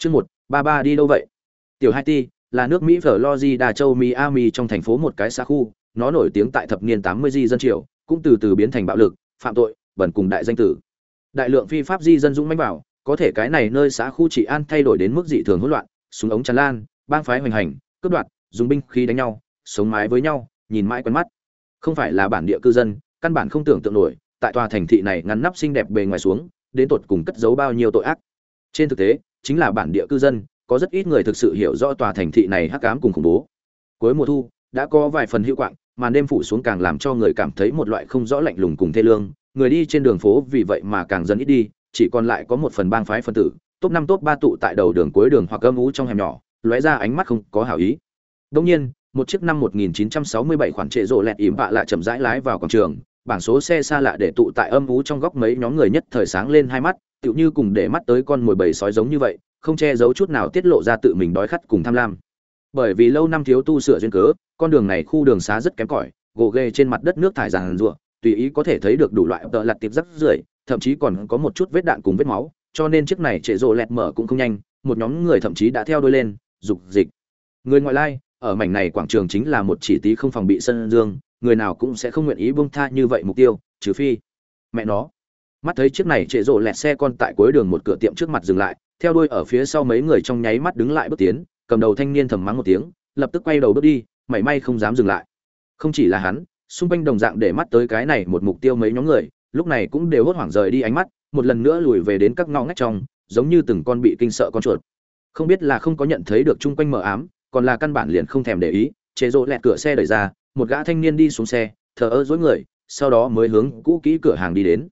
Chương một, ba ba đi đâu vậy? Tiểu Haiti là nước Mỹ Florida châu Miami trong thành phố một cái xã khu, nó nổi tiếng tại thập niên 80 di dân triều, cũng từ từ biến thành bạo lực, phạm tội, bẩn cùng đại danh tử. Đại lượng phi pháp di dân dũng mãnh vào, có thể cái này nơi xã khu trị an thay đổi đến mức dị thường hỗn loạn, súng ống tràn lan, bang phái hoành hành, cướp đoạt, dùng binh khí đánh nhau, sống mái với nhau, nhìn mãi quen mắt. Không phải là bản địa cư dân, căn bản không tưởng tượng nổi, tại tòa thành thị này ngăn nắp xinh đẹp bề ngoài xuống, đến tột cùng cất giấu bao nhiêu tội ác. Trên thực tế, chính là bản địa cư dân, có rất ít người thực sự hiểu rõ tòa thành thị này hắc ám cùng khủng bố. Cuối mùa thu, đã có vài phần hữu quạng, màn đêm phủ xuống càng làm cho người cảm thấy một loại không rõ lạnh lùng cùng thê lương, người đi trên đường phố vì vậy mà càng dần ít đi, chỉ còn lại có một phần bang phái phân tử, top năm top ba tụ tại đầu đường cuối đường hoặc âm ú trong hẻm nhỏ, lóe ra ánh mắt không có hảo ý. Đương nhiên, một chiếc năm 1967 khoản trệ rộ lẹt ỉm bạ lạ chậm rãi lái vào quảng trường, bảng số xe xa lạ để tụ tại âm ú trong góc mấy nhóm người nhất thời sáng lên hai mắt, tựu như cùng để mắt tới con mồi bầy sói giống như vậy, không che giấu chút nào tiết lộ ra tự mình đói khát cùng tham lam. Bởi vì lâu năm thiếu tu sửa duyên cớ, con đường này khu đường xá rất kém cỏi, gồ ghề trên mặt đất nước thải ràn rùa, tùy ý có thể thấy được đủ loại tợ lặt tiệp rất rưởi, thậm chí còn có một chút vết đạn cùng vết máu, cho nên chiếc này trệ rồ lẹt mở cũng không nhanh, một nhóm người thậm chí đã theo đuôi lên, dục dịch. Người ngoại lai, ở mảnh này quảng trường chính là một chỉ tí không phòng bị sân dương, người nào cũng sẽ không nguyện ý buông tha như vậy mục tiêu, trừ phi mẹ nó. Mắt thấy chiếc này trệ rộ lẹt xe con tại cuối đường một cửa tiệm trước mặt dừng lại, theo đuôi ở phía sau mấy người trong nháy mắt đứng lại bước tiến, cầm đầu thanh niên thầm mắng một tiếng, lập tức quay đầu bước đi, mảy may không dám dừng lại. Không chỉ là hắn, xung quanh đồng dạng để mắt tới cái này một mục tiêu mấy nhóm người, lúc này cũng đều hốt hoảng rời đi ánh mắt, một lần nữa lùi về đến các ngõ ngách trong, giống như từng con bị kinh sợ con chuột. Không biết là không có nhận thấy được chung quanh mờ ám, còn là căn bản liền không thèm để ý, chế rộ lẹt cửa xe đẩy ra, một gã thanh niên đi xuống xe, thở ơ dối người, sau đó mới hướng cũ kỹ cửa hàng đi đến.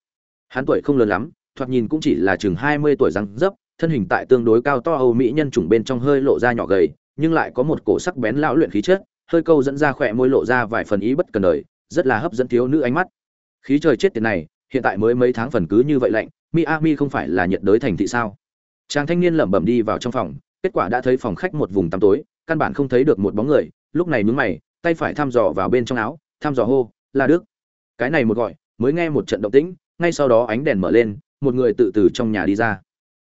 Hắn tuổi không lớn lắm, thoạt nhìn cũng chỉ là chừng 20 tuổi răng dấp, thân hình tại tương đối cao to Âu mỹ nhân chủng bên trong hơi lộ ra nhỏ gầy, nhưng lại có một cổ sắc bén lão luyện khí chất, hơi câu dẫn ra khỏe môi lộ ra vài phần ý bất cần đời, rất là hấp dẫn thiếu nữ ánh mắt. Khí trời chết tiệt này, hiện tại mới mấy tháng phần cứ như vậy lạnh, Miami không phải là nhiệt đới thành thị sao? Chàng thanh niên lẩm bẩm đi vào trong phòng, kết quả đã thấy phòng khách một vùng tăm tối, căn bản không thấy được một bóng người, lúc này nhướng mày, tay phải thăm dò vào bên trong áo, thăm dò hô, là Đức." Cái này một gọi, mới nghe một trận động tĩnh, ngay sau đó ánh đèn mở lên, một người tự từ trong nhà đi ra.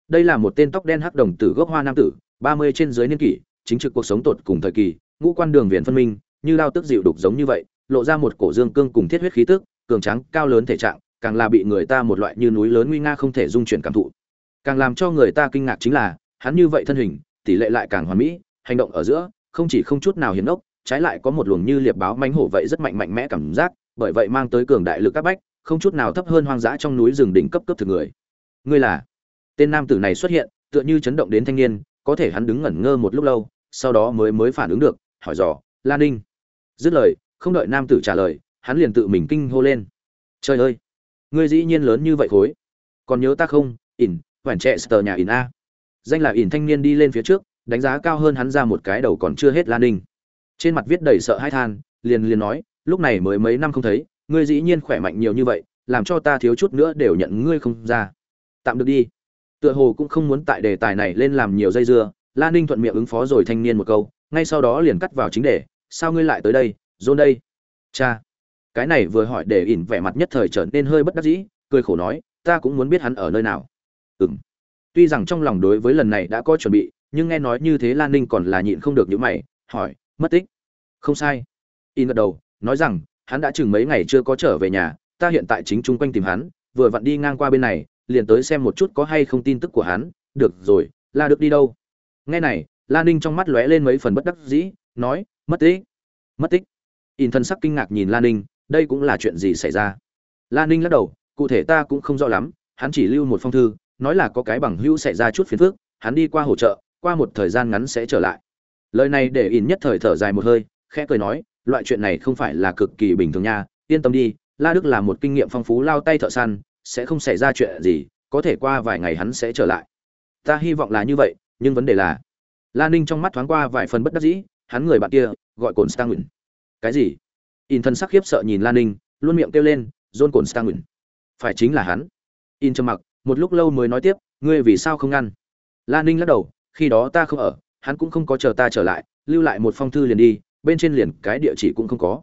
Đây là một tên tóc đen hắc đồng tử gốc hoa nam tử, 30 trên dưới niên kỷ, chính trực cuộc sống tột cùng thời kỳ, ngũ quan đường viền phân minh, như lao tức dịu đục giống như vậy, lộ ra một cổ dương cương cùng thiết huyết khí tức, cường tráng, cao lớn thể trạng, càng là bị người ta một loại như núi lớn nguy nga không thể dung chuyển cảm thụ. Càng làm cho người ta kinh ngạc chính là, hắn như vậy thân hình, tỷ lệ lại càng hoàn mỹ, hành động ở giữa, không chỉ không chút nào hiền độc, trái lại có một luồng như liệp báo mãnh hổ vậy rất mạnh mạnh mẽ cảm giác, bởi vậy mang tới cường đại lực các bách, không chút nào thấp hơn hoang dã trong núi rừng đỉnh cấp cấp thực người. Ngươi là? Tên nam tử này xuất hiện, tựa như chấn động đến thanh niên, có thể hắn đứng ngẩn ngơ một lúc lâu, sau đó mới mới phản ứng được, hỏi dò, "Lan Ninh?" Dứt lời, không đợi nam tử trả lời, hắn liền tự mình kinh hô lên. "Trời ơi, ngươi dĩ nhiên lớn như vậy khối. Còn nhớ ta không? Ỉn, Hoản trẻ Sờ nhà Ỉn a." Danh là Ỉn thanh niên đi lên phía trước, đánh giá cao hơn hắn ra một cái đầu còn chưa hết Lan Ninh. Trên mặt viết đầy sợ hãi than, liền liền nói, "Lúc này mới mấy năm không thấy, ngươi dĩ nhiên khỏe mạnh nhiều như vậy, làm cho ta thiếu chút nữa đều nhận ngươi không ra." Tạm được đi. Tựa hồ cũng không muốn tại đề tài này lên làm nhiều dây dưa Lan ninh thuận miệng ứng phó rồi thanh niên một câu ngay sau đó liền cắt vào chính đề sao ngươi lại tới đây dôn đây? Cha. Cái này vừa hỏi để ỉn vẻ mặt nhất thời trở nên hơi bất đắc dĩ cười khổ nói ta cũng muốn biết hắn ở nơi nào. Ừng tuy rằng trong lòng đối với lần này đã có chuẩn bị nhưng nghe nói như thế lan ninh còn là nhịn không được những mày hỏi mất tích. Không sai. In gật đầu nói rằng hắn đã chừng mấy ngày chưa có trở về nhà, ta hiện tại chính chung quanh tìm hắn, vừa vặn đi ngang qua bên này, liền tới xem một chút có hay không tin tức của hắn. Được rồi, la đức đi đâu? Nghe này, la ninh trong mắt lóe lên mấy phần bất đắc dĩ, nói, mất tích mất tích. In thân sắc kinh ngạc nhìn la ninh, đây cũng là chuyện gì xảy ra? La ninh lắc đầu, cụ thể ta cũng không rõ lắm, hắn chỉ lưu một phong thư, nói là có cái bằng hữu xảy ra chút phiền phức, hắn đi qua hỗ trợ, qua một thời gian ngắn sẽ trở lại. Lời này để in nhất thời thở dài một hơi, khẽ cười nói loại chuyện này không phải là cực kỳ bình thường nha. Yên tâm đi, la đức là một kinh nghiệm phong phú, lao tay thợ săn, sẽ không xảy ra chuyện gì, có thể qua vài ngày hắn sẽ trở lại. Ta hy vọng là như vậy, nhưng vấn đề là, la ninh trong mắt thoáng qua vài phần bất đắc dĩ, hắn người bạn kia, gọi cồn stanguin. Cái gì? In thân sắc khiếp sợ nhìn la ninh, luôn miệng kêu lên, john cồn stanguin. Phải chính là hắn. In trầm mặc, một lúc lâu mới nói tiếp, ngươi vì sao không ngăn? La ninh lắc đầu, khi đó ta không ở, hắn cũng không có chờ ta trở lại, lưu lại một phong thư liền đi bên trên liền cái địa chỉ cũng không có.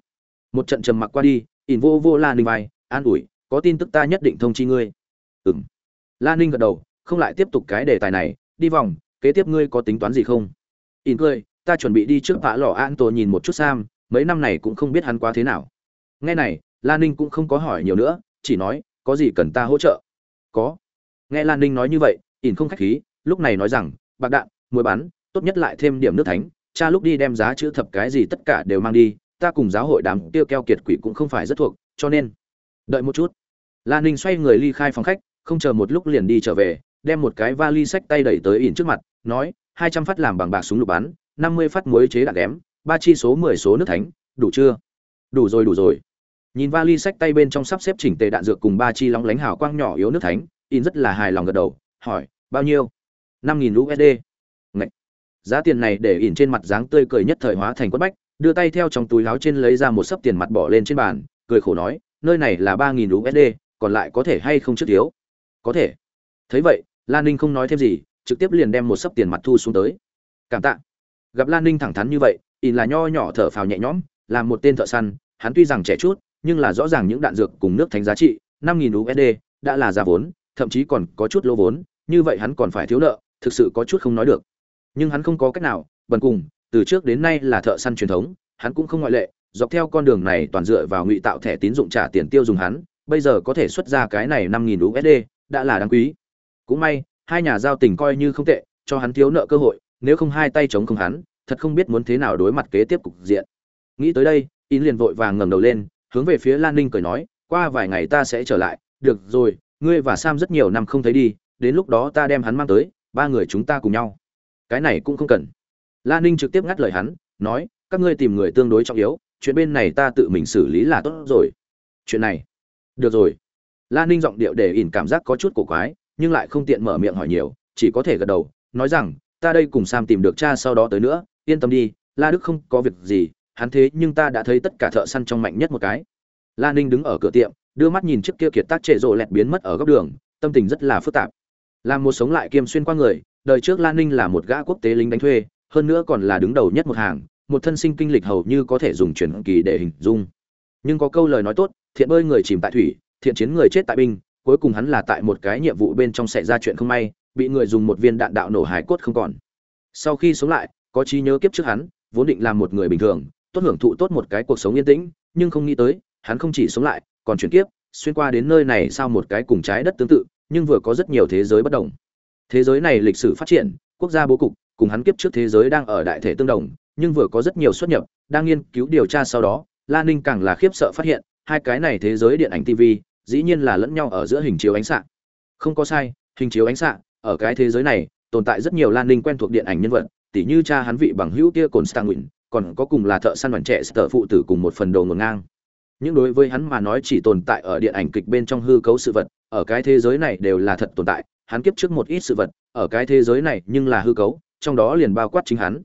Một trận trầm mặc qua đi, in vô vô la ninh vai, an ủi, có tin tức ta nhất định thông chi ngươi. Ừng la ninh gật đầu, không lại tiếp tục cái đề tài này, đi vòng, kế tiếp ngươi có tính toán gì không? In cười, ta chuẩn bị đi trước vã lò an tổ nhìn một chút sam, mấy năm này cũng không biết hắn quá thế nào. Nghe này lan ninh cũng không có hỏi nhiều nữa, chỉ nói, có gì cần ta hỗ trợ? Có. Nghe lan ninh nói như vậy, in không khách khí, lúc này nói rằng, bạc đạn, muối bắn, tốt nhất lại thêm điểm nước thánh cha lúc đi đem giá chữ thập cái gì tất cả đều mang đi, ta cùng giáo hội đám tiêu keo kiệt quỷ cũng không phải rất thuộc, cho nên, đợi một chút. Lan ninh xoay người ly khai phòng khách, không chờ một lúc liền đi trở về, đem một cái vali sách tay đẩy tới ỉn trước mặt, nói, hai trăm phát làm bằng bạc súng lục bắn, năm mươi phát muối chế đạn đém ba chi số mười số nước thánh, đủ chưa? Đủ rồi đủ rồi. Nhìn vali sách tay bên trong sắp xếp chỉnh tề đạn dược cùng ba chi lóng lánh hào quang nhỏ yếu nước thánh in rất là hài lòng gật đầu, hỏi, bao nhiêu? năm nghìn usd giá tiền này để ỉn trên mặt dáng tươi cười nhất thời hóa thành quất bách, đưa tay theo trong túi láo trên lấy ra một sấp tiền mặt bỏ lên trên bàn, cười khổ nói, nơi này là ba nghìn usd còn lại có thể hay không trước thiếu? Có thể. Thấy vậy, lan ninh không nói thêm gì, trực tiếp liền đem một sấp tiền mặt thu xuống tới. Cảm tạ. Gặp lan ninh thẳng thắn như vậy, ỉn là nho nhỏ thở phào nhẹ nhõm làm một tên thợ săn, hắn tuy rằng trẻ chút, nhưng là rõ ràng những đạn dược cùng nước thánh giá trị, năm nghìn usd đã là giá vốn, thậm chí còn có chút lô vốn, như vậy hắn còn phải thiếu nợ, thực sự có chút không nói được nhưng hắn không có cách nào, bần cùng, từ trước đến nay là thợ săn truyền thống, hắn cũng không ngoại lệ, dọc theo con đường này toàn dựa vào ngụy tạo thẻ tín dụng trả tiền tiêu dùng hắn, bây giờ có thể xuất ra cái này năm nghìn usd đã là đáng quý. Cũng may, hai nhà giao tình coi như không tệ, cho hắn thiếu nợ cơ hội, nếu không hai tay chống không hắn, thật không biết muốn thế nào đối mặt kế tiếp cục diện. Nghĩ tới đây in liền vội vàng ngẩng đầu lên, hướng về phía lan ninh cười nói, qua vài ngày ta sẽ trở lại, được rồi, ngươi và sam rất nhiều năm không thấy đi, đến lúc đó ta đem hắn mang tới, ba người chúng ta cùng nhau cái này cũng không cần. Lan ninh trực tiếp ngắt lời hắn, nói, các ngươi tìm người tương đối trọng yếu, chuyện bên này ta tự mình xử lý là tốt rồi. Chuyện này. Được rồi. Lan ninh giọng điệu để ỉn cảm giác có chút cổ quái, nhưng lại không tiện mở miệng hỏi nhiều, chỉ có thể gật đầu, nói rằng, ta đây cùng sam tìm được cha sau đó tới nữa, yên tâm đi, la đức không có việc gì, hắn thế nhưng ta đã thấy tất cả thợ săn trong mạnh nhất một cái. La ninh đứng ở cửa tiệm, đưa mắt nhìn chiếc kia kiệt tác trệ rộ lẹt biến mất ở góc đường, tâm tình rất là phức tạp. Làm một sống lại kiêm xuyên qua người đời trước lan ninh là một gã quốc tế lính đánh thuê, hơn nữa còn là đứng đầu nhất một hàng, một thân sinh kinh lịch hầu như có thể dùng truyền kỳ để hình dung. Nhưng có câu lời nói tốt, thiện bơi người chìm tại thủy, thiện chiến người chết tại binh, cuối cùng hắn là tại một cái nhiệm vụ bên trong xảy ra chuyện không may, bị người dùng một viên đạn đạo nổ hải cốt không còn. Sau khi sống lại, có trí nhớ kiếp trước hắn, vốn định làm một người bình thường, tốt hưởng thụ tốt một cái cuộc sống yên tĩnh, nhưng không nghĩ tới, hắn không chỉ sống lại, còn chuyển kiếp, xuyên qua đến nơi này sau một cái cùng trái đất tương tự, nhưng vừa có rất nhiều thế giới bất đồng thế giới này lịch sử phát triển, quốc gia bố cục, cùng hắn kiếp trước thế giới đang ở đại thể tương đồng, nhưng vừa có rất nhiều xuất nhập, đang nghiên cứu điều tra sau đó, la ninh càng là khiếp sợ phát hiện, hai cái này thế giới điện ảnh tv dĩ nhiên là lẫn nhau ở giữa hình chiếu ánh xạ không có sai, hình chiếu ánh xạ ở cái thế giới này, tồn tại rất nhiều lan ninh quen thuộc điện ảnh nhân vật, tỉ như cha hắn vị bằng hữu kia cồn stang còn có cùng là thợ săn đoàn trẻ sở phụ tử cùng một phần đồ ngổn ngang. Nhưng đối với hắn mà nói chỉ tồn tại ở điện ảnh kịch bên trong hư cấu sự vật, ở cái thế giới này đều là thật tồn tại hắn kiếp trước một ít sự vật, ở cái thế giới này nhưng là hư cấu, trong đó liền bao quát chính hắn.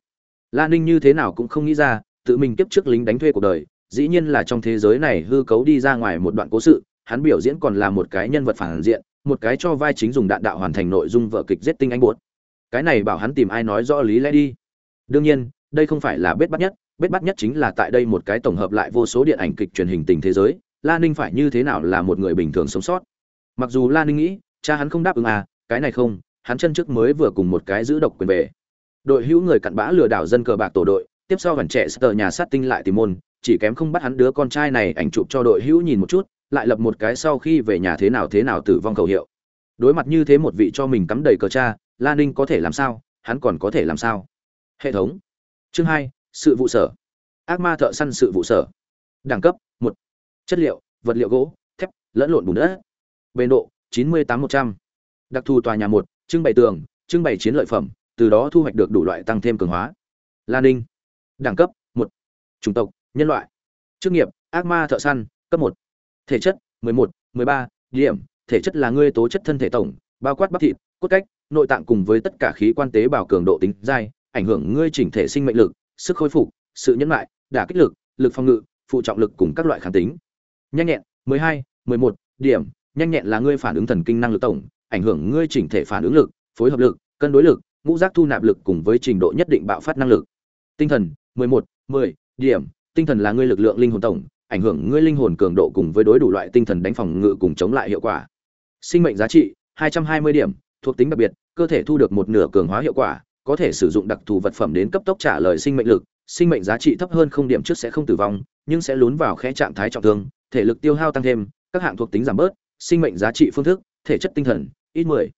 Lan ninh như thế nào cũng không nghĩ ra, tự mình kiếp trước lính đánh thuê cuộc đời, dĩ nhiên là trong thế giới này hư cấu đi ra ngoài một đoạn cố sự, hắn biểu diễn còn là một cái nhân vật phản diện, một cái cho vai chính dùng đạn đạo hoàn thành nội dung vở kịch giết tinh anh buột cái này bảo hắn tìm ai nói rõ lý lẽ đi. Đương nhiên, đây không phải là bết bắt nhất, bết bắt nhất chính là tại đây một cái tổng hợp lại vô số điện ảnh kịch truyền hình tình thế giới, la ninh phải như thế nào là một người bình thường sống sót? Mặc dù la ninh nghĩ, cha hắn không đáp ứng à cái này không, hắn chân trước mới vừa cùng một cái giữ độc quyền về. Đội hữu người cặn bã lừa đảo dân cờ bạc tổ đội, tiếp sau gần trẻ sờ nhà sát tinh lại tìm môn, chỉ kém không bắt hắn đứa con trai này ảnh chụp cho đội hữu nhìn một chút, lại lập một cái sau khi về nhà thế nào thế nào tử vong khẩu hiệu. Đối mặt như thế một vị cho mình cắm đầy cờ cha, la ninh có thể làm sao, hắn còn có thể làm sao? Hệ thống. Chương hai, sự vụ sở. Ác ma thợ săn sự vụ sở. Đẳng cấp, một. Chất liệu, vật liệu gỗ, thép, lẫn lộn bùn đất. Bền độ, chín mươi tám một trăm đặc thù tòa nhà một trưng bày tường trưng bày chiến lợi phẩm từ đó thu hoạch được đủ loại tăng thêm cường hóa. Lan ninh. Đẳng cấp một. Chủng tộc nhân loại. Chức nghiệp ác ma thợ săn cấp một. Thể chất 11, 13, điểm. Thể chất là ngươi tố chất thân thể tổng bao quát bắp thịt cốt cách nội tạng cùng với tất cả khí quan tế bào cường độ tính dai ảnh hưởng ngươi chỉnh thể sinh mệnh lực sức khôi phục sự nhẫn lại đả kích lực lực phòng ngự phụ trọng lực cùng các loại kháng tính. Nhanh nhẹn 12, 11, điểm. Nhanh nhẹn là ngươi phản ứng thần kinh năng lực tổng ảnh hưởng ngươi chỉnh thể phản ứng lực phối hợp lực cân đối lực ngũ giác thu nạp lực cùng với trình độ nhất định bạo phát năng lực. Tinh thần 11, 10, điểm tinh thần là ngươi lực lượng linh hồn tổng ảnh hưởng ngươi linh hồn cường độ cùng với đối đủ loại tinh thần đánh phòng ngự cùng chống lại hiệu quả. Sinh mệnh giá trị 220 điểm thuộc tính đặc biệt cơ thể thu được một nửa cường hóa hiệu quả có thể sử dụng đặc thù vật phẩm đến cấp tốc trả lời sinh mệnh lực. Sinh mệnh giá trị thấp hơn không điểm trước sẽ không tử vong nhưng sẽ lún vào khẽ trạng thái trọng thương thể lực tiêu hao tăng thêm các hạng thuộc tính giảm bớt sinh mệnh giá trị phương thức thể chất tinh thần ít 10.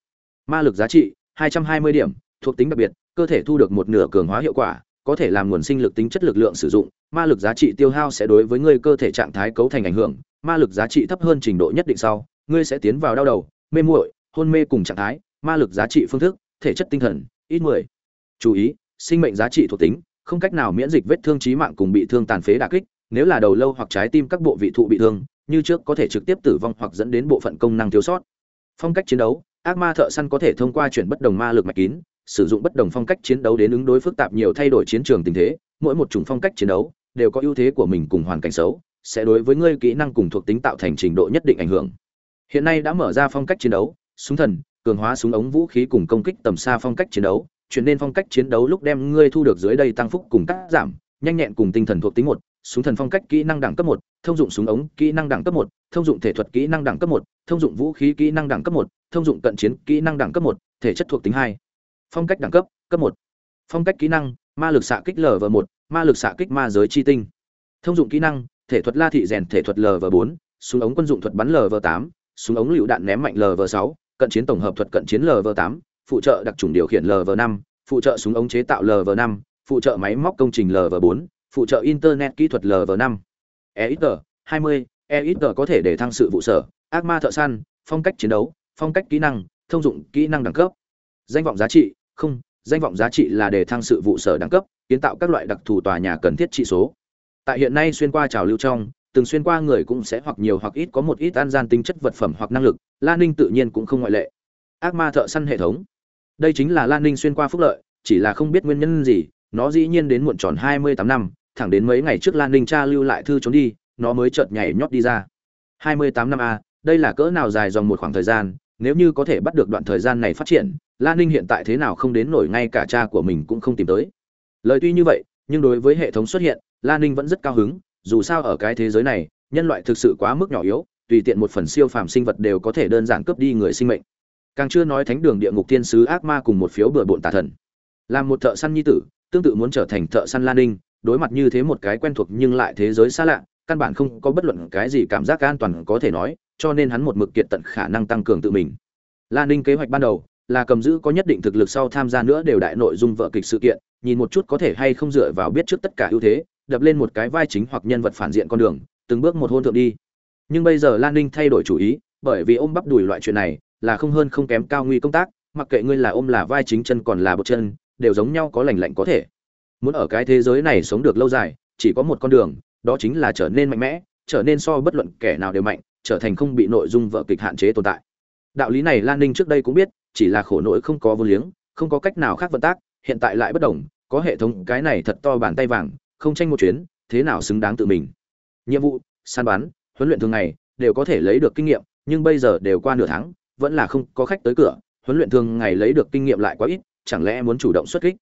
ma lực giá trị 220 điểm, thuộc tính đặc biệt, cơ thể thu được một nửa cường hóa hiệu quả, có thể làm nguồn sinh lực tính chất lực lượng sử dụng, ma lực giá trị tiêu hao sẽ đối với ngươi cơ thể trạng thái cấu thành ảnh hưởng, ma lực giá trị thấp hơn trình độ nhất định sau, ngươi sẽ tiến vào đau đầu, mê muội, hôn mê cùng trạng thái, ma lực giá trị phương thức, thể chất tinh thần, ít 10. chú ý, sinh mệnh giá trị thuộc tính, không cách nào miễn dịch vết thương chí mạng cùng bị thương tàn phế đả kích, nếu là đầu lâu hoặc trái tim các bộ vị thụ bị thương, như trước có thể trực tiếp tử vong hoặc dẫn đến bộ phận công năng thiếu sót phong cách chiến đấu, ác ma thợ săn có thể thông qua chuyển bất đồng ma lực mạch kín, sử dụng bất đồng phong cách chiến đấu đến ứng đối phức tạp nhiều thay đổi chiến trường tình thế. Mỗi một chủng phong cách chiến đấu đều có ưu thế của mình cùng hoàn cảnh xấu, sẽ đối với ngươi kỹ năng cùng thuộc tính tạo thành trình độ nhất định ảnh hưởng. Hiện nay đã mở ra phong cách chiến đấu, súng thần, cường hóa súng ống vũ khí cùng công kích tầm xa phong cách chiến đấu, chuyển nên phong cách chiến đấu lúc đem ngươi thu được dưới đây tăng phúc cùng cắt giảm, nhanh nhẹn cùng tinh thần thuộc tính một súng thần phong cách kỹ năng đẳng cấp một, thông dụng súng ống kỹ năng đẳng cấp một, thông dụng thể thuật kỹ năng đẳng cấp một, thông dụng vũ khí kỹ năng đẳng cấp một, thông dụng cận chiến kỹ năng đẳng cấp một, thể chất thuộc tính hai. Phong cách đẳng cấp cấp một. Phong cách kỹ năng, ma lực xạ kích lv một, ma lực xạ kích ma giới chi tinh. Thông dụng kỹ năng, thể thuật la thị rèn, thể thuật lv bốn, súng ống quân dụng thuật bắn lv tám, súng ống lựu đạn ném mạnh lv sáu, cận chiến tổng hợp thuật cận chiến lv tám, phụ trợ đặc trùng điều khiển lv năm, phụ trợ súng ống chế tạo lv năm, phụ trợ máy móc công trình lv bốn phụ trợ internet kỹ thuật lv năm EXT 20, EXT có thể để thăng sự vụ sở, ác ma thợ săn, phong cách chiến đấu, phong cách kỹ năng, thông dụng kỹ năng đẳng cấp. Danh vọng giá trị, không, danh vọng giá trị là để thăng sự vụ sở đẳng cấp, kiến tạo các loại đặc thù tòa nhà cần thiết trị số. Tại hiện nay xuyên qua trào lưu trong, từng xuyên qua người cũng sẽ hoặc nhiều hoặc ít có một ít an gian tính chất vật phẩm hoặc năng lực, Lan Ninh tự nhiên cũng không ngoại lệ. Ác ma thợ săn hệ thống. Đây chính là Lan Ninh xuyên qua phúc lợi, chỉ là không biết nguyên nhân gì, nó dĩ nhiên đến muộn tròn 28 năm, thẳng đến mấy ngày trước Lan Ninh cha lưu lại thư trốn đi, nó mới chợt nhảy nhót đi ra. 28 năm a, đây là cỡ nào dài dòng một khoảng thời gian, nếu như có thể bắt được đoạn thời gian này phát triển, Lan Ninh hiện tại thế nào không đến nổi ngay cả cha của mình cũng không tìm tới. Lời tuy như vậy, nhưng đối với hệ thống xuất hiện, Lan Ninh vẫn rất cao hứng, dù sao ở cái thế giới này, nhân loại thực sự quá mức nhỏ yếu, tùy tiện một phần siêu phàm sinh vật đều có thể đơn giản cướp đi người sinh mệnh. Càng chưa nói thánh đường địa ngục tiên sứ ác ma cùng một phiếu bừa bộn tà thần. Làm một thợ săn nhi tử, tương tự muốn trở thành thợ săn Lan Ninh, đối mặt như thế một cái quen thuộc nhưng lại thế giới xa lạ căn bản không có bất luận cái gì cảm giác an toàn có thể nói cho nên hắn một mực kiệt tận khả năng tăng cường tự mình. Lan ninh kế hoạch ban đầu là cầm giữ có nhất định thực lực sau tham gia nữa đều đại nội dung vợ kịch sự kiện nhìn một chút có thể hay không dựa vào biết trước tất cả ưu thế đập lên một cái vai chính hoặc nhân vật phản diện con đường từng bước một hôn thượng đi. Nhưng bây giờ lan ninh thay đổi chủ ý bởi vì ôm bắp đùi loại chuyện này là không hơn không kém cao nguy công tác mặc kệ ngươi là ôm là vai chính chân còn là bột chân đều giống nhau có lành lạnh có thể. Muốn ở cái thế giới này sống được lâu dài, chỉ có một con đường, đó chính là trở nên mạnh mẽ, trở nên so bất luận kẻ nào đều mạnh, trở thành không bị nội dung vợ kịch hạn chế tồn tại. Đạo lý này lan ninh trước đây cũng biết, chỉ là khổ nỗi không có vô liếng, không có cách nào khác vận tác, hiện tại lại bất đồng, có hệ thống cái này thật to bàn tay vàng, không tranh một chuyến, thế nào xứng đáng tự mình. Nhiệm vụ, săn bắn, huấn luyện thường ngày, đều có thể lấy được kinh nghiệm, nhưng bây giờ đều qua nửa tháng, vẫn là không có khách tới cửa, huấn luyện thường ngày lấy được kinh nghiệm lại quá ít chẳng lẽ muốn chủ động xuất kích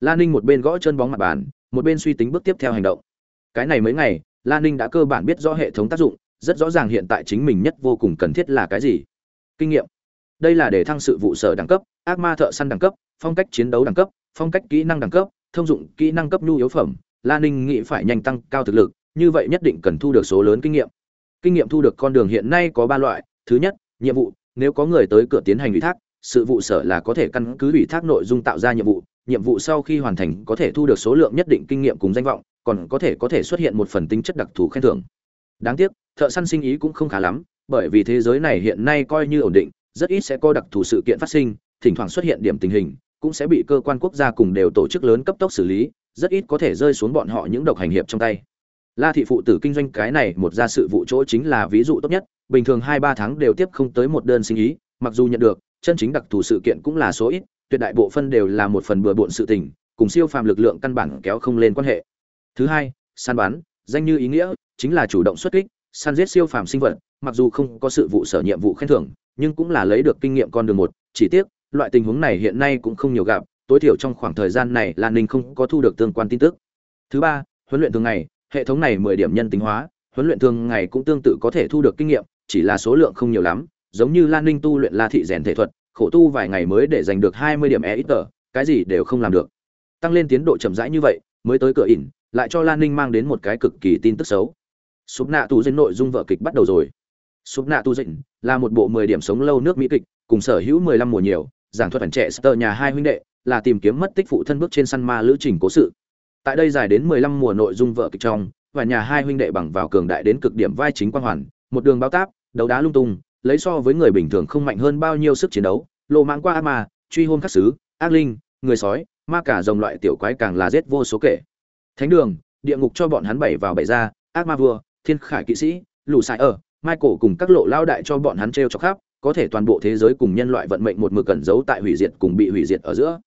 Lan Ninh một bên gõ chân bóng mặt bàn, một bên suy tính bước tiếp theo hành động. Cái này mấy ngày, Lan Ninh đã cơ bản biết rõ hệ thống tác dụng, rất rõ ràng hiện tại chính mình nhất vô cùng cần thiết là cái gì. Kinh nghiệm. Đây là để thăng sự vụ sở đẳng cấp, ác ma thợ săn đẳng cấp, phong cách chiến đấu đẳng cấp, phong cách kỹ năng đẳng cấp, thông dụng kỹ năng cấp nhu yếu phẩm. Lan Ninh nghĩ phải nhanh tăng cao thực lực, như vậy nhất định cần thu được số lớn kinh nghiệm. Kinh nghiệm thu được con đường hiện nay có ba loại, thứ nhất, nhiệm vụ, nếu có người tới cửa tiến hành ủy thác, sự vụ sở là có thể căn cứ ủy thác nội dung tạo ra nhiệm vụ, nhiệm vụ sau khi hoàn thành có thể thu được số lượng nhất định kinh nghiệm cùng danh vọng, còn có thể có thể xuất hiện một phần tính chất đặc thù khen thưởng. Đáng tiếc, thợ săn sinh ý cũng không khá lắm, bởi vì thế giới này hiện nay coi như ổn định, rất ít sẽ có đặc thù sự kiện phát sinh, thỉnh thoảng xuất hiện điểm tình hình, cũng sẽ bị cơ quan quốc gia cùng đều tổ chức lớn cấp tốc xử lý, rất ít có thể rơi xuống bọn họ những độc hành hiệp trong tay. La thị phụ tử kinh doanh cái này một gia sự vụ chỗ chính là ví dụ tốt nhất, bình thường 2 3 tháng đều tiếp không tới một đơn sinh ý, mặc dù nhận được, chân chính đặc thù sự kiện cũng là số ít, tuyệt đại bộ phân đều là một phần bừa bộn sự tình, cùng siêu phàm lực lượng căn bản kéo không lên quan hệ. Thứ hai, săn bắn, danh như ý nghĩa, chính là chủ động xuất kích, săn giết siêu phàm sinh vật, mặc dù không có sự vụ sở nhiệm vụ khen thưởng, nhưng cũng là lấy được kinh nghiệm con đường một, chỉ tiếc, loại tình huống này hiện nay cũng không nhiều gặp, tối thiểu trong khoảng thời gian này Lan Ninh không có thu được tương quan tin tức. Thứ ba, huấn luyện thường ngày, hệ thống này 10 điểm nhân tính hóa, huấn luyện thường ngày cũng tương tự có thể thu được kinh nghiệm, chỉ là số lượng không nhiều lắm, giống như Lan Ninh tu luyện La thị rèn thể thuật, khổ tu vài ngày mới để giành được hai mươi điểm e ít tờ cái gì đều không làm được. Tăng lên tiến độ chậm rãi như vậy mới tới cửa ỉn lại cho lan ninh mang đến một cái cực kỳ tin tức xấu. Súp nạ tu dinh nội dung vợ kịch bắt đầu rồi. Súp nạ tu dinh là một bộ mười điểm sống lâu nước mỹ kịch cùng sở hữu mười lăm mùa nhiều giảng thuật ẩn trẻ sơ nhà hai huynh đệ là tìm kiếm mất tích phụ thân bước trên săn ma lữ trình cố sự. Tại đây dài đến mười lăm mùa nội dung vợ kịch trong và nhà hai huynh đệ bằng vào cường đại đến cực điểm vai chính quan hoàn một đường bao táp đấu đá lung tung lấy so với người bình thường không mạnh hơn bao nhiêu sức chiến đấu lộ mãng qua ác ma, truy hôn khắc sứ, ác linh, người sói, ma cả dòng loại tiểu quái càng là giết vô số kể. Thánh đường, địa ngục cho bọn hắn bảy vào bảy ra, ác ma vua, thiên khải kỵ sĩ lù sai ở mai cổ cùng các lộ lao đại cho bọn hắn t r cho khắp, có thể toàn bộ thế giới cùng nhân loại vận mệnh một mực cẩn giấu tại hủy diệt cùng bị hủy diệt ở giữa.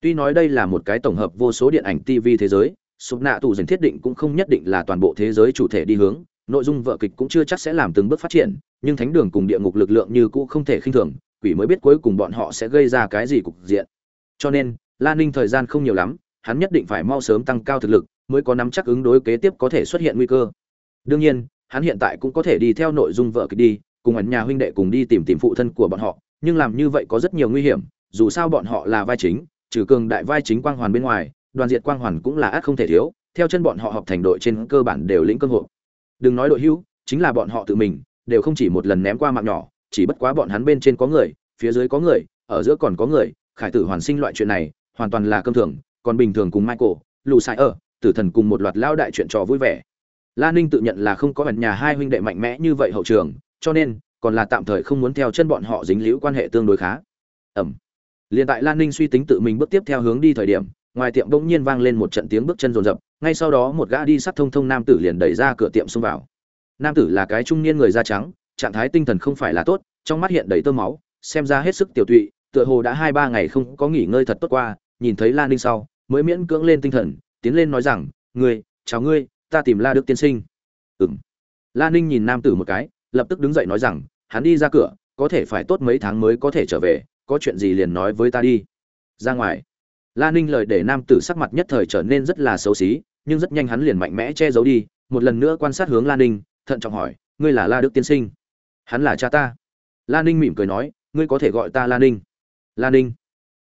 Tuy nói đây là một cái tổng hợp vô số điện ảnh tv thế giới, sụp nạ tù dần thiết định cũng không nhất định là toàn bộ thế giới chủ thể đi hướng nội dung vở kịch cũng chưa chắc sẽ làm từng bước phát triển, nhưng thánh đường cùng địa ngục lực lượng như cũ không thể khinh thường, quỷ mới biết cuối cùng bọn họ sẽ gây ra cái gì cục diện. Cho nên lan ninh thời gian không nhiều lắm, hắn nhất định phải mau sớm tăng cao thực lực, mới có nắm chắc ứng đối kế tiếp có thể xuất hiện nguy cơ. Đương nhiên, hắn hiện tại cũng có thể đi theo nội dung vở kịch đi, cùng ẩn nhà huynh đệ cùng đi tìm tìm phụ thân của bọn họ, nhưng làm như vậy có rất nhiều nguy hiểm, dù sao bọn họ là vai chính, trừ cường đại vai chính quang hoàn bên ngoài, đoàn diệt quang hoàn cũng là ác không thể thiếu, theo chân bọn họ hợp thành đội trên cơ bản đều lĩnh cơ hội đừng nói đội hữu, chính là bọn họ tự mình, đều không chỉ một lần ném qua mạng nhỏ, chỉ bất quá bọn hắn bên trên có người, phía dưới có người, ở giữa còn có người, khải tử hoàn sinh loại chuyện này, hoàn toàn là cơm thường, còn bình thường cùng michael, lù sai ở tử thần cùng một loạt lao đại chuyện trò vui vẻ. La ninh tự nhận là không có ẩn nhà hai huynh đệ mạnh mẽ như vậy hậu trường, cho nên, còn là tạm thời không muốn theo chân bọn họ dính liễu quan hệ tương đối khá. Ẩm. Liền tại lan ninh suy tính tự mình bước tiếp theo hướng đi thời điểm ngoài tiệm bỗng nhiên vang lên một trận tiếng bước chân rồn rập, ngay sau đó một gã đi sắt thông thông nam tử liền đẩy ra cửa tiệm xông vào. Nam tử là cái trung niên người da trắng, trạng thái tinh thần không phải là tốt, trong mắt hiện đầy tơ máu, xem ra hết sức tiểu tụy, tựa hồ đã hai ba ngày không có nghỉ ngơi thật tốt qua, nhìn thấy lan ninh sau, mới miễn cưỡng lên tinh thần, tiến lên nói rằng, ngươi, chào ngươi, ta tìm la đức tiên sinh. Ừng lan ninh nhìn nam tử một cái, lập tức đứng dậy nói rằng, hắn đi ra cửa, có thể phải tốt mấy tháng mới có thể trở về, có chuyện gì liền nói với ta đi. Ra ngoài la ninh lời để nam tử sắc mặt nhất thời trở nên rất là xấu xí, nhưng rất nhanh hắn liền mạnh mẽ che giấu đi, một lần nữa quan sát hướng la ninh, thận trọng hỏi, ngươi là la đức tiên sinh? Hắn là cha ta. La ninh mỉm cười nói, ngươi có thể gọi ta la ninh. La ninh?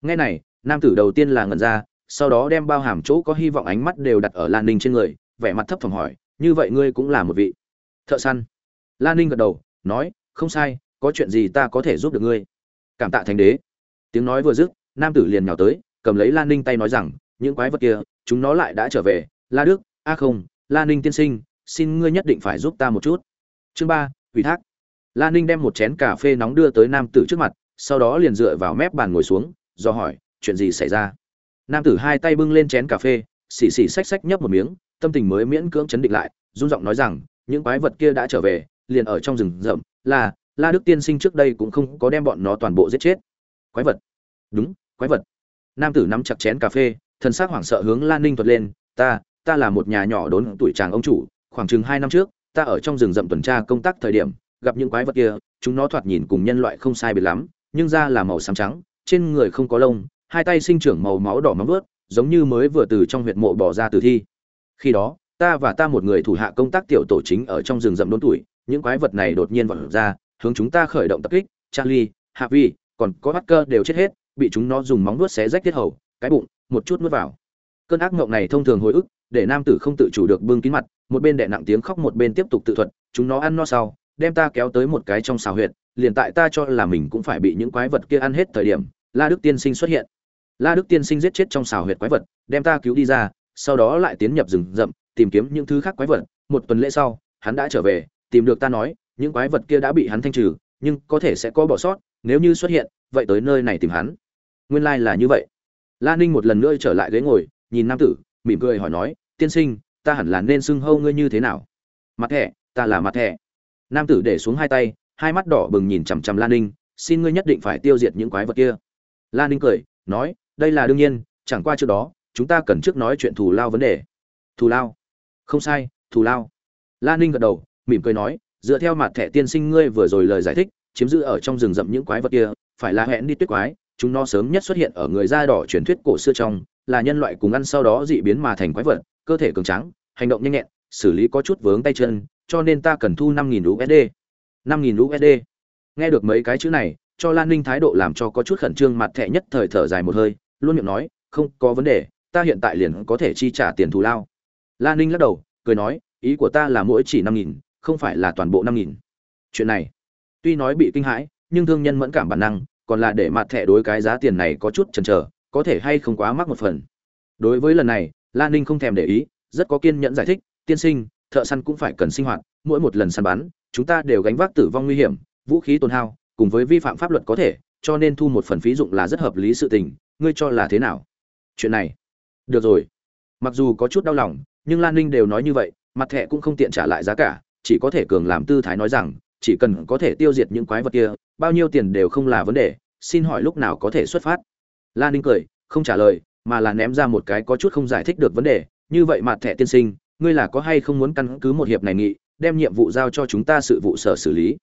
Nghe này, nam tử đầu tiên là ngẩn ra, sau đó đem bao hàm chỗ có hy vọng ánh mắt đều đặt ở la ninh trên người, vẻ mặt thấp thỏm hỏi, như vậy ngươi cũng là một vị thợ săn? La ninh gật đầu, nói, không sai, có chuyện gì ta có thể giúp được ngươi. Cảm tạ thánh đế. Tiếng nói vừa dứt, nam tử liền nhào tới cầm lấy lan ninh tay nói rằng, những quái vật kia, chúng nó lại đã trở về. La đức, a không, la ninh tiên sinh, xin ngươi nhất định phải giúp ta một chút. Chương ba, ủy thác. La ninh đem một chén cà phê nóng đưa tới nam tử trước mặt, sau đó liền dựa vào mép bàn ngồi xuống, do hỏi, chuyện gì xảy ra? Nam tử hai tay bưng lên chén cà phê, xì xì xách xách nhấp một miếng, tâm tình mới miễn cưỡng chấn định lại, run giọng nói rằng, những quái vật kia đã trở về, liền ở trong rừng rậm, là, la đức tiên sinh trước đây cũng không có đem bọn nó toàn bộ giết chết. Quái vật? Đúng, quái vật nam tử nắm chặt chén cà phê, thần s ắ c hoảng sợ hướng lan ninh thuật lên, ta ta là một nhà nhỏ đốn tuổi tràng ông chủ, khoảng chừng hai năm trước, ta ở trong rừng rậm tuần tra công tác thời điểm, gặp những quái vật kia, chúng nó thoạt nhìn cùng nhân loại không sai biệt lắm, nhưng da là màu xám trắng, trên người không có lông, hai tay sinh trưởng màu máu đỏ móng vớt giống như mới vừa từ trong huyệt mộ bỏ ra từ thi. Khi đó, ta và ta một người thủ hạ công tác tiểu tổ chính ở trong rừng rậm đốn tuổi, những quái vật này đột nhiên vọt ra, hướng chúng ta khởi động tập kích, charlie hạ vi còn có hacker đều chết hết bị chúng nó dùng móng vuốt xé rách tiết hầu, cái bụng, một chút nuốt vào. Cơn ác mộng này thông thường hồi ức, để nam tử không tự chủ được bưng kín mặt, một bên đệ nặng tiếng khóc một bên tiếp tục tự thuật, chúng nó ăn no sau, đem ta kéo tới một cái trong xào huyệt, liền tại ta cho là mình cũng phải bị những quái vật kia ăn hết thời điểm, la đức tiên sinh xuất hiện. La đức tiên sinh giết chết trong xào huyệt quái vật, đem ta cứu đi ra, sau đó lại tiến nhập rừng rậm, tìm kiếm những thứ khác quái vật. Một tuần lễ sau, hắn đã trở về, tìm được ta nói, những quái vật kia đã bị hắn thanh trừ, nhưng có thể sẽ có bỏ sót, nếu như xuất hiện, vậy tới nơi này tìm hắn nguyên lai là như vậy. La ninh một lần nữa trở lại ghế ngồi, nhìn nam tử, mỉm cười hỏi nói, tiên sinh, ta hẳn là nên xưng hâu ngươi như thế nào? Mặt thẻ ta là mặt thẻ nam tử để xuống hai tay, hai mắt đỏ bừng nhìn chằm chằm lan ninh, xin ngươi nhất định phải tiêu diệt những quái vật kia. Lan ninh cười, nói, đây là đương nhiên, chẳng qua trước đó, chúng ta cần trước nói chuyện thù lao vấn đề. Thù lao? Không sai, thù lao. Lan ninh gật đầu, mỉm cười nói, dựa theo mặt thẻ tiên sinh ngươi vừa rồi lời giải thích, chiếm giữ ở trong rừng rậm những quái vật kia, phải là hẹn đi tuyết quái chúng nó sớm nhất xuất hiện ở người da đỏ truyền thuyết cổ xưa trong, là nhân loại cùng ăn sau đó dị biến mà thành quái vật, cơ thể cường tráng, hành động nhanh nhẹn, xử lý có chút vướng tay chân, cho nên ta cần thu năm nghìn usd năm nghìn usd nghe được mấy cái chữ này, cho lan ninh thái độ làm cho có chút khẩn trương mặt thẻ nhất thời thở dài một hơi, luôn miệng nói, không có vấn đề, ta hiện tại liền có thể chi trả tiền thù lao. Lan ninh lắc đầu, cười nói, ý của ta là mỗi chỉ năm nghìn, không phải là toàn bộ năm nghìn. Chuyện này tuy nói bị kinh hãi, nhưng thương nhân mẫn cảm bản năng còn là để mặt thẻ đối cái giá tiền này có chút chần chờ, có thể hay không quá mắc một phần. Đối với lần này lan ninh không thèm để ý, rất có kiên nhẫn giải thích, tiên sinh, thợ săn cũng phải cần sinh hoạt, mỗi một lần săn bắn, chúng ta đều gánh vác tử vong nguy hiểm, vũ khí tổn hao, cùng với vi phạm pháp luật có thể, cho nên thu một phần phí dụng là rất hợp lý sự tình, ngươi cho là thế nào? Chuyện này, được rồi. Mặc dù có chút đau lòng, nhưng lan ninh đều nói như vậy, mặt thẻ cũng không tiện trả lại giá cả, chỉ có thể cường làm tư thái nói rằng, chỉ cần có thể tiêu diệt những quái vật kia bao nhiêu tiền đều không là vấn đề, xin hỏi lúc nào có thể xuất phát? Lan ninh cười, không trả lời, mà là ném ra một cái có chút không giải thích được vấn đề, như vậy mặt thẻ tiên sinh, ngươi là có hay không muốn căn cứ một hiệp này nghị, đem nhiệm vụ giao cho chúng ta sự vụ sở xử lý?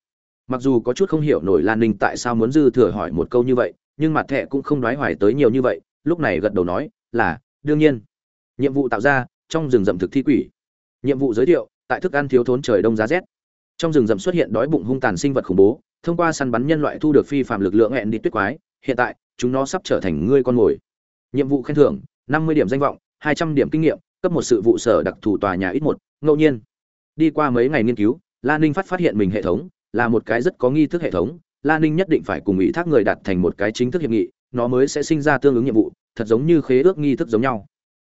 Mặc dù có chút không hiểu nổi lan ninh tại sao muốn dư thừa hỏi một câu như vậy, nhưng mặt thẻ cũng không đoái hoài tới nhiều như vậy, lúc này gật đầu nói, là, đương nhiên. Nhiệm vụ tạo ra, trong rừng rậm thực thi quỷ. Nhiệm vụ giới thiệu, tại thức ăn thiếu thốn trời đông giá rét. Trong rừng rậm xuất hiện đói bụng hung tàn sinh vật khủng bố thông qua săn bắn nhân loại thu được phi phạm lực lượng hẹn đi tuyết quái, hiện tại, chúng nó sắp trở thành ngươi con mồi. Nhiệm vụ khen thưởng, năm mươi điểm danh vọng, hai trăm điểm kinh nghiệm, cấp một sự vụ sở đặc thù tòa nhà ít một, ngẫu nhiên. Đi qua mấy ngày nghiên cứu lan ninh phát phát hiện mình hệ thống là một cái rất có nghi thức hệ thống lan ninh nhất định phải cùng ủy thác người đặt thành một cái chính thức hiệp nghị, nó mới sẽ sinh ra tương ứng nhiệm vụ, thật giống như khế ước nghi thức giống nhau.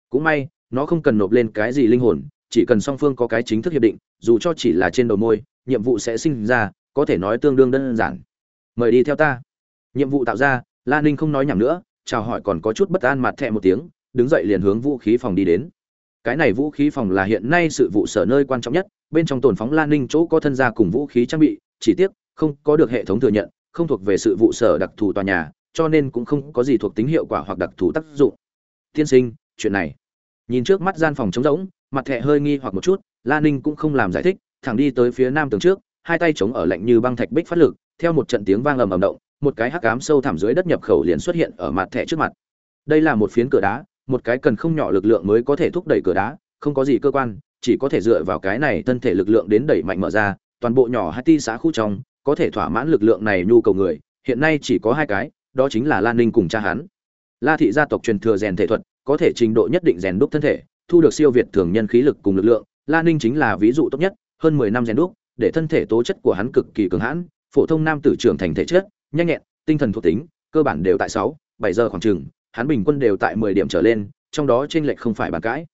Cũng may, nó không cần nộp lên cái gì linh hồn, chỉ cần song phương có cái chính thức hiệp định, dù cho chỉ là trên đầu môi, nhiệm vụ sẽ sinh ra có thể nói tương đương đơn giản. Mời đi theo ta. Nhiệm vụ tạo ra lan ninh không nói nhảm nữa, chào hỏi còn có chút bất an mặt thẹ một tiếng, đứng dậy liền hướng vũ khí phòng đi đến. Cái này vũ khí phòng là hiện nay sự vụ sở nơi quan trọng nhất, bên trong tồn phóng lan ninh chỗ có thân gia cùng vũ khí trang bị, chỉ tiếc, không có được hệ thống thừa nhận, không thuộc về sự vụ sở đặc thù tòa nhà, cho nên cũng không có gì thuộc tính hiệu quả hoặc đặc thù tác dụng. Tiên sinh, chuyện này. Nhìn trước mắt gian phòng trống rỗng, mặt thẹ hơi nghi hoặc một chút lan ninh cũng không làm giải thích, thẳng đi tới phía nam tường trước hai tay chống ở lạnh như băng thạch bích phát lực, theo một trận tiếng vang ầm ầm động, một cái hắc ám sâu thẳm dưới đất nhập khẩu liền xuất hiện ở mặt thẻ trước mặt. Đây là một phiến cửa đá, một cái cần không nhỏ lực lượng mới có thể thúc đẩy cửa đá, không có gì cơ quan, chỉ có thể dựa vào cái này thân thể lực lượng đến đẩy mạnh mở ra, toàn bộ nhỏ Hati xã khu trong, có thể thỏa mãn lực lượng này nhu cầu người, hiện nay chỉ có hai cái, đó chính là lan ninh cùng cha hắn. La thị gia tộc truyền thừa rèn thể thuật, có thể trình độ nhất định rèn đúc thân thể, thu được siêu việt thường nhân khí lực cùng lực lượng lan ninh chính là ví dụ tốt nhất, hơn mười năm rèn đúc để thân thể tố chất của hắn cực kỳ cường hãn, phổ thông nam tử trưởng thành thể chất, nhanh nhẹn, tinh thần thuộc tính, cơ bản đều tại sáu, bảy giờ khoảng chừng, hắn bình quân đều tại mười điểm trở lên, trong đó chênh lệch không phải bàn cãi.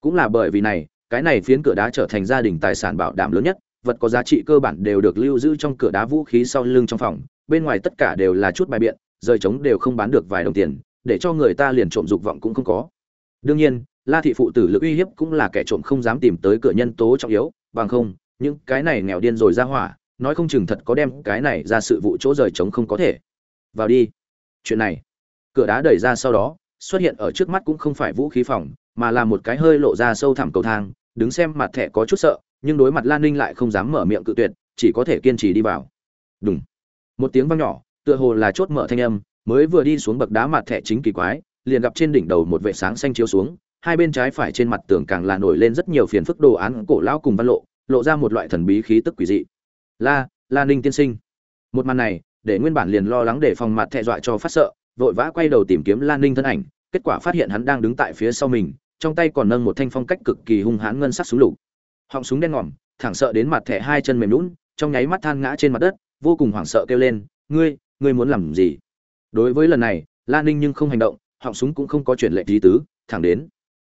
Cũng là bởi vì này, cái này phiến cửa đá trở thành gia đình tài sản bảo đảm lớn nhất, vật có giá trị cơ bản đều được lưu giữ trong cửa đá vũ khí sau lưng trong phòng, bên ngoài tất cả đều là chút bài biện, rời trống đều không bán được vài đồng tiền, để cho người ta liền trộm dục vọng cũng không có. Đương nhiên, la thị phụ tử lực uy hiếp cũng là kẻ trộm không dám tìm tới cửa nhân tố trọng yếu, bằng không những cái này nghèo điên rồi ra hỏa, nói không chừng thật có đem cái này ra sự vụ chỗ rời trống không có thể. Vào đi. Chuyện này, cửa đá đẩy ra sau đó, xuất hiện ở trước mắt cũng không phải vũ khí phòng, mà là một cái hơi lộ ra sâu thẳm cầu thang, đứng xem mặt thẻ có chút sợ, nhưng đối mặt lan ninh lại không dám mở miệng cự tuyệt, chỉ có thể kiên trì đi vào. Đúng một tiếng vang nhỏ, tựa hồ là chốt mở thanh âm, mới vừa đi xuống bậc đá mặt thẻ chính kỳ quái, liền gặp trên đỉnh đầu một vệ sáng xanh chiếu xuống, hai bên trái phải trên mặt tường càng là nổi lên rất nhiều phiền phức đồ án cổ lão cùng văn lộ lộ ra một loại thần bí khí tức quỷ dị. La la ninh tiên sinh. Một màn này, để nguyên bản liền lo lắng để phòng mặt thẹ dọa cho phát sợ, vội vã quay đầu tìm kiếm lan ninh thân ảnh, kết quả phát hiện hắn đang đứng tại phía sau mình, trong tay còn nâng một thanh phong cách cực kỳ hung hãn ngân sắc súng lục. Họng súng đen ngòm, thẳng sợ đến mặt thẻ hai chân mềm lún trong nháy mắt than ngã trên mặt đất, vô cùng hoảng sợ kêu lên, ngươi ngươi muốn làm gì? Đối với lần này lan ninh nhưng không hành động, họng súng cũng không có chuyển lệnh trí tứ, thẳng đến.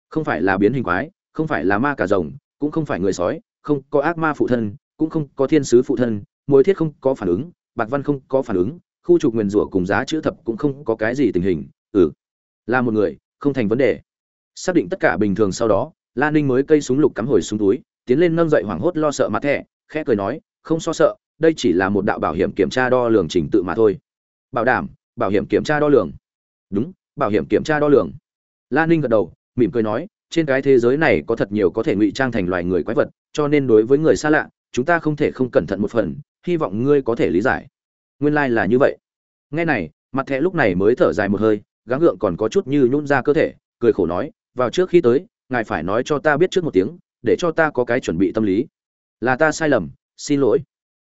Không phải là biến hình quái, không phải là ma cà rồng, cũng không phải người sói không có ác ma phụ thân, cũng không có thiên sứ phụ thân, mối thiết không có phản ứng, bạc văn không có phản ứng, khu trục nguyền rủa cùng giá chữ thập cũng không có cái gì tình hình ừ là một người, không thành vấn đề. Xác định tất cả bình thường sau đó lan ninh mới cây súng lục cắm hồi xuống túi, tiến lên nâng dậy hoảng hốt lo sợ mặt thẻ, khẽ cười nói, không so sợ, đây chỉ là một đạo bảo hiểm kiểm tra đo lường trình tự mà thôi. Bảo đảm, bảo hiểm kiểm tra đo lường. Đúng, bảo hiểm kiểm tra đo lường. Lan ninh gật đầu, mỉm cười nói, trên cái thế giới này có thật nhiều có thể ngụy trang thành loài người quái vật cho nên đối với người xa lạ, chúng ta không thể không cẩn thận một phần, hy vọng ngươi có thể lý giải. Nguyên lai、like、là như vậy. Nghe này, mặt thẹ lúc này mới thở dài một hơi, gắng gượng còn có chút như nhún ra cơ thể, cười khổ nói, vào trước khi tới, ngài phải nói cho ta biết trước một tiếng, để cho ta có cái chuẩn bị tâm lý. Là ta sai lầm, xin lỗi.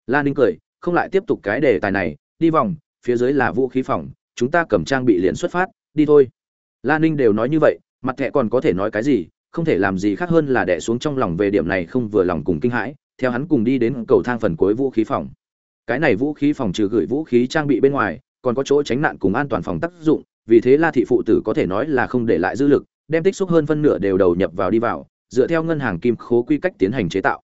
Lan ninh cười, không lại tiếp tục cái đề tài này, đi vòng, phía dưới là vũ khí phòng, chúng ta cầm trang bị liền xuất phát, đi thôi. Lan ninh đều nói như vậy, mặt thẹ còn có thể nói cái gì không thể làm gì khác hơn là đẻ xuống trong lòng về điểm này không vừa lòng cùng kinh hãi, theo hắn cùng đi đến cầu thang phần cuối vũ khí phòng. Cái này vũ khí phòng trừ gửi vũ khí trang bị bên ngoài, còn có chỗ tránh nạn cùng an toàn phòng tác dụng, vì thế la thị phụ tử có thể nói là không để lại dư lực, đem tích xúc hơn phân nửa đều đầu nhập vào đi vào, dựa theo ngân hàng kim khố quy cách tiến hành chế tạo.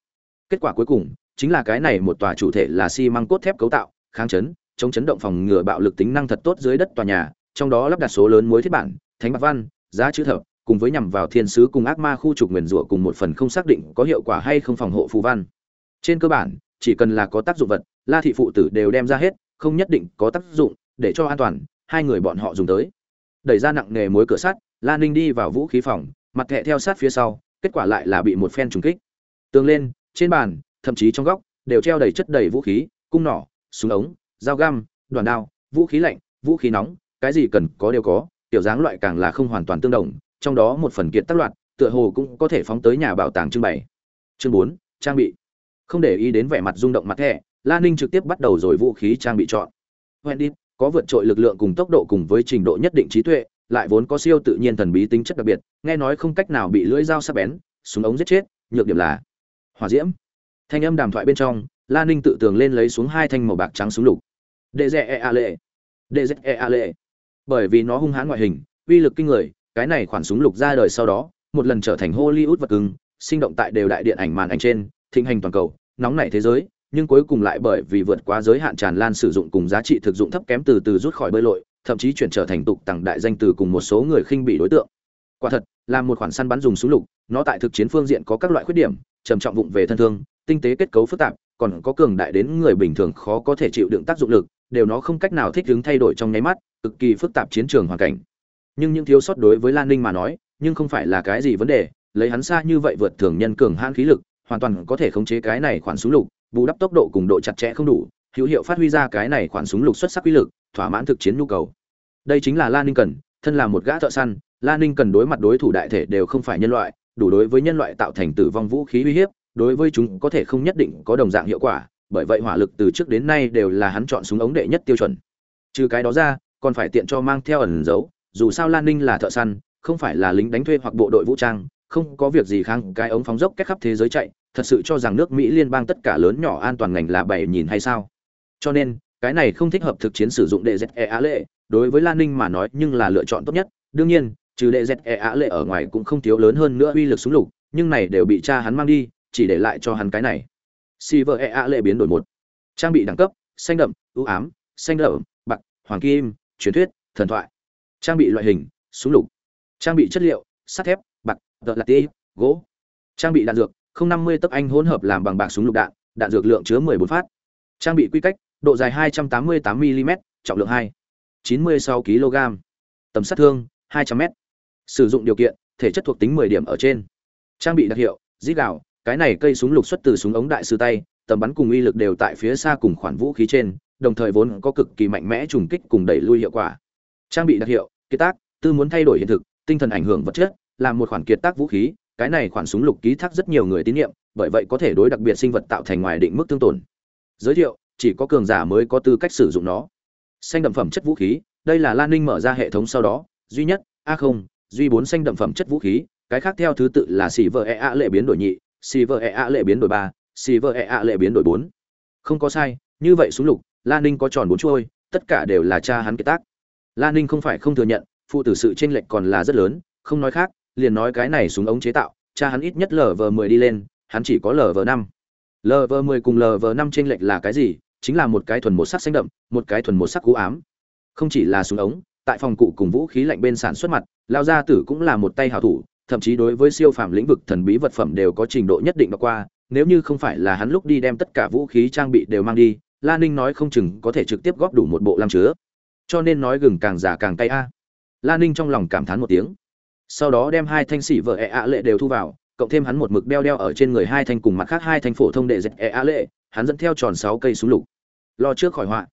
Kết quả cuối cùng, chính là cái này một tòa chủ thể là xi măng cốt thép cấu tạo, kháng chấn, chống chấn động phòng ngừa bạo lực tính năng thật tốt dưới đất tòa nhà, trong đó lắp đặt số lớn mối thiết bản, thánh bạc văn, giá chữ thập cùng với nhằm vào thiên sứ cùng ác ma khu trục nguyền rủa cùng một phần không xác định có hiệu quả hay không phòng hộ phù văn. Trên cơ bản, chỉ cần là có tác dụng vật, la thị phụ tử đều đem ra hết, không nhất định có tác dụng, để cho an toàn, hai người bọn họ dùng tới. Đẩy ra nặng nề mối cửa sắt lan ninh đi vào vũ khí phòng, mặt thẹ theo sát phía sau, kết quả lại là bị một phen trùng kích. Tường lên, trên bàn, thậm chí trong góc, đều treo đầy chất đầy vũ khí, cung nỏ, súng ống, dao găm, đoàn đao, vũ khí lạnh, vũ khí nóng, cái gì cần có đều có tiểu dáng loại càng là không hoàn toàn tương đồng trong đó một phần kiện tác loạt tựa hồ cũng có thể phóng tới nhà bảo tàng trưng bày. Chương bốn, trang bị. Không để ý đến vẻ mặt rung động mặt thẻ la ninh trực tiếp bắt đầu rồi vũ khí trang bị chọn. Wendy có vượt trội lực lượng cùng tốc độ cùng với trình độ nhất định trí tuệ, lại vốn có siêu tự nhiên thần bí tính chất đặc biệt, nghe nói không cách nào bị lưỡi dao sắc bén, súng ống giết chết, nhược điểm là hỏa diễm. Thanh âm đàm thoại bên trong, la ninh tự tường lên lấy xuống hai thanh màu bạc trắng súng lục. Đệ rẻ e a lệ. Đệ rẻ e a lệ. Bởi vì nó hung hãn ngoại hình, uy lực kinh người cái này khoản súng lục ra đời sau đó, một lần trở thành hollywood vật cứng, sinh động tại đều đại điện ảnh màn ảnh trên, thịnh hành toàn cầu, nóng nảy thế giới, nhưng cuối cùng lại bởi vì vượt quá giới hạn tràn lan sử dụng cùng giá trị thực dụng thấp kém từ từ rút khỏi bơi lội, thậm chí chuyển trở thành tục tặng đại danh từ cùng một số người khinh bị đối tượng. Quả thật, là một khoản săn bắn dùng súng lục, nó tại thực chiến phương diện có các loại khuyết điểm, trầm trọng vụng về thân thương, tinh tế kết cấu phức tạp, còn có cường đại đến người bình thường khó có thể chịu đựng tác dụng lực, đều nó không cách nào thích ứng thay đổi trong nháy mắt, cực kỳ phức tạp chiến trường hoàn cảnh nhưng những thiếu sót đối với lan ninh mà nói, nhưng không phải là cái gì vấn đề, lấy hắn xa như vậy vượt thường nhân cường hãn khí lực, hoàn toàn có thể khống chế cái này khoản súng lục, bù đắp tốc độ cùng độ chặt chẽ không đủ, hữu hiệu phát huy ra cái này khoản súng lục xuất sắc uy lực, thỏa mãn thực chiến nhu cầu. Đây chính là lan ninh cần, thân là một gã thợ săn, lan ninh cần đối mặt đối thủ đại thể đều không phải nhân loại, đủ đối với nhân loại tạo thành tử vong vũ khí uy hiếp, đối với chúng có thể không nhất định có đồng dạng hiệu quả, bởi vậy hỏa lực từ trước đến nay đều là hắn chọn súng ống đệ nhất tiêu chuẩn. Trừ cái đó ra, còn phải tiện cho mang theo ẩn dấu dù sao lan ninh là thợ săn, không phải là lính đánh thuê hoặc bộ đội vũ trang, không có việc gì khang. cái ống phóng dốc cách khắp thế giới chạy, thật sự cho rằng nước mỹ liên bang tất cả lớn nhỏ an toàn ngành là bảy nhìn hay sao? Cho nên, cái này không thích hợp thực chiến sử dụng đệ dẹt e á lệ, đối với lan ninh mà nói nhưng là lựa chọn tốt nhất. Đương nhiên, trừ đệ dẹt e á lệ ở ngoài cũng không thiếu lớn hơn nữa uy lực súng lục, nhưng này đều bị cha hắn mang đi, chỉ để lại cho hắn cái này. Silver e á lệ biến đổi một. Trang bị đẳng cấp, xanh đậm ưu ám, xanh đậm, bạc, hoàng kim, truyền thuyết, thần thoại trang bị loại hình, súng lục. Trang bị chất liệu, sắt thép, bạc, tợ lạt tê, gỗ. Trang bị đạn dược, không năm mươi tấc anh hỗn hợp làm bằng bạc súng lục đạn đạn dược lượng chứa 14 phát. Trang bị quy cách, độ dài 288 mm trọng lượng 2 96 kg tầm sát thương 200 m sử dụng điều kiện, thể chất thuộc tính 10 điểm ở trên. Trang bị đặc hiệu dít gạo. Cái này cây súng lục xuất từ súng ống đại sư tay, tầm bắn cùng uy lực đều tại phía xa cùng khoản vũ khí trên, đồng thời vốn có cực kỳ mạnh mẽ trùng kích cùng đẩy lui hiệu quả. Trang bị đặc hiệu kiệt tác, tư muốn thay đổi hiện thực, tinh thần ảnh hưởng vật chất là một khoản kiệt tác vũ khí, cái này khoản súng lục ký thác rất nhiều người tín nhiệm, bởi vậy có thể đối đặc biệt sinh vật tạo thành ngoài định mức tương tổn. Giới thiệu, chỉ có cường giả mới có tư cách sử dụng nó. Xanh đậm phẩm chất vũ khí, đây là lan ninh mở ra hệ thống sau đó, duy nhất, a không, duy bốn xanh đậm phẩm chất vũ khí, cái khác theo thứ tự là xì vợ e a lệ biến đổi nhị, xì vợ e a lệ biến đổi ba, xì vợ e a lệ biến đổi bốn. Không có sai, như vậy súng lục, lan ninh có tròn bốn chuôi, tất cả đều là cha hắn kế tác lan ninh không phải không thừa nhận phụ tử sự chênh lệch còn là rất lớn, không nói khác, liền nói cái này súng ống chế tạo, cha hắn ít nhất LV10 đi lên, hắn chỉ có LV5. LV10 cùng LV5 chênh lệch là cái gì? Chính là một cái thuần một sắc xanh đậm, một cái thuần một sắc cú ám. Không chỉ là súng ống, tại phòng cụ cùng vũ khí lạnh bên sản xuất mặt, lao gia tử cũng là một tay hảo thủ, thậm chí đối với siêu phàm lĩnh vực thần bí vật phẩm đều có trình độ nhất định mà qua, nếu như không phải là hắn lúc đi đem tất cả vũ khí trang bị đều mang đi, La Ninh nói không chừng có thể trực tiếp góp đủ một bộ lam chứa. Cho nên nói gừng càng già càng cay a. Lan Ninh trong lòng cảm thán một tiếng. Sau đó đem hai thanh sĩ vợ e ạ lệ đều thu vào, cộng thêm hắn một mực đeo đeo ở trên người hai thanh cùng mặt khác hai thanh phổ thông đệ dệt e ạ lệ, hắn dẫn theo tròn sáu cây súng lục. Lo trước khỏi họa.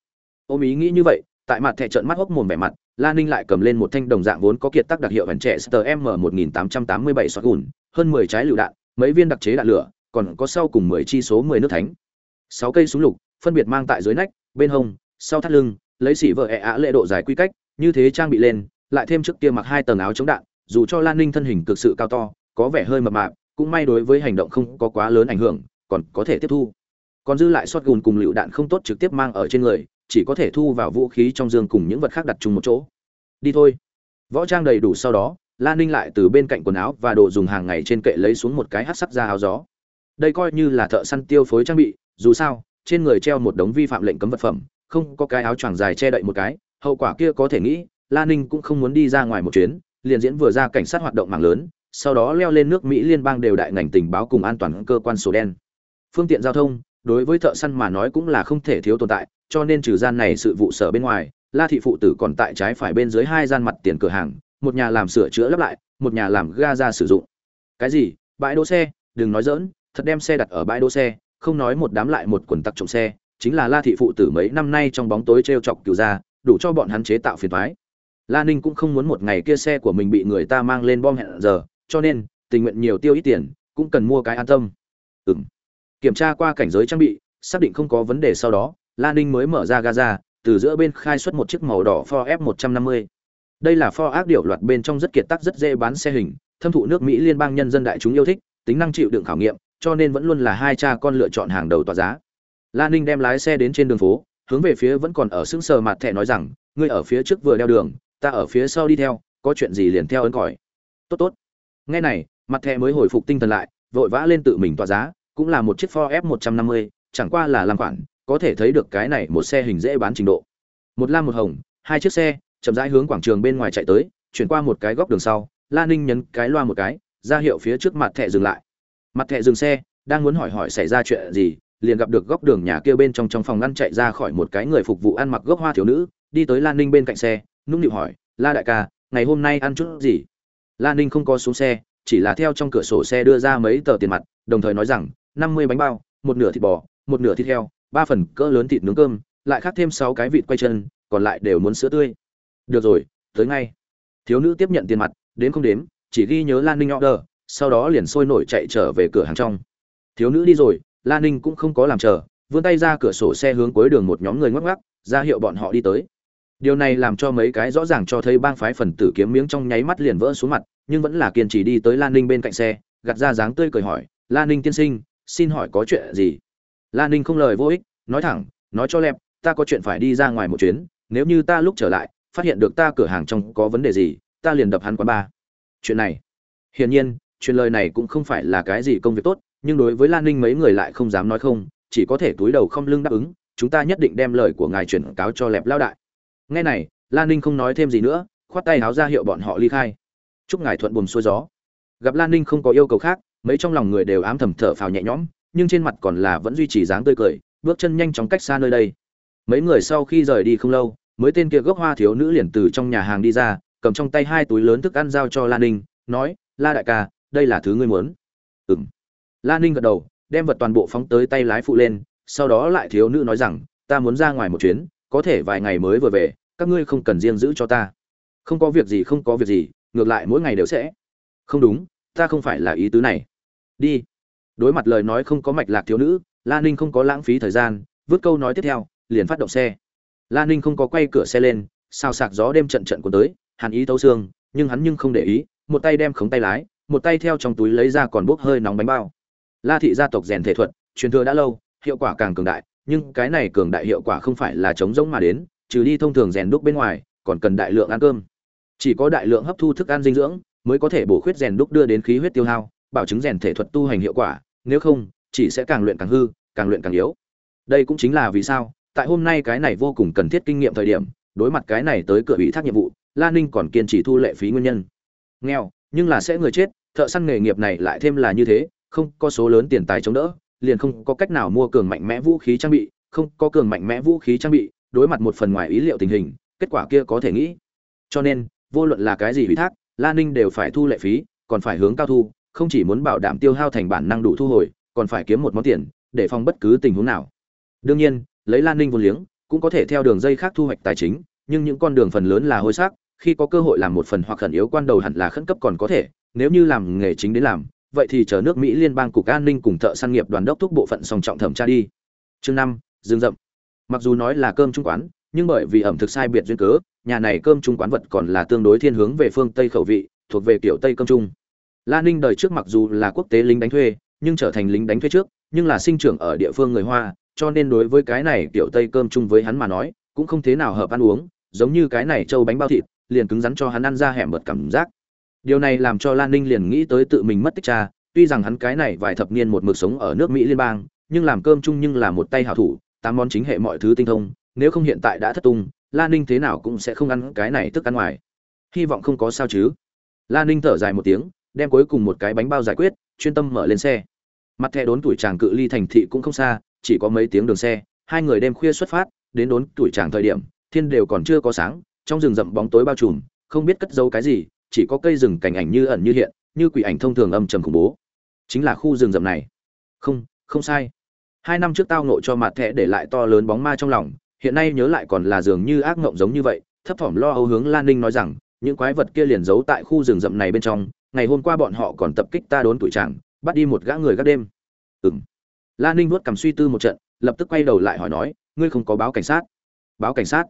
Ôm ý nghĩ như vậy, tại mặt thẻ trận mắt hốc mồm vẻ mặt, Lan Ninh lại cầm lên một thanh đồng dạng vốn có kiệt tác đặc hiệu vẩn trẻ STM1887 gùn hơn 10 trái lựu đạn, mấy viên đặc chế đạn lửa, còn có sau cùng 10 chi số 10 nước thánh. sáu cây súng lục, phân biệt mang tại dưới nách, bên hông, sau thắt lưng, lấy xỉ vợ ẹ ạ lệ độ dài quy cách, như thế trang bị lên, lại thêm trước kia mặc hai tầng áo chống đạn, dù cho lan ninh thân hình cực sự cao to, có vẻ hơi mập mạp, cũng may đối với hành động không có quá lớn ảnh hưởng, còn có thể tiếp thu. Còn dư lại sót gùn cùng lựu đạn không tốt trực tiếp mang ở trên người, chỉ có thể thu vào vũ khí trong giường cùng những vật khác đặt chung một chỗ. Đi thôi. Võ trang đầy đủ sau đó, lan ninh lại từ bên cạnh quần áo và đồ dùng hàng ngày trên kệ lấy xuống một cái hát sắc ra áo gió. Đây coi như là thợ săn tiêu phối trang bị, dù sao, trên người treo một đống vi phạm lệnh cấm vật phẩm không có cái áo choàng dài che đậy một cái, hậu quả kia có thể nghĩ lan ninh cũng không muốn đi ra ngoài một chuyến, liền diễn vừa ra cảnh sát hoạt động mạng lớn, sau đó leo lên nước mỹ liên bang đều đại ngành tình báo cùng an toàn cơ quan sổ đen. Phương tiện giao thông, đối với thợ săn mà nói cũng là không thể thiếu tồn tại, cho nên trừ gian này sự vụ sở bên ngoài, la thị phụ tử còn tại trái phải bên dưới hai gian mặt tiền cửa hàng, một nhà làm sửa chữa lắp lại, một nhà làm ga ra sử dụng. Cái gì? Bãi đỗ xe? Đừng nói dỡn thật đem xe đặt ở bãi đỗ xe, không nói một đám lại một quần tặc trộm xe chính là la thị phụ tử mấy năm nay trong bóng tối trêu chọc cửu gia đủ cho bọn hắn chế tạo phiền toái. la ninh cũng không muốn một ngày kia xe của mình bị người ta mang lên bom hẹn giờ cho nên tình nguyện nhiều tiêu ít tiền cũng cần mua cái an tâm ừ kiểm tra qua cảnh giới trang bị xác định không có vấn đề sau đó la ninh mới mở ra gaza từ giữa bên khai xuất một chiếc màu đỏ Ford F150. Đây là Ford ác điệu loạt bên trong rất kiệt tác rất dễ bán xe hình, thâm thụ nước Mỹ liên bang nhân dân đại chúng yêu thích, tính năng chịu đựng khảo nghiệm, cho nên vẫn luôn là hai cha con lựa chọn hàng đầu tòa giá. La Ninh đem lái xe đến trên đường phố, hướng về phía vẫn còn ở sững sờ mặt thẻ nói rằng, ngươi ở phía trước vừa đeo đường, ta ở phía sau đi theo, có chuyện gì liền theo ấn còi. Tốt tốt. Nghe này, mặt thẻ mới hồi phục tinh thần lại, vội vã lên tự mình tòa giá, cũng là một chiếc Ford F150, chẳng qua là làm khoản, có thể thấy được cái này một xe hình dễ bán trình độ. Một lam một hồng, hai chiếc xe, chậm rãi hướng quảng trường bên ngoài chạy tới, chuyển qua một cái góc đường sau, La Ninh nhấn cái loa một cái, ra hiệu phía trước mặt thẻ dừng lại. Mặt thẻ dừng xe, đang muốn hỏi hỏi xảy ra chuyện gì, liền gặp được góc đường nhà kia bên trong trong phòng ngăn chạy ra khỏi một cái người phục vụ ăn mặc gốc hoa thiếu nữ, đi tới Lan Ninh bên cạnh xe, nũng nịu hỏi, "La đại ca, ngày hôm nay ăn chút gì?" Lan Ninh không có xuống xe, chỉ là theo trong cửa sổ xe đưa ra mấy tờ tiền mặt, đồng thời nói rằng, năm mươi bánh bao, một nửa thịt bò, một nửa thịt heo, ba phần cỡ lớn thịt nướng cơm, lại khác thêm sáu cái vịt quay chân, còn lại đều muốn sữa tươi. Được rồi tới ngay. Thiếu nữ tiếp nhận tiền mặt đến không đếm chỉ ghi nhớ lan ninh order sau đó liền sôi nổi chạy trở về cửa hàng trong. Thiếu nữ đi rồi lan ninh cũng không có làm chờ, vươn tay ra cửa sổ xe hướng cuối đường một nhóm người ngoắc ngoắc, ra hiệu bọn họ đi tới. Điều này làm cho mấy cái rõ ràng cho thấy bang phái phần tử kiếm miếng trong nháy mắt liền vỡ xuống mặt, nhưng vẫn là kiên trì đi tới lan ninh bên cạnh xe gặt ra dáng tươi cười hỏi lan ninh tiên sinh, xin hỏi có chuyện gì? Lan ninh không lời vô ích, nói thẳng, nói cho lẹp, ta có chuyện phải đi ra ngoài một chuyến, nếu như ta lúc trở lại, phát hiện được ta cửa hàng trong có vấn đề gì, ta liền đập hắn quán ba chuyện này, hiển nhiên, chuyện lời này cũng không phải là cái gì công việc tốt nhưng đối với lan ninh mấy người lại không dám nói không, chỉ có thể túi đầu không lưng đáp ứng, chúng ta nhất định đem lời của ngài chuyển cáo cho lẹp lao đại. Ngay này, lan ninh không nói thêm gì nữa, khoát tay háo ra hiệu bọn họ ly khai. Chúc ngài thuận buồm xuôi gió. Gặp lan ninh không có yêu cầu khác, mấy trong lòng người đều ám thầm thở phào nhẹ nhõm, nhưng trên mặt còn là vẫn duy trì dáng tươi cười, bước chân nhanh chóng cách xa nơi đây. Mấy người sau khi rời đi không lâu, mới tên kia gốc hoa thiếu nữ liền từ trong nhà hàng đi ra, cầm trong tay hai túi lớn thức ăn giao cho lan ninh, nói, la đại ca, đây là thứ ngươi muốn. Ừng La ninh gật đầu, đem vật toàn bộ phóng tới tay lái phụ lên, sau đó lại thiếu nữ nói rằng, ta muốn ra ngoài một chuyến, có thể vài ngày mới vừa về, các ngươi không cần riêng giữ cho ta. Không có việc gì, không có việc gì, ngược lại mỗi ngày đều sẽ. Không đúng, ta không phải là ý tứ này. Đi. Đối mặt lời nói không có mạch lạc thiếu nữ, La ninh không có lãng phí thời gian, vứt câu nói tiếp theo, liền phát động xe. La ninh không có quay cửa xe lên sao sạc gió đêm trận trận của tới, hàn ý thấu xương, nhưng hắn nhưng không để ý, một tay đem khống tay lái, một tay theo trong túi lấy ra còn bốc hơi nóng bánh bao la thị gia tộc rèn thể thuật, truyền thừa đã lâu, hiệu quả càng cường đại, nhưng cái này cường đại hiệu quả không phải là chống giống mà đến, trừ đi thông thường rèn đúc bên ngoài, còn cần đại lượng ăn cơm. Chỉ có đại lượng hấp thu thức ăn dinh dưỡng, mới có thể bổ khuyết rèn đúc đưa đến khí huyết tiêu hao, bảo chứng rèn thể thuật tu hành hiệu quả, nếu không, chỉ sẽ càng luyện càng hư, càng luyện càng yếu. Đây cũng chính là vì sao, tại hôm nay cái này vô cùng cần thiết kinh nghiệm thời điểm, đối mặt cái này tới cửa ủy thác nhiệm vụ, La ninh còn kiên trì thu lệ phí nguyên nhân. Nghèo, nhưng là sẽ người chết, thợ săn nghề nghiệp này lại thêm là như thế không có số lớn tiền tài chống đỡ, liền không có cách nào mua cường mạnh mẽ vũ khí trang bị, không có cường mạnh mẽ vũ khí trang bị, đối mặt một phần ngoài ý liệu tình hình, kết quả kia có thể nghĩ. Cho nên, vô luận là cái gì ủy thác Lan ninh đều phải thu lệ phí, còn phải hướng cao thu, không chỉ muốn bảo đảm tiêu hao thành bản năng đủ thu hồi, còn phải kiếm một món tiền, để phòng bất cứ tình huống nào. Đương nhiên, lấy lan ninh vô liếng, cũng có thể theo đường dây khác thu hoạch tài chính, nhưng những con đường phần lớn là hôi xác, khi có cơ hội làm một phần hoặc khẩn yếu quan đầu hẳn là khẩn cấp còn có thể, nếu như làm nghề chính đến làm vậy thì chờ nước mỹ liên bang cục an ninh cùng thợ săn nghiệp đoàn đốc thúc bộ phận song trọng thẩm tra đi. Chương năm dương rậm. Mặc dù nói là cơm trung quán, nhưng bởi vì ẩm thực sai biệt duyên cớ, nhà này cơm trung quán vật còn là tương đối thiên hướng về phương tây khẩu vị, thuộc về kiểu tây cơm trung. La ninh đời trước mặc dù là quốc tế lính đánh thuê, nhưng trở thành lính đánh thuê trước, nhưng là sinh trưởng ở địa phương người hoa, cho nên đối với cái này kiểu tây cơm chung với hắn mà nói, cũng không thế nào hợp ăn uống, giống như cái này trâu bánh bao thịt, liền cứng rắn cho hắn ăn ra hẻm bật cảm giác điều này làm cho lan ninh liền nghĩ tới tự mình mất tích cha, tuy rằng hắn cái này vài thập niên một mực sống ở nước mỹ liên bang, nhưng làm cơm chung nhưng là một tay hảo thủ, tám món chính hệ mọi thứ tinh thông, nếu không hiện tại đã thất tung, lan ninh thế nào cũng sẽ không ăn cái này thức ăn ngoài. Hy vọng không có sao chứ. Lan ninh thở dài một tiếng, đem cuối cùng một cái bánh bao giải quyết, chuyên tâm mở lên xe. Mặt thẻ đốn tuổi chàng cự ly thành thị cũng không xa, chỉ có mấy tiếng đường xe, hai người đêm khuya xuất phát, đến đốn tuổi chàng thời điểm, thiên đều còn chưa có sáng, trong rừng rậm bóng tối bao trùm, không biết cất giấu cái gì chỉ có cây rừng cảnh ảnh như ẩn như hiện, như quỷ ảnh thông thường âm trầm khủng bố. Chính là khu rừng rậm này. Không không sai. Hai năm trước tao nộ cho mặt thẻ để lại to lớn bóng ma trong lòng, hiện nay nhớ lại còn là dường như ác ngộng giống như vậy, thấp thỏm lo âu hướng lan ninh nói rằng, những quái vật kia liền giấu tại khu rừng rậm này bên trong, ngày hôm qua bọn họ còn tập kích ta đốn tuổi chàng, bắt đi một gã người gác đêm. Ừng lan ninh vuốt cầm suy tư một trận, lập tức quay đầu lại hỏi nói, ngươi không có báo cảnh sát? Báo cảnh sát?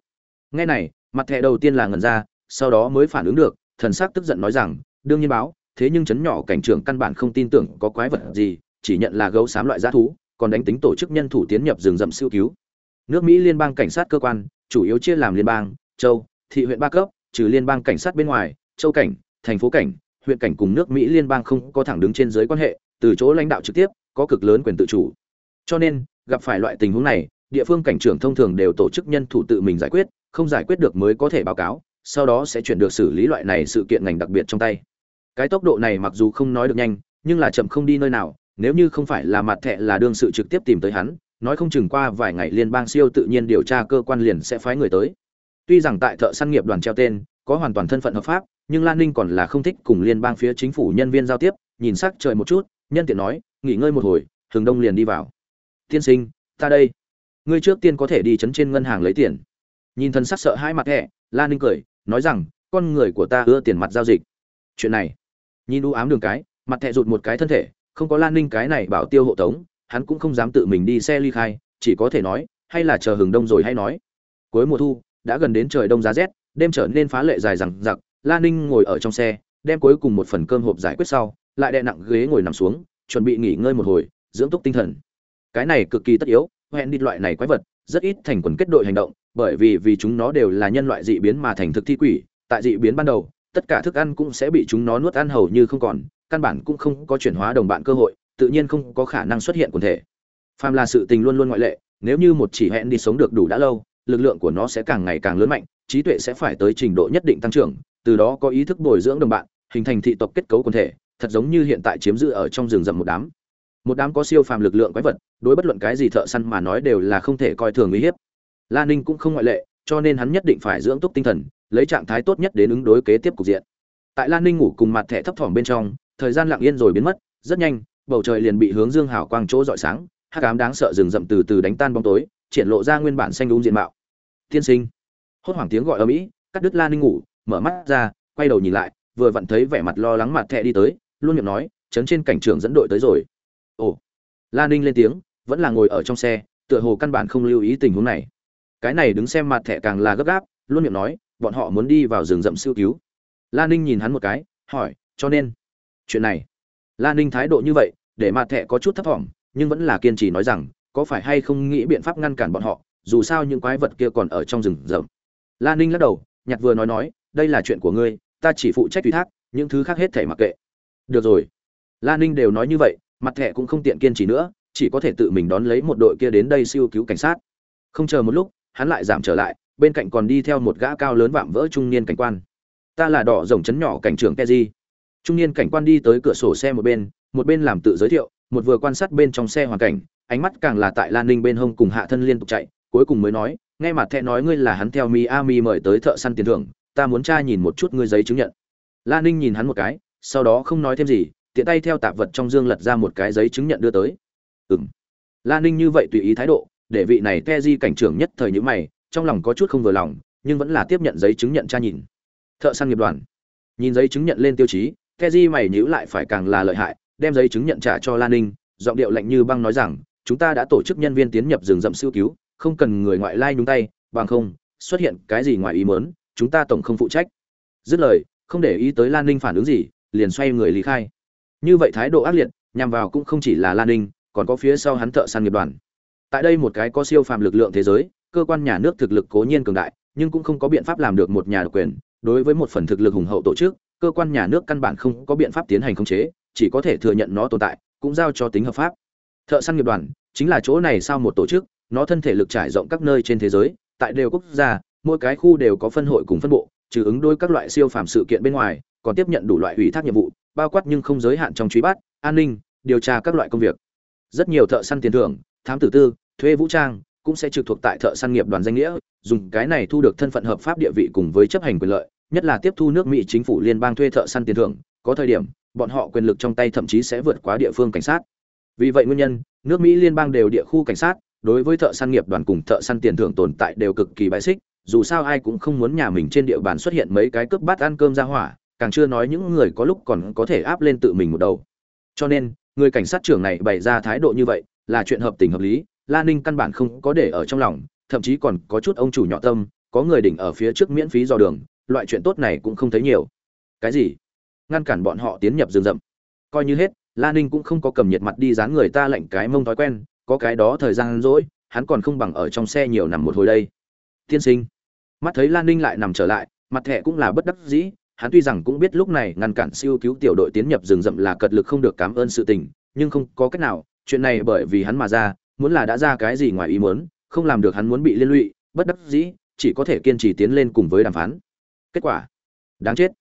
Nghe này, mặt thẻ đầu tiên là ngần ra, sau đó mới phản ứng được thần sắc tức giận nói rằng, đương nhiên báo, thế nhưng chấn nhỏ cảnh trưởng căn bản không tin tưởng có quái vật gì, chỉ nhận là gấu xám loại dã thú, còn đánh tính tổ chức nhân thủ tiến nhập rừng rậm siêu cứu. Nước mỹ liên bang cảnh sát cơ quan, chủ yếu chia làm liên bang, châu, thị huyện ba cấp, trừ liên bang cảnh sát bên ngoài, châu cảnh, thành phố cảnh, huyện cảnh cùng nước mỹ liên bang không có thẳng đứng trên dưới quan hệ, từ chỗ lãnh đạo trực tiếp, có cực lớn quyền tự chủ. Cho nên, gặp phải loại tình huống này, địa phương cảnh trưởng thông thường đều tổ chức nhân thủ tự mình giải quyết, không giải quyết được mới có thể báo cáo sau đó sẽ chuyển được xử lý loại này sự kiện ngành đặc biệt trong tay. Cái tốc độ này mặc dù không nói được nhanh, nhưng là chậm không đi nơi nào, nếu như không phải là mặt thẹ là đương sự trực tiếp tìm tới hắn, nói không chừng qua vài ngày liên bang siêu tự nhiên điều tra cơ quan liền sẽ phái người tới. Tuy rằng tại thợ săn nghiệp đoàn treo tên, có hoàn toàn thân phận hợp pháp, nhưng lan ninh còn là không thích cùng liên bang phía chính phủ nhân viên giao tiếp, nhìn sắc trời một chút, nhân tiện nói, nghỉ ngơi một hồi thường đông liền đi vào. Tiên sinh, ta đây. Ngươi trước tiên có thể đi chấn trên ngân hàng lấy tiền nhìn thân sắc sợ hai mặt thẻ lan ninh cười, nói rằng, con người của ta ưa tiền mặt giao dịch. Chuyện này, nhìn u ám đường cái, mặt thẻ rụt một cái thân thể, không có lan ninh cái này bảo tiêu hộ tống, hắn cũng không dám tự mình đi xe ly khai, chỉ có thể nói, hay là chờ hừng đông rồi hay nói. Cuối mùa thu, đã gần đến trời đông giá rét, đêm trở nên phá lệ dài rằng giặc lan ninh ngồi ở trong xe, đem cuối cùng một phần cơm hộp giải quyết sau, lại đè nặng ghế ngồi nằm xuống, chuẩn bị nghỉ ngơi một hồi, dưỡng túc tinh thần. Cái này cực kỳ tất yếu hẹn đi loại này quái vật, rất ít thành quần kết đội hành động bởi vì vì chúng nó đều là nhân loại dị biến mà thành thực thi quỷ, tại dị biến ban đầu, tất cả thức ăn cũng sẽ bị chúng nó nuốt ăn hầu như không còn, căn bản cũng không có chuyển hóa đồng bạn cơ hội, tự nhiên không có khả năng xuất hiện quần thể. Phàm là sự tình luôn luôn ngoại lệ, nếu như một chỉ hẹn đi sống được đủ đã lâu, lực lượng của nó sẽ càng ngày càng lớn mạnh, trí tuệ sẽ phải tới trình độ nhất định tăng trưởng, từ đó có ý thức bồi dưỡng đồng bạn, hình thành thị tộc kết cấu quần thể, thật giống như hiện tại chiếm giữ ở trong rừng rậm một đám. Một đám có siêu phàm lực lượng quái vật, đối bất luận cái gì thợ săn mà nói đều là không thể coi thường uy hiếp. Lan ninh cũng không ngoại lệ, cho nên hắn nhất định phải dưỡng túc tinh thần, lấy trạng thái tốt nhất đến ứng đối kế tiếp cục diện. Tại lan ninh ngủ cùng mặt thẻ thấp thỏm bên trong, thời gian lặng yên rồi biến mất, rất nhanh, bầu trời liền bị hướng dương hào quang chỗ rọi sáng, hắc ám đáng sợ rừng rậm từ từ đánh tan bóng tối, triển lộ ra nguyên bản xanh đúng diện mạo. Tiên sinh. Hốt hoảng tiếng gọi ở mỹ, cắt đứt lan ninh ngủ, mở mắt ra, quay đầu nhìn lại, vừa vặn thấy vẻ mặt lo lắng mặt thẻ đi tới, luôn miệng nói chấn trên cảnh trưởng dẫn đội tới rồi. Ồ. La ninh lên tiếng, vẫn là ngồi ở trong xe, tựa hồ căn bản không lưu ý tình huống này cái này đứng xem mặt thẻ càng là gấp gáp, luôn miệng nói, bọn họ muốn đi vào rừng rậm siêu cứu. La ninh nhìn hắn một cái, hỏi, cho nên, chuyện này, la ninh thái độ như vậy, để mặt thẻ có chút thấp thỏm, nhưng vẫn là kiên trì nói rằng, có phải hay không nghĩ biện pháp ngăn cản bọn họ, dù sao những quái vật kia còn ở trong rừng rậm. La ninh lắc đầu, nhặt vừa nói nói, đây là chuyện của ngươi, ta chỉ phụ trách ủy thác, những thứ khác hết thể mặc kệ. Được rồi. La ninh đều nói như vậy, mặt thẻ cũng không tiện kiên trì nữa, chỉ có thể tự mình đón lấy một đội kia đến đây siêu cứu cảnh sát. Không chờ một lúc hắn lại giảm trở lại, bên cạnh còn đi theo một gã cao lớn vạm vỡ trung niên cảnh quan. Ta là đỏ rồng chấn nhỏ cảnh trưởng keji trung niên cảnh quan đi tới cửa sổ xe một bên một bên làm tự giới thiệu, một vừa quan sát bên trong xe hoàn cảnh, ánh mắt càng là tại lan ninh bên hông cùng hạ thân liên tục chạy, cuối cùng mới nói, nghe mặt thẹ nói ngươi là hắn theo miami mời tới thợ săn tiền thưởng, ta muốn tra nhìn một chút ngươi giấy chứng nhận. Lan ninh nhìn hắn một cái, sau đó không nói thêm gì, tiện tay theo tạp vật trong dương lật ra một cái giấy chứng nhận đưa tới. Ừng lan ninh như vậy tùy ý thái độ để vị này te di cảnh trưởng nhất thời nhữ mày, trong lòng có chút không vừa lòng, nhưng vẫn là tiếp nhận giấy chứng nhận tra nhìn. Thợ săn nghiệp đoàn. Nhìn giấy chứng nhận lên tiêu chí, te di mày nhữ lại phải càng là lợi hại, đem giấy chứng nhận trả cho lan ninh, giọng điệu lạnh như băng nói rằng, chúng ta đã tổ chức nhân viên tiến nhập rừng rậm siêu cứu, không cần người ngoại lai nhúng tay, bằng không, xuất hiện cái gì ngoài ý mớn chúng ta tổng không phụ trách. Dứt lời, không để ý tới lan ninh phản ứng gì, liền xoay người lý khai. Như vậy thái độ ác liệt, nhằm vào cũng không chỉ là lan ninh, còn có phía sau hắn thợ săn nghiệp đoàn tại đây một cái có siêu phàm lực lượng thế giới, cơ quan nhà nước thực lực cố nhiên cường đại, nhưng cũng không có biện pháp làm được một nhà độc quyền. Đối với một phần thực lực hùng hậu tổ chức, cơ quan nhà nước căn bản không có biện pháp tiến hành khống chế, chỉ có thể thừa nhận nó tồn tại, cũng giao cho tính hợp pháp. Thợ săn nghiệp đoàn, chính là chỗ này sao một tổ chức, nó thân thể lực trải rộng các nơi trên thế giới, tại đều quốc gia, mỗi cái khu đều có phân hội cùng phân bộ, trừ ứng đôi các loại siêu phàm sự kiện bên ngoài, còn tiếp nhận đủ loại ủy thác nhiệm vụ, bao quát nhưng không giới hạn trong truy bắt, an ninh, điều tra các loại công việc. Rất nhiều thợ săn tiền thưởng, thám tử tư thuê vũ trang cũng sẽ trực thuộc tại thợ săn nghiệp đoàn danh nghĩa, dùng cái này thu được thân phận hợp pháp địa vị cùng với chấp hành quyền lợi, nhất là tiếp thu nước mỹ chính phủ liên bang thuê thợ săn tiền thưởng, có thời điểm, bọn họ quyền lực trong tay thậm chí sẽ vượt quá địa phương cảnh sát. Vì vậy nguyên nhân, nước mỹ liên bang đều địa khu cảnh sát, đối với thợ săn nghiệp đoàn cùng thợ săn tiền thưởng tồn tại đều cực kỳ bãi xích, dù sao ai cũng không muốn nhà mình trên địa bàn xuất hiện mấy cái cướp bát ăn cơm ra hỏa, càng chưa nói những người có lúc còn có thể áp lên tự mình một đầu. Cho nên, người cảnh sát trưởng này bày ra thái độ như vậy là chuyện hợp tình hợp lý la ninh căn bản không có để ở trong lòng, thậm chí còn có chút ông chủ nhỏ tâm, có người đỉnh ở phía trước miễn phí dò đường, loại chuyện tốt này cũng không thấy nhiều. Cái gì? Ngăn cản bọn họ tiến nhập rừng rậm. Coi như hết, la ninh cũng không có cầm nhiệt mặt đi dán người ta lệnh cái mông thói quen, có cái đó thời gian rỗi, hắn còn không bằng ở trong xe nhiều nằm một hồi đây. Tiên sinh. Mắt thấy lan ninh lại nằm trở lại, mặt thẻ cũng là bất đắc dĩ, hắn tuy rằng cũng biết lúc này ngăn cản siêu cứu tiểu đội tiến nhập rừng rậm là cật lực không được cảm ơn sự tình, nhưng không có cách nào, chuyện này bởi vì hắn mà ra muốn là đã ra cái gì ngoài ý muốn, không làm được hắn muốn bị liên lụy, bất đắc dĩ, chỉ có thể kiên trì tiến lên cùng với đàm phán. Kết quả, đáng chết.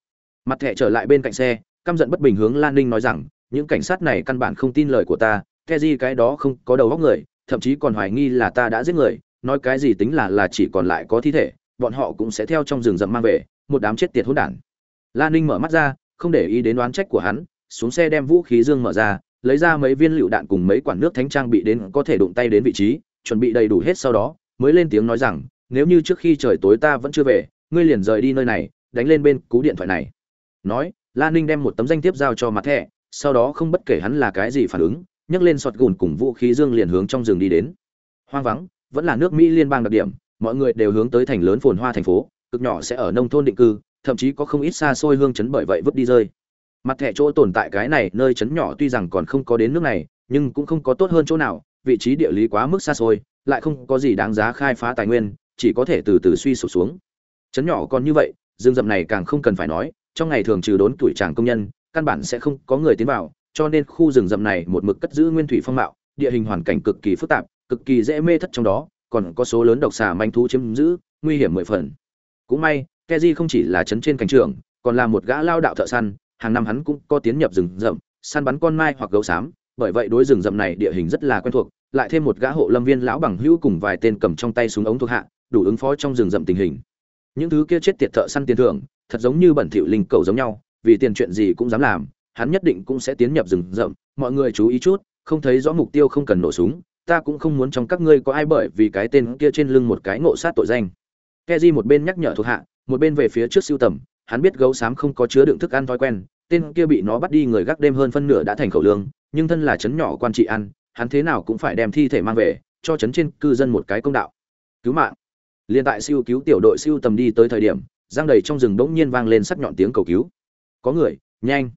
Mặt thẻ trở lại bên cạnh xe, căm giận bất bình hướng lan ninh nói rằng, những cảnh sát này căn bản không tin lời của ta cái gì cái đó không có đầu óc người, thậm chí còn hoài nghi là ta đã giết người, nói cái gì tính là là chỉ còn lại có thi thể, bọn họ cũng sẽ theo trong rừng rậm mang về, một đám chết tiệt hỗn đản. Lan ninh mở mắt ra, không để ý đến đoán trách của hắn, xuống xe đem vũ khí dương mở ra lấy ra mấy viên lựu đạn cùng mấy quản nước thánh trang bị đến có thể đụng tay đến vị trí, chuẩn bị đầy đủ hết sau đó, mới lên tiếng nói rằng, nếu như trước khi trời tối ta vẫn chưa về, ngươi liền rời đi nơi này, đánh lên bên cú điện thoại này. Nói Lan ninh đem một tấm danh tiếp giao cho mặt thẻ, sau đó không bất kể hắn là cái gì phản ứng, nhấc lên sọt gùn cùng vũ khí dương liền hướng trong rừng đi đến. Hoang vắng, vẫn là nước mỹ liên bang đặc điểm, mọi người đều hướng tới thành lớn phồn hoa thành phố, cực nhỏ sẽ ở nông thôn định cư, thậm chí có không ít xa xôi hương chấn bởi vậy vứt đi rơi mặt thẻ chỗ tồn tại cái này, nơi chấn nhỏ tuy rằng còn không có đến nước này, nhưng cũng không có tốt hơn chỗ nào, vị trí địa lý quá mức xa xôi, lại không có gì đáng giá khai phá tài nguyên, chỉ có thể từ từ suy sụp xuống. Chấn nhỏ còn như vậy rừng rậm này càng không cần phải nói, trong ngày thường trừ đốn tuổi tràng công nhân, căn bản sẽ không có người tiến vào, cho nên khu rừng rậm này một mực cất giữ nguyên thủy phong mạo, địa hình hoàn cảnh cực kỳ phức tạp, cực kỳ dễ mê thất trong đó, còn có số lớn độc xà manh thú chiếm giữ, nguy hiểm mười phần. Cũng may, keji không chỉ là trấn trên cảnh trường, còn là một gã lao đạo thợ săn hàng năm hắn cũng có tiến nhập rừng rậm, săn bắn con mai hoặc gấu xám, bởi vậy đối rừng rậm này địa hình rất là quen thuộc, lại thêm một gã hộ lâm viên lão bằng hữu cùng vài tên cầm trong tay súng ống thuộc hạ, đủ ứng phó trong rừng rậm tình hình. Những thứ kia chết tiệt thợ săn tiền thưởng, thật giống như bẩn thỉu linh cầu giống nhau, vì tiền chuyện gì cũng dám làm, hắn nhất định cũng sẽ tiến nhập rừng rậm, mọi người chú ý chút, không thấy rõ mục tiêu không cần nổ súng, ta cũng không muốn trong các ngươi có ai bởi vì cái tên kia trên lưng một cái ngộ sát tội danh. Keji một bên nhắc nhở thuộc hạ, một bên về phía trước siêu tầm hắn biết gấu xám không có chứa đựng thức ăn thói quen tên kia bị nó bắt đi người gác đêm hơn phân nửa đã thành khẩu lương nhưng thân là chấn nhỏ quan trị ăn hắn thế nào cũng phải đem thi thể mang về cho chấn trên cư dân một cái công đạo. Cứu mạng. Liên tại siêu cứu tiểu đội siêu tầm đi tới thời điểm giang đầy trong rừng bỗng nhiên vang lên sắc nhọn tiếng cầu cứu. Có người nhanh.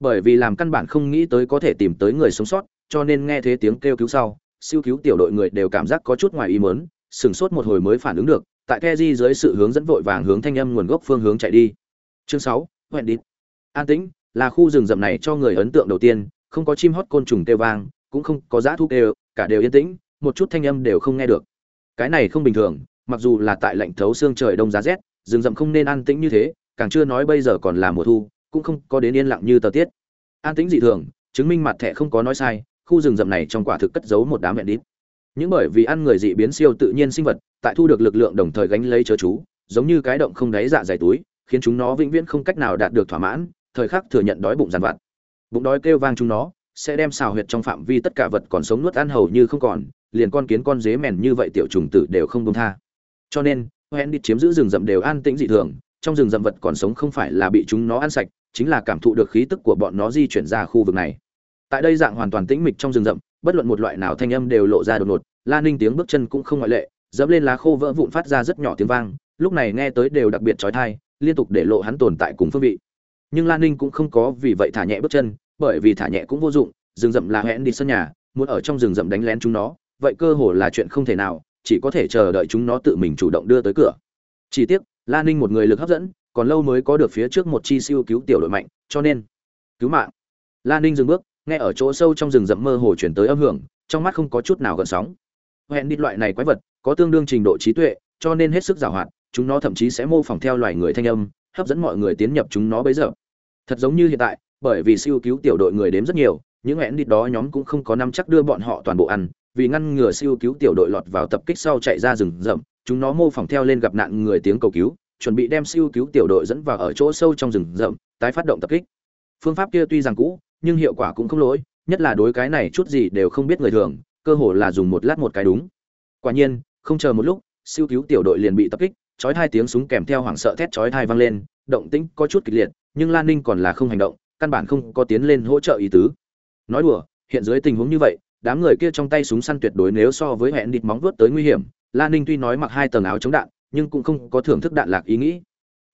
Bởi vì làm căn bản không nghĩ tới có thể tìm tới người sống sót cho nên nghe thấy tiếng kêu cứu sau siêu cứu tiểu đội người đều cảm giác có chút ngoài ý muốn, sửng sốt một hồi mới phản ứng được tại keji dưới sự hướng dẫn vội vàng hướng thanh âm nguồn gốc phương hướng chạy đi chương sáu hẹn đi an tĩnh, là khu rừng rậm này cho người ấn tượng đầu tiên, không có chim hót côn trùng kêu vang, cũng không có giá thuốc đều cả đều yên tĩnh, một chút thanh âm đều không nghe được. Cái này không bình thường, mặc dù là tại lạnh thấu xương trời đông giá rét, rừng rậm không nên an tĩnh như thế, càng chưa nói bây giờ còn là mùa thu, cũng không có đến yên lặng như tờ tiết. An tĩnh dị thường, chứng minh mặt thẻ không có nói sai, khu rừng rậm này trong quả thực cất giấu một đám hẹn đít. Những bởi vì ăn người dị biến siêu tự nhiên sinh vật, tại thu được lực lượng đồng thời gánh lấy chớ chú, giống như cái động không đáy dạ dày túi khiến chúng nó vĩnh viễn không cách nào đạt được thỏa mãn, thời khắc thừa nhận đói bụng dằn vặt. Bụng đói kêu vang chúng nó, sẽ đem xào huyệt trong phạm vi tất cả vật còn sống nuốt ăn hầu như không còn, liền con kiến con dế mèn như vậy tiểu trùng tử đều không công tha. Cho nên, hoen đi chiếm giữ rừng rậm đều an tĩnh dị thường, trong rừng rậm vật còn sống không phải là bị chúng nó ăn sạch, chính là cảm thụ được khí tức của bọn nó di chuyển ra khu vực này. Tại đây dạng hoàn toàn tĩnh mịch trong rừng rậm, bất luận một loại nào thanh âm đều lộ ra đột ngột, la ninh tiếng bước chân cũng không ngoại lệ, dẫm lên lá khô vỡ vụn phát ra rất nhỏ tiếng vang, lúc này nghe tới đều đặc biệt trói thai liên tục để lộ hắn tồn tại cùng phương vị. Nhưng lan ninh cũng không có vì vậy thả nhẹ bước chân, bởi vì thả nhẹ cũng vô dụng, rừng rậm là hẹn đi sân nhà, muốn ở trong rừng rậm đánh lén chúng nó, vậy cơ hồ là chuyện không thể nào, chỉ có thể chờ đợi chúng nó tự mình chủ động đưa tới cửa. Chỉ tiếc, lan ninh một người lực hấp dẫn, còn lâu mới có được phía trước một chi siêu cứu tiểu đội mạnh, cho nên, cứu mạng. Lan ninh dừng bước, nghe ở chỗ sâu trong rừng rậm mơ hồ chuyển tới âm hưởng, trong mắt không có chút nào gợn sóng. Hẹn đi loại này quái vật, có tương đương trình độ trí tuệ, cho nên hết sức giàu hoạt chúng nó thậm chí sẽ mô phỏng theo loài người thanh âm, hấp dẫn mọi người tiến nhập chúng nó bấy giờ. Thật giống như hiện tại, bởi vì siêu cứu tiểu đội người đếm rất nhiều, những hẹn đi đó nhóm cũng không có năm chắc đưa bọn họ toàn bộ ăn, vì ngăn ngừa siêu cứu tiểu đội lọt vào tập kích sau chạy ra rừng rậm, chúng nó mô phỏng theo lên gặp nạn người tiếng cầu cứu, chuẩn bị đem siêu cứu tiểu đội dẫn vào ở chỗ sâu trong rừng rậm, tái phát động tập kích. Phương pháp kia tuy rằng cũ, nhưng hiệu quả cũng không lỗi, nhất là đối cái này chút gì đều không biết người thường, cơ hồ là dùng một lát một cái đúng. Quả nhiên, không chờ một lúc, siêu cứu tiểu đội liền bị tập kích chói hai tiếng súng kèm theo hoảng sợ thét chói thai vang lên, động tĩnh có chút kịch liệt, nhưng lan ninh còn là không hành động, căn bản không có tiến lên hỗ trợ ý tứ. Nói đùa, hiện dưới tình huống như vậy, đám người kia trong tay súng săn tuyệt đối nếu so với hẹn địt móng vuốt tới nguy hiểm, lan ninh tuy nói mặc hai tầng áo chống đạn, nhưng cũng không có thưởng thức đạn lạc ý nghĩ.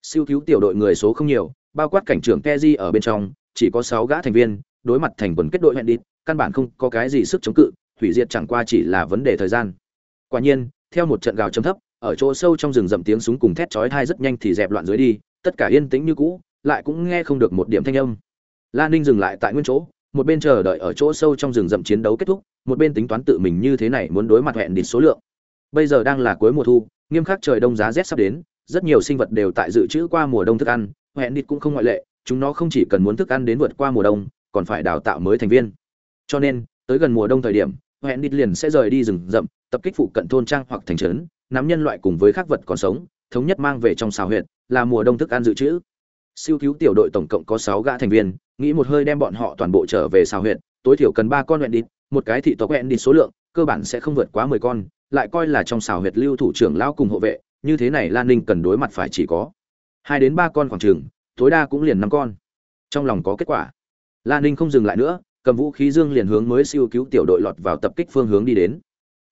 Siêu cứu tiểu đội người số không nhiều, bao quát cảnh trưởng keji ở bên trong, chỉ có sáu gã thành viên, đối mặt thành quần kết đội hẹn địt căn bản không có cái gì sức chống cự, hủy diệt chẳng qua chỉ là vấn đề thời gian. Quả nhiên, theo một trận gào chấm thấp ở chỗ sâu trong rừng rậm tiếng súng cùng thét chói tai rất nhanh thì dẹp loạn dưới đi, tất cả yên tĩnh như cũ, lại cũng nghe không được một điểm thanh âm. Lan ninh dừng lại tại nguyên chỗ, một bên chờ đợi ở chỗ sâu trong rừng rậm chiến đấu kết thúc, một bên tính toán tự mình như thế này muốn đối mặt hẹn địch số lượng. Bây giờ đang là cuối mùa thu, nghiêm khắc trời đông giá rét sắp đến, rất nhiều sinh vật đều tại dự trữ qua mùa đông thức ăn, hẹn địch cũng không ngoại lệ, chúng nó không chỉ cần muốn thức ăn đến vượt qua mùa đông, còn phải đào tạo mới thành viên. Cho nên, tới gần mùa đông thời điểm, hẹn địch liền sẽ rời đi rừng rậm, tập kích phụ cận thôn trang hoặc thành trấn nắm nhân loại cùng với các vật còn sống, thống nhất mang về trong xào huyệt, là mùa đông thức ăn dự trữ. Siêu cứu tiểu đội tổng cộng có sáu gã thành viên, nghĩ một hơi đem bọn họ toàn bộ trở về xào huyện tối thiểu cần ba con hẹn đít một cái thị tộc hẹn đít số lượng, cơ bản sẽ không vượt quá mười con, lại coi là trong xào huyệt lưu thủ trưởng lão cùng hộ vệ, như thế này lan ninh cần đối mặt phải chỉ có hai đến ba con khoảng trường tối đa cũng liền năm con. Trong lòng có kết quả. Lan ninh không dừng lại nữa, cầm vũ khí dương liền hướng mới siêu cứu tiểu đội lọt vào tập kích phương hướng đi đến.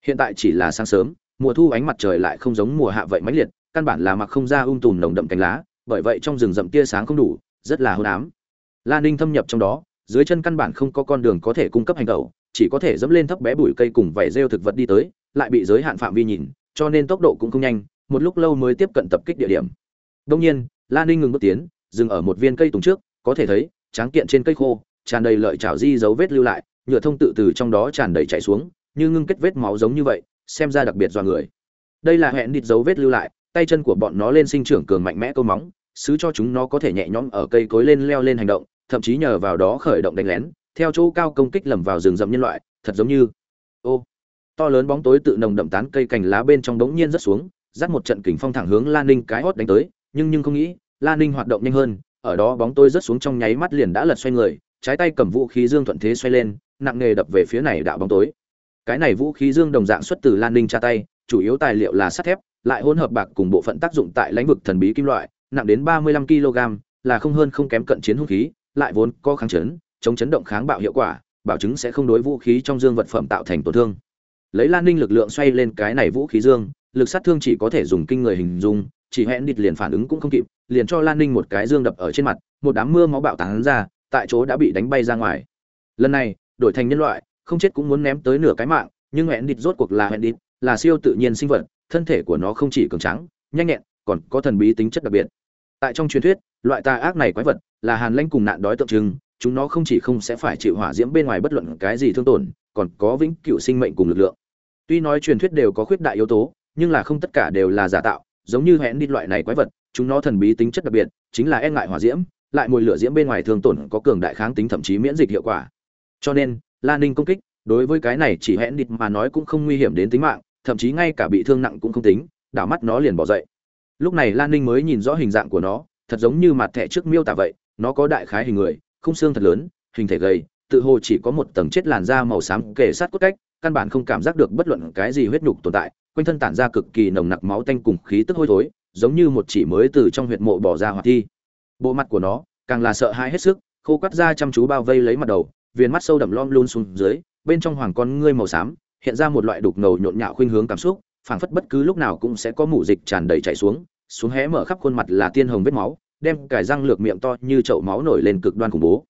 Hiện tại chỉ là sáng sớm mùa thu ánh mặt trời lại không giống mùa hạ vậy mãnh liệt căn bản là mặc không ra um tùm nồng đậm cánh lá bởi vậy trong rừng rậm tia sáng không đủ rất là hôn ám. Lan ninh thâm nhập trong đó dưới chân căn bản không có con đường có thể cung cấp hành động, chỉ có thể dẫm lên thấp bé bụi cây cùng vảy rêu thực vật đi tới lại bị giới hạn phạm vi nhìn cho nên tốc độ cũng không nhanh một lúc lâu mới tiếp cận tập kích địa điểm. Đương nhiên lan ninh ngừng bước tiến dừng ở một viên cây tùng trước có thể thấy tráng kiện trên cây khô tràn đầy lợi chảo di dấu vết lưu lại nhựa thông tự từ trong đó tràn đầy chảy xuống như ngưng kết vết máu giống như vậy xem ra đặc biệt do người. Đây là hẹn đít dấu vết lưu lại, tay chân của bọn nó lên sinh trưởng cường mạnh mẽ câu móng, xứ cho chúng nó có thể nhẹ nhõm ở cây cối lên leo lên hành động, thậm chí nhờ vào đó khởi động đánh lén, theo chỗ cao công kích lầm vào rừng rậm nhân loại, thật giống như, ô, to lớn bóng tối tự nồng đậm tán cây cành lá bên trong đống nhiên rất xuống, dắt một trận kình phong thẳng hướng lan ninh cái hót đánh tới, nhưng nhưng không nghĩ lan ninh hoạt động nhanh hơn, ở đó bóng tối rất xuống trong nháy mắt liền đã lật xoay người, trái tay cầm vũ khí dương thuận thế xoay lên, nặng nghề đập về phía này đạo bóng tối cái này vũ khí dương đồng dạng xuất từ lan ninh tra tay, chủ yếu tài liệu là sắt thép, lại hỗn hợp bạc cùng bộ phận tác dụng tại lãnh vực thần bí kim loại, nặng đến ba mươi lăm kg, là không hơn không kém cận chiến hung khí, lại vốn có kháng chấn, chống chấn động kháng bạo hiệu quả, bảo chứng sẽ không đối vũ khí trong dương vật phẩm tạo thành tổn thương. Lấy lan ninh lực lượng xoay lên cái này vũ khí dương, lực sát thương chỉ có thể dùng kinh người hình dung, chỉ hẹn địt liền phản ứng cũng không kịp, liền cho lan ninh một cái dương đập ở trên mặt, một đám mưa máu bạo tán ra, tại chỗ đã bị đánh bay ra ngoài. Lần này, đổi thành nhân loại không chết cũng muốn ném tới nửa cái mạng, nhưng hẹn địch rốt cuộc là hẹn địt là siêu tự nhiên sinh vật, thân thể của nó không chỉ cường tráng, nhanh nhẹn, còn có thần bí tính chất đặc biệt. Tại trong truyền thuyết, loại tà ác này quái vật là hàn lanh cùng nạn đói tượng trưng, chúng nó không chỉ không sẽ phải chịu hỏa diễm bên ngoài bất luận cái gì thương tổn, còn có vĩnh cửu sinh mệnh cùng lực lượng. Tuy nói truyền thuyết đều có khuyết đại yếu tố, nhưng là không tất cả đều là giả tạo, giống như hẹn đi loại này quái vật, chúng nó thần bí tính chất đặc biệt, chính là e ngại hỏa diễm, lại mùi lửa diễm bên ngoài thương tổn có cường đại kháng tính thậm chí miễn dịch hiệu quả. Cho nên lan ninh công kích, đối với cái này chỉ hẹn địt mà nói cũng không nguy hiểm đến tính mạng, thậm chí ngay cả bị thương nặng cũng không tính, đảo mắt nó liền bỏ dậy. Lúc này lan ninh mới nhìn rõ hình dạng của nó, thật giống như mặt thẻ trước miêu tả vậy, nó có đại khái hình người không xương thật lớn, hình thể gầy, tự hồ chỉ có một tầng chết làn da màu xám kề sát cốt cách, căn bản không cảm giác được bất luận cái gì huyết nhục tồn tại, quanh thân tản ra cực kỳ nồng nặc máu tanh cùng khí tức hôi thối, giống như một chỉ mới từ trong huyệt mộ bỏ ra hoạt thi. Bộ mặt của nó càng là sợ hãi hết sức, khô quắt ra chăm chú bao vây lấy mặt đầu viền mắt sâu đậm lom luôn xuống dưới, bên trong hoàng con ngươi màu xám, hiện ra một loại đục ngầu nhộn nhạo khuynh hướng cảm xúc, phảng phất bất cứ lúc nào cũng sẽ có mủ dịch tràn đầy chảy xuống xuống hé mở khắp khuôn mặt là tiên hồng vết máu, đem cải răng lược miệng to như chậu máu nổi lên cực đoan khủng bố.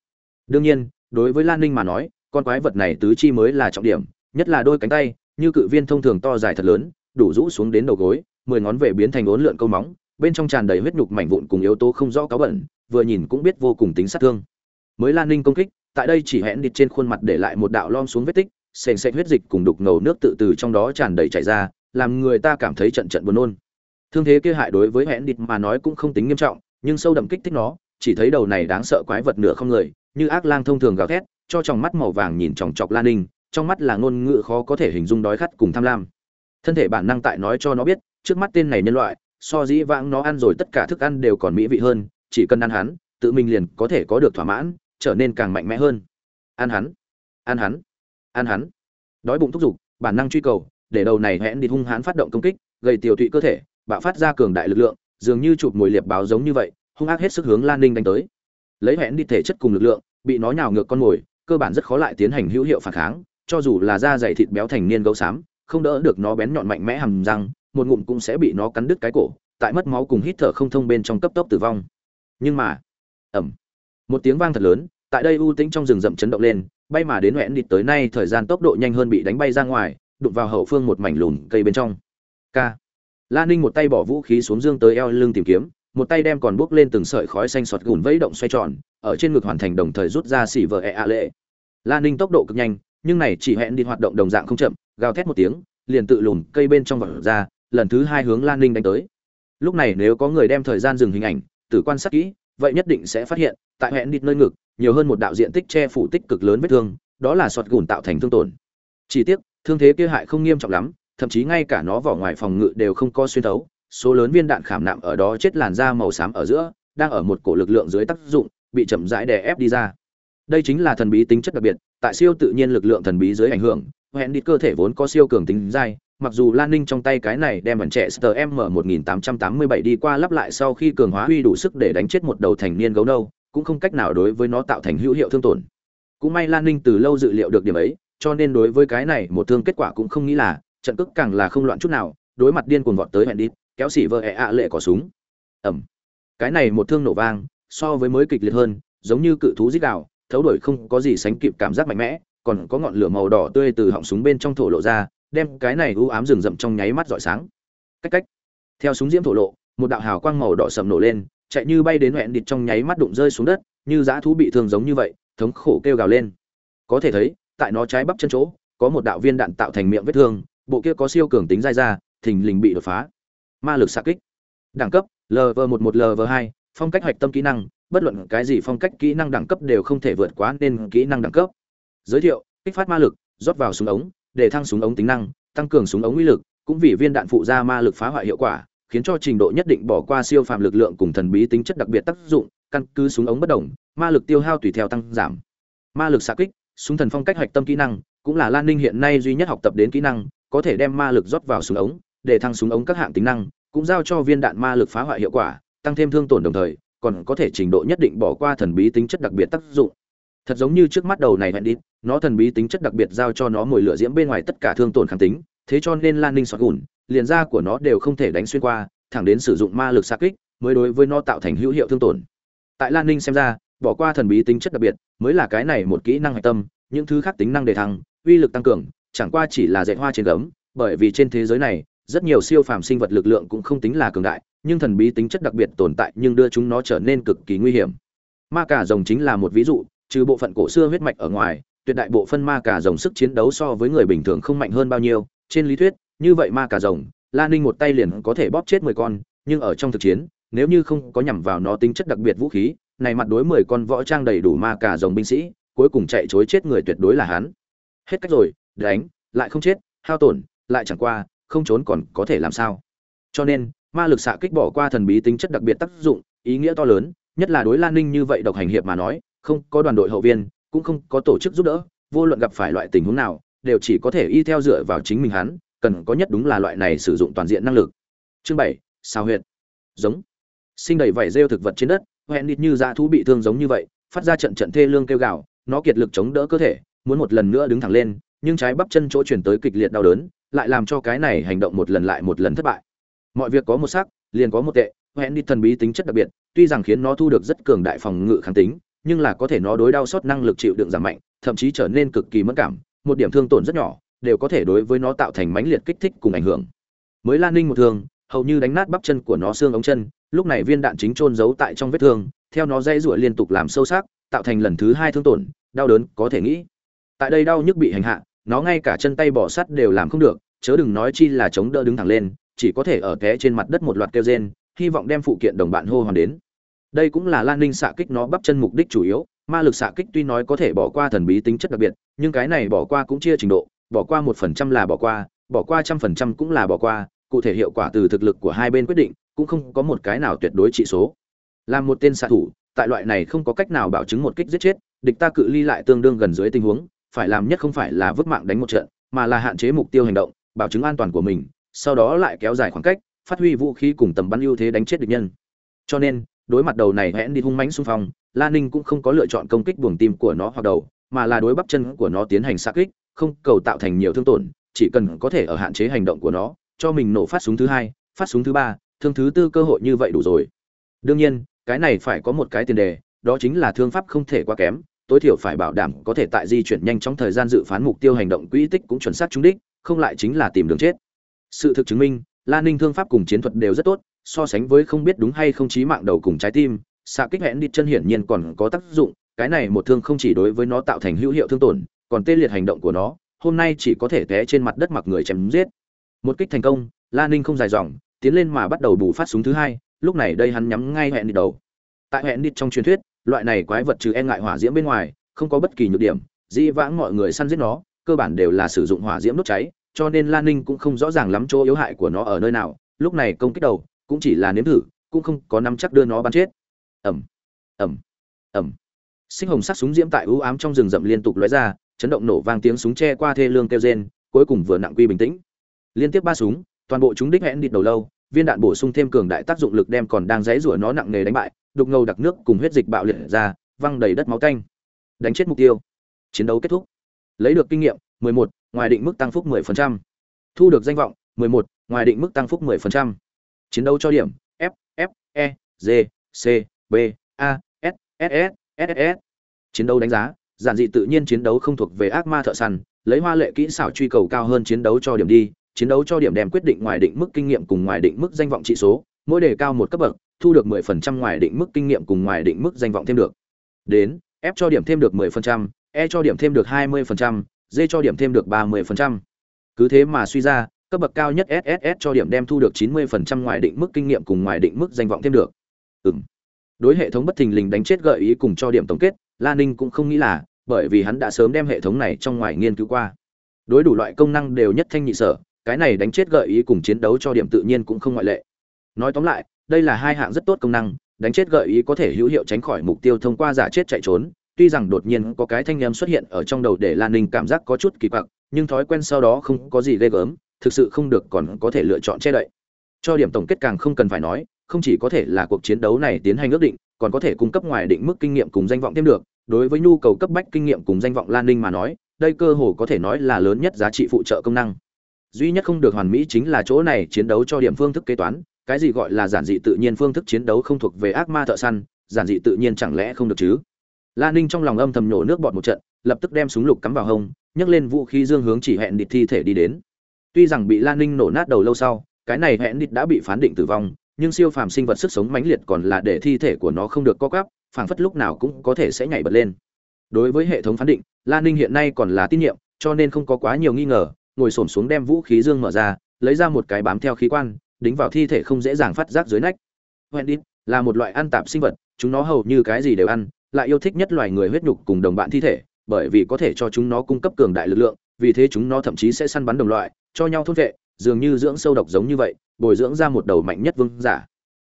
Đương nhiên, đối với lan ninh mà nói, con quái vật này tứ chi mới là trọng điểm, nhất là đôi cánh tay, như cự viên thông thường to dài thật lớn, đủ rũ xuống đến đầu gối, mười ngón về biến thành ốn lượn câu móng, bên trong tràn đầy huyết nhục mảnh vụn cùng yếu tố không rõ cáo bẩn, vừa nhìn cũng biết vô cùng tính sát thương. Mới lan ninh công kích tại đây chỉ hẹn địt trên khuôn mặt để lại một đạo lom xuống vết tích, sền sệt huyết dịch cùng đục ngầu nước tự từ trong đó tràn đầy chảy ra, làm người ta cảm thấy trận trận buồn nôn. Thương thế kia hại đối với hẹn địt mà nói cũng không tính nghiêm trọng, nhưng sâu đậm kích thích nó, chỉ thấy đầu này đáng sợ quái vật nửa không người, như ác lang thông thường gào thét, cho trong mắt màu vàng nhìn chòng chọc lan ninh, trong mắt là ngôn ngữ khó có thể hình dung đói khát cùng tham lam. Thân thể bản năng tại nói cho nó biết, trước mắt tên này nhân loại, so dĩ vãng nó ăn rồi tất cả thức ăn đều còn mỹ vị hơn, chỉ cần ăn hắn, tự mình liền có thể có được thỏa mãn trở nên càng mạnh mẽ hơn. Ăn hắn ăn hắn ăn hắn. Đói bụng thúc giục, bản năng truy cầu, để đầu này hẹn đi hung hãn phát động công kích, gây tiêu tụy cơ thể, bạo phát ra cường đại lực lượng, dường như chụp mồi liệp báo giống như vậy, hung ác hết sức hướng lan ninh đánh tới. Lấy hẹn đi thể chất cùng lực lượng, bị nó nhào ngược con mồi, cơ bản rất khó lại tiến hành hữu hiệu phản kháng, cho dù là da dày thịt béo thành niên gấu xám, không đỡ được nó bén nhọn mạnh mẽ hầm răng, một ngụm cũng sẽ bị nó cắn đứt cái cổ, tại mất máu cùng hít thở không thông bên trong cấp tốc tử vong. Nhưng mà ẩm một tiếng vang thật lớn, tại đây u tĩnh trong rừng rậm chấn động lên, bay mà đến hoẹn địt tới nay thời gian tốc độ nhanh hơn bị đánh bay ra ngoài, đụng vào hậu phương một mảnh lùn cây bên trong. K la ninh một tay bỏ vũ khí xuống dương tới eo lưng tìm kiếm, một tay đem còn bốc lên từng sợi khói xanh sọt gùn vẫy động xoay tròn, ở trên ngực hoàn thành đồng thời rút ra xỉ vợ e ạ lệ. La ninh tốc độ cực nhanh, nhưng này chỉ hẹn đi hoạt động đồng dạng không chậm, gào thét một tiếng, liền tự lùn cây bên trong vật ra, lần thứ hai hướng lan ninh đánh tới. Lúc này nếu có người đem thời gian dừng hình ảnh, tử quan sát kỹ vậy nhất định sẽ phát hiện, tại hẹn đi nơi ngực, nhiều hơn một đạo diện tích che phủ tích cực lớn vết thương, đó là sọt gùn tạo thành thương tổn. Chỉ tiếc, thương thế kia hại không nghiêm trọng lắm, thậm chí ngay cả nó vỏ ngoài phòng ngự đều không có xuyên thấu, số lớn viên đạn khảm nạm ở đó chết làn da màu xám ở giữa, đang ở một cổ lực lượng dưới tác dụng, bị chậm rãi đè ép đi ra. Đây chính là thần bí tính chất đặc biệt, tại siêu tự nhiên lực lượng thần bí dưới ảnh hưởng hẹn đi cơ thể vốn có siêu cường tính dai, mặc dù lan ninh trong tay cái này đem ẩn trẻ stm 1887 đi qua lắp lại sau khi cường hóa huy đủ sức để đánh chết một đầu thành niên gấu nâu, cũng không cách nào đối với nó tạo thành hữu hiệu thương tổn. Cũng may lan ninh từ lâu dự liệu được điểm ấy, cho nên đối với cái này một thương kết quả cũng không nghĩ là trận cước càng là không loạn chút nào, đối mặt điên cuồng vọt tới hẹn đi, kéo xỉ vợ ẹ ạ lệ cỏ súng. Ẩm. Cái này một thương nổ vang, so với mới kịch liệt hơn, giống như cự thú dích đạo thấu đổi không có gì sánh kịp cảm giác mạnh mẽ còn có ngọn lửa màu đỏ tươi từ họng súng bên trong thổ lộ ra, đem cái này u ám rừng rậm trong nháy mắt rọi sáng. Cách cách. Theo súng diễm thổ lộ, một đạo hào quang màu đỏ sầm nổ lên, chạy như bay đến hẹn địt trong nháy mắt đụng rơi xuống đất, như dã thú bị thương giống như vậy, thống khổ kêu gào lên. Có thể thấy, tại nó trái bắp chân chỗ, có một đạo viên đạn tạo thành miệng vết thương, bộ kia có siêu cường tính dai ra, thình lình bị đột phá. Ma lực xạ kích. Đẳng cấp lv một một lv hai, phong cách hoạch tâm kỹ năng, bất luận cái gì phong cách kỹ năng đẳng cấp đều không thể vượt quá nên kỹ năng đẳng cấp giới thiệu, kích phát ma lực, rót vào súng ống, để thăng súng ống tính năng, tăng cường súng ống uy lực, cũng vì viên đạn phụ ra ma lực phá hoại hiệu quả, khiến cho trình độ nhất định bỏ qua siêu phàm lực lượng cùng thần bí tính chất đặc biệt tác dụng, căn cứ súng ống bất đồng, ma lực tiêu hao tùy theo tăng giảm. Ma lực xạ kích, súng thần phong cách hoạch tâm kỹ năng, cũng là lan ninh hiện nay duy nhất học tập đến kỹ năng, có thể đem ma lực rót vào súng ống, để thăng súng ống các hạng tính năng, cũng giao cho viên đạn ma lực phá hoại hiệu quả, tăng thêm thương tổn đồng thời, còn có thể trình độ nhất định bỏ qua thần bí tính chất đặc biệt tác dụng. Thật giống như trước mắt đầu này hẹn đi nó thần bí tính chất đặc biệt giao cho nó mồi lửa diễm bên ngoài tất cả thương tổn kháng tính, thế cho nên lan ninh sọt gùn, liền da của nó đều không thể đánh xuyên qua, thẳng đến sử dụng ma lực xa kích mới đối với nó tạo thành hữu hiệu thương tổn. Tại lan ninh xem ra, bỏ qua thần bí tính chất đặc biệt mới là cái này một kỹ năng hạch tâm, những thứ khác tính năng đề thăng, uy lực tăng cường, chẳng qua chỉ là dạy hoa trên gấm, bởi vì trên thế giới này, rất nhiều siêu phàm sinh vật lực lượng cũng không tính là cường đại, nhưng thần bí tính chất đặc biệt tồn tại nhưng đưa chúng nó trở nên cực kỳ nguy hiểm. Ma cả rồng chính là một ví dụ, trừ bộ phận cổ xưa huyết mạch ở ngoài tuyệt đại bộ phân ma cà rồng sức chiến đấu so với người bình thường không mạnh hơn bao nhiêu. Trên lý thuyết, như vậy ma cà rồng, la ninh một tay liền có thể bóp chết mười con, nhưng ở trong thực chiến, nếu như không có nhằm vào nó tính chất đặc biệt vũ khí, này mặt đối mười con võ trang đầy đủ ma cà rồng binh sĩ, cuối cùng chạy chối chết người tuyệt đối là hắn. Hết cách rồi, đánh, lại không chết, hao tổn, lại chẳng qua, không trốn còn có thể làm sao. Cho nên, ma lực xạ kích bỏ qua thần bí tính chất đặc biệt tác dụng, ý nghĩa to lớn, nhất là đối lan ninh như vậy độc hành hiệp mà nói, không có đoàn đội hậu viên cũng không có tổ chức giúp đỡ, vô luận gặp phải loại tình huống nào, đều chỉ có thể y theo dựa vào chính mình hắn, cần có nhất đúng là loại này sử dụng toàn diện năng lực. Chương bảy, sao huyệt. Giống. Sinh đầy vảy rêu thực vật trên đất, hoẹn đít như dã thú bị thương giống như vậy, phát ra trận trận thê lương kêu gào, nó kiệt lực chống đỡ cơ thể, muốn một lần nữa đứng thẳng lên, nhưng trái bắp chân chỗ chuyển tới kịch liệt đau đớn, lại làm cho cái này hành động một lần lại một lần thất bại. Mọi việc có một sắc, liền có một tệ, hoẹn đi thần bí tính chất đặc biệt, tuy rằng khiến nó thu được rất cường đại phòng ngự kháng tính nhưng là có thể nó đối đau sót năng lực chịu đựng giảm mạnh, thậm chí trở nên cực kỳ mẫn cảm, một điểm thương tổn rất nhỏ, đều có thể đối với nó tạo thành mãnh liệt kích thích cùng ảnh hưởng. Mới lan ninh một thương, hầu như đánh nát bắp chân của nó xương ống chân, lúc này viên đạn chính chôn giấu tại trong vết thương, theo nó dây rủa liên tục làm sâu sắc, tạo thành lần thứ hai thương tổn, đau đớn có thể nghĩ. Tại đây đau nhức bị hành hạ, nó ngay cả chân tay bỏ sắt đều làm không được, chớ đừng nói chi là chống đỡ đứng thẳng lên, chỉ có thể ở té trên mặt đất một loạt kêu rên, hy vọng đem phụ kiện đồng bạn hô hoàn đến đây cũng là lan ninh xạ kích nó bắp chân mục đích chủ yếu, ma lực xạ kích tuy nói có thể bỏ qua thần bí tính chất đặc biệt, nhưng cái này bỏ qua cũng chia trình độ, bỏ qua một phần trăm là bỏ qua bỏ qua trăm phần trăm cũng là bỏ qua, cụ thể hiệu quả từ thực lực của hai bên quyết định, cũng không có một cái nào tuyệt đối trị số. Làm một tên xạ thủ, tại loại này không có cách nào bảo chứng một kích giết chết, địch ta cự ly lại tương đương gần dưới tình huống, phải làm nhất không phải là vứt mạng đánh một trận, mà là hạn chế mục tiêu hành động, bảo chứng an toàn của mình, sau đó lại kéo dài khoảng cách, phát huy vũ khí cùng tầm bắn ưu thế đánh chết địch nhân. Cho nên đối mặt đầu này hẹn đi hung mãnh xung phong, la ninh cũng không có lựa chọn công kích buồng tim của nó hoặc đầu, mà là đối bắp chân của nó tiến hành xa kích, không cầu tạo thành nhiều thương tổn, chỉ cần có thể ở hạn chế hành động của nó, cho mình nổ phát súng thứ hai, phát súng thứ ba, thương thứ tư cơ hội như vậy đủ rồi. Đương nhiên, cái này phải có một cái tiền đề, đó chính là thương pháp không thể quá kém, tối thiểu phải bảo đảm có thể tại di chuyển nhanh trong thời gian dự phán mục tiêu hành động quỹ tích cũng chuẩn xác trúng đích, không lại chính là tìm đường chết. Sự thực chứng minh lan ninh thương pháp cùng chiến thuật đều rất tốt so sánh với không biết đúng hay không chí mạng đầu cùng trái tim, xạ kích hẹn đi chân hiển nhiên còn có tác dụng, cái này một thương không chỉ đối với nó tạo thành hữu hiệu thương tổn, còn tê liệt hành động của nó, hôm nay chỉ có thể té trên mặt đất mặc người chém giết. Một kích thành công, la ninh không dài dòng, tiến lên mà bắt đầu bù phát súng thứ hai, lúc này đây hắn nhắm ngay hẹn đi đầu. Tại hẹn đi trong truyền thuyết, loại này quái vật trừ e ngại hỏa diễm bên ngoài, không có bất kỳ nhược điểm, dĩ vãng mọi người săn giết nó, cơ bản đều là sử dụng hỏa diễm đốt cháy, cho nên lan ninh cũng không rõ ràng lắm chỗ yếu hại của nó ở nơi nào, lúc này công kích đầu cũng chỉ là nếm thử cũng không có nắm chắc đưa nó bắn chết. Ẩm ẩm ẩm sinh hồng sắc súng diễm tại ưu ám trong rừng rậm liên tục lóe ra chấn động nổ vang tiếng súng che qua thê lương kêu rên cuối cùng vừa nặng quy bình tĩnh. Liên tiếp ba súng toàn bộ chúng đích hẹn địch đầu lâu viên đạn bổ sung thêm cường đại tác dụng lực đem còn đang dãy rủa nó nặng nề đánh bại đục ngầu đặc nước cùng huyết dịch bạo liệt ra văng đầy đất máu tanh. Đánh chết mục tiêu. Chiến đấu kết thúc. Lấy được kinh nghiệm 11, ngoài định mức tăng phúc 10%. thu được danh vọng 11, ngoài định mức tăng phúc 10% chiến đấu cho điểm f f e g c b a s s s s s chiến đấu đánh giá giản dị tự nhiên chiến đấu không thuộc về ác ma thợ săn lấy hoa lệ kỹ xảo truy cầu cao hơn chiến đấu cho điểm đi chiến đấu cho điểm đem quyết định ngoài định mức kinh nghiệm cùng ngoài định mức danh vọng trị số mỗi đề cao một cấp bậc thu được 10% ngoài định mức kinh nghiệm cùng ngoài định mức danh vọng thêm được đến f cho điểm thêm được 10%, e cho điểm thêm được 20%, d cho điểm thêm được 30%. cứ thế mà suy ra cấp bậc cao nhất sss cho điểm đem thu được 90% ngoài định mức kinh nghiệm cùng ngoài định mức danh vọng thêm được. Ừm. Đối hệ thống bất thình lình đánh chết gợi ý cùng cho điểm tổng kết, la ninh cũng không nghĩ là, bởi vì hắn đã sớm đem hệ thống này trong ngoài nghiên cứu qua. Đối đủ loại công năng đều nhất thanh nhị sở, cái này đánh chết gợi ý cùng chiến đấu cho điểm tự nhiên cũng không ngoại lệ. Nói tóm lại, đây là hai hạng rất tốt công năng, đánh chết gợi ý có thể hữu hiệu tránh khỏi mục tiêu thông qua giả chết chạy trốn, tuy rằng đột nhiên có cái thanh âm xuất hiện ở trong đầu để lan ninh cảm giác có chút kỳ quặc, nhưng thói quen sau đó không có gì ghê gớm thực sự không được còn có thể lựa chọn che đậy. Cho điểm tổng kết càng không cần phải nói, không chỉ có thể là cuộc chiến đấu này tiến hành ước định, còn có thể cung cấp ngoài định mức kinh nghiệm cùng danh vọng thêm được. Đối với nhu cầu cấp bách kinh nghiệm cùng danh vọng lan ninh mà nói, đây cơ hồ có thể nói là lớn nhất giá trị phụ trợ công năng. Duy nhất không được hoàn mỹ chính là chỗ này chiến đấu cho điểm phương thức kế toán, cái gì gọi là giản dị tự nhiên phương thức chiến đấu không thuộc về ác ma thợ săn, giản dị tự nhiên chẳng lẽ không được chứ? Lan ninh trong lòng âm thầm nhổ nước bọt một trận, lập tức đem súng lục cắm vào hông, nhấc lên vũ khí dương hướng chỉ hẹn địch thi thể đi đến tuy rằng bị lan ninh nổ nát đầu lâu sau, cái này hẹn đít đã bị phán định tử vong, nhưng siêu phàm sinh vật sức sống mãnh liệt còn là để thi thể của nó không được co cắp phảng phất lúc nào cũng có thể sẽ nhảy bật lên. Đối với hệ thống phán định lan ninh hiện nay còn là tín nhiệm, cho nên không có quá nhiều nghi ngờ, ngồi xổm xuống đem vũ khí dương mở ra, lấy ra một cái bám theo khí quan, đính vào thi thể không dễ dàng phát giác dưới nách. Wendy là một loại ăn tạp sinh vật, chúng nó hầu như cái gì đều ăn, lại yêu thích nhất loài người huyết nhục cùng đồng bạn thi thể, bởi vì có thể cho chúng nó cung cấp cường đại lực lượng, vì thế chúng nó thậm chí sẽ săn bắn đồng loại cho nhau thôn vệ, dường như dưỡng sâu độc giống như vậy, bồi dưỡng ra một đầu mạnh nhất vương giả.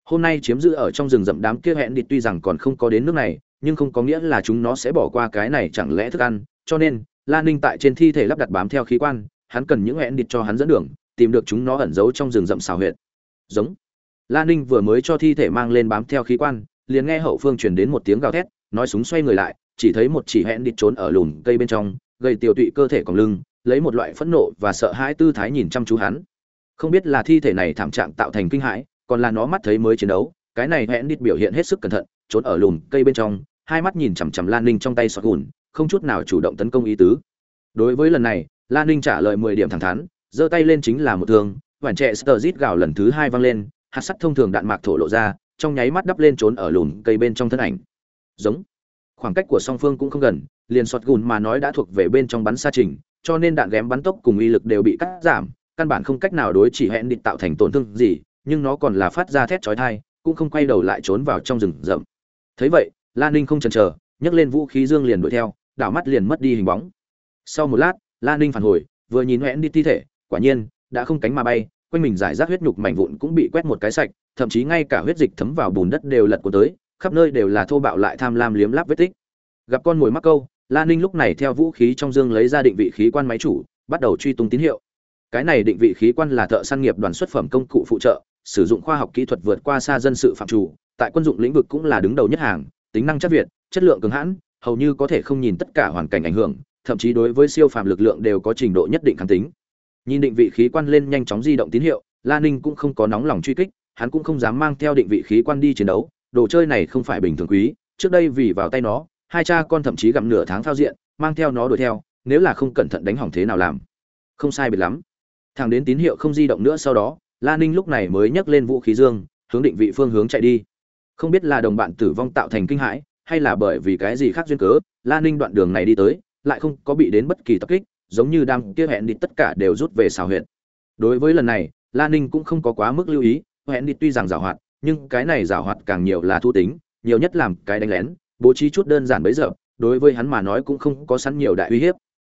Hôm nay chiếm giữ ở trong rừng rậm đám kia hẹn địch tuy rằng còn không có đến nước này, nhưng không có nghĩa là chúng nó sẽ bỏ qua cái này chẳng lẽ thức ăn. Cho nên lan ninh tại trên thi thể lắp đặt bám theo khí quan, hắn cần những hẹn địch cho hắn dẫn đường, tìm được chúng nó ẩn giấu trong rừng rậm xào huyệt. Giống. Lan ninh vừa mới cho thi thể mang lên bám theo khí quan, liền nghe hậu phương truyền đến một tiếng gào thét, nói súng xoay người lại, chỉ thấy một chỉ hẹn địch trốn ở lùm cây bên trong, gây tiêu tụy cơ thể còn lưng lấy một loại phẫn nộ và sợ hãi tư thái nhìn chăm chú hắn. Không biết là thi thể này thảm trạng tạo thành kinh hãi, còn là nó mắt thấy mới chiến đấu, cái này hẹn đít biểu hiện hết sức cẩn thận, trốn ở lùm cây bên trong, hai mắt nhìn chằm chằm lan ninh trong tay sọt gùn, không chút nào chủ động tấn công ý tứ. Đối với lần này, lan ninh trả lời mười điểm thẳng thắn, giơ tay lên chính là một thương vản trẻ sờ rít gào lần thứ hai vang lên, hạt sắt thông thường đạn mạc thổ lộ ra, trong nháy mắt đắp lên trốn ở lùm cây bên trong thân ảnh. Giống. Khoảng cách của song phương cũng không gần, liền sọt gùn mà nói đã thuộc về bên trong bắn xa trình cho nên đạn ghém bắn tốc cùng uy lực đều bị cắt giảm, căn bản không cách nào đối chỉ hẹn định tạo thành tổn thương gì, nhưng nó còn là phát ra thét chói tai, cũng không quay đầu lại trốn vào trong rừng rậm. Thấy vậy lan ninh không chần chờ, nhấc lên vũ khí dương liền đuổi theo, đảo mắt liền mất đi hình bóng. Sau một lát lan ninh phản hồi, vừa nhìn hẹn đi thi thể, quả nhiên, đã không cánh mà bay, quanh mình giải rác huyết nhục mảnh vụn cũng bị quét một cái sạch, thậm chí ngay cả huyết dịch thấm vào bùn đất đều lật của tới, khắp nơi đều là thô bạo lại tham lam liếm láp vết tích. Gặp con mồi mắc câu lan ninh lúc này theo vũ khí trong dương lấy ra định vị khí quan máy chủ, bắt đầu truy tung tín hiệu. Cái này định vị khí quan là thợ săn nghiệp đoàn xuất phẩm công cụ phụ trợ, sử dụng khoa học kỹ thuật vượt qua xa dân sự phạm chủ, tại quân dụng lĩnh vực cũng là đứng đầu nhất hàng, tính năng chất việt, chất lượng cường hãn, hầu như có thể không nhìn tất cả hoàn cảnh ảnh hưởng, thậm chí đối với siêu phàm lực lượng đều có trình độ nhất định kháng tính. Nhìn định vị khí quan lên nhanh chóng di động tín hiệu, la ninh cũng không có nóng lòng truy kích, hắn cũng không dám mang theo định vị khí quan đi chiến đấu, đồ chơi này không phải bình thường quý, trước đây vì vào tay nó hai cha con thậm chí gặm nửa tháng thao diện, mang theo nó đuổi theo, nếu là không cẩn thận đánh hỏng thế nào làm. Không sai biệt lắm. Thằng đến tín hiệu không di động nữa sau đó, la ninh lúc này mới nhấc lên vũ khí dương, hướng định vị phương hướng chạy đi. Không biết là đồng bạn tử vong tạo thành kinh hãi, hay là bởi vì cái gì khác duyên cớ, la ninh đoạn đường này đi tới, lại không có bị đến bất kỳ tập kích, giống như đang kia hẹn đi tất cả đều rút về xào huyện đối với lần này, la ninh cũng không có quá mức lưu ý, hẹn đi tuy rằng giảo hoạt, nhưng cái này giảo hoạt càng nhiều là thu tính, nhiều nhất làm cái đánh lén bố trí chút đơn giản bấy giờ, đối với hắn mà nói cũng không có sẵn nhiều đại uy hiếp.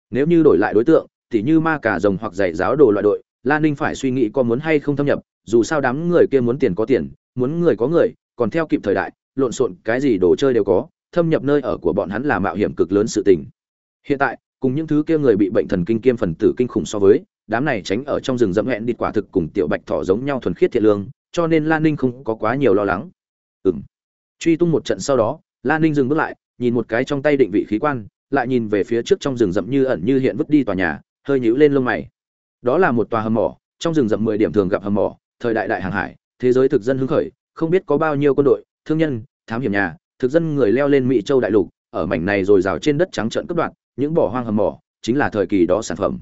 Nếu như đổi lại đối tượng, tỉ như ma cả rồng hoặc giày giáo đồ loại đội lan ninh phải suy nghĩ có muốn hay không thâm nhập, dù sao đám người kia muốn tiền có tiền, muốn người có người, còn theo kịp thời đại, lộn xộn cái gì đồ chơi đều có, thâm nhập nơi ở của bọn hắn là mạo hiểm cực lớn sự tình. Hiện tại, cùng những thứ kia người bị bệnh thần kinh kiêm phần tử kinh khủng so với, đám này tránh ở trong rừng rậm hẹn đi quả thực cùng tiểu bạch thỏ giống nhau thuần khiết thiện lương, cho nên lan ninh không có quá nhiều lo lắng. Ừng truy tung một trận sau đó lan ninh dừng bước lại, nhìn một cái trong tay định vị khí quan, lại nhìn về phía trước trong rừng rậm như ẩn như hiện vứt đi tòa nhà, hơi nhíu lên lông mày. Đó là một tòa hầm mỏ, trong rừng rậm mười điểm thường gặp hầm mỏ, thời đại đại hàng hải, thế giới thực dân hứng khởi, không biết có bao nhiêu quân đội, thương nhân, thám hiểm nhà, thực dân người leo lên mỹ châu đại lục, ở mảnh này rồi rào trên đất trắng trợn cấp đoạn những bỏ hoang hầm mỏ, chính là thời kỳ đó sản phẩm.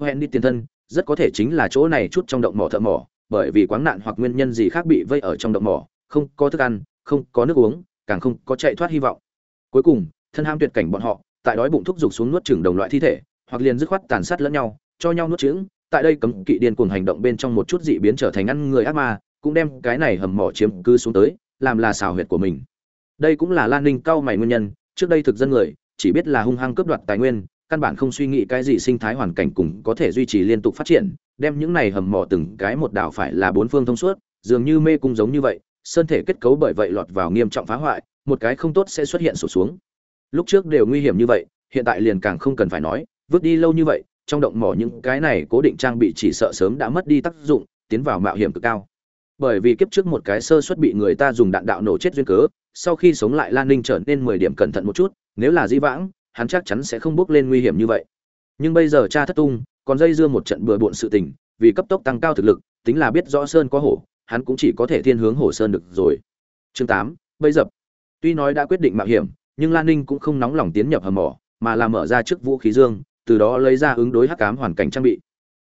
Hẹn đi tiền thân, rất có thể chính là chỗ này chút trong động mỏ thợ mỏ, bởi vì quáng nạn hoặc nguyên nhân gì khác bị vây ở trong động mỏ, không có thức ăn, không có nước uống càng không có chạy thoát hy vọng. Cuối cùng, thân ham tuyệt cảnh bọn họ, tại đói bụng thúc giục xuống nuốt chửng đồng loại thi thể, hoặc liền dứt khoát tàn sát lẫn nhau, cho nhau nuốt chửng, tại đây cấm kỵ điên cuồng hành động bên trong một chút dị biến trở thành ăn người ác ma, cũng đem cái này hầm mỏ chiếm cư xuống tới, làm là xào huyệt của mình. Đây cũng là lan ninh cao mày nguyên nhân, trước đây thực dân người, chỉ biết là hung hăng cướp đoạt tài nguyên, căn bản không suy nghĩ cái gì sinh thái hoàn cảnh cùng có thể duy trì liên tục phát triển, đem những này hầm mỏ từng cái một đảo phải là bốn phương thông suốt, dường như mê cung giống như vậy sơn thể kết cấu bởi vậy lọt vào nghiêm trọng phá hoại, một cái không tốt sẽ xuất hiện sổ xuống. Lúc trước đều nguy hiểm như vậy, hiện tại liền càng không cần phải nói, vứt đi lâu như vậy, trong động mỏ những cái này cố định trang bị chỉ sợ sớm đã mất đi tác dụng, tiến vào mạo hiểm cực cao. Bởi vì kiếp trước một cái sơ suất bị người ta dùng đạn đạo nổ chết duyên cớ, sau khi sống lại lan ninh trở nên mười điểm cẩn thận một chút, nếu là dĩ vãng, hắn chắc chắn sẽ không bước lên nguy hiểm như vậy. Nhưng bây giờ cha thất tung, còn dây dưa một trận bừa bộn sự tình, vì cấp tốc tăng cao thực lực, tính là biết rõ sơn có hổ hắn cũng chỉ có thể thiên hướng hồ sơn được rồi. Chương tám bây dập. Tuy nói đã quyết định mạo hiểm, nhưng lan ninh cũng không nóng lòng tiến nhập hầm mỏ, mà là mở ra trước vũ khí dương, từ đó lấy ra ứng đối hắc cám hoàn cảnh trang bị.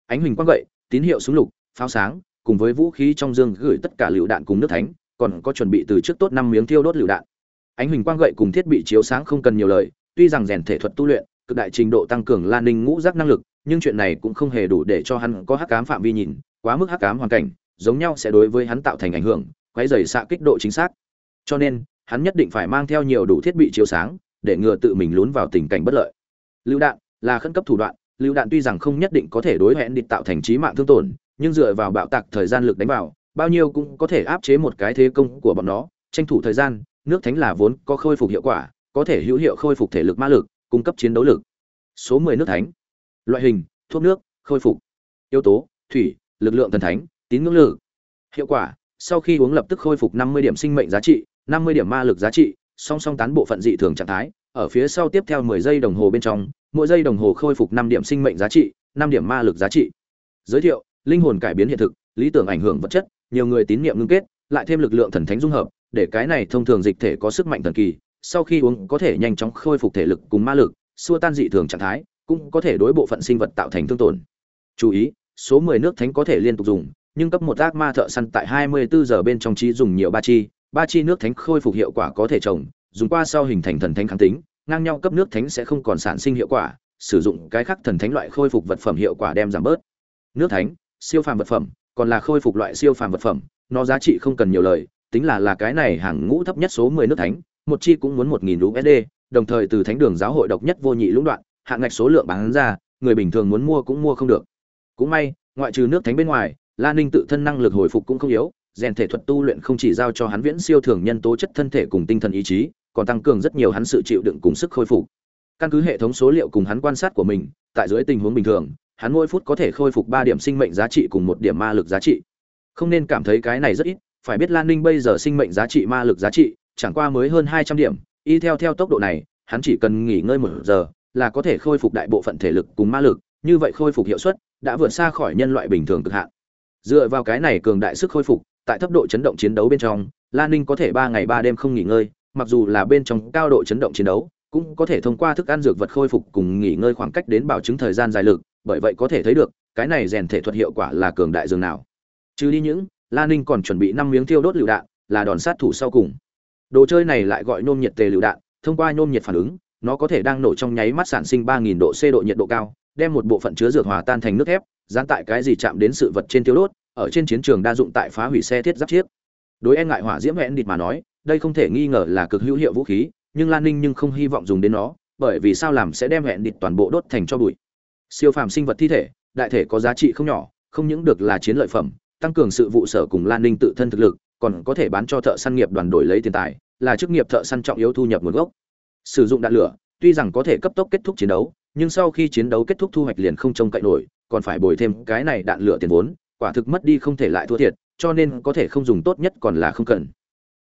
Ánh huỳnh quang gậy, tín hiệu súng lục, pháo sáng, cùng với vũ khí trong dương gửi tất cả lựu đạn cùng nước thánh, còn có chuẩn bị từ trước tốt năm miếng thiêu đốt lựu đạn. Ánh huỳnh quang gậy cùng thiết bị chiếu sáng không cần nhiều lời, tuy rằng rèn thể thuật tu luyện, cực đại trình độ tăng cường lan ninh ngũ giác năng lực, nhưng chuyện này cũng không hề đủ để cho hắn có hắc cám phạm vi nhìn, quá mức hắc cám hoàn cảnh giống nhau sẽ đối với hắn tạo thành ảnh hưởng, quấy rầy xạ kích độ chính xác. Cho nên, hắn nhất định phải mang theo nhiều đủ thiết bị chiếu sáng, để ngừa tự mình lún vào tình cảnh bất lợi. Lưu đạn là khẩn cấp thủ đoạn lưu đạn tuy rằng không nhất định có thể đối hẹn địch tạo thành trí mạng thương tổn, nhưng dựa vào bạo tạc thời gian lực đánh vào, bao nhiêu cũng có thể áp chế một cái thế công của bọn nó. Tranh thủ thời gian, nước thánh là vốn có khôi phục hiệu quả, có thể hữu hiệu khôi phục thể lực ma lực, cung cấp chiến đấu lực. Số 10 nước thánh. Loại hình, thuốc nước, khôi phục. Yếu tố, thủy, lực lượng thần thánh tín ngưỡng lực hiệu quả, sau khi uống lập tức khôi phục 50 điểm sinh mệnh giá trị 50 điểm ma lực giá trị, song song tán bộ phận dị thường trạng thái, ở phía sau tiếp theo 10 giây đồng hồ bên trong, mỗi giây đồng hồ khôi phục năm điểm sinh mệnh giá trị, năm điểm ma lực giá trị. Giới thiệu, linh hồn cải biến hiện thực, lý tưởng ảnh hưởng vật chất, nhiều người tín nhiệm ngưng kết, lại thêm lực lượng thần thánh dung hợp, để cái này thông thường dịch thể có sức mạnh thần kỳ, sau khi uống có thể nhanh chóng khôi phục thể lực cùng ma lực, xua tan dị thường trạng thái, cũng có thể đối bộ phận sinh vật tạo thành thương tổn. Chú ý, số 10 nước thánh có thể liên tục dùng nhưng cấp một ác ma thợ săn tại 24 giờ bên trong trí dùng nhiều ba chi ba chi nước thánh khôi phục hiệu quả có thể trồng, dùng qua sau hình thành thần thánh kháng tính, ngang nhau cấp nước thánh sẽ không còn sản sinh hiệu quả, sử dụng cái khác thần thánh loại khôi phục vật phẩm hiệu quả đem giảm bớt. Nước thánh, siêu phàm vật phẩm, còn là khôi phục loại siêu phàm vật phẩm, nó giá trị không cần nhiều lời, tính là là cái này hàng ngũ thấp nhất số 10 nước thánh, một chi cũng muốn 1000 USD đồng thời từ thánh đường giáo hội độc nhất vô nhị lũng đoạn hạn ngạch số lượng bán ra, người bình thường muốn mua cũng mua không được. Cũng may, ngoại trừ nước thánh bên ngoài Lan Ninh tự thân năng lực hồi phục cũng không yếu, rèn thể thuật tu luyện không chỉ giao cho hắn viễn siêu thường nhân tố chất thân thể cùng tinh thần ý chí, còn tăng cường rất nhiều hắn sự chịu đựng cùng sức khôi phục. Căn cứ hệ thống số liệu cùng hắn quan sát của mình, tại dưới tình huống bình thường, hắn mỗi phút có thể khôi phục 3 điểm sinh mệnh giá trị cùng một điểm ma lực giá trị. Không nên cảm thấy cái này rất ít, phải biết Lan Ninh bây giờ sinh mệnh giá trị ma lực giá trị, chẳng qua mới hơn 200 điểm, y theo theo tốc độ này, hắn chỉ cần nghỉ ngơi một giờ, là có thể khôi phục đại bộ phận thể lực cùng ma lực, như vậy khôi phục hiệu suất đã vượt xa khỏi nhân loại bình thường cực hạn dựa vào cái này cường đại sức khôi phục tại thấp độ chấn động chiến đấu bên trong lan ninh có thể ba ngày ba đêm không nghỉ ngơi mặc dù là bên trong cao độ chấn động chiến đấu cũng có thể thông qua thức ăn dược vật khôi phục cùng nghỉ ngơi khoảng cách đến bảo chứng thời gian dài lực bởi vậy có thể thấy được cái này rèn thể thuật hiệu quả là cường đại dường nào. Trừ đi những lan ninh còn chuẩn bị năm miếng thiêu đốt lựu đạn là đòn sát thủ sau cùng. Đồ chơi này lại gọi nôm nhiệt tề lựu đạn thông qua nôm nhiệt phản ứng nó có thể đang nổ trong nháy mắt sản sinh 3000 độ C độ nhiệt độ cao, đem một bộ phận chứa dược hòa tan thành nước thép, dán tại cái gì chạm đến sự vật trên tiêu đốt, ở trên chiến trường đa dụng tại phá hủy xe thiết giáp chiếc. Đối e ngại hỏa diễm hẹn địt mà nói, đây không thể nghi ngờ là cực hữu hiệu vũ khí, nhưng Lan Ninh nhưng không hy vọng dùng đến nó, bởi vì sao làm sẽ đem hẹn địt toàn bộ đốt thành cho bụi. Siêu phàm sinh vật thi thể, đại thể có giá trị không nhỏ, không những được là chiến lợi phẩm, tăng cường sự vụ sở cùng Lan Ninh tự thân thực lực, còn có thể bán cho thợ săn nghiệp đoàn đổi lấy tiền tài, là chức nghiệp thợ săn trọng yếu thu nhập nguồn gốc. Sử dụng đạn lửa, tuy rằng có thể cấp tốc kết thúc chiến đấu, nhưng sau khi chiến đấu kết thúc thu hoạch liền không trông cậy nổi, còn phải bồi thêm cái này đạn lửa tiền vốn, quả thực mất đi không thể lại thua thiệt, cho nên có thể không dùng tốt nhất còn là không cần.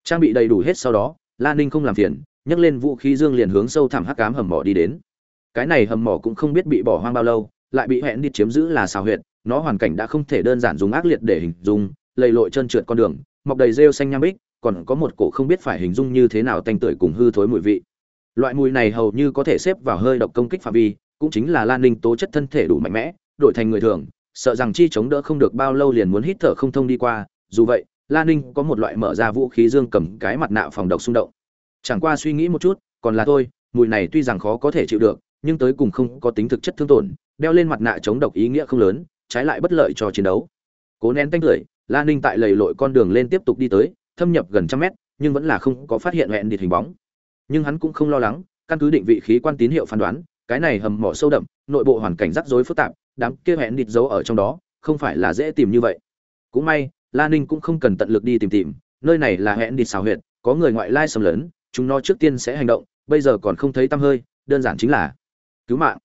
Trang bị đầy đủ hết sau đó, Lan Ninh không làm phiền, nhấc lên vũ khí dương liền hướng sâu thẳm hắc ám hầm mỏ đi đến. Cái này hầm mỏ cũng không biết bị bỏ hoang bao lâu, lại bị hẹn đi chiếm giữ là xào huyệt, nó hoàn cảnh đã không thể đơn giản dùng ác liệt để hình dung, lầy lội trơn trượt con đường, mọc đầy rêu xanh nham bích, còn có một cổ không biết phải hình dung như thế nào tanh tưởi cùng hư thối mùi vị loại mùi này hầu như có thể xếp vào hơi độc công kích phạm vi cũng chính là lan ninh tố chất thân thể đủ mạnh mẽ đổi thành người thường, sợ rằng chi chống đỡ không được bao lâu liền muốn hít thở không thông đi qua. Dù vậy lan ninh có một loại mở ra vũ khí dương cầm cái mặt nạ phòng độc xung động. Chẳng qua suy nghĩ một chút, còn là thôi, mùi này tuy rằng khó có thể chịu được, nhưng tới cùng không có tính thực chất thương tổn, đeo lên mặt nạ chống độc ý nghĩa không lớn, trái lại bất lợi cho chiến đấu. Cố nén tanh cười lan ninh tại lầy lội con đường lên tiếp tục đi tới, thâm nhập gần trăm mét, nhưng vẫn là không có phát hiện hẹn địch hình bóng. Nhưng hắn cũng không lo lắng, căn cứ định vị khí quan tín hiệu phán đoán, cái này hầm mỏ sâu đậm, nội bộ hoàn cảnh rắc rối phức tạp đám kia hẹn địt giấu ở trong đó, không phải là dễ tìm như vậy. Cũng may, la ninh cũng không cần tận lực đi tìm tìm, nơi này là hẹn địt xào huyệt, có người ngoại lai xâm lấn, chúng nó trước tiên sẽ hành động, bây giờ còn không thấy tăm hơi, đơn giản chính là cứu mạng.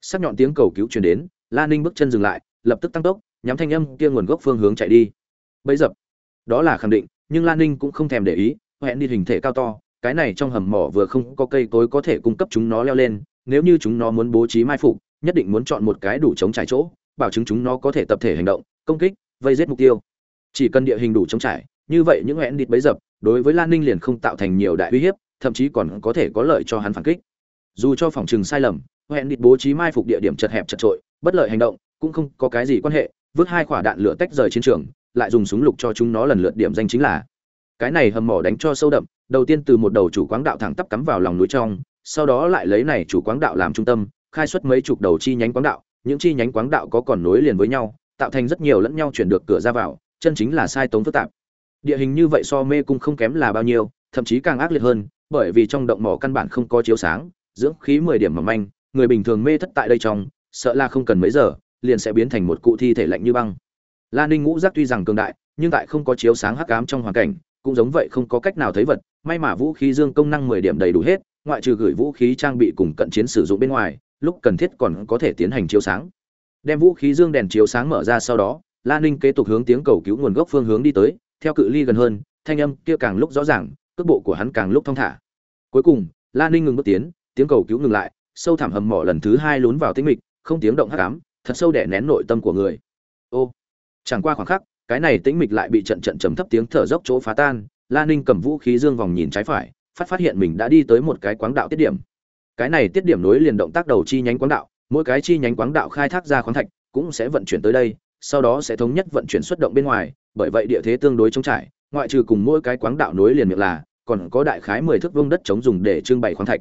Sắc nhọn tiếng cầu cứu truyền đến, la ninh bước chân dừng lại, lập tức tăng tốc, nhắm thanh âm kia nguồn gốc phương hướng chạy đi. Bấy dập đó là khẳng định, nhưng la ninh cũng không thèm để ý, hẹn đi hình thể cao to, cái này trong hầm mỏ vừa không có cây cối có thể cung cấp chúng nó leo lên, nếu như chúng nó muốn bố trí mai phục nhất định muốn chọn một cái đủ chống trải chỗ, bảo chứng chúng nó có thể tập thể hành động, công kích, vây giết mục tiêu. Chỉ cần địa hình đủ chống trải, như vậy những hẹn địt bấy dập, đối với lan ninh liền không tạo thành nhiều đại uy hiếp, thậm chí còn có thể có lợi cho hắn phản kích. Dù cho phòng trường sai lầm, hẹn địt bố trí mai phục địa điểm chật hẹp chật trội, bất lợi hành động, cũng không có cái gì quan hệ, vứt hai quả đạn lửa tách rời chiến trường, lại dùng súng lục cho chúng nó lần lượt điểm danh chính là. Cái này hầm mỏ đánh cho sâu đậm, đầu tiên từ một đầu chủ quáng đạo thẳng tắp cắm vào lòng núi trong, sau đó lại lấy này chủ quáng đạo làm trung tâm khai xuất mấy chục đầu chi nhánh quáng đạo, những chi nhánh quáng đạo có còn nối liền với nhau, tạo thành rất nhiều lẫn nhau chuyển được cửa ra vào, chân chính là sai tống phức tạp. Địa hình như vậy so mê cung không kém là bao nhiêu, thậm chí càng ác liệt hơn, bởi vì trong động mỏ căn bản không có chiếu sáng, dưỡng khí mười điểm mỏng manh, người bình thường mê thất tại đây trong, sợ là không cần mấy giờ, liền sẽ biến thành một cụ thi thể lạnh như băng. Lan ninh ngũ giác tuy rằng cường đại, nhưng tại không có chiếu sáng hắc ám trong hoàn cảnh, cũng giống vậy không có cách nào thấy vật, may mà vũ khí dương công năng mười điểm đầy đủ hết, ngoại trừ gửi vũ khí trang bị cùng cận chiến sử dụng bên ngoài lúc cần thiết còn có thể tiến hành chiếu sáng. Đem vũ khí dương đèn chiếu sáng mở ra sau đó lan ninh kế tục hướng tiếng cầu cứu nguồn gốc phương hướng đi tới, theo cự ly gần hơn, thanh âm kia càng lúc rõ ràng, cước bộ của hắn càng lúc thong thả. Cuối cùng lan ninh ngừng bước tiến, tiếng cầu cứu ngừng lại, sâu thẳm hầm mỏ lần thứ hai lún vào tĩnh mịch, không tiếng động hắc ám, thật sâu đè nén nội tâm của người. Ô, chẳng qua khoảng khắc, cái này tĩnh mịch lại bị trận trận trầm thấp tiếng thở dốc chỗ phá tan, la ninh cầm vũ khí dương vòng nhìn trái phải, phát phát hiện mình đã đi tới một cái quáng đạo tiết điểm cái này tiết điểm nối liền động tác đầu chi nhánh quáng đạo, mỗi cái chi nhánh quáng đạo khai thác ra khoáng thạch cũng sẽ vận chuyển tới đây, sau đó sẽ thống nhất vận chuyển xuất động bên ngoài, bởi vậy địa thế tương đối trống trải, ngoại trừ cùng mỗi cái quáng đạo nối liền miệng là, còn có đại khái mười thước vương đất chống dùng để trưng bày khoáng thạch.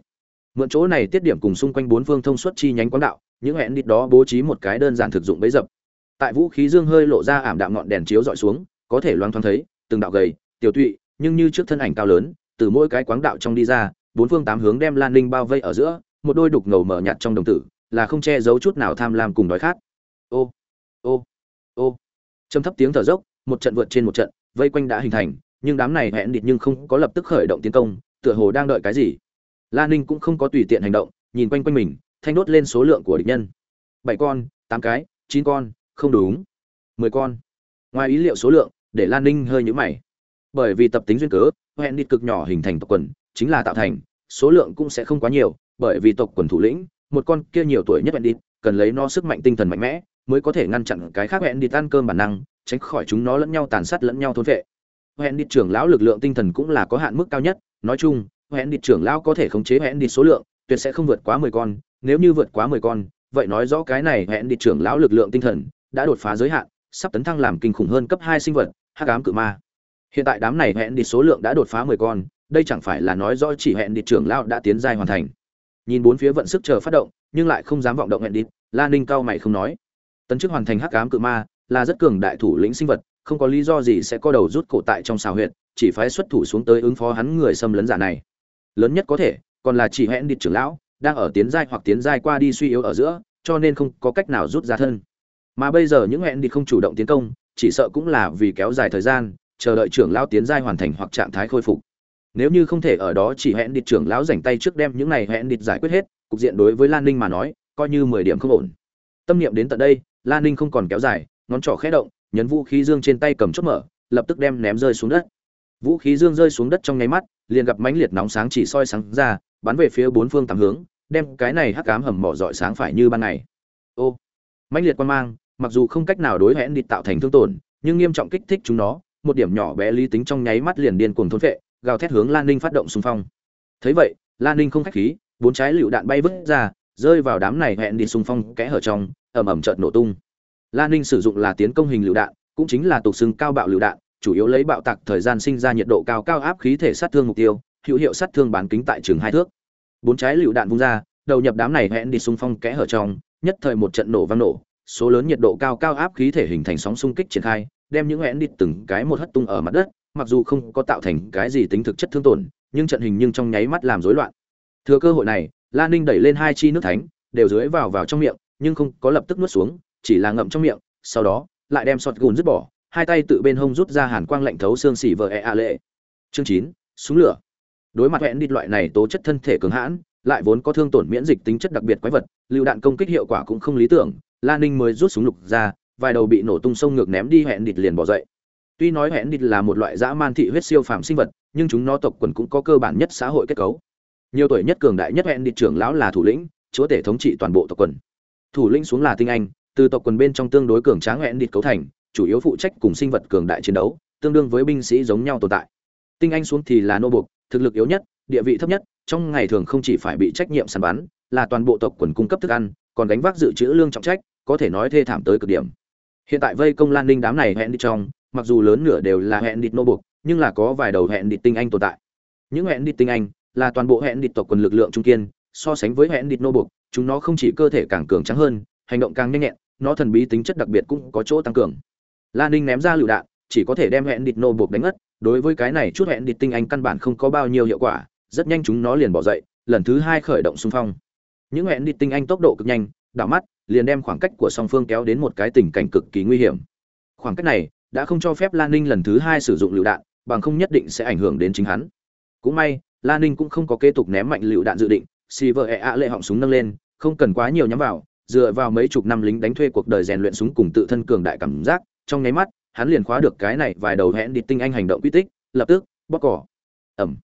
Mượn chỗ này tiết điểm cùng xung quanh bốn phương thông suốt chi nhánh quáng đạo, những hẹn đít đó bố trí một cái đơn giản thực dụng bấy dập. Tại vũ khí dương hơi lộ ra ảm đạm ngọn đèn chiếu dọi xuống, có thể loang thoáng thấy, từng đạo gầy, tiểu tụy, nhưng như trước thân ảnh cao lớn, từ mỗi cái quáng đạo trong đi ra bốn phương tám hướng đem lan ninh bao vây ở giữa, một đôi đục ngầu mở nhạt trong đồng tử, là không che giấu chút nào tham lam cùng đói khát. Ô ô ô. Trầm thấp tiếng thở dốc, một trận vượt trên một trận, vây quanh đã hình thành, nhưng đám này hẹn địch nhưng không có lập tức khởi động tiến công, tựa hồ đang đợi cái gì. Lan ninh cũng không có tùy tiện hành động, nhìn quanh quanh mình, thanh đốt lên số lượng của địch nhân. Bảy con, tám cái, chín con, không đúng. Mười con. Ngoài ý liệu số lượng, để lan ninh hơi nhũ mày. Bởi vì tập tính duyên cớ, hẹn địch cực nhỏ hình thành tộc quần chính là tạo thành số lượng cũng sẽ không quá nhiều bởi vì tộc quần thủ lĩnh một con kia nhiều tuổi nhất hẹn đi, cần lấy nó sức mạnh tinh thần mạnh mẽ mới có thể ngăn chặn cái khác hẹn đi tan cơm bản năng tránh khỏi chúng nó lẫn nhau tàn sát lẫn nhau thôn vệ. Hẹn đi trưởng lão lực lượng tinh thần cũng là có hạn mức cao nhất nói chung hẹn đi trưởng lão có thể khống chế hẹn đi số lượng tuyệt sẽ không vượt quá mười con nếu như vượt quá mười con vậy nói rõ cái này hẹn đi trưởng lão lực lượng tinh thần đã đột phá giới hạn sắp tấn thăng làm kinh khủng hơn cấp hai sinh vật hắc ám cự ma. Hiện tại đám này hẹn đi số lượng đã đột phá mười con đây chẳng phải là nói rõ chỉ hẹn địch trưởng lão đã tiến giai hoàn thành. Nhìn bốn phía vận sức chờ phát động, nhưng lại không dám vọng động hẹn địch, la ninh cao mày không nói. Tấn chức hoàn thành hắc ám cự ma, là rất cường đại thủ lĩnh sinh vật, không có lý do gì sẽ có đầu rút cổ tại trong xào huyệt, chỉ phái xuất thủ xuống tới ứng phó hắn người xâm lấn giả này. Lớn nhất có thể, còn là chỉ hẹn địch trưởng lão, đang ở tiến giai hoặc tiến giai qua đi suy yếu ở giữa, cho nên không có cách nào rút ra thân. Mà bây giờ những hẹn địch không chủ động tiến công, chỉ sợ cũng là vì kéo dài thời gian, chờ đợi trưởng lão tiến giai hoàn thành hoặc trạng thái khôi phục nếu như không thể ở đó chỉ hẹn địch trưởng lão rảnh tay trước đem những này hẹn địch giải quyết hết, cục diện đối với lan ninh mà nói, coi như mười điểm không ổn. Tâm niệm đến tận đây, lan ninh không còn kéo dài, ngón trỏ khẽ động, nhấn vũ khí dương trên tay cầm chốt mở, lập tức đem ném rơi xuống đất. Vũ khí dương rơi xuống đất trong nháy mắt, liền gặp mãnh liệt nóng sáng chỉ soi sáng ra, bắn về phía bốn phương tám hướng, đem cái này hắc ám hầm mỏ dọi sáng phải như ban ngày. Ô, mãnh liệt quan mang, mặc dù không cách nào đối hẹn địch tạo thành thương tổn, nhưng nghiêm trọng kích thích chúng nó, một điểm nhỏ bé lý tính trong nháy mắt liền điên cuồng thôn vệ gào thét hướng lan ninh phát động xung phong. Thấy vậy, lan ninh không khách khí, bốn trái lựu đạn bay vứt ra, rơi vào đám này hẹn đi xung phong kẽ hở trong, ầm ầm chợt nổ tung. Lan ninh sử dụng là tiến công hình lựu đạn, cũng chính là tục xưng cao bạo lựu đạn, chủ yếu lấy bạo tạc thời gian sinh ra nhiệt độ cao cao áp khí thể sát thương mục tiêu, hữu hiệu sát thương bán kính tại trường hai thước. Bốn trái lựu đạn vung ra, đầu nhập đám này hẹn đi xung phong kẽ hở trong, nhất thời một trận nổ vang nổ, số lớn nhiệt độ cao cao áp khí thể hình thành sóng xung kích triển khai, đem những hẹn đi từng cái một hất tung ở mặt đất mặc dù không có tạo thành cái gì tính thực chất thương tổn, nhưng trận hình nhưng trong nháy mắt làm rối loạn. Thừa cơ hội này lan ninh đẩy lên hai chi nước thánh, đều dưới vào vào trong miệng, nhưng không có lập tức nuốt xuống, chỉ là ngậm trong miệng, sau đó, lại đem sọt gùn dứt bỏ, hai tay tự bên hông rút ra hàn quang lạnh thấu xương xỉ vợ e a lệ. Chương chín, súng lửa. Đối mặt hẹn đi loại này tố chất thân thể cường hãn, lại vốn có thương tổn miễn dịch tính chất đặc biệt quái vật, lựu đạn công kích hiệu quả cũng không lý tưởng lan ninh mới rút súng lục ra, vài đầu bị nổ tung sông ngược ném đi hẹn địch liền bỏ dậy tuy nói hẹn địch là một loại dã man thị huyết siêu phàm sinh vật, nhưng chúng nó tộc quần cũng có cơ bản nhất xã hội kết cấu. Nhiều tuổi nhất cường đại nhất hẹn địch trưởng lão là thủ lĩnh, chúa tể thống trị toàn bộ tộc quần. Thủ lĩnh xuống là tinh anh, từ tộc quần bên trong tương đối cường tráng hẹn địch cấu thành, chủ yếu phụ trách cùng sinh vật cường đại chiến đấu, tương đương với binh sĩ giống nhau tồn tại. Tinh anh xuống thì là nô buộc, thực lực yếu nhất, địa vị thấp nhất, trong ngày thường không chỉ phải bị trách nhiệm săn bắn, là toàn bộ tộc quần cung cấp thức ăn, còn gánh vác dự trữ lương trọng trách, có thể nói thê thảm tới cực điểm. Hiện tại vây công lan ninh đám này hẹn đi trong mặc dù lớn nửa đều là hẹn địch nô buộc, nhưng là có vài đầu hẹn địch tinh anh tồn tại. Những hẹn địch tinh anh là toàn bộ hẹn địch tộc quần lực lượng trung kiên, so sánh với hẹn địch nô buộc, chúng nó không chỉ cơ thể càng cường trắng hơn, hành động càng nhanh nhẹn, nó thần bí tính chất đặc biệt cũng có chỗ tăng cường. Lan ninh ném ra lựu đạn, chỉ có thể đem hẹn địch nô buộc đánh ngất, đối với cái này chút hẹn địch tinh anh căn bản không có bao nhiêu hiệu quả, rất nhanh chúng nó liền bỏ dậy, lần thứ hai khởi động xung phong. Những hẹn địch tinh anh tốc độ cực nhanh, đảo mắt, liền đem khoảng cách của song phương kéo đến một cái tình cảnh cực kỳ nguy hiểm. Khoảng cách này đã không cho phép lan ninh lần thứ hai sử dụng lựu đạn, bằng không nhất định sẽ ảnh hưởng đến chính hắn cũng may lan ninh cũng không có kế tục ném mạnh lựu đạn dự định Silver vợ ạ lệ họng súng nâng lên, không cần quá nhiều nhắm vào, dựa vào mấy chục năm lính đánh thuê cuộc đời rèn luyện súng cùng tự thân cường đại cảm giác, trong nháy mắt, hắn liền khóa được cái này vài đầu hẹn địt tinh anh hành động quy tích, lập tức bóc cỏ ầm!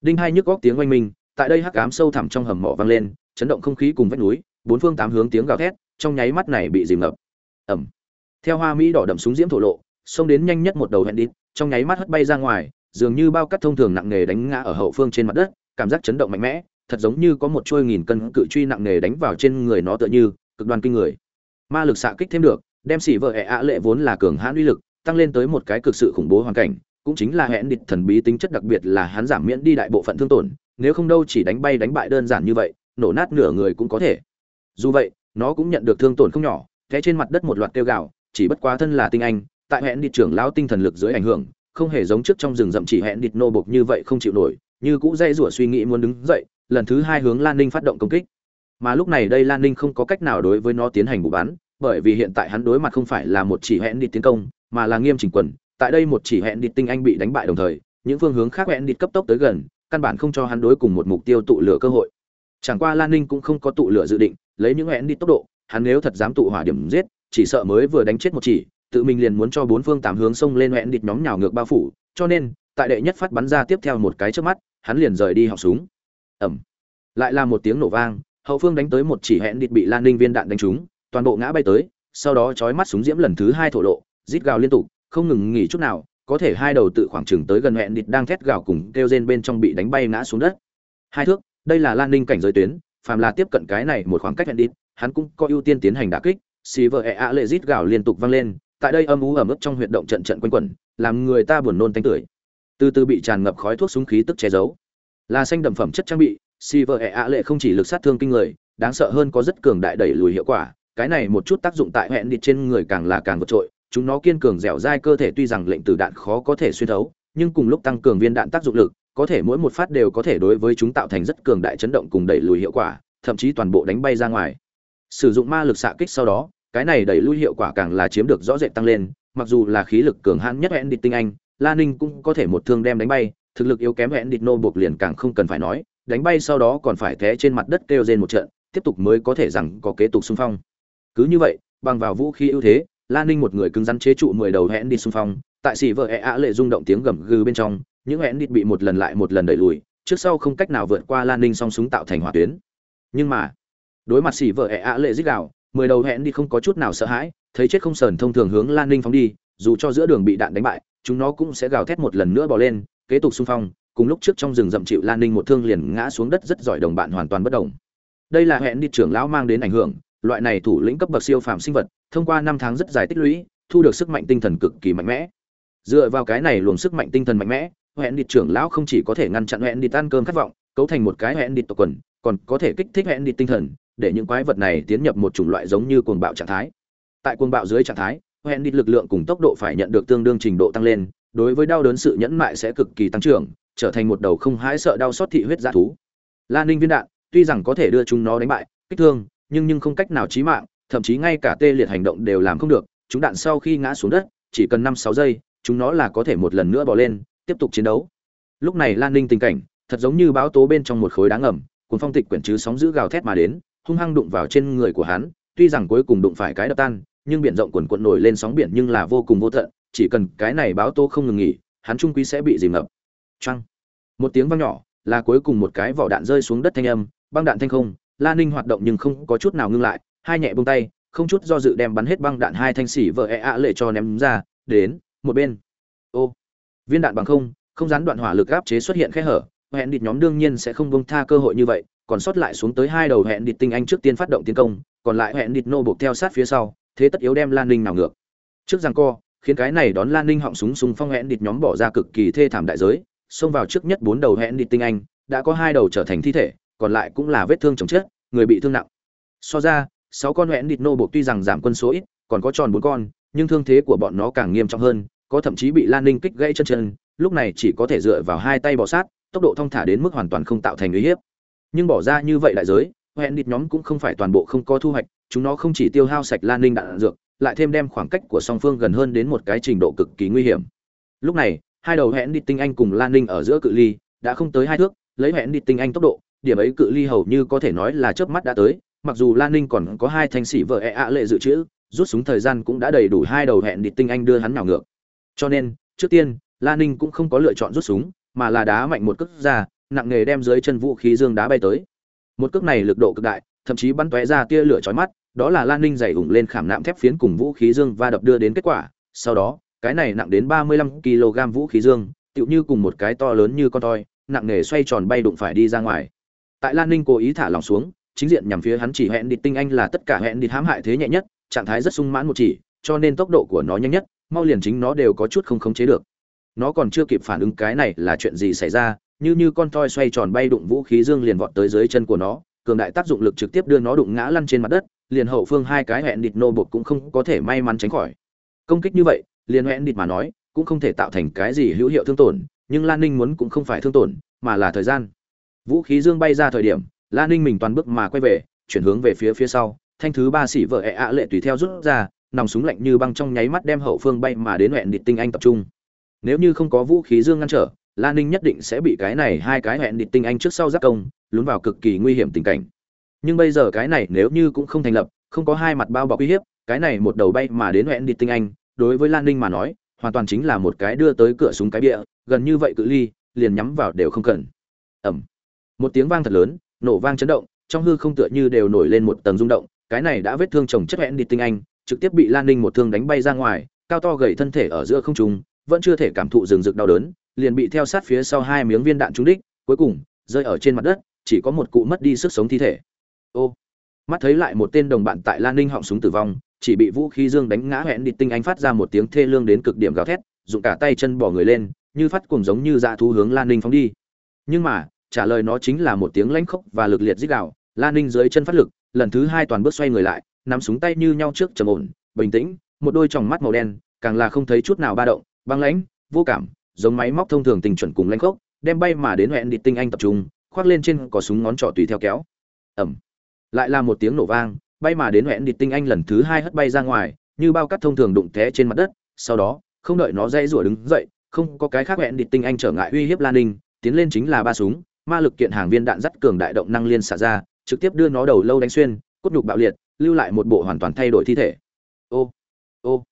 đinh hai nhức góc tiếng oanh minh, tại đây hắc ám sâu thẳm trong hầm mộ vang lên, chấn động không khí cùng vách núi, bốn phương tám hướng tiếng gào thét, trong nháy mắt này bị dìm ngập ầm! theo hoa mỹ đỏ đậm súng diễm thổ lộ xông đến nhanh nhất một đầu hẹn đi trong nháy mắt hất bay ra ngoài, dường như bao cắt thông thường nặng nề đánh ngã ở hậu phương trên mặt đất, cảm giác chấn động mạnh mẽ, thật giống như có một chuôi nghìn cân cự truy nặng nề đánh vào trên người nó tựa như, cực đoan kinh người. Ma lực xạ kích thêm được, đem xỉ vợ ẹ ạ lệ vốn là cường hãn uy lực, tăng lên tới một cái cực sự khủng bố hoàn cảnh, cũng chính là hẹn địch thần bí tính chất đặc biệt là hắn giảm miễn đi đại bộ phận thương tổn, nếu không đâu chỉ đánh bay đánh bại đơn giản như vậy, nổ nát nửa người cũng có thể. Dù vậy, nó cũng nhận được thương tổn không nhỏ, té trên mặt đất một loạt kêu gạo chỉ bất quá thân là tinh anh tại hẹn địch trưởng lão tinh thần lực dưới ảnh hưởng, không hề giống trước trong rừng rậm chỉ hẹn địch nô bộc như vậy không chịu nổi, như cũ dây rủa suy nghĩ muốn đứng dậy, lần thứ hai hướng lan ninh phát động công kích. Mà lúc này đây lan ninh không có cách nào đối với nó tiến hành bù bắn bởi vì hiện tại hắn đối mặt không phải là một chỉ hẹn địch tiến công, mà là nghiêm chỉnh quần. Tại đây một chỉ hẹn địch tinh anh bị đánh bại đồng thời, những phương hướng khác hẹn địch cấp tốc tới gần, căn bản không cho hắn đối cùng một mục tiêu tụ lửa cơ hội. Chẳng qua lan ninh cũng không có tụ lửa dự định, lấy những hẹn địch tốc độ, hắn nếu thật dám tụ hỏa điểm giết, chỉ sợ mới vừa đánh chết một chỉ tự mình liền muốn cho bốn phương tám hướng sông lên hẹn địch nhóm nhào ngược bao phủ, cho nên, tại đệ nhất phát bắn ra tiếp theo một cái trước mắt, hắn liền rời đi họng súng. Ẩm. Lại là một tiếng nổ vang, hậu phương đánh tới một chỉ hẹn địch bị lan ninh viên đạn đánh trúng, toàn bộ ngã bay tới, sau đó chói mắt súng diễm lần thứ hai thổ lộ, rít gào liên tục, không ngừng nghỉ chút nào, có thể hai đầu tự khoảng chừng tới gần hẹn địch đang thét gào cùng kêu rên bên trong bị đánh bay ngã xuống đất. Hai thước, đây là lan ninh cảnh giới tuyến, phàm là tiếp cận cái này một khoảng cách hẹn địch, hắn cũng có ưu tiên tiến hành đả kích xì vợ ẹ ạ lệ rít gào liên tục vang lên tại đây âm ú ẩm ướt trong huyệt động trận trận quanh quẩn, làm người ta buồn nôn tanh tưởi. Từ từ bị tràn ngập khói thuốc súng khí tức che giấu. Là xanh đậm phẩm chất trang bị si vợ ẹ ạ lệ không chỉ lực sát thương kinh người, đáng sợ hơn có rất cường đại đẩy lùi hiệu quả. Cái này một chút tác dụng tại hẹn địch trên người càng là càng vượt trội, chúng nó kiên cường dẻo dai cơ thể tuy rằng lệnh từ đạn khó có thể xuyên thấu, nhưng cùng lúc tăng cường viên đạn tác dụng lực, có thể mỗi một phát đều có thể đối với chúng tạo thành rất cường đại chấn động cùng đẩy lùi hiệu quả, thậm chí toàn bộ đánh bay ra ngoài. Sử dụng ma lực xạ kích sau đó cái này đẩy lui hiệu quả càng là chiếm được rõ rệt tăng lên mặc dù là khí lực cường hãn nhất hẹn địch tinh anh la ninh cũng có thể một thương đem đánh bay thực lực yếu kém hẹn địch nô buộc liền càng không cần phải nói đánh bay sau đó còn phải té trên mặt đất kêu rên một trận tiếp tục mới có thể rằng có kế tục xung phong cứ như vậy bằng vào vũ khí ưu thế Lan Ninh một người cứng rắn chế trụ mười đầu hẹn đi xung phong, tại xỉ vợ ẻ ạ lệ rung động tiếng gầm gừ bên trong, những hẹn địch bị một lần lại một lần đẩy lùi, trước sau không cách nào vượt qua Lan Ninh song súng tạo thành hỏa tuyến. Nhưng mà, đối mặt xỉ vợ ẻ ạ lệ rít gào, mười đầu hẹn đi không có chút nào sợ hãi, thấy chết không sờn thông thường hướng Lan Ninh phóng đi, dù cho giữa đường bị đạn đánh bại, chúng nó cũng sẽ gào thét một lần nữa bỏ lên, kế tục xung phong, cùng lúc trước trong rừng rậm chịu Lan Ninh một thương liền ngã xuống đất rất giỏi đồng bạn hoàn toàn bất động. Đây là hẹn đi trưởng lão mang đến ảnh hưởng, loại này thủ lĩnh cấp bậc siêu phàm sinh vật, thông qua năm tháng rất dài tích lũy, thu được sức mạnh tinh thần cực kỳ mạnh mẽ. Dựa vào cái này luồng sức mạnh tinh thần mạnh mẽ, Hẹn đi trưởng lão không chỉ có thể ngăn chặn Hẹn đi tan cơm khát vọng, cấu thành một cái Hẹn đi tộc quần, còn có thể kích thích Hẹn đi tinh thần, để những quái vật này tiến nhập một chủng loại giống như cuồng bạo trạng thái. Tại cuồng bạo dưới trạng thái, Hẹn đi lực lượng cùng tốc độ phải nhận được tương đương trình độ tăng lên, đối với đau đớn sự nhẫn mại sẽ cực kỳ tăng trưởng, trở thành một đầu không hãi sợ đau xót thị huyết dã thú. Lan Ninh viên đạn, tuy rằng có thể đưa chúng nó đánh bại, kích thương, nhưng nhưng không cách nào chí mạng, thậm chí ngay cả tê liệt hành động đều làm không được chúng đạn sau khi ngã xuống đất chỉ cần năm sáu giây chúng nó là có thể một lần nữa bò lên tiếp tục chiến đấu lúc này lan ninh tình cảnh thật giống như bão tố bên trong một khối đá ngầm cuồng phong tịch quyển chứ sóng dữ gào thét mà đến hung hăng đụng vào trên người của hắn, tuy rằng cuối cùng đụng phải cái đập tan, nhưng biển rộng cuồn cuộn nổi lên sóng biển nhưng là vô cùng vô tận, chỉ cần cái này báo tố không ngừng nghỉ, hắn trung quy sẽ bị dìm ngập. Choang. một tiếng vang nhỏ, là cuối cùng một cái vỏ đạn rơi xuống đất thanh âm, băng đạn thanh không Lan ninh hoạt động nhưng không có chút nào ngưng lại, hai nhẹ buông tay, không chút do dự đem bắn hết băng đạn hai thanh xỉ vợ e ạ lệ cho ném ra, đến, một bên. Ô. Viên đạn bằng không không gián đoạn hỏa lực áp chế xuất hiện khe hở hẹn địt nhóm đương nhiên sẽ không buông tha cơ hội như vậy còn sót lại xuống tới hai đầu hẹn địch tinh anh trước tiên phát động tiến công, còn lại hẹn địch nô buộc theo sát phía sau, thế tất yếu đem lan ninh nào ngược. Trước rằng co, khiến cái này đón lan ninh họng súng súng phong hẹn địch nhóm bỏ ra cực kỳ thê thảm đại giới, xông vào trước nhất bốn đầu hẹn địch tinh anh, đã có hai đầu trở thành thi thể, còn lại cũng là vết thương chồng chết, người bị thương nặng. So ra, sáu con hẹn địt nô buộc tuy rằng giảm quân số ít, còn có tròn bốn con, nhưng thương thế của bọn nó càng nghiêm trọng hơn, có thậm chí bị lan ninh kích gãy chân chân, lúc này chỉ có thể dựa vào hai tay bỏ sát, tốc độ thong thả đến mức hoàn toàn không tạo thành uy hiếp nhưng bỏ ra như vậy đại giới hẹn địt nhóm cũng không phải toàn bộ không có thu hoạch, chúng nó không chỉ tiêu hao sạch lan ninh đạn dược, lại thêm đem khoảng cách của song phương gần hơn đến một cái trình độ cực kỳ nguy hiểm. Lúc này, hai đầu hẹn địt tinh anh cùng lan ninh ở giữa cự ly, đã không tới hai thước, lấy hẹn địt tinh anh tốc độ, điểm ấy cự ly hầu như có thể nói là chớp mắt đã tới, mặc dù lan ninh còn có hai thanh sĩ vợ e ạ lệ dự trữ, rút súng thời gian cũng đã đầy đủ hai đầu hẹn địch tinh anh đưa hắn nào ngược. Cho nên, trước tiên lan ninh cũng không có lựa chọn rút súng, mà là đá mạnh một cước ra nặng nghề đem dưới chân vũ khí dương đá bay tới. Một cước này lực độ cực đại, thậm chí bắn tóe ra tia lửa chói mắt, đó là lan ninh dày ủng lên khảm nạm thép phiến cùng vũ khí dương va đập đưa đến kết quả. Sau đó, cái này nặng đến ba mươi lăm kg vũ khí dương, tựu như cùng một cái to lớn như con toi, nặng nề xoay tròn bay đụng phải đi ra ngoài. Tại lan ninh cố ý thả lòng xuống, chính diện nhằm phía hắn chỉ hẹn địch tinh anh là tất cả hẹn địch hãm hại thế nhẹ nhất, trạng thái rất sung mãn một chỉ, cho nên tốc độ của nó nhanh nhất, mau liền chính nó đều có chút không khống chế được. Nó còn chưa kịp phản ứng cái này là chuyện gì xảy ra như như con toi xoay tròn bay đụng vũ khí dương liền vọt tới dưới chân của nó, cường đại tác dụng lực trực tiếp đưa nó đụng ngã lăn trên mặt đất, liền hậu phương hai cái hẹn địch nô bột cũng không có thể may mắn tránh khỏi. Công kích như vậy, liền hẹn địch mà nói, cũng không thể tạo thành cái gì hữu hiệu thương tổn, nhưng lan ninh muốn cũng không phải thương tổn, mà là thời gian. Vũ khí dương bay ra thời điểm, lan ninh mình toàn bước mà quay về, chuyển hướng về phía phía sau, thanh thứ ba xỉ vợ ẹ ạ lệ tùy theo rút ra, nòng súng lạnh như băng trong nháy mắt đem hậu phương bay mà đến hẹn địch tinh anh tập trung. Nếu như không có vũ khí dương ngăn trở lan ninh nhất định sẽ bị cái này hai cái hẹn địch tinh anh trước sau giác công lún vào cực kỳ nguy hiểm tình cảnh. Nhưng bây giờ cái này nếu như cũng không thành lập không có hai mặt bao bọc uy hiếp cái này một đầu bay mà đến hẹn địch tinh anh đối với lan ninh mà nói hoàn toàn chính là một cái đưa tới cửa súng cái bịa gần như vậy cự ly liền nhắm vào đều không cần. Ầm, một tiếng vang thật lớn nổ vang chấn động trong hư không tựa như đều nổi lên một tầng rung động cái này đã vết thương chồng chất hẹn đi tinh anh trực tiếp bị lan ninh một thương đánh bay ra ngoài cao to gầy thân thể ở giữa không trung vẫn chưa thể cảm thụ rừng rực đau đớn liền bị theo sát phía sau hai miếng viên đạn trúng đích cuối cùng rơi ở trên mặt đất chỉ có một cụ mất đi sức sống thi thể. Ô mắt thấy lại một tên đồng bạn tại lan ninh họng súng tử vong chỉ bị vũ khí dương đánh ngã hẹn đi tinh anh phát ra một tiếng thê lương đến cực điểm gào thét dùng cả tay chân bỏ người lên như phát cuồng giống như ra thú hướng lan ninh phóng đi. Nhưng mà trả lời nó chính là một tiếng lãnh khốc và lực liệt rít gào, lan ninh dưới chân phát lực lần thứ hai toàn bước xoay người lại nắm súng tay như nhau trước trầm ổn bình tĩnh một đôi tròng mắt màu đen càng là không thấy chút nào ba động băng lãnh vô cảm giống máy móc thông thường tình chuẩn cùng lanh khốc, đem bay mà đến hẹn địch tinh anh tập trung, khoác lên trên có súng ngón trỏ tùy theo kéo. Ẩm lại là một tiếng nổ vang, bay mà đến hẹn địch tinh anh lần thứ hai hất bay ra ngoài, như bao cắt thông thường đụng té trên mặt đất, sau đó, không đợi nó dây rủa đứng dậy, không có cái khác hẹn địch tinh anh trở ngại uy hiếp lan ninh, tiến lên chính là ba súng, ma lực kiện hàng viên đạn dắt cường đại động năng liên xả ra, trực tiếp đưa nó đầu lâu đánh xuyên, cốt nhục bạo liệt, lưu lại một bộ hoàn toàn thay đổi thi thể. Ô ô.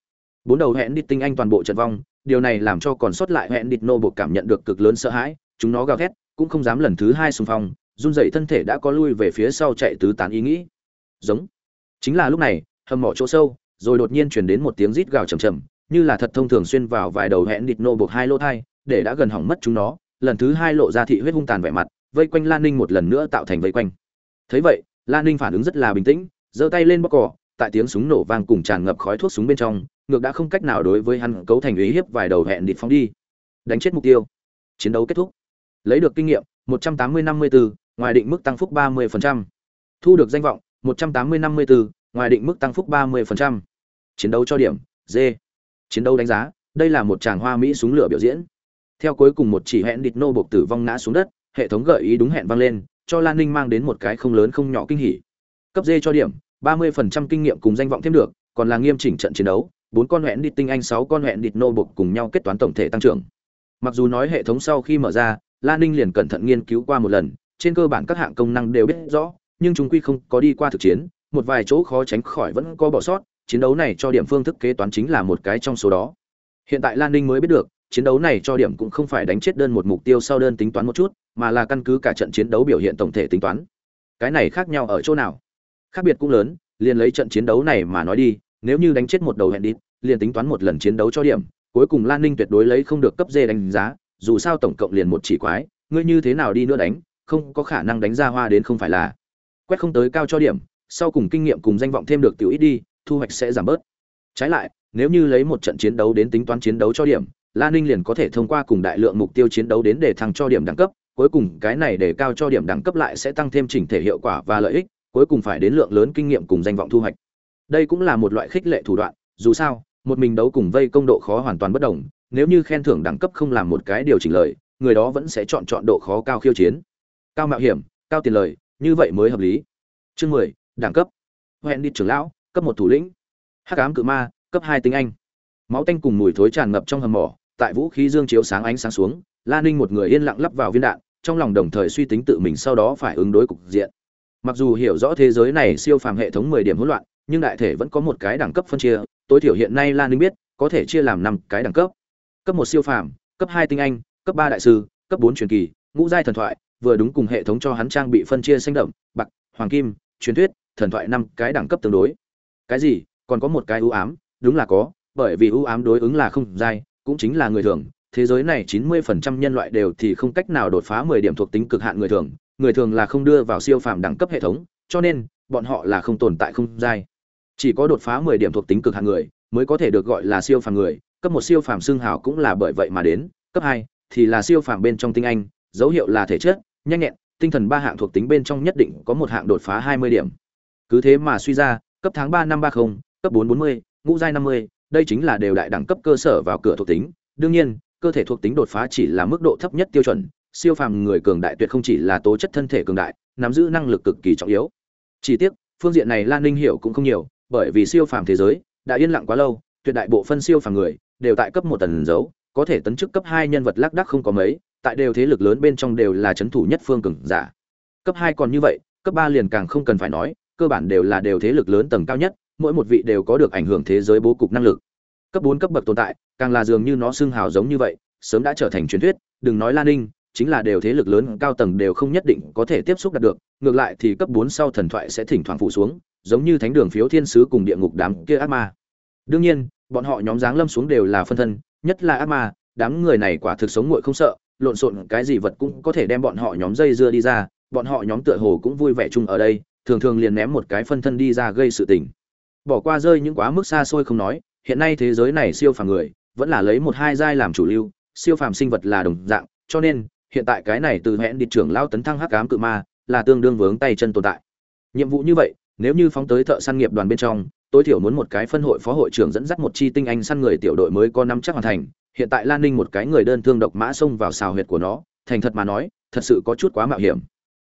Bốn đầu hẹn địch tinh anh toàn bộ trận vong điều này làm cho còn sót lại hẹn địch nô buộc cảm nhận được cực lớn sợ hãi, chúng nó gào thét, cũng không dám lần thứ hai xung phong, run dậy thân thể đã có lui về phía sau chạy tứ tán ý nghĩ. Giống. Chính là lúc này, hầm mỏ chỗ sâu, rồi đột nhiên chuyển đến một tiếng rít gào chầm chầm như là thật thông thường xuyên vào vài đầu hẹn địch nô buộc hai lỗ thai, để đã gần hỏng mất chúng nó, lần thứ hai lộ ra thị huyết hung tàn vẻ mặt, vây quanh lan ninh một lần nữa tạo thành vây quanh. Thấy vậy, lan ninh phản ứng rất là bình tĩnh, giơ tay lên bóc cỏ tại tiếng súng nổ vang cùng tràn ngập khói thuốc súng bên trong ngược đã không cách nào đối với hắn cấu thành ý hiếp vài đầu hẹn địch phóng đi. Đánh chết mục tiêu. Chiến đấu kết thúc. Lấy được kinh nghiệm 180-54, ngoài định mức tăng phúc 30%. thu được danh vọng 180-54, ngoài định mức tăng phúc 30%. chiến đấu cho điểm d. Chiến đấu đánh giá đây là một tràng hoa mỹ súng lửa biểu diễn. Theo cuối cùng một chỉ hẹn địch nô bộc tử vong ngã xuống đất hệ thống gợi ý đúng hẹn vang lên cho lan ninh mang đến một cái không lớn không nhỏ kinh hỉ. Cấp d cho điểm 30% kinh nghiệm cùng danh vọng thêm được, còn là nghiêm chỉnh trận chiến đấu, bốn con hoẹn địt tinh anh, sáu con hoẹn địt nô buộc cùng nhau kết toán tổng thể tăng trưởng. Mặc dù nói hệ thống sau khi mở ra lan ninh liền cẩn thận nghiên cứu qua một lần, trên cơ bản các hạng công năng đều biết rõ, nhưng chúng quy không có đi qua thực chiến, một vài chỗ khó tránh khỏi vẫn có bỏ sót, chiến đấu này cho điểm phương thức kế toán chính là một cái trong số đó. Hiện tại lan ninh mới biết được, chiến đấu này cho điểm cũng không phải đánh chết đơn một mục tiêu sau đơn tính toán một chút, mà là căn cứ cả trận chiến đấu biểu hiện tổng thể tính toán. Cái này khác nhau ở chỗ nào? Khác biệt cũng lớn liền lấy trận chiến đấu này mà nói đi nếu như đánh chết một đầu hẹn đi, liền tính toán một lần chiến đấu cho điểm cuối cùng lan ninh tuyệt đối lấy không được cấp dê đánh giá dù sao tổng cộng liền một chỉ quái ngươi như thế nào đi nữa đánh không có khả năng đánh ra hoa đến không phải là. Quét không tới cao cho điểm sau cùng kinh nghiệm cùng danh vọng thêm được tiểu ít đi thu hoạch sẽ giảm bớt. Trái lại nếu như lấy một trận chiến đấu đến tính toán chiến đấu cho điểm lan ninh liền có thể thông qua cùng đại lượng mục tiêu chiến đấu đến để thăng cho điểm đẳng cấp cuối cùng cái này để cao cho điểm đẳng cấp lại sẽ tăng thêm chỉnh thể hiệu quả và lợi ích cuối cùng phải đến lượng lớn kinh nghiệm cùng danh vọng thu hoạch. Đây cũng là một loại khích lệ thủ đoạn, dù sao, một mình đấu cùng vây công độ khó hoàn toàn bất đồng, nếu như khen thưởng đẳng cấp không làm một cái điều chỉnh lời, người đó vẫn sẽ chọn chọn độ khó cao khiêu chiến. Cao mạo hiểm, cao tiền lời, như vậy mới hợp lý. Chương mười, đẳng cấp. Hẹn đi trưởng lão, cấp một thủ lĩnh. Hắc ám cự ma, cấp hai tinh anh. Máu tanh cùng mùi thối tràn ngập trong hầm mỏ, tại vũ khí dương chiếu sáng ánh sáng xuống, la ninh một người yên lặng lắp vào viên đạn, trong lòng đồng thời suy tính tự mình sau đó phải ứng đối cục diện mặc dù hiểu rõ thế giới này siêu phàm hệ thống mười điểm hỗn loạn nhưng đại thể vẫn có một cái đẳng cấp phân chia tối thiểu hiện nay lan ninh biết có thể chia làm năm cái đẳng cấp. Cấp một siêu phàm cấp hai tinh anh cấp ba đại sư cấp bốn truyền kỳ ngũ giai thần thoại vừa đúng cùng hệ thống cho hắn trang bị phân chia xanh đậm bạc hoàng kim truyền thuyết thần thoại năm cái đẳng cấp tương đối. Cái gì? Còn có một cái ưu ám đúng là có bởi vì ưu ám đối ứng là không giai, cũng chính là người thường. Thế giới này 90% nhân loại đều thì không cách nào đột phá 10 điểm thuộc tính cực hạn người thường người thường là không đưa vào siêu phàm đẳng cấp hệ thống cho nên bọn họ là không tồn tại không giai. chỉ có đột phá 10 điểm thuộc tính cực hạn người mới có thể được gọi là siêu phàm người cấp một siêu phàm xương hào cũng là bởi vậy mà đến cấp hai thì là siêu phàm bên trong tinh anh dấu hiệu là thể chất nhanh nhẹn tinh thần ba hạng thuộc tính bên trong nhất định có một hạng đột phá 20 điểm cứ thế mà suy ra cấp tháng 3 năm 30, cấp 4 40, ngũ giai 50, đây chính là đều đại đẳng cấp cơ sở vào cửa thuộc tính đương nhiên cơ thể thuộc tính đột phá chỉ là mức độ thấp nhất tiêu chuẩn siêu phàm người cường đại tuyệt không chỉ là tố chất thân thể cường đại, nắm giữ năng lực cực kỳ trọng yếu. Chỉ tiếc, phương diện này lan ninh hiểu cũng không nhiều, bởi vì siêu phàm thế giới đã yên lặng quá lâu, tuyệt đại bộ phân siêu phàm người đều tại cấp một tần dấu, có thể tấn chức cấp hai nhân vật lác đắc không có mấy, tại đều thế lực lớn bên trong đều là chấn thủ nhất phương cường giả. Cấp hai còn như vậy, cấp ba liền càng không cần phải nói, cơ bản đều là đều thế lực lớn tầng cao nhất, mỗi một vị đều có được ảnh hưởng thế giới bố cục năng lực. Cấp bốn cấp bậc tồn tại, càng là dường như nó xưng hào giống như vậy, sớm đã trở thành truyền thuyết, đừng nói lan ninh chính là đều thế lực lớn cao tầng đều không nhất định có thể tiếp xúc đạt được, ngược lại thì cấp bốn sau thần thoại sẽ thỉnh thoảng phụ xuống, giống như thánh đường phiếu thiên sứ cùng địa ngục đám kia ác ma. Đương nhiên, bọn họ nhóm dáng lâm xuống đều là phân thân, nhất là ác ma, đám người này quả thực sống nguội không sợ, lộn xộn cái gì vật cũng có thể đem bọn họ nhóm dây dưa đi ra, bọn họ nhóm tựa hồ cũng vui vẻ chung ở đây, thường thường liền ném một cái phân thân đi ra gây sự tình. Bỏ qua rơi những quá mức xa xôi không nói, hiện nay thế giới này siêu phàm người, vẫn là lấy một hai giai làm chủ lưu, siêu phàm sinh vật là đồng dạng, cho nên hiện tại cái này từ hẹn đi trưởng lao tấn thăng hắc ám cự ma là tương đương vướng tay chân tồn tại. Nhiệm vụ như vậy, nếu như phóng tới thợ săn nghiệp đoàn bên trong, tối thiểu muốn một cái phân hội phó hội trưởng dẫn dắt một chi tinh anh săn người tiểu đội mới có năm chắc hoàn thành, hiện tại lan ninh một cái người đơn thương độc mã xông vào xào huyệt của nó, thành thật mà nói, thật sự có chút quá mạo hiểm.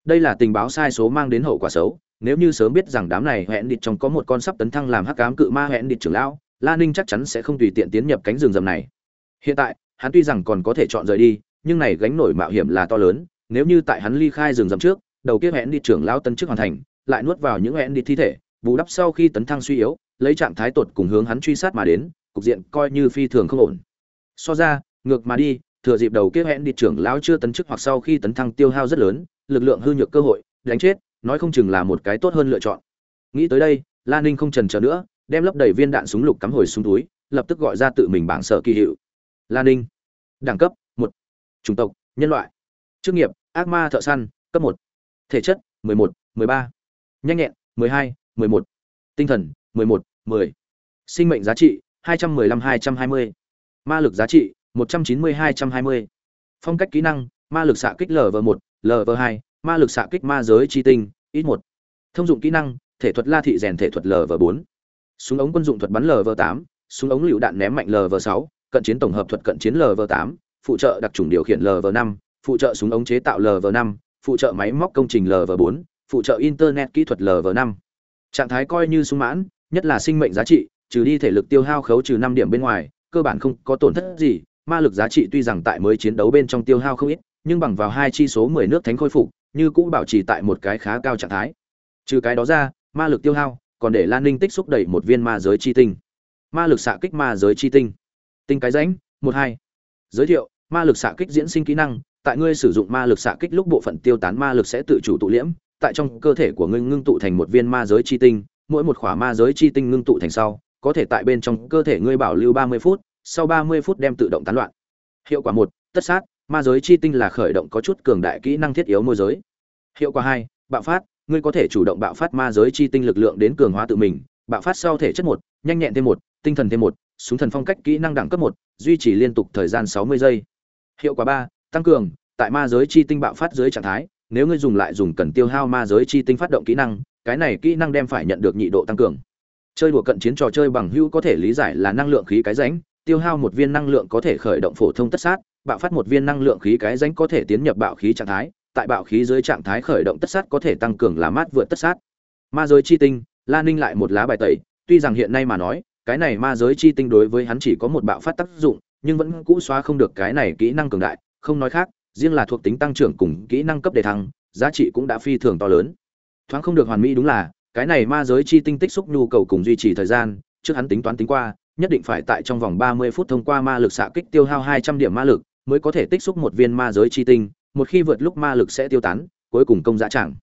Đây là tình báo sai số mang đến hậu quả xấu, nếu như sớm biết rằng đám này hẹn địch trong có một con sắp tấn thăng làm hắc cám cự ma hẹn địch trưởng lão lan ninh chắc chắn sẽ không tùy tiện tiến nhập cánh rừng rầm này. Hiện tại, hắn tuy rằng còn có thể chọn rời đi nhưng này gánh nổi mạo hiểm là to lớn, nếu như tại hắn ly khai rừng rậm trước, đầu kia hẹn đi trưởng lão tân chức hoàn thành, lại nuốt vào những hẹn đi thi thể, bù đắp sau khi tấn thăng suy yếu, lấy trạng thái tột cùng hướng hắn truy sát mà đến, cục diện coi như phi thường không ổn. So ra, ngược mà đi, thừa dịp đầu kia hẹn đi trưởng lão chưa tấn chức hoặc sau khi tấn thăng tiêu hao rất lớn, lực lượng hư nhược cơ hội, đánh chết, nói không chừng là một cái tốt hơn lựa chọn. Nghĩ tới đây lan ninh không trần chờ nữa, đem lấp đầy viên đạn súng lục cắm hồi xuống túi, lập tức gọi ra tự mình bảng sở kỳ hiệu. Lan ninh, đẳng cấp chủng tộc nhân loại chức nghiệp ác ma thợ săn cấp một thể chất 11, 13. nhanh nhẹn 12, 11. tinh thần 11, 10. sinh mệnh giá trị 215-220. ma lực giá trị 190-220. phong cách kỹ năng ma lực xạ kích lv 1 lv 2 ma lực xạ kích ma giới chi tinh ít một thông dụng kỹ năng thể thuật la thị rèn thể thuật lv 4 súng ống quân dụng thuật bắn lv 8 súng ống lựu đạn ném mạnh lv 6 cận chiến tổng hợp thuật cận chiến lv 8 phụ trợ đặc trùng điều khiển lv 5 phụ trợ súng ống chế tạo lv 5 phụ trợ máy móc công trình lv 4 phụ trợ internet kỹ thuật lv 5 trạng thái coi như sung mãn, nhất là sinh mệnh giá trị, trừ đi thể lực tiêu hao khấu trừ năm điểm bên ngoài, cơ bản không có tổn thất gì, ma lực giá trị tuy rằng tại mới chiến đấu bên trong tiêu hao không ít, nhưng bằng vào hai chi số 10 nước thánh khôi phục, như cũng bảo trì tại một cái khá cao trạng thái. Trừ cái đó ra, ma lực tiêu hao còn để lan ninh tích xúc đẩy một viên ma giới chi tinh. Ma lực xạ kích ma giới chi tinh. Tinh cái rãnh, một hai. Giới thiệu ma lực xạ kích diễn sinh kỹ năng, tại ngươi sử dụng ma lực xạ kích lúc bộ phận tiêu tán ma lực sẽ tự chủ tụ liễm, tại trong cơ thể của ngươi ngưng tụ thành một viên ma giới chi tinh, mỗi một khỏa ma giới chi tinh ngưng tụ thành sau, có thể tại bên trong cơ thể ngươi bảo lưu ba mươi phút, sau ba mươi phút đem tự động tán loạn. Hiệu quả một, tất sát, ma giới chi tinh là khởi động có chút cường đại kỹ năng thiết yếu môi giới. Hiệu quả hai, bạo phát, ngươi có thể chủ động bạo phát ma giới chi tinh lực lượng đến cường hóa tự mình, bạo phát sau thể chất một, nhanh nhẹn thêm một, tinh thần thêm một, súng thần phong cách kỹ năng đẳng cấp một, duy trì liên tục thời gian sáu mươi giây hiệu quả ba, tăng cường, tại ma giới chi tinh bạo phát dưới trạng thái, nếu ngươi dùng lại dùng cần tiêu hao ma giới chi tinh phát động kỹ năng, cái này kỹ năng đem phải nhận được nhị độ tăng cường. Chơi đùa cận chiến trò chơi bằng hữu có thể lý giải là năng lượng khí cái ránh tiêu hao một viên năng lượng có thể khởi động phổ thông tất sát, bạo phát một viên năng lượng khí cái ránh có thể tiến nhập bạo khí trạng thái, tại bạo khí dưới trạng thái khởi động tất sát có thể tăng cường là mát vượt tất sát. Ma giới chi tinh, la ninh lại một lá bài tẩy, tuy rằng hiện nay mà nói, cái này ma giới chi tinh đối với hắn chỉ có một bạo phát tác dụng nhưng vẫn cũ xóa không được cái này kỹ năng cường đại, không nói khác, riêng là thuộc tính tăng trưởng cùng kỹ năng cấp đề thăng, giá trị cũng đã phi thường to lớn. Thoáng không được hoàn mỹ đúng là, cái này ma giới chi tinh tích xúc nhu cầu cùng duy trì thời gian, trước hắn tính toán tính qua, nhất định phải tại trong vòng ba mươi phút thông qua ma lực xạ kích tiêu hao hai trăm điểm ma lực, mới có thể tích xúc một viên ma giới chi tinh, một khi vượt lúc ma lực sẽ tiêu tán, cuối cùng công giá chẳng.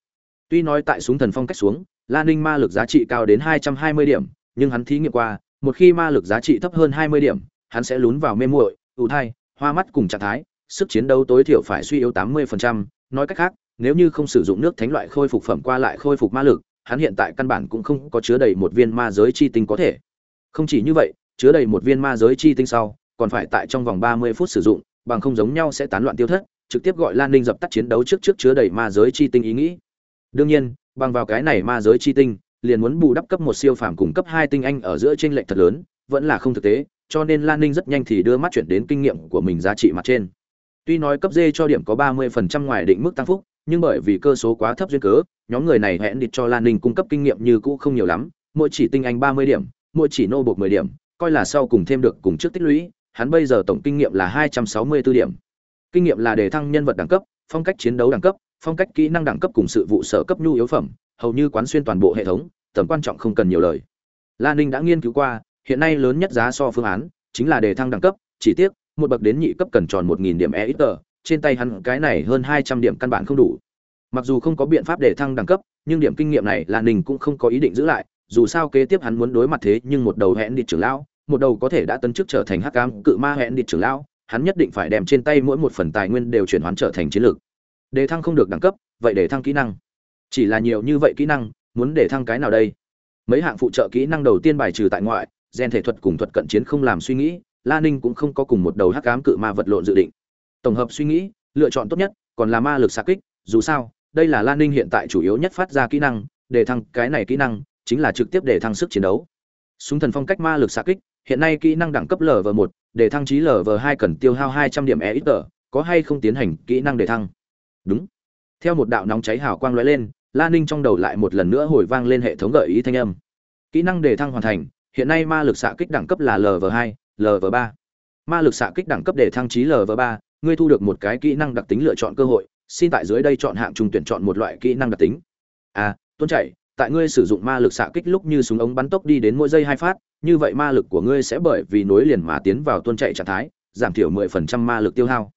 Tuy nói tại súng thần phong cách xuống lan ninh ma lực giá trị cao đến hai trăm hai mươi điểm, nhưng hắn thí nghiệm qua, một khi ma lực giá trị thấp hơn hai mươi điểm hắn sẽ lún vào mê muội ủ thai, hoa mắt cùng trạng thái, sức chiến đấu tối thiểu phải suy yếu tám mươi phần trăm. nói cách khác, nếu như không sử dụng nước thánh loại khôi phục phẩm qua lại khôi phục ma lực, hắn hiện tại căn bản cũng không có chứa đầy một viên ma giới chi tinh có thể. Không chỉ như vậy, chứa đầy một viên ma giới chi tinh sau, còn phải tại trong vòng ba mươi phút sử dụng, bằng không giống nhau sẽ tán loạn tiêu thất, trực tiếp gọi lan ninh dập tắt chiến đấu trước trước chứa đầy ma giới chi tinh ý nghĩ. Đương nhiên, bằng vào cái này ma giới chi tinh, liền muốn bù đắp cấp một siêu phàm cùng cấp hai tinh anh ở giữa trên lệnh thật lớn, vẫn là không thực tế cho nên lan ninh rất nhanh thì đưa mắt chuyển đến kinh nghiệm của mình giá trị mặt trên. Tuy nói cấp d cho điểm có ba mươi phần trăm ngoài định mức tăng phúc, nhưng bởi vì cơ số quá thấp duyên cớ, nhóm người này hẹn địch cho lan ninh cung cấp kinh nghiệm như cũ không nhiều lắm, mỗi chỉ tinh anh ba mươi điểm, mỗi chỉ nô buộc mười điểm, coi là sau cùng thêm được cùng trước tích lũy, hắn bây giờ tổng kinh nghiệm là hai trăm sáu mươi 264 điểm. Kinh nghiệm là đề thăng nhân vật đẳng cấp, phong cách chiến đấu đẳng cấp, phong cách kỹ năng đẳng cấp cùng sự vụ sở cấp nhu yếu phẩm, hầu như quán xuyên toàn bộ hệ thống, tầm quan trọng không cần nhiều lời. Lan ninh đã nghiên cứu qua hiện nay lớn nhất giá so phương án chính là đề thăng đẳng cấp, chỉ tiếc, một bậc đến nhị cấp cần tròn một nghìn điểm e ít tờ, trên tay hắn cái này hơn hai trăm điểm căn bản không đủ. Mặc dù không có biện pháp để thăng đẳng cấp, nhưng điểm kinh nghiệm này là ninh cũng không có ý định giữ lại, dù sao kế tiếp hắn muốn đối mặt thế nhưng một đầu hẹn đi trưởng lão, một đầu có thể đã tấn chức trở thành hắc cam cự ma hẹn đi trưởng lão, hắn nhất định phải đem trên tay mỗi một phần tài nguyên đều chuyển hoán trở thành chiến lược. Đề thăng không được đẳng cấp, vậy để thăng kỹ năng? Chỉ là nhiều như vậy kỹ năng, muốn để thăng cái nào đây? Mấy hạng phụ trợ kỹ năng đầu tiên bài trừ tại ngoại gen thể thuật cùng thuật cận chiến không làm suy nghĩ, la ninh cũng không có cùng một đầu hắc ám cự ma vật lộn dự định. Tổng hợp suy nghĩ, lựa chọn tốt nhất còn là ma lực xạ kích, dù sao, đây là lan ninh hiện tại chủ yếu nhất phát ra kỹ năng, để thăng cái này kỹ năng chính là trực tiếp để thăng sức chiến đấu. Súng thần phong cách ma lực xạ kích, hiện nay kỹ năng đẳng cấp lv một, để thăng trí lv hai cần tiêu hao hai trăm điểm e ít tờ có hay không tiến hành kỹ năng để thăng? Đúng. Theo một đạo nóng cháy hào quang lóe lên lan ninh trong đầu lại một lần nữa hồi vang lên hệ thống gợi ý thanh âm. Kỹ năng đề thăng hoàn thành hiện nay ma lực xạ kích đẳng cấp là lv hai lv ba. Ma lực xạ kích đẳng cấp để thăng trí lv ba, ngươi thu được một cái kỹ năng đặc tính lựa chọn cơ hội, xin tại dưới đây chọn hạng trung tuyển chọn một loại kỹ năng đặc tính. À, A tuôn chảy, tại ngươi sử dụng ma lực xạ kích lúc như súng ống bắn tốc đi đến mỗi giây hai phát, như vậy ma lực của ngươi sẽ bởi vì nối liền mà tiến vào tuôn chạy trạng thái, giảm thiểu 10% ma lực tiêu hao.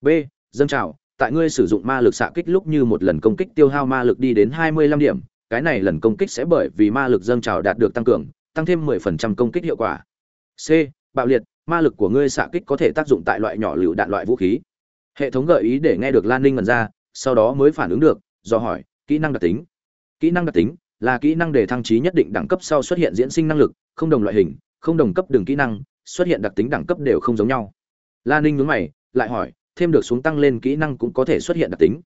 B, dâng trào, tại ngươi sử dụng ma lực xạ kích lúc như một lần công kích tiêu hao ma lực đi đến 25 điểm, cái này lần công kích sẽ bởi vì ma lực dâng trào đạt được tăng cường tăng thêm 10% công kích hiệu quả. C, bạo liệt, ma lực của ngươi xạ kích có thể tác dụng tại loại nhỏ lựu đạn loại vũ khí. Hệ thống gợi ý để nghe được lan ninh ngần ra, sau đó mới phản ứng được, do hỏi, kỹ năng đặc tính. Kỹ năng đặc tính là kỹ năng để thăng trí nhất định đẳng cấp sau xuất hiện diễn sinh năng lực, không đồng loại hình, không đồng cấp đường kỹ năng, xuất hiện đặc tính đẳng cấp đều không giống nhau. Lan ninh nhướng mày, lại hỏi, thêm được xuống tăng lên kỹ năng cũng có thể xuất hiện đặc tính.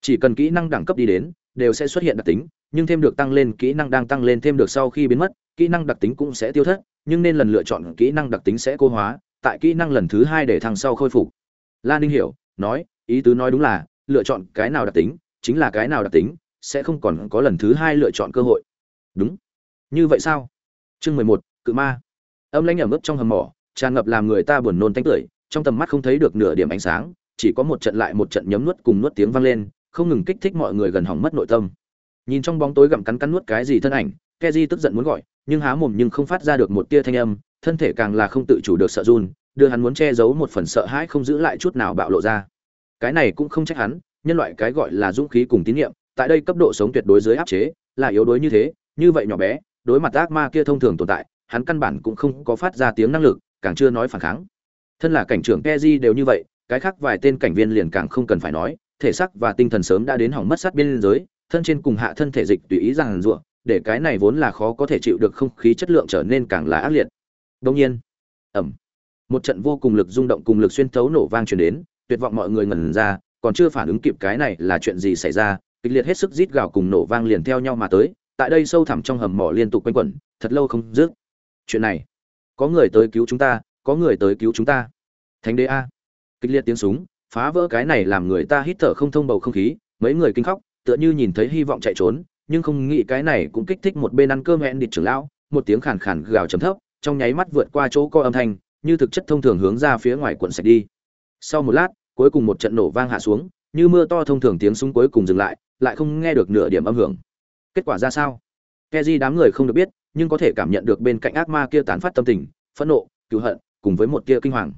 Chỉ cần kỹ năng đẳng cấp đi đến đều sẽ xuất hiện đặc tính, nhưng thêm được tăng lên, kỹ năng đang tăng lên thêm được sau khi biến mất, kỹ năng đặc tính cũng sẽ tiêu thất, nhưng nên lần lựa chọn kỹ năng đặc tính sẽ cô hóa, tại kỹ năng lần thứ hai để thăng sau khôi phục. Lan ninh hiểu, nói, ý tứ nói đúng là, lựa chọn cái nào đặc tính, chính là cái nào đặc tính, sẽ không còn có lần thứ hai lựa chọn cơ hội. Đúng. Như vậy sao? Chương mười một, cự ma. Âm lãnh ẩm ướt trong hầm mỏ, tràn ngập làm người ta buồn nôn tánh tưởi, trong tầm mắt không thấy được nửa điểm ánh sáng, chỉ có một trận lại một trận nhấm nuốt cùng nuốt tiếng vang lên không ngừng kích thích mọi người gần hỏng mất nội tâm. Nhìn trong bóng tối gặm cắn cắn nuốt cái gì thân ảnh keji tức giận muốn gọi, nhưng há mồm nhưng không phát ra được một tia thanh âm, thân thể càng là không tự chủ được sợ run, đưa hắn muốn che giấu một phần sợ hãi không giữ lại chút nào bạo lộ ra. Cái này cũng không trách hắn, nhân loại cái gọi là dũng khí cùng tín nhiệm, tại đây cấp độ sống tuyệt đối dưới áp chế, là yếu đuối như thế, như vậy nhỏ bé, đối mặt ác ma kia thông thường tồn tại, hắn căn bản cũng không có phát ra tiếng năng lực, càng chưa nói phản kháng. Thân là cảnh trưởng keji đều như vậy, cái khác vài tên cảnh viên liền càng không cần phải nói thể xác và tinh thần sớm đã đến hỏng mất sát biên giới, thân trên cùng hạ thân thể dịch tùy ý rằng rủa để cái này vốn là khó có thể chịu được không khí chất lượng trở nên càng là ác liệt. Đương nhiên, ầm, một trận vô cùng lực rung động cùng lực xuyên thấu nổ vang truyền đến, tuyệt vọng mọi người ngẩn ra, còn chưa phản ứng kịp cái này là chuyện gì xảy ra, kịch liệt hết sức rít gào cùng nổ vang liền theo nhau mà tới, tại đây sâu thẳm trong hầm mỏ liên tục quanh quẩn, thật lâu không dứt. Chuyện này, có người tới cứu chúng ta, có người tới cứu chúng ta. Thánh đế a. Kịch liệt tiếng súng phá vỡ cái này làm người ta hít thở không thông bầu không khí, mấy người kinh khóc, tựa như nhìn thấy hy vọng chạy trốn, nhưng không nghĩ cái này cũng kích thích một bên ăn cơm hẹn địt trưởng lão, một tiếng khàn khàn gào trầm thấp, trong nháy mắt vượt qua chỗ co âm thanh, như thực chất thông thường hướng ra phía ngoài cuộn sạch đi. Sau một lát, cuối cùng một trận nổ vang hạ xuống, như mưa to thông thường tiếng súng cuối cùng dừng lại lại không nghe được nửa điểm âm hưởng. Kết quả ra sao? Keji đám người không được biết, nhưng có thể cảm nhận được bên cạnh ác ma kia tán phát tâm tình, phẫn nộ cứu hận, cùng với một tia kinh hoàng.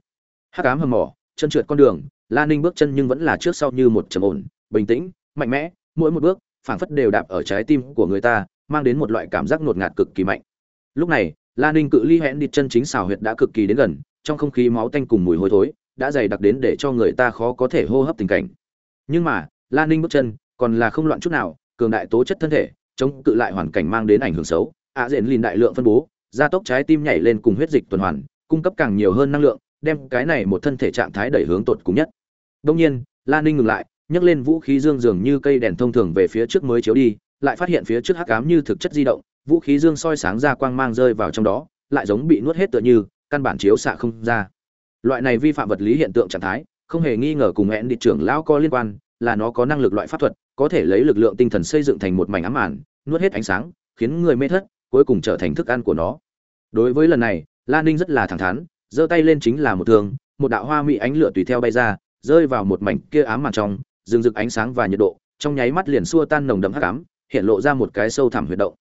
Hắc ám hầm mỏ, chân trượt con đường la ninh bước chân nhưng vẫn là trước sau như một trầm ổn, bình tĩnh, mạnh mẽ, mỗi một bước, phảng phất đều đạp ở trái tim của người ta, mang đến một loại cảm giác ngột ngạt cực kỳ mạnh. Lúc này, la ninh cự ly hẹn đi chân chính xào huyệt đã cực kỳ đến gần, trong không khí máu tanh cùng mùi hôi thối, đã dày đặc đến để cho người ta khó có thể hô hấp tình cảnh. Nhưng mà, la ninh bước chân còn là không loạn chút nào, cường đại tố chất thân thể, chống cự lại hoàn cảnh mang đến ảnh hưởng xấu. Ạ diện lìn đại lượng phân bố, gia tốc trái tim nhảy lên cùng huyết dịch tuần hoàn, cung cấp càng nhiều hơn năng lượng, đem cái này một thân thể trạng thái đẩy hướng tột cùng nhất đông nhiên, la ninh ngừng lại, nhấc lên vũ khí dương dường như cây đèn thông thường về phía trước mới chiếu đi, lại phát hiện phía trước hắc ám như thực chất di động, vũ khí dương soi sáng ra quang mang rơi vào trong đó, lại giống bị nuốt hết tựa như, căn bản chiếu xạ không ra. Loại này vi phạm vật lý hiện tượng trạng thái, không hề nghi ngờ cùng hẹn địch trưởng lão có liên quan, là nó có năng lực loại pháp thuật, có thể lấy lực lượng tinh thần xây dựng thành một mảnh ám màn, nuốt hết ánh sáng, khiến người mê thất, cuối cùng trở thành thức ăn của nó. Đối với lần này lan ninh rất là thẳng thắn, giơ tay lên chính là một thương, một đạo hoa mỹ ánh lửa tùy theo bay ra rơi vào một mảnh kia ám màn trong, rừng rực ánh sáng và nhiệt độ, trong nháy mắt liền xua tan nồng đậm hắc ám, hiện lộ ra một cái sâu thẳm huyệt động.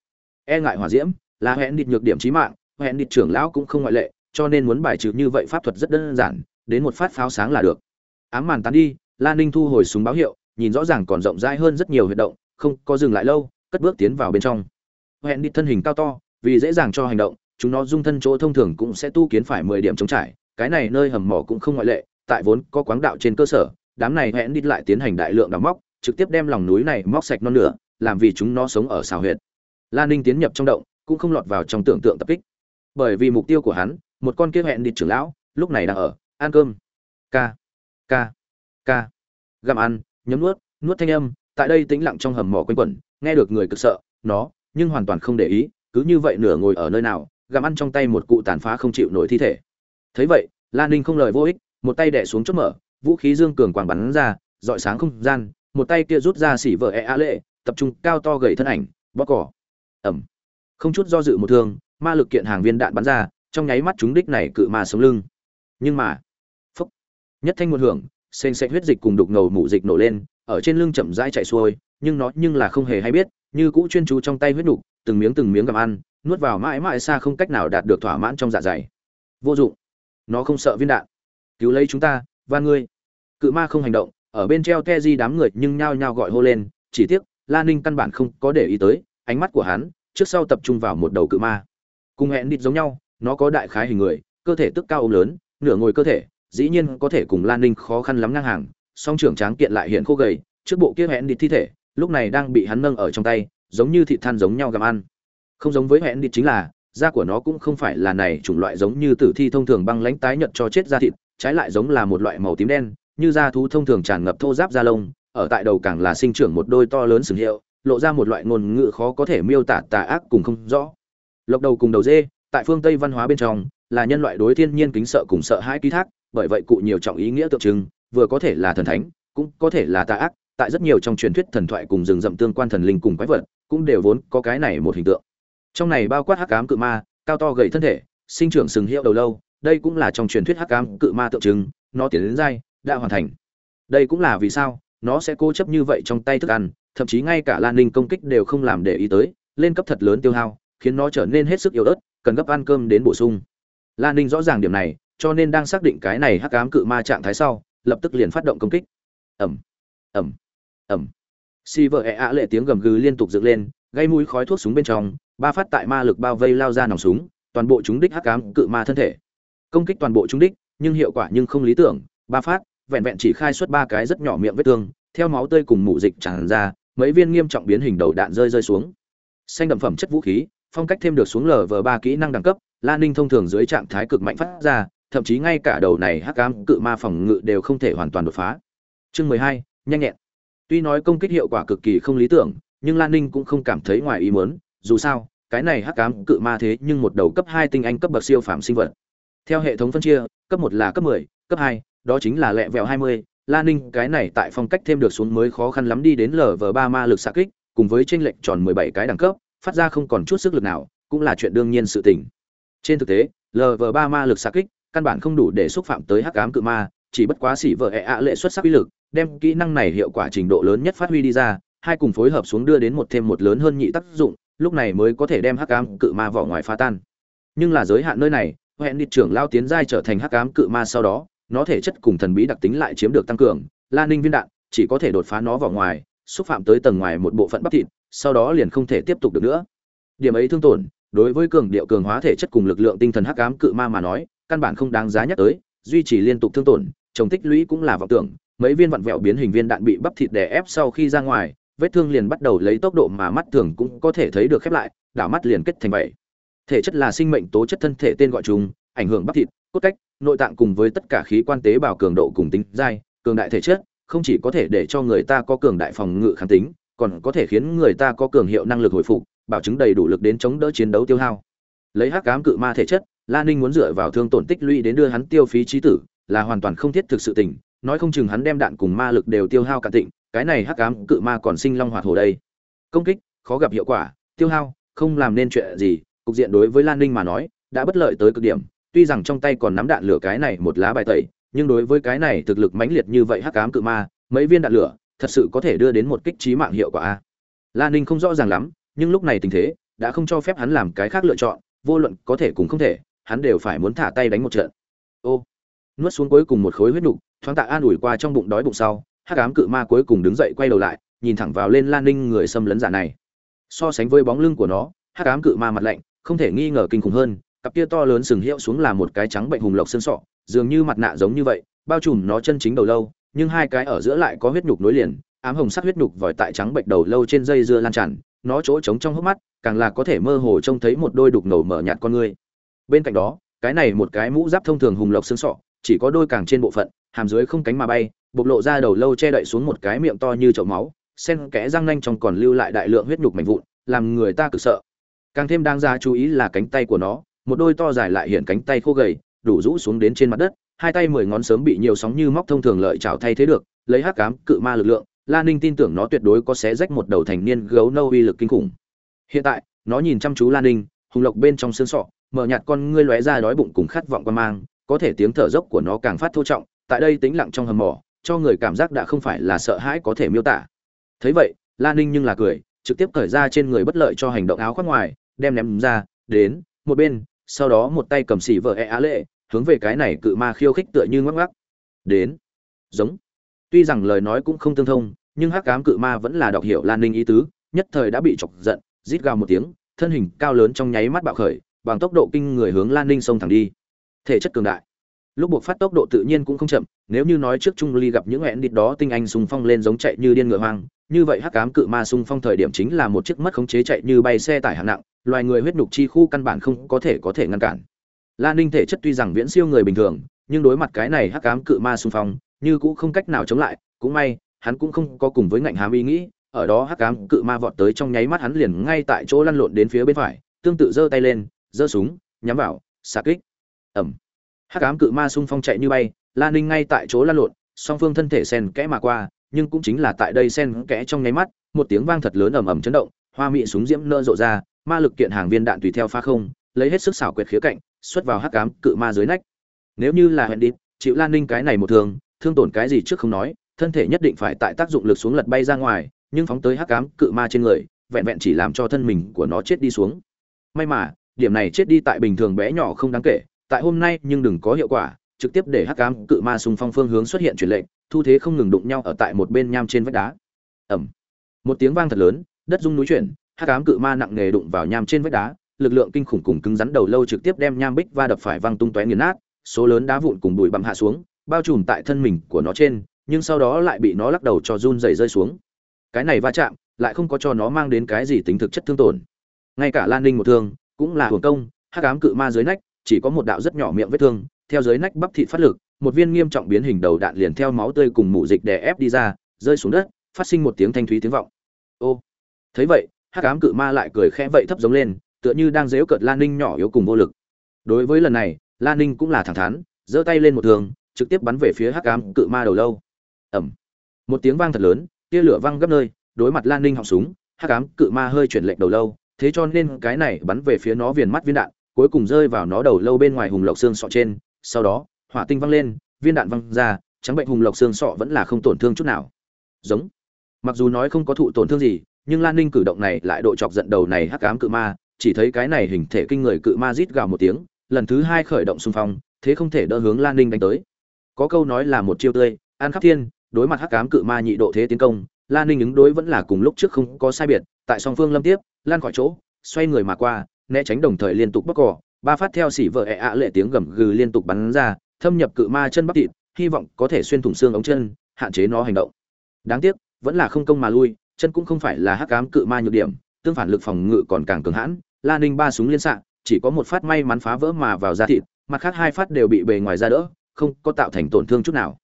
E ngại hỏa diễm, là hẹn địch nhược điểm chí mạng, hẹn địch trưởng lão cũng không ngoại lệ, cho nên muốn bài trừ như vậy pháp thuật rất đơn giản, đến một phát pháo sáng là được. Ám màn tán đi, lan ninh thu hồi súng báo hiệu, nhìn rõ ràng còn rộng rãi hơn rất nhiều huyệt động, không có dừng lại lâu, cất bước tiến vào bên trong. Hẹn địch thân hình cao to, vì dễ dàng cho hành động, chúng nó dung thân chỗ thông thường cũng sẽ tu kiến phải mười điểm chống trải, cái này nơi hầm mỏ cũng không ngoại lệ tại vốn có quáng đạo trên cơ sở, đám này hẹn đi lại tiến hành đại lượng đào móc, trực tiếp đem lòng núi này móc sạch non nửa, làm vì chúng nó sống ở xào huyệt. Lan ninh tiến nhập trong động, cũng không lọt vào trong tưởng tượng tập kích. Bởi vì mục tiêu của hắn, một con kia hẹn đi trưởng lão, lúc này đang ở, ăn cơm. Ca ca ca. Gặm ăn, nhấm nuốt nuốt thanh âm, tại đây tĩnh lặng trong hầm mỏ quanh quẩn, nghe được người cực sợ, nó, nhưng hoàn toàn không để ý, cứ như vậy nửa ngồi ở nơi nào, gặm ăn trong tay một cụ tàn phá không chịu nổi thi thể. Thấy vậy, lan ninh không lời vô ích một tay đẻ xuống chốt mở, vũ khí dương cường quàng bắn ra, dọi sáng không gian, một tay kia rút ra xỉ vợ e a lệ, tập trung cao to gầy thân ảnh bóc cỏ. Ẩm. Không chút do dự một thương, ma lực kiện hàng viên đạn bắn ra, trong nháy mắt chúng đích này cự ma sống lưng. Nhưng mà, phúc, nhất thanh một hưởng xênh sệt huyết dịch cùng đục ngầu mủ dịch nổ lên, ở trên lưng chậm rãi chạy xuôi, nhưng nó nhưng là không hề hay biết, như cũ chuyên chú trong tay huyết đục từng miếng từng miếng gặm ăn, nuốt vào mãi mãi xa không cách nào đạt được thỏa mãn trong dạ dày. Vô dụng. Nó không sợ viên đạn cứu lấy chúng ta, và ngươi. Cự ma không hành động, ở bên treo te di đám người nhưng nhao nhao gọi hô lên, chỉ tiếc, la ninh căn bản không có để ý tới, ánh mắt của hắn, trước sau tập trung vào một đầu cự ma. Cùng hẹn đít giống nhau, nó có đại khái hình người, cơ thể tức cao ôm lớn, nửa ngồi cơ thể, dĩ nhiên có thể cùng lan ninh khó khăn lắm ngang hàng, song trưởng tráng kiện lại hiện khô gầy, trước bộ kia hẹn đít thi thể, lúc này đang bị hắn nâng ở trong tay, giống như thịt than giống nhau gặm ăn. Không giống với hẹn đít chính là, da của nó cũng không phải là này chủng loại giống như tử thi thông thường băng lãnh tái nhợt cho chết da thịt trái lại giống là một loại màu tím đen, như da thú thông thường tràn ngập thô giáp da lông, ở tại đầu càng là sinh trưởng một đôi to lớn sừng hiệu, lộ ra một loại ngôn ngữ khó có thể miêu tả tà ác cùng không rõ. Lộc đầu cùng đầu dê, tại phương tây văn hóa bên trong, là nhân loại đối thiên nhiên kính sợ cùng sợ hãi ký thác, bởi vậy cụ nhiều trọng ý nghĩa tượng trưng, vừa có thể là thần thánh, cũng có thể là tà ác, tại rất nhiều trong truyền thuyết thần thoại cùng rừng rậm tương quan thần linh cùng quái vật, cũng đều vốn có cái này một hình tượng. Trong này bao quát hắc ám cự ma, cao to gầy thân thể, sinh trưởng sừng hiệu đầu lâu đây cũng là trong truyền thuyết hắc ám cự ma tượng trưng, nó tiến đến dai, đã hoàn thành. Đây cũng là vì sao, nó sẽ cố chấp như vậy trong tay thức ăn, thậm chí ngay cả lan ninh công kích đều không làm để ý tới, lên cấp thật lớn tiêu hao, khiến nó trở nên hết sức yếu ớt, cần gấp ăn cơm đến bổ sung. Lan ninh rõ ràng điểm này, cho nên đang xác định cái này hắc ám cự ma trạng thái sau, lập tức liền phát động công kích. Ẩm ẩm ẩm si vợ ẹ ạ lệ tiếng gầm gừ liên tục dựng lên, gây mũi khói thuốc súng bên trong, ba phát tại ma lực bao vây lao ra nòng súng, toàn bộ chúng đích hắc ám cự ma thân thể công kích toàn bộ trúng đích, nhưng hiệu quả nhưng không lý tưởng, ba phát, vẹn vẹn chỉ khai xuất ba cái rất nhỏ miệng vết thương, theo máu tươi cùng mủ dịch tràn ra, mấy viên nghiêm trọng biến hình đầu đạn rơi rơi xuống. Xanh đậm phẩm chất vũ khí, phong cách thêm được xuống lờ vờ ba kỹ năng đẳng cấp lan ninh thông thường dưới trạng thái cực mạnh phát ra, thậm chí ngay cả đầu này hắc Cam cự ma phòng ngự đều không thể hoàn toàn đột phá. Chương mười hai, nhanh nhẹn. Tuy nói công kích hiệu quả cực kỳ không lý tưởng, nhưng lan ninh cũng không cảm thấy ngoài ý muốn, dù sao, cái này hắc cám cự ma thế nhưng một đầu cấp hai tinh anh cấp bậc siêu phạm sinh vật theo hệ thống phân chia cấp một là cấp mười cấp hai đó chính là lẹ vẹo hai mươi La Ninh cái này tại phong cách thêm được xuống mới khó khăn lắm đi đến lv ba ma lực xạ kích, cùng với chênh lệch tròn 17 cái đẳng cấp, phát ra không còn chút sức lực nào, cũng là chuyện đương nhiên sự tình. Trên thực tế, lv ba ma lực xạ kích, căn bản không đủ để xúc phạm tới hắc ám cự ma, chỉ bất quá sĩ vợ ẻ ạ lệ xuất sắc uy lực, đem kỹ năng này hiệu quả trình độ lớn nhất phát huy đi ra, hai cùng phối hợp xuống đưa đến một thêm một lớn hơn nhị tác dụng, lúc này mới có thể đem hắc ám cự ma vỏ ngoài phá tan. Nhưng là giới hạn nơi này, hẹn đi trưởng lao tiến giai trở thành hắc ám cự ma sau đó, nó thể chất cùng thần bí đặc tính lại chiếm được tăng cường. Lan ninh viên đạn chỉ có thể đột phá nó vào ngoài xúc phạm tới tầng ngoài một bộ phận bắp thịt sau đó liền không thể tiếp tục được nữa. Điểm ấy thương tổn đối với cường điệu cường hóa thể chất cùng lực lượng tinh thần hắc ám cự ma mà nói căn bản không đáng giá nhắc tới duy trì liên tục thương tổn trồng tích lũy cũng là vọng tưởng. Mấy viên vặn vẹo biến hình viên đạn bị bắp thịt đè ép sau khi ra ngoài vết thương liền bắt đầu lấy tốc độ mà mắt thường cũng có thể thấy được khép lại đảo mắt liền kết thành vậy thể chất là sinh mệnh tố chất thân thể tên gọi chung ảnh hưởng bắp thịt cốt cách nội tạng cùng với tất cả khí quan tế bào cường độ cùng tính dai cường đại thể chất không chỉ có thể để cho người ta có cường đại phòng ngự kháng tính còn có thể khiến người ta có cường hiệu năng lực hồi phục bảo chứng đầy đủ lực đến chống đỡ chiến đấu tiêu hao lấy hắc ám cự ma thể chất Lan Ninh muốn dựa vào thương tổn tích lũy đến đưa hắn tiêu phí trí tử, là hoàn toàn không thiết thực sự tình, nói không chừng hắn đem đạn cùng ma lực đều tiêu hao cả tịnh, cái này hắc ám cự ma còn sinh long hoạt hổ đây. Công kích, khó gặp hiệu quả, tiêu hao, không làm nên chuyện gì, cục diện đối với Lan Ninh mà nói, đã bất lợi tới cực điểm, tuy rằng trong tay còn nắm đạn lửa cái này một lá bài tẩy, nhưng đối với cái này thực lực mãnh liệt như vậy hắc ám cự ma, mấy viên đạn lửa, thật sự có thể đưa đến một kích chí mạng hiệu quả a. Lan Ninh không rõ ràng lắm, nhưng lúc này tình thế đã không cho phép hắn làm cái khác lựa chọn, vô luận có thể cùng không thể, hắn đều phải muốn thả tay đánh một trận. Ô nuốt xuống cuối cùng một khối huyết nục thoáng tạ an ủi qua trong bụng đói bụng sau hắc ám cự ma cuối cùng đứng dậy quay đầu lại nhìn thẳng vào lên lan ninh người xâm lấn giả này. So sánh với bóng lưng của nó hắc ám cự ma mặt lạnh không thể nghi ngờ kinh khủng hơn, cặp kia to lớn sừng hiệu xuống là một cái trắng bệnh hùng lộc xương sọ, dường như mặt nạ giống như vậy, bao trùm nó chân chính đầu lâu, nhưng hai cái ở giữa lại có huyết nhục nối liền, ám hồng sắc huyết nhục vòi tại trắng bệnh đầu lâu trên dây dưa lan tràn, nó chỗ trống trong hốc mắt, càng là có thể mơ hồ trông thấy một đôi đục ngầu mở nhạt con ngươi. Bên cạnh đó, cái này một cái mũ giáp thông thường hùng lộc xương sọ, chỉ có đôi càng trên bộ phận, hàm dưới không cánh mà bay, bộc lộ ra đầu lâu che đậy xuống một cái miệng to như chậu máu sen kẽ răng nanh trong còn lưu lại đại lượng huyết nhục mảnh vụn, làm người ta cực sợ càng thêm đáng ra chú ý là cánh tay của nó, một đôi to dài lại hiện cánh tay khô gầy, đủ rũ xuống đến trên mặt đất, hai tay mười ngón sớm bị nhiều sóng như móc thông thường lợi chảo thay thế được, lấy hắc cám cự ma lực lượng, la ninh tin tưởng nó tuyệt đối có xé rách một đầu thành niên gấu nâu uy lực kinh khủng. Hiện tại, nó nhìn chăm chú la ninh, hùng lộc bên trong xương sọ, mở nhạt con ngươi lóe ra đói bụng cùng khát vọng quan mang, có thể tiếng thở dốc của nó càng phát thô trọng, tại đây tĩnh lặng trong hầm mỏ, cho người cảm giác đã không phải là sợ hãi có thể miêu tả. Thấy vậy lan ninh nhưng là cười, trực tiếp cởi ra trên người bất lợi cho hành động áo khoác ngoài đem ném ra đến một bên sau đó một tay cầm xỉ vợ e á lệ hướng về cái này cự ma khiêu khích tựa như ngoắc ngoắc đến giống tuy rằng lời nói cũng không tương thông nhưng hắc cám cự ma vẫn là đọc hiểu lan ninh ý tứ nhất thời đã bị chọc giận rít gào một tiếng thân hình cao lớn trong nháy mắt bạo khởi bằng tốc độ kinh người hướng Lan Ninh xông thẳng đi. Thể chất cường đại. Lúc buộc phát tốc độ tự nhiên cũng không chậm, nếu như nói trước Trung Ly gặp những hẹn đít đó tinh anh xung phong lên giống chạy như điên ngựa hoang, như vậy Hắc Ám Cự Ma xung phong thời điểm chính là một chiếc mất khống chế chạy như bay xe tải hạng nặng, loài người huyết nhục chi khu căn bản không có thể có thể ngăn cản. Lan Ninh thể chất tuy rằng viễn siêu người bình thường, nhưng đối mặt cái này Hắc Ám Cự Ma xung phong, như cũng không cách nào chống lại, cũng may, hắn cũng không có cùng với ngạnh hám ý nghĩ, ở đó Hắc Ám Cự Ma vọt tới trong nháy mắt hắn liền ngay tại chỗ lăn lộn đến phía bên phải, tương tự giơ tay lên, giơ súng nhắm vào xạ kích ẩm hắc ám cự ma xung phong chạy như bay la ninh ngay tại chỗ lăn lộn song phương thân thể sen kẽ mà qua nhưng cũng chính là tại đây sen kẽ trong nháy mắt một tiếng vang thật lớn ầm ầm chấn động hoa mị súng diễm nơ rộ ra ma lực kiện hàng viên đạn tùy theo pha không lấy hết sức xảo quyệt khía cạnh xuất vào hắc ám cự ma dưới nách. Nếu như là hẹn đi chịu lan ninh cái này một thương, thương tổn cái gì trước không nói thân thể nhất định phải tại tác dụng lực xuống lật bay ra ngoài nhưng phóng tới hắc ám cự ma trên người vẹn vẹn chỉ làm cho thân mình của nó chết đi xuống. May mà điểm này chết đi tại bình thường bé nhỏ không đáng kể tại hôm nay nhưng đừng có hiệu quả trực tiếp để hắc ám cự ma xung phong phương hướng xuất hiện chuyển lệnh thu thế không ngừng đụng nhau ở tại một bên nham trên vách đá. Ầm. Một tiếng vang thật lớn đất rung núi chuyển hắc ám cự ma nặng nề đụng vào nham trên vách đá, lực lượng kinh khủng cùng cứng rắn đầu lâu trực tiếp đem nham bích va đập phải văng tung tóe nghiền nát, số lớn đá vụn cùng bụi bặm hạ xuống, bao trùm tại thân mình của nó trên, nhưng sau đó lại bị nó lắc đầu cho run rẩy rơi xuống. Cái này va chạm lại không có cho nó mang đến cái gì tính thực chất thương tổn. Ngay cả lan ninh một thương cũng là hưởng công, hắc ám cự ma dưới nách chỉ có một đạo rất nhỏ miệng vết thương, theo dưới nách bắp thịt phát lực, một viên nghiêm trọng biến hình đầu đạn liền theo máu tươi cùng mủ dịch đè ép đi ra, rơi xuống đất, phát sinh một tiếng thanh thúy tiếng vọng. Ô, thấy vậy hắc ám cự ma lại cười khẽ vậy thấp giống lên, tựa như đang dếu cợt lan ninh nhỏ yếu cùng vô lực. Đối với lần này, lan ninh cũng là thẳng thắn, giơ tay lên một thường trực tiếp bắn về phía hắc ám cự ma đầu lâu. Ẩm một tiếng vang thật lớn, tia lửa văng gấp nơi, đối mặt lan ninh họng súng, hắc ám cự ma hơi chuyển lệch đầu lâu, thế cho nên cái này bắn về phía nó viền mắt viên đạn, cuối cùng rơi vào nó đầu lâu bên ngoài hùng lộc xương sọ trên, sau đó, hỏa tinh văng lên, viên đạn văng ra, trắng bệnh hùng lộc xương sọ vẫn là không tổn thương chút nào. Giống. Mặc dù nói không có thụ tổn thương gì nhưng lan ninh cử động này lại độ chọc giận đầu này hắc ám cự ma, chỉ thấy cái này hình thể kinh người cự ma rít gào một tiếng, lần thứ hai khởi động xung phong, thế không thể đỡ hướng lan ninh đánh tới. Có câu nói là một chiêu tươi, an khắp thiên, đối mặt hắc cám cự ma nhị độ thế tiến công, lan ninh ứng đối vẫn là cùng lúc trước không có sai biệt, tại song phương lâm tiếp, lan khỏi chỗ, xoay người mà qua, né tránh đồng thời liên tục bóc cỏ, ba phát theo xỉ vợ ẹ ạ lệ tiếng gầm gừ liên tục bắn ra, thâm nhập cự ma chân bắp thịt, hy vọng có thể xuyên thủng xương ống chân, hạn chế nó hành động. Đáng tiếc, vẫn là không công mà lui chân cũng không phải là hắc ám cự ma nhược điểm, tương phản lực phòng ngự còn càng cường hãn, la ninh ba súng liên xạ, chỉ có một phát may mắn phá vỡ mà vào da thịt, mặt khác hai phát đều bị bề ngoài ra đỡ, không có tạo thành tổn thương chút nào.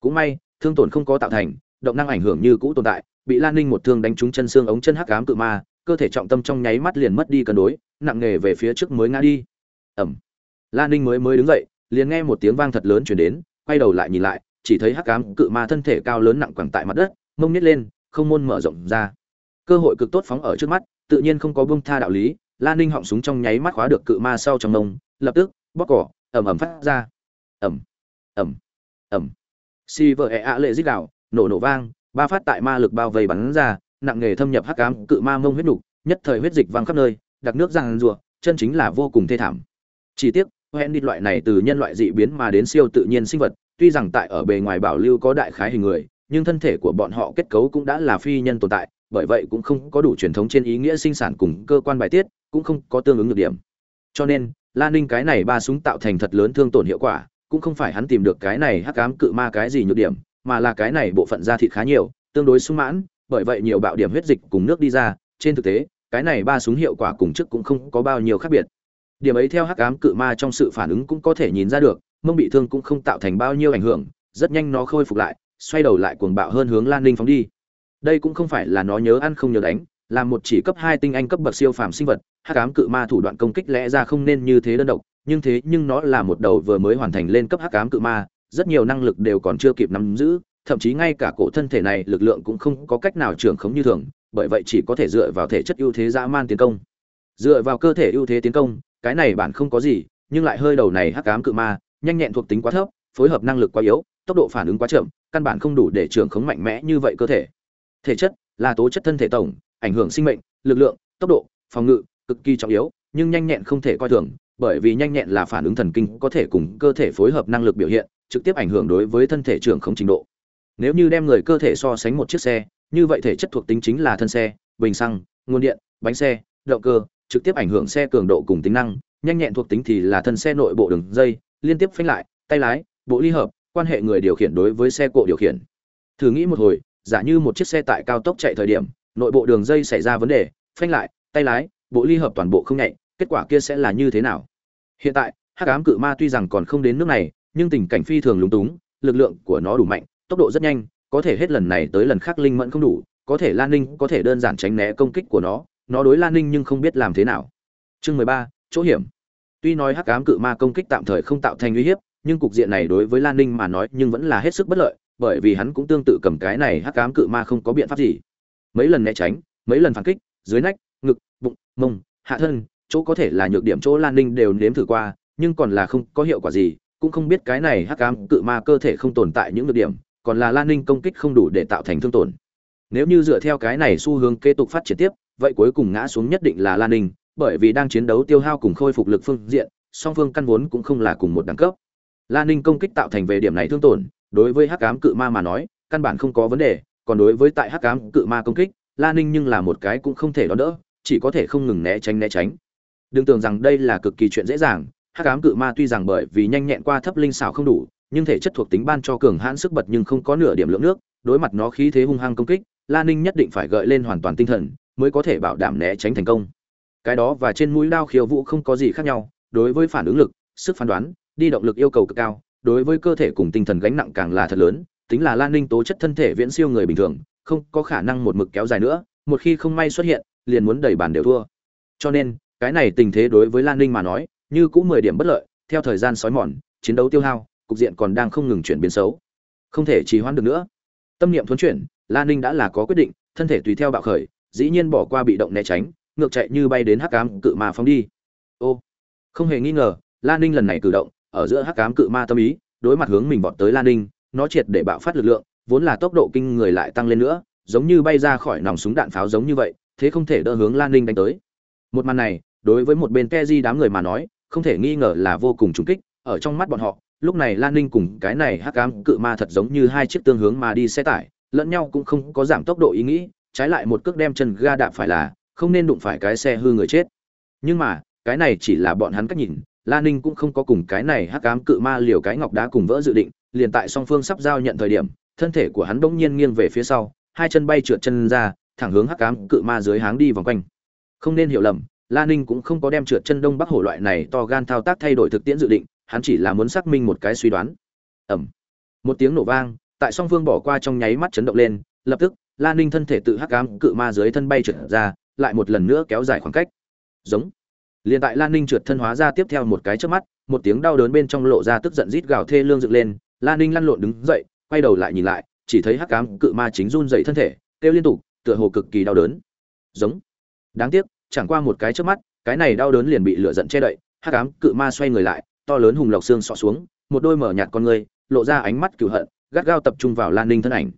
Cũng may, thương tổn không có tạo thành, động năng ảnh hưởng như cũ tồn tại, bị lan ninh một thương đánh trúng chân xương ống chân hắc ám cự ma, cơ thể trọng tâm trong nháy mắt liền mất đi cân đối, nặng nề về phía trước mới ngã đi. Ẩm lan ninh mới mới đứng dậy, liền nghe một tiếng vang thật lớn chuyển đến, quay đầu lại nhìn lại, chỉ thấy hắc ám cự ma thân thể cao lớn nặng quẳng tại mặt đất, mông nhét lên không môn mở rộng ra. Cơ hội cực tốt phóng ở trước mắt, tự nhiên không có bông tha đạo lý lan ninh họng súng trong nháy mắt khóa được cự ma sau trong nông lập tức bóc cỏ ẩm ẩm phát ra. Ẩm ẩm ẩm si vợ ẹ ạ lệ dích đạo nổ nổ vang, ba phát tại ma lực bao vây bắn ra, nặng nghề thâm nhập hắc cám cự ma mông huyết nục, nhất thời huyết dịch văng khắp nơi, đặc nước răng rùa chân chính là vô cùng thê thảm. Chỉ tiếc, hoen đi loại này từ nhân loại dị biến mà đến siêu tự nhiên sinh vật, tuy rằng tại ở bề ngoài bảo lưu có đại khái hình người nhưng thân thể của bọn họ kết cấu cũng đã là phi nhân tồn tại, bởi vậy cũng không có đủ truyền thống trên ý nghĩa sinh sản cùng cơ quan bài tiết, cũng không có tương ứng nhược điểm. Cho nên lan ninh cái này ba súng tạo thành thật lớn thương tổn hiệu quả, cũng không phải hắn tìm được cái này hắc ám cự ma cái gì nhược điểm, mà là cái này bộ phận da thịt khá nhiều, tương đối sung mãn, bởi vậy nhiều bạo điểm huyết dịch cùng nước đi ra, trên thực tế, cái này ba súng hiệu quả cùng trước cũng không có bao nhiêu khác biệt. Điểm ấy theo hắc ám cự ma trong sự phản ứng cũng có thể nhìn ra được, mông bị thương cũng không tạo thành bao nhiêu ảnh hưởng, rất nhanh nó khôi phục lại xoay đầu lại cuồng bạo hơn hướng lan ninh phóng đi. Đây cũng không phải là nó nhớ ăn không nhớ đánh, là một chỉ cấp hai tinh anh cấp bậc siêu phàm sinh vật, hắc ám cự ma thủ đoạn công kích lẽ ra không nên như thế đơn độc, nhưng thế nhưng nó là một đầu vừa mới hoàn thành lên cấp hắc ám cự ma, rất nhiều năng lực đều còn chưa kịp nắm giữ, thậm chí ngay cả cổ thân thể này lực lượng cũng không có cách nào trưởng khống như thường, bởi vậy chỉ có thể dựa vào thể chất ưu thế dã man tiến công. Dựa vào cơ thể ưu thế tiến công, cái này bản không có gì, nhưng lại hơi đầu này hắc ám cự ma, nhanh nhẹn thuộc tính quá thấp, phối hợp năng lực quá yếu, tốc độ phản ứng quá chậm căn bản không đủ để trưởng khống mạnh mẽ như vậy cơ thể. Thể chất là tố chất thân thể tổng, ảnh hưởng sinh mệnh, lực lượng, tốc độ, phòng ngự, cực kỳ trọng yếu, nhưng nhanh nhẹn không thể coi thường, bởi vì nhanh nhẹn là phản ứng thần kinh có thể cùng cơ thể phối hợp năng lực biểu hiện, trực tiếp ảnh hưởng đối với thân thể trưởng không trình độ. Nếu như đem người cơ thể so sánh một chiếc xe, như vậy thể chất thuộc tính chính là thân xe, bình xăng, nguồn điện, bánh xe, động cơ, trực tiếp ảnh hưởng xe cường độ cùng tính năng, nhanh nhẹn thuộc tính thì là thân xe nội bộ đường dây, liên tiếp phanh lại, tay lái, bộ ly hợp quan hệ người điều khiển đối với xe cộ điều khiển. Thử nghĩ một hồi, giả như một chiếc xe tại cao tốc chạy thời điểm, nội bộ đường dây xảy ra vấn đề, phanh lại, tay lái, bộ ly hợp toàn bộ không nhạy, kết quả kia sẽ là như thế nào? Hiện tại, hắc ám cự ma tuy rằng còn không đến nước này, nhưng tình cảnh phi thường lúng túng, lực lượng của nó đủ mạnh, tốc độ rất nhanh, có thể hết lần này tới lần khác linh mẫn không đủ, có thể lan ninh có thể đơn giản tránh né công kích của nó nó đối lan ninh nhưng không biết làm thế nào. Chương mười ba, chỗ hiểm. Tuy nói hắc ám cự ma công kích tạm thời không tạo thành uy hiếp nhưng cục diện này đối với lan ninh mà nói nhưng vẫn là hết sức bất lợi, bởi vì hắn cũng tương tự cầm cái này hắc ám cự ma không có biện pháp gì. Mấy lần né tránh, mấy lần phản kích, dưới nách, ngực, bụng, mông, hạ thân, chỗ có thể là nhược điểm chỗ lan ninh đều nếm thử qua, nhưng còn là không có hiệu quả gì, cũng không biết cái này hắc ám cự ma cơ thể không tồn tại những nhược điểm, còn là lan ninh công kích không đủ để tạo thành thương tổn. Nếu như dựa theo cái này xu hướng kế tục phát triển tiếp, vậy cuối cùng ngã xuống nhất định là lan ninh, bởi vì đang chiến đấu tiêu hao cùng khôi phục lực phương diện, song phương căn vốn cũng không là cùng một đẳng cấp lan ninh công kích tạo thành về điểm này thương tổn, đối với hắc cám cự ma mà nói, căn bản không có vấn đề, còn đối với tại hắc cám cự ma công kích lan ninh nhưng là một cái cũng không thể đón đỡ, chỉ có thể không ngừng né tránh né tránh. Đừng tưởng rằng đây là cực kỳ chuyện dễ dàng, hắc ám cự ma tuy rằng bởi vì nhanh nhẹn qua thấp linh xảo không đủ, nhưng thể chất thuộc tính ban cho cường hãn sức bật nhưng không có nửa điểm lượng nước, đối mặt nó khí thế hung hăng công kích lan ninh nhất định phải gợi lên hoàn toàn tinh thần, mới có thể bảo đảm né tránh thành công. Cái đó và trên mũi đao khiêu vũ không có gì khác nhau, đối với phản ứng lực, sức phán đoán đi động lực yêu cầu cực cao, đối với cơ thể cùng tinh thần gánh nặng càng là thật lớn, tính là lan ninh tố chất thân thể viễn siêu người bình thường, không có khả năng một mực kéo dài nữa, một khi không may xuất hiện, liền muốn đẩy bàn đều thua. Cho nên, cái này tình thế đối với lan ninh mà nói, như cũng mười điểm bất lợi, theo thời gian sói mòn, chiến đấu tiêu hao, cục diện còn đang không ngừng chuyển biến xấu. Không thể trì hoãn được nữa. Tâm niệm thuấn chuyển, lan ninh đã là có quyết định, thân thể tùy theo bạo khởi, dĩ nhiên bỏ qua bị động né tránh, ngược chạy như bay đến hắc ám cự mà phóng đi. Ô, không hề nghi ngờ, lan ninh lần này cử động ở giữa hắc ám cự ma tâm ý, đối mặt hướng mình vọt tới lan ninh, nó triệt để bạo phát lực lượng, vốn là tốc độ kinh người lại tăng lên nữa, giống như bay ra khỏi nòng súng đạn pháo giống như vậy, thế không thể đỡ hướng lan ninh đánh tới. Một màn này, đối với một bên ke đám người mà nói, không thể nghi ngờ là vô cùng trùng kích, ở trong mắt bọn họ, lúc này lan ninh cùng cái này hắc ám cự ma thật giống như hai chiếc tương hướng mà đi xe tải, lẫn nhau cũng không có giảm tốc độ ý nghĩ, trái lại một cước đem chân ga đạp phải là, không nên đụng phải cái xe hư người chết. Nhưng mà, cái này chỉ là bọn hắn cách nhìn lan ninh cũng không có cùng cái này hắc ám cự ma liều cái ngọc đá cùng vỡ dự định liền tại song phương sắp giao nhận thời điểm thân thể của hắn bỗng nhiên nghiêng về phía sau hai chân bay trượt chân ra thẳng hướng hắc ám cự ma dưới háng đi vòng quanh. Không nên hiểu lầm la ninh cũng không có đem trượt chân đông bắc hổ loại này to gan thao tác thay đổi thực tiễn dự định hắn chỉ là muốn xác minh một cái suy đoán. Ầm, một tiếng nổ vang tại song phương bỏ qua trong nháy mắt chấn động lên lập tức la ninh thân thể tự hắc ám cự ma dưới thân bay trượt ra lại một lần nữa kéo dài khoảng cách. Giống liên tại lan ninh trượt thân hóa ra tiếp theo một cái chớp mắt, một tiếng đau đớn bên trong lộ ra tức giận rít gào thê lương dựng lên. Lan ninh lăn lộn đứng dậy, quay đầu lại nhìn lại, chỉ thấy hắc ám cự ma chính run dậy thân thể, kêu liên tục, tựa hồ cực kỳ đau đớn. Giống. Đáng tiếc, chẳng qua một cái chớp mắt, cái này đau đớn liền bị lửa giận che đậy, hắc ám cự ma xoay người lại, to lớn hùng lộc xương sọ xuống, một đôi mở nhạt con người, lộ ra ánh mắt cừu hận, gắt gao tập trung vào lan ninh thân ảnh.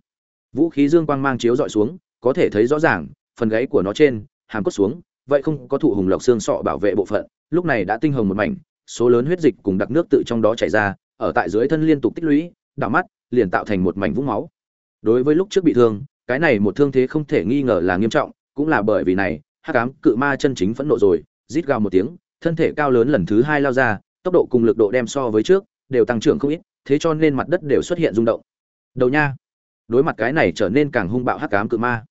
Vũ khí dương quang mang chiếu dọi xuống, có thể thấy rõ ràng, phần gáy của nó trên, hàm cốt xuống vậy không có thụ hùng lộc xương sọ bảo vệ bộ phận, lúc này đã tinh hồng một mảnh, số lớn huyết dịch cùng đặc nước tự trong đó chảy ra, ở tại dưới thân liên tục tích lũy, đảo mắt, liền tạo thành một mảnh vũng máu. Đối với lúc trước bị thương, cái này một thương thế không thể nghi ngờ là nghiêm trọng, cũng là bởi vì này, hắc ám cự ma chân chính phẫn nộ rồi, rít gào một tiếng, thân thể cao lớn lần thứ hai lao ra, tốc độ cùng lực độ đem so với trước, đều tăng trưởng không ít, thế cho nên mặt đất đều xuất hiện rung động. Đầu nha. Đối mặt cái này trở nên càng hung bạo hắc ám cự ma.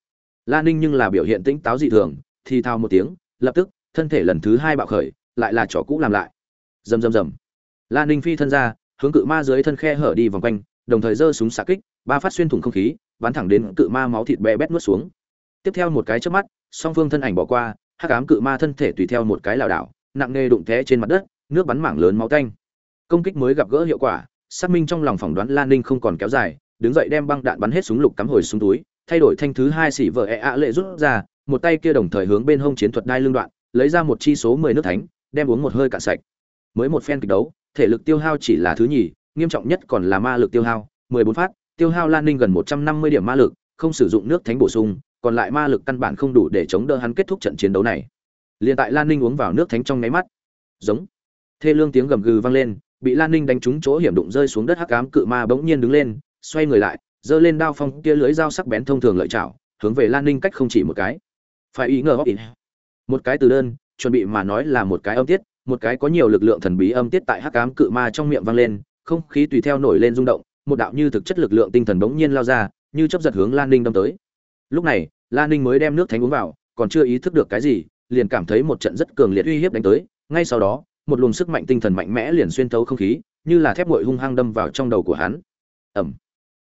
La ninh nhưng là biểu hiện tĩnh táo dị thường thì thao một tiếng, lập tức, thân thể lần thứ hai bạo khởi, lại là trò cũ làm lại. Rầm rầm rầm. Lan ninh phi thân ra, hướng cự ma dưới thân khe hở đi vòng quanh, đồng thời giơ súng xạ kích, ba phát xuyên thủng không khí, bắn thẳng đến cự ma máu thịt bè bét nuốt xuống. Tiếp theo một cái trước mắt, song phương thân ảnh bỏ qua, hắc ám cự ma thân thể tùy theo một cái lảo đảo, nặng nề đụng té trên mặt đất, nước bắn mảng lớn máu tanh. Công kích mới gặp gỡ hiệu quả, xác minh trong lòng phỏng đoán lan ninh không còn kéo dài, đứng dậy đem băng đạn bắn hết súng lục cắm hồi xuống túi, thay đổi thanh thứ hai xỉ vợ e ạ lệ rút ra một tay kia đồng thời hướng bên hông chiến thuật đai lưng đoạn, lấy ra một chi số mười nước thánh, đem uống một hơi cạn sạch. Mới một phen kịch đấu, thể lực tiêu hao chỉ là thứ nhì, nghiêm trọng nhất còn là ma lực tiêu hao, mười bốn phát, tiêu hao lan ninh gần một trăm năm mươi điểm ma lực, không sử dụng nước thánh bổ sung, còn lại ma lực căn bản không đủ để chống đỡ hắn kết thúc trận chiến đấu này. Liên tại lan ninh uống vào nước thánh trong ngáy mắt, giống, thê lương tiếng gầm gừ vang lên, bị lan ninh đánh trúng chỗ hiểm đụng rơi xuống đất hắc ám cự ma bỗng nhiên đứng lên, xoay người lại, giơ lên đao phong kia lưới dao sắc bén thông thường lợi chảo, hướng về lan ninh cách không chỉ một cái phải ý ngờ ý một cái từ đơn, chuẩn bị mà nói là một cái âm tiết, một cái có nhiều lực lượng thần bí âm tiết tại hắc ám cự ma trong miệng vang lên, không khí tùy theo nổi lên rung động, một đạo như thực chất lực lượng tinh thần bỗng nhiên lao ra, như chấp giật hướng lan ninh đâm tới. Lúc này, lan ninh mới đem nước thánh uống vào, còn chưa ý thức được cái gì, liền cảm thấy một trận rất cường liệt uy hiếp đánh tới, ngay sau đó, một luồng sức mạnh tinh thần mạnh mẽ liền xuyên thấu không khí, như là thép nguội hung hăng đâm vào trong đầu của hắn. Ẩm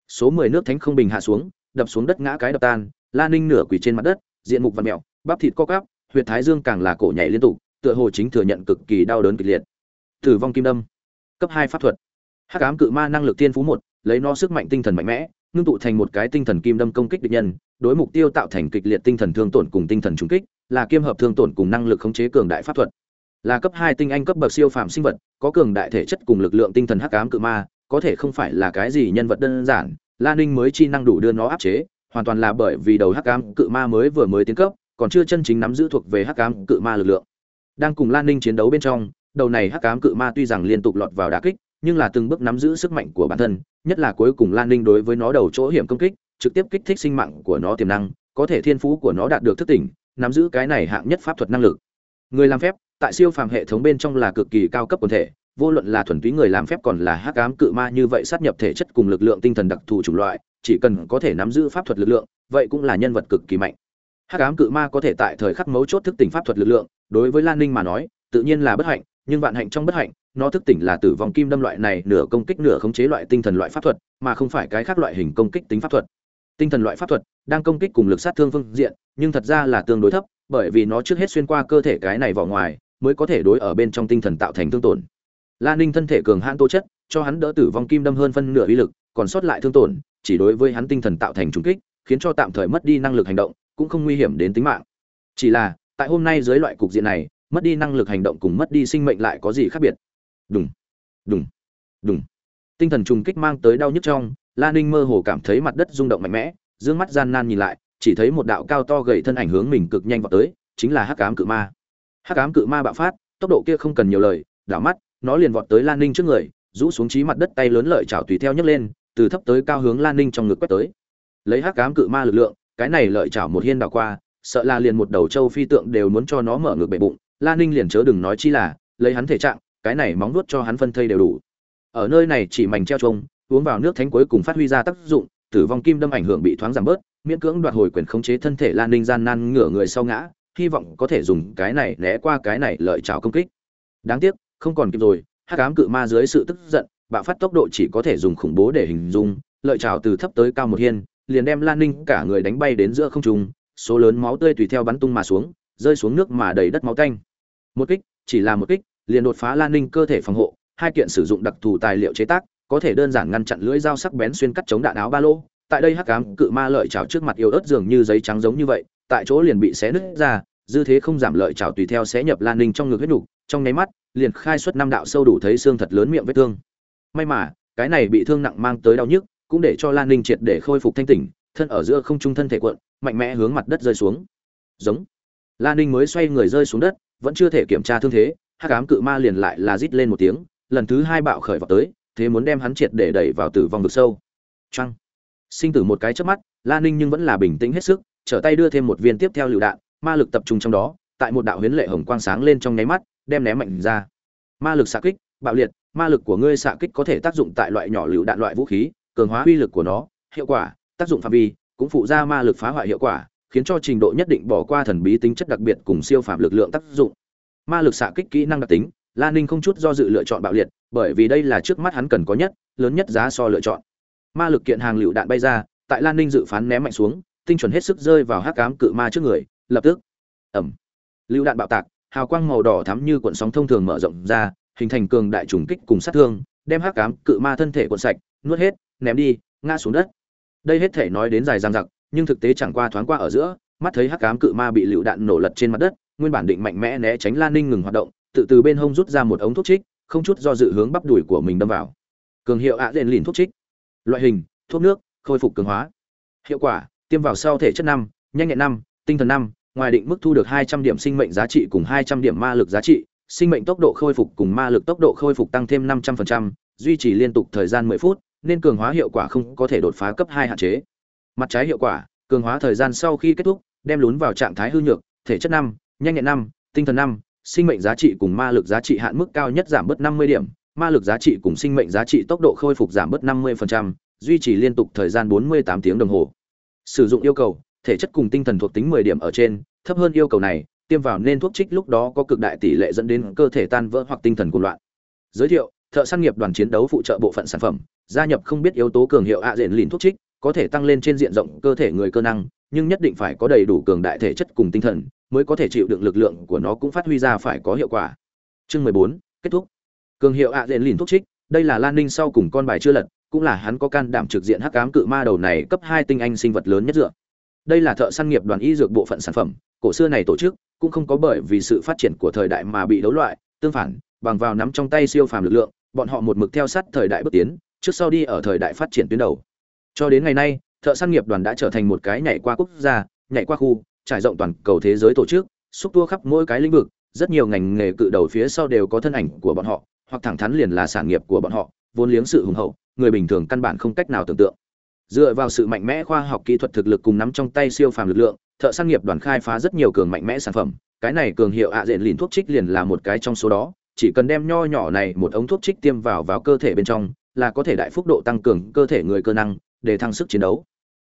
số mười nước thánh không bình hạ xuống, đập xuống đất ngã cái đập tan, lan ninh nửa quỳ trên mặt đất diện mục và mẹo, bắp thịt co cắp, huyệt thái dương càng là cổ nhảy liên tục, tựa hồ chính thừa nhận cực kỳ đau đớn kịch liệt. Tử vong kim đâm, cấp hai pháp thuật. Hắc ám cự ma năng lực tiên phú một, lấy nó sức mạnh tinh thần mạnh mẽ, ngưng tụ thành một cái tinh thần kim đâm công kích địch nhân, đối mục tiêu tạo thành kịch liệt tinh thần thương tổn cùng tinh thần trúng kích, là kiêm hợp thương tổn cùng năng lực khống chế cường đại pháp thuật. Là cấp hai tinh anh cấp bậc siêu phàm sinh vật, có cường đại thể chất cùng lực lượng tinh thần hắc ám cự ma, có thể không phải là cái gì nhân vật đơn giản lan ninh mới chi năng đủ đưa nó áp chế hoàn toàn là bởi vì đầu hắc ám cự ma mới vừa mới tiến cấp, còn chưa chân chính nắm giữ thuộc về hắc ám cự ma lực lượng. Đang cùng lan ninh chiến đấu bên trong, đầu này hắc ám cự ma tuy rằng liên tục lọt vào đà kích, nhưng là từng bước nắm giữ sức mạnh của bản thân, nhất là cuối cùng lan ninh đối với nó đầu chỗ hiểm công kích, trực tiếp kích thích sinh mạng của nó tiềm năng, có thể thiên phú của nó đạt được thức tỉnh, nắm giữ cái này hạng nhất pháp thuật năng lực. Người làm phép, tại siêu phàm hệ thống bên trong là cực kỳ cao cấp quần thể, vô luận là thuần túy người làm phép còn là hắc ám cự ma như vậy sát nhập thể chất cùng lực lượng tinh thần đặc thù chủng loại chỉ cần có thể nắm giữ pháp thuật lực lượng vậy cũng là nhân vật cực kỳ mạnh. Hắc ám cự ma có thể tại thời khắc mấu chốt thức tỉnh pháp thuật lực lượng đối với lan ninh mà nói tự nhiên là bất hạnh nhưng vạn hạnh trong bất hạnh nó thức tỉnh là tử vong kim đâm loại này nửa công kích nửa khống chế loại tinh thần loại pháp thuật mà không phải cái khác loại hình công kích tính pháp thuật. Tinh thần loại pháp thuật đang công kích cùng lực sát thương phương diện nhưng thật ra là tương đối thấp bởi vì nó trước hết xuyên qua cơ thể cái này vào ngoài mới có thể đối ở bên trong tinh thần tạo thành thương tổn. Lan Ninh thân thể cường hãn tố chất, cho hắn đỡ tử vong kim đâm hơn phân nửa uy lực, còn sót lại thương tổn, chỉ đối với hắn tinh thần tạo thành trùng kích, khiến cho tạm thời mất đi năng lực hành động, cũng không nguy hiểm đến tính mạng. Chỉ là, tại hôm nay dưới loại cục diện này, mất đi năng lực hành động cùng mất đi sinh mệnh lại có gì khác biệt? Đùng, đùng, đùng. Tinh thần trùng kích mang tới đau nhức trong, Lan Ninh mơ hồ cảm thấy mặt đất rung động mạnh mẽ, dương mắt gian nan nhìn lại, chỉ thấy một đạo cao to gầy thân ảnh hướng mình cực nhanh vọt tới, chính là Hắc Ám Cự Ma. Hắc Ám Cự Ma bạo phát, tốc độ kia không cần nhiều lời, đảo mắt, nó liền vọt tới Lan Ninh trước người, rũ xuống trí mặt đất tay lớn lợi chảo tùy theo nhấc lên, từ thấp tới cao hướng lan ninh trong ngực quét tới. Lấy hắc cám cự ma lực lượng, cái này lợi chảo một hiên đảo qua, sợ là liền một đầu châu phi tượng đều muốn cho nó mở ngực bệ bụng. Lan ninh liền chớ đừng nói chi là, lấy hắn thể trạng, cái này móng nuốt cho hắn phân thây đều đủ. Ở nơi này chỉ mảnh treo trông uống vào nước thánh cuối cùng phát huy ra tác dụng, tử vong kim đâm ảnh hưởng bị thoáng giảm bớt, miễn cưỡng đoạt hồi quyền khống chế thân thể lan ninh gian nan ngửa người sau ngã, hy vọng có thể dùng cái này né qua cái này lợi chảo công kích. Đáng tiếc, không còn kịp rồi hắc ám cự ma dưới sự tức giận, bạo phát tốc độ chỉ có thể dùng khủng bố để hình dung, lợi trào từ thấp tới cao một hiên, liền đem lan ninh cả người đánh bay đến giữa không trung, số lớn máu tươi tùy theo bắn tung mà xuống, rơi xuống nước mà đầy đất máu tanh. Một kích, chỉ là một kích, liền đột phá lan ninh cơ thể phòng hộ, hai kiện sử dụng đặc thù tài liệu chế tác, có thể đơn giản ngăn chặn lưỡi dao sắc bén xuyên cắt chống đạn áo ba lô. Tại đây hắc ám cự ma lợi trào trước mặt yêu ớt dường như giấy trắng giống như vậy, tại chỗ liền bị xé nứt ra, dư thế không giảm lợi trào tùy theo xé nhập lan ninh trong ngực huyết nhục trong nháy mắt, liền khai xuất năm đạo sâu đủ thấy xương thật lớn miệng vết thương. May mà, cái này bị thương nặng mang tới đau nhức, cũng để cho lan ninh triệt để khôi phục thanh tỉnh, thân ở giữa không trung thân thể cuộn, mạnh mẽ hướng mặt đất rơi xuống. Giống. Lan ninh mới xoay người rơi xuống đất, vẫn chưa thể kiểm tra thương thế, hắc ám cự ma liền lại là rít lên một tiếng, lần thứ hai bạo khởi vào tới, thế muốn đem hắn triệt để đẩy vào tử vong vực sâu. Trăng sinh tử một cái trước mắt, lan ninh nhưng vẫn là bình tĩnh hết sức, trở tay đưa thêm một viên tiếp theo lựu đạn, ma lực tập trung trong đó, tại một đạo huyến lệ hồng quang sáng lên trong nháy mắt đem ném mạnh ra. Ma lực xạ kích, bạo liệt, ma lực của ngươi xạ kích có thể tác dụng tại loại nhỏ lựu đạn loại vũ khí, cường hóa uy lực của nó, hiệu quả, tác dụng phạm vi, cũng phụ ra ma lực phá hoại hiệu quả, khiến cho trình độ nhất định bỏ qua thần bí tính chất đặc biệt cùng siêu phạm lực lượng tác dụng. Ma lực xạ kích kỹ năng đặc tính lan ninh không chút do dự lựa chọn bạo liệt, bởi vì đây là trước mắt hắn cần có nhất, lớn nhất giá so lựa chọn. Ma lực kiện hàng lựu đạn bay ra, tại lan ninh dự phán ném mạnh xuống, tinh chuẩn hết sức rơi vào hắc cám cự ma trước người, lập tức. Ẩm. Lựu đạn bạo tạc hào quang màu đỏ thắm như cuộn sóng thông thường mở rộng ra, hình thành cường đại trùng kích cùng sát thương, đem hắc ám cự ma thân thể cuộn sạch, nuốt hết, ném đi, ngã xuống đất. Đây hết thể nói đến dài dằng dặc, nhưng thực tế chẳng qua thoáng qua ở giữa, mắt thấy hắc ám cự ma bị lựu đạn nổ lật trên mặt đất, nguyên bản định mạnh mẽ né tránh Lan Ninh ngừng hoạt động, tự từ bên hông rút ra một ống thuốc trích, không chút do dự hướng bắp đùi của mình đâm vào. Cường hiệu ạ à lìn thuốc trích. Loại hình: thuốc nước, khôi phục cường hóa. Hiệu quả: tiêm vào sau thể chất năm, nhanh nhẹn năm, tinh thần năm, ngoài định mức thu được 200 điểm sinh mệnh giá trị cùng 200 điểm ma lực giá trị, sinh mệnh tốc độ khôi phục cùng ma lực tốc độ khôi phục tăng thêm 500%, duy trì liên tục thời gian 10 phút, nên cường hóa hiệu quả không có thể đột phá cấp 2 hạn chế. Mặt trái hiệu quả, cường hóa thời gian sau khi kết thúc, đem lún vào trạng thái hư nhược, thể chất 5, nhanh nhẹn 5, tinh thần 5, sinh mệnh giá trị cùng ma lực giá trị hạn mức cao nhất giảm bớt 50 điểm, ma lực giá trị cùng sinh mệnh giá trị tốc độ khôi phục giảm bớt 50%, duy trì liên tục thời gian 48 tiếng đồng hồ. Sử dụng yêu cầu, thể chất cùng tinh thần thuộc tính 10 điểm ở trên, thấp hơn yêu cầu này, tiêm vào nên thuốc trích lúc đó có cực đại tỷ lệ dẫn đến cơ thể tan vỡ hoặc tinh thần cuồng loạn. Giới thiệu, thợ săn nghiệp đoàn chiến đấu phụ trợ bộ phận sản phẩm, gia nhập không biết yếu tố cường hiệu ạ diện lìn thuốc trích, có thể tăng lên trên diện rộng cơ thể người cơ năng, nhưng nhất định phải có đầy đủ cường đại thể chất cùng tinh thần, mới có thể chịu đựng lực lượng của nó cũng phát huy ra phải có hiệu quả. Chương 14, kết thúc. Cường hiệu ạ diện lìn thuốc trích, đây là Lan Ninh sau cùng con bài chưa lật, cũng là hắn có can đảm trực diện hắc ám cự ma đầu này cấp 2 tinh anh sinh vật lớn nhất dựa đây là thợ săn nghiệp đoàn y dược bộ phận sản phẩm, cổ xưa này tổ chức cũng không có bởi vì sự phát triển của thời đại mà bị đấu loại, tương phản, bằng vào nắm trong tay siêu phàm lực lượng, bọn họ một mực theo sát thời đại bước tiến, trước sau đi ở thời đại phát triển tuyến đầu. Cho đến ngày nay, thợ săn nghiệp đoàn đã trở thành một cái nhảy qua quốc gia, nhảy qua khu, trải rộng toàn cầu thế giới tổ chức, xúc tua khắp mỗi cái lĩnh vực, rất nhiều ngành nghề cự đầu phía sau đều có thân ảnh của bọn họ, hoặc thẳng thắn liền là sản nghiệp của bọn họ, vốn liếng sự hùng hậu, người bình thường căn bản không cách nào tưởng tượng dựa vào sự mạnh mẽ khoa học kỹ thuật thực lực cùng nắm trong tay siêu phàm lực lượng, thợ săn nghiệp đoàn khai phá rất nhiều cường mạnh mẽ sản phẩm. Cái này cường hiệu ạ à diện lìn thuốc trích liền là một cái trong số đó. Chỉ cần đem nho nhỏ này một ống thuốc trích tiêm vào vào cơ thể bên trong, là có thể đại phúc độ tăng cường cơ thể người cơ năng, để thăng sức chiến đấu.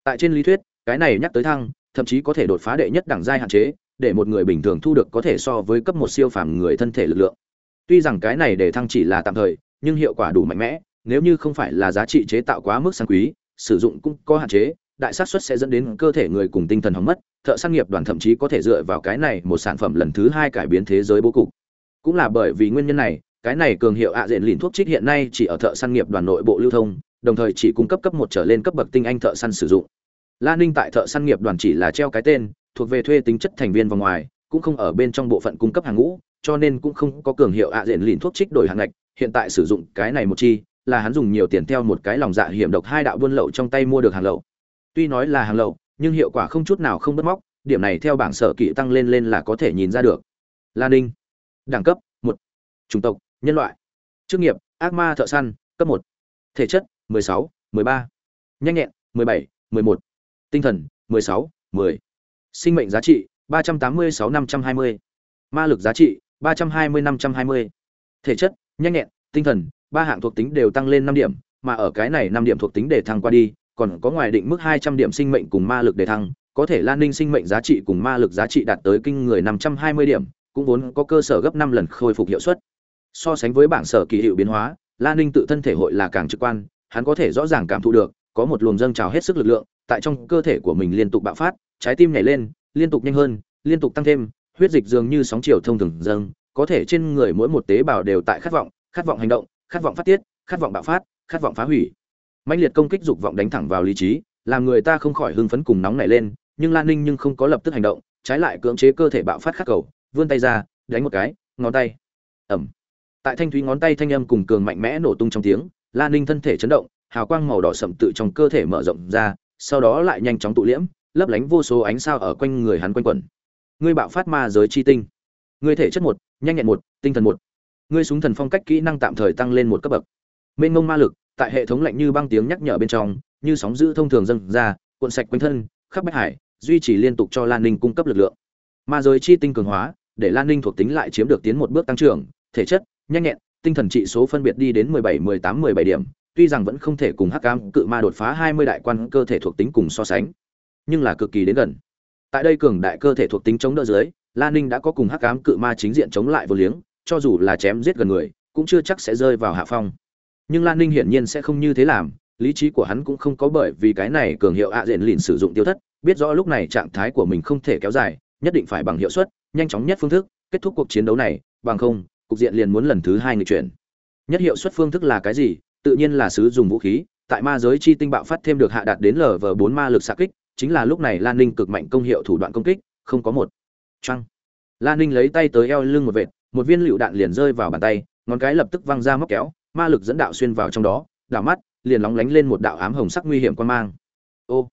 Tại trên lý thuyết, cái này nhắc tới thăng, thậm chí có thể đột phá đệ nhất đẳng giai hạn chế, để một người bình thường thu được có thể so với cấp một siêu phàm người thân thể lực lượng. Tuy rằng cái này để thăng chỉ là tạm thời, nhưng hiệu quả đủ mạnh mẽ, nếu như không phải là giá trị chế tạo quá mức sang quý sử dụng cũng có hạn chế, đại sát suất sẽ dẫn đến cơ thể người cùng tinh thần hỏng mất, thợ săn nghiệp đoàn thậm chí có thể dựa vào cái này một sản phẩm lần thứ hai cải biến thế giới bố cục. Cũng là bởi vì nguyên nhân này, cái này cường hiệu ạ diện lìn thuốc trích hiện nay chỉ ở thợ săn nghiệp đoàn nội bộ lưu thông, đồng thời chỉ cung cấp cấp một trở lên cấp bậc tinh anh thợ săn sử dụng. La ninh tại thợ săn nghiệp đoàn chỉ là treo cái tên, thuộc về thuê tính chất thành viên vào ngoài, cũng không ở bên trong bộ phận cung cấp hàng ngũ, cho nên cũng không có cường hiệu ạ diện lìn thuốc trích đổi hàng ngạch, hiện tại sử dụng cái này một chi là hắn dùng nhiều tiền theo một cái lòng dạ hiểm độc hai đạo buôn lậu trong tay mua được hàng lậu. Tuy nói là hàng lậu, nhưng hiệu quả không chút nào không bất móc, điểm này theo bảng sở kỵ tăng lên lên là có thể nhìn ra được. Lan Ninh, đẳng cấp một, chủng tộc, nhân loại, chức nghiệp, ác ma thợ săn cấp một thể chất 16, 13. nhanh nhẹn 17, 11. tinh thần 16, 10. sinh mệnh giá trị 386 520. ma lực giá trị 320 520. thể chất nhanh nhẹn tinh thần ba hạng thuộc tính đều tăng lên 5 điểm, mà ở cái này 5 điểm thuộc tính để thăng qua đi, còn có ngoài định mức 200 điểm sinh mệnh cùng ma lực để thăng, có thể lan ninh sinh mệnh giá trị cùng ma lực giá trị đạt tới kinh người 520 điểm, cũng vốn có cơ sở gấp 5 lần khôi phục hiệu suất. So sánh với bảng sở kỳ hiệu biến hóa, lan ninh tự thân thể hội là càng trực quan, hắn có thể rõ ràng cảm thụ được, có một luồng dâng trào hết sức lực lượng, tại trong cơ thể của mình liên tục bạo phát, trái tim nhảy lên, liên tục nhanh hơn, liên tục tăng thêm, huyết dịch dường như sóng chiều thông thường dâng, có thể trên người mỗi một tế bào đều tại khát vọng khát vọng hành động khát vọng phát tiết, khát vọng bạo phát, khát vọng phá hủy. Mãnh liệt công kích dục vọng đánh thẳng vào lý trí, làm người ta không khỏi hưng phấn cùng nóng nảy lên, nhưng lan ninh nhưng không có lập tức hành động, trái lại cưỡng chế cơ thể bạo phát khắc cầu, vươn tay ra, đánh một cái, ngón tay. Ẩm. Tại thanh thúy ngón tay thanh âm cùng cường mạnh mẽ nổ tung trong tiếng, lan ninh thân thể chấn động, hào quang màu đỏ sậm tự trong cơ thể mở rộng ra, sau đó lại nhanh chóng tụ liễm, lấp lánh vô số ánh sao ở quanh người hắn quanh quẩn. Ngươi bạo phát ma giới chi tinh. Ngươi thể chất một, nhanh nhẹn một, tinh thần một ngươi súng thần phong cách kỹ năng tạm thời tăng lên một cấp bậc. Mênh mông ma lực tại hệ thống lạnh như băng tiếng nhắc nhở bên trong như sóng dữ thông thường dâng ra cuộn sạch quanh thân khắp bách hải duy trì liên tục cho lan ninh cung cấp lực lượng. Ma giới chi tinh cường hóa để lan ninh thuộc tính lại chiếm được tiến một bước tăng trưởng thể chất nhanh nhẹn tinh thần trị số phân biệt đi đến 17, 18, 17 điểm tuy rằng vẫn không thể cùng hắc ám cự ma đột phá 20 đại quan cơ thể thuộc tính cùng so sánh nhưng là cực kỳ đến gần. Tại đây cường đại cơ thể thuộc tính chống đỡ dưới lan ninh đã có cùng hắc ám cự ma chính diện chống lại vô liếng cho dù là chém giết gần người, cũng chưa chắc sẽ rơi vào hạ phong. Nhưng lan ninh hiển nhiên sẽ không như thế làm, lý trí của hắn cũng không có bởi vì cái này cường hiệu ạ diện lìn sử dụng tiêu thất, biết rõ lúc này trạng thái của mình không thể kéo dài, nhất định phải bằng hiệu suất, nhanh chóng nhất phương thức, kết thúc cuộc chiến đấu này, bằng không, cục diện liền muốn lần thứ hai người chuyển. Nhất hiệu suất phương thức là cái gì? Tự nhiên là sử dụng vũ khí, tại ma giới chi tinh bạo phát thêm được hạ đạt đến lv bốn ma lực xạ kích, chính là lúc này lan ninh cực mạnh công hiệu thủ đoạn công kích, không có một. Trăng lan ninh lấy tay tới eo lưng một vệt một viên lựu đạn liền rơi vào bàn tay, ngón cái lập tức văng ra móc kéo, ma lực dẫn đạo xuyên vào trong đó, đảo mắt, liền lóng lánh lên một đạo ám hồng sắc nguy hiểm quan mang. Ô!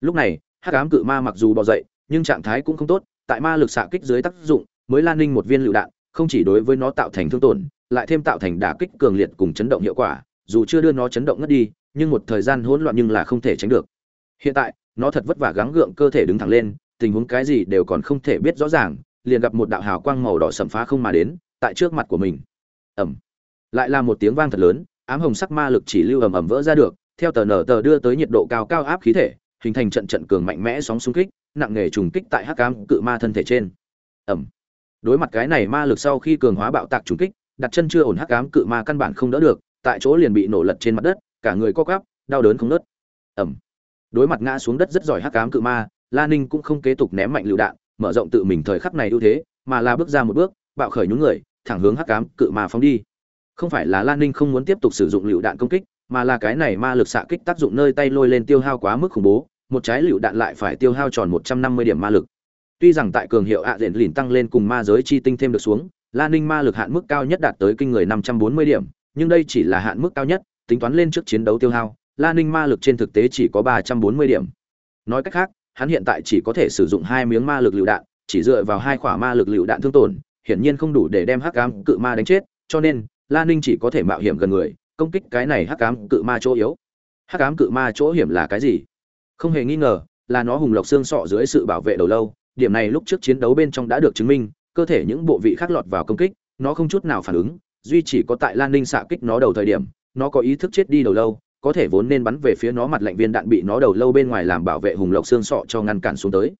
Lúc này, hắc ám cự ma mặc dù bò dậy, nhưng trạng thái cũng không tốt, tại ma lực xạ kích dưới tác dụng, mới lan ninh một viên lựu đạn, không chỉ đối với nó tạo thành thương tổn, lại thêm tạo thành đả kích cường liệt cùng chấn động hiệu quả, dù chưa đưa nó chấn động ngất đi, nhưng một thời gian hỗn loạn nhưng là không thể tránh được. Hiện tại, nó thật vất vả gắng gượng cơ thể đứng thẳng lên, tình huống cái gì đều còn không thể biết rõ ràng liền gặp một đạo hào quang màu đỏ sầm phá không mà đến, tại trước mặt của mình ầm lại là một tiếng vang thật lớn, ám hồng sắc ma lực chỉ lưu ầm ầm vỡ ra được, theo tờ nở tờ đưa tới nhiệt độ cao cao áp khí thể, hình thành trận trận cường mạnh mẽ sóng xung kích, nặng nghề trùng kích tại hắc ám cự ma thân thể trên ầm đối mặt cái này ma lực sau khi cường hóa bạo tạc trùng kích, đặt chân chưa ổn hắc ám cự ma căn bản không đỡ được, tại chỗ liền bị nổ lật trên mặt đất, cả người co quắp, đau đớn không ngớt. Ầm. đối mặt ngã xuống đất rất giỏi hắc ám cự ma, la ninh cũng không kế tục ném mạnh lựu đạn mở rộng tự mình thời khắc này ưu thế, mà là bước ra một bước, bạo khởi nhún người, thẳng hướng hắc cám cự mà phóng đi. Không phải là lan ninh không muốn tiếp tục sử dụng lựu đạn công kích, mà là cái này ma lực xạ kích tác dụng nơi tay lôi lên tiêu hao quá mức khủng bố, một trái lựu đạn lại phải tiêu hao tròn một trăm năm mươi điểm ma lực. Tuy rằng tại cường hiệu ạ à diện lìn tăng lên cùng ma giới chi tinh thêm được xuống, lan ninh ma lực hạn mức cao nhất đạt tới kinh người năm trăm bốn mươi điểm, nhưng đây chỉ là hạn mức cao nhất, tính toán lên trước chiến đấu tiêu hao, lan ninh ma lực trên thực tế chỉ có ba trăm bốn mươi điểm. Nói cách khác hắn hiện tại chỉ có thể sử dụng hai miếng ma lực lựu đạn chỉ dựa vào hai khỏa ma lực lựu đạn thương tổn hiển nhiên không đủ để đem hắc ám cự ma đánh chết cho nên Lan Ninh chỉ có thể mạo hiểm gần người, công kích cái này hắc ám cự ma chỗ yếu. Hắc ám cự ma chỗ hiểm là cái gì? Không hề nghi ngờ, là nó hùng lộc xương sọ dưới sự bảo vệ đầu lâu, điểm này lúc trước chiến đấu bên trong đã được chứng minh, cơ thể những bộ vị khác lọt vào công kích, nó không chút nào phản ứng, duy chỉ có tại Lan Ninh xạ kích nó đầu thời điểm, nó có ý thức chết đi đầu lâu, có thể vốn nên bắn về phía nó mặt lạnh viên đạn bị nó đầu lâu bên ngoài làm bảo vệ hùng lộc xương sọ cho ngăn cản xuống tới.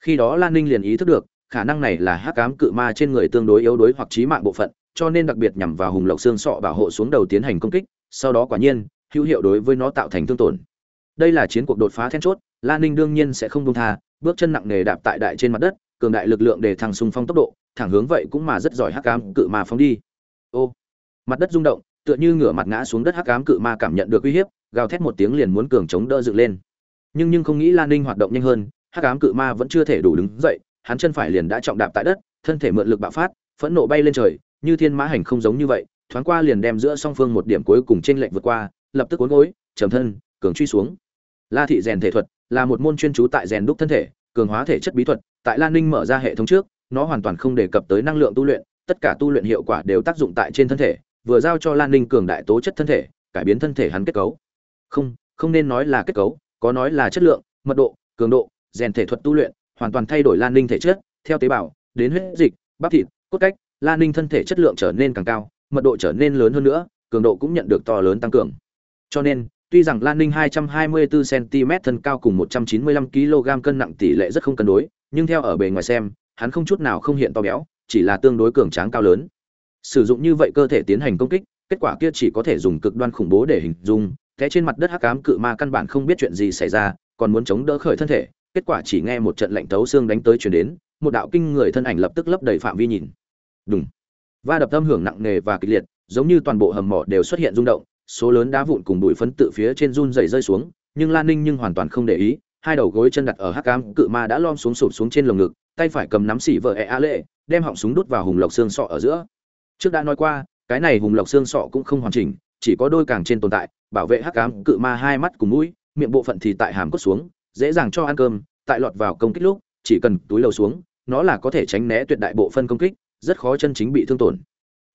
Khi đó Lan Ninh liền ý thức được, khả năng này là hắc ám cự ma trên người tương đối yếu đuối hoặc trí mạng bộ phận, cho nên đặc biệt nhằm vào hùng lộc xương sọ bảo hộ xuống đầu tiến hành công kích sau đó quả nhiên hữu hiệu đối với nó tạo thành thương tổn đây là chiến cuộc đột phá then chốt lan ninh đương nhiên sẽ không buông tha bước chân nặng nề đạp tại đại trên mặt đất cường đại lực lượng để thằng xung phong tốc độ thẳng hướng vậy cũng mà rất giỏi hắc ám cự ma phóng đi ô mặt đất rung động tựa như ngửa mặt ngã xuống đất hắc ám cự ma cảm nhận được uy hiếp, gào thét một tiếng liền muốn cường chống đỡ dựng lên. Nhưng nhưng không nghĩ lan ninh hoạt động nhanh hơn, hắc ám cự ma vẫn chưa thể đủ đứng dậy, hắn chân phải liền đã trọng đạp tại đất, thân thể mượn lực bạo phát, phẫn nộ bay lên trời, như thiên mã hành không giống như vậy, thoáng qua liền đem giữa song phương một điểm cuối cùng trên lệnh vượt qua, lập tức cuốn gối, trầm thân, cường truy xuống. La thị rèn thể thuật là một môn chuyên trú tại rèn đúc thân thể, cường hóa thể chất bí thuật, tại lan ninh mở ra hệ thống trước, nó hoàn toàn không đề cập tới năng lượng tu luyện, tất cả tu luyện hiệu quả đều tác dụng tại trên thân thể vừa giao cho lan ninh cường đại tố chất thân thể, cải biến thân thể hắn kết cấu. Không không nên nói là kết cấu, có nói là chất lượng, mật độ, cường độ, rèn thể thuật tu luyện, hoàn toàn thay đổi lan ninh thể chất, theo tế bào, đến huyết dịch, bắp thịt, cốt cách, lan ninh thân thể chất lượng trở nên càng cao, mật độ trở nên lớn hơn nữa, cường độ cũng nhận được to lớn tăng cường. Cho nên, tuy rằng lan ninh 224 cm thân cao cùng 195 kg cân nặng tỷ lệ rất không cân đối, nhưng theo ở bề ngoài xem, hắn không chút nào không hiện to béo, chỉ là tương đối cường tráng cao lớn sử dụng như vậy cơ thể tiến hành công kích, kết quả kia chỉ có thể dùng cực đoan khủng bố để hình dung thế trên mặt đất hắc ám cự ma căn bản không biết chuyện gì xảy ra, còn muốn chống đỡ khởi thân thể, kết quả chỉ nghe một trận lạnh tấu xương đánh tới truyền đến, một đạo kinh người thân ảnh lập tức lấp đầy phạm vi nhìn. Đúng va đập âm hưởng nặng nề và kịch liệt, giống như toàn bộ hầm mỏ đều xuất hiện rung động, số lớn đá vụn cùng bụi phấn tự phía trên run dày rơi xuống, nhưng lan ninh nhưng hoàn toàn không để ý, hai đầu gối chân đặt ở hắc ám cự ma đã lom xuống sụp xuống trên lồng ngực, tay phải cầm nắm xỉ vợ e a lệ, đem họng súng đút vào hùng lộc xương sọ ở giữa trước đã nói qua, cái này hùng lộc xương sọ cũng không hoàn chỉnh, chỉ có đôi càng trên tồn tại, bảo vệ hắc ám cự ma hai mắt cùng mũi, miệng bộ phận thì tại hàm cốt xuống, dễ dàng cho ăn cơm, tại lọt vào công kích lúc, chỉ cần túi lầu xuống, nó là có thể tránh né tuyệt đại bộ phân công kích, rất khó chân chính bị thương tổn.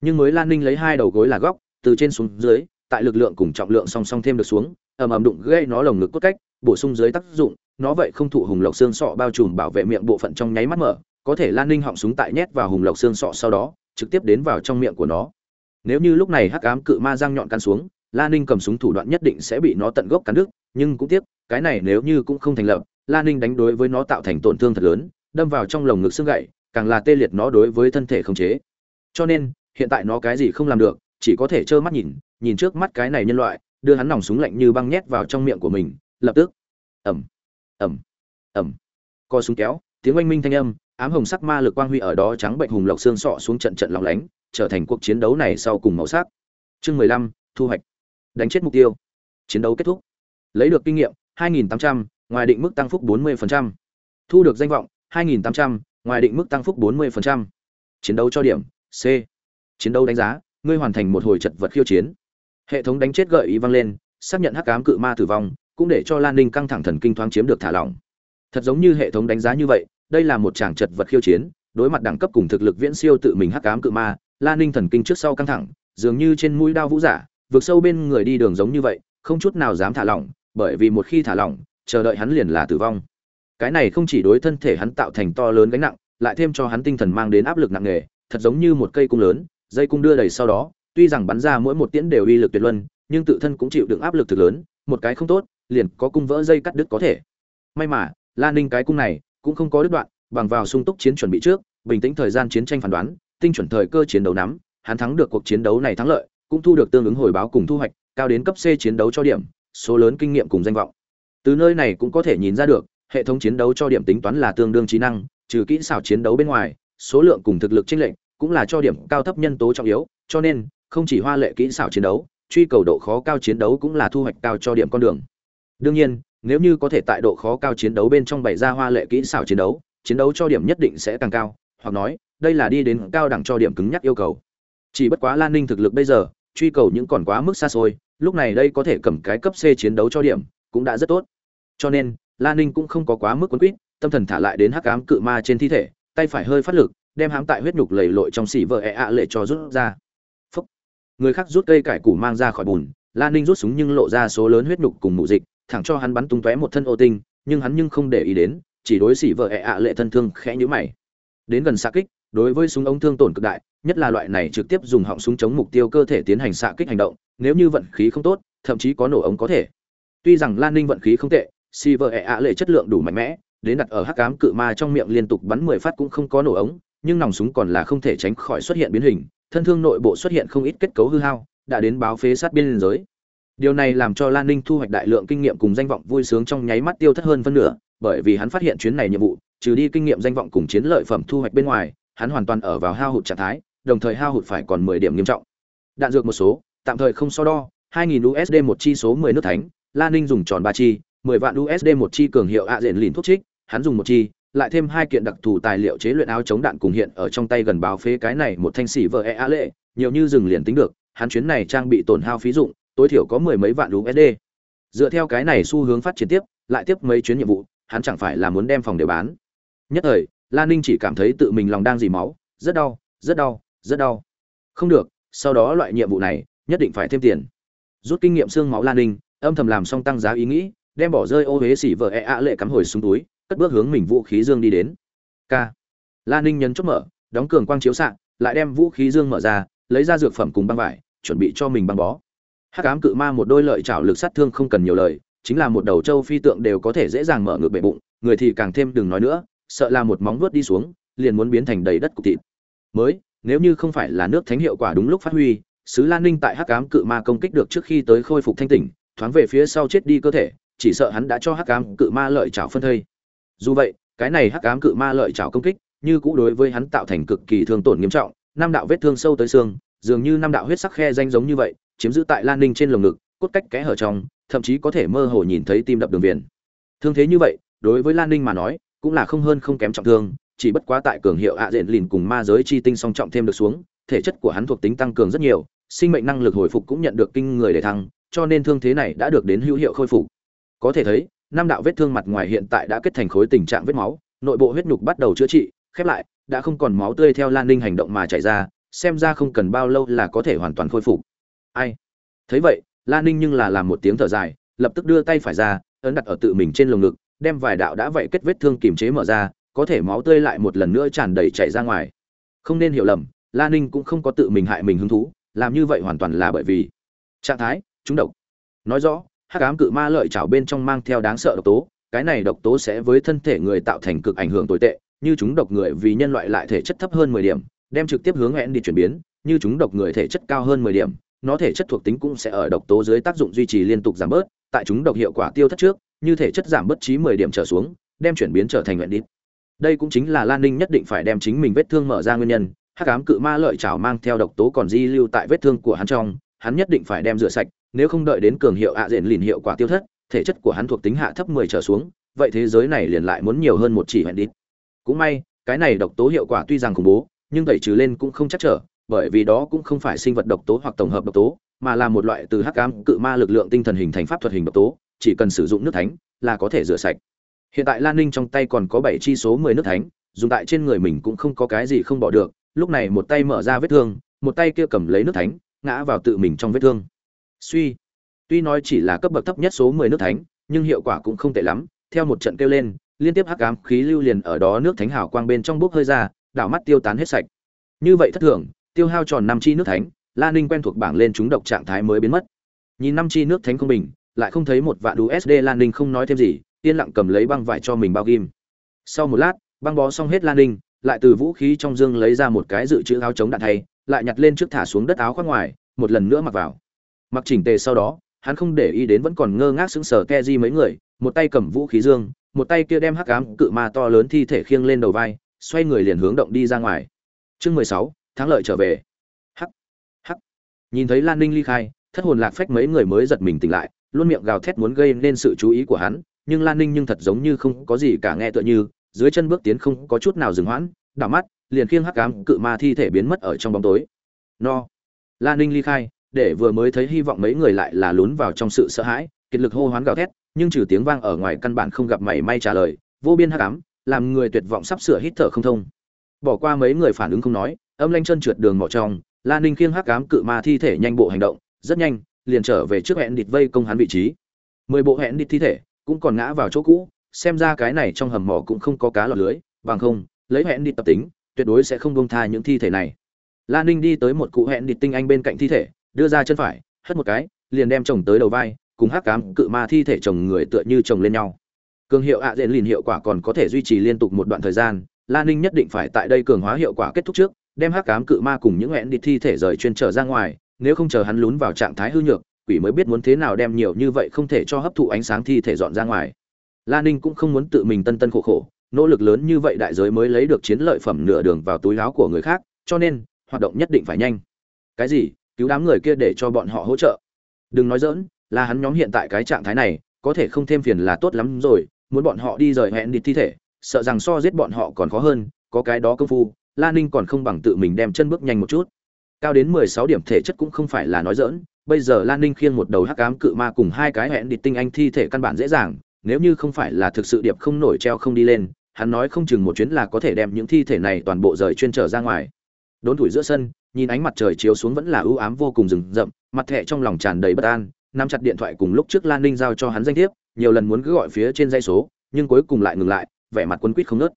Nhưng mới lan ninh lấy hai đầu gối là góc, từ trên xuống dưới, tại lực lượng cùng trọng lượng song song thêm được xuống, ầm ầm đụng gây nó lồng ngực cốt cách, bổ sung dưới tác dụng, nó vậy không thụ hùng lộc xương sọ bao trùm bảo vệ miệng bộ phận trong nháy mắt mở, có thể lan ninh họng súng tại nhét vào hùng lộc xương sọ sau đó trực tiếp đến vào trong miệng của nó. Nếu như lúc này hắc ám cự ma răng nhọn căn xuống lan ninh cầm súng thủ đoạn nhất định sẽ bị nó tận gốc cắn đứt, nhưng cũng tiếc, cái này nếu như cũng không thành lập lan ninh đánh đối với nó tạo thành tổn thương thật lớn, đâm vào trong lồng ngực xương gậy, càng là tê liệt nó đối với thân thể không chế. Cho nên, hiện tại nó cái gì không làm được, chỉ có thể trơ mắt nhìn nhìn trước mắt cái này nhân loại, đưa hắn nòng súng lạnh như băng nhét vào trong miệng của mình, lập tức. Ẩm ẩm ẩm co súng kéo, tiếng oanh minh thanh âm ám hồng sắc ma lực quang huy ở đó trắng bệnh hùng lộc xương sọ xuống trận trận lóng lánh trở thành cuộc chiến đấu này sau cùng màu sắc. Chương mười lăm thu hoạch. Đánh chết mục tiêu. Chiến đấu kết thúc. Lấy được kinh nghiệm 2.800, ngoài định mức tăng phúc 40%. thu được danh vọng 2.800, ngoài định mức tăng phúc 40%. chiến đấu cho điểm c. Chiến đấu đánh giá ngươi hoàn thành một hồi chật vật khiêu chiến. Hệ thống đánh chết gợi ý vang lên xác nhận hắc ám cự ma tử vong cũng để cho lan ninh căng thẳng thần kinh thoáng chiếm được thả lỏng. Thật giống như hệ thống đánh giá như vậy đây là một tràng chật vật khiêu chiến, đối mặt đẳng cấp cùng thực lực viễn siêu tự mình hắc ám cự ma lan ninh thần kinh trước sau căng thẳng, dường như trên mũi đao vũ giả, vượt sâu bên người đi đường giống như vậy, không chút nào dám thả lỏng, bởi vì một khi thả lỏng, chờ đợi hắn liền là tử vong. Cái này không chỉ đối thân thể hắn tạo thành to lớn gánh nặng, lại thêm cho hắn tinh thần mang đến áp lực nặng nề, thật giống như một cây cung lớn, dây cung đưa đầy sau đó, tuy rằng bắn ra mỗi một tiễn đều uy lực tuyệt luân, nhưng tự thân cũng chịu đựng áp lực thực lớn, một cái không tốt, liền có cung vỡ dây cắt đứt có thể. May mà, la ninh cái cung này cũng không có đứt đoạn, bằng vào sung túc chiến chuẩn bị trước, bình tĩnh thời gian chiến tranh phán đoán, tinh chuẩn thời cơ chiến đấu nắm, hắn thắng được cuộc chiến đấu này thắng lợi, cũng thu được tương ứng hồi báo cùng thu hoạch, cao đến cấp c chiến đấu cho điểm, số lớn kinh nghiệm cùng danh vọng. Từ nơi này cũng có thể nhìn ra được, hệ thống chiến đấu cho điểm tính toán là tương đương trí năng, trừ kỹ xảo chiến đấu bên ngoài, số lượng cùng thực lực chênh lệch cũng là cho điểm cao thấp nhân tố trọng yếu, cho nên, không chỉ hoa lệ kỹ xảo chiến đấu, truy cầu độ khó cao chiến đấu cũng là thu hoạch cao cho điểm con đường. Đương nhiên nếu như có thể tại độ khó cao chiến đấu bên trong bày ra hoa lệ kỹ xảo chiến đấu chiến đấu cho điểm nhất định sẽ càng cao, hoặc nói, đây là đi đến cao đẳng cho điểm cứng nhắc yêu cầu. Chỉ bất quá lan ninh thực lực bây giờ, truy cầu những còn quá mức xa xôi, lúc này đây có thể cầm cái cấp c chiến đấu cho điểm, cũng đã rất tốt. Cho nên, lan ninh cũng không có quá mức quấn quýt, tâm thần thả lại đến hắc ám cự ma trên thi thể, tay phải hơi phát lực, đem hãm tại huyết nhục lầy lội trong xỉ vợ e ạ lệ cho rút ra. Phúc. người khác rút cây cải củ mang ra khỏi bùn, lan ninh rút súng nhưng lộ ra số lớn huyết nhục cùng mụ dịch thẳng cho hắn bắn tung tóe một thân ô tinh, nhưng hắn nhưng không để ý đến, chỉ đối xỉ vợ ẹ ạ lệ thân thương khẽ nhữ mày. Đến gần xa kích, đối với súng ống thương tổn cực đại, nhất là loại này trực tiếp dùng họng súng chống mục tiêu cơ thể tiến hành xạ kích hành động, nếu như vận khí không tốt, thậm chí có nổ ống có thể. Tuy rằng lan ninh vận khí không tệ si vợ ẹ ạ lệ chất lượng đủ mạnh mẽ, đến đặt ở hắc cám cự ma trong miệng liên tục bắn mười phát cũng không có nổ ống, nhưng nòng súng còn là không thể tránh khỏi xuất hiện biến hình, thân thương nội bộ xuất hiện không ít kết cấu hư hao, đã đến báo phế sát biên giới điều này làm cho lan ninh thu hoạch đại lượng kinh nghiệm cùng danh vọng vui sướng trong nháy mắt tiêu thất hơn phân nửa bởi vì hắn phát hiện chuyến này nhiệm vụ trừ đi kinh nghiệm danh vọng cùng chiến lợi phẩm thu hoạch bên ngoài hắn hoàn toàn ở vào hao hụt trạng thái đồng thời hao hụt phải còn 10 điểm nghiêm trọng. Đạn dược một số, tạm thời không so đo, 2000 USD một chi số 10 nước thánh, Lan Ninh dùng tròn 3 chi, 10 vạn USD một chi cường hiệu ạ diện lìn thuốc trích, hắn dùng một chi, lại thêm hai kiện đặc thù tài liệu chế luyện áo chống đạn cùng hiện ở trong tay gần báo phế cái này một thanh sĩ vợ e lệ, nhiều như rừng liền tính được, hắn chuyến này trang bị tổn hao phí dụng, tối thiểu có mười mấy vạn USD. Dựa theo cái này xu hướng phát triển tiếp, lại tiếp mấy chuyến nhiệm vụ, hắn chẳng phải là muốn đem phòng đều bán. Nhất thời, Lan Ninh chỉ cảm thấy tự mình lòng đang dì máu, rất đau, rất đau, rất đau. Không được sau đó loại nhiệm vụ này nhất định phải thêm tiền. Rút kinh nghiệm xương máu lan ninh âm thầm làm xong tăng giá ý nghĩ đem bỏ rơi ô hế xỉ vợ e ạ lệ cắm hồi xuống túi cất bước hướng mình vũ khí dương đi đến. K. Lan ninh nhấn chốt mở đóng cường quang chiếu s lại đem vũ khí dương mở ra lấy ra dược phẩm cùng băng vải chuẩn bị cho mình băng bó hắc ám cự ma một đôi lợi chảo lực sát thương không cần nhiều lời, chính là một đầu châu phi tượng đều có thể dễ dàng mở ngược bể bụng, người thì càng thêm đừng nói nữa, sợ là một móng vuốt đi xuống, liền muốn biến thành đầy đất cục thịt. Mới, nếu như không phải là nước thánh hiệu quả đúng lúc phát huy, sứ lan ninh tại hắc ám cự ma công kích được trước khi tới khôi phục thanh tỉnh, thoáng về phía sau chết đi cơ thể, chỉ sợ hắn đã cho hắc ám cự ma lợi chảo phân thây. Dù vậy, cái này hắc ám cự ma lợi chảo công kích, như cũ đối với hắn tạo thành cực kỳ thương tổn nghiêm trọng, năm đạo vết thương sâu tới xương, dường như năm đạo huyết sắc khe danh giống như vậy chiếm giữ tại lan ninh trên lồng ngực, cốt cách kẽ hở trong, thậm chí có thể mơ hồ nhìn thấy tim đập đường viền. Thương thế như vậy, đối với lan ninh mà nói, cũng là không hơn không kém trọng thương, chỉ bất quá tại cường hiệu ạ diện lìn cùng ma giới chi tinh song trọng thêm được xuống, thể chất của hắn thuộc tính tăng cường rất nhiều, sinh mệnh năng lực hồi phục cũng nhận được kinh người để thăng, cho nên thương thế này đã được đến hữu hiệu khôi phục. Có thể thấy, năm đạo vết thương mặt ngoài hiện tại đã kết thành khối tình trạng vết máu, nội bộ huyết nhục bắt đầu chữa trị, khép lại, đã không còn máu tươi theo lan ninh hành động mà chảy ra, xem ra không cần bao lâu là có thể hoàn toàn khôi phục ai? Thấy vậy lan ninh nhưng là làm một tiếng thở dài, lập tức đưa tay phải ra, ấn đặt ở tự mình trên lồng ngực, đem vài đạo đã vậy kết vết thương kiềm chế mở ra, có thể máu tươi lại một lần nữa tràn đầy chảy ra ngoài. Không nên hiểu lầm lan ninh cũng không có tự mình hại mình hứng thú, làm như vậy hoàn toàn là bởi vì trạng thái, chúng độc. Nói rõ, hắc ám cự ma lợi chảo bên trong mang theo đáng sợ độc tố, cái này độc tố sẽ với thân thể người tạo thành cực ảnh hưởng tồi tệ, như chúng độc người vì nhân loại lại thể chất thấp hơn 10 điểm, đem trực tiếp hướng hẹn đi chuyển biến, như chúng độc người thể chất cao hơn 10 điểm nó thể chất thuộc tính cũng sẽ ở độc tố dưới tác dụng duy trì liên tục giảm bớt, tại chúng độc hiệu quả tiêu thất trước, như thể chất giảm bất trí 10 điểm trở xuống, đem chuyển biến trở thành nguyện đít. đây cũng chính là lan ninh nhất định phải đem chính mình vết thương mở ra nguyên nhân, hắc ám cự ma lợi chảo mang theo độc tố còn di lưu tại vết thương của hắn trong, hắn nhất định phải đem rửa sạch, nếu không đợi đến cường hiệu ạ diện lìn hiệu quả tiêu thất, thể chất của hắn thuộc tính hạ thấp 10 trở xuống, vậy thế giới này liền lại muốn nhiều hơn một chỉ hẹn đít. cũng may, cái này độc tố hiệu quả tuy rằng khủng bố, nhưng tẩy trừ lên cũng không chắc trở bởi vì đó cũng không phải sinh vật độc tố hoặc tổng hợp độc tố, mà là một loại từ hắc ám cự ma lực lượng tinh thần hình thành pháp thuật hình độc tố, chỉ cần sử dụng nước thánh là có thể rửa sạch. Hiện tại lan ninh trong tay còn có bảy chi số mười nước thánh, dùng tại trên người mình cũng không có cái gì không bỏ được, lúc này một tay mở ra vết thương, một tay kia cầm lấy nước thánh, ngã vào tự mình trong vết thương. Suy, tuy nói chỉ là cấp bậc thấp nhất số mười nước thánh, nhưng hiệu quả cũng không tệ lắm, theo một trận kêu lên, liên tiếp hắc ám khí lưu liền ở đó nước thánh hào quang bên trong bốc hơi ra, đảo mắt tiêu tán hết sạch. Như vậy thất thường tiêu hao tròn năm chi nước thánh, la ninh quen thuộc bảng lên chúng độc trạng thái mới biến mất. Nhìn năm chi nước thánh không bình, lại không thấy một vạn usd lan ninh không nói thêm gì, yên lặng cầm lấy băng vải cho mình bao ghim. Sau một lát, băng bó xong hết lan ninh, lại từ vũ khí trong dương lấy ra một cái dự trữ áo chống đạn thay, lại nhặt lên trước thả xuống đất áo khoác ngoài, một lần nữa mặc vào. Mặc chỉnh tề sau đó, hắn không để ý đến vẫn còn ngơ ngác sững sờ ke di mấy người, một tay cầm vũ khí dương, một tay kia đem hắc ám cự ma to lớn thi thể khiêng lên đầu vai, xoay người liền hướng động đi ra ngoài. Chương mười sáu thắng lợi trở về. Hắc hắc. Nhìn thấy lan ninh ly khai, thất hồn lạc phách mấy người mới giật mình tỉnh lại, luôn miệng gào thét muốn gây nên sự chú ý của hắn, nhưng lan ninh nhưng thật giống như không có gì cả nghe tựa như, dưới chân bước tiến không có chút nào dừng hoãn, đảo mắt, liền khiêng hắc ám cự ma thi thể biến mất ở trong bóng tối. No. Lan ninh ly khai, để vừa mới thấy hy vọng mấy người lại là lún vào trong sự sợ hãi, kiệt lực hô hoán gào thét, nhưng trừ tiếng vang ở ngoài căn bản không gặp mảy may trả lời, vô biên hắc ám, làm người tuyệt vọng sắp sửa hít thở không thông. Bỏ qua mấy người phản ứng không nói âm lanh chân trượt đường mỏ trong lan ninh khiêng hắc ám cự ma thi thể nhanh bộ hành động, rất nhanh, liền trở về trước hẹn địt vây công hắn vị trí. Mười bộ hẹn địt thi thể cũng còn ngã vào chỗ cũ, xem ra cái này trong hầm mỏ cũng không có cá lọt lưới, bằng không, lấy hẹn địt tập tính, tuyệt đối sẽ không bông tha những thi thể này. Lan ninh đi tới một cụ hẹn địt tinh anh bên cạnh thi thể, đưa ra chân phải, hất một cái, liền đem chồng tới đầu vai, cùng hắc ám cự ma thi thể chồng người tựa như chồng lên nhau. Cường hiệu ạ diện lìn hiệu quả còn có thể duy trì liên tục một đoạn thời gian lan ninh nhất định phải tại đây cường hóa hiệu quả kết thúc trước đem hắc ám cự ma cùng những hẹn đi thi thể rời chuyên trở ra ngoài, nếu không chờ hắn lún vào trạng thái hư nhược, quỷ mới biết muốn thế nào đem nhiều như vậy không thể cho hấp thụ ánh sáng thi thể dọn ra ngoài. La ninh cũng không muốn tự mình tân tân khổ khổ, nỗ lực lớn như vậy đại giới mới lấy được chiến lợi phẩm nửa đường vào túi láo của người khác, cho nên, hoạt động nhất định phải nhanh. Cái gì? Cứu đám người kia để cho bọn họ hỗ trợ. Đừng nói dỡn là hắn nhóm hiện tại cái trạng thái này, có thể không thêm phiền là tốt lắm rồi, muốn bọn họ đi rời hẹn đi thi thể, sợ rằng so giết bọn họ còn khó hơn, có cái đó công phu la ninh còn không bằng tự mình đem chân bước nhanh một chút. Cao đến mười sáu điểm thể chất cũng không phải là nói dỡn bây giờ lan ninh khiêng một đầu hắc ám cự ma cùng hai cái hẹn địt tinh anh thi thể căn bản dễ dàng, nếu như không phải là thực sự điệp không nổi treo không đi lên, hắn nói không chừng một chuyến là có thể đem những thi thể này toàn bộ rời chuyên trở ra ngoài. Đốn tuổi giữa sân, nhìn ánh mặt trời chiếu xuống vẫn là ưu ám vô cùng rừng rậm, mặt thẻ trong lòng tràn đầy bất an, nắm chặt điện thoại cùng lúc trước lan ninh giao cho hắn danh thiếp, nhiều lần muốn cứ gọi phía trên dây số, nhưng cuối cùng lại ngừng lại, vẻ mặt quân quýt không nớt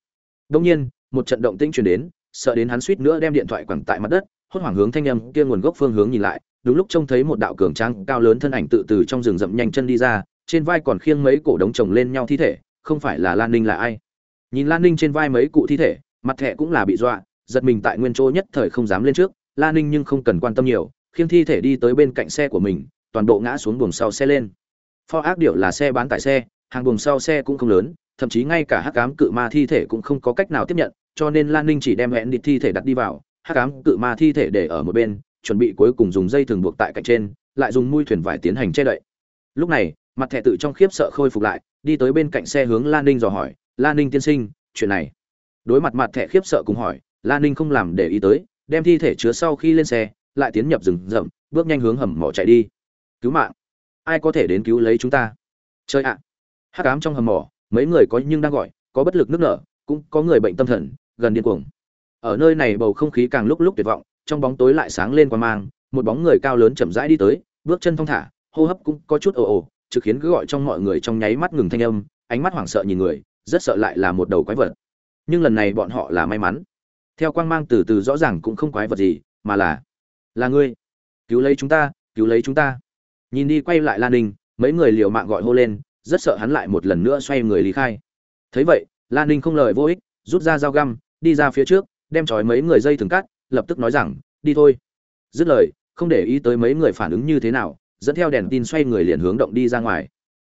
đông nhiên, một trận động tĩnh truyền đến sợ đến hắn suýt nữa đem điện thoại quẳng tại mặt đất, hốt hoảng hướng thanh âm kia nguồn gốc phương hướng nhìn lại, đúng lúc trông thấy một đạo cường tráng cao lớn thân ảnh tự từ trong rừng rậm nhanh chân đi ra, trên vai còn khiêng mấy cổ đống chồng lên nhau thi thể, không phải là lan ninh là ai? Nhìn lan ninh trên vai mấy cụ thi thể, mặt thẹ cũng là bị dọa, giật mình tại nguyên chỗ nhất thời không dám lên trước, lan ninh nhưng không cần quan tâm nhiều, khiêng thi thể đi tới bên cạnh xe của mình, toàn bộ ngã xuống buồng sau xe lên. Pho ác điệu là xe bán tải xe, hàng buồng sau xe cũng không lớn, thậm chí ngay cả hắc cám cự ma thi thể cũng không có cách nào tiếp nhận cho nên lan ninh chỉ đem hẹn đi thi thể đặt đi vào, hắc cám cự ma thi thể để ở một bên, chuẩn bị cuối cùng dùng dây thường buộc tại cạnh trên, lại dùng mui thuyền vải tiến hành che đậy. Lúc này, mặt thẻ tự trong khiếp sợ khôi phục lại, đi tới bên cạnh xe hướng lan ninh dò hỏi, lan ninh tiên sinh, chuyện này? Đối mặt mặt thẻ khiếp sợ cùng hỏi, lan ninh không làm để ý tới, đem thi thể chứa sau khi lên xe, lại tiến nhập rừng rậm, bước nhanh hướng hầm mỏ chạy đi. Cứu mạng! Ai có thể đến cứu lấy chúng ta? Chơi ạ! Hắc ám trong hầm mỏ, mấy người có nhưng đang gọi, có bất lực nước nở, cũng có người bệnh tâm thần gần điên cuồng. Ở nơi này bầu không khí càng lúc lúc tuyệt vọng, trong bóng tối lại sáng lên qua mang, một bóng người cao lớn chậm rãi đi tới, bước chân thong thả, hô hấp cũng có chút ồ ồ, trực khiến cứ gọi trong mọi người trong nháy mắt ngừng thanh âm, ánh mắt hoảng sợ nhìn người, rất sợ lại là một đầu quái vật. Nhưng lần này bọn họ là may mắn. Theo quang mang từ từ rõ ràng cũng không quái vật gì, mà là là ngươi. Cứu lấy chúng ta, cứu lấy chúng ta. Nhìn đi quay lại lan ninh, mấy người liều mạng gọi hô lên, rất sợ hắn lại một lần nữa xoay người lý khai. Thấy vậy, lan ninh không lời vô ích, rút ra dao găm đi ra phía trước, đem trói mấy người dây thừng cắt, lập tức nói rằng, đi thôi. Dứt lời, không để ý tới mấy người phản ứng như thế nào, dẫn theo đèn tin xoay người liền hướng động đi ra ngoài.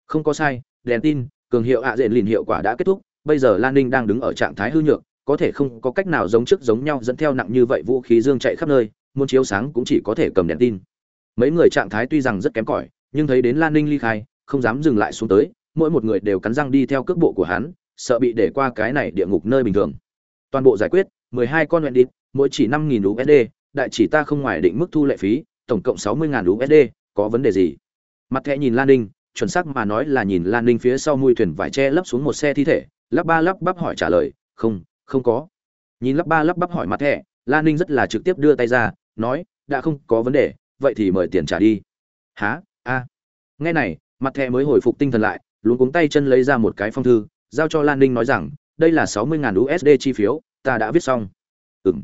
Không có sai, đèn tin, cường hiệu ạ diện liền hiệu quả đã kết thúc, bây giờ lan ninh đang đứng ở trạng thái hư nhược, có thể không có cách nào giống trước giống nhau dẫn theo nặng như vậy vũ khí dương chạy khắp nơi, muốn chiếu sáng cũng chỉ có thể cầm đèn tin. Mấy người trạng thái tuy rằng rất kém cỏi, nhưng thấy đến lan ninh ly khai, không dám dừng lại xuống tới, mỗi một người đều cắn răng đi theo cước bộ của hắn, sợ bị để qua cái này địa ngục nơi bình thường toàn bộ giải quyết, mười hai con nguyện đi mỗi chỉ năm nghìn usd đại chỉ ta không ngoài định mức thu lệ phí, tổng cộng sáu mươi ngàn usd có vấn đề gì? Mặt thẻ nhìn lan ninh, chuẩn xác mà nói là nhìn lan ninh phía sau mui thuyền vải che lấp xuống một xe thi thể, lắp ba lắp bắp hỏi trả lời, không không có. Nhìn lắp ba lắp bắp hỏi mặt thẻ, lan ninh rất là trực tiếp đưa tay ra, nói, đã không có vấn đề, vậy thì mời tiền trả đi. Há a? Nghe này, mặt thẻ mới hồi phục tinh thần lại luôn cuống tay chân lấy ra một cái phong thư, giao cho lan ninh nói rằng đây là sáu mươi ngàn usd chi phiếu, ta đã viết xong. Ừng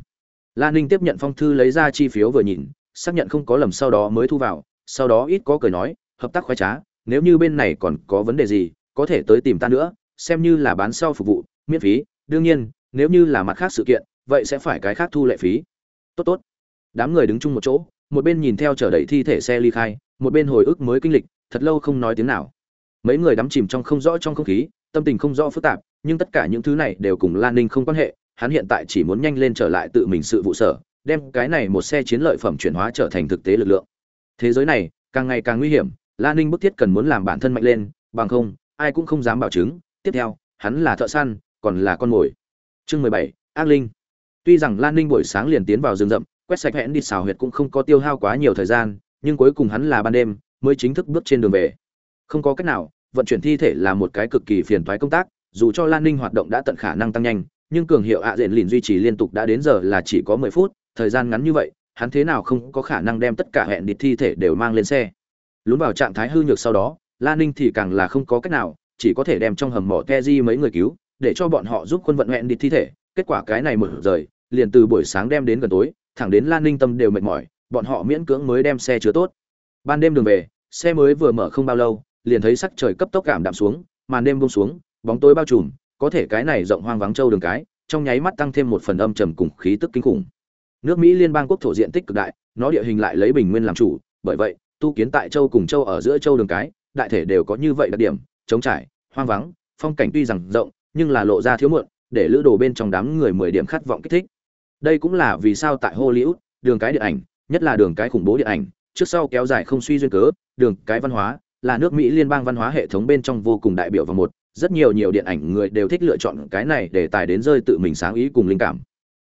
lan ninh tiếp nhận phong thư lấy ra chi phiếu vừa nhìn, xác nhận không có lầm sau đó mới thu vào, sau đó ít có cười nói, hợp tác khoái trá, nếu như bên này còn có vấn đề gì, có thể tới tìm ta nữa, xem như là bán sau phục vụ, miễn phí. Đương nhiên, nếu như là mặt khác sự kiện, vậy sẽ phải cái khác thu lệ phí. Tốt tốt. Đám người đứng chung một chỗ, một bên nhìn theo chờ đẩy thi thể xe ly khai, một bên hồi ức mới kinh lịch, thật lâu không nói tiếng nào. Mấy người đắm chìm trong không rõ trong không khí, tâm tình không rõ phức tạp nhưng tất cả những thứ này đều cùng lan ninh không quan hệ, hắn hiện tại chỉ muốn nhanh lên trở lại tự mình sự vụ sở, đem cái này một xe chiến lợi phẩm chuyển hóa trở thành thực tế lực lượng. Thế giới này, càng ngày càng nguy hiểm lan ninh bức thiết cần muốn làm bản thân mạnh lên, bằng không, ai cũng không dám bảo chứng. Tiếp theo, hắn là thợ săn, còn là con mồi. Chương mười bảy, ác linh. Tuy rằng lan ninh buổi sáng liền tiến vào rừng rậm, quét sạch hẹn đi xào huyệt cũng không có tiêu hao quá nhiều thời gian, nhưng cuối cùng hắn là ban đêm, mới chính thức bước trên đường về. Không có cách nào, vận chuyển thi thể là một cái cực kỳ phiền toái công tác dù cho lan ninh hoạt động đã tận khả năng tăng nhanh, nhưng cường hiệu ạ diện lìn duy trì liên tục đã đến giờ là chỉ có mười phút, thời gian ngắn như vậy, hắn thế nào không có khả năng đem tất cả hẹn địch thi thể đều mang lên xe. Lún vào trạng thái hư nhược sau đó, lan ninh thì càng là không có cách nào, chỉ có thể đem trong hầm mỏ ke di mấy người cứu, để cho bọn họ giúp quân vận hẹn địch thi thể. Kết quả cái này mở rời, liền từ buổi sáng đem đến gần tối, thẳng đến lan ninh tâm đều mệt mỏi, bọn họ miễn cưỡng mới đem xe chứa tốt. Ban đêm đường về, xe mới vừa mở không bao lâu, liền thấy sắc trời cấp tốc cảm đạm xuống, màn đêm buông xuống bóng tối bao trùm, có thể cái này rộng hoang vắng châu đường cái, trong nháy mắt tăng thêm một phần âm trầm cùng khí tức kinh khủng. Nước mỹ liên bang quốc thổ diện tích cực đại, nó địa hình lại lấy bình nguyên làm chủ, bởi vậy, tu kiến tại châu cùng châu ở giữa châu đường cái, đại thể đều có như vậy đặc điểm chống trải, hoang vắng, phong cảnh tuy rằng rộng, nhưng là lộ ra thiếu muộn, để lữ đồ bên trong đám người mười điểm khát vọng kích thích. Đây cũng là vì sao tại hollywood, đường cái điện ảnh, nhất là đường cái khủng bố điện ảnh, trước sau kéo dài không suy duyên cớ, đường cái văn hóa, là nước mỹ liên bang văn hóa hệ thống bên trong vô cùng đại biểu và một rất nhiều nhiều điện ảnh người đều thích lựa chọn cái này để tài đến rơi tự mình sáng ý cùng linh cảm.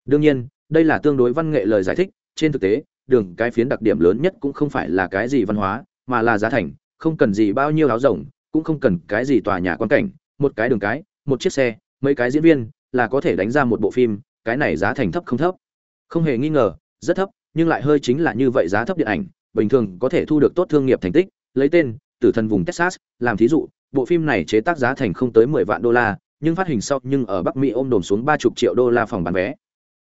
Đương nhiên, đây là tương đối văn nghệ lời giải thích, trên thực tế, đường cái phiến đặc điểm lớn nhất cũng không phải là cái gì văn hóa, mà là giá thành, không cần gì bao nhiêu áo rồng cũng không cần cái gì tòa nhà quan cảnh, một cái đường cái, một chiếc xe, mấy cái diễn viên, là có thể đánh ra một bộ phim, cái này giá thành thấp không thấp. Không hề nghi ngờ, rất thấp, nhưng lại hơi chính là như vậy giá thấp điện ảnh, bình thường có thể thu được tốt thương nghiệp thành tích, lấy tên, tử thần vùng texas, làm thí dụ bộ phim này chế tác giá thành không tới 10 vạn đô la, nhưng phát hình sau nhưng ở bắc mỹ ôm đồm xuống ba chục triệu đô la phòng bán vé.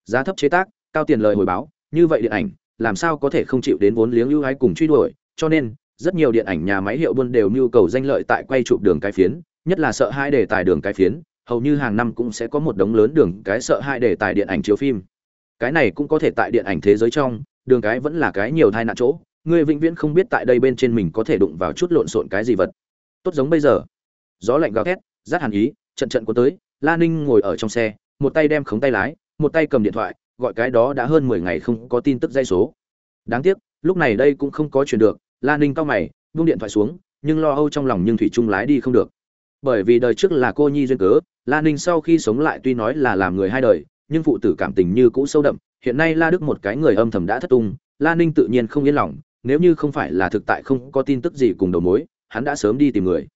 Giá thấp chế tác, cao tiền lời hồi báo, như vậy điện ảnh, làm sao có thể không chịu đến vốn liếng ưu ái cùng truy đuổi, cho nên, rất nhiều điện ảnh nhà máy hiệu buôn đều nhu cầu danh lợi tại quay chụp đường cái phiến, nhất là sợ hai đề tài đường cái phiến, hầu như hàng năm cũng sẽ có một đống lớn đường cái sợ hai đề tài điện ảnh chiếu phim. Cái này cũng có thể tại điện ảnh thế giới trong, đường cái vẫn là cái nhiều tai nạn chỗ người vĩnh viễn không biết tại đây bên trên mình có thể đụng vào chút lộn xộn cái gì vật tốt giống bây giờ. Gió lạnh gào thét, rát hàn ý, trận trận cuốn tới, la ninh ngồi ở trong xe, một tay đem khống tay lái, một tay cầm điện thoại, gọi cái đó đã hơn mười ngày không có tin tức dây số. Đáng tiếc, lúc này đây cũng không có chuyển được, la ninh cau mày, buông điện thoại xuống, nhưng lo âu trong lòng nhưng thủy trung lái đi không được. Bởi vì đời trước là cô nhi duyên cớ, la ninh sau khi sống lại tuy nói là làm người hai đời, nhưng phụ tử cảm tình như cũ sâu đậm, hiện nay la đức một cái người âm thầm đã thất tung, la ninh tự nhiên không yên lòng, nếu như không phải là thực tại không có tin tức gì cùng đầu mối hắn đã sớm đi tìm người.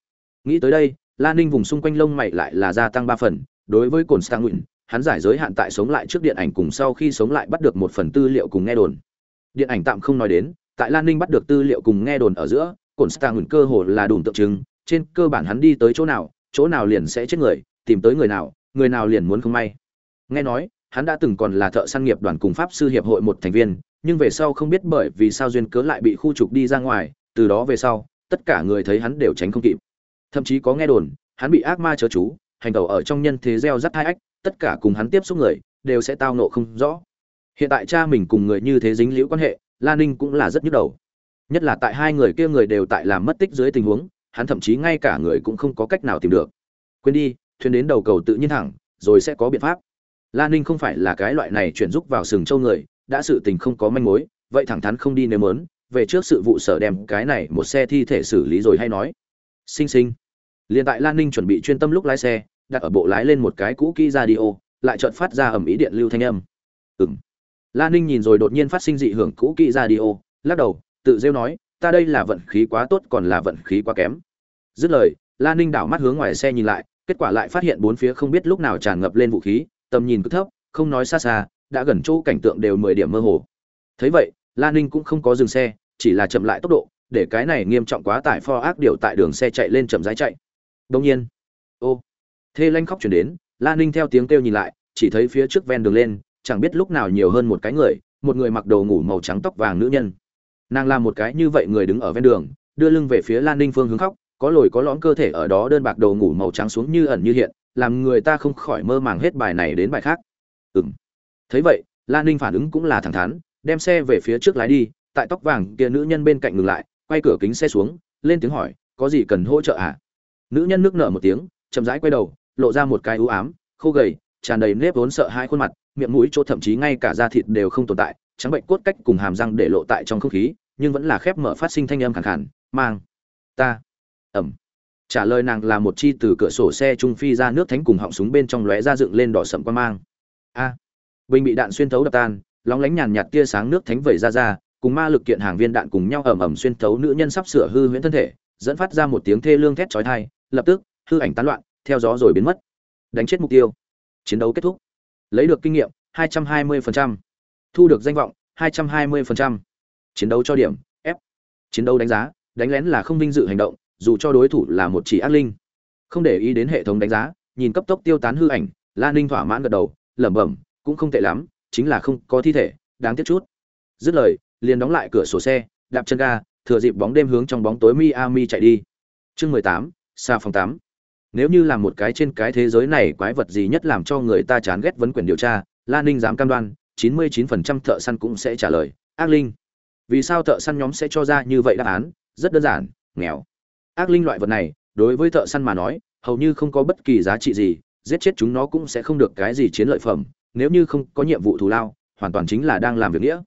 Nghĩ tới đây, la ninh vùng xung quanh lông mày lại là gia tăng ba phần. Đối với cồn stang nguyện, hắn giải giới hạn tại sống lại trước điện ảnh cùng sau khi sống lại bắt được một phần tư liệu cùng nghe đồn. Điện ảnh tạm không nói đến, tại lan ninh bắt được tư liệu cùng nghe đồn ở giữa cồn stang nguyện cơ hồ là đủ tượng trưng. Trên cơ bản hắn đi tới chỗ nào chỗ nào liền sẽ chết người, tìm tới người nào người nào liền muốn không may. Nghe nói, hắn đã từng còn là thợ săn nghiệp đoàn cùng pháp sư hiệp hội một thành viên, nhưng về sau không biết bởi vì sao duyên cớ lại bị khu trục đi ra ngoài, từ đó về sau tất cả người thấy hắn đều tránh không kịp. Thậm chí có nghe đồn, hắn bị ác ma chớ chú, hành tẩu ở trong nhân thế gieo rắt hai ách, tất cả cùng hắn tiếp xúc người, đều sẽ tao nộ không rõ. Hiện tại cha mình cùng người như thế dính liễu quan hệ lan ninh cũng là rất nhức đầu. Nhất là tại hai người kia người đều tại làm mất tích dưới tình huống, hắn thậm chí ngay cả người cũng không có cách nào tìm được. Quên đi, thuyền đến đầu cầu tự nhiên thẳng, rồi sẽ có biện pháp. Lan ninh không phải là cái loại này chuyển giúp vào sừng châu người, đã sự tình không có manh mối, vậy thẳng thắn không đi nếu mớn về trước sự vụ sở đem cái này một xe thi thể xử lý rồi hay nói. Sinh sinh liền tại lan ninh chuẩn bị chuyên tâm lúc lái xe, đặt ở bộ lái lên một cái cũ kỹ radio, lại chợt phát ra ẩm ý điện lưu thanh âm. Ừng lan ninh nhìn rồi đột nhiên phát sinh dị hưởng cũ kỹ radio, lắc đầu, tự rêu nói, ta đây là vận khí quá tốt còn là vận khí quá kém. Dứt lời, lan ninh đảo mắt hướng ngoài xe nhìn lại, kết quả lại phát hiện bốn phía không biết lúc nào tràn ngập lên vũ khí, tầm nhìn cứ thấp, không nói xa xa, đã gần chỗ cảnh tượng đều mười điểm mơ hồ. Thấy vậy lan ninh cũng không có dừng xe chỉ là chậm lại tốc độ để cái này nghiêm trọng quá tải pho ác điều tại đường xe chạy lên chậm rãi chạy. Đương nhiên ô thê lanh khóc chuyển đến lan ninh theo tiếng kêu nhìn lại chỉ thấy phía trước ven đường lên chẳng biết lúc nào nhiều hơn một cái người một người mặc đồ ngủ màu trắng tóc vàng nữ nhân. Nàng làm một cái như vậy người đứng ở ven đường đưa lưng về phía lan ninh phương hướng khóc có lồi có lõm cơ thể ở đó đơn bạc đồ ngủ màu trắng xuống như ẩn như hiện làm người ta không khỏi mơ màng hết bài này đến bài khác. Ừm, thấy vậy lan ninh phản ứng cũng là thẳng thắn đem xe về phía trước lái đi tại tóc vàng kia nữ nhân bên cạnh ngừng lại quay cửa kính xe xuống lên tiếng hỏi có gì cần hỗ trợ à? Nữ nhân nước nở một tiếng chậm rãi quay đầu lộ ra một cái ưu ám khô gầy tràn đầy nếp vốn sợ hai khuôn mặt miệng mũi chỗ thậm chí ngay cả da thịt đều không tồn tại trắng bệnh cốt cách cùng hàm răng để lộ tại trong không khí nhưng vẫn là khép mở phát sinh thanh âm khẳng khàn, mang ta. Ẩm. Trả lời nàng là một chi từ cửa sổ xe trung phi ra nước thánh cùng họng súng bên trong lóe ra dựng lên đỏ sậm quan mang. A. Bình bị đạn xuyên thấu đập tan lóng lánh nhàn nhạt tia sáng nước thánh vẩy ra ra, cùng ma lực kiện hàng viên đạn cùng nhau ầm ầm xuyên thấu nữ nhân sắp sửa hư huyễn thân thể, dẫn phát ra một tiếng thê lương thét chói tai, lập tức, hư ảnh tán loạn, theo gió rồi biến mất. Đánh chết mục tiêu. Chiến đấu kết thúc. Lấy được kinh nghiệm 220%. thu được danh vọng 220%. chiến đấu cho điểm, f. Chiến đấu đánh giá, đánh lén là không vinh dự hành động, dù cho đối thủ là một chỉ ác linh. Không để ý đến hệ thống đánh giá, nhìn cấp tốc tiêu tán hư ảnh lan ninh thỏa mãn gật đầu, lẩm bẩm, cũng không tệ lắm chính là không có thi thể, đáng tiếc chút. Dứt lời, liền đóng lại cửa sổ xe, đạp chân ga, thừa dịp bóng đêm hướng trong bóng tối miami chạy đi. Chương mười tám, xa phòng tám. Nếu như là một cái trên cái thế giới này quái vật gì nhất làm cho người ta chán ghét vấn quyền điều tra lan ninh dám cam đoan, chín mươi chín phần trăm thợ săn cũng sẽ trả lời, ác linh. Vì sao thợ săn nhóm sẽ cho ra như vậy đáp án? Rất đơn giản, nghèo. Ác linh loại vật này, đối với thợ săn mà nói, hầu như không có bất kỳ giá trị gì, giết chết chúng nó cũng sẽ không được cái gì chiến lợi phẩm nếu như không có nhiệm vụ thù lao, hoàn toàn chính là đang làm việc nghĩa.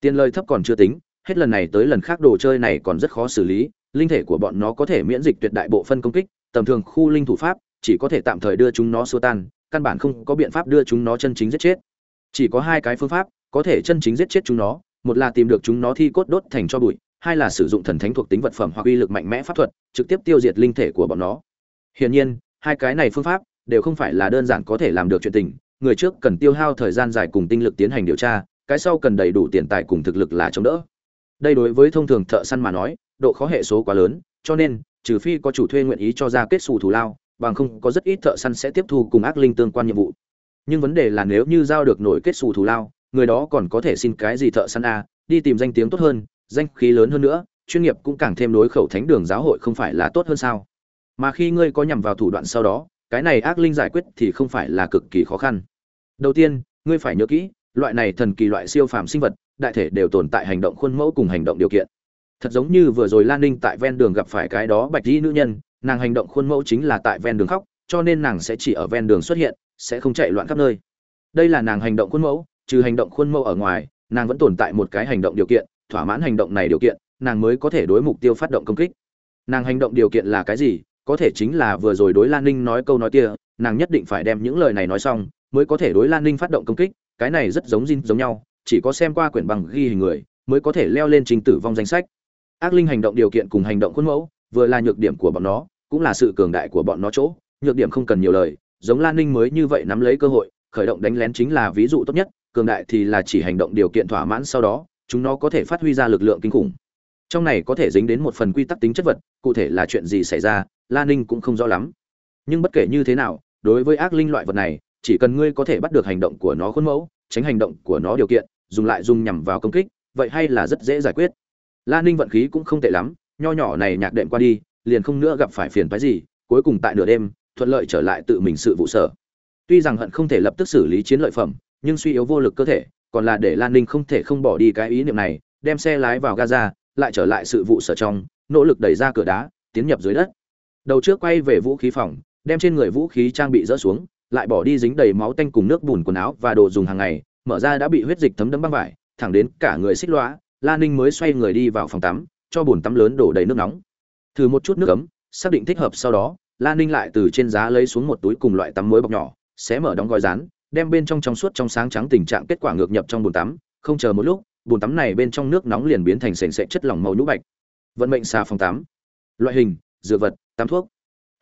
Tiền lời thấp còn chưa tính, hết lần này tới lần khác đồ chơi này còn rất khó xử lý, linh thể của bọn nó có thể miễn dịch tuyệt đại bộ phân công kích, tầm thường khu linh thủ pháp, chỉ có thể tạm thời đưa chúng nó xua tan, căn bản không có biện pháp đưa chúng nó chân chính giết chết. Chỉ có hai cái phương pháp, có thể chân chính giết chết chúng nó, một là tìm được chúng nó thi cốt đốt thành cho bụi, hai là sử dụng thần thánh thuộc tính vật phẩm hoặc uy lực mạnh mẽ pháp thuật, trực tiếp tiêu diệt linh thể của bọn nó. Hiển nhiên, hai cái này phương pháp đều không phải là đơn giản có thể làm được chuyện tình người trước cần tiêu hao thời gian dài cùng tinh lực tiến hành điều tra, cái sau cần đầy đủ tiền tài cùng thực lực là chống đỡ. Đây đối với thông thường thợ săn mà nói, độ khó hệ số quá lớn, cho nên, trừ phi có chủ thuê nguyện ý cho ra kết xù thù lao, bằng không có rất ít thợ săn sẽ tiếp thu cùng ác linh tương quan nhiệm vụ. Nhưng vấn đề là nếu như giao được nổi kết xù thù lao, người đó còn có thể xin cái gì thợ săn a, đi tìm danh tiếng tốt hơn, danh khí lớn hơn nữa, chuyên nghiệp cũng càng thêm đối khẩu thánh đường giáo hội không phải là tốt hơn sao? Mà khi ngươi có nhằm vào thủ đoạn sau đó, cái này ác linh giải quyết thì không phải là cực kỳ khó khăn đầu tiên, ngươi phải nhớ kỹ, loại này thần kỳ loại siêu phàm sinh vật, đại thể đều tồn tại hành động khuôn mẫu cùng hành động điều kiện. Thật giống như vừa rồi lan ninh tại ven đường gặp phải cái đó bạch Y nữ nhân, nàng hành động khuôn mẫu chính là tại ven đường khóc, cho nên nàng sẽ chỉ ở ven đường xuất hiện, sẽ không chạy loạn khắp nơi. Đây là nàng hành động khuôn mẫu, trừ hành động khuôn mẫu ở ngoài, nàng vẫn tồn tại một cái hành động điều kiện, thỏa mãn hành động này điều kiện, nàng mới có thể đối mục tiêu phát động công kích. Nàng hành động điều kiện là cái gì? Có thể chính là vừa rồi đối lan ninh nói câu nói kia, nàng nhất định phải đem những lời này nói xong mới có thể đối lan ninh phát động công kích, cái này rất giống Jin giống nhau, chỉ có xem qua quyển bằng ghi hình người, mới có thể leo lên trình tử vong danh sách. Ác linh hành động điều kiện cùng hành động khuôn mẫu, vừa là nhược điểm của bọn nó, cũng là sự cường đại của bọn nó chỗ, nhược điểm không cần nhiều lời, giống lan ninh mới như vậy nắm lấy cơ hội, khởi động đánh lén chính là ví dụ tốt nhất, cường đại thì là chỉ hành động điều kiện thỏa mãn sau đó, chúng nó có thể phát huy ra lực lượng kinh khủng. Trong này có thể dính đến một phần quy tắc tính chất vật, cụ thể là chuyện gì xảy ra, lan ninh cũng không rõ lắm. Nhưng bất kể như thế nào, đối với ác linh loại vật này chỉ cần ngươi có thể bắt được hành động của nó khuôn mẫu, tránh hành động của nó điều kiện, dùng lại dùng nhằm vào công kích, vậy hay là rất dễ giải quyết. Lan ninh vận khí cũng không tệ lắm, nho nhỏ này nhạc đệm qua đi, liền không nữa gặp phải phiền phái gì, cuối cùng tại nửa đêm, thuận lợi trở lại tự mình sự vụ sở. Tuy rằng hận không thể lập tức xử lý chiến lợi phẩm, nhưng suy yếu vô lực cơ thể, còn là để lan ninh không thể không bỏ đi cái ý niệm này, đem xe lái vào gaza, lại trở lại sự vụ sở trong, nỗ lực đẩy ra cửa đá, tiến nhập dưới đất. Đầu trước quay về vũ khí phòng, đem trên người vũ khí trang bị rỡ xuống lại bỏ đi dính đầy máu tanh cùng nước bùn quần áo và đồ dùng hàng ngày, mở ra đã bị huyết dịch thấm đẫm băng vải, thẳng đến cả người xích lõa lan ninh mới xoay người đi vào phòng tắm, cho bồn tắm lớn đổ đầy nước nóng. Thử một chút nước ấm, xác định thích hợp sau đó lan ninh lại từ trên giá lấy xuống một túi cùng loại tắm muối bọc nhỏ, xé mở đóng gói rán, đem bên trong trong suốt trong sáng trắng tình trạng kết quả ngược nhập trong bồn tắm, không chờ một lúc, bồn tắm này bên trong nước nóng liền biến thành sền sệt chất lỏng màu nhũ bạch. Vận mệnh xà phòng tắm. Loại hình, dược vật, tắm thuốc.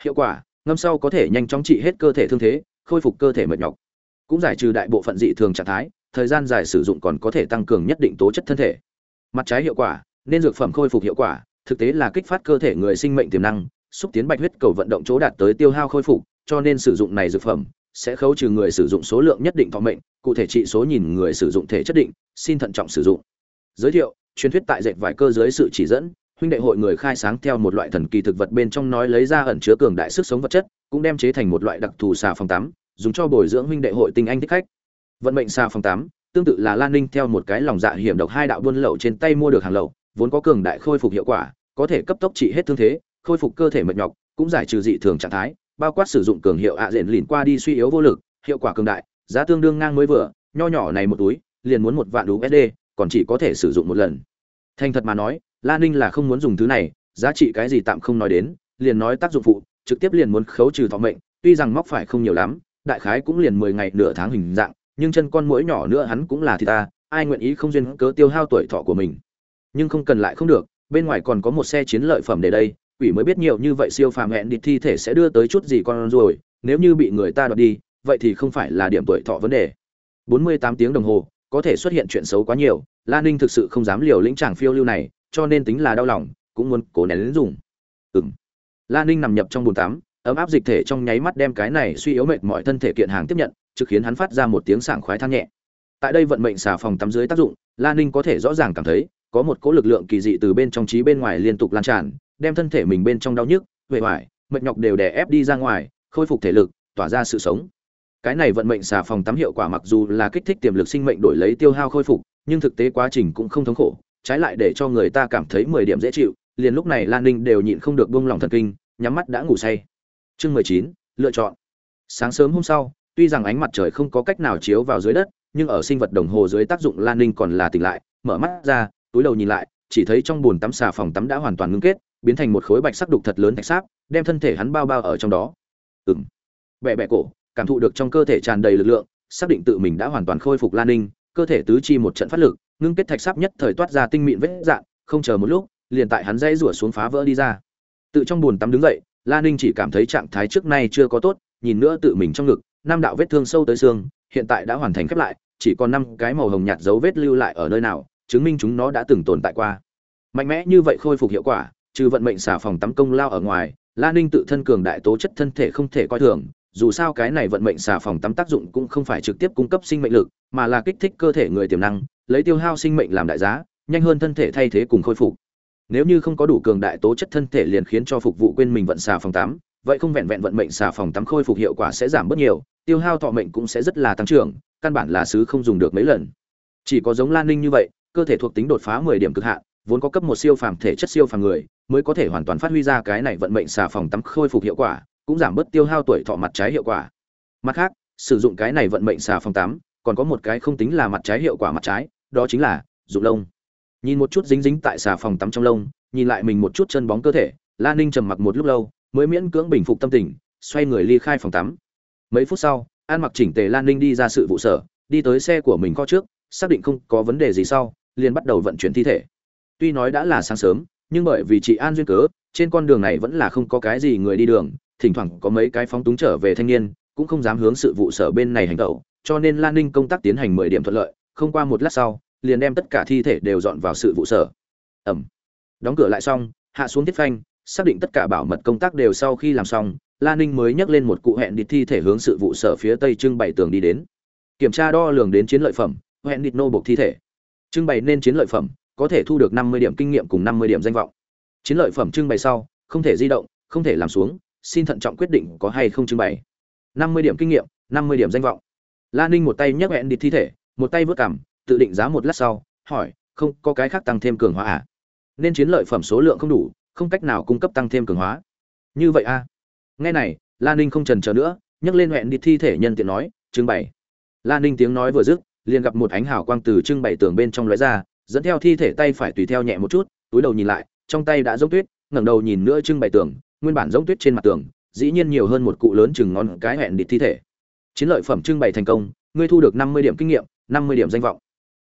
Hiệu quả, ngâm sau có thể nhanh chóng trị hết cơ thể thương thế khôi phục cơ thể mệt nhọc. Cũng giải trừ đại bộ phận dị thường trạng thái, thời gian dài sử dụng còn có thể tăng cường nhất định tố chất thân thể. Mặt trái hiệu quả, nên dược phẩm khôi phục hiệu quả, thực tế là kích phát cơ thể người sinh mệnh tiềm năng, xúc tiến bạch huyết cầu vận động chỗ đạt tới tiêu hao khôi phục, cho nên sử dụng này dược phẩm sẽ khấu trừ người sử dụng số lượng nhất định thọ mệnh, cụ thể trị số nhìn người sử dụng thể chất định, xin thận trọng sử dụng. Giới thiệu, truyền thuyết tại dệt vải cơ dưới sự chỉ dẫn, huynh đệ hội người khai sáng theo một loại thần kỳ thực vật bên trong nói lấy ra ẩn chứa cường đại sức sống vật chất, cũng đem chế thành một loại đặc thù xà phòng tắm dùng cho bồi dưỡng huynh đệ hội tinh anh thích khách. Vận mệnh xa phòng tám, tương tự là lan ninh theo một cái lòng dạ hiểm độc hai đạo buôn lậu trên tay mua được hàng lậu, vốn có cường đại khôi phục hiệu quả, có thể cấp tốc trị hết thương thế, khôi phục cơ thể mệt nhọc, cũng giải trừ dị thường trạng thái, bao quát sử dụng cường hiệu ạ diện lìn qua đi suy yếu vô lực, hiệu quả cường đại, giá tương đương ngang mới vừa, nho nhỏ này một túi, liền muốn một vạn usd còn chỉ có thể sử dụng một lần. Thành thật mà nói, lan ninh là không muốn dùng thứ này, giá trị cái gì tạm không nói đến, liền nói tác dụng phụ, trực tiếp liền muốn khấu trừ thọ mệnh, tuy rằng móc phải không nhiều lắm đại khái cũng liền mười ngày nửa tháng hình dạng, nhưng chân con mũi nhỏ nữa hắn cũng là thì ta, ai nguyện ý không duyên cớ tiêu hao tuổi thọ của mình. Nhưng không cần lại không được, bên ngoài còn có một xe chiến lợi phẩm để đây, quỷ mới biết nhiều như vậy siêu phàm hẹn địt thi thể sẽ đưa tới chút gì con rồi, nếu như bị người ta đoạt đi, vậy thì không phải là điểm tuổi thọ vấn đề. 48 tiếng đồng hồ, có thể xuất hiện chuyện xấu quá nhiều lan ninh thực sự không dám liều lĩnh chàng phiêu lưu này, cho nên tính là đau lòng, cũng muốn cố nén đến dùng ừm. Lan ninh nằm nhập trong bồn tắm ấm áp dịch thể trong nháy mắt đem cái này suy yếu mệt mọi thân thể kiện hàng tiếp nhận, trực khiến hắn phát ra một tiếng sảng khoái than nhẹ. Tại đây vận mệnh xà phòng tắm dưới tác dụng lan ninh có thể rõ ràng cảm thấy, có một cỗ lực lượng kỳ dị từ bên trong trí bên ngoài liên tục lan tràn, đem thân thể mình bên trong đau nhức huệ hoài mệt nhọc đều đè ép đi ra ngoài, khôi phục thể lực, tỏa ra sự sống. Cái này vận mệnh xà phòng tắm hiệu quả mặc dù là kích thích tiềm lực sinh mệnh đổi lấy tiêu hao khôi phục, nhưng thực tế quá trình cũng không thống khổ, trái lại để cho người ta cảm thấy mười điểm dễ chịu, liền lúc này lan ninh đều nhịn không được buông lòng thần kinh, nhắm mắt đã ngủ say chương mười chín, lựa chọn. Sáng sớm hôm sau, tuy rằng ánh mặt trời không có cách nào chiếu vào dưới đất, nhưng ở sinh vật đồng hồ dưới tác dụng lan ninh còn là tỉnh lại, mở mắt ra, túi đầu nhìn lại, chỉ thấy trong bồn tắm xà phòng tắm đã hoàn toàn ngưng kết, biến thành một khối bạch sắc đục thật lớn thạch sáp, đem thân thể hắn bao bao ở trong đó. Ừng bẹ bẹ cổ, cảm thụ được trong cơ thể tràn đầy lực lượng, xác định tự mình đã hoàn toàn khôi phục lan ninh, cơ thể tứ chi một trận phát lực, ngưng kết thạch sáp nhất thời toát ra tinh mịn vết dạn không chờ một lúc, liền tại hắn dây rủa xuống phá vỡ đi ra. Tự trong bồn tắm đứng dậy lan ninh chỉ cảm thấy trạng thái trước nay chưa có tốt, nhìn nữa tự mình trong ngực, năm đạo vết thương sâu tới xương, hiện tại đã hoàn thành khép lại, chỉ còn năm cái màu hồng nhạt dấu vết lưu lại ở nơi nào, chứng minh chúng nó đã từng tồn tại qua. Mạnh mẽ như vậy khôi phục hiệu quả, trừ vận mệnh xả phòng tắm công lao ở ngoài, la ninh tự thân cường đại tố chất thân thể không thể coi thường, dù sao cái này vận mệnh xả phòng tắm tác dụng cũng không phải trực tiếp cung cấp sinh mệnh lực, mà là kích thích cơ thể người tiềm năng, lấy tiêu hao sinh mệnh làm đại giá, nhanh hơn thân thể thay thế cùng khôi phục nếu như không có đủ cường đại tố chất thân thể liền khiến cho phục vụ quên mình vận xà phòng tắm, vậy không vẹn vẹn vận mệnh xà phòng tắm khôi phục hiệu quả sẽ giảm bớt nhiều, tiêu hao thọ mệnh cũng sẽ rất là tăng trưởng, căn bản là sứ không dùng được mấy lần. Chỉ có giống lan ninh như vậy, cơ thể thuộc tính đột phá mười điểm cực hạn, vốn có cấp một siêu phàm thể chất siêu phàm người, mới có thể hoàn toàn phát huy ra cái này vận mệnh xà phòng tắm khôi phục hiệu quả, cũng giảm bớt tiêu hao tuổi thọ mặt trái hiệu quả. Mặt khác, sử dụng cái này vận mệnh xà phòng tắm, còn có một cái không tính là mặt trái hiệu quả mặt trái, đó chính là dụng lông nhìn một chút dính dính tại xà phòng tắm trong lông, nhìn lại mình một chút chân bóng cơ thể lan ninh trầm mặc một lúc lâu, mới miễn cưỡng bình phục tâm tình, xoay người ly khai phòng tắm. Mấy phút sau, an mặc chỉnh tề lan ninh đi ra sự vụ sở, đi tới xe của mình kho trước, xác định không có vấn đề gì sau, liền bắt đầu vận chuyển thi thể. Tuy nói đã là sáng sớm, nhưng bởi vì chị an duyên cớ, trên con đường này vẫn là không có cái gì người đi đường, thỉnh thoảng có mấy cái phóng túng trở về thanh niên, cũng không dám hướng sự vụ sở bên này hành tẩu, cho nên lan ninh công tác tiến hành mười điểm thuận lợi, không qua một lát sau liền đem tất cả thi thể đều dọn vào sự vụ sở. Ẩm. Đóng cửa lại xong, hạ xuống tiết phanh, xác định tất cả bảo mật công tác đều sau khi làm xong lan ninh mới nhắc lên một cụ hẹn địch thi thể hướng sự vụ sở phía tây trưng bày tường đi đến. Kiểm tra đo lường đến chiến lợi phẩm, hẹn địch nô buộc thi thể. Trưng bày nên chiến lợi phẩm, có thể thu được năm mươi điểm kinh nghiệm cùng năm mươi điểm danh vọng. Chiến lợi phẩm trưng bày sau, không thể di động, không thể làm xuống, xin thận trọng quyết định có hay không trưng bày. năm mươi điểm kinh nghiệm, năm mươi điểm danh vọng. Lan ninh một tay nhắc hẹn địch thi thể, một tay vớt cảm tự định giá một lát sau, hỏi, không, có cái khác tăng thêm cường hóa à? Nên chiến lợi phẩm số lượng không đủ, không cách nào cung cấp tăng thêm cường hóa. Như vậy a à? nghe này lan ninh không trần chờ nữa, nhấc lên hẹn đi thi thể nhân tiện nói, trưng bày. Lan ninh tiếng nói vừa dứt, liền gặp một ánh hào quang từ trưng bày tường bên trong lóe ra, dẫn theo thi thể tay phải tùy theo nhẹ một chút, túi đầu nhìn lại, trong tay đã giống tuyết, ngẩng đầu nhìn nữa trưng bày tường, nguyên bản giống tuyết trên mặt tường, dĩ nhiên nhiều hơn một cụ lớn chừng ngon cái hẹn đi thi thể. Chiến lợi phẩm trưng bày thành công, ngươi thu được năm mươi điểm kinh nghiệm, năm mươi điểm danh vọng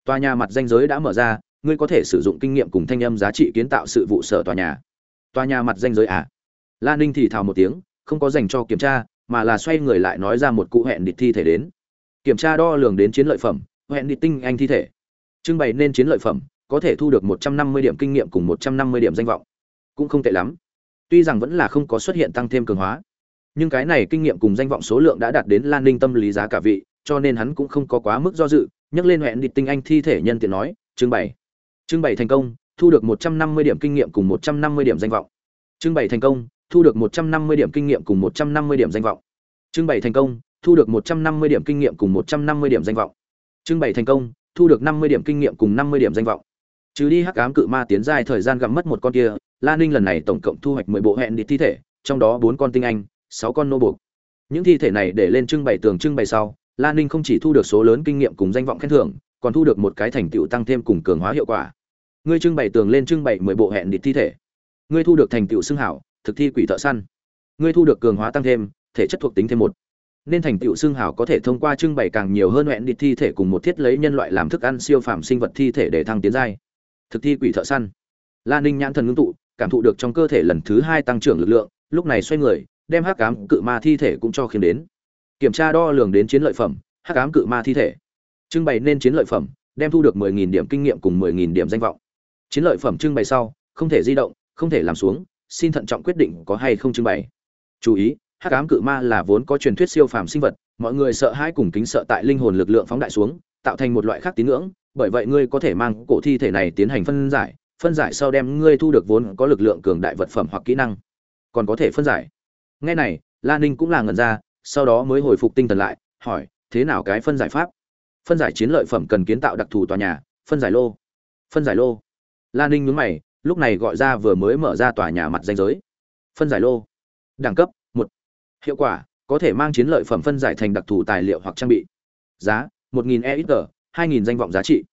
tòa nhà mặt danh giới đã mở ra, ngươi có thể sử dụng kinh nghiệm cùng thanh âm giá trị kiến tạo sự vụ sở tòa nhà. Tòa nhà mặt danh giới à? Lan ninh thì thào một tiếng, không có dành cho kiểm tra, mà là xoay người lại nói ra một cụ hẹn địch thi thể đến. Kiểm tra đo lường đến chiến lợi phẩm, hẹn địch tinh anh thi thể. Trưng bày nên chiến lợi phẩm, có thể thu được một trăm năm mươi điểm kinh nghiệm cùng một trăm năm mươi điểm danh vọng. Cũng không tệ lắm. Tuy rằng vẫn là không có xuất hiện tăng thêm cường hóa, nhưng cái này kinh nghiệm cùng danh vọng số lượng đã đạt đến lan ninh tâm lý giá cả vị, cho nên hắn cũng không có quá mức do dự Nhấc lên hẹn địch tinh anh thi thể nhân tiện nói, trưng bày. Trưng bày thành công, thu được một trăm năm mươi điểm kinh nghiệm cùng một trăm năm mươi điểm danh vọng. Trưng bày thành công, thu được một trăm năm mươi điểm kinh nghiệm cùng một trăm năm mươi điểm danh vọng. Trưng bày thành công, thu được một trăm năm mươi điểm kinh nghiệm cùng một trăm năm mươi điểm danh vọng. Trưng bày thành công, thu được năm mươi điểm kinh nghiệm cùng năm mươi điểm danh vọng. Trừ đi hắc ám cự ma tiến dài thời gian gặm mất một con kia, la ninh lần này tổng cộng thu hoạch mười bộ hẹn địch thi thể, trong đó bốn con tinh anh, sáu con nô buộc. Những thi thể này để lên trưng bày tường trưng bày sau Lan ninh không chỉ thu được số lớn kinh nghiệm cùng danh vọng khen thưởng, còn thu được một cái thành tựu tăng thêm cùng cường hóa hiệu quả. Ngươi trưng bày tường lên trưng bày mười bộ hẹn địch thi thể. Ngươi thu được thành tựu xưng hảo, thực thi quỷ thợ săn. Ngươi thu được cường hóa tăng thêm, thể chất thuộc tính thêm một. Nên thành tựu xưng hảo có thể thông qua trưng bày càng nhiều hơn hẹn địch thi thể cùng một thiết lấy nhân loại làm thức ăn siêu phàm sinh vật thi thể để thăng tiến giai. Thực thi quỷ thợ săn. Lan ninh nhãn thần ngưng tụ, cảm thụ được trong cơ thể lần thứ hai tăng trưởng lực lượng, lúc này xoay người, đem hắc ám cự ma thi thể cũng cho khiến đến kiểm tra đo lường đến chiến lợi phẩm, hắc ám cự ma thi thể. Trưng bày nên chiến lợi phẩm, đem thu được 10.000 điểm kinh nghiệm cùng 10.000 điểm danh vọng. Chiến lợi phẩm trưng bày sau, không thể di động, không thể làm xuống, xin thận trọng quyết định có hay không trưng bày. Chú ý, hắc ám cự ma là vốn có truyền thuyết siêu phàm sinh vật, mọi người sợ hãi cùng kính sợ tại linh hồn lực lượng phóng đại xuống, tạo thành một loại khác tín ngưỡng, bởi vậy ngươi có thể mang cổ thi thể này tiến hành phân giải phân giải sau đem ngươi thu được vốn có lực lượng cường đại vật phẩm hoặc kỹ năng. Còn có thể phân giải. Ngay này Lan ninh cũng là ngần ra sau đó mới hồi phục tinh thần lại, hỏi, thế nào cái phân giải pháp? Phân giải chiến lợi phẩm cần kiến tạo đặc thù tòa nhà, phân giải lô. Phân giải lô? Lan ninh nhướng mày, lúc này gọi ra vừa mới mở ra tòa nhà mặt danh giới. Phân giải lô. Đẳng cấp, một. Hiệu quả, có thể mang chiến lợi phẩm phân giải thành đặc thù tài liệu hoặc trang bị. Giá, một nghìn e ít tờ hai nghìn danh vọng giá trị.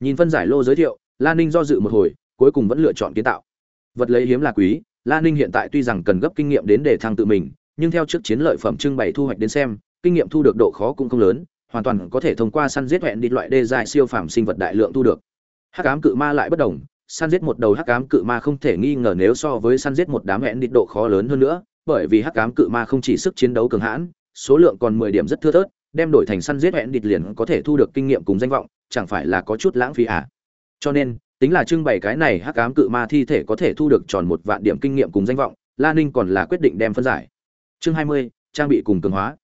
Nhìn phân giải lô giới thiệu lan ninh do dự một hồi, cuối cùng vẫn lựa chọn kiến tạo. Vật lấy hiếm là quý lan ninh hiện tại tuy rằng cần gấp kinh nghiệm đến để thăng tự mình nhưng theo trước chiến lợi phẩm trưng bày thu hoạch đến xem, kinh nghiệm thu được độ khó cũng không lớn, hoàn toàn có thể thông qua săn giết hoẹn đi loại đê dài siêu phẩm sinh vật đại lượng thu được. Hắc ám cự ma lại bất đồng, săn giết một đầu hắc ám cự ma không thể nghi ngờ nếu so với săn giết một đám hoẹn đi độ khó lớn hơn nữa, bởi vì hắc ám cự ma không chỉ sức chiến đấu cường hãn, số lượng còn mười điểm rất thưa thớt, đem đổi thành săn giết hoẹn địt liền có thể thu được kinh nghiệm cùng danh vọng, chẳng phải là có chút lãng phí à? Cho nên, tính là trưng bày cái này hắc ám cự ma thi thể có thể thu được tròn một vạn điểm kinh nghiệm cùng danh vọng, la ninh còn là quyết định đem phân giải chương hai mươi, trang bị cùng cường hóa.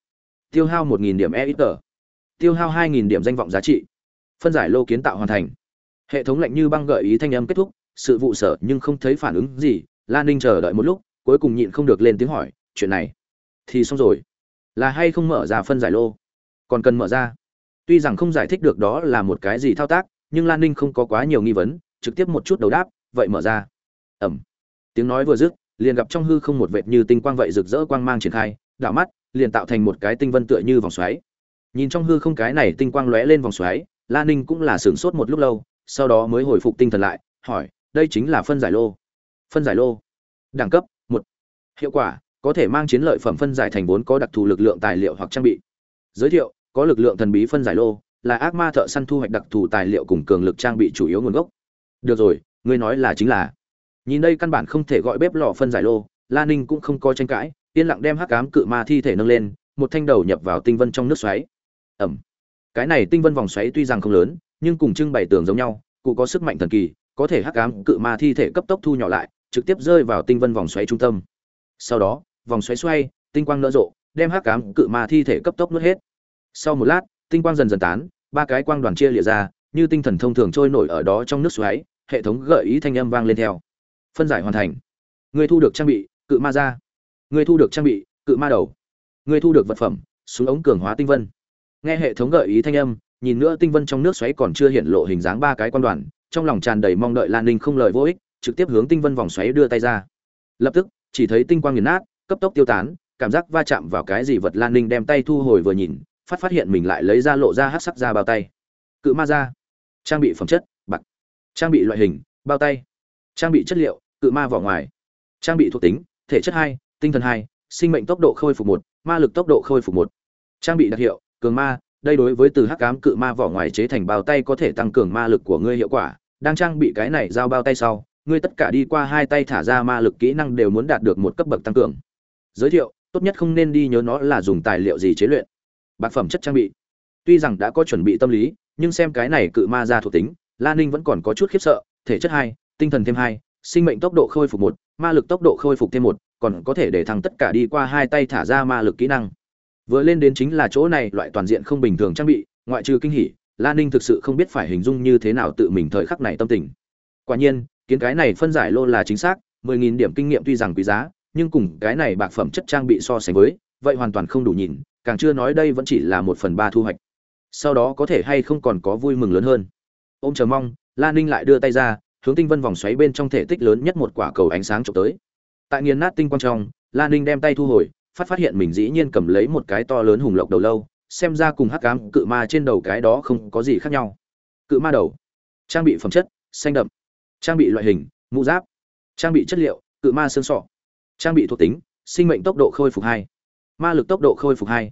Tiêu hao một nghìn điểm e ít tờ tiêu hao hai nghìn điểm danh vọng giá trị. Phân giải lô kiến tạo hoàn thành. Hệ thống lạnh như băng gợi ý thanh âm kết thúc, sự vụ sở nhưng không thấy phản ứng gì. Lan ninh chờ đợi một lúc, cuối cùng nhịn không được lên tiếng hỏi, chuyện này thì xong rồi? Là hay không mở ra phân giải lô? Còn cần mở ra? Tuy rằng không giải thích được đó là một cái gì thao tác, nhưng lan ninh không có quá nhiều nghi vấn, trực tiếp một chút đầu đáp, vậy mở ra. Ẩm. Tiếng nói vừa dứt liền gặp trong hư không một vệt như tinh quang vậy rực rỡ quang mang triển khai, đảo mắt, liền tạo thành một cái tinh vân tựa như vòng xoáy. Nhìn trong hư không cái này tinh quang lóe lên vòng xoáy, La ninh cũng là sửng sốt một lúc lâu, sau đó mới hồi phục tinh thần lại, hỏi, đây chính là phân giải lô. Phân giải lô. Đẳng cấp, một. Hiệu quả, có thể mang chiến lợi phẩm phân giải thành vốn có đặc thù lực lượng tài liệu hoặc trang bị. Giới thiệu, có lực lượng thần bí phân giải lô, là ác ma thợ săn thu hoạch đặc thù tài liệu cùng cường lực trang bị chủ yếu nguồn gốc. Được rồi, ngươi nói là chính là nhìn đây căn bản không thể gọi bếp lò phân giải lô, la ninh cũng không có tranh cãi, yên lặng đem hắc cám cự ma thi thể nâng lên, một thanh đầu nhập vào tinh vân trong nước xoáy. Ẩm. Cái này tinh vân vòng xoáy tuy rằng không lớn, nhưng cùng trưng bày tường giống nhau, cụ có sức mạnh thần kỳ, có thể hắc cám cự ma thi thể cấp tốc thu nhỏ lại, trực tiếp rơi vào tinh vân vòng xoáy trung tâm. Sau đó, vòng xoáy xoay, tinh quang nở rộ, đem hắc cám cự ma thi thể cấp tốc nuốt hết. Sau một lát, tinh quang dần dần tán, ba cái quang đoàn chia lìa ra, như tinh thần thông thường trôi nổi ở đó trong nước xoáy, hệ thống gợi ý thanh âm vang lên theo phân giải hoàn thành. Người thu được trang bị, cự ma ra người thu được trang bị, cự ma đầu. Người thu được vật phẩm, súng ống cường hóa tinh vân. Nghe hệ thống gợi ý thanh âm, nhìn nữa tinh vân trong nước xoáy còn chưa hiện lộ hình dáng ba cái quan đoàn, trong lòng tràn đầy mong đợi lan ninh không lời vô ích, trực tiếp hướng tinh vân vòng xoáy đưa tay ra. Lập tức, chỉ thấy tinh quang nghiền nát, cấp tốc tiêu tán, cảm giác va chạm vào cái gì vật lan ninh đem tay thu hồi vừa nhìn, phát phát hiện mình lại lấy ra lộ ra hát sắc ra bao tay. Cự ma ra trang bị phẩm chất, bạc. Trang bị loại hình, bao tay. Trang bị chất liệu cự ma vỏ ngoài. Trang bị thuộc tính, thể chất hai, tinh thần hai, sinh mệnh tốc độ khôi phục một, ma lực tốc độ khôi phục một. Trang bị đặc hiệu, cường ma, đây đối với từ hắc cám cự ma vỏ ngoài chế thành bao tay có thể tăng cường ma lực của ngươi hiệu quả. Đang trang bị cái này giao bao tay sau, ngươi tất cả đi qua hai tay thả ra ma lực kỹ năng đều muốn đạt được một cấp bậc tăng cường. Giới thiệu, tốt nhất không nên đi nhớ nó là dùng tài liệu gì chế luyện. Bạc phẩm chất trang bị. Tuy rằng đã có chuẩn bị tâm lý, nhưng xem cái này cự ma ra thuộc tính lan ninh vẫn còn có chút khiếp sợ, thể chất hai, tinh thần thêm hai sinh mệnh tốc độ khôi phục một, ma lực tốc độ khôi phục thêm một, còn có thể để thằng tất cả đi qua hai tay thả ra ma lực kỹ năng. Vừa lên đến chính là chỗ này, loại toàn diện không bình thường trang bị, ngoại trừ kinh hỉ lan ninh thực sự không biết phải hình dung như thế nào tự mình thời khắc này tâm tình. Quả nhiên, kiến cái này phân giải lô là chính xác, mười nghìn điểm kinh nghiệm tuy rằng quý giá, nhưng cùng cái này bạc phẩm chất trang bị so sánh với, vậy hoàn toàn không đủ nhìn, càng chưa nói đây vẫn chỉ là một phần ba thu hoạch. Sau đó có thể hay không còn có vui mừng lớn hơn. Ôm chờ mong Lan ninh lại đưa tay ra hướng tinh vân vòng xoáy bên trong thể tích lớn nhất một quả cầu ánh sáng trộm tới. Tại nghiền nát tinh quang trong Lan ninh đem tay thu hồi, phát phát hiện mình dĩ nhiên cầm lấy một cái to lớn hùng lộc đầu lâu, xem ra cùng hắc cám cự ma trên đầu cái đó không có gì khác nhau. Cự ma đầu, trang bị phẩm chất, xanh đậm. Trang bị loại hình, mũ giáp. Trang bị chất liệu, cự ma xương sọ. Trang bị thuộc tính, sinh mệnh tốc độ khôi phục hai. Ma lực tốc độ khôi phục hai.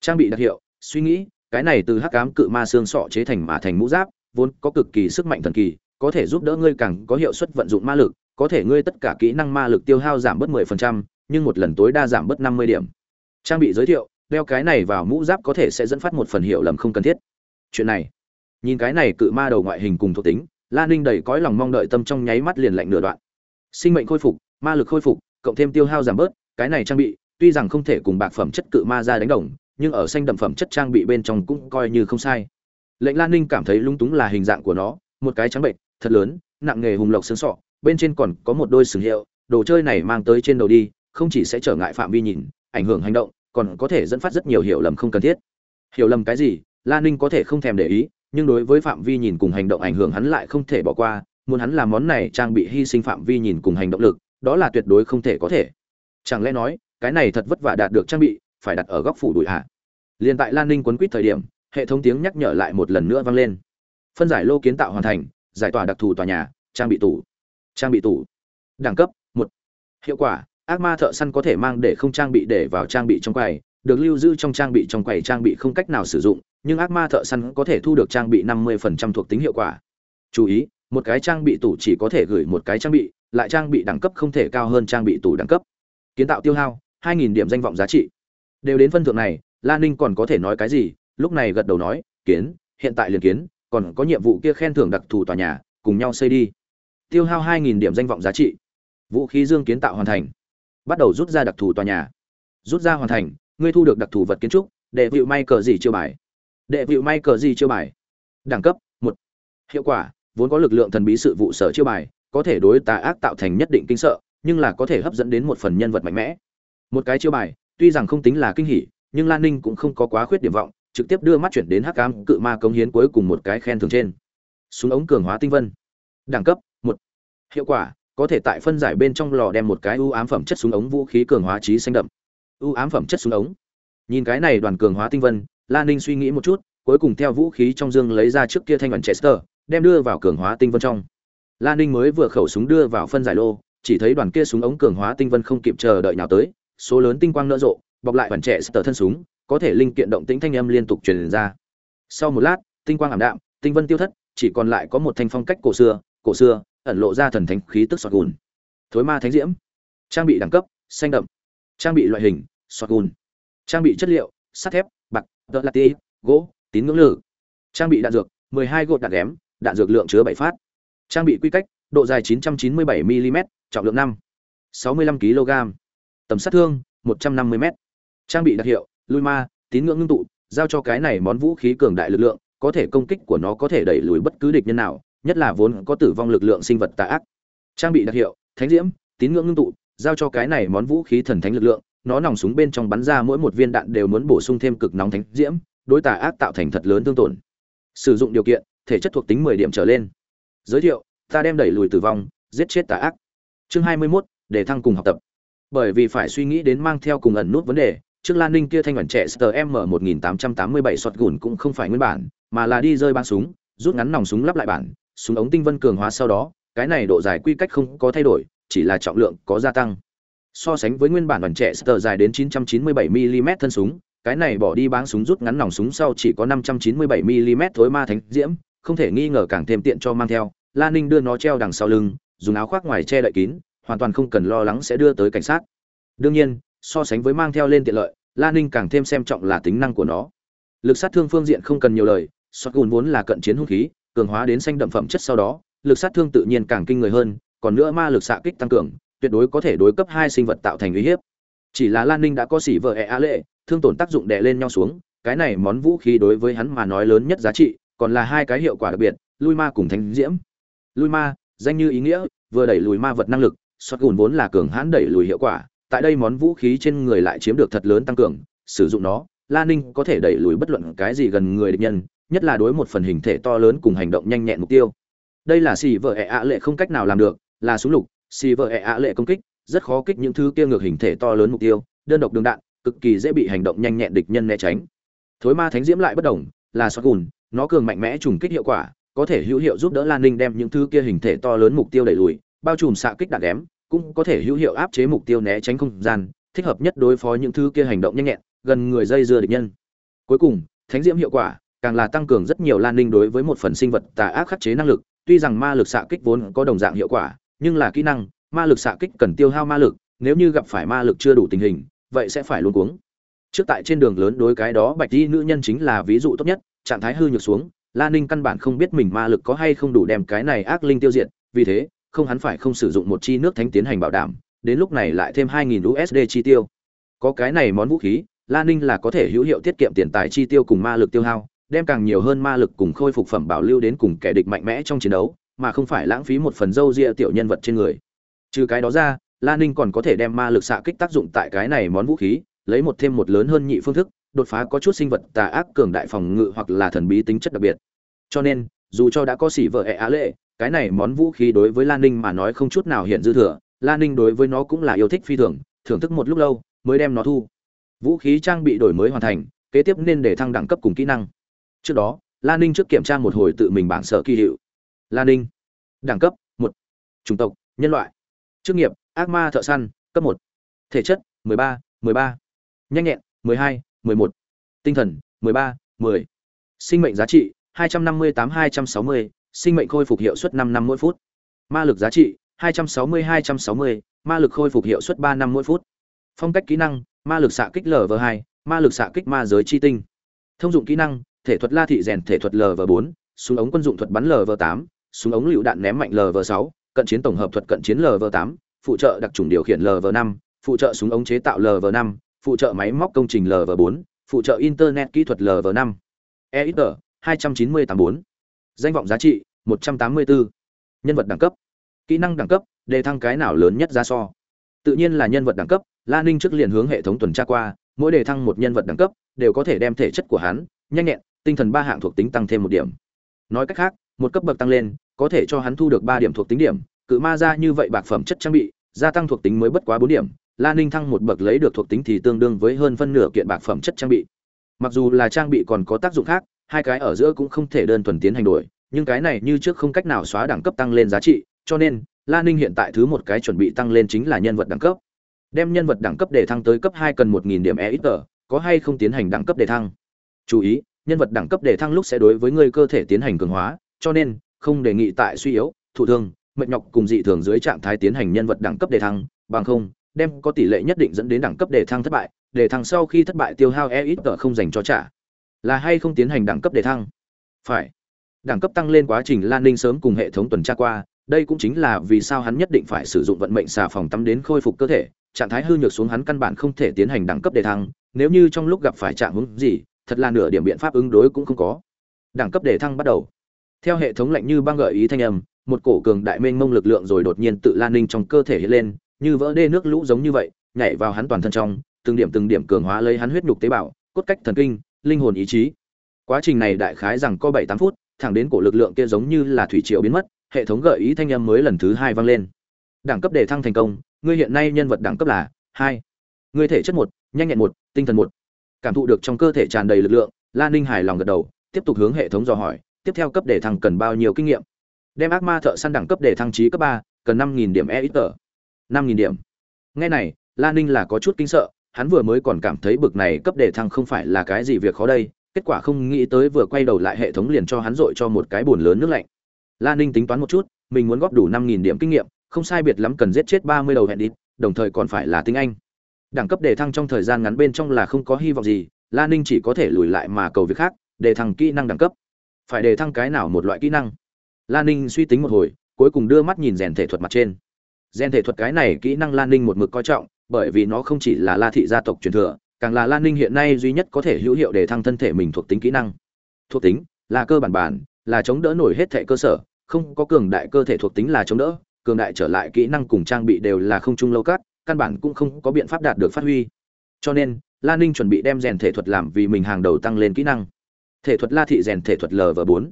Trang bị đặc hiệu, suy nghĩ, cái này từ hắc cám cự ma xương sọ chế thành mà thành mũ giáp, vốn có cực kỳ sức mạnh thần kỳ có thể giúp đỡ ngươi càng có hiệu suất vận dụng ma lực có thể ngươi tất cả kỹ năng ma lực tiêu hao giảm bớt 10%, nhưng một lần tối đa giảm bớt 50 điểm. Trang bị giới thiệu đeo cái này vào mũ giáp có thể sẽ dẫn phát một phần hiệu lầm không cần thiết. Chuyện này nhìn cái này cự ma đầu ngoại hình cùng thuộc tính la ninh đầy cõi lòng mong đợi tâm trong nháy mắt liền lạnh nửa đoạn. Sinh mệnh khôi phục ma lực khôi phục cộng thêm tiêu hao giảm bớt cái này trang bị tuy rằng không thể cùng bạc phẩm chất cự ma ra đánh đồng nhưng ở xanh đậm phẩm chất trang bị bên trong cũng coi như không sai. Lệnh lan ninh cảm thấy lung túng là hình dạng của nó một cái trắng bệnh thật lớn, nặng nghề hùng lộc xương sọ, bên trên còn có một đôi sừng hiệu, đồ chơi này mang tới trên đầu đi, không chỉ sẽ trở ngại phạm vi nhìn, ảnh hưởng hành động, còn có thể dẫn phát rất nhiều hiểu lầm không cần thiết. Hiểu lầm cái gì lan ninh có thể không thèm để ý, nhưng đối với phạm vi nhìn cùng hành động ảnh hưởng hắn lại không thể bỏ qua, muốn hắn làm món này trang bị hy sinh phạm vi nhìn cùng hành động lực, đó là tuyệt đối không thể có thể. Chẳng lẽ nói, cái này thật vất vả đạt được trang bị, phải đặt ở góc phủ đùi hạ liền tại lan ninh quấn quýt thời điểm, hệ thống tiếng nhắc nhở lại một lần nữa vang lên. Phân giải lô kiến tạo hoàn thành giải tỏa đặc thù tòa nhà, trang bị tủ. Trang bị tủ. Đẳng cấp, một. Hiệu quả, ác ma thợ săn có thể mang để không trang bị để vào trang bị trong quầy, được lưu giữ trong trang bị trong quầy trang bị không cách nào sử dụng, nhưng ác ma thợ săn có thể thu được trang bị 50% thuộc tính hiệu quả. Chú ý, một cái trang bị tủ chỉ có thể gửi một cái trang bị, lại trang bị đẳng cấp không thể cao hơn trang bị tủ đẳng cấp. Kiến tạo tiêu hao 2.000 điểm danh vọng giá trị. Đều đến phân thượng này Lan ninh còn có thể nói cái gì? Lúc này gật đầu nói, kiến, hiện tại liền kiến còn có nhiệm vụ kia khen thưởng đặc thù tòa nhà, cùng nhau xây đi. Tiêu hao hai nghìn điểm danh vọng giá trị. Vũ khí dương kiến tạo hoàn thành. Bắt đầu rút ra đặc thù tòa nhà. Rút ra hoàn thành, ngươi thu được đặc thù vật kiến trúc, đệ vịu may cờ gì chiêu bài. Đệ vịu may cờ gì chiêu bài. Đẳng cấp, một. Hiệu quả, vốn có lực lượng thần bí sự vụ sở chiêu bài, có thể đối tà ác tạo thành nhất định kinh sợ, nhưng là có thể hấp dẫn đến một phần nhân vật mạnh mẽ. Một cái chiêu bài, tuy rằng không tính là kinh hỉ, nhưng lan ninh cũng không có quá khuyết điểm vọng trực tiếp đưa mắt chuyển đến hắc cam cự ma cống hiến cuối cùng một cái khen thường trên. Súng ống cường hóa tinh vân. Đẳng cấp, một. Hiệu quả, có thể tại phân giải bên trong lò đem một cái ưu ám phẩm chất súng ống vũ khí cường hóa trí xanh đậm. Ưu ám phẩm chất súng ống. Nhìn cái này đoàn cường hóa tinh vân lan ninh suy nghĩ một chút, cuối cùng theo vũ khí trong dương lấy ra trước kia thanh đoàn chester, đem đưa vào cường hóa tinh vân trong. Lan ninh mới vừa khẩu súng đưa vào phân giải lô, chỉ thấy đoàn kia súng ống cường hóa tinh vân không kịp chờ đợi nào tới, số lớn tinh quang nở rộ, bọc lại đoàn trẻ sờ thân súng có thể linh kiện động tĩnh thanh âm liên tục truyền ra. Sau một lát, tinh quang ảm đạm, tinh vân tiêu thất, chỉ còn lại có một thanh phong cách cổ xưa cổ xưa, ẩn lộ ra thần thánh khí tức sọt gùn. Thối ma thánh diễm, trang bị đẳng cấp, xanh đậm, trang bị loại hình, sọt gùn. Trang bị chất liệu, sắt thép, bạc tợ gỗ, tín ngưỡng lử trang bị đạn dược 12 gột đạn ghém, đạn dược lượng chứa 7 phát. Trang bị quy cách, độ dài 997 mm trọng lượng 5 65 kg tầm sát thương 150 m trang bị đặc hiệu lui ma tín ngưỡng ngưng tụ giao cho cái này món vũ khí cường đại lực lượng có thể công kích của nó có thể đẩy lùi bất cứ địch nhân nào nhất là vốn có tử vong lực lượng sinh vật tà ác. Trang bị đặc hiệu thánh diễm tín ngưỡng ngưng tụ giao cho cái này món vũ khí thần thánh lực lượng nó nòng súng bên trong bắn ra mỗi một viên đạn đều muốn bổ sung thêm cực nóng thánh diễm đối tà ác tạo thành thật lớn tương tổn. Sử dụng điều kiện thể chất thuộc tính 10 điểm trở lên. Giới thiệu ta đem đẩy lùi tử vong giết chết tà ác. Chương 21, để thăng cùng học tập. Bởi vì phải suy nghĩ đến mang theo cùng ẩn nút vấn đề trước lan ninh kia thanh quản trẻ stm 1887 sọt gùn cũng không phải nguyên bản, mà là đi rơi băng súng, rút ngắn nòng súng lắp lại bản, súng ống tinh vân cường hóa sau đó, cái này độ dài quy cách không có thay đổi, chỉ là trọng lượng có gia tăng. So sánh với nguyên bản đoàn trẻ sờ dài đến 997 mm thân súng, cái này bỏ đi báng súng rút ngắn nòng súng sau chỉ có 597 mm thối ma thánh diễm, không thể nghi ngờ càng thêm tiện cho mang theo. Lan ninh đưa nó treo đằng sau lưng, dùng áo khoác ngoài che đậy kín, hoàn toàn không cần lo lắng sẽ đưa tới cảnh sát. Đương nhiên so sánh với mang theo lên tiện lợi, la ninh càng thêm xem trọng là tính năng của nó. Lực sát thương phương diện không cần nhiều lời shot gùn vốn là cận chiến hung khí, cường hóa đến xanh đậm phẩm chất sau đó, lực sát thương tự nhiên càng kinh người hơn, còn nữa ma lực xạ kích tăng cường, tuyệt đối có thể đối cấp hai sinh vật tạo thành uy hiếp. Chỉ là lan ninh đã có xỉ vợ e a lệ, thương tổn tác dụng đè lên nhau xuống, cái này món vũ khí đối với hắn mà nói lớn nhất giá trị, còn là hai cái hiệu quả đặc biệt, lui ma cùng thánh diễm. Lui ma, danh như ý nghĩa, vừa đẩy lùi ma vật năng lực shot gùn vốn là cường hãn đẩy lùi hiệu quả tại đây món vũ khí trên người lại chiếm được thật lớn tăng cường, sử dụng nó, la ninh có thể đẩy lùi bất luận cái gì gần người địch nhân, nhất là đối một phần hình thể to lớn cùng hành động nhanh nhẹn mục tiêu. Đây là xì vợ ẹ ạ lệ không cách nào làm được, là súng lục, xì vợ ẹ ạ lệ công kích, rất khó kích những thứ kia ngược hình thể to lớn mục tiêu, đơn độc đường đạn, cực kỳ dễ bị hành động nhanh nhẹn địch nhân né tránh. Thối ma thánh diễm lại bất đồng, là xoát gùn, nó cường mạnh mẽ trùng kích hiệu quả, có thể hữu hiệu giúp đỡ lan ninh đem những thứ kia hình thể to lớn mục tiêu đẩy lùi, bao trùm xạ kích đạn đém cũng có thể hữu hiệu áp chế mục tiêu né tránh không gian, thích hợp nhất đối phó những thứ kia hành động nhanh nhẹn, gần người dây dưa địch nhân. Cuối cùng, thánh diễm hiệu quả, càng là tăng cường rất nhiều lan ninh đối với một phần sinh vật tà ác khắc chế năng lực, tuy rằng ma lực xạ kích vốn có đồng dạng hiệu quả, nhưng là kỹ năng, ma lực xạ kích cần tiêu hao ma lực, nếu như gặp phải ma lực chưa đủ tình hình, vậy sẽ phải luôn cuống. Trước tại trên đường lớn đối cái đó bạch di nữ nhân chính là ví dụ tốt nhất, trạng thái hư nhược xuống lan ninh căn bản không biết mình ma lực có hay không đủ đem cái này ác linh tiêu diệt, vì thế không hắn phải không sử dụng một chi nước thánh tiến hành bảo đảm đến lúc này lại thêm 2.000 usd chi tiêu có cái này món vũ khí lan ninh là có thể hữu hiệu tiết kiệm tiền tài chi tiêu cùng ma lực tiêu hao đem càng nhiều hơn ma lực cùng khôi phục phẩm bảo lưu đến cùng kẻ địch mạnh mẽ trong chiến đấu, mà không phải lãng phí một phần dâu ria tiểu nhân vật trên người. Trừ cái đó ra, La Ninh còn có thể đem ma lực xạ kích tác dụng tại cái này món vũ khí, lấy một thêm một lớn hơn nhị phương thức, đột phá có chút sinh vật tà ác cường đại phòng ngự hoặc là thần bí tính chất đặc biệt. Cho nên, dù cho đã có xỉ vợ ẻ á lệ, cái này món vũ khí đối với Lan Ninh mà nói không chút nào hiện dư thừa, Lan Ninh đối với nó cũng là yêu thích phi thường, thưởng thức một lúc lâu mới đem nó thu. Vũ khí trang bị đổi mới hoàn thành, kế tiếp nên để thăng đẳng cấp cùng kỹ năng trước đó lan ninh trước kiểm tra một hồi tự mình bảng sở kỳ hiệu lan ninh đẳng cấp một chủng tộc nhân loại chức nghiệp ác ma thợ săn cấp một thể chất 13, 13. nhanh nhẹn 12, 11. tinh thần 13, 10. sinh mệnh giá trị 258-260, sinh mệnh khôi phục hiệu suất 5 năm mỗi phút. Ma lực giá trị 260-260, ma lực khôi phục hiệu suất 3 năm mỗi phút. Phong cách kỹ năng ma lực xạ kích lv 2 ma lực xạ kích ma giới chi tinh. Thông dụng kỹ năng thể thuật la thị rèn thể thuật lv4, súng ống quân dụng thuật bắn lv8, súng ống lựu đạn ném mạnh lv6, cận chiến tổng hợp thuật cận chiến lv8, phụ trợ đặc trùng điều khiển lv5, phụ trợ súng ống chế tạo lv5, phụ trợ máy móc công trình lv4, phụ trợ internet kỹ thuật lv năm. EXP 2984. Danh vọng giá trị 184. Nhân vật đẳng cấp. Kỹ năng đẳng cấp, đề thăng cái nào lớn nhất ra so. Tự nhiên là nhân vật đẳng cấp, La Ninh trước liền hướng hệ thống tuần tra qua, mỗi đề thăng một nhân vật đẳng cấp, đều có thể đem thể chất của hắn, nhanh nhẹn, tinh thần ba hạng thuộc tính tăng thêm một điểm. Nói cách khác, một cấp bậc tăng lên, có thể cho hắn thu được 3 điểm thuộc tính điểm, cự ma ra như vậy bạc phẩm chất trang bị, gia tăng thuộc tính mới bất quá 4 điểm, La Ninh thăng một bậc lấy được thuộc tính thì tương đương với hơn phân nửa kiện bạc phẩm chất trang bị mặc dù là trang bị còn có tác dụng khác hai cái ở giữa cũng không thể đơn thuần tiến hành đổi, nhưng cái này như trước không cách nào xóa đẳng cấp tăng lên giá trị, cho nên, la ninh hiện tại thứ một cái chuẩn bị tăng lên chính là nhân vật đẳng cấp. Đem nhân vật đẳng cấp để thăng tới cấp hai cần một nghìn điểm e ít tờ có hay không tiến hành đẳng cấp để thăng? Chú ý, nhân vật đẳng cấp để thăng lúc sẽ đối với người cơ thể tiến hành cường hóa, cho nên, không đề nghị tại suy yếu, thụ thương mệnh nhọc cùng dị thường dưới trạng thái tiến hành nhân vật đẳng cấp đề thăng, bằng không, đem có tỷ lệ nhất định dẫn đến đẳng cấp đề thăng thất bại, để thăng sau khi thất bại tiêu hao e ít tờ không dành cho trả là hay không tiến hành đẳng cấp đề thăng? Phải. Đẳng cấp tăng lên quá trình lan ninh sớm cùng hệ thống tuần tra qua đây cũng chính là vì sao hắn nhất định phải sử dụng vận mệnh xà phòng tắm đến khôi phục cơ thể trạng thái hư nhược xuống hắn căn bản không thể tiến hành đẳng cấp đề thăng nếu như trong lúc gặp phải trạng hướng gì thật là nửa điểm biện pháp ứng đối cũng không có. Đẳng cấp đề thăng bắt đầu. Theo hệ thống lạnh như băng gợi ý thanh âm một cổ cường đại mênh mông lực lượng rồi đột nhiên tự lan ninh trong cơ thể hiện lên như vỡ đê nước lũ giống như vậy nhảy vào hắn toàn thân trong từng điểm từng điểm cường hóa lấy hắn huyết nhục tế bào, cốt cách thần kinh, linh hồn ý chí. Quá trình này đại khái rằng có 7-8 phút, thẳng đến cổ lực lượng kia giống như là thủy triều biến mất, hệ thống gợi ý thanh âm mới lần thứ 2 vang lên. Đẳng cấp đề thăng thành công, ngươi hiện nay nhân vật đẳng cấp là 2. Ngươi thể chất 1, nhanh nhẹn 1, tinh thần 1. Cảm thụ được trong cơ thể tràn đầy lực lượng, Lan Ninh hài lòng gật đầu, tiếp tục hướng hệ thống dò hỏi, tiếp theo cấp đề thăng cần bao nhiêu kinh nghiệm? Đem ác ma thợ săn đẳng cấp đề thăng trí cấp 3, cần 5000 điểm EXP. 5000 điểm. Nghe này, Lan Ninh là có chút kinh sợ, hắn vừa mới còn cảm thấy bực này cấp đề thăng không phải là cái gì việc khó đây, kết quả không nghĩ tới vừa quay đầu lại hệ thống liền cho hắn dội cho một cái bồn lớn nước lạnh. Lan Ninh tính toán một chút, mình muốn góp đủ 5000 điểm kinh nghiệm, không sai biệt lắm cần giết chết 30 đầu hẹn đi, đồng thời còn phải là tinh anh. Đẳng cấp đề thăng trong thời gian ngắn bên trong là không có hy vọng gì, Lan Ninh chỉ có thể lùi lại mà cầu việc khác, đề thăng kỹ năng đẳng cấp. Phải đề thăng cái nào một loại kỹ năng? Lan Ninh suy tính một hồi, cuối cùng đưa mắt nhìn rèn thể thuật mặt trên. Rèn thể thuật cái này kỹ năng Lan Ninh một mực coi trọng, bởi vì nó không chỉ là La thị gia tộc truyền thừa, càng là Lan Ninh hiện nay duy nhất có thể hữu hiệu để thăng thân thể mình thuộc tính kỹ năng. Thuộc tính là cơ bản bản, là chống đỡ nổi hết thể cơ sở, không có cường đại cơ thể thuộc tính là chống đỡ, cường đại trở lại kỹ năng cùng trang bị đều là không trung lâu cát, căn bản cũng không có biện pháp đạt được phát huy. Cho nên, Lan Ninh chuẩn bị đem rèn thể thuật làm vì mình hàng đầu tăng lên kỹ năng. Thể thuật La thị rèn thể thuật LV4.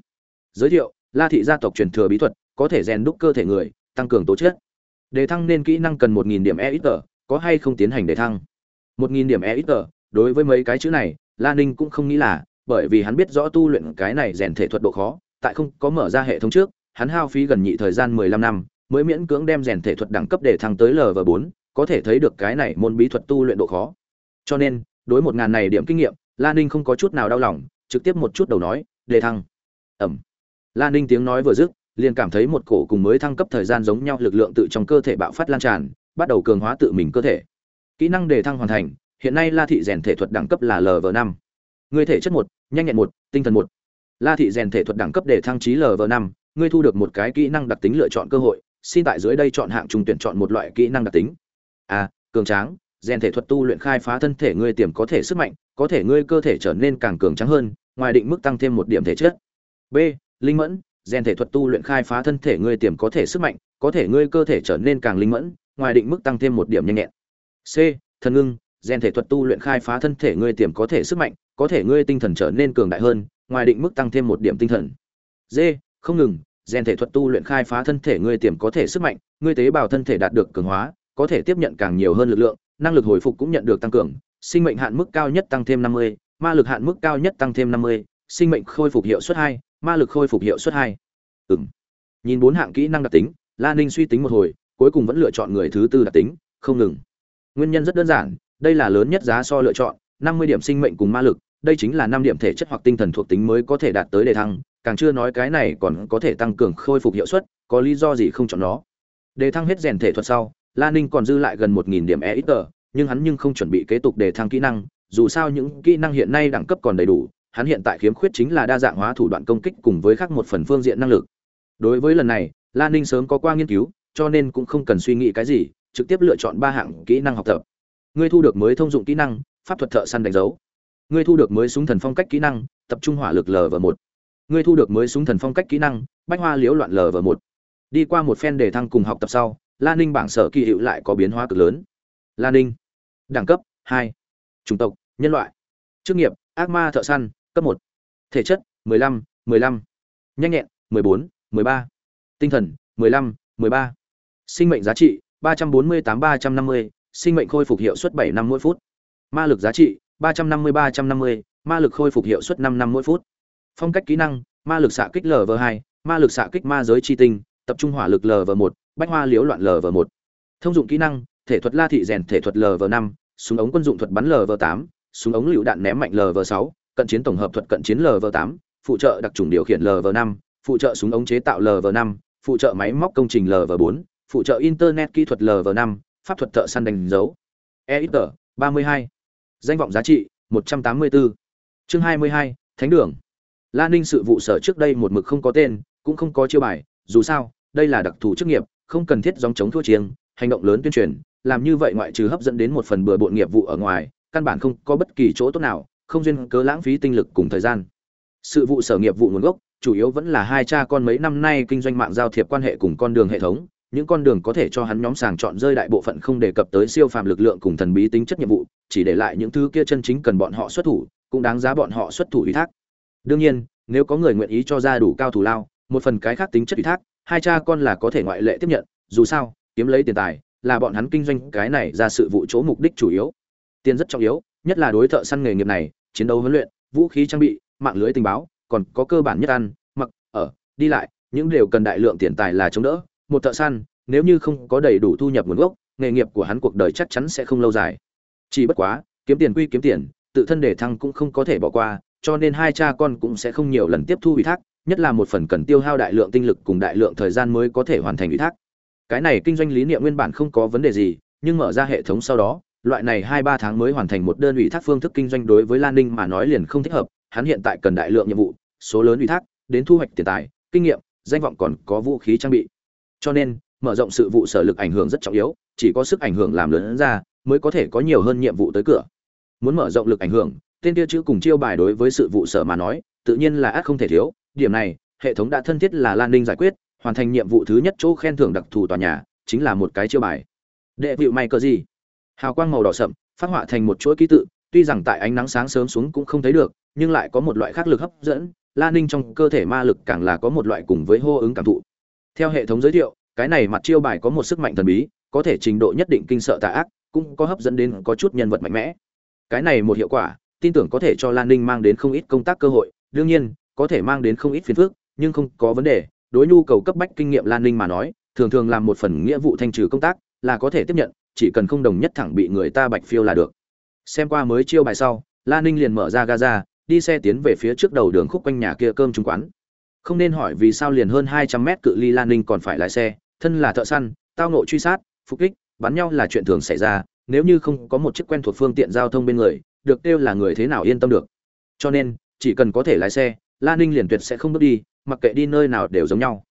Giới thiệu, La thị gia tộc truyền thừa bí thuật, có thể rèn đúc cơ thể người, tăng cường tố chất. Để thăng nên kỹ năng cần 1000 điểm EXP, có hay không tiến hành để thăng? Một nghìn điểm e ít tờ đối với mấy cái chữ này, la ninh cũng không nghĩ là, bởi vì hắn biết rõ tu luyện cái này rèn thể thuật độ khó, tại không có mở ra hệ thống trước, hắn hao phí gần nhị thời gian mười lăm năm, mới miễn cưỡng đem rèn thể thuật đẳng cấp để thăng tới lv bốn, có thể thấy được cái này môn bí thuật tu luyện độ khó. Cho nên, đối một ngàn này điểm kinh nghiệm, la ninh không có chút nào đau lòng, trực tiếp một chút đầu nói đề thăng. Ẩm. La ninh tiếng nói vừa dứt, liền cảm thấy một cổ cùng mới thăng cấp thời gian giống nhau lực lượng tự trong cơ thể bạo phát lan tràn bắt đầu cường hóa tự mình cơ thể. Kỹ năng đề thăng hoàn thành, hiện nay la thị rèn thể thuật đẳng cấp là lv năm. Người thể chất một, nhanh nhẹn một, tinh thần một. La thị rèn thể thuật đẳng cấp đề thăng trí lv năm, ngươi thu được một cái kỹ năng đặc tính lựa chọn cơ hội, xin tại dưới đây chọn hạng trùng tuyển chọn một loại kỹ năng đặc tính. A cường tráng, rèn thể thuật tu luyện khai phá thân thể ngươi tiềm có thể sức mạnh, có thể ngươi cơ thể trở nên càng cường tráng hơn, ngoài định mức tăng thêm một điểm thể chất. B, linh mẫn, rèn thể thuật tu luyện khai phá thân thể ngươi tiềm có thể sức mạnh, có thể ngươi cơ thể trở nên càng linh mẫn ngoài định mức tăng thêm một điểm nhanh nhẹn c thần ngưng rèn thể thuật tu luyện khai phá thân thể ngươi tiềm có thể sức mạnh có thể ngươi tinh thần trở nên cường đại hơn ngoài định mức tăng thêm một điểm tinh thần d không ngừng rèn thể thuật tu luyện khai phá thân thể ngươi tiềm có thể sức mạnh ngươi tế bào thân thể đạt được cường hóa có thể tiếp nhận càng nhiều hơn lực lượng năng lực hồi phục cũng nhận được tăng cường sinh mệnh hạn mức cao nhất tăng thêm 50, ma lực hạn mức cao nhất tăng thêm 50, sinh mệnh khôi phục hiệu suất 2, ma lực khôi phục hiệu suất 2. Ừm. Nhìn bốn hạng kỹ năng đặc tính, La Ninh suy tính một hồi, cuối cùng vẫn lựa chọn người thứ tư đặc tính, không ngừng. Nguyên nhân rất đơn giản, đây là lớn nhất giá so lựa chọn, 50 điểm sinh mệnh cùng ma lực, đây chính là 5 điểm thể chất hoặc tinh thần thuộc tính mới có thể đạt tới đề thăng, càng chưa nói cái này còn có thể tăng cường khôi phục hiệu suất, có lý do gì không chọn nó. Đề thăng hết rèn thể thuật sau, La Ninh còn dư lại gần 1000 điểm EXP, nhưng hắn nhưng không chuẩn bị kế tục đề thăng kỹ năng, dù sao những kỹ năng hiện nay đẳng cấp còn đầy đủ, hắn hiện tại khiếm khuyết chính là đa dạng hóa thủ đoạn công kích cùng với khác một phần phương diện năng lực đối với lần này lan ninh sớm có qua nghiên cứu cho nên cũng không cần suy nghĩ cái gì trực tiếp lựa chọn ba hạng kỹ năng học tập. Ngươi thu được mới thông dụng kỹ năng pháp thuật thợ săn đánh dấu. Ngươi thu được mới súng thần phong cách kỹ năng tập trung hỏa lực lv một. Ngươi thu được mới súng thần phong cách kỹ năng bách hoa liễu loạn lv một. Đi qua một phen đề thăng cùng học tập sau lan ninh bảng sở kỳ hiệu lại có biến hóa cực lớn. Lan ninh đẳng cấp hai chủng tộc nhân loại. Chức nghiệp ác ma thợ săn cấp một. Thể chất 15, 15. nhanh nhẹn 14, 13. tinh thần 15, 13 sinh mệnh giá trị 348-350, sinh mệnh khôi phục hiệu suất 7 năm mỗi phút ma lực giá trị 350-350, ma lực khôi phục hiệu suất 5 năm mỗi phút phong cách kỹ năng ma lực xạ kích lv 2 ma lực xạ kích ma giới chi tinh tập trung hỏa lực lv 1 bách hoa liếu loạn lv 1 thông dụng kỹ năng thể thuật la thị rèn thể thuật lv 5 súng ống quân dụng thuật bắn lv 8 súng ống lựu đạn ném mạnh lv 6 cận chiến tổng hợp thuật cận chiến lv 8 phụ trợ đặc trùng điều khiển lv 5 phụ trợ súng ống chế tạo lv 5 phụ trợ máy móc công trình lv 4 phụ trợ internet kỹ thuật lv 5 pháp thuật thợ săn đánh dấu editor 32. danh vọng giá trị 184. chương 22, thánh đường la ninh sự vụ sở trước đây một mực không có tên cũng không có chiêu bài dù sao đây là đặc thù chức nghiệp không cần thiết gióng chống thua chiêng hành động lớn tuyên truyền làm như vậy ngoại trừ hấp dẫn đến một phần bừa bộn nghiệp vụ ở ngoài căn bản không có bất kỳ chỗ tốt nào không duyên cớ lãng phí tinh lực cùng thời gian sự vụ sở nghiệp vụ nguồn gốc chủ yếu vẫn là hai cha con mấy năm nay kinh doanh mạng giao thiệp quan hệ cùng con đường hệ thống những con đường có thể cho hắn nhóm sàng chọn rơi đại bộ phận không đề cập tới siêu phàm lực lượng cùng thần bí tính chất nhiệm vụ, chỉ để lại những thứ kia chân chính cần bọn họ xuất thủ, cũng đáng giá bọn họ xuất thủ ủy thác. Đương nhiên, nếu có người nguyện ý cho ra đủ cao thủ lao, một phần cái khác tính chất ủy thác, hai cha con là có thể ngoại lệ tiếp nhận, dù sao, kiếm lấy tiền tài, là bọn hắn kinh doanh cái này ra sự vụ chỗ mục đích chủ yếu. Tiền rất trọng yếu, nhất là đối thợ săn nghề nghiệp này, chiến đấu huấn luyện, vũ khí trang bị, mạng lưới tình báo, còn có cơ bản nhất ăn, mặc, ở, đi lại, những điều cần đại lượng tiền tài là chống đỡ một thợ săn, nếu như không có đầy đủ thu nhập nguồn gốc, nghề nghiệp của hắn cuộc đời chắc chắn sẽ không lâu dài. Chỉ bất quá, kiếm tiền quy kiếm tiền, tự thân để thăng cũng không có thể bỏ qua, cho nên hai cha con cũng sẽ không nhiều lần tiếp thu ủy thác, nhất là một phần cần tiêu hao đại lượng tinh lực cùng đại lượng thời gian mới có thể hoàn thành ủy thác. Cái này kinh doanh lý niệm nguyên bản không có vấn đề gì, nhưng mở ra hệ thống sau đó, loại này hai ba tháng mới hoàn thành một đơn ủy thác phương thức kinh doanh đối với lan ninh mà nói liền không thích hợp, hắn hiện tại cần đại lượng nhiệm vụ, số lớn ủy thác, đến thu hoạch tiền tài, kinh nghiệm, danh vọng còn có vũ khí trang bị cho nên, mở rộng sự vụ sở lực ảnh hưởng rất trọng yếu, chỉ có sức ảnh hưởng làm lớn ra, mới có thể có nhiều hơn nhiệm vụ tới cửa. Muốn mở rộng lực ảnh hưởng, tên tiêu chữ cùng chiêu bài đối với sự vụ sở mà nói, tự nhiên là ác không thể thiếu. Điểm này, hệ thống đã thân thiết là lan ninh giải quyết, hoàn thành nhiệm vụ thứ nhất chỗ khen thưởng đặc thù tòa nhà, chính là một cái chiêu bài. Đệ vịu may cờ gì? Hào quang màu đỏ sậm, phát họa thành một chuỗi ký tự, tuy rằng tại ánh nắng sáng sớm xuống cũng không thấy được, nhưng lại có một loại khác lực hấp dẫn, Lan ninh trong cơ thể ma lực càng là có một loại cùng với hô ứng cảm thụ theo hệ thống giới thiệu, cái này mặt chiêu bài có một sức mạnh thần bí, có thể trình độ nhất định kinh sợ tà ác, cũng có hấp dẫn đến có chút nhân vật mạnh mẽ. Cái này một hiệu quả, tin tưởng có thể cho lan ninh mang đến không ít công tác cơ hội, đương nhiên, có thể mang đến không ít phiền phức, nhưng không có vấn đề. Đối nhu cầu cấp bách kinh nghiệm lan ninh mà nói, thường thường làm một phần nghĩa vụ thanh trừ công tác, là có thể tiếp nhận, chỉ cần không đồng nhất thẳng bị người ta bạch phiêu là được. Xem qua mới chiêu bài sau, lan ninh liền mở ra gaza, đi xe tiến về phía trước đầu đường khúc quanh nhà kia cơm trung quán không nên hỏi vì sao liền hơn hai trăm mét cự ly lan ninh còn phải lái xe, thân là thợ săn, tao nộ truy sát, phục kích, bắn nhau là chuyện thường xảy ra, nếu như không có một chiếc quen thuộc phương tiện giao thông bên người, được kêu là người thế nào yên tâm được. Cho nên, chỉ cần có thể lái xe lan ninh liền tuyệt sẽ không bước đi, mặc kệ đi nơi nào đều giống nhau.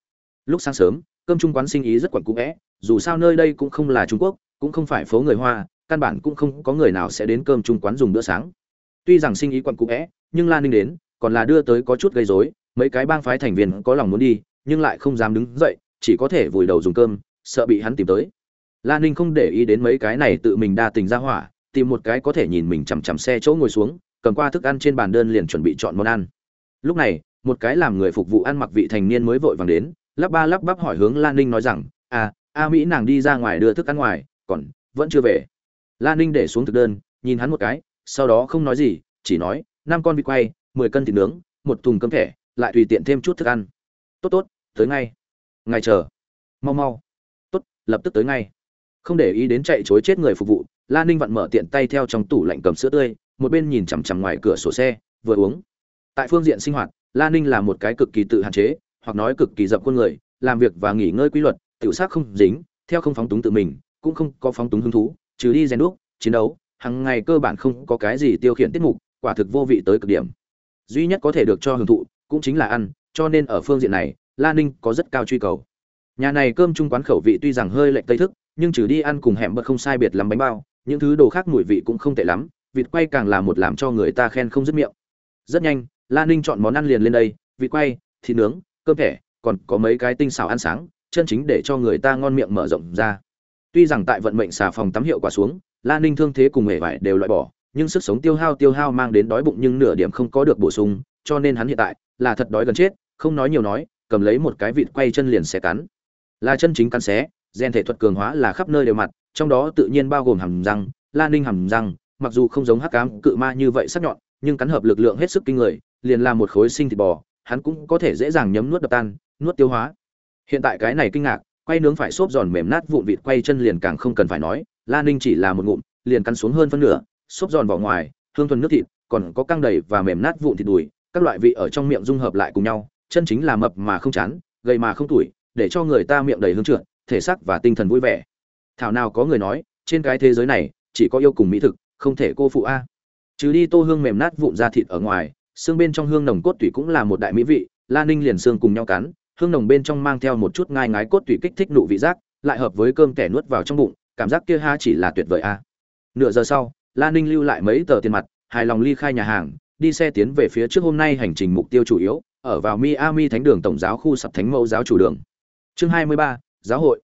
Lúc sáng sớm, cơm trung quán sinh ý rất quẩn cũ vẽ, dù sao nơi đây cũng không là trung quốc, cũng không phải phố người hoa, căn bản cũng không có người nào sẽ đến cơm trung quán dùng bữa sáng. Tuy rằng sinh ý quẩn cũ vẽ, nhưng lan ninh đến, còn là đưa tới có chút gây rối mấy cái bang phái thành viên có lòng muốn đi, nhưng lại không dám đứng dậy, chỉ có thể vùi đầu dùng cơm, sợ bị hắn tìm tới. Lan ninh không để ý đến mấy cái này tự mình đa tình ra hỏa, tìm một cái có thể nhìn mình chằm chằm xe chỗ ngồi xuống, cầm qua thức ăn trên bàn đơn liền chuẩn bị chọn món ăn. Lúc này, một cái làm người phục vụ ăn mặc vị thành niên mới vội vàng đến, lắp ba lắp bắp hỏi hướng lan ninh nói rằng à a mỹ nàng đi ra ngoài đưa thức ăn ngoài, còn vẫn chưa về. Lan ninh để xuống thực đơn, nhìn hắn một cái, sau đó không nói gì, chỉ nói, năm con vịt quay, mười cân thịt nướng, một thùng cơm thẻ lại tùy tiện thêm chút thức ăn. Tốt tốt, tới ngay. Ngài chờ. Mau mau. Tốt, lập tức tới ngay. Không để ý đến chạy chối chết người phục vụ, la ninh vặn mở tiện tay theo trong tủ lạnh cầm sữa tươi, một bên nhìn chằm chằm ngoài cửa sổ xe, vừa uống. Tại phương diện sinh hoạt, la ninh là một cái cực kỳ tự hạn chế, hoặc nói cực kỳ dập khuôn người, làm việc và nghỉ ngơi quy luật tự xác không dính, theo không phóng túng tự mình, cũng không có phóng túng hứng thú, trừ đi rèn đúc, chiến đấu hàng ngày cơ bản không có cái gì tiêu khiển tiết mục, quả thực vô vị tới cực điểm. Duy nhất có thể được cho hưởng thụ cũng chính là ăn, cho nên ở phương diện này, la ninh có rất cao truy cầu. Nhà này cơm trung quán khẩu vị tuy rằng hơi lệch tây thức, nhưng trừ đi ăn cùng hẻm bật không sai biệt lắm bánh bao, những thứ đồ khác mùi vị cũng không tệ lắm, vịt quay càng là một làm cho người ta khen không dứt miệng. Rất nhanh, la ninh chọn món ăn liền lên đây, vịt quay, thịt nướng, cơm thẻ, còn có mấy cái tinh xảo ăn sáng, chân chính để cho người ta ngon miệng mở rộng ra. Tuy rằng tại vận mệnh xà phòng tắm hiệu quả xuống, la ninh thương thế cùng hề vải đều loại bỏ, nhưng sức sống tiêu hao tiêu hao mang đến đói bụng nhưng nửa điểm không có được bổ sung, cho nên hắn hiện tại là thật đói gần chết, không nói nhiều nói, cầm lấy một cái vịt quay chân liền xé cắn. Là chân chính cắn xé, gen thể thuật cường hóa là khắp nơi đều mặt, trong đó tự nhiên bao gồm hàm răng, la ninh hàm răng, mặc dù không giống hắc cám cự ma như vậy sắc nhọn, nhưng cắn hợp lực lượng hết sức kinh người, liền làm một khối sinh thịt bò, hắn cũng có thể dễ dàng nhấm nuốt đập tan, nuốt tiêu hóa. Hiện tại cái này kinh ngạc, quay nướng phải xốp giòn mềm nát vụn vịt quay chân liền càng không cần phải nói, la ninh chỉ là một ngụm, liền cắn xuống hơn phân nửa, xốp giòn vỏ ngoài, hương thuần nước thịt, còn có căng đầy và mềm nát vụn thịt đùi các loại vị ở trong miệng dung hợp lại cùng nhau, chân chính là mập mà không chán, gầy mà không tuổi, để cho người ta miệng đầy hương trượt, thể xác và tinh thần vui vẻ. Thảo nào có người nói, trên cái thế giới này, chỉ có yêu cùng mỹ thực, không thể cô phụ a. Trừ đi tô hương mềm nát vụn ra thịt ở ngoài, xương bên trong hương nồng cốt tủy cũng là một đại mỹ vị, la ninh liền xương cùng nhau cắn, hương nồng bên trong mang theo một chút ngai ngái cốt tủy kích thích nụ vị giác, lại hợp với cơm kẻ nuốt vào trong bụng, cảm giác kia ha chỉ là tuyệt vời a. Nửa giờ sau, la ninh lưu lại mấy tờ tiền mặt, hài lòng ly khai nhà hàng đi xe tiến về phía trước hôm nay hành trình mục tiêu chủ yếu ở vào miami thánh đường tổng giáo khu sập thánh mẫu giáo chủ đường. Chương 23, giáo hội.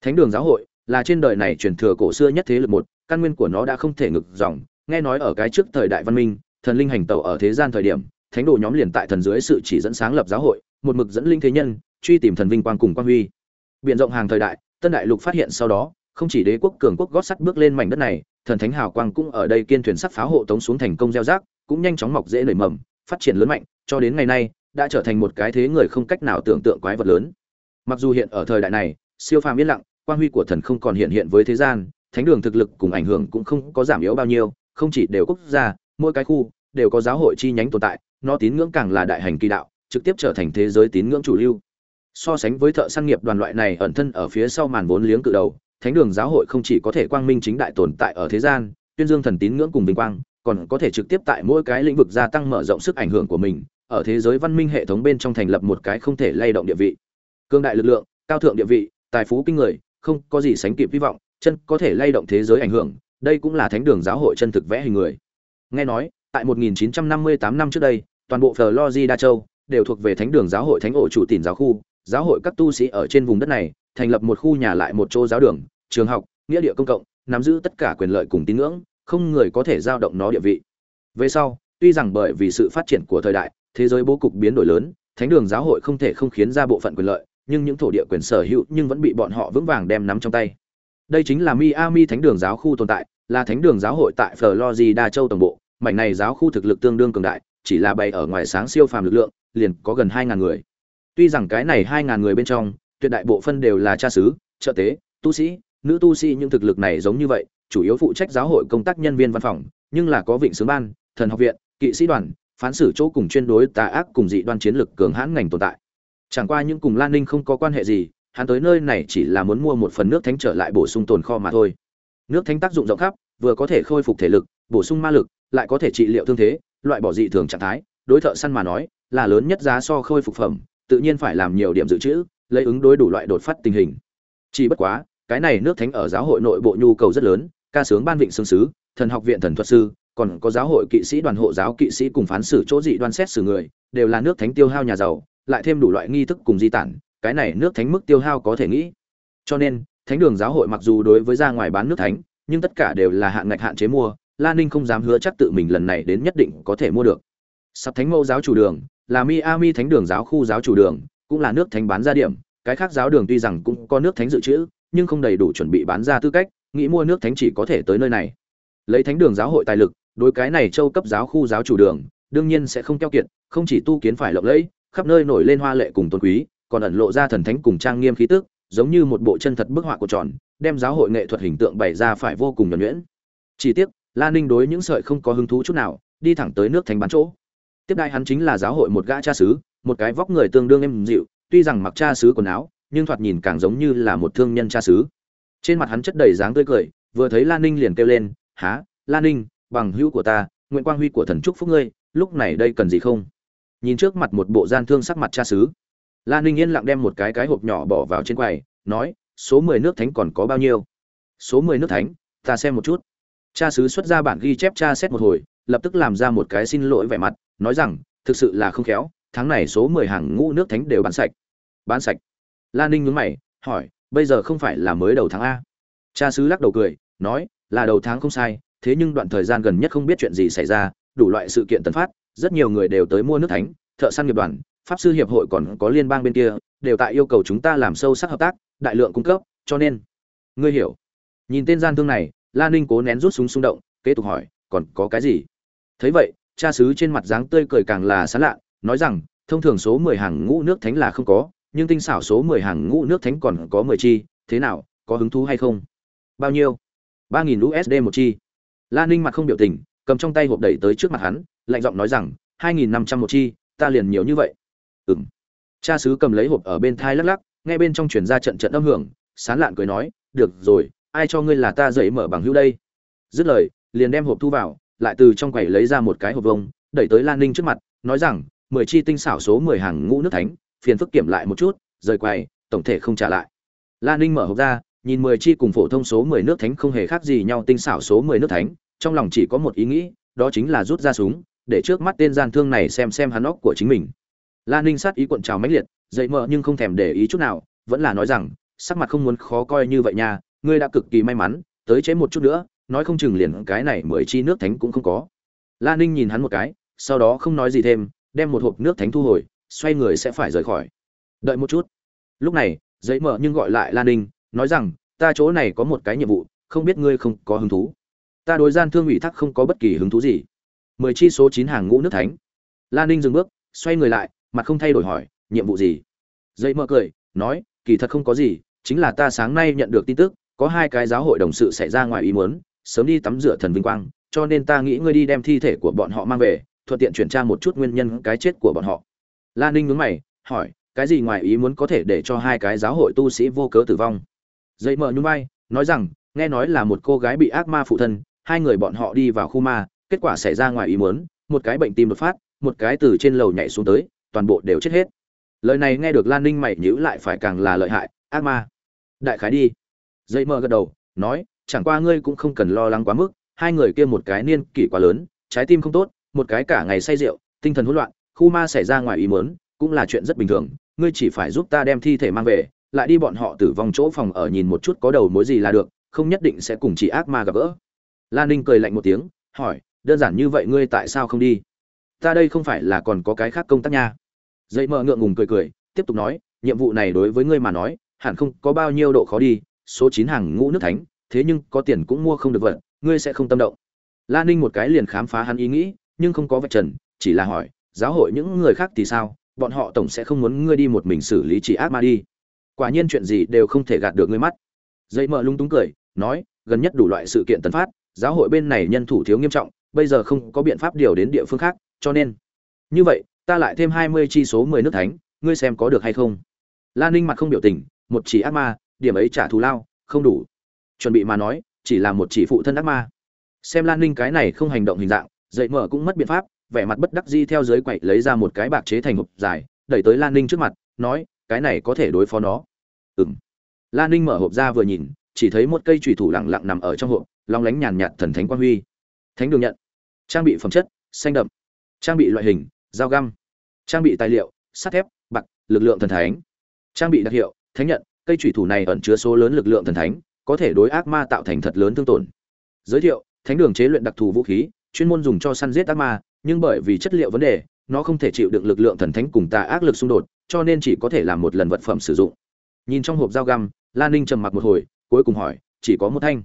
Thánh đường giáo hội là trên đời này truyền thừa cổ xưa nhất thế lực một căn nguyên của nó đã không thể ngực dòng. Nghe nói ở cái trước thời đại văn minh thần linh hành tẩu ở thế gian thời điểm thánh đồ nhóm liền tại thần dưới sự chỉ dẫn sáng lập giáo hội một mực dẫn linh thế nhân truy tìm thần vinh quang cùng quang huy. Biển rộng hàng thời đại tân đại lục phát hiện sau đó không chỉ đế quốc cường quốc gót sắt bước lên mảnh đất này thần thánh hào quang cũng ở đây kiên thuyền sắt pháo hộ tống xuống thành công gieo rác cũng nhanh chóng mọc dễ nảy mầm, phát triển lớn mạnh, cho đến ngày nay, đã trở thành một cái thế người không cách nào tưởng tượng quái vật lớn. Mặc dù hiện ở thời đại này, siêu phàm yên lặng, quang huy của thần không còn hiện hiện với thế gian, thánh đường thực lực cùng ảnh hưởng cũng không có giảm yếu bao nhiêu, không chỉ đều quốc gia, mỗi cái khu, đều có giáo hội chi nhánh tồn tại, nó tín ngưỡng càng là đại hành kỳ đạo, trực tiếp trở thành thế giới tín ngưỡng chủ lưu. So sánh với thợ săn nghiệp đoàn loại này ẩn thân ở phía sau màn vốn liếng cự đầu, thánh đường giáo hội không chỉ có thể quang minh chính đại tồn tại ở thế gian, tuyên dương thần tín ngưỡng cùng vinh quang còn có thể trực tiếp tại mỗi cái lĩnh vực gia tăng mở rộng sức ảnh hưởng của mình, ở thế giới văn minh hệ thống bên trong thành lập một cái không thể lay động địa vị. Cương đại lực lượng, cao thượng địa vị, tài phú kinh người, không có gì sánh kịp hy vọng, chân có thể lay động thế giới ảnh hưởng, đây cũng là thánh đường giáo hội chân thực vẽ hình người. Nghe nói, tại 1958 năm trước đây, toàn bộ Florida châu đều thuộc về thánh đường giáo hội thánh ổ chủ tỉnh giáo khu, giáo hội các tu sĩ ở trên vùng đất này thành lập một khu nhà lại một chỗ giáo đường, trường học, nghĩa địa công cộng, nắm giữ tất cả quyền lợi cùng tín ngưỡng không người có thể giao động nó địa vị. Về sau, tuy rằng bởi vì sự phát triển của thời đại, thế giới bố cục biến đổi lớn, thánh đường giáo hội không thể không khiến ra bộ phận quyền lợi, nhưng những thổ địa quyền sở hữu nhưng vẫn bị bọn họ vững vàng đem nắm trong tay. Đây chính là miami thánh đường giáo khu tồn tại, là thánh đường giáo hội tại florida, châu tổng bộ. Mảnh này giáo khu thực lực tương đương cường đại, chỉ là bày ở ngoài sáng siêu phàm lực lượng, liền có gần 2000 người. Tuy rằng cái này 2000 người bên trong, tuyệt đại bộ phân đều là cha xứ, trợ tế, tu sĩ, nữ tu sĩ những thực lực này giống như vậy chủ yếu phụ trách giáo hội công tác nhân viên văn phòng, nhưng là có vịnh sướng ban, thần học viện, kỵ sĩ đoàn, phán xử chỗ cùng chuyên đối tà ác cùng dị đoan chiến lực cường hãn ngành tồn tại. Chẳng qua những cùng lan ninh không có quan hệ gì, hắn tới nơi này chỉ là muốn mua một phần nước thánh trở lại bổ sung tồn kho mà thôi. Nước thánh tác dụng rộng khắp, vừa có thể khôi phục thể lực, bổ sung ma lực, lại có thể trị liệu thương thế, loại bỏ dị thường trạng thái, đối thợ săn mà nói, là lớn nhất giá so khôi phục phẩm, tự nhiên phải làm nhiều điểm dự trữ, lấy ứng đối đủ loại đột phát tình hình. Chỉ bất quá, cái này nước thánh ở giáo hội nội bộ nhu cầu rất lớn ca sướng ban vịnh sương sứ, thần học viện thần thuật sư, còn có giáo hội kỵ sĩ đoàn hộ giáo kỵ sĩ cùng phán xử chỗ dị đoan xét xử người, đều là nước thánh tiêu hao nhà giàu, lại thêm đủ loại nghi thức cùng di tản, cái này nước thánh mức tiêu hao có thể nghĩ. Cho nên, thánh đường giáo hội mặc dù đối với ra ngoài bán nước thánh, nhưng tất cả đều là hạn ngạch hạn chế mua, la ninh không dám hứa chắc tự mình lần này đến nhất định có thể mua được. Sắp thánh mẫu giáo chủ đường, là miami thánh đường giáo khu giáo chủ đường, cũng là nước thánh bán ra điểm, cái khác giáo đường tuy rằng cũng có nước thánh dự trữ, nhưng không đầy đủ chuẩn bị bán ra tư cách nghĩ mua nước thánh chỉ có thể tới nơi này. Lấy thánh đường giáo hội tài lực, đối cái này châu cấp giáo khu giáo chủ đường, đương nhiên sẽ không keo kiệt, không chỉ tu kiến phải lộng lẫy, khắp nơi nổi lên hoa lệ cùng tôn quý, còn ẩn lộ ra thần thánh cùng trang nghiêm khí tức, giống như một bộ chân thật bức họa của tròn, đem giáo hội nghệ thuật hình tượng bày ra phải vô cùng nhuẩn nhuyễn. Chỉ tiếc, la ninh đối những sợi không có hứng thú chút nào, đi thẳng tới nước thánh bán chỗ. Tiếp đại hắn chính là giáo hội một gã cha xứ một cái vóc người tương đương êm dịu, tuy rằng mặc cha xứ quần áo, nhưng thoạt nhìn càng giống như là một thương nhân cha xứ trên mặt hắn chất đầy dáng tươi cười, vừa thấy lan ninh liền kêu lên há lan ninh, bằng hữu của ta nguyễn quang huy của thần trúc phúc ngươi, lúc này đây cần gì không? Nhìn trước mặt một bộ gian thương sắc mặt cha xứ, lan ninh yên lặng đem một cái cái hộp nhỏ bỏ vào trên quầy, nói, số mười nước thánh còn có bao nhiêu? Số mười nước thánh, ta xem một chút. Cha xứ xuất ra bản ghi chép cha xét một hồi, lập tức làm ra một cái xin lỗi vẻ mặt, nói rằng, thực sự là không khéo, tháng này số mười hàng ngũ nước thánh đều bán sạch. Bán sạch? Lan ninh nhướng mày, hỏi bây giờ không phải là mới đầu tháng a. Cha sứ lắc đầu cười, nói, là đầu tháng không sai, thế nhưng đoạn thời gian gần nhất không biết chuyện gì xảy ra, đủ loại sự kiện tấn phát, rất nhiều người đều tới mua nước thánh, thợ săn nghiệp đoàn, pháp sư hiệp hội còn có liên bang bên kia, đều tại yêu cầu chúng ta làm sâu sắc hợp tác, đại lượng cung cấp, cho nên, ngươi hiểu. Nhìn tên gian thương này lan ninh cố nén rút súng xung động, kế tục hỏi, còn có cái gì? Thấy vậy, cha sứ trên mặt dáng tươi cười càng là sán lạ, nói rằng, thông thường số mười hàng ngũ nước thánh là không có nhưng tinh xảo số mười hàng ngũ nước thánh còn có mười chi, thế nào, có hứng thú hay không? Bao nhiêu? ba nghìn usd một chi. Lan ninh mặt không biểu tình, cầm trong tay hộp đẩy tới trước mặt hắn, lạnh giọng nói rằng, hai nghìn năm trăm một chi, ta liền nhiều như vậy. Ừm. cha sứ cầm lấy hộp ở bên thai lắc lắc, nghe bên trong truyền ra trận trận âm hưởng, sán lạn cười nói, được rồi, ai cho ngươi là ta dậy mở bằng hữu đây? Dứt lời, liền đem hộp thu vào, lại từ trong quầy lấy ra một cái hộp vông đẩy tới lan ninh trước mặt, nói rằng, mười chi tinh xảo số mười hàng ngũ nước thánh phiền phức kiểm lại một chút, rời quầy tổng thể không trả lại. Lan ninh mở hộp ra, nhìn mười chi cùng phổ thông số mười nước thánh không hề khác gì nhau tinh xảo số mười nước thánh, trong lòng chỉ có một ý nghĩ, đó chính là rút ra súng, để trước mắt tên gian thương này xem xem hắn óc của chính mình. Lan ninh sát ý cuộn trào mãnh liệt, dậy mờ nhưng không thèm để ý chút nào, vẫn là nói rằng, sắc mặt không muốn khó coi như vậy nha, ngươi đã cực kỳ may mắn, tới chế một chút nữa, nói không chừng liền cái này mười chi nước thánh cũng không có. Lan ninh nhìn hắn một cái, sau đó không nói gì thêm, đem một hộp nước thánh thu hồi xoay người sẽ phải rời khỏi. Đợi một chút. Lúc này, giấy mở nhưng gọi lại lan ninh, nói rằng, ta chỗ này có một cái nhiệm vụ, không biết ngươi không có hứng thú. Ta đối gian thương ủy thác không có bất kỳ hứng thú gì. Mười chi số chín hàng ngũ nước thánh. Lan ninh dừng bước, xoay người lại, mặt không thay đổi hỏi, nhiệm vụ gì? Dây mơ cười, nói, kỳ thật không có gì, chính là ta sáng nay nhận được tin tức, có hai cái giáo hội đồng sự xảy ra ngoài ý muốn, sớm đi tắm rửa thần vinh quang, cho nên ta nghĩ ngươi đi đem thi thể của bọn họ mang về, thuận tiện chuyển tra một chút nguyên nhân cái chết của bọn họ lan ninh nhướng mày, hỏi, cái gì ngoài ý muốn có thể để cho hai cái giáo hội tu sĩ vô cớ tử vong? Dây mờ nhún vai, nói rằng, nghe nói là một cô gái bị ác ma phụ thân, hai người bọn họ đi vào khu ma, kết quả xảy ra ngoài ý muốn, một cái bệnh tim đột phát, một cái từ trên lầu nhảy xuống tới, toàn bộ đều chết hết. Lời này nghe được lan ninh mày nhữ lại phải càng là lợi hại, ác ma. Đại khái đi. Dây mờ gật đầu, nói, chẳng qua ngươi cũng không cần lo lắng quá mức, hai người kia một cái niên kỷ quá lớn, trái tim không tốt, một cái cả ngày say rượu, tinh thần hỗn loạn khu ma xảy ra ngoài ý muốn, cũng là chuyện rất bình thường, ngươi chỉ phải giúp ta đem thi thể mang về, lại đi bọn họ tử vong chỗ phòng ở nhìn một chút có đầu mối gì là được, không nhất định sẽ cùng chỉ ác ma gặp gỡ. Lan ninh cười lạnh một tiếng, hỏi, đơn giản như vậy ngươi tại sao không đi? Ta đây không phải là còn có cái khác công tác nha. Dậy mờ ngượng ngùng cười cười, tiếp tục nói, nhiệm vụ này đối với ngươi mà nói, hẳn không có bao nhiêu độ khó đi, số chín hàng ngũ nước thánh, thế nhưng có tiền cũng mua không được vật, ngươi sẽ không tâm động. Lan ninh một cái liền khám phá hắn ý nghĩ, nhưng không có vạch trần, chỉ là hỏi giáo hội những người khác thì sao? Bọn họ tổng sẽ không muốn ngươi đi một mình xử lý chỉ ác ma đi. Quả nhiên chuyện gì đều không thể gạt được ngươi mắt. Dây mờ lung túng cười, nói, gần nhất đủ loại sự kiện tấn phát, giáo hội bên này nhân thủ thiếu nghiêm trọng, bây giờ không có biện pháp điều đến địa phương khác, cho nên. Như vậy, ta lại thêm hai mươi chi số mười nước thánh, ngươi xem có được hay không? Lan ninh mặt không biểu tình, một chỉ ác ma, điểm ấy trả thù lao, không đủ. Chuẩn bị mà nói, chỉ là một chỉ phụ thân ác ma. Xem lan ninh cái này không hành động hình dạng, dậy mở cũng mất biện pháp vẻ mặt bất đắc di theo dưới quậy lấy ra một cái bạc chế thành hộp dài, đẩy tới lan ninh trước mặt, nói, cái này có thể đối phó nó. Ừng lan ninh mở hộp ra vừa nhìn, chỉ thấy một cây trùy thủ lẳng lặng nằm ở trong hộp, long lánh nhàn nhạt thần thánh quang huy. Thánh đường nhận. Trang bị phẩm chất, xanh đậm. Trang bị loại hình, dao găm. Trang bị tài liệu, sắt thép, bạc, lực lượng thần thánh. Trang bị đặc hiệu, thánh nhận, cây thủy thủ này ẩn chứa số lớn lực lượng thần thánh, có thể đối ác ma tạo thành thật lớn thương tổn. Giới thiệu, thánh đường chế luyện đặc thù vũ khí, chuyên môn dùng cho săn giết ác ma nhưng bởi vì chất liệu vấn đề, nó không thể chịu được lực lượng thần thánh cùng tà ác lực xung đột, cho nên chỉ có thể làm một lần vật phẩm sử dụng. Nhìn trong hộp dao găm lan ninh trầm mặc một hồi, cuối cùng hỏi, chỉ có một thanh.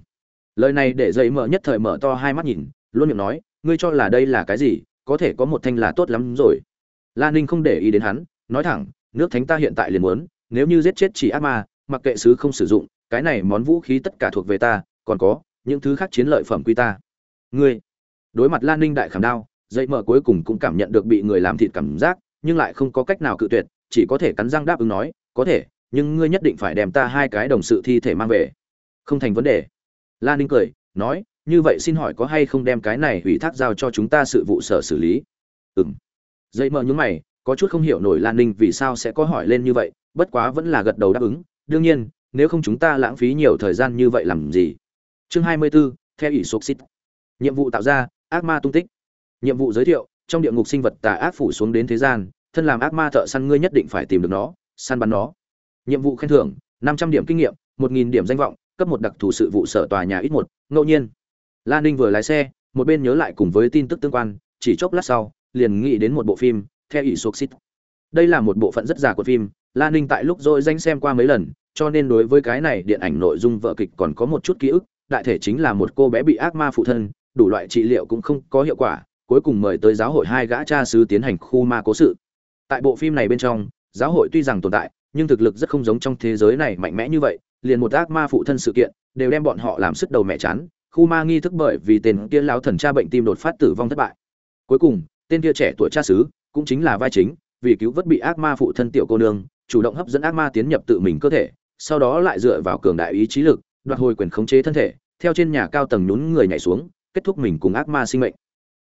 Lời này để dậy mở nhất thời mở to hai mắt nhìn, luôn miệng nói, ngươi cho là đây là cái gì, có thể có một thanh là tốt lắm rồi. Lan ninh không để ý đến hắn, nói thẳng, nước thánh ta hiện tại liền muốn, nếu như giết chết chỉ ác ma, mặc kệ sứ không sử dụng, cái này món vũ khí tất cả thuộc về ta, còn có, những thứ khác chiến lợi phẩm quy ta. Ngươi. Đối mặt lan ninh đại khảm đao dây mở cuối cùng cũng cảm nhận được bị người làm thịt cảm giác nhưng lại không có cách nào cự tuyệt chỉ có thể cắn răng đáp ứng nói có thể nhưng ngươi nhất định phải đem ta hai cái đồng sự thi thể mang về. Không thành vấn đề. Lan ninh cười nói như vậy xin hỏi có hay không đem cái này ủy thác giao cho chúng ta sự vụ sở xử lý? Ừm. Dây mờ nhúng mày có chút không hiểu nổi lan ninh vì sao sẽ có hỏi lên như vậy bất quá vẫn là gật đầu đáp ứng đương nhiên nếu không chúng ta lãng phí nhiều thời gian như vậy làm gì? Chương hai mươi 24, theo ỷ sốc xít nhiệm vụ tạo ra ác ma tung tích nhiệm vụ giới thiệu, trong địa ngục sinh vật tà ác phủ xuống đến thế gian, thân làm ác ma thợ săn ngươi nhất định phải tìm được nó, săn bắn nó. Nhiệm vụ khen thưởng, năm trăm điểm kinh nghiệm, một nghìn điểm danh vọng, cấp một đặc thù sự vụ sở tòa nhà ít một, ngẫu nhiên. Lan ninh vừa lái xe, một bên nhớ lại cùng với tin tức tương quan, chỉ chốc lát sau, liền nghĩ đến một bộ phim theo ỷ sốc xít. Đây là một bộ phận rất già của phim, lan ninh tại lúc rồi danh xem qua mấy lần, cho nên đối với cái này điện ảnh nội dung vợ kịch còn có một chút ký ức, đại thể chính là một cô bé bị ác ma phụ thân, đủ loại trị liệu cũng không có hiệu quả cuối cùng mời tới giáo hội hai gã cha sứ tiến hành khu ma cố sự. Tại bộ phim này bên trong, giáo hội tuy rằng tồn tại, nhưng thực lực rất không giống trong thế giới này mạnh mẽ như vậy, liền một ác ma phụ thân sự kiện đều đem bọn họ làm sức đầu mẹ chán, khu ma nghi thức bởi vì tên kia lão thần cha bệnh tim đột phát tử vong thất bại. Cuối cùng, tên kia trẻ tuổi cha sứ cũng chính là vai chính, vì cứu vớt bị ác ma phụ thân tiểu cô nương, chủ động hấp dẫn ác ma tiến nhập tự mình cơ thể, sau đó lại dựa vào cường đại ý chí lực, đoạt hồi quyền khống chế thân thể, theo trên nhà cao tầng nhún người nhảy xuống, kết thúc mình cùng ác ma sinh mệnh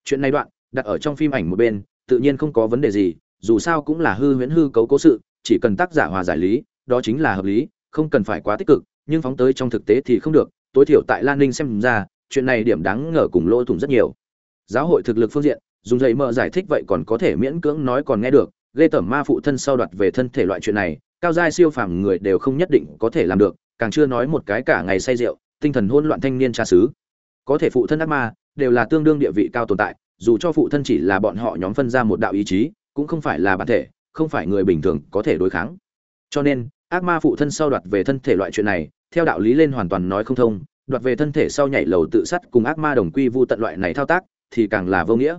chuyện này đoạn, đặt ở trong phim ảnh một bên, tự nhiên không có vấn đề gì, dù sao cũng là hư huyễn hư cấu cố sự, chỉ cần tác giả hòa giải lý, đó chính là hợp lý, không cần phải quá tích cực, nhưng phóng tới trong thực tế thì không được, tối thiểu tại lan ninh xem ra, chuyện này điểm đáng ngờ cùng lỗ thủng rất nhiều. Giáo hội thực lực phương diện, dùng dậy mợ giải thích vậy còn có thể miễn cưỡng nói còn nghe được, ghê tởm ma phụ thân sau đoạt về thân thể loại chuyện này, cao giai siêu phàm người đều không nhất định có thể làm được, càng chưa nói một cái cả ngày say rượu, tinh thần hỗn loạn thanh niên cha xứ. Có thể phụ thân ác ma đều là tương đương địa vị cao tồn tại, dù cho phụ thân chỉ là bọn họ nhóm phân ra một đạo ý chí, cũng không phải là bản thể, không phải người bình thường có thể đối kháng. Cho nên, ác ma phụ thân sau đoạt về thân thể loại chuyện này, theo đạo lý lên hoàn toàn nói không thông, đoạt về thân thể sau nhảy lầu tự sát cùng ác ma đồng quy vu tận loại này thao tác, thì càng là vô nghĩa.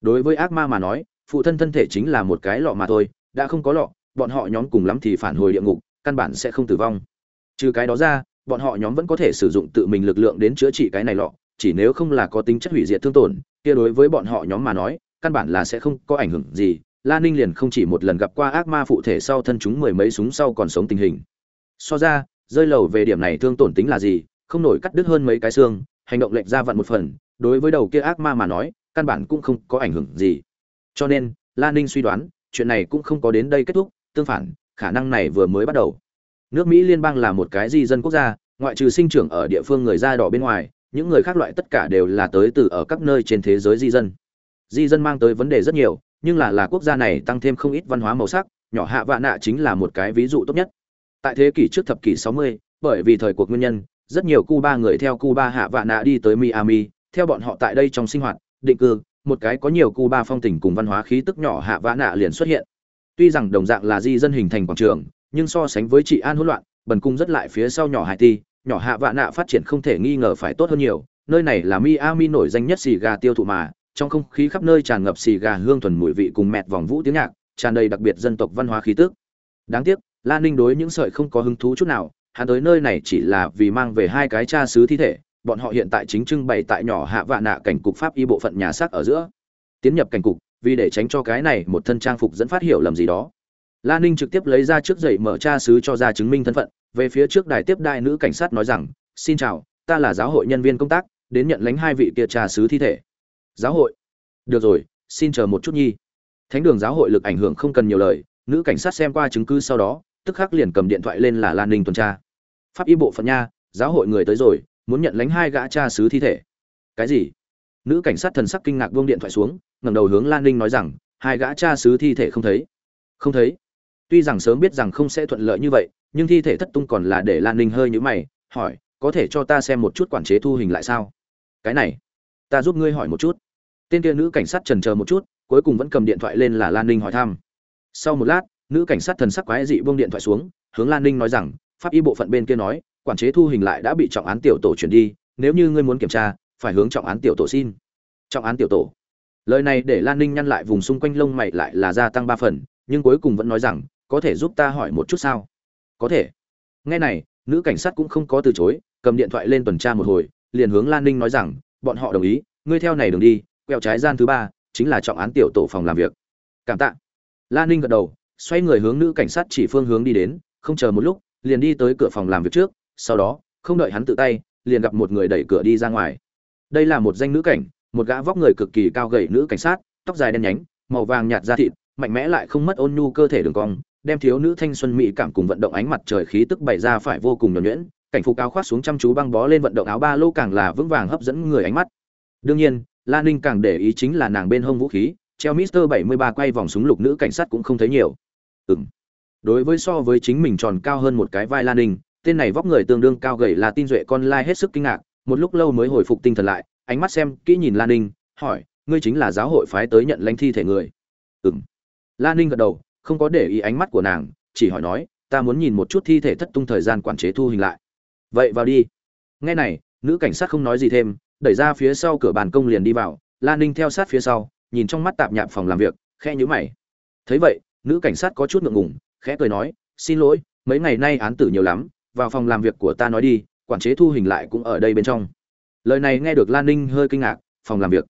Đối với ác ma mà nói, phụ thân thân thể chính là một cái lọ mà thôi, đã không có lọ, bọn họ nhóm cùng lắm thì phản hồi địa ngục, căn bản sẽ không tử vong. Trừ cái đó ra, bọn họ nhóm vẫn có thể sử dụng tự mình lực lượng đến chữa trị cái này lọ chỉ nếu không là có tính chất hủy diệt thương tổn, kia đối với bọn họ nhóm mà nói, căn bản là sẽ không có ảnh hưởng gì. La ninh liền không chỉ một lần gặp qua ác ma phụ thể sau thân chúng mười mấy súng sau còn sống tình hình. So ra, rơi lầu về điểm này thương tổn tính là gì, không nổi cắt đứt hơn mấy cái xương, hành động lệch ra vặn một phần, đối với đầu kia ác ma mà nói, căn bản cũng không có ảnh hưởng gì. Cho nên, la ninh suy đoán, chuyện này cũng không có đến đây kết thúc, tương phản, khả năng này vừa mới bắt đầu. Nước mỹ liên bang là một cái di dân quốc gia, ngoại trừ sinh trưởng ở địa phương người da đỏ bên ngoài những người khác loại tất cả đều là tới từ ở các nơi trên thế giới di dân. Di dân mang tới vấn đề rất nhiều nhưng là là quốc gia này tăng thêm không ít văn hóa màu sắc nhỏ hạ vạ nạ chính là một cái ví dụ tốt nhất. Tại thế kỷ trước thập kỷ 60, bởi vì thời cuộc nguyên nhân rất nhiều cuba người theo cuba hạ vạ nạ đi tới miami theo bọn họ tại đây trong sinh hoạt định cư một cái có nhiều cuba phong tình cùng văn hóa khí tức nhỏ hạ vạ nạ liền xuất hiện. Tuy rằng đồng dạng là di dân hình thành quảng trường nhưng so sánh với trị an hỗn loạn bần cung rất lại phía sau nhỏ hải ti nhỏ hạ vạ nạ phát triển không thể nghi ngờ phải tốt hơn nhiều nơi này là miami nổi danh nhất xì gà tiêu thụ mà trong không khí khắp nơi tràn ngập xì gà hương thuần mùi vị cùng mẹt vòng vũ tiếng nhạc tràn đầy đặc biệt dân tộc văn hóa khí tức. Đáng tiếc lan ninh đối những sợi không có hứng thú chút nào hắn tới nơi này chỉ là vì mang về hai cái cha xứ thi thể bọn họ hiện tại chính trưng bày tại nhỏ hạ vạ nạ cảnh cục pháp y bộ phận nhà xác ở giữa. Tiến nhập cảnh cục vì để tránh cho cái này một thân trang phục dẫn phát hiểu lầm gì đó. Lan Ninh trực tiếp lấy ra trước dậy mở cha sứ cho ra chứng minh thân phận, về phía trước đài tiếp đại nữ cảnh sát nói rằng, "Xin chào, ta là giáo hội nhân viên công tác, đến nhận lãnh hai vị kia cha sứ thi thể." "Giáo hội?" "Được rồi, xin chờ một chút nhi." Thánh đường giáo hội lực ảnh hưởng không cần nhiều lời, nữ cảnh sát xem qua chứng cứ sau đó, tức khắc liền cầm điện thoại lên là Lan Ninh tuần tra. "Pháp y bộ phận nha, giáo hội người tới rồi, muốn nhận lãnh hai gã cha sứ thi thể." "Cái gì?" Nữ cảnh sát thần sắc kinh ngạc buông điện thoại xuống, ngẩng đầu hướng Lan Ninh nói rằng, "Hai gã cha sứ thi thể không thấy." "Không thấy?" Tuy rằng sớm biết rằng không sẽ thuận lợi như vậy, nhưng thi thể thất tung còn là để Lan Ninh hơi nhữ mày, hỏi, có thể cho ta xem một chút quản chế thu hình lại sao? Cái này, ta giúp ngươi hỏi một chút. Tên kia nữ cảnh sát chần chờ một chút, cuối cùng vẫn cầm điện thoại lên là Lan Ninh hỏi thăm. Sau một lát, nữ cảnh sát thần sắc quái dị buông điện thoại xuống, hướng Lan Ninh nói rằng, pháp y bộ phận bên kia nói, quản chế thu hình lại đã bị trọng án tiểu tổ chuyển đi, nếu như ngươi muốn kiểm tra, phải hướng trọng án tiểu tổ xin. Trọng án tiểu tổ. Lời này để Lan Ninh nhăn lại vùng xung quanh lông mày lại là gia tăng ba phần, nhưng cuối cùng vẫn nói rằng, có thể giúp ta hỏi một chút sao có thể. Nghe này, nữ cảnh sát cũng không có từ chối, cầm điện thoại lên tuần tra một hồi, liền hướng lan ninh nói rằng, bọn họ đồng ý, ngươi theo này đường đi, quẹo trái gian thứ ba, chính là trọng án tiểu tổ phòng làm việc. Cảm tạ. Lan ninh gật đầu, xoay người hướng nữ cảnh sát chỉ phương hướng đi đến, không chờ một lúc, liền đi tới cửa phòng làm việc trước, sau đó, không đợi hắn tự tay, liền gặp một người đẩy cửa đi ra ngoài. Đây là một danh nữ cảnh, một gã vóc người cực kỳ cao gầy nữ cảnh sát, tóc dài đen nhánh, màu vàng nhạt da thịt, mạnh mẽ lại không mất ôn nhu cơ thể đường cong đem thiếu nữ thanh xuân mỹ cảm cùng vận động ánh mặt trời khí tức bày ra phải vô cùng nhuần nhuyễn, cảnh phục áo khoác xuống chăm chú băng bó lên vận động áo ba lô càng là vững vàng hấp dẫn người ánh mắt. Đương nhiên lan ninh càng để ý chính là nàng bên hông vũ khí, treo mister 73 quay vòng súng lục nữ cảnh sát cũng không thấy nhiều. Ừm. Đối với so với chính mình tròn cao hơn một cái vai lan ninh, tên này vóc người tương đương cao gầy là tin duệ con lai hết sức kinh ngạc, một lúc lâu mới hồi phục tinh thần lại, ánh mắt xem kỹ nhìn lan ninh, hỏi, ngươi chính là giáo hội phái tới nhận lãnh thi thể người? Ừm. Lan ninh gật đầu không có để ý ánh mắt của nàng, chỉ hỏi nói, ta muốn nhìn một chút thi thể thất tung thời gian quản chế thu hình lại. Vậy vào đi. Nghe này, nữ cảnh sát không nói gì thêm, đẩy ra phía sau cửa bàn công liền đi vào. Lan ninh theo sát phía sau, nhìn trong mắt tạp nhạp phòng làm việc, khẽ nhíu mày. Thấy vậy, nữ cảnh sát có chút ngượng ngùng, khẽ cười nói, xin lỗi, mấy ngày nay án tử nhiều lắm, vào phòng làm việc của ta nói đi, quản chế thu hình lại cũng ở đây bên trong. Lời này nghe được lan ninh hơi kinh ngạc, phòng làm việc.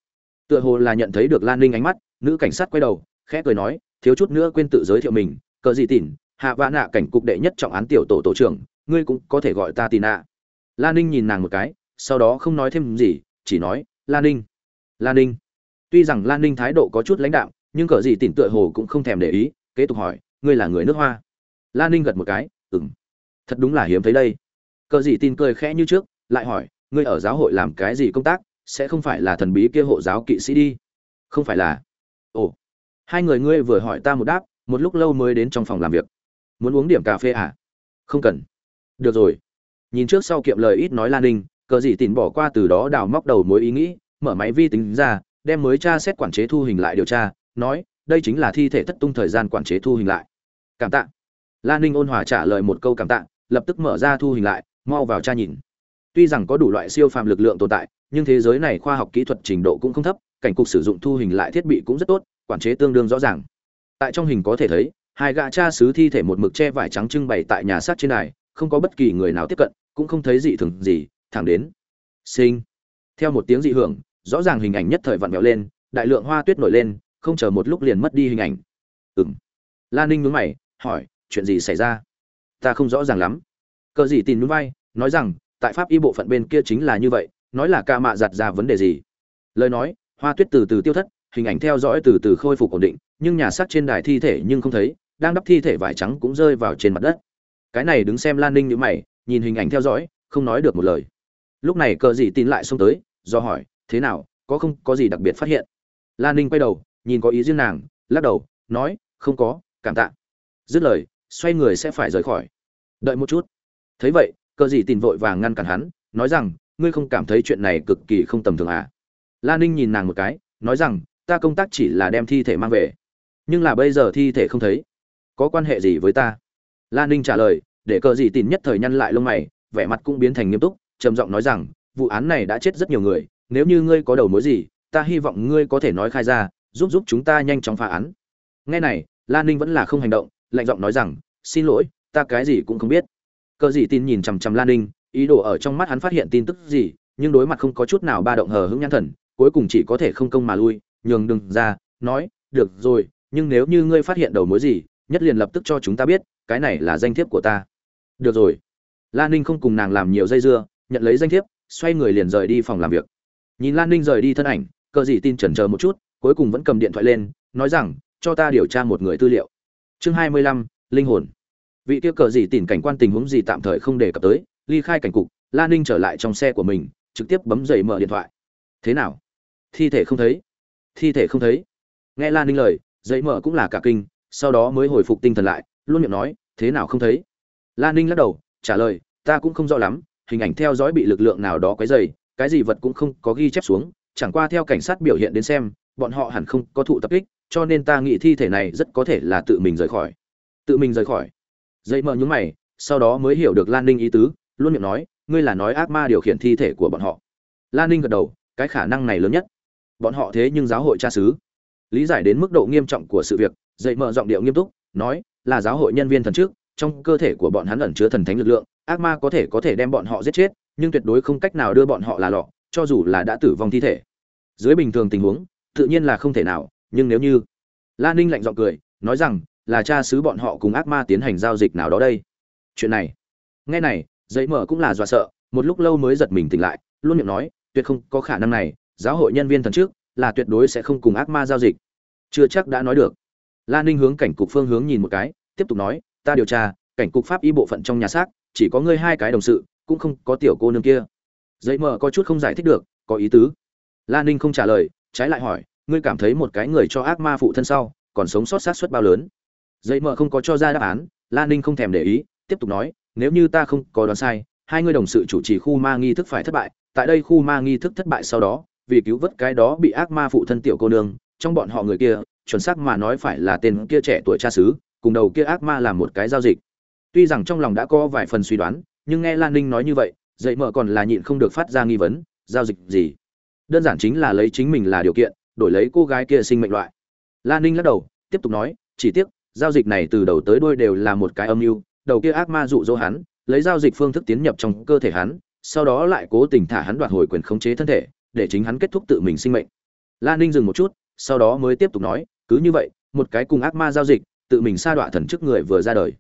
Tựa hồ là nhận thấy được lan ninh ánh mắt, nữ cảnh sát quay đầu, khẽ cười nói thiếu chút nữa quên tự giới thiệu mình, cờ gì tỉn, hạ vã nạ cảnh cục đệ nhất trọng án tiểu tổ tổ trưởng, ngươi cũng có thể gọi ta tì nạ. Lan ninh nhìn nàng một cái, sau đó không nói thêm gì, chỉ nói lan ninh lan ninh. Tuy rằng lan ninh thái độ có chút lãnh đạo nhưng cờ gì tỉn tựa hồ cũng không thèm để ý, kế tục hỏi, ngươi là người nước hoa? Lan ninh gật một cái ừng thật đúng là hiếm thấy đây. Cờ gì tin cười khẽ như trước, lại hỏi, ngươi ở giáo hội làm cái gì công tác, sẽ không phải là thần bí kia hộ giáo kỵ sĩ đi? Không phải là. Ồ hai người ngươi vừa hỏi ta một đáp, một lúc lâu mới đến trong phòng làm việc. Muốn uống điểm cà phê à? Không cần. Được rồi. Nhìn trước sau kiệm lời ít nói lan ninh, cờ gì tìm bỏ qua từ đó đào móc đầu mối ý nghĩ, mở máy vi tính ra, đem mới tra xét quản chế thu hình lại điều tra, nói, đây chính là thi thể thất tung thời gian quản chế thu hình lại. Cảm tạ. Lan ninh ôn hòa trả lời một câu cảm tạ, lập tức mở ra thu hình lại, mau vào tra nhìn. Tuy rằng có đủ loại siêu phàm lực lượng tồn tại, nhưng thế giới này khoa học kỹ thuật trình độ cũng không thấp, cảnh cục sử dụng thu hình lại thiết bị cũng rất tốt quản chế tương đương rõ ràng. Tại trong hình có thể thấy hai gã cha sứ thi thể một mực che vải trắng trưng bày tại nhà sát trên này, không có bất kỳ người nào tiếp cận cũng không thấy dị thường gì thẳng đến sinh. Theo một tiếng dị hưởng rõ ràng hình ảnh nhất thời vặn vẹo lên đại lượng hoa tuyết nổi lên không chờ một lúc liền mất đi hình ảnh. Ừng lan ninh nhướng mày hỏi chuyện gì xảy ra? Ta không rõ ràng lắm. Cờ gì tin núi vai nói rằng tại pháp y bộ phận bên kia chính là như vậy nói là ca mạ giặt ra vấn đề gì? Lời nói hoa tuyết từ từ tiêu thất hình ảnh theo dõi từ từ khôi phục ổn định, nhưng nhà xác trên đài thi thể nhưng không thấy, đang đắp thi thể vải trắng cũng rơi vào trên mặt đất. Cái này đứng xem lan ninh như mày, nhìn hình ảnh theo dõi, không nói được một lời. Lúc này cờ gì tin lại xông tới, do hỏi, thế nào, có không, có gì đặc biệt phát hiện? Lan ninh quay đầu, nhìn có ý riêng nàng, lắc đầu, nói, không có, cảm tạ. Dứt lời, xoay người sẽ phải rời khỏi. Đợi một chút. Thấy vậy, cờ gì tin vội vàng ngăn cản hắn, nói rằng, ngươi không cảm thấy chuyện này cực kỳ không tầm thường à? Lan ninh nhìn nàng một cái, nói rằng ta công tác chỉ là đem thi thể mang về. Nhưng là bây giờ thi thể không thấy. Có quan hệ gì với ta? Lan ninh trả lời, để cờ gì tin nhất thời nhăn lại lông mày, vẻ mặt cũng biến thành nghiêm túc, trầm giọng nói rằng, vụ án này đã chết rất nhiều người, nếu như ngươi có đầu mối gì, ta hy vọng ngươi có thể nói khai ra, giúp giúp chúng ta nhanh chóng phá án. Nghe này lan ninh vẫn là không hành động, lạnh giọng nói rằng, xin lỗi, ta cái gì cũng không biết. Cờ gì tin nhìn chằm chằm lan ninh, ý đồ ở trong mắt hắn phát hiện tin tức gì, nhưng đối mặt không có chút nào ba động hờ hững nhãn thần, cuối cùng chỉ có thể không công mà lui nhường đừng ra, nói, được rồi, nhưng nếu như ngươi phát hiện đầu mối gì, nhất liền lập tức cho chúng ta biết, cái này là danh thiếp của ta. Được rồi. Lan ninh không cùng nàng làm nhiều dây dưa, nhận lấy danh thiếp, xoay người liền rời đi phòng làm việc. Nhìn lan ninh rời đi thân ảnh, cờ dị tin chần chờ một chút, cuối cùng vẫn cầm điện thoại lên, nói rằng, cho ta điều tra một người tư liệu. Chương hai mươi lăm, linh hồn. Vị kia cờ dị tìm cảnh quan tình huống gì tạm thời không đề cập tới, ly khai cảnh cục lan ninh trở lại trong xe của mình, trực tiếp bấm dậy mở điện thoại. Thế nào? Thi thể không thấy? Thi thể không thấy. Nghe lan ninh lời dậy mở cũng là cả kinh, sau đó mới hồi phục tinh thần lại, luôn miệng nói, thế nào không thấy? Lan ninh lắc đầu, trả lời, ta cũng không rõ lắm, hình ảnh theo dõi bị lực lượng nào đó quấy dày cái gì vật cũng không có ghi chép xuống, chẳng qua theo cảnh sát biểu hiện đến xem, bọn họ hẳn không có thụ tập kích, cho nên ta nghĩ thi thể này rất có thể là tự mình rời khỏi. Tự mình rời khỏi? Dậy mở nhúng mày, sau đó mới hiểu được lan ninh ý tứ, luôn miệng nói, ngươi là nói ác ma điều khiển thi thể của bọn họ. Lan ninh gật đầu, cái khả năng này lớn nhất bọn họ thế nhưng giáo hội cha xứ. Lý giải đến mức độ nghiêm trọng của sự việc, dậy mở giọng điệu nghiêm túc, nói, là giáo hội nhân viên thần trước, trong cơ thể của bọn hắn ẩn chứa thần thánh lực lượng, ác ma có thể có thể đem bọn họ giết chết, nhưng tuyệt đối không cách nào đưa bọn họ là lọ, cho dù là đã tử vong thi thể. Dưới bình thường tình huống, tự nhiên là không thể nào, nhưng nếu như la ninh lạnh giọng cười, nói rằng, là cha xứ bọn họ cùng ác ma tiến hành giao dịch nào đó đây? Chuyện này, nghe này, dậy mở cũng là dọa sợ, một lúc lâu mới giật mình tỉnh lại, luôn miệng nói, tuyệt không có khả năng này giáo hội nhân viên thần trước, là tuyệt đối sẽ không cùng ác ma giao dịch. Chưa chắc đã nói được. Lan ninh hướng cảnh cục phương hướng nhìn một cái, tiếp tục nói, ta điều tra, cảnh cục pháp y bộ phận trong nhà xác, chỉ có ngươi hai cái đồng sự, cũng không có tiểu cô nương kia. Dậy mờ có chút không giải thích được, có ý tứ? Lan ninh không trả lời, trái lại hỏi, ngươi cảm thấy một cái người cho ác ma phụ thân sau, còn sống sót sát suất bao lớn? Dậy mờ không có cho ra đáp án lan ninh không thèm để ý, tiếp tục nói, nếu như ta không có đoán sai, hai người đồng sự chủ trì khu ma nghi thức phải thất bại, tại đây khu ma nghi thức thất bại sau đó vì cứu vớt cái đó bị ác ma phụ thân tiểu cô nương, trong bọn họ người kia, chuẩn xác mà nói phải là tên kia trẻ tuổi cha xứ, cùng đầu kia ác ma làm một cái giao dịch. Tuy rằng trong lòng đã có vài phần suy đoán, nhưng nghe lan ninh nói như vậy, dậy mở còn là nhịn không được phát ra nghi vấn, giao dịch gì? Đơn giản chính là lấy chính mình là điều kiện, đổi lấy cô gái kia sinh mệnh loại. Lan ninh lắc đầu, tiếp tục nói, chỉ tiếc, giao dịch này từ đầu tới đuôi đều là một cái âm mưu, đầu kia ác ma dụ dỗ hắn, lấy giao dịch phương thức tiến nhập trong cơ thể hắn, sau đó lại cố tình thả hắn đoạt hồi quyền khống chế thân thể để chính hắn kết thúc tự mình sinh mệnh. Lan ninh dừng một chút, sau đó mới tiếp tục nói, cứ như vậy, một cái cùng ác ma giao dịch, tự mình sa đọa thần chức người vừa ra đời.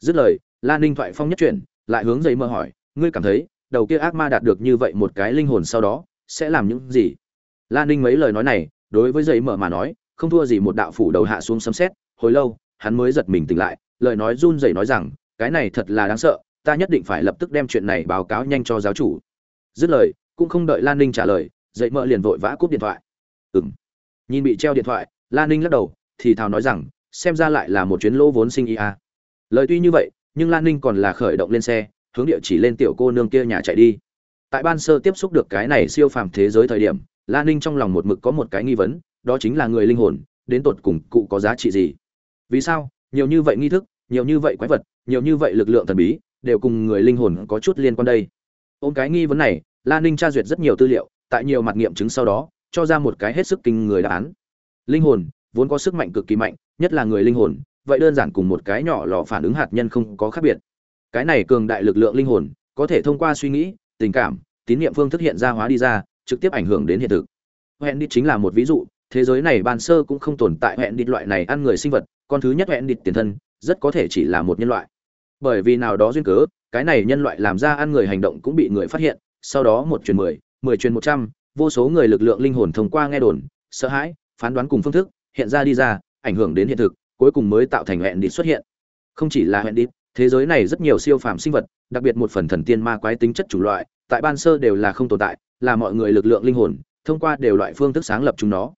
Dứt lời lan ninh thoại phong nhất chuyển, lại hướng dậy mơ hỏi, ngươi cảm thấy, đầu kia ác ma đạt được như vậy một cái linh hồn sau đó, sẽ làm những gì? Lan ninh mấy lời nói này, đối với dậy mơ mà nói, không thua gì một đạo phủ đầu hạ xuống sấm xét hồi lâu, hắn mới giật mình tỉnh lại, lời nói run rẩy nói rằng, cái này thật là đáng sợ, ta nhất định phải lập tức đem chuyện này báo cáo nhanh cho giáo chủ. Dứt lời cũng không đợi lan ninh trả lời, dậy mợ liền vội vã cúp điện thoại. Ừng nhìn bị treo điện thoại, lan ninh lắc đầu, thì thào nói rằng, xem ra lại là một chuyến lỗ vốn sinh ý a lời tuy như vậy, nhưng lan ninh còn là khởi động lên xe, hướng địa chỉ lên tiểu cô nương kia nhà chạy đi. Tại ban sơ tiếp xúc được cái này siêu phàm thế giới thời điểm, lan ninh trong lòng một mực có một cái nghi vấn, đó chính là người linh hồn, đến tột cùng cụ có giá trị gì? Vì sao, nhiều như vậy nghi thức, nhiều như vậy quái vật, nhiều như vậy lực lượng thần bí, đều cùng người linh hồn có chút liên quan đây? Ôm cái nghi vấn này lan ninh tra duyệt rất nhiều tư liệu, tại nhiều mặt nghiệm chứng sau đó, cho ra một cái hết sức kinh người đáp án. Linh hồn, vốn có sức mạnh cực kỳ mạnh, nhất là người linh hồn, vậy đơn giản cùng một cái nhỏ lò phản ứng hạt nhân không có khác biệt. Cái này cường đại lực lượng linh hồn, có thể thông qua suy nghĩ, tình cảm, tín niệm phương thức hiện ra hóa đi ra, trực tiếp ảnh hưởng đến hiện thực. Hẹn đi chính là một ví dụ, thế giới này ban sơ cũng không tồn tại hẹn đi loại này ăn người sinh vật, con thứ nhất hẹn đi tiền thân, rất có thể chỉ là một nhân loại. Bởi vì nào đó duyên cớ, cái này nhân loại làm ra ăn người hành động cũng bị người phát hiện sau đó một truyền mười mười truyền một trăm, vô số người lực lượng linh hồn thông qua nghe đồn, sợ hãi, phán đoán cùng phương thức, hiện ra đi ra, ảnh hưởng đến hiện thực, cuối cùng mới tạo thành hẹn đi xuất hiện. Không chỉ là hẹn đi thế giới này rất nhiều siêu phàm sinh vật, đặc biệt một phần thần tiên ma quái tính chất chủ loại, tại ban sơ đều là không tồn tại, là mọi người lực lượng linh hồn, thông qua đều loại phương thức sáng lập chúng nó.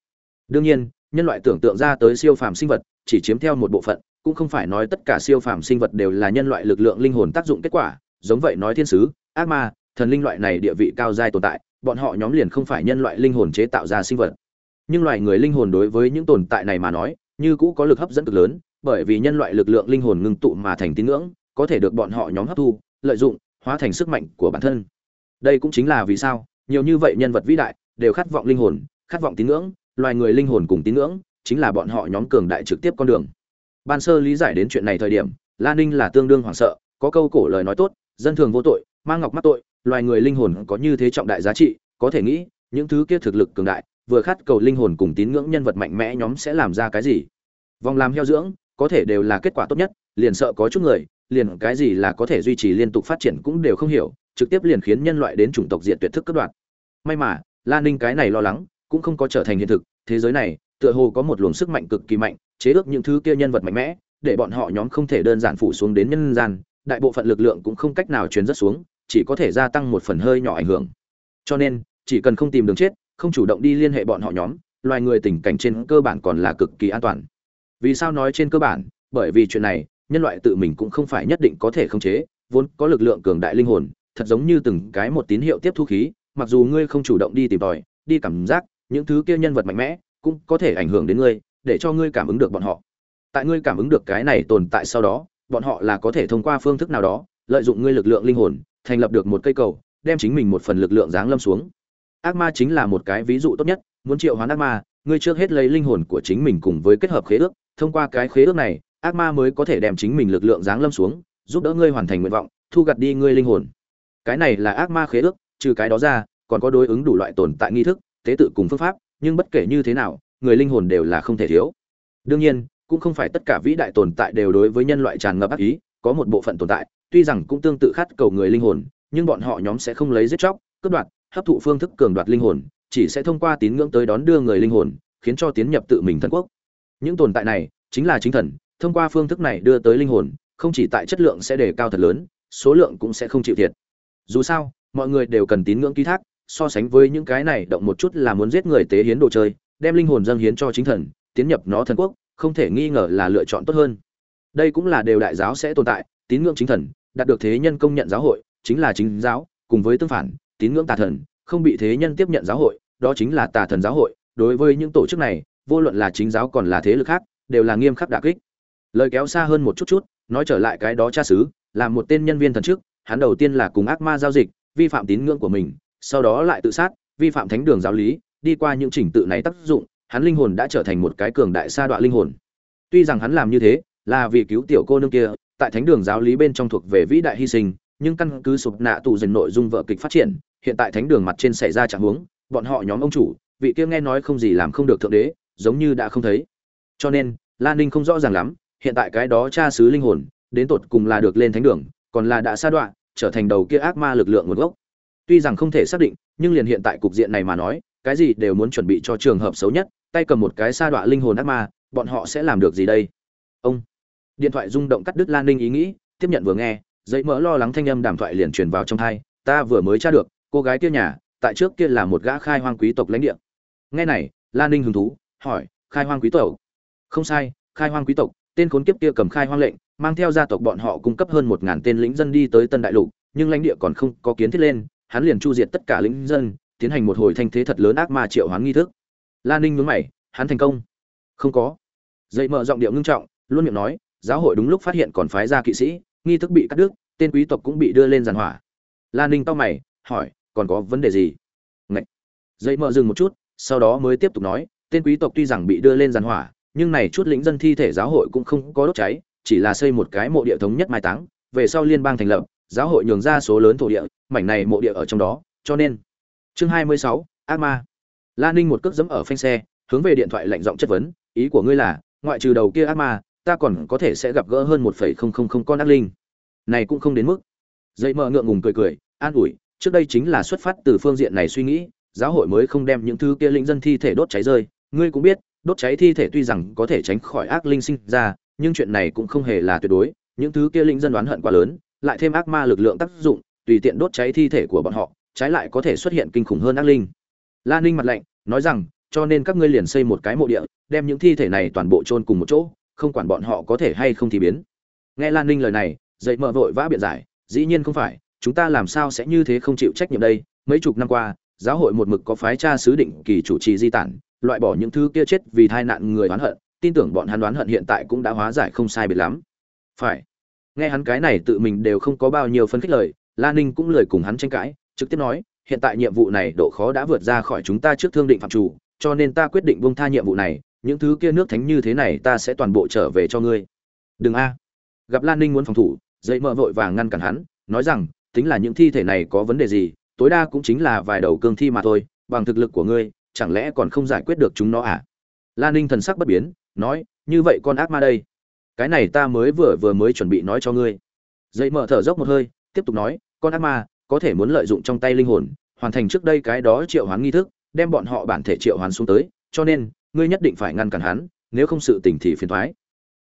Đương nhiên, nhân loại tưởng tượng ra tới siêu phàm sinh vật, chỉ chiếm theo một bộ phận, cũng không phải nói tất cả siêu phàm sinh vật đều là nhân loại lực lượng linh hồn tác dụng kết quả, giống vậy nói thiên sứ, ác ma thần linh loại này địa vị cao giai tồn tại, bọn họ nhóm liền không phải nhân loại linh hồn chế tạo ra sinh vật. Nhưng loài người linh hồn đối với những tồn tại này mà nói, như cũ có lực hấp dẫn cực lớn, bởi vì nhân loại lực lượng linh hồn ngưng tụ mà thành tín ngưỡng, có thể được bọn họ nhóm hấp thu, lợi dụng, hóa thành sức mạnh của bản thân. Đây cũng chính là vì sao, nhiều như vậy nhân vật vĩ đại đều khát vọng linh hồn, khát vọng tín ngưỡng, loài người linh hồn cùng tín ngưỡng chính là bọn họ nhóm cường đại trực tiếp con đường. Ban sơ lý giải đến chuyện này thời điểm, la ninh là tương đương hoảng sợ, có câu cổ lời nói tốt, dân thường vô tội mang ngọc mắc tội, loài người linh hồn có như thế trọng đại giá trị, có thể nghĩ, những thứ kia thực lực cường đại, vừa khát cầu linh hồn cùng tín ngưỡng nhân vật mạnh mẽ nhóm sẽ làm ra cái gì? Vòng làm heo dưỡng, có thể đều là kết quả tốt nhất, liền sợ có chút người, liền cái gì là có thể duy trì liên tục phát triển cũng đều không hiểu, trực tiếp liền khiến nhân loại đến chủng tộc diện tuyệt thức cất đoạt may mà, la ninh cái này lo lắng, cũng không có trở thành hiện thực, thế giới này, tựa hồ có một luồng sức mạnh cực kỳ mạnh, chế ước những thứ kia nhân vật mạnh mẽ, để bọn họ nhóm không thể đơn giản phủ xuống đến nhân gian, đại bộ phận lực lượng cũng không cách nào truyền rất xuống chỉ có thể gia tăng một phần hơi nhỏ ảnh hưởng. Cho nên, chỉ cần không tìm đường chết, không chủ động đi liên hệ bọn họ nhóm, loài người tình cảnh trên cơ bản còn là cực kỳ an toàn. Vì sao nói trên cơ bản? Bởi vì chuyện này, nhân loại tự mình cũng không phải nhất định có thể khống chế, vốn có lực lượng cường đại linh hồn, thật giống như từng cái một tín hiệu tiếp thu khí, mặc dù ngươi không chủ động đi tìm tòi, đi cảm giác, những thứ kia nhân vật mạnh mẽ cũng có thể ảnh hưởng đến ngươi, để cho ngươi cảm ứng được bọn họ. Tại ngươi cảm ứng được cái này tồn tại sau đó, bọn họ là có thể thông qua phương thức nào đó, lợi dụng ngươi lực lượng linh hồn thành lập được một cây cầu, đem chính mình một phần lực lượng giáng lâm xuống. Ác ma chính là một cái ví dụ tốt nhất, muốn triệu hoán ác ma, ngươi trước hết lấy linh hồn của chính mình cùng với kết hợp khế ước, thông qua cái khế ước này, ác ma mới có thể đem chính mình lực lượng giáng lâm xuống, giúp đỡ ngươi hoàn thành nguyện vọng, thu gặt đi ngươi linh hồn. Cái này là ác ma khế ước, trừ cái đó ra, còn có đối ứng đủ loại tồn tại nghi thức, tế tự cùng phương pháp, nhưng bất kể như thế nào, người linh hồn đều là không thể thiếu. Đương nhiên, cũng không phải tất cả vĩ đại tồn tại đều đối với nhân loại tràn ngập ác ý, có một bộ phận tồn tại tuy rằng cũng tương tự khát cầu người linh hồn, nhưng bọn họ nhóm sẽ không lấy giết chóc, cướp đoạt, hấp thụ phương thức cường đoạt linh hồn, chỉ sẽ thông qua tín ngưỡng tới đón đưa người linh hồn, khiến cho tiến nhập tự mình thần quốc. Những tồn tại này chính là chính thần, thông qua phương thức này đưa tới linh hồn, không chỉ tại chất lượng sẽ đề cao thật lớn, số lượng cũng sẽ không chịu thiệt. Dù sao, mọi người đều cần tín ngưỡng ký thác, so sánh với những cái này động một chút là muốn giết người tế hiến đồ chơi, đem linh hồn dâng hiến cho chính thần, tiến nhập nó thần quốc, không thể nghi ngờ là lựa chọn tốt hơn. Đây cũng là đều đại giáo sẽ tồn tại, tín ngưỡng chính thần đạt được thế nhân công nhận giáo hội, chính là chính giáo, cùng với tương phản, tín ngưỡng tà thần, không bị thế nhân tiếp nhận giáo hội, đó chính là tà thần giáo hội. Đối với những tổ chức này, vô luận là chính giáo còn là thế lực khác, đều là nghiêm khắc đả kích. Lời kéo xa hơn một chút chút, nói trở lại cái đó cha xứ, là một tên nhân viên thần chức, hắn đầu tiên là cùng ác ma giao dịch, vi phạm tín ngưỡng của mình, sau đó lại tự sát, vi phạm thánh đường giáo lý, đi qua những trình tự này tác dụng, hắn linh hồn đã trở thành một cái cường đại sa đoạn linh hồn. Tuy rằng hắn làm như thế, là vì cứu tiểu cô nương kia tại thánh đường giáo lý bên trong thuộc về vĩ đại hy sinh, nhưng căn cứ sụp nạ tù dần nội dung vợ kịch phát triển, hiện tại thánh đường mặt trên xảy ra trạng huống, bọn họ nhóm ông chủ, vị kia nghe nói không gì làm không được thượng đế, giống như đã không thấy. Cho nên lan ninh không rõ ràng lắm, hiện tại cái đó cha xứ linh hồn, đến tột cùng là được lên thánh đường, còn là đã sa đoạn trở thành đầu kia ác ma lực lượng nguồn gốc. Tuy rằng không thể xác định, nhưng liền hiện tại cục diện này mà nói, cái gì đều muốn chuẩn bị cho trường hợp xấu nhất, tay cầm một cái sa đoạn linh hồn ác ma, bọn họ sẽ làm được gì đây? Ông điện thoại rung động cắt đứt lan ninh ý nghĩ, tiếp nhận vừa nghe, giấy mỡ lo lắng thanh âm đàm thoại liền truyền vào trong thai, ta vừa mới tra được, cô gái kia nhà, tại trước kia là một gã khai hoang quý tộc lãnh địa. Nghe này lan ninh hứng thú, hỏi, khai hoang quý tộc? Không sai, khai hoang quý tộc, tên khốn kiếp kia cầm khai hoang lệnh, mang theo gia tộc bọn họ cung cấp hơn một ngàn tên lính dân đi tới tân đại lục, nhưng lãnh địa còn không có kiến thiết lên, hắn liền chu diệt tất cả lính dân, tiến hành một hồi thanh thế thật lớn ác ma triệu hoán nghi thức. Lan ninh nhướng mày, hắn thành công? Không có. Dậy mở giọng điệu ngưng trọng, luôn miệng nói giáo hội đúng lúc phát hiện còn phái ra kỵ sĩ, nghi thức bị cắt đứt, tên quý tộc cũng bị đưa lên giàn hỏa. Lan ninh to mày, hỏi, còn có vấn đề gì? Ngậy. dậy mở dừng một chút, sau đó mới tiếp tục nói, tên quý tộc tuy rằng bị đưa lên giàn hỏa, nhưng này chút lĩnh dân thi thể giáo hội cũng không có đốt cháy, chỉ là xây một cái mộ địa thống nhất mai táng, về sau liên bang thành lập, giáo hội nhường ra số lớn thổ địa, mảnh này mộ địa ở trong đó, cho nên. Chương hai mươi sáu, ác ma. Lan ninh một cước dẫm ở phanh xe, hướng về điện thoại lạnh giọng chất vấn, ý của ngươi là, ngoại trừ đầu kia ác ma ta còn có thể sẽ gặp gỡ hơn một phẩy không không không con ác linh. Này cũng không đến mức. Dậy mờ ngượng ngùng cười cười, an ủi, trước đây chính là xuất phát từ phương diện này suy nghĩ, giáo hội mới không đem những thứ kia linh dân thi thể đốt cháy rơi. Ngươi cũng biết, đốt cháy thi thể tuy rằng có thể tránh khỏi ác linh sinh ra, nhưng chuyện này cũng không hề là tuyệt đối. Những thứ kia linh dân đoán hận quá lớn, lại thêm ác ma lực lượng tác dụng, tùy tiện đốt cháy thi thể của bọn họ, trái lại có thể xuất hiện kinh khủng hơn ác linh. La ninh mặt lạnh, nói rằng, cho nên các ngươi liền xây một cái mộ địa, đem những thi thể này toàn bộ chôn cùng một chỗ không quản bọn họ có thể hay không thì biến. Nghe lan ninh lời này, dậy mở vội vã biện giải, dĩ nhiên không phải, chúng ta làm sao sẽ như thế không chịu trách nhiệm đây? Mấy chục năm qua, giáo hội một mực có phái tra sứ định kỳ chủ trì di tản, loại bỏ những thứ kia chết vì tai nạn người oán hận, tin tưởng bọn hắn đoán hận hiện tại cũng đã hóa giải không sai biệt lắm. Phải. Nghe hắn cái này tự mình đều không có bao nhiêu phân khích lời la ninh cũng lời cùng hắn tranh cãi, trực tiếp nói, hiện tại nhiệm vụ này độ khó đã vượt ra khỏi chúng ta trước thương định phạm chủ, cho nên ta quyết định buông tha nhiệm vụ này những thứ kia nước thánh như thế này ta sẽ toàn bộ trở về cho ngươi. Đừng a. Gặp lan ninh muốn phòng thủ, dậy mợ vội vàng ngăn cản hắn, nói rằng, tính là những thi thể này có vấn đề gì, tối đa cũng chính là vài đầu cương thi mà thôi, bằng thực lực của ngươi, chẳng lẽ còn không giải quyết được chúng nó à? Lan ninh thần sắc bất biến, nói, như vậy con ác ma đây. Cái này ta mới vừa vừa mới chuẩn bị nói cho ngươi. Dậy mợ thở dốc một hơi, tiếp tục nói, con ác ma, có thể muốn lợi dụng trong tay linh hồn, hoàn thành trước đây cái đó triệu hoán nghi thức, đem bọn họ bản thể triệu hoán xuống tới, cho nên ngươi nhất định phải ngăn cản hắn, nếu không sự tình thì phiền thoái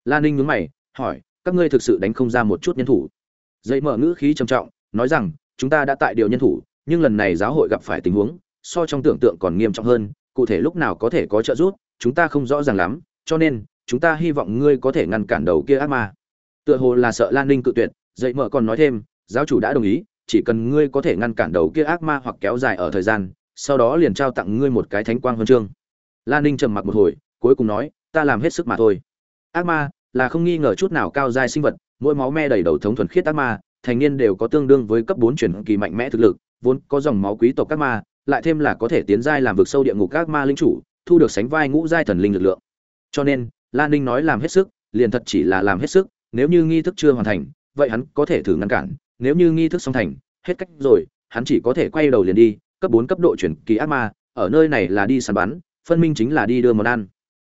lan ninh nhướng mày, hỏi, các ngươi thực sự đánh không ra một chút nhân thủ? Dậy mở ngữ khí trầm trọng, nói rằng, chúng ta đã tại điều nhân thủ, nhưng lần này giáo hội gặp phải tình huống, so trong tưởng tượng còn nghiêm trọng hơn, cụ thể lúc nào có thể có trợ giúp, chúng ta không rõ ràng lắm, cho nên, chúng ta hy vọng ngươi có thể ngăn cản đầu kia ác ma. Tựa hồ là sợ lan ninh cự tuyệt, dậy mở còn nói thêm, giáo chủ đã đồng ý, chỉ cần ngươi có thể ngăn cản đầu kia ác ma hoặc kéo dài ở thời gian, sau đó liền trao tặng ngươi một cái thánh quang huân chương lan ninh trầm mặc một hồi, cuối cùng nói, ta làm hết sức mà thôi. Ác ma là không nghi ngờ chút nào cao giai sinh vật, mỗi máu me đầy đầu thống thuần khiết ác ma, thành niên đều có tương đương với cấp bốn chuyển kỳ mạnh mẽ thực lực, vốn có dòng máu quý tộc ác ma, lại thêm là có thể tiến giai làm vực sâu địa ngục ác ma linh chủ, thu được sánh vai ngũ giai thần linh lực lượng. Cho nên lan ninh nói làm hết sức, liền thật chỉ là làm hết sức, nếu như nghi thức chưa hoàn thành, vậy hắn có thể thử ngăn cản, nếu như nghi thức xong thành, hết cách rồi, hắn chỉ có thể quay đầu liền đi, cấp bốn cấp độ chuyển kỳ ác ma, ở nơi này là đi săn bắn phân minh chính là đi đưa món ăn.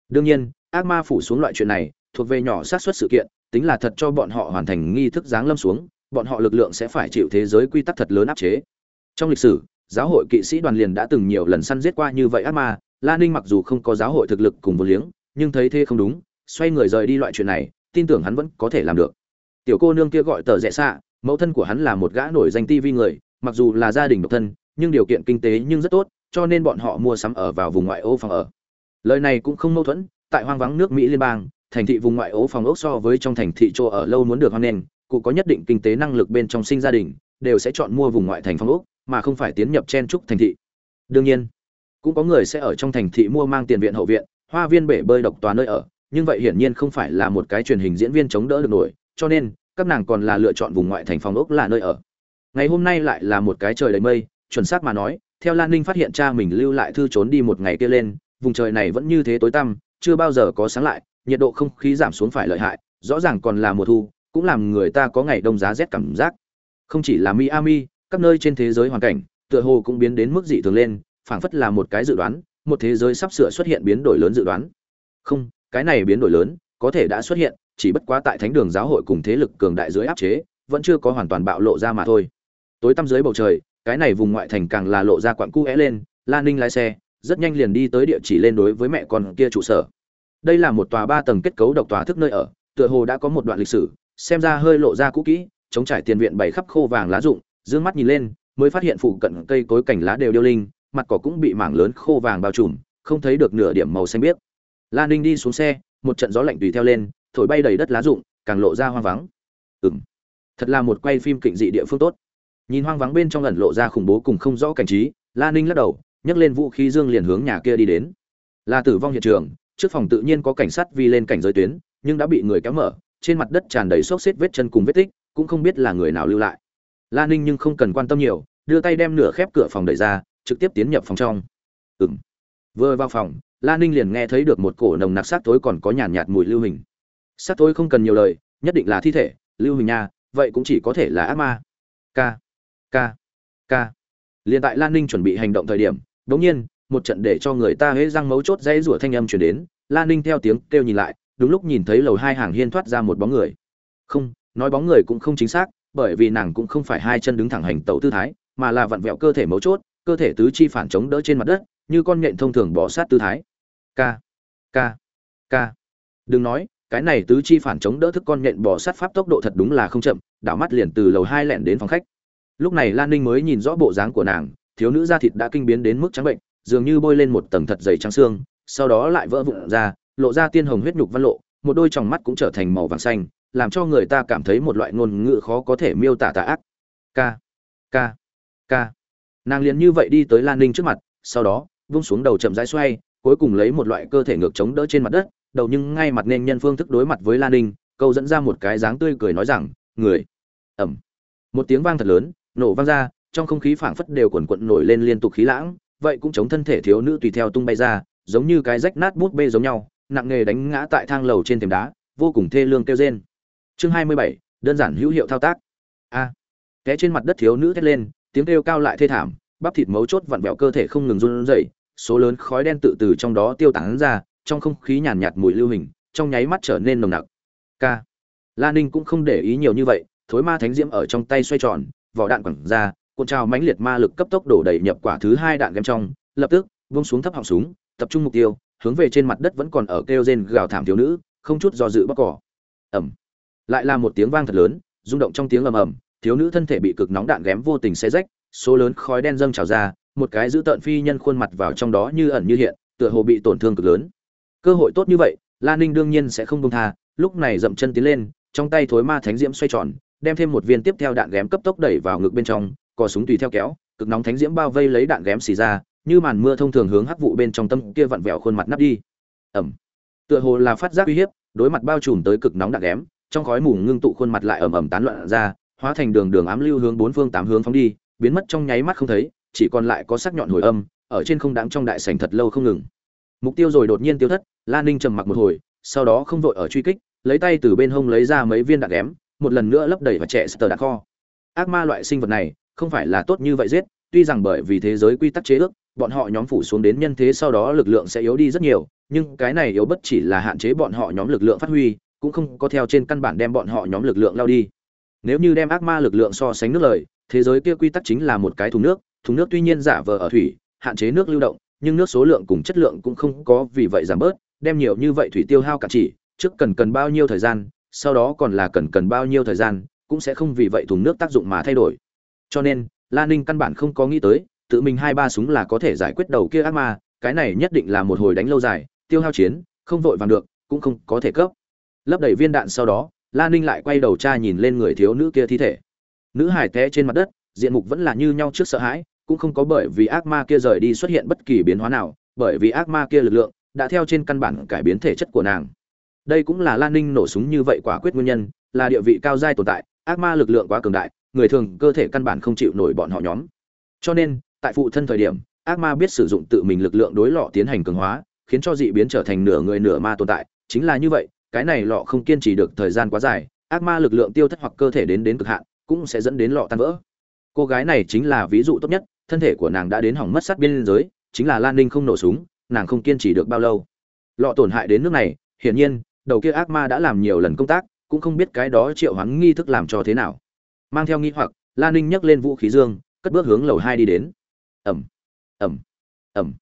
Đương nhiên, ác ma phủ xuống loại chuyện này, thuộc về nhỏ sát xuất sự kiện, tính là thật cho bọn họ hoàn thành nghi thức giáng lâm xuống, bọn họ lực lượng sẽ phải chịu thế giới quy tắc thật lớn áp chế. Trong lịch sử, giáo hội kỵ sĩ đoàn liền đã từng nhiều lần săn giết qua như vậy ác ma, la ninh mặc dù không có giáo hội thực lực cùng vô liếng, nhưng thấy thế không đúng, xoay người rời đi loại chuyện này, tin tưởng hắn vẫn có thể làm được. Tiểu cô nương kia gọi tờ rẽ xạ, mẫu thân của hắn là một gã nổi danh ti vi người, mặc dù là gia đình độc thân, nhưng điều kiện kinh tế nhưng rất tốt cho nên bọn họ mua sắm ở vào vùng ngoại ô phòng ở. Lời này cũng không mâu thuẫn tại hoang vắng nước mỹ liên bang thành thị vùng ngoại ô phòng ốc so với trong thành thị chỗ ở lâu muốn được hơn nên, cụ có nhất định kinh tế năng lực bên trong sinh gia đình đều sẽ chọn mua vùng ngoại thành phòng ốc mà không phải tiến nhập chen trúc thành thị. Đương nhiên cũng có người sẽ ở trong thành thị mua mang tiền viện hậu viện hoa viên bể bơi độc tòa nơi ở nhưng vậy hiển nhiên không phải là một cái truyền hình diễn viên chống đỡ được nổi cho nên các nàng còn là lựa chọn vùng ngoại thành phòng ốc là nơi ở. Ngày hôm nay lại là một cái trời đầy mây chuẩn xác mà nói theo lan ninh phát hiện cha mình lưu lại thư trốn đi một ngày kia lên, vùng trời này vẫn như thế tối tăm, chưa bao giờ có sáng lại, nhiệt độ không khí giảm xuống phải lợi hại, rõ ràng còn là mùa thu, cũng làm người ta có ngày đông giá rét cảm giác. Không chỉ là miami, các nơi trên thế giới hoàn cảnh, tựa hồ cũng biến đến mức dị thường lên, phảng phất là một cái dự đoán, một thế giới sắp sửa xuất hiện biến đổi lớn dự đoán. Không, cái này biến đổi lớn, có thể đã xuất hiện, chỉ bất quá tại thánh đường giáo hội cùng thế lực cường đại dưới áp chế, vẫn chưa có hoàn toàn bạo lộ ra mà thôi. Tối tăm dưới bầu trời cái này vùng ngoại thành càng là lộ ra quặng cu é lên lan ninh lái xe, rất nhanh liền đi tới địa chỉ lên đối với mẹ con kia trụ sở. Đây là một tòa ba tầng kết cấu độc tòa thức nơi ở, tựa hồ đã có một đoạn lịch sử, xem ra hơi lộ ra cũ kỹ, chống trải tiền viện bày khắp khô vàng lá rụng, dương mắt nhìn lên, mới phát hiện phụ cận cây cối cảnh lá đều điêu linh, mặt cỏ cũng bị mảng lớn khô vàng bao trùm, không thấy được nửa điểm màu xanh biếc. Lan ninh đi xuống xe, một trận gió lạnh tùy theo lên, thổi bay đầy đất lá rụng, càng lộ ra hoang vắng. Ừng thật là một quay phim kịnh dị địa phương tốt nhìn hoang vắng bên trong ẩn lộ ra khủng bố cùng không rõ cảnh trí la ninh lắc đầu nhấc lên vũ khí dương liền hướng nhà kia đi đến. Là tử vong hiện trường trước phòng tự nhiên có cảnh sát vi lên cảnh giới tuyến nhưng đã bị người kéo mở trên mặt đất tràn đầy xốc xếp vết chân cùng vết tích cũng không biết là người nào lưu lại. La ninh nhưng không cần quan tâm nhiều đưa tay đem nửa khép cửa phòng đẩy ra trực tiếp tiến nhập phòng trong. Ừng vừa vào phòng la ninh liền nghe thấy được một cổ nồng nặc sát tối còn có nhàn nhạt, mùi lưu hình. Sát tối không cần nhiều lời nhất định là thi thể lưu hình nha vậy cũng chỉ có thể là ác ma. K k. K. Liền tại lan ninh chuẩn bị hành động thời điểm đ ỗ n g nhiên, một trận để cho người ta hễ răng mấu chốt dây rủa thanh âm chuyển đến. Lan ninh theo tiếng kêu nhìn lại, đúng lúc nhìn thấy lầu hai hàng hiên thoát ra một bóng người. Không, nói bóng người cũng không chính xác, bởi vì nàng cũng không phải hai chân đứng thẳng hành tẩu tư thái, mà là vặn vẹo cơ thể mấu chốt, cơ thể tứ chi phản chống đỡ trên mặt đất, như con nhện thông thường bỏ sát tư thái. K. K. K. Đừng nói, cái này tứ chi phản chống đỡ thức con nhện bỏ sát pháp tốc độ thật đúng là không chậm, đảo mắt liền từ lầu hai lẻn đến phòng khách lúc này lan ninh mới nhìn rõ bộ dáng của nàng, thiếu nữ da thịt đã kinh biến đến mức trắng bệnh, dường như bôi lên một tầng thật dày trắng xương, sau đó lại vỡ vụn ra, lộ ra tiên hồng huyết nhục văn lộ, một đôi tròng mắt cũng trở thành màu vàng xanh, làm cho người ta cảm thấy một loại ngôn ngữ khó có thể miêu tả tà ác. K k k nàng liền như vậy đi tới lan ninh trước mặt, sau đó, vung xuống đầu chậm rãi xoay, cuối cùng lấy một loại cơ thể ngược chống đỡ trên mặt đất, đầu nhưng ngay mặt nên nhân phương thức đối mặt với lan ninh, câu dẫn ra một cái dáng tươi cười nói rằng, người. Ẩm một tiếng vang thật lớn nổ vang ra trong không khí phảng phất đều quần quận nổi lên liên tục khí lãng vậy cũng chống thân thể thiếu nữ tùy theo tung bay ra giống như cái rách nát bút bê giống nhau nặng nghề đánh ngã tại thang lầu trên thềm đá vô cùng thê lương kêu rên. Chương hai mươi bảy đơn giản hữu hiệu thao tác. A. À, té trên mặt đất thiếu nữ thét lên tiếng kêu cao lại thê thảm bắp thịt mấu chốt vặn vẹo cơ thể không ngừng run rẩy số lớn khói đen tự từ trong đó tiêu tán ra trong không khí nhàn nhạt mùi lưu hình trong nháy mắt trở nên nồng nặc. K la ninh cũng không để ý nhiều như vậy thối ma thánh diễm ở trong tay xoay tròn vỏ đạn quẳng ra, cuộn trào mãnh liệt ma lực cấp tốc đổ đầy nhập quả thứ hai đạn ghém trong, lập tức vung xuống thấp họng súng, tập trung mục tiêu, hướng về trên mặt đất vẫn còn ở kêu rên gào thảm thiếu nữ, không chút do dự bóc cỏ ẩm lại là một tiếng vang thật lớn, rung động trong tiếng ầm ầm, thiếu nữ thân thể bị cực nóng đạn ghém vô tình xé rách, số lớn khói đen dâng trào ra, một cái giữ tợn phi nhân khuôn mặt vào trong đó như ẩn như hiện, tựa hồ bị tổn thương cực lớn. Cơ hội tốt như vậy lan ninh đương nhiên sẽ không buông tha, lúc này dậm chân tiến lên, trong tay thối ma thánh diễm xoay tròn đem thêm một viên tiếp theo đạn ghém cấp tốc đẩy vào ngực bên trong, cò súng tùy theo kéo, cực nóng thánh diễm bao vây lấy đạn ghém xì ra, như màn mưa thông thường hướng hắc vụ bên trong tâm kia vặn vẹo khuôn mặt nắp đi. Ẩm tựa hồ là phát giác uy hiếp, đối mặt bao trùm tới cực nóng đạn ghém, trong khói mù ngưng tụ khuôn mặt lại ẩm ẩm tán loạn ra, hóa thành đường đường ám lưu hướng bốn phương tám hướng phóng đi, biến mất trong nháy mắt không thấy, chỉ còn lại có sắc nhọn hồi âm, ở trên không đáng trong đại sảnh thật lâu không ngừng. Mục tiêu rồi đột nhiên tiêu thất lan ninh trầm mặc một hồi, sau đó không vội ở truy kích, lấy tay từ bên hông lấy ra mấy viên đạn ghém một lần nữa lấp đầy và trẻ sờ đạn kho. Ác ma loại sinh vật này, không phải là tốt như vậy giết, tuy rằng bởi vì thế giới quy tắc chế ước, bọn họ nhóm phủ xuống đến nhân thế sau đó lực lượng sẽ yếu đi rất nhiều, nhưng cái này yếu bất chỉ là hạn chế bọn họ nhóm lực lượng phát huy, cũng không có theo trên căn bản đem bọn họ nhóm lực lượng lao đi. Nếu như đem ác ma lực lượng so sánh nước lời, thế giới kia quy tắc chính là một cái thùng nước thùng nước tuy nhiên giả vờ ở thủy, hạn chế nước lưu động, nhưng nước số lượng cùng chất lượng cũng không có vì vậy giảm bớt, đem nhiều như vậy thủy tiêu hao cả chỉ, trước cần cần bao nhiêu thời gian sau đó còn là cần cần bao nhiêu thời gian, cũng sẽ không vì vậy thùng nước tác dụng mà thay đổi. Cho nên lan ninh căn bản không có nghĩ tới, tự mình hai ba súng là có thể giải quyết đầu kia ác ma, cái này nhất định là một hồi đánh lâu dài, tiêu hao chiến, không vội vàng được, cũng không có thể cấp. Lấp đầy viên đạn sau đó lan ninh lại quay đầu tra nhìn lên người thiếu nữ kia thi thể. Nữ hải té trên mặt đất, diện mục vẫn là như nhau trước sợ hãi, cũng không có bởi vì ác ma kia rời đi xuất hiện bất kỳ biến hóa nào, bởi vì ác ma kia lực lượng đã theo trên căn bản cải biến thể chất của nàng đây cũng là lan ninh nổ súng như vậy quả quyết nguyên nhân, là địa vị cao giai tồn tại, ác ma lực lượng quá cường đại, người thường cơ thể căn bản không chịu nổi bọn họ nhóm. Cho nên, tại phụ thân thời điểm, ác ma biết sử dụng tự mình lực lượng đối lọ tiến hành cường hóa, khiến cho dị biến trở thành nửa người nửa ma tồn tại. Chính là như vậy, cái này lọ không kiên trì được thời gian quá dài, ác ma lực lượng tiêu thất hoặc cơ thể đến đến cực hạn, cũng sẽ dẫn đến lọ tan vỡ. Cô gái này chính là ví dụ tốt nhất, thân thể của nàng đã đến hỏng mất sát biên giới, chính là lan ninh không nổ súng, nàng không kiên trì được bao lâu. Lọ tổn hại đến nước này, hiển nhiên đầu kia ác ma đã làm nhiều lần công tác, cũng không biết cái đó triệu hoán nghi thức làm cho thế nào. Mang theo nghi hoặc lan ninh nhấc lên vũ khí dương, cất bước hướng lầu hai đi đến. Ẩm ẩm ẩm.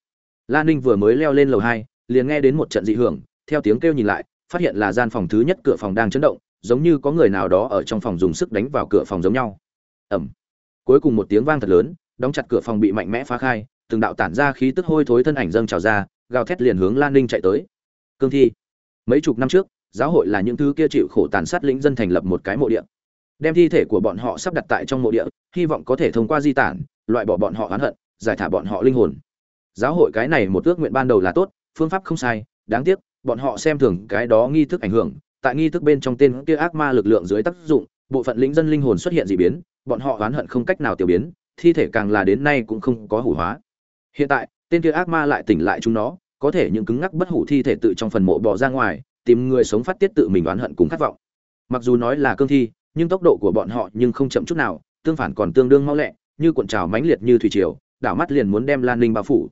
Lan ninh vừa mới leo lên lầu hai, liền nghe đến một trận dị hưởng, theo tiếng kêu nhìn lại, phát hiện là gian phòng thứ nhất cửa phòng đang chấn động, giống như có người nào đó ở trong phòng dùng sức đánh vào cửa phòng giống nhau. Ẩm. Cuối cùng một tiếng vang thật lớn, đóng chặt cửa phòng bị mạnh mẽ phá khai, từng đạo tản ra khí tức hôi thối thân ảnh dâng trào ra, gào thét liền hướng lan ninh chạy tới. Cương thi mấy chục năm trước, giáo hội là những thứ kia chịu khổ tàn sát lĩnh dân thành lập một cái mộ địa. Đem thi thể của bọn họ sắp đặt tại trong mộ địa, hy vọng có thể thông qua di tản, loại bỏ bọn họ oán hận, giải thả bọn họ linh hồn. Giáo hội cái này một ước nguyện ban đầu là tốt, phương pháp không sai, đáng tiếc, bọn họ xem thường cái đó nghi thức ảnh hưởng, tại nghi thức bên trong tên kia ác ma lực lượng dưới tác dụng, bộ phận lĩnh dân linh hồn xuất hiện dị biến, bọn họ oán hận không cách nào tiêu biến, thi thể càng là đến nay cũng không có hủ hóa. Hiện tại, tên kia ác ma lại tỉnh lại chúng nó có thể những cứng ngắc bất hủ thi thể tự trong phần mộ bỏ ra ngoài, tìm người sống phát tiết tự mình oán hận cùng khát vọng. Mặc dù nói là cương thi, nhưng tốc độ của bọn họ nhưng không chậm chút nào, tương phản còn tương đương mau lẹ, như cuộn trào mãnh liệt như thủy triều, đảo mắt liền muốn đem lan ninh bao phủ.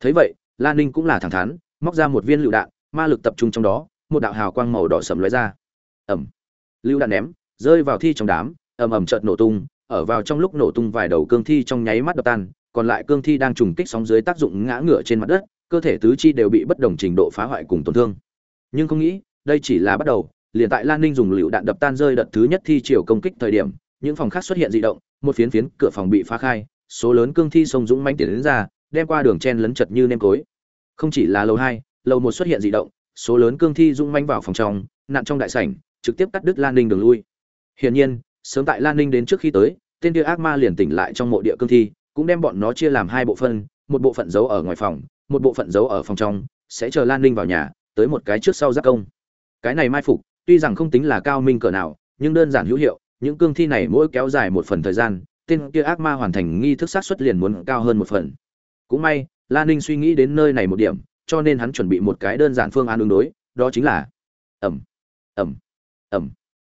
Thấy vậy, lan ninh cũng là thẳng thắn, móc ra một viên lựu đạn, ma lực tập trung trong đó, một đạo hào quang màu đỏ sầm lóe ra. Ẩm lựu đạn ném, rơi vào thi trong đám, ầm ầm chợt nổ tung, ở vào trong lúc nổ tung vài đầu cương thi trong nháy mắt đập tan, còn lại cương thi đang trùng kích sóng dưới tác dụng ngã ngửa trên mặt đất cơ thể tứ chi đều bị bất đồng trình độ phá hoại cùng tổn thương. Nhưng không nghĩ, đây chỉ là bắt đầu, liền tại lan ninh dùng lựu đạn đập tan rơi đợt thứ nhất thi chiều công kích thời điểm, những phòng khác xuất hiện dị động, một phiến phiến cửa phòng bị phá khai, số lớn cương thi sông dũng manh tiến đến ra, đem qua đường chen lấn chật như nêm cối. Không chỉ là lầu hai, lầu một xuất hiện dị động, số lớn cương thi dũng manh vào phòng trong, nạn trong đại sảnh, trực tiếp cắt đứt lan ninh đường lui. Hiển nhiên, sớm tại lan ninh đến trước khi tới, tên kia ác ma liền tỉnh lại trong mộ địa cương thi, cũng đem bọn nó chia làm hai bộ phận, một bộ phận giấu ở ngoài phòng một bộ phận giấu ở phòng trong, sẽ chờ lan ninh vào nhà, tới một cái trước sau giác công. Cái này mai phục, tuy rằng không tính là cao minh cỡ nào, nhưng đơn giản hữu hiệu, những cương thi này mỗi kéo dài một phần thời gian, tên kia ác ma hoàn thành nghi thức sát xuất liền muốn cao hơn một phần. Cũng may, lan ninh suy nghĩ đến nơi này một điểm, cho nên hắn chuẩn bị một cái đơn giản phương án ứng đối, đó chính là ẩm ẩm ẩm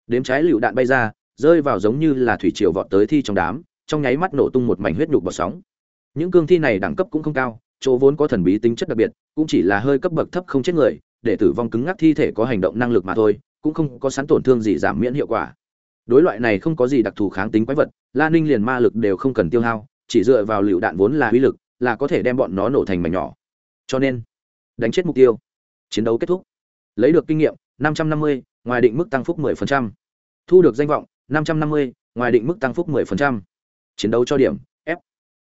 đếm trái lựu đạn bay ra, rơi vào giống như là thủy triều vọt tới thi trong đám, trong nháy mắt nổ tung một mảnh huyết nhục bọt sóng. Những cương thi này đẳng cấp cũng không cao chỗ vốn có thần bí tính chất đặc biệt cũng chỉ là hơi cấp bậc thấp không chết người để tử vong cứng ngắc thi thể có hành động năng lực mà thôi cũng không có sẵn tổn thương gì giảm miễn hiệu quả. Đối loại này không có gì đặc thù kháng tính quái vật la ninh liền ma lực đều không cần tiêu hao chỉ dựa vào lựu đạn vốn là uy lực là có thể đem bọn nó nổ thành mảnh nhỏ. Cho nên đánh chết mục tiêu. Chiến đấu kết thúc. Lấy được kinh nghiệm 550, ngoài định mức tăng phúc 10%. thu được danh vọng 550, ngoài định mức tăng phúc 10%. chiến đấu cho điểm f.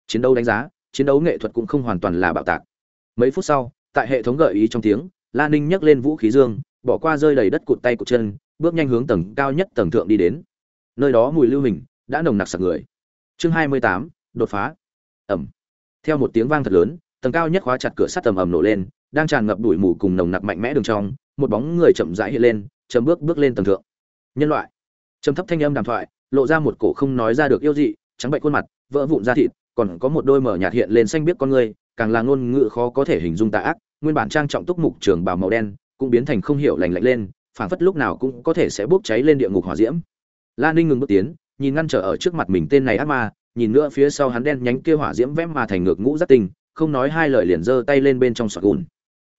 Chiến đấu đánh giá chiến đấu nghệ thuật cũng không hoàn toàn là bạo tạc. Mấy phút sau tại hệ thống gợi ý trong tiếng la ninh nhấc lên vũ khí dương bỏ qua rơi đầy đất cụt tay cụt chân bước nhanh hướng tầng cao nhất tầng thượng đi đến. Nơi đó mùi lưu hình đã nồng nặc sặc người. Chương 28, đột phá. Ẩm. Theo một tiếng vang thật lớn tầng cao nhất khóa chặt cửa sắt tầm ầm nổ lên đang tràn ngập đuổi mù cùng nồng nặc mạnh mẽ đường trong một bóng người chậm rãi hiện lên chấm bước bước lên tầng thượng. Nhân loại. Trầm thấp thanh âm đàm thoại lộ ra một cổ không nói ra được yêu dị trắng bệnh khuôn mặt vỡ vụn da thịt còn có một đôi mở nhạt hiện lên xanh biết con người càng là ngôn ngữ khó có thể hình dung tà ác, nguyên bản trang trọng túc mục trường bào màu đen, cũng biến thành không hiểu lành lạnh lên, phảng phất lúc nào cũng có thể sẽ bốc cháy lên địa ngục hỏa diễm. Lan ninh ngừng bước tiến, nhìn ngăn trở ở trước mặt mình tên này ác ma, nhìn nữa phía sau hắn đen nhánh kia hỏa diễm vẽ mà thành ngược ngũ rất tình không nói hai lời liền giơ tay lên bên trong sọt gùn.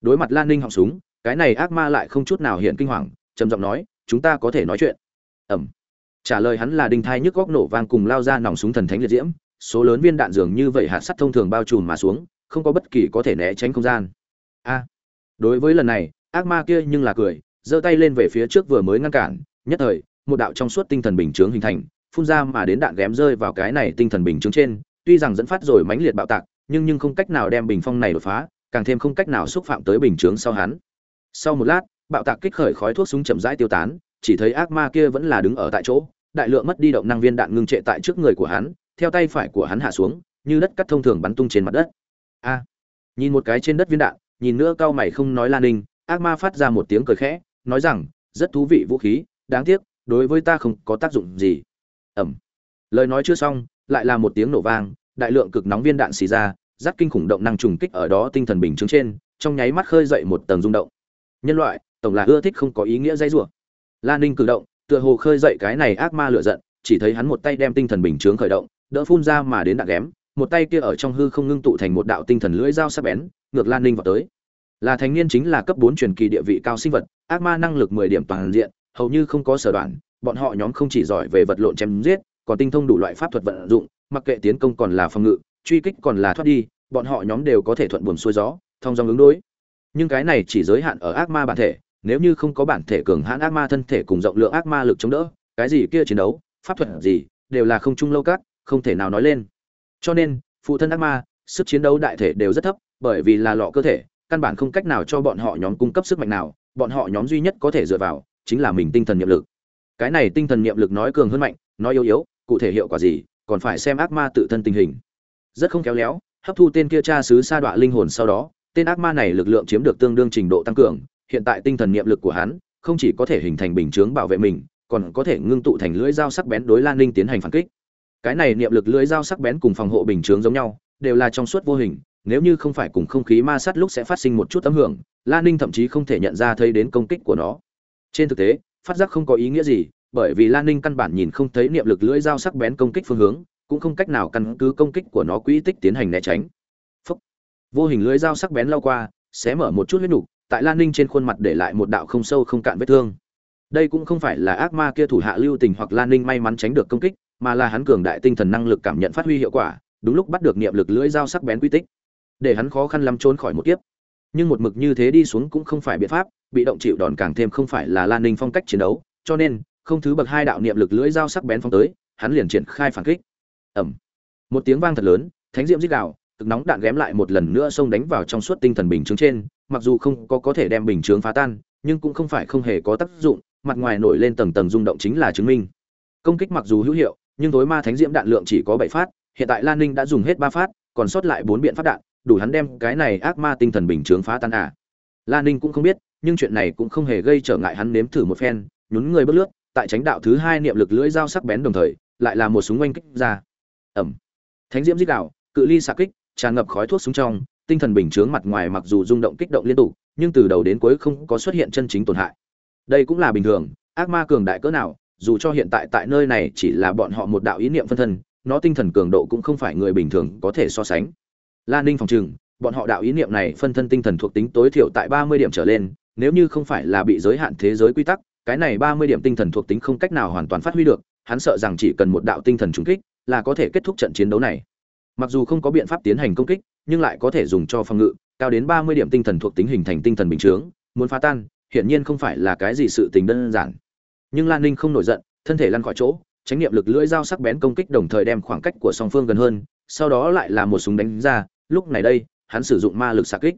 Đối mặt lan ninh họng súng, cái này ác ma lại không chút nào hiện kinh hoàng, trầm giọng nói, chúng ta có thể nói chuyện. Ẩm. Trả lời hắn là đinh thai nhức góc nổ vang cùng lao ra nòng súng thần thánh liệt diễm số lớn viên đạn dường như vậy hạt sắt thông thường bao trùm mà xuống, không có bất kỳ có thể né tránh không gian. A. Đối với lần này, ác ma kia nhưng là cười, giơ tay lên về phía trước vừa mới ngăn cản, nhất thời, một đạo trong suốt tinh thần bình chướng hình thành, phun ra mà đến đạn ghém rơi vào cái này tinh thần bình chướng trên, tuy rằng dẫn phát rồi mãnh liệt bạo tạc, nhưng nhưng không cách nào đem bình phong này đột phá, càng thêm không cách nào xúc phạm tới bình chướng sau hắn. Sau một lát, bạo tạc kích khởi khói thuốc súng chậm rãi tiêu tán, chỉ thấy ác ma kia vẫn là đứng ở tại chỗ, đại lượng mất đi động năng viên đạn ngưng trệ tại trước người của hắn theo tay phải của hắn hạ xuống, như đất cắt thông thường bắn tung trên mặt đất. A, nhìn một cái trên đất viên đạn, nhìn nữa cao mày không nói lan ninh, ác ma phát ra một tiếng cười khẽ, nói rằng, rất thú vị vũ khí, đáng tiếc, đối với ta không có tác dụng gì. Ẩm. Lời nói chưa xong, lại là một tiếng nổ vang, đại lượng cực nóng viên đạn xì ra, rất kinh khủng động năng trùng kích ở đó tinh thần bình chứng trên, trong nháy mắt khơi dậy một tầng rung động. Nhân loại, tổng là ưa thích không có ý nghĩa dây rủa. Lan ninh cử động, tựa hồ khơi dậy cái này ác ma lửa giận, chỉ thấy hắn một tay đem tinh thần bình chướng khởi động đỡ phun ra mà đến đạn ghém, một tay kia ở trong hư không ngưng tụ thành một đạo tinh thần lưỡi dao sắc bén, ngược lan ninh vào tới. Là thành niên chính là cấp bốn truyền kỳ địa vị cao sinh vật, ác ma năng lực mười điểm toàn diện, hầu như không có sở đoạn, bọn họ nhóm không chỉ giỏi về vật lộn chém giết, còn tinh thông đủ loại pháp thuật vận dụng, mặc kệ tiến công còn là phòng ngự, truy kích còn là thoát đi, bọn họ nhóm đều có thể thuận buồm xuôi gió, thông dong ứng đối. Nhưng cái này chỉ giới hạn ở ác ma bản thể, nếu như không có bản thể cường hãn ác ma thân thể cùng rộng lượng ác ma lực chống đỡ, cái gì kia chiến đấu, pháp thuật gì, đều là không chung lâu cát không thể nào nói lên. Cho nên, phụ thân ác ma, sức chiến đấu đại thể đều rất thấp, bởi vì là lọ cơ thể, căn bản không cách nào cho bọn họ nhóm cung cấp sức mạnh nào, bọn họ nhóm duy nhất có thể dựa vào, chính là mình tinh thần nhiệm lực. Cái này tinh thần nhiệm lực nói cường hơn mạnh, nói yếu yếu, cụ thể hiệu quả gì, còn phải xem ác ma tự thân tình hình. Rất không khéo léo, hấp thu tên kia cha sứ sa đọa linh hồn sau đó, tên ác ma này lực lượng chiếm được tương đương trình độ tăng cường, hiện tại tinh thần niệm lực của hắn, không chỉ có thể hình thành bình chướng bảo vệ mình, còn có thể ngưng tụ thành lưỡi dao sắc bén đối lan ninh tiến hành phản kích cái này niệm lực lưỡi dao sắc bén cùng phòng hộ bình chướng giống nhau, đều là trong suốt vô hình, nếu như không phải cùng không khí ma sát lúc sẽ phát sinh một chút âm hưởng lan ninh thậm chí không thể nhận ra thấy đến công kích của nó. Trên thực tế, phát giác không có ý nghĩa gì, bởi vì lan ninh căn bản nhìn không thấy niệm lực lưỡi dao sắc bén công kích phương hướng, cũng không cách nào căn cứ công kích của nó quỹ tích tiến hành né tránh. Phúc. vô hình lưỡi dao sắc bén lao qua, xé mở một chút huyết nục, tại lan ninh trên khuôn mặt để lại một đạo không sâu không cạn vết thương. Đây cũng không phải là ác ma kia thủ hạ lưu tình hoặc lan ninh may mắn tránh được công kích mà là hắn cường đại tinh thần năng lực cảm nhận phát huy hiệu quả đúng lúc bắt được niệm lực lưỡi dao sắc bén quy tích. Để hắn khó khăn lắm trốn khỏi một kiếp. Nhưng một mực như thế đi xuống cũng không phải biện pháp bị động chịu đòn càng thêm không phải là lan ninh phong cách chiến đấu cho nên không thứ bậc hai đạo niệm lực lưỡi dao sắc bén phóng tới hắn liền triển khai phản kích. Ầm, một tiếng vang thật lớn thánh diễm rít đạo cực nóng đạn ghém lại một lần nữa xông đánh vào trong suốt tinh thần bình chứng trên mặc dù không có có thể đem bình chứng phá tan nhưng cũng không phải không hề có tác dụng mặt ngoài nổi lên tầng tầng rung động chính là chứng minh. Công kích mặc dù hữu hiệu nhưng tối ma thánh diễm đạn lượng chỉ có bảy phát, hiện tại lan ninh đã dùng hết ba phát, còn sót lại bốn biện pháp đạn, đủ hắn đem cái này ác ma tinh thần bình chướng phá tan à. lan ninh cũng không biết, nhưng chuyện này cũng không hề gây trở ngại hắn nếm thử một phen, nhún người bất lướt, tại tránh đạo thứ hai niệm lực lưỡi dao sắc bén đồng thời, lại là một súng oanh kích ra. Ẩm. Thánh diễm dích đạo, cự ly xạ kích, tràn ngập khói thuốc súng trong, tinh thần bình chướng mặt ngoài mặc dù rung động kích động liên tục, nhưng từ đầu đến cuối không có xuất hiện chân chính tổn hại. Đây cũng là bình thường, ác ma cường đại cỡ nào dù cho hiện tại tại nơi này chỉ là bọn họ một đạo ý niệm phân thân, nó tinh thần cường độ cũng không phải người bình thường có thể so sánh. Lan ninh phòng trừng, bọn họ đạo ý niệm này phân thân tinh thần thuộc tính tối thiểu tại ba mươi điểm trở lên, nếu như không phải là bị giới hạn thế giới quy tắc, cái này ba mươi điểm tinh thần thuộc tính không cách nào hoàn toàn phát huy được, hắn sợ rằng chỉ cần một đạo tinh thần trúng kích là có thể kết thúc trận chiến đấu này. Mặc dù không có biện pháp tiến hành công kích, nhưng lại có thể dùng cho phòng ngự, cao đến ba mươi điểm tinh thần thuộc tính hình thành tinh thần bình chướng, muốn phá tan, hiển nhiên không phải là cái gì sự tình đơn giản nhưng lan ninh không nổi giận, thân thể lăn khỏi chỗ tránh niệm lực lưỡi dao sắc bén công kích đồng thời đem khoảng cách của song phương gần hơn, sau đó lại là một súng đánh ra, lúc này đây, hắn sử dụng ma lực xạ kích.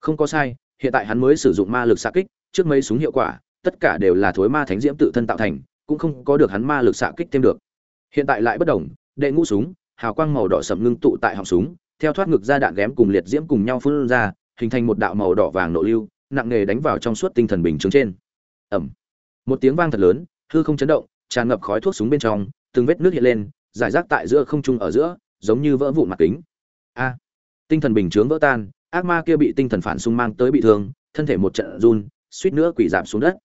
Không có sai, hiện tại hắn mới sử dụng ma lực xạ kích, trước mấy súng hiệu quả, tất cả đều là thối ma thánh diễm tự thân tạo thành, cũng không có được hắn ma lực xạ kích thêm được. Hiện tại lại bất đồng, đệ ngũ súng, hào quang màu đỏ sầm ngưng tụ tại họng súng, theo thoát ngực ra đạn ghém cùng liệt diễm cùng nhau phun ra, hình thành một đạo màu đỏ vàng nội lưu, nặng nề đánh vào trong suốt tinh thần bình chứng trên. Ẩm một tiếng vang thật lớn, hư không chấn động, tràn ngập khói thuốc súng bên trong, từng vết nước hiện lên, giải rác tại giữa không trung ở giữa, giống như vỡ vụn mặt kính. A! Tinh thần bình chướng vỡ tan, ác ma kia bị tinh thần phản xung mang tới bị thương, thân thể một trận run, suýt nữa quỷ giảm xuống đất.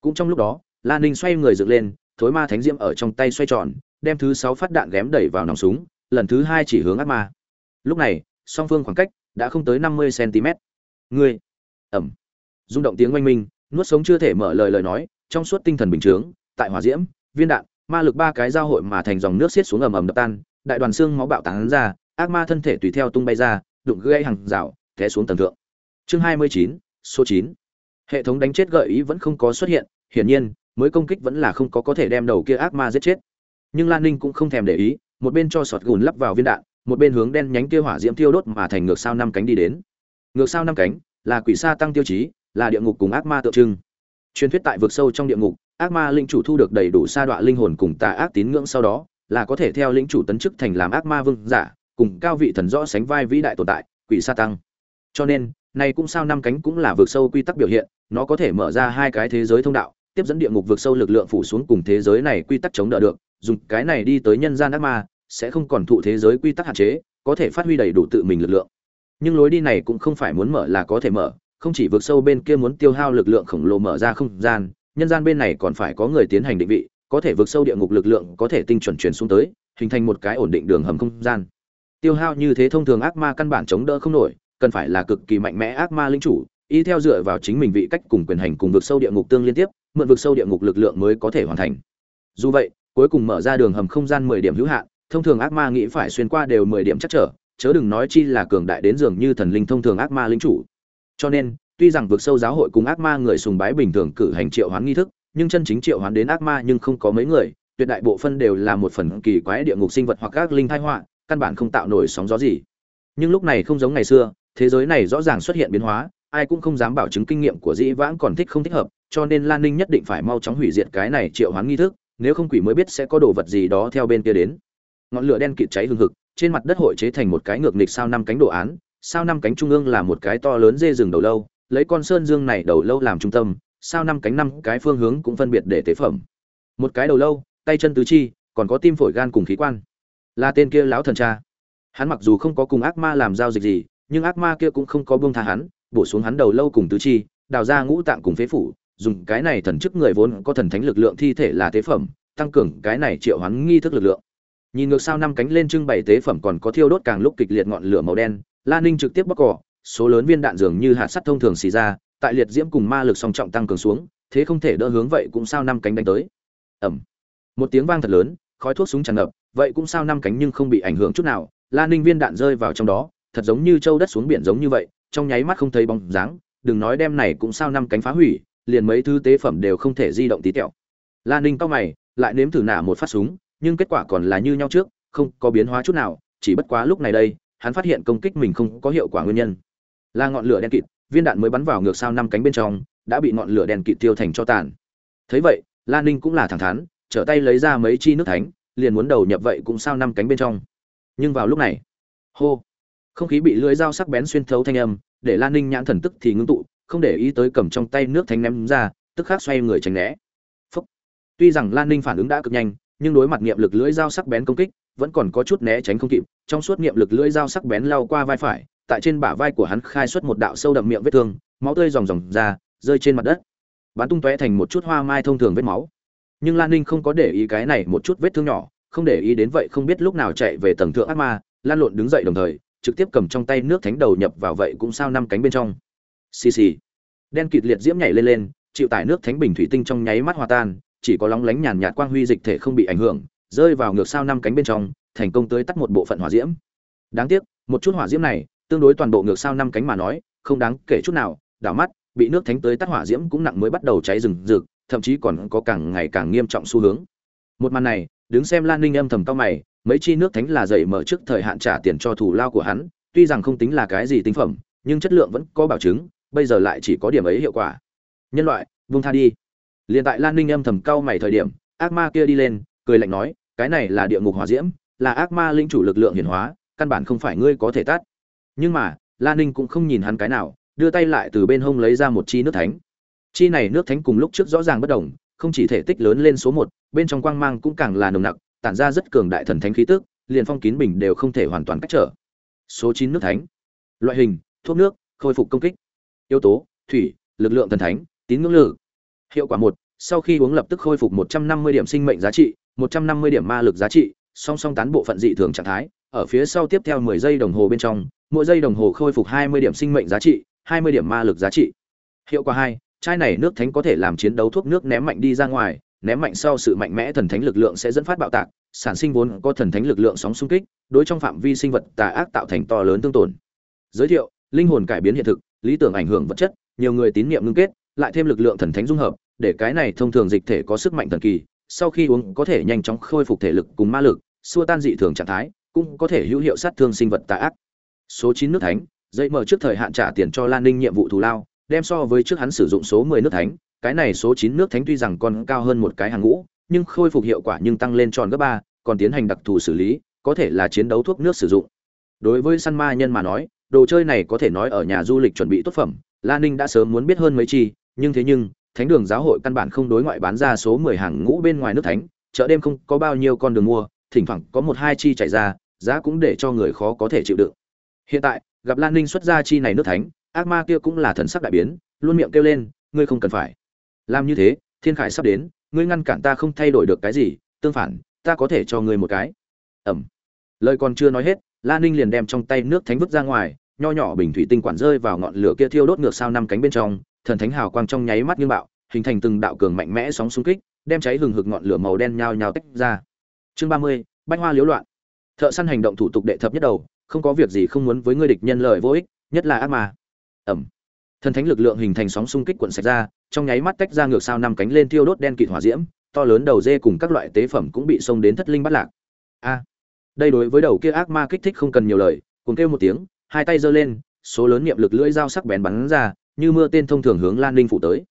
Cũng trong lúc đó lan ninh xoay người dựng lên, thối ma thánh diễm ở trong tay xoay tròn, đem thứ sáu phát đạn ghém đẩy vào nòng súng, lần thứ hai chỉ hướng ác ma. Lúc này, song phương khoảng cách đã không tới năm mươi cm ngươi! Ẩm! Rung động tiếng oanh minh nuốt sống chưa thể mở lời lời nói, trong suốt tinh thần bình chướng, tại hỏa diễm, viên đạn, ma lực ba cái giao hội mà thành dòng nước xiết xuống ầm ầm đập tan, đại đoàn xương máu bạo tán ra, ác ma thân thể tùy theo tung bay ra, đụng gây hàng rào, té xuống tầng thượng. Chương hai mươi chín, số chín. Hệ thống đánh chết gợi ý vẫn không có xuất hiện, hiển nhiên, mới công kích vẫn là không có có thể đem đầu kia ác ma giết chết. Nhưng lan ninh cũng không thèm để ý, một bên cho sọt gùn lắp vào viên đạn, một bên hướng đen nhánh kia hỏa diễm tiêu đốt mà thành ngược sao năm cánh đi đến. Ngược sao năm cánh là quỷ sa tăng tiêu chí là địa ngục cùng ác ma tượng trưng. Truyền thuyết tại vực sâu trong địa ngục, ác ma linh chủ thu được đầy đủ sa đọa linh hồn cùng tà ác tín ngưỡng sau đó, là có thể theo lĩnh chủ tấn chức thành làm ác ma vương giả, cùng cao vị thần rõ sánh vai vĩ đại tồn tại, quỷ sa tăng. Cho nên, này cũng sao năm cánh cũng là vực sâu quy tắc biểu hiện, nó có thể mở ra hai cái thế giới thông đạo, tiếp dẫn địa ngục vực sâu lực lượng phủ xuống cùng thế giới này quy tắc chống đỡ được, dùng cái này đi tới nhân gian ác ma, sẽ không còn thụ thế giới quy tắc hạn chế, có thể phát huy đầy đủ tự mình lực lượng. Nhưng lối đi này cũng không phải muốn mở là có thể mở không chỉ vượt sâu bên kia muốn tiêu hao lực lượng khổng lồ mở ra không gian, nhân gian bên này còn phải có người tiến hành định vị, có thể vượt sâu địa ngục lực lượng có thể tinh chuẩn truyền xuống tới, hình thành một cái ổn định đường hầm không gian. Tiêu hao như thế thông thường ác ma căn bản chống đỡ không nổi, cần phải là cực kỳ mạnh mẽ ác ma linh chủ, y theo dựa vào chính mình vị cách cùng quyền hành cùng vượt sâu địa ngục tương liên tiếp, mượn vượt sâu địa ngục lực lượng mới có thể hoàn thành. Dù vậy, cuối cùng mở ra đường hầm không gian mười điểm hữu hạn, thông thường ác ma nghĩ phải xuyên qua đều mười điểm chắc trở, chớ đừng nói chi là cường đại đến dường như thần linh thông thường ác ma linh chủ cho nên, tuy rằng vượt sâu giáo hội cùng ác ma người sùng bái bình thường cử hành triệu hoán nghi thức, nhưng chân chính triệu hoán đến ác ma nhưng không có mấy người, tuyệt đại bộ phân đều là một phần kỳ quái địa ngục sinh vật hoặc các linh thai họa, căn bản không tạo nổi sóng gió gì. Nhưng lúc này không giống ngày xưa, thế giới này rõ ràng xuất hiện biến hóa, ai cũng không dám bảo chứng kinh nghiệm của dĩ vãng còn thích không thích hợp, cho nên lan ninh nhất định phải mau chóng hủy diệt cái này triệu hoán nghi thức, nếu không quỷ mới biết sẽ có đồ vật gì đó theo bên kia đến. Ngọn lửa đen kịt cháy hừng hực, trên mặt đất hội chế thành một cái ngược nghịch sao năm cánh đồ án sao năm cánh trung ương là một cái to lớn dê rừng đầu lâu, lấy con sơn dương này đầu lâu làm trung tâm, sao năm cánh năm cái phương hướng cũng phân biệt để tế phẩm. Một cái đầu lâu, tay chân tứ chi, còn có tim phổi gan cùng khí quan. Là tên kia lão thần cha. Hắn mặc dù không có cùng ác ma làm giao dịch gì, nhưng ác ma kia cũng không có buông tha hắn, bổ xuống hắn đầu lâu cùng tứ chi, đào ra ngũ tạng cùng phế phủ, dùng cái này thần chức người vốn có thần thánh lực lượng thi thể là tế phẩm, tăng cường cái này triệu hoán nghi thức lực lượng. Nhìn ngược sao năm cánh lên trưng bày tế phẩm còn có thiêu đốt càng lúc kịch liệt ngọn lửa màu đen la ninh trực tiếp bóc cỏ, số lớn viên đạn dường như hạt sắt thông thường xì ra, tại liệt diễm cùng ma lực song trọng tăng cường xuống, thế không thể đỡ hướng vậy cũng sao năm cánh đánh tới Ầm. một tiếng vang thật lớn, khói thuốc súng tràn ngập, vậy cũng sao năm cánh nhưng không bị ảnh hưởng chút nào, la ninh viên đạn rơi vào trong đó, thật giống như châu đất xuống biển giống như vậy, trong nháy mắt không thấy bóng dáng, đừng nói đem này cũng sao năm cánh phá hủy, liền mấy thứ tế phẩm đều không thể di động tí tẹo la ninh cao mày, lại nếm thử nã một phát súng, nhưng kết quả còn là như nhau trước, không có biến hóa chút nào, chỉ bất quá lúc này đây hắn phát hiện công kích mình không có hiệu quả nguyên nhân. Là ngọn lửa đen kịt, viên đạn mới bắn vào ngược sao năm cánh bên trong, đã bị ngọn lửa đen kịt tiêu thành cho tàn. Thấy vậy lan ninh cũng là thẳng thắn, trở tay lấy ra mấy chi nước thánh, liền muốn đầu nhập vậy cũng sao năm cánh bên trong. Nhưng vào lúc này, hô, không khí bị lưỡi dao sắc bén xuyên thấu thanh âm, để lan ninh nhãn thần tức thì ngưng tụ, không để ý tới cầm trong tay nước thánh ném ra, tức khắc xoay người tránh né. Phúc. tuy rằng lan ninh phản ứng đã cực nhanh, nhưng đối mặt nghiệm lực lưỡi dao sắc bén công kích vẫn còn có chút né tránh không kịp, trong suốt niệm lực lưỡi dao sắc bén lao qua vai phải, tại trên bả vai của hắn khai xuất một đạo sâu đậm miệng vết thương, máu tươi ròng ròng ra, rơi trên mặt đất. Bắn tung tóe thành một chút hoa mai thông thường vết máu. Nhưng lan ninh không có để ý cái này một chút vết thương nhỏ, không để ý đến vậy không biết lúc nào chạy về tầng thượng ác ma, lan lộn đứng dậy đồng thời, trực tiếp cầm trong tay nước thánh đầu nhập vào vậy cũng sao năm cánh bên trong. Xì xì. Đen kịt liệt diễm nhảy lên lên, chịu tải nước thánh bình thủy tinh trong nháy mắt hòa tan, chỉ có lóng lánh nhàn nhạt quang huy dịch thể không bị ảnh hưởng rơi vào ngược sao năm cánh bên trong, thành công tới tắt một bộ phận hỏa diễm. Đáng tiếc, một chút hỏa diễm này, tương đối toàn bộ ngược sao năm cánh mà nói, không đáng kể chút nào, đảo mắt, bị nước thánh tới tắt hỏa diễm cũng nặng mới bắt đầu cháy rừng rực, thậm chí còn có càng ngày càng nghiêm trọng xu hướng. Một màn này, đứng xem lan ninh âm thầm cao mày, mấy chi nước thánh là dậy mở trước thời hạn trả tiền cho thủ lao của hắn, tuy rằng không tính là cái gì tinh phẩm, nhưng chất lượng vẫn có bảo chứng, bây giờ lại chỉ có điểm ấy hiệu quả. Nhân loại, buông tha đi. Liền tại lan ninh âm thầm cao mày thời điểm, ác ma kia đi lên, cười lạnh nói cái này là địa ngục hỏa diễm, là ác ma linh chủ lực lượng hiển hóa, căn bản không phải ngươi có thể tắt. nhưng mà lan ninh cũng không nhìn hắn cái nào, đưa tay lại từ bên hông lấy ra một chi nước thánh. Chi này nước thánh cùng lúc trước rõ ràng bất đồng, không chỉ thể tích lớn lên số một, bên trong quang mang cũng càng là nồng nặc, tản ra rất cường đại thần thánh khí tức, liền phong kín bình đều không thể hoàn toàn cách trở. Số chín nước thánh. Loại hình, thuốc nước, khôi phục công kích. Yếu tố, thủy, lực lượng thần thánh, tín ngưỡng lực hiệu quả một sau khi uống lập tức khôi phục một trăm năm mươi điểm sinh mệnh giá trị một trăm năm mươi điểm ma lực giá trị song song tán bộ phận dị thường trạng thái ở phía sau tiếp theo mười giây đồng hồ bên trong mỗi giây đồng hồ khôi phục hai mươi điểm sinh mệnh giá trị hai mươi điểm ma lực giá trị. Hiệu quả 2, chai này nước thánh có thể làm chiến đấu thuốc nước ném mạnh đi ra ngoài ném mạnh sau sự mạnh mẽ thần thánh lực lượng sẽ dẫn phát bạo tạc sản sinh vốn có thần thánh lực lượng sóng xung kích đối trong phạm vi sinh vật tà ác tạo thành to lớn tương tổn. Giới thiệu linh hồn cải biến hiện thực lý tưởng ảnh hưởng vật chất nhiều người tín niệm ngưng kết lại thêm lực lượng thần thánh dung hợp để cái này thông thường dịch thể có sức mạnh thần kỳ, sau khi uống có thể nhanh chóng khôi phục thể lực cùng ma lực, xua tan dị thường trạng thái, cũng có thể hữu hiệu sát thương sinh vật tà ác. Số chín nước thánh dây mở trước thời hạn trả tiền cho lan ninh nhiệm vụ thù lao, đem so với trước hắn sử dụng số mười nước thánh, cái này số chín nước thánh tuy rằng còn cao hơn một cái hàng ngũ, nhưng khôi phục hiệu quả nhưng tăng lên tròn gấp ba, còn tiến hành đặc thù xử lý, có thể là chiến đấu thuốc nước sử dụng. Đối với săn ma nhân mà nói, đồ chơi này có thể nói ở nhà du lịch chuẩn bị tốt phẩm, lan ninh đã sớm muốn biết hơn mấy chi, nhưng thế nhưng thánh đường giáo hội căn bản không đối ngoại bán ra số mười hàng ngũ bên ngoài nước thánh, chợ đêm không có bao nhiêu con đường mua, thỉnh thoảng có một hai chi chạy ra, giá cũng để cho người khó có thể chịu đựng. Hiện tại, gặp lan ninh xuất ra chi này nước thánh, ác ma kia cũng là thần sắc đại biến, luôn miệng kêu lên, ngươi không cần phải. Làm như thế, thiên khải sắp đến, ngươi ngăn cản ta không thay đổi được cái gì, tương phản, ta có thể cho ngươi một cái. Ẩm. Lời còn chưa nói hết, lan ninh liền đem trong tay nước thánh vứt ra ngoài, nho nhỏ bình thủy tinh quản rơi vào ngọn lửa kia thiêu đốt ngược sao năm cánh bên trong thần thánh hào quang trong nháy mắt như bạo, hình thành từng đạo cường mạnh mẽ sóng xung kích, đem cháy hừng hực ngọn lửa màu đen nhao nhao tách ra. Chương ba mươi, bách hoa liễu loạn. Thợ săn hành động thủ tục đệ thập nhất đầu, không có việc gì không muốn với ngươi địch nhân lời vô ích, nhất là ác ma. Ẩm. Thần thánh lực lượng hình thành sóng xung kích cuộn sạch ra, trong nháy mắt tách ra ngược sao năm cánh lên thiêu đốt đen kịt hỏa diễm, to lớn đầu dê cùng các loại tế phẩm cũng bị xông đến thất linh bát lạc. A. Đây đối với đầu kia ác ma kích thích không cần nhiều lời cùng kêu một tiếng, hai tay giơ lên, số lớn niệm lực lưỡi dao sắc bén bắn ra như mưa tên thông thường hướng lan ninh phụ tới.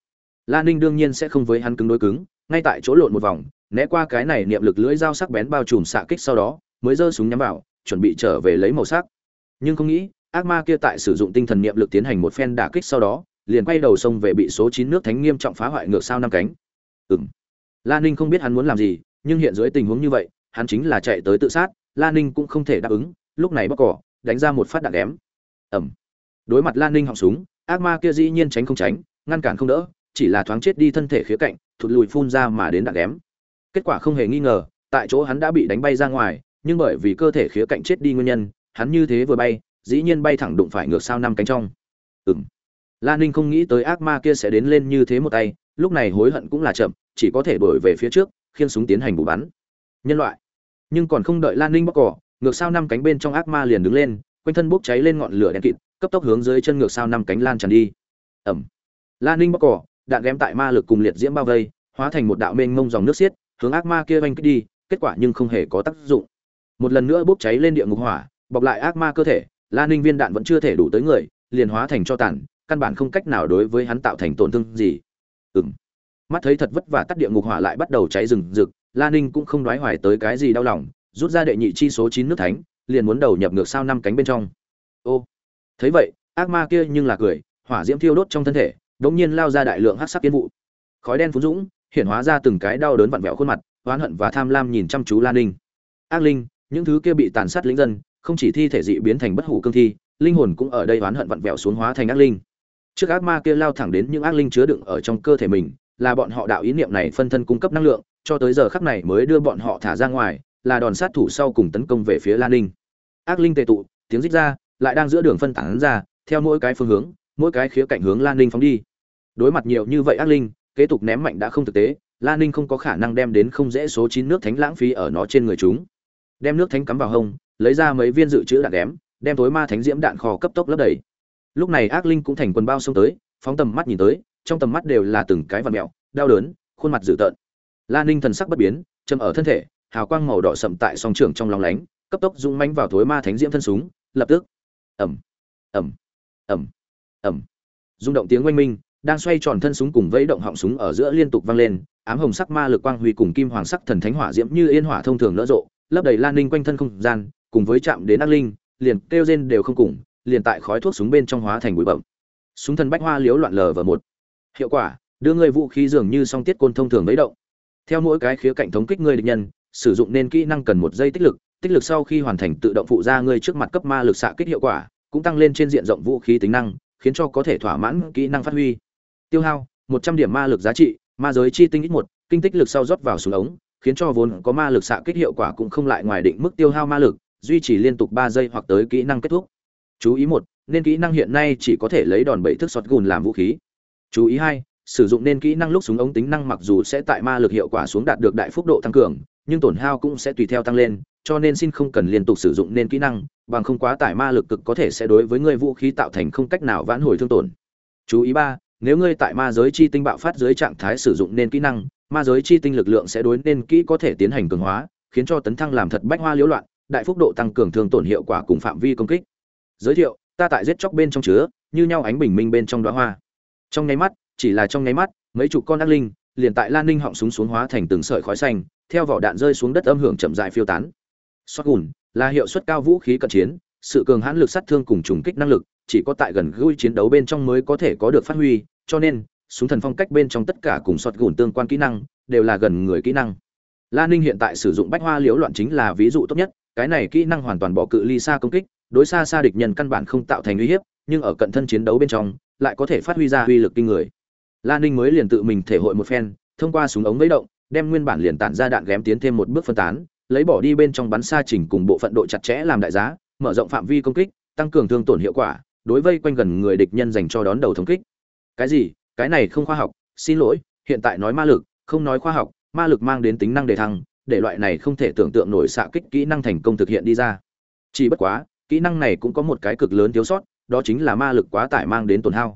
Lan ninh đương nhiên sẽ không với hắn cứng đối cứng, ngay tại chỗ lộn một vòng, né qua cái này niệm lực lưỡi dao sắc bén bao trùm xạ kích sau đó, mới giơ súng nhắm vào, chuẩn bị trở về lấy màu sắc. Nhưng không nghĩ, ác ma kia tại sử dụng tinh thần niệm lực tiến hành một phen đả kích sau đó, liền quay đầu xông về bị số chín nước thánh nghiêm trọng phá hoại ngược sao năm cánh. Ừng lan ninh không biết hắn muốn làm gì, nhưng hiện dưới tình huống như vậy, hắn chính là chạy tới tự sát, lan ninh cũng không thể đáp ứng, lúc này bóc cỏ, đánh ra một phát đạn ghém ẩm đối mặt lan ninh họng súng ác ma kia dĩ nhiên tránh không tránh, ngăn cản không đỡ, chỉ là thoáng chết đi thân thể khía cạnh, thụt lùi phun ra mà đến đạn ghém. Kết quả không hề nghi ngờ, tại chỗ hắn đã bị đánh bay ra ngoài, nhưng bởi vì cơ thể khía cạnh chết đi nguyên nhân, hắn như thế vừa bay, dĩ nhiên bay thẳng đụng phải ngược sao năm cánh trong. Ừng lan ninh không nghĩ tới ác ma kia sẽ đến lên như thế một tay, lúc này hối hận cũng là chậm, chỉ có thể đổi về phía trước khiên súng tiến hành bù bắn. Nhân loại. Nhưng còn không đợi lan ninh bóc cỏ, ngược sao năm cánh bên trong ác ma liền đứng lên, quanh thân bốc cháy lên ngọn lửa đen kịt cấp tốc hướng dưới chân ngược sao năm cánh lan tràn đi. Ẩm. Lan ninh bóc cỏ, đạn ghém tại ma lực cùng liệt diễm bao vây, hóa thành một đạo mênh mông dòng nước xiết, hướng ác ma kia oanh kích đi, kết quả nhưng không hề có tác dụng. Một lần nữa bốc cháy lên địa ngục hỏa, bọc lại ác ma cơ thể lan ninh viên đạn vẫn chưa thể đủ tới người, liền hóa thành cho tàn, căn bản không cách nào đối với hắn tạo thành tổn thương gì. Ừ m mắt thấy thật vất vả tắt địa ngục hỏa lại bắt đầu cháy rừng rực lan ninh cũng không đoái hoài tới cái gì đau lòng, rút ra đệ nhị chi số chín nước thánh, liền muốn đầu nhập ngược sao năm cánh bên trong. Ô thấy vậy, ác ma kia nhưng là cười, hỏa diễm thiêu đốt trong thân thể, đống nhiên lao ra đại lượng hắc sắc kiến vụ. Khói đen phun dũng, hiện hóa ra từng cái đau đớn vặn vẹo khuôn mặt, oán hận và tham lam nhìn chăm chú lan ninh. Ác linh, những thứ kia bị tàn sát lính dân, không chỉ thi thể dị biến thành bất hủ cương thi, linh hồn cũng ở đây oán hận vặn vẹo xuống hóa thành ác linh. Trước ác ma kia lao thẳng đến những ác linh chứa đựng ở trong cơ thể mình, là bọn họ đạo ý niệm này phân thân cung cấp năng lượng, cho tới giờ khắc này mới đưa bọn họ thả ra ngoài, là đòn sát thủ sau cùng tấn công về phía lan ninh. Ác linh tề tụ, tiếng rít ra lại đang giữa đường phân tán ra theo mỗi cái phương hướng mỗi cái khía cạnh hướng lan ninh phóng đi. Đối mặt nhiều như vậy ác linh kế tục ném mạnh đã không thực tế lan ninh không có khả năng đem đến không dễ số chín nước thánh lãng phí ở nó trên người chúng. Đem nước thánh cắm vào hông lấy ra mấy viên dự trữ đạn đém đem tối ma thánh diễm đạn kho cấp tốc lấp đầy. Lúc này ác linh cũng thành quần bao xông tới phóng tầm mắt nhìn tới trong tầm mắt đều là từng cái vằn mèo, đau đớn khuôn mặt dữ tợn. Lan ninh thần sắc bất biến châm ở thân thể hào quang màu đỏ sậm tại song trường trong lòng lánh cấp tốc dũng mãnh vào thối ma thánh diễm thân súng lập tức ẩm ẩm ẩm ẩm rung động tiếng oanh minh, đang xoay tròn thân súng cùng vẫy động họng súng ở giữa liên tục vang lên, ám hồng sắc ma lực quang huy cùng kim hoàng sắc thần thánh hỏa diễm như yên hỏa thông thường nở rộ, lấp đầy lan ninh quanh thân không gian, cùng với chạm đến ác linh, liền kêu rên đều không cùng, liền tại khói thuốc súng bên trong hóa thành bụi bậm súng thần bách hoa liếu loạn lờ vào một. Hiệu quả, đưa người vũ khí dường như song tiết côn thông thường vẫy động. Theo mỗi cái khía cạnh thống kích người địch nhân, sử dụng nên kỹ năng cần một giây tích lực tích lực sau khi hoàn thành tự động phụ ra ngươi trước mặt cấp ma lực xạ kích hiệu quả, cũng tăng lên trên diện rộng vũ khí tính năng, khiến cho có thể thỏa mãn kỹ năng phát huy. Tiêu hao, một trăm điểm ma lực giá trị, ma giới chi tinh ít một, kinh tích lực sau rót vào xuống ống, khiến cho vốn có ma lực xạ kích hiệu quả cũng không lại ngoài định mức tiêu hao ma lực, duy trì liên tục ba giây hoặc tới kỹ năng kết thúc. Chú ý một, nên kỹ năng hiện nay chỉ có thể lấy đòn bẩy thức sọt gùn làm vũ khí. Chú ý hai, sử dụng nên kỹ năng lúc súng ống tính năng mặc dù sẽ tại ma lực hiệu quả xuống đạt được đại phúc độ tăng cường, nhưng tổn hao cũng sẽ tùy theo tăng lên cho nên xin không cần liên tục sử dụng nên kỹ năng, bằng không quá tải ma lực cực có thể sẽ đối với người vũ khí tạo thành không cách nào vãn hồi thương tổn. Chú ý ba, nếu ngươi tại ma giới chi tinh bạo phát dưới trạng thái sử dụng nên kỹ năng, ma giới chi tinh lực lượng sẽ đối nên kỹ có thể tiến hành cường hóa, khiến cho tấn thăng làm thật bách hoa liễu loạn, đại phúc độ tăng cường thương tổn hiệu quả cùng phạm vi công kích. Giới thiệu, ta tại giết chóc bên trong chứa, như nhau ánh bình minh bên trong đóa hoa. Trong nháy mắt, chỉ là trong nháy mắt, mấy chục con ác linh, liền tại lan ninh họng súng xuống hóa thành từng sợi khói xanh, theo vỏ đạn rơi xuống đất âm hưởng chậm dại phiêu tán xoát gùn là hiệu suất cao vũ khí cận chiến sự cường hãn lực sát thương cùng trùng kích năng lực chỉ có tại gần gũi chiến đấu bên trong mới có thể có được phát huy cho nên súng thần phong cách bên trong tất cả cùng xoát gùn tương quan kỹ năng đều là gần người kỹ năng. Lan ninh hiện tại sử dụng bách hoa liễu loạn chính là ví dụ tốt nhất cái này kỹ năng hoàn toàn bỏ cự ly xa công kích đối xa xa địch nhân căn bản không tạo thành uy hiếp nhưng ở cận thân chiến đấu bên trong lại có thể phát huy ra uy lực kinh người. Lan Ninh mới liền tự mình thể hội một phen, thông qua súng ống vẫy động, đem nguyên bản liền tản ra đạn ghém tiến thêm một bước phân tán, lấy bỏ đi bên trong bắn xa chỉnh cùng bộ phận độ chặt chẽ làm đại giá, mở rộng phạm vi công kích, tăng cường thương tổn hiệu quả, đối vây quanh gần người địch nhân dành cho đón đầu thống kích. Cái gì? Cái này không khoa học, xin lỗi, hiện tại nói ma lực, không nói khoa học, ma lực mang đến tính năng đề thăng, để loại này không thể tưởng tượng nổi xạ kích kỹ năng thành công thực hiện đi ra. Chỉ bất quá, kỹ năng này cũng có một cái cực lớn thiếu sót, đó chính là ma lực quá tải mang đến tổn hao.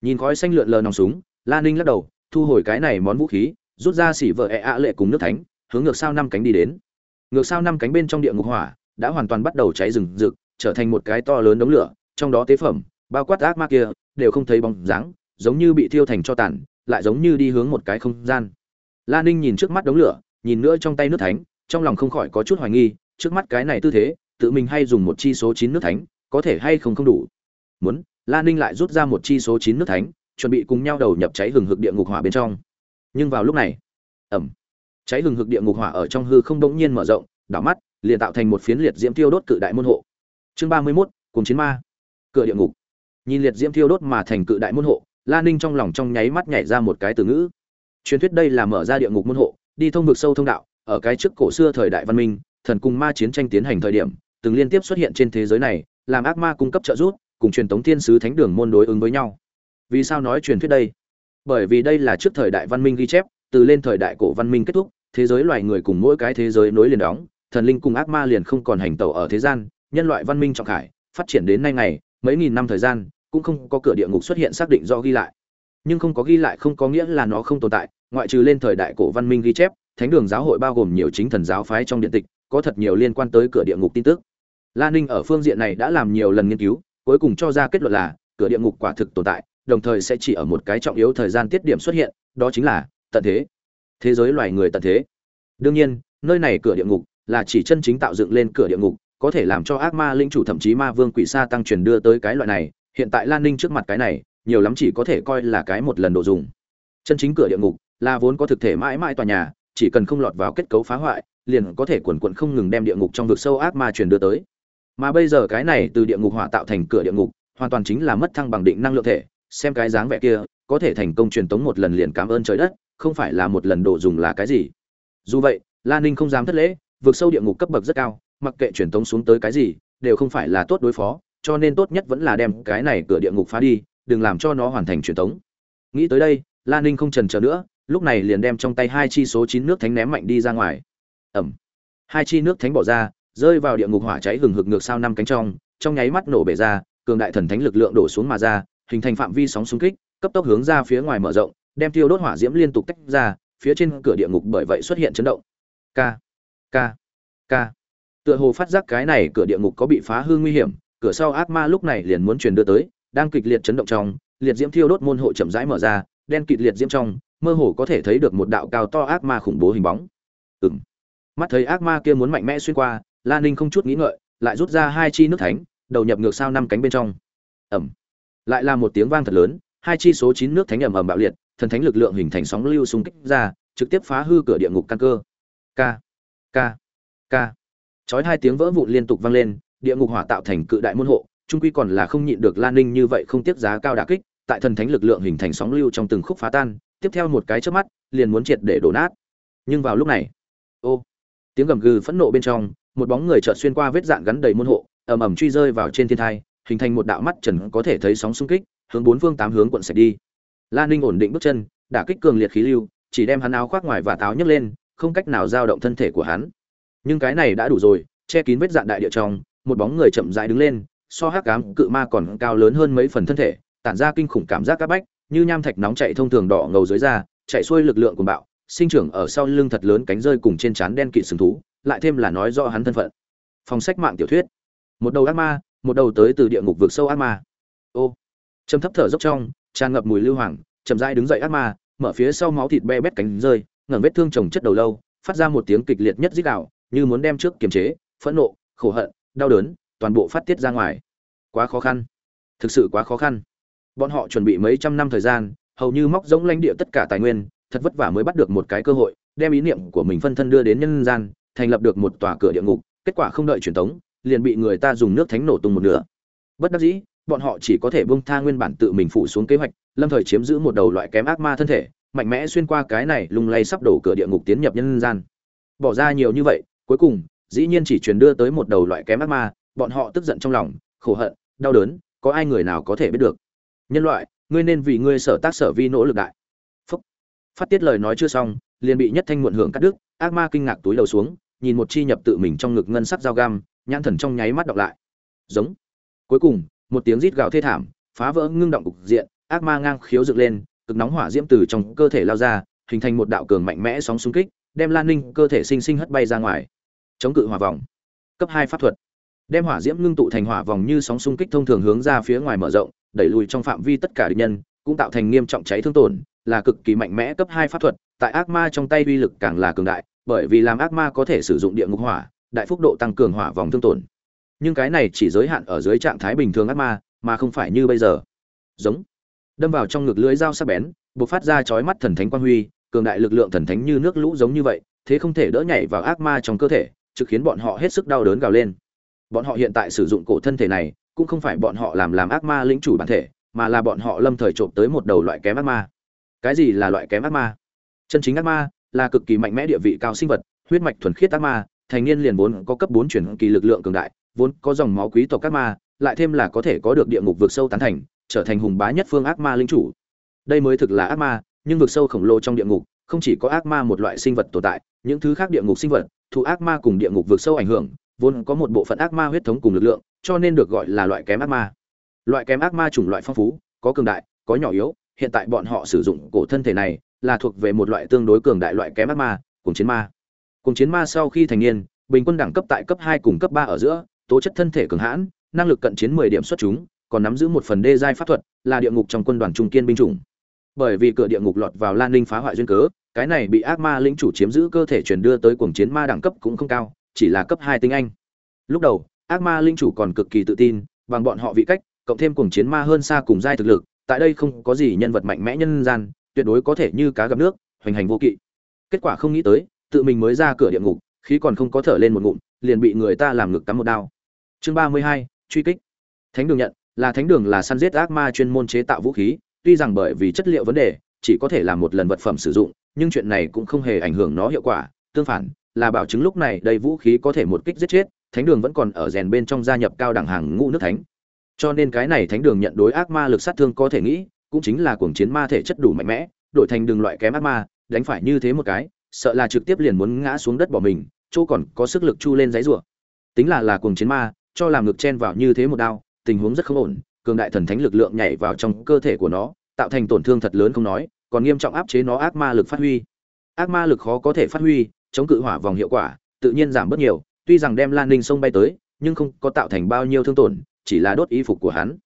Nhìn khói xanh lượn lờ nòng súng, la ninh lắc đầu thu hồi cái này món vũ khí rút ra xỉ vợ e ạ lệ cùng nước thánh hướng ngược sao năm cánh đi đến ngược sao năm cánh bên trong địa ngục hỏa đã hoàn toàn bắt đầu cháy rừng rực, trở thành một cái to lớn đống lửa, trong đó tế phẩm, bao quát ác ma kia, đều không thấy bóng dáng, giống như bị thiêu thành cho tàn, lại giống như đi hướng một cái không gian. La ninh nhìn trước mắt đống lửa, nhìn nữa trong tay nước thánh, trong lòng không khỏi có chút hoài nghi, trước mắt cái này tư thế, tự mình hay dùng một chi số chín nước thánh, có thể hay không không đủ. Muốn, la ninh lại rút ra một chi số chín nước thánh, chuẩn bị cùng nhau đầu nhập cháy hừng hực địa ngục hỏa bên trong. Nhưng vào lúc này ẩm cháy hừng hực địa ngục hỏa ở trong hư không đống nhiên mở rộng đảo mắt liền tạo thành một phiến liệt diễm tiêu đốt cự đại môn hộ. Chương ba mươi 31, cùng chiến ma. Cửa địa ngục. Nhìn liệt diễm tiêu đốt mà thành cự đại môn hộ la ninh trong lòng trong nháy mắt nhảy ra một cái từ ngữ. Truyền thuyết đây là mở ra địa ngục môn hộ đi thông vực sâu thông đạo ở cái trước cổ xưa thời đại văn minh thần cùng ma chiến tranh tiến hành thời điểm từng liên tiếp xuất hiện trên thế giới này làm ác ma cung cấp trợ giúp cùng truyền thống thiên sứ thánh đường môn đối ứng với nhau. Vì sao nói truyền thuyết đây? Bởi vì đây là trước thời đại văn minh ghi chép từ lên thời đại cổ văn minh kết thúc thế giới loài người cùng mỗi cái thế giới nối liền đóng thần linh cùng ác ma liền không còn hành tẩu ở thế gian nhân loại văn minh trọng khải phát triển đến nay ngày mấy nghìn năm thời gian cũng không có cửa địa ngục xuất hiện xác định do ghi lại. Nhưng không có ghi lại không có nghĩa là nó không tồn tại ngoại trừ lên thời đại cổ văn minh ghi chép thánh đường giáo hội bao gồm nhiều chính thần giáo phái trong điện tịch có thật nhiều liên quan tới cửa địa ngục tin tức. La ninh ở phương diện này đã làm nhiều lần nghiên cứu cuối cùng cho ra kết luận là cửa địa ngục quả thực tồn tại đồng thời sẽ chỉ ở một cái trọng yếu thời gian tiết điểm xuất hiện, đó chính là tận thế. Thế giới loài người tận thế. Đương nhiên, nơi này cửa địa ngục là chỉ chân chính tạo dựng lên cửa địa ngục, có thể làm cho ác ma linh chủ thậm chí ma vương quỷ sa tăng truyền đưa tới cái loại này, hiện tại Lan Ninh trước mặt cái này, nhiều lắm chỉ có thể coi là cái một lần đồ dùng. Chân chính cửa địa ngục là vốn có thực thể mãi mãi tòa nhà, chỉ cần không lọt vào kết cấu phá hoại, liền có thể quần quận không ngừng đem địa ngục trong vực sâu ác ma truyền đưa tới. Mà bây giờ cái này từ địa ngục hỏa tạo thành cửa địa ngục, hoàn toàn chính là mất thăng bằng định năng lượng thể, xem cái dáng vẻ kia có thể thành công truyền tống một lần liền cảm ơn trời đất không phải là một lần đồ dùng là cái gì. Dù vậy lan ninh không dám thất lễ vượt sâu địa ngục cấp bậc rất cao mặc kệ truyền tống xuống tới cái gì đều không phải là tốt đối phó cho nên tốt nhất vẫn là đem cái này cửa địa ngục phá đi đừng làm cho nó hoàn thành truyền tống. Nghĩ tới đây lan ninh không trần chờ nữa lúc này liền đem trong tay hai chi số chín nước thánh ném mạnh đi ra ngoài. Ẩm hai chi nước thánh bỏ ra rơi vào địa ngục hỏa cháy hừng hực ngược sau năm cánh trong trong nháy mắt nổ bể ra cường đại thần thánh lực lượng đổ xuống mà ra hình thành phạm vi sóng xung kích, cấp tốc hướng ra phía ngoài mở rộng, đem tiêu đốt hỏa diễm liên tục tách ra, phía trên cửa địa ngục bởi vậy xuất hiện chấn động. K, k, k. Tựa hồ phát giác cái này cửa địa ngục có bị phá hư nguy hiểm, cửa sau ác ma lúc này liền muốn truyền đưa tới, đang kịch liệt chấn động trong, liệt diễm thiêu đốt môn hộ chậm rãi mở ra, đen kịt liệt diễm trong, mơ hồ có thể thấy được một đạo cao to ác ma khủng bố hình bóng. Ừm. Mắt thấy ác ma kia muốn mạnh mẽ xuyên qua, Lan Ninh không chút nghĩ ngợi, lại rút ra hai chi nước thánh, đầu nhập ngược sao năm cánh bên trong. Ầm lại là một tiếng vang thật lớn hai chi số chín nước thánh ầm ầm bạo liệt thần thánh lực lượng hình thành sóng lưu xung kích ra trực tiếp phá hư cửa địa ngục căn cơ. K k k. Chói hai tiếng vỡ vụn liên tục vang lên địa ngục hỏa tạo thành cự đại môn hộ trung quy còn là không nhịn được lan ninh như vậy không tiếp giá cao đả kích tại thần thánh lực lượng hình thành sóng lưu trong từng khúc phá tan tiếp theo một cái chớp mắt liền muốn triệt để đổ nát. Nhưng vào lúc này ô tiếng gầm gừ phẫn nộ bên trong một bóng người chợt xuyên qua vết dạn gắn đầy môn hộ ầm ầm truy rơi vào trên thiên thai hình thành một đạo mắt trần có thể thấy sóng xung kích, hướng bốn phương tám hướng cuộn sạch đi. Lan Ninh ổn định bước chân, đả kích cường liệt khí lưu, chỉ đem hắn áo khoác ngoài và táo nhấc lên, không cách nào dao động thân thể của hắn. Nhưng cái này đã đủ rồi, che kín vết dạn đại địa trong, một bóng người chậm rãi đứng lên, so hắc ám cự ma còn cao lớn hơn mấy phần thân thể, tản ra kinh khủng cảm giác các bách, như nham thạch nóng chạy thông thường đỏ ngầu dưới da chạy xuôi lực lượng của bạo sinh trưởng ở sau lưng thật lớn cánh rơi cùng trên trán đen kịt sừng thú lại thêm là nói rõ hắn thân phận. Phòng sách mạng tiểu thuyết. Một đầu ác ma một đầu tới từ địa ngục vực sâu ác ma. Ô. Châm thấp thở dốc trong tràn ngập mùi lưu hoàng, chậm rãi đứng dậy ác ma, mở phía sau máu thịt be bét cánh rơi, ngẩng vết thương chồng chất đầu lâu, phát ra một tiếng kịch liệt nhất dích đạo như muốn đem trước kiềm chế, phẫn nộ, khổ hận, đau đớn, toàn bộ phát tiết ra ngoài. Quá khó khăn. Thực sự quá khó khăn. Bọn họ chuẩn bị mấy trăm năm thời gian, hầu như móc giống lãnh địa tất cả tài nguyên, thật vất vả mới bắt được một cái cơ hội, đem ý niệm của mình phân thân đưa đến nhân gian, thành lập được một tòa cửa địa ngục, kết quả không đợi truyền tống liền bị người ta dùng nước thánh nổ tung một nửa. Bất đắc dĩ bọn họ chỉ có thể bông tha nguyên bản tự mình phụ xuống kế hoạch, lâm thời chiếm giữ một đầu loại kém ác ma thân thể, mạnh mẽ xuyên qua cái này lung lay sắp đổ cửa địa ngục tiến nhập nhân gian. Bỏ ra nhiều như vậy, cuối cùng, dĩ nhiên chỉ truyền đưa tới một đầu loại kém ác ma, bọn họ tức giận trong lòng, khổ hận, đau đớn, có ai người nào có thể biết được. Nhân loại, ngươi nên vì ngươi sở tác sở vi nỗ lực đại. Phúc. phát tiết lời nói chưa xong, liền bị nhất thanh muộn hưởng cắt đứt, ác ma kinh ngạc túi đầu xuống, nhìn một chi nhập tự mình trong ngực ngân sắc dao găm, nhãn thần trong nháy mắt đọc lại. Giống. Cuối cùng một tiếng rít gào thê thảm, phá vỡ ngưng động cục diện, ác ma ngang khiếu dựng lên, cực nóng hỏa diễm từ trong cơ thể lao ra, hình thành một đạo cường mạnh mẽ sóng xung kích, đem lan ninh cơ thể sinh sinh hất bay ra ngoài. Chống cự hỏa vòng. Cấp hai pháp thuật. Đem hỏa diễm ngưng tụ thành hỏa vòng như sóng xung kích thông thường hướng ra phía ngoài mở rộng, đẩy lùi trong phạm vi tất cả địch nhân, cũng tạo thành nghiêm trọng cháy thương tổn, là cực kỳ mạnh mẽ cấp hai pháp thuật, tại ác ma trong tay uy lực càng là cường đại, bởi vì làm ác ma có thể sử dụng địa ngục hỏa, đại phúc độ tăng cường hỏa vòng thương tổn nhưng cái này chỉ giới hạn ở dưới trạng thái bình thường ác ma, mà không phải như bây giờ. Giống. Đâm vào trong ngực lưới dao sắc bén, bộc phát ra chói mắt thần thánh quan huy, cường đại lực lượng thần thánh như nước lũ giống như vậy, thế không thể đỡ nhảy vào ác ma trong cơ thể, trực khiến bọn họ hết sức đau đớn gào lên. Bọn họ hiện tại sử dụng cổ thân thể này, cũng không phải bọn họ làm làm ác ma lĩnh chủ bản thể, mà là bọn họ lâm thời trộm tới một đầu loại kém ác ma. Cái gì là loại kém ác ma? Chân chính ác ma là cực kỳ mạnh mẽ địa vị cao sinh vật, huyết mạch thuần khiết ác ma, thành niên liền vốn có cấp bốn chuyển kỳ lực lượng cường đại vốn có dòng máu quý tộc ác ma, lại thêm là có thể có được địa ngục vượt sâu tán thành, trở thành hùng bá nhất phương ác ma linh chủ. Đây mới thực là ác ma, nhưng vượt sâu khổng lồ trong địa ngục, không chỉ có ác ma một loại sinh vật tồn tại, những thứ khác địa ngục sinh vật thụ ác ma cùng địa ngục vượt sâu ảnh hưởng, vốn có một bộ phận ác ma huyết thống cùng lực lượng, cho nên được gọi là loại kém ác ma. Loại kém ác ma chủng loại phong phú, có cường đại, có nhỏ yếu, hiện tại bọn họ sử dụng cổ thân thể này là thuộc về một loại tương đối cường đại loại kém ác ma cùng chiến ma. Cùng chiến ma sau khi thành niên, bình quân đẳng cấp tại cấp hai cùng cấp ba ở giữa tố chất thân thể cường hãn, năng lực cận chiến mười điểm xuất chúng, còn nắm giữ một phần đê giai pháp thuật, là địa ngục trong quân đoàn trung kiên binh chủng. Bởi vì cửa địa ngục lọt vào lan ninh phá hoại duyên cớ, cái này bị ác ma lĩnh chủ chiếm giữ cơ thể truyền đưa tới cuồng chiến ma đẳng cấp cũng không cao, chỉ là cấp hai tinh anh. Lúc đầu, ác ma linh chủ còn cực kỳ tự tin, bằng bọn họ vị cách, cộng thêm cuồng chiến ma hơn xa cùng giai thực lực, tại đây không có gì nhân vật mạnh mẽ nhân gian, tuyệt đối có thể như cá gặp nước, hoành hành vô kỵ. Kết quả không nghĩ tới, tự mình mới ra cửa địa ngục, khí còn không có thở lên một ngụm, liền bị người ta làm ngực cắm một đao chương ba mươi hai, truy kích. Thánh đường nhận, là thánh đường là săn giết ác ma chuyên môn chế tạo vũ khí, tuy rằng bởi vì chất liệu vấn đề, chỉ có thể làm một lần vật phẩm sử dụng, nhưng chuyện này cũng không hề ảnh hưởng nó hiệu quả. Tương phản, là bảo chứng lúc này đây vũ khí có thể một kích giết chết, thánh đường vẫn còn ở rèn bên trong gia nhập cao đẳng hàng ngũ nước thánh. Cho nên cái này thánh đường nhận đối ác ma lực sát thương có thể nghĩ, cũng chính là cuồng chiến ma thể chất đủ mạnh mẽ, đổi thành đường loại kém ác ma, đánh phải như thế một cái, sợ là trực tiếp liền muốn ngã xuống đất bỏ mình, chỗ còn có sức lực chu lên giấy rủa. Tính là là cuồng chiến ma cho làm ngực chen vào như thế một đao, tình huống rất không ổn, cường đại thần thánh lực lượng nhảy vào trong cơ thể của nó, tạo thành tổn thương thật lớn không nói, còn nghiêm trọng áp chế nó ác ma lực phát huy. Ác ma lực khó có thể phát huy, chống cự hỏa vòng hiệu quả, tự nhiên giảm bớt nhiều, tuy rằng đem lan ninh sông bay tới, nhưng không có tạo thành bao nhiêu thương tổn, chỉ là đốt y phục của hắn.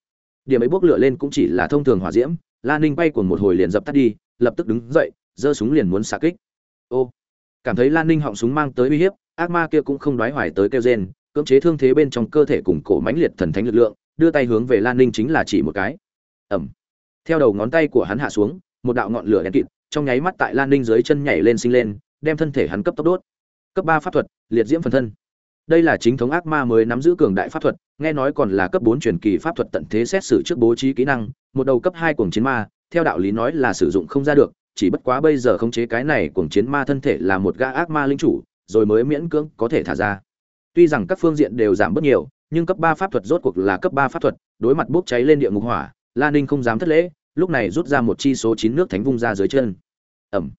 Điểm ấy bốc lửa lên cũng chỉ là thông thường hỏa diễm, lan ninh bay cuồng một hồi liền dập tắt đi, lập tức đứng dậy, giơ súng liền muốn xạ kích. Ô, cảm thấy lan ninh họng súng mang tới uy hiếp, ác ma kia cũng không đoái hoài tới kêu rên cưỡng chế thương thế bên trong cơ thể cùng cổ mãnh liệt thần thánh lực lượng, đưa tay hướng về lan ninh chính là chỉ một cái. Ẩm theo đầu ngón tay của hắn hạ xuống, một đạo ngọn lửa đen kịt trong nháy mắt tại lan ninh dưới chân nhảy lên sinh lên, đem thân thể hắn cấp tốc đốt. Cấp ba pháp thuật, liệt diễm phần thân. Đây là chính thống ác ma mới nắm giữ cường đại pháp thuật, nghe nói còn là cấp bốn truyền kỳ pháp thuật tận thế xét xử trước bố trí kỹ năng, một đầu cấp hai cuồng chiến ma, theo đạo lý nói là sử dụng không ra được, chỉ bất quá bây giờ khống chế cái này cuồng chiến ma thân thể là một gã ác ma linh chủ, rồi mới miễn cưỡng có thể thả ra tuy rằng các phương diện đều giảm bớt nhiều, nhưng cấp ba pháp thuật rốt cuộc là cấp ba pháp thuật, đối mặt bốc cháy lên địa ngục hỏa lan ninh không dám thất lễ, lúc này rút ra một chi số chín nước thánh vung ra dưới chân. Ẩm.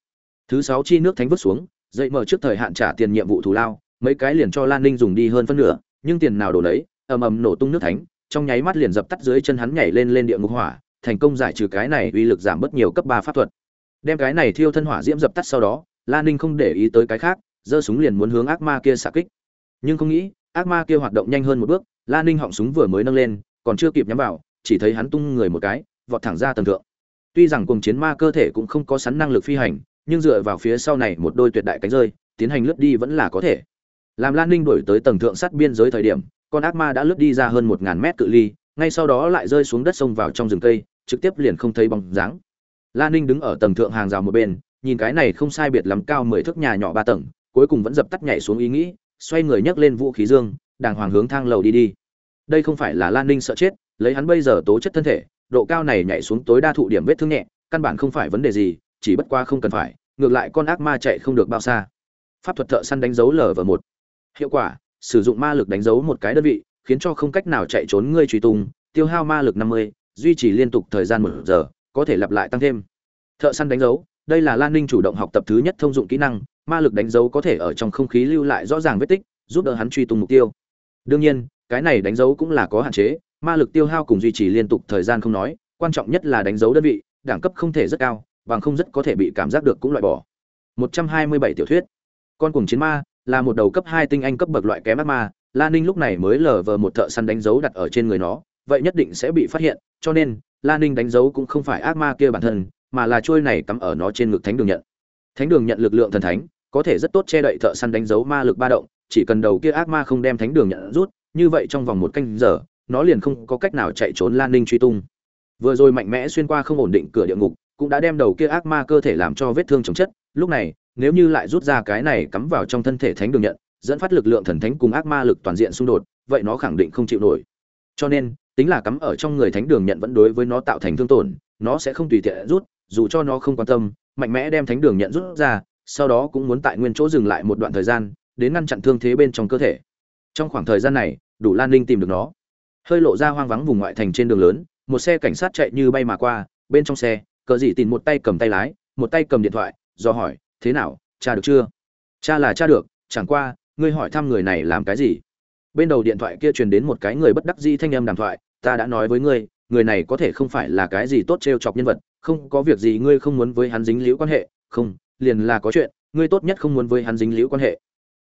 Thứ sáu chi nước thánh vứt xuống, dậy mở trước thời hạn trả tiền nhiệm vụ thù lao, mấy cái liền cho lan ninh dùng đi hơn phân nửa, nhưng tiền nào đổ lấy ầm ầm nổ tung nước thánh, trong nháy mắt liền dập tắt dưới chân hắn nhảy lên lên địa ngục hỏa, thành công giải trừ cái này uy lực giảm bớt nhiều cấp ba pháp thuật. Đem cái này thiêu thân hỏa diễm dập tắt sau đó lan ninh không để ý tới cái khác, giơ súng liền muốn hướng ác ma kia xạ kích nhưng không nghĩ, ác ma kia hoạt động nhanh hơn một bước lan ninh họng súng vừa mới nâng lên, còn chưa kịp nhắm vào, chỉ thấy hắn tung người một cái, vọt thẳng ra tầng thượng. Tuy rằng cùng chiến ma cơ thể cũng không có sắn năng lực phi hành, nhưng dựa vào phía sau này một đôi tuyệt đại cánh rơi, tiến hành lướt đi vẫn là có thể. Làm lan ninh đổi tới tầng thượng sát biên giới thời điểm, con ác ma đã lướt đi ra hơn một ngàn mét cự ly, ngay sau đó lại rơi xuống đất sông vào trong rừng cây, trực tiếp liền không thấy bóng dáng. Lan ninh đứng ở tầng thượng hàng rào một bên, nhìn cái này không sai biệt lắm cao mười thước nhà nhỏ ba tầng, cuối cùng vẫn dập tắt nhảy xuống ý nghĩ xoay người nhấc lên vũ khí dương, đàng hoàng hướng thang lầu đi đi. Đây không phải là lan ninh sợ chết, lấy hắn bây giờ tố chất thân thể, độ cao này nhảy xuống tối đa thụ điểm vết thương nhẹ, căn bản không phải vấn đề gì, chỉ bất qua không cần phải, ngược lại con ác ma chạy không được bao xa. Pháp thuật thợ săn đánh dấu lở và một. Hiệu quả, sử dụng ma lực đánh dấu một cái đơn vị, khiến cho không cách nào chạy trốn ngươi truy tung, tiêu hao ma lực năm mươi, duy trì liên tục thời gian một giờ, có thể lặp lại tăng thêm. Thợ săn đánh dấu, đây là lan ninh chủ động học tập thứ nhất thông dụng kỹ năng ma lực đánh dấu có thể ở trong không khí lưu lại rõ ràng vết tích, giúp đỡ hắn truy tung mục tiêu. Đương nhiên, cái này đánh dấu cũng là có hạn chế, ma lực tiêu hao cùng duy trì liên tục thời gian không nói, quan trọng nhất là đánh dấu đơn vị, đẳng cấp không thể rất cao, bằng không rất có thể bị cảm giác được cũng loại bỏ. 127 tiểu thuyết. Con cùng chiến ma là một đầu cấp hai tinh anh cấp bậc loại kém ác ma, la ninh lúc này mới lờ vờ một thợ săn đánh dấu đặt ở trên người nó, vậy nhất định sẽ bị phát hiện, cho nên, la ninh đánh dấu cũng không phải ác ma kia bản thân, mà là trôi này cắm ở nó trên ngực thánh đường nhận. Thánh đường nhận lực lượng thần thánh có thể rất tốt che đậy thợ săn đánh dấu ma lực ba động, chỉ cần đầu kia ác ma không đem thánh đường nhận rút, như vậy trong vòng một canh giờ, nó liền không có cách nào chạy trốn lan ninh truy tung. Vừa rồi mạnh mẽ xuyên qua không ổn định cửa địa ngục, cũng đã đem đầu kia ác ma cơ thể làm cho vết thương chồng chất, lúc này, nếu như lại rút ra cái này cắm vào trong thân thể thánh đường nhận, dẫn phát lực lượng thần thánh cùng ác ma lực toàn diện xung đột, vậy nó khẳng định không chịu nổi. Cho nên, tính là cắm ở trong người thánh đường nhận vẫn đối với nó tạo thành thương tổn, nó sẽ không tùy tiện rút, dù cho nó không quan tâm, mạnh mẽ đem thánh đường nhận rút ra sau đó cũng muốn tại nguyên chỗ dừng lại một đoạn thời gian, đến ngăn chặn thương thế bên trong cơ thể. Trong khoảng thời gian này, đủ lan ninh tìm được nó. Hơi lộ ra hoang vắng vùng ngoại thành trên đường lớn, một xe cảnh sát chạy như bay mà qua, bên trong xe, cờ dị tìm một tay cầm tay lái, một tay cầm điện thoại, do hỏi, thế nào, cha được chưa? Cha là cha được, chẳng qua, ngươi hỏi thăm người này làm cái gì? Bên đầu điện thoại kia truyền đến một cái người bất đắc dĩ thanh âm đàm thoại, ta đã nói với ngươi, người này có thể không phải là cái gì tốt trêu chọc nhân vật, không có việc gì ngươi không muốn với hắn dính liễu quan hệ, không liền là có chuyện, ngươi tốt nhất không muốn với hắn dính liễu quan hệ.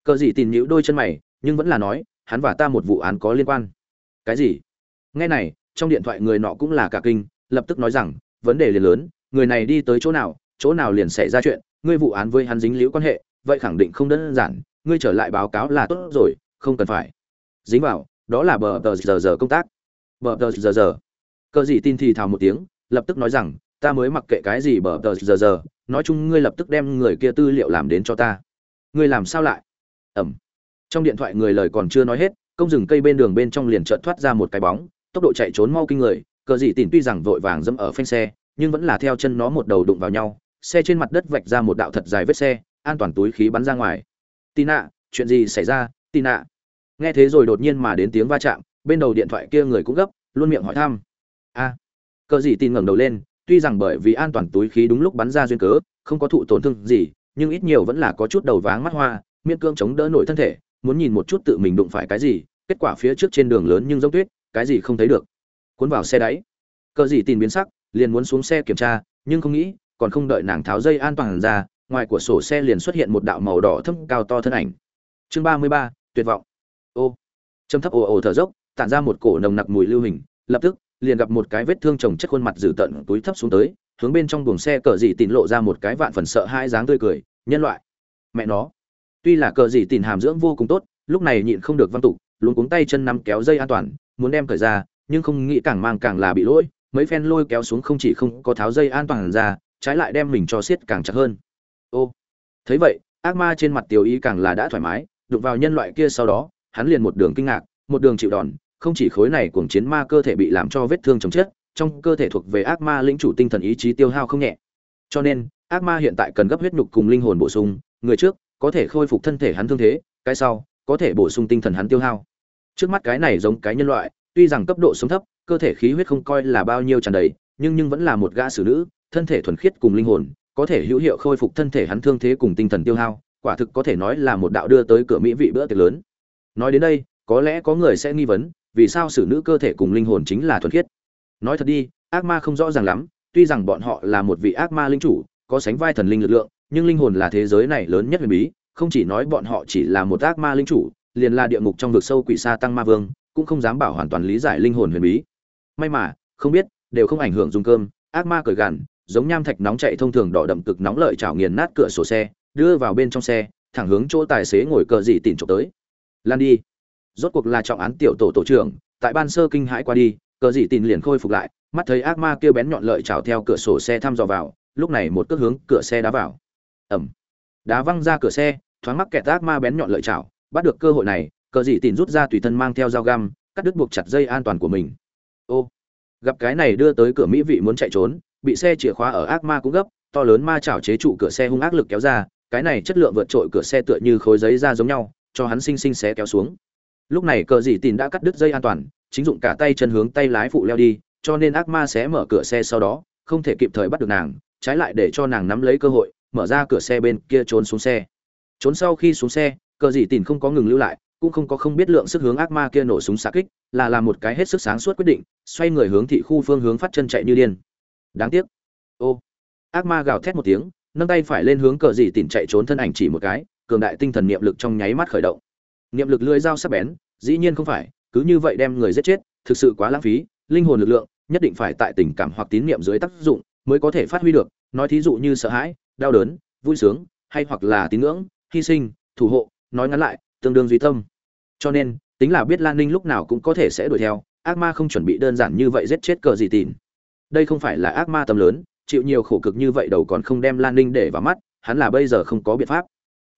Cờ gì tìm liễu đôi chân mày, nhưng vẫn là nói, hắn và ta một vụ án có liên quan. Cái gì? Nghe này, trong điện thoại người nọ cũng là cả kinh, lập tức nói rằng, vấn đề liền lớn, người này đi tới chỗ nào chỗ nào liền xảy ra chuyện, ngươi vụ án với hắn dính liễu quan hệ, vậy khẳng định không đơn giản, ngươi trở lại báo cáo là tốt rồi, không cần phải. Dính vào, đó là bờ tờ giờ giờ công tác. Bờ tờ giờ giờ. Cờ gì tin thì thào một tiếng, lập tức nói rằng, ta mới mặc kệ cái gì bờ tờ giờ giờ nói chung ngươi lập tức đem người kia tư liệu làm đến cho ta. Ngươi làm sao lại? Ẩm. Trong điện thoại người lời còn chưa nói hết, công rừng cây bên đường bên trong liền chợt thoát ra một cái bóng, tốc độ chạy trốn mau kinh người, cờ dị tìm tuy rằng vội vàng dẫm ở phanh xe, nhưng vẫn là theo chân nó một đầu đụng vào nhau, xe trên mặt đất vạch ra một đạo thật dài vết xe, an toàn túi khí bắn ra ngoài. Tina, chuyện gì xảy ra? Tina. Nghe thế rồi đột nhiên mà đến tiếng va chạm, bên đầu điện thoại kia người cũng gấp, luôn miệng hỏi thăm. A. Cờ dị tin ngẩng đầu lên tuy rằng bởi vì an toàn túi khí đúng lúc bắn ra duyên cớ, không có thụ tổn thương gì, nhưng ít nhiều vẫn là có chút đầu váng mắt hoa, miễn cưỡng chống đỡ nổi thân thể, muốn nhìn một chút tự mình đụng phải cái gì, kết quả phía trước trên đường lớn nhưng giống tuyết, cái gì không thấy được. Cuốn vào xe đáy. Cờ gì tìm biến sắc, liền muốn xuống xe kiểm tra, nhưng không nghĩ, còn không đợi nàng tháo dây an toàn ra, ngoài của sổ xe liền xuất hiện một đạo màu đỏ thâm cao to thân ảnh. Chương ba mươi ba, tuyệt vọng. Ô. Châm thấp ồ ồ thở dốc, tản ra một cổ nồng nặc mùi lưu hình, lập tức liền gặp một cái vết thương chồng chất khuôn mặt dữ tợn túi thấp xuống tới, hướng bên trong buồng xe cờ dị tìn lộ ra một cái vạn phần sợ hai dáng tươi cười, nhân loại, mẹ nó, tuy là cờ dị tìn hàm dưỡng vô cùng tốt, lúc này nhịn không được văn tục luôn cuống tay chân nắm kéo dây an toàn, muốn đem cởi ra, nhưng không nghĩ càng mang càng là bị lỗi, mấy phen lôi kéo xuống không chỉ không có tháo dây an toàn ra, trái lại đem mình cho siết càng chặt hơn. Ô, thấy vậy, ác ma trên mặt tiểu ý càng là đã thoải mái, đụng vào nhân loại kia sau đó, hắn liền một đường kinh ngạc, một đường chịu đòn không chỉ khối này cuồng chiến ma cơ thể bị làm cho vết thương chồng chết, trong cơ thể thuộc về ác ma lĩnh chủ tinh thần ý chí tiêu hao không nhẹ. Cho nên, ác ma hiện tại cần gấp huyết nhục cùng linh hồn bổ sung, người trước có thể khôi phục thân thể hắn thương thế, cái sau có thể bổ sung tinh thần hắn tiêu hao. Trước mắt cái này giống cái nhân loại, tuy rằng cấp độ sống thấp, cơ thể khí huyết không coi là bao nhiêu tràn đầy, nhưng nhưng vẫn là một gã xử nữ, thân thể thuần khiết cùng linh hồn, có thể hữu hiệu khôi phục thân thể hắn thương thế cùng tinh thần tiêu hao, quả thực có thể nói là một đạo đưa tới cửa mỹ vị bữa tiệc lớn. Nói đến đây, có lẽ có người sẽ nghi vấn vì sao xử nữ cơ thể cùng linh hồn chính là thuần khiết? Nói thật đi, ác ma không rõ ràng lắm, tuy rằng bọn họ là một vị ác ma linh chủ, có sánh vai thần linh lực lượng, nhưng linh hồn là thế giới này lớn nhất huyền bí, không chỉ nói bọn họ chỉ là một ác ma linh chủ, liền là địa ngục trong vực sâu quỷ sa tăng ma vương, cũng không dám bảo hoàn toàn lý giải linh hồn huyền bí. May mà, không biết, đều không ảnh hưởng dùng cơm, ác ma cởi gằn, giống nham thạch nóng chạy thông thường đỏ đậm cực nóng lợi chảo nghiền nát cửa sổ xe, đưa vào bên trong xe, thẳng hướng chỗ tài xế ngồi cờ dị tìm trộm tới. Lan đi rốt cuộc là trọng án tiểu tổ tổ trưởng, tại ban sơ kinh hãi qua đi, cờ dị tìm liền khôi phục lại, mắt thấy ác ma kêu bén nhọn lợi chảo theo cửa sổ xe thăm dò vào, lúc này một cước hướng cửa xe đá vào. Ẩm đá văng ra cửa xe, thoáng mắc kẹt ác ma bén nhọn lợi chảo, bắt được cơ hội này, cờ dị tìm rút ra tùy thân mang theo dao găm, cắt đứt buộc chặt dây an toàn của mình. Ô. Gặp cái này đưa tới cửa mỹ vị muốn chạy trốn, bị xe chìa khóa ở ác ma cũng gấp, to lớn ma chảo chế trụ cửa xe hung ác lực kéo ra, cái này chất lượng vượt trội cửa xe tựa như khối giấy ra giống nhau, cho hắn sinh sinh xé kéo xuống lúc này cờ dị tìm đã cắt đứt dây an toàn, chính dụng cả tay chân hướng tay lái phụ leo đi, cho nên ác ma sẽ mở cửa xe sau đó, không thể kịp thời bắt được nàng, trái lại để cho nàng nắm lấy cơ hội, mở ra cửa xe bên kia trốn xuống xe. Trốn sau khi xuống xe, cờ dị tìm không có ngừng lưu lại, cũng không có không biết lượng sức hướng ác ma kia nổ súng xạ kích, là làm một cái hết sức sáng suốt quyết định, xoay người hướng thị khu phương hướng phát chân chạy như điên. Đáng tiếc. Ô. Ác ma gào thét một tiếng, nâng tay phải lên hướng cờ dị tìm chạy trốn thân ảnh chỉ một cái, cường đại tinh thần niệm lực trong nháy mắt khởi động niệm lực lưỡi dao sắc bén, dĩ nhiên không phải, cứ như vậy đem người giết chết, thực sự quá lãng phí, linh hồn lực lượng, nhất định phải tại tình cảm hoặc tín niệm dưới tác dụng mới có thể phát huy được. Nói thí dụ như sợ hãi, đau đớn, vui sướng, hay hoặc là tín ngưỡng, hy sinh, thủ hộ, nói ngắn lại, tương đương duy tâm. Cho nên, tính là biết lan ninh lúc nào cũng có thể sẽ đuổi theo, ác ma không chuẩn bị đơn giản như vậy giết chết cờ gì tìn đây không phải là ác ma tầm lớn, chịu nhiều khổ cực như vậy đầu còn không đem lan ninh để vào mắt, hắn là bây giờ không có biện pháp.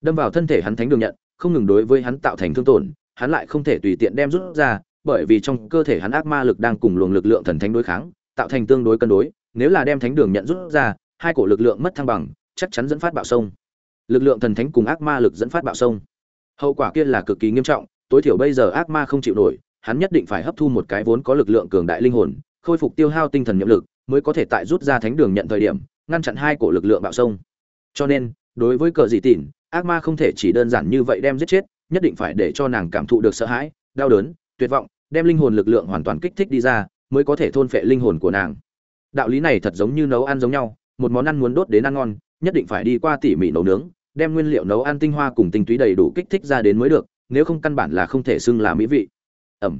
Đâm vào thân thể hắn thánh đường nhận không ngừng đối với hắn tạo thành thương tổn, hắn lại không thể tùy tiện đem rút ra, bởi vì trong cơ thể hắn ác ma lực đang cùng luồng lực lượng thần thánh đối kháng, tạo thành tương đối cân đối, nếu là đem thánh đường nhận rút ra, hai cổ lực lượng mất thăng bằng, chắc chắn dẫn phát bạo sông. Lực lượng thần thánh cùng ác ma lực dẫn phát bạo sông. Hậu quả kia là cực kỳ nghiêm trọng, tối thiểu bây giờ ác ma không chịu nổi, hắn nhất định phải hấp thu một cái vốn có lực lượng cường đại linh hồn, khôi phục tiêu hao tinh thần nhiệm lực, mới có thể tại rút ra thánh đường nhận thời điểm, ngăn chặn hai cổ lực lượng bạo sông. Cho nên, đối với cờ dị tỉn ác ma không thể chỉ đơn giản như vậy đem giết chết, nhất định phải để cho nàng cảm thụ được sợ hãi, đau đớn, tuyệt vọng, đem linh hồn lực lượng hoàn toàn kích thích đi ra, mới có thể thôn phệ linh hồn của nàng. Đạo lý này thật giống như nấu ăn giống nhau, một món ăn muốn đốt đến ăn ngon, nhất định phải đi qua tỉ mỉ nấu nướng, đem nguyên liệu nấu ăn tinh hoa cùng tinh túy đầy đủ kích thích ra đến mới được, nếu không căn bản là không thể xưng là mỹ vị. Ẩm.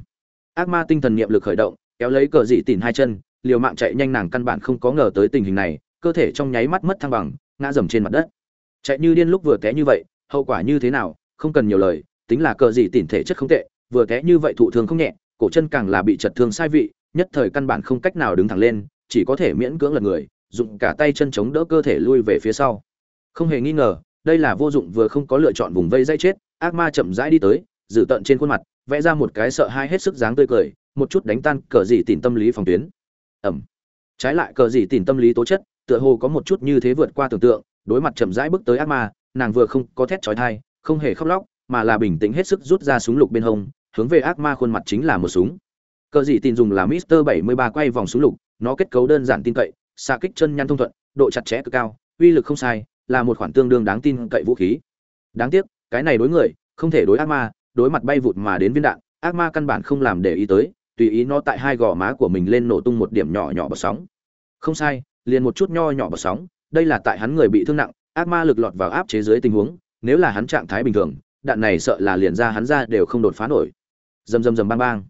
Ác ma tinh thần niệm lực khởi động, kéo lấy cờ dị tìm hai chân, liều mạng chạy nhanh nàng căn bản không có ngờ tới tình hình này, cơ thể trong nháy mắt mất thăng bằng, ngã dầm trên mặt đất chạy như điên lúc vừa té như vậy, hậu quả như thế nào, không cần nhiều lời, tính là cờ gì tỉn thể chất không tệ, vừa té như vậy thụ thương không nhẹ, cổ chân càng là bị chật thương sai vị, nhất thời căn bản không cách nào đứng thẳng lên, chỉ có thể miễn cưỡng lật người, dùng cả tay chân chống đỡ cơ thể lui về phía sau. Không hề nghi ngờ, đây là vô dụng vừa không có lựa chọn vùng vây dây chết, ác ma chậm rãi đi tới, giữ tận trên khuôn mặt, vẽ ra một cái sợ hãi hết sức dáng tươi cười, một chút đánh tan cờ gì tìm tâm lý phòng tuyến. Ẩm. Trái lại cờ gì tìm tâm lý tố chất, tựa hồ có một chút như thế vượt qua tưởng tượng đối mặt chậm rãi bước tới ác ma, nàng vừa không có thét chói tai, không hề khóc lóc, mà là bình tĩnh hết sức rút ra súng lục bên hông, hướng về ác ma khuôn mặt chính là một súng. Cờ dị tin dùng là Mister 73 quay vòng súng lục, nó kết cấu đơn giản tin cậy, xạ kích chân nhăn thông thuận, độ chặt chẽ cực cao, uy lực không sai, là một khoản tương đương đáng tin cậy vũ khí. Đáng tiếc, cái này đối người, không thể đối ác ma, đối mặt bay vụt mà đến viên đạn, ác ma căn bản không làm để ý tới, tùy ý nó tại hai gò má của mình lên nổ tung một điểm nhỏ nhỏ bọt sóng. Không sai, liền một chút nho nhỏ bọt sóng đây là tại hắn người bị thương nặng, ác ma lực lọt vào áp chế dưới tình huống, nếu là hắn trạng thái bình thường, đạn này sợ là liền ra hắn ra đều không đột phá nổi. Rầm rầm rầm bang bang.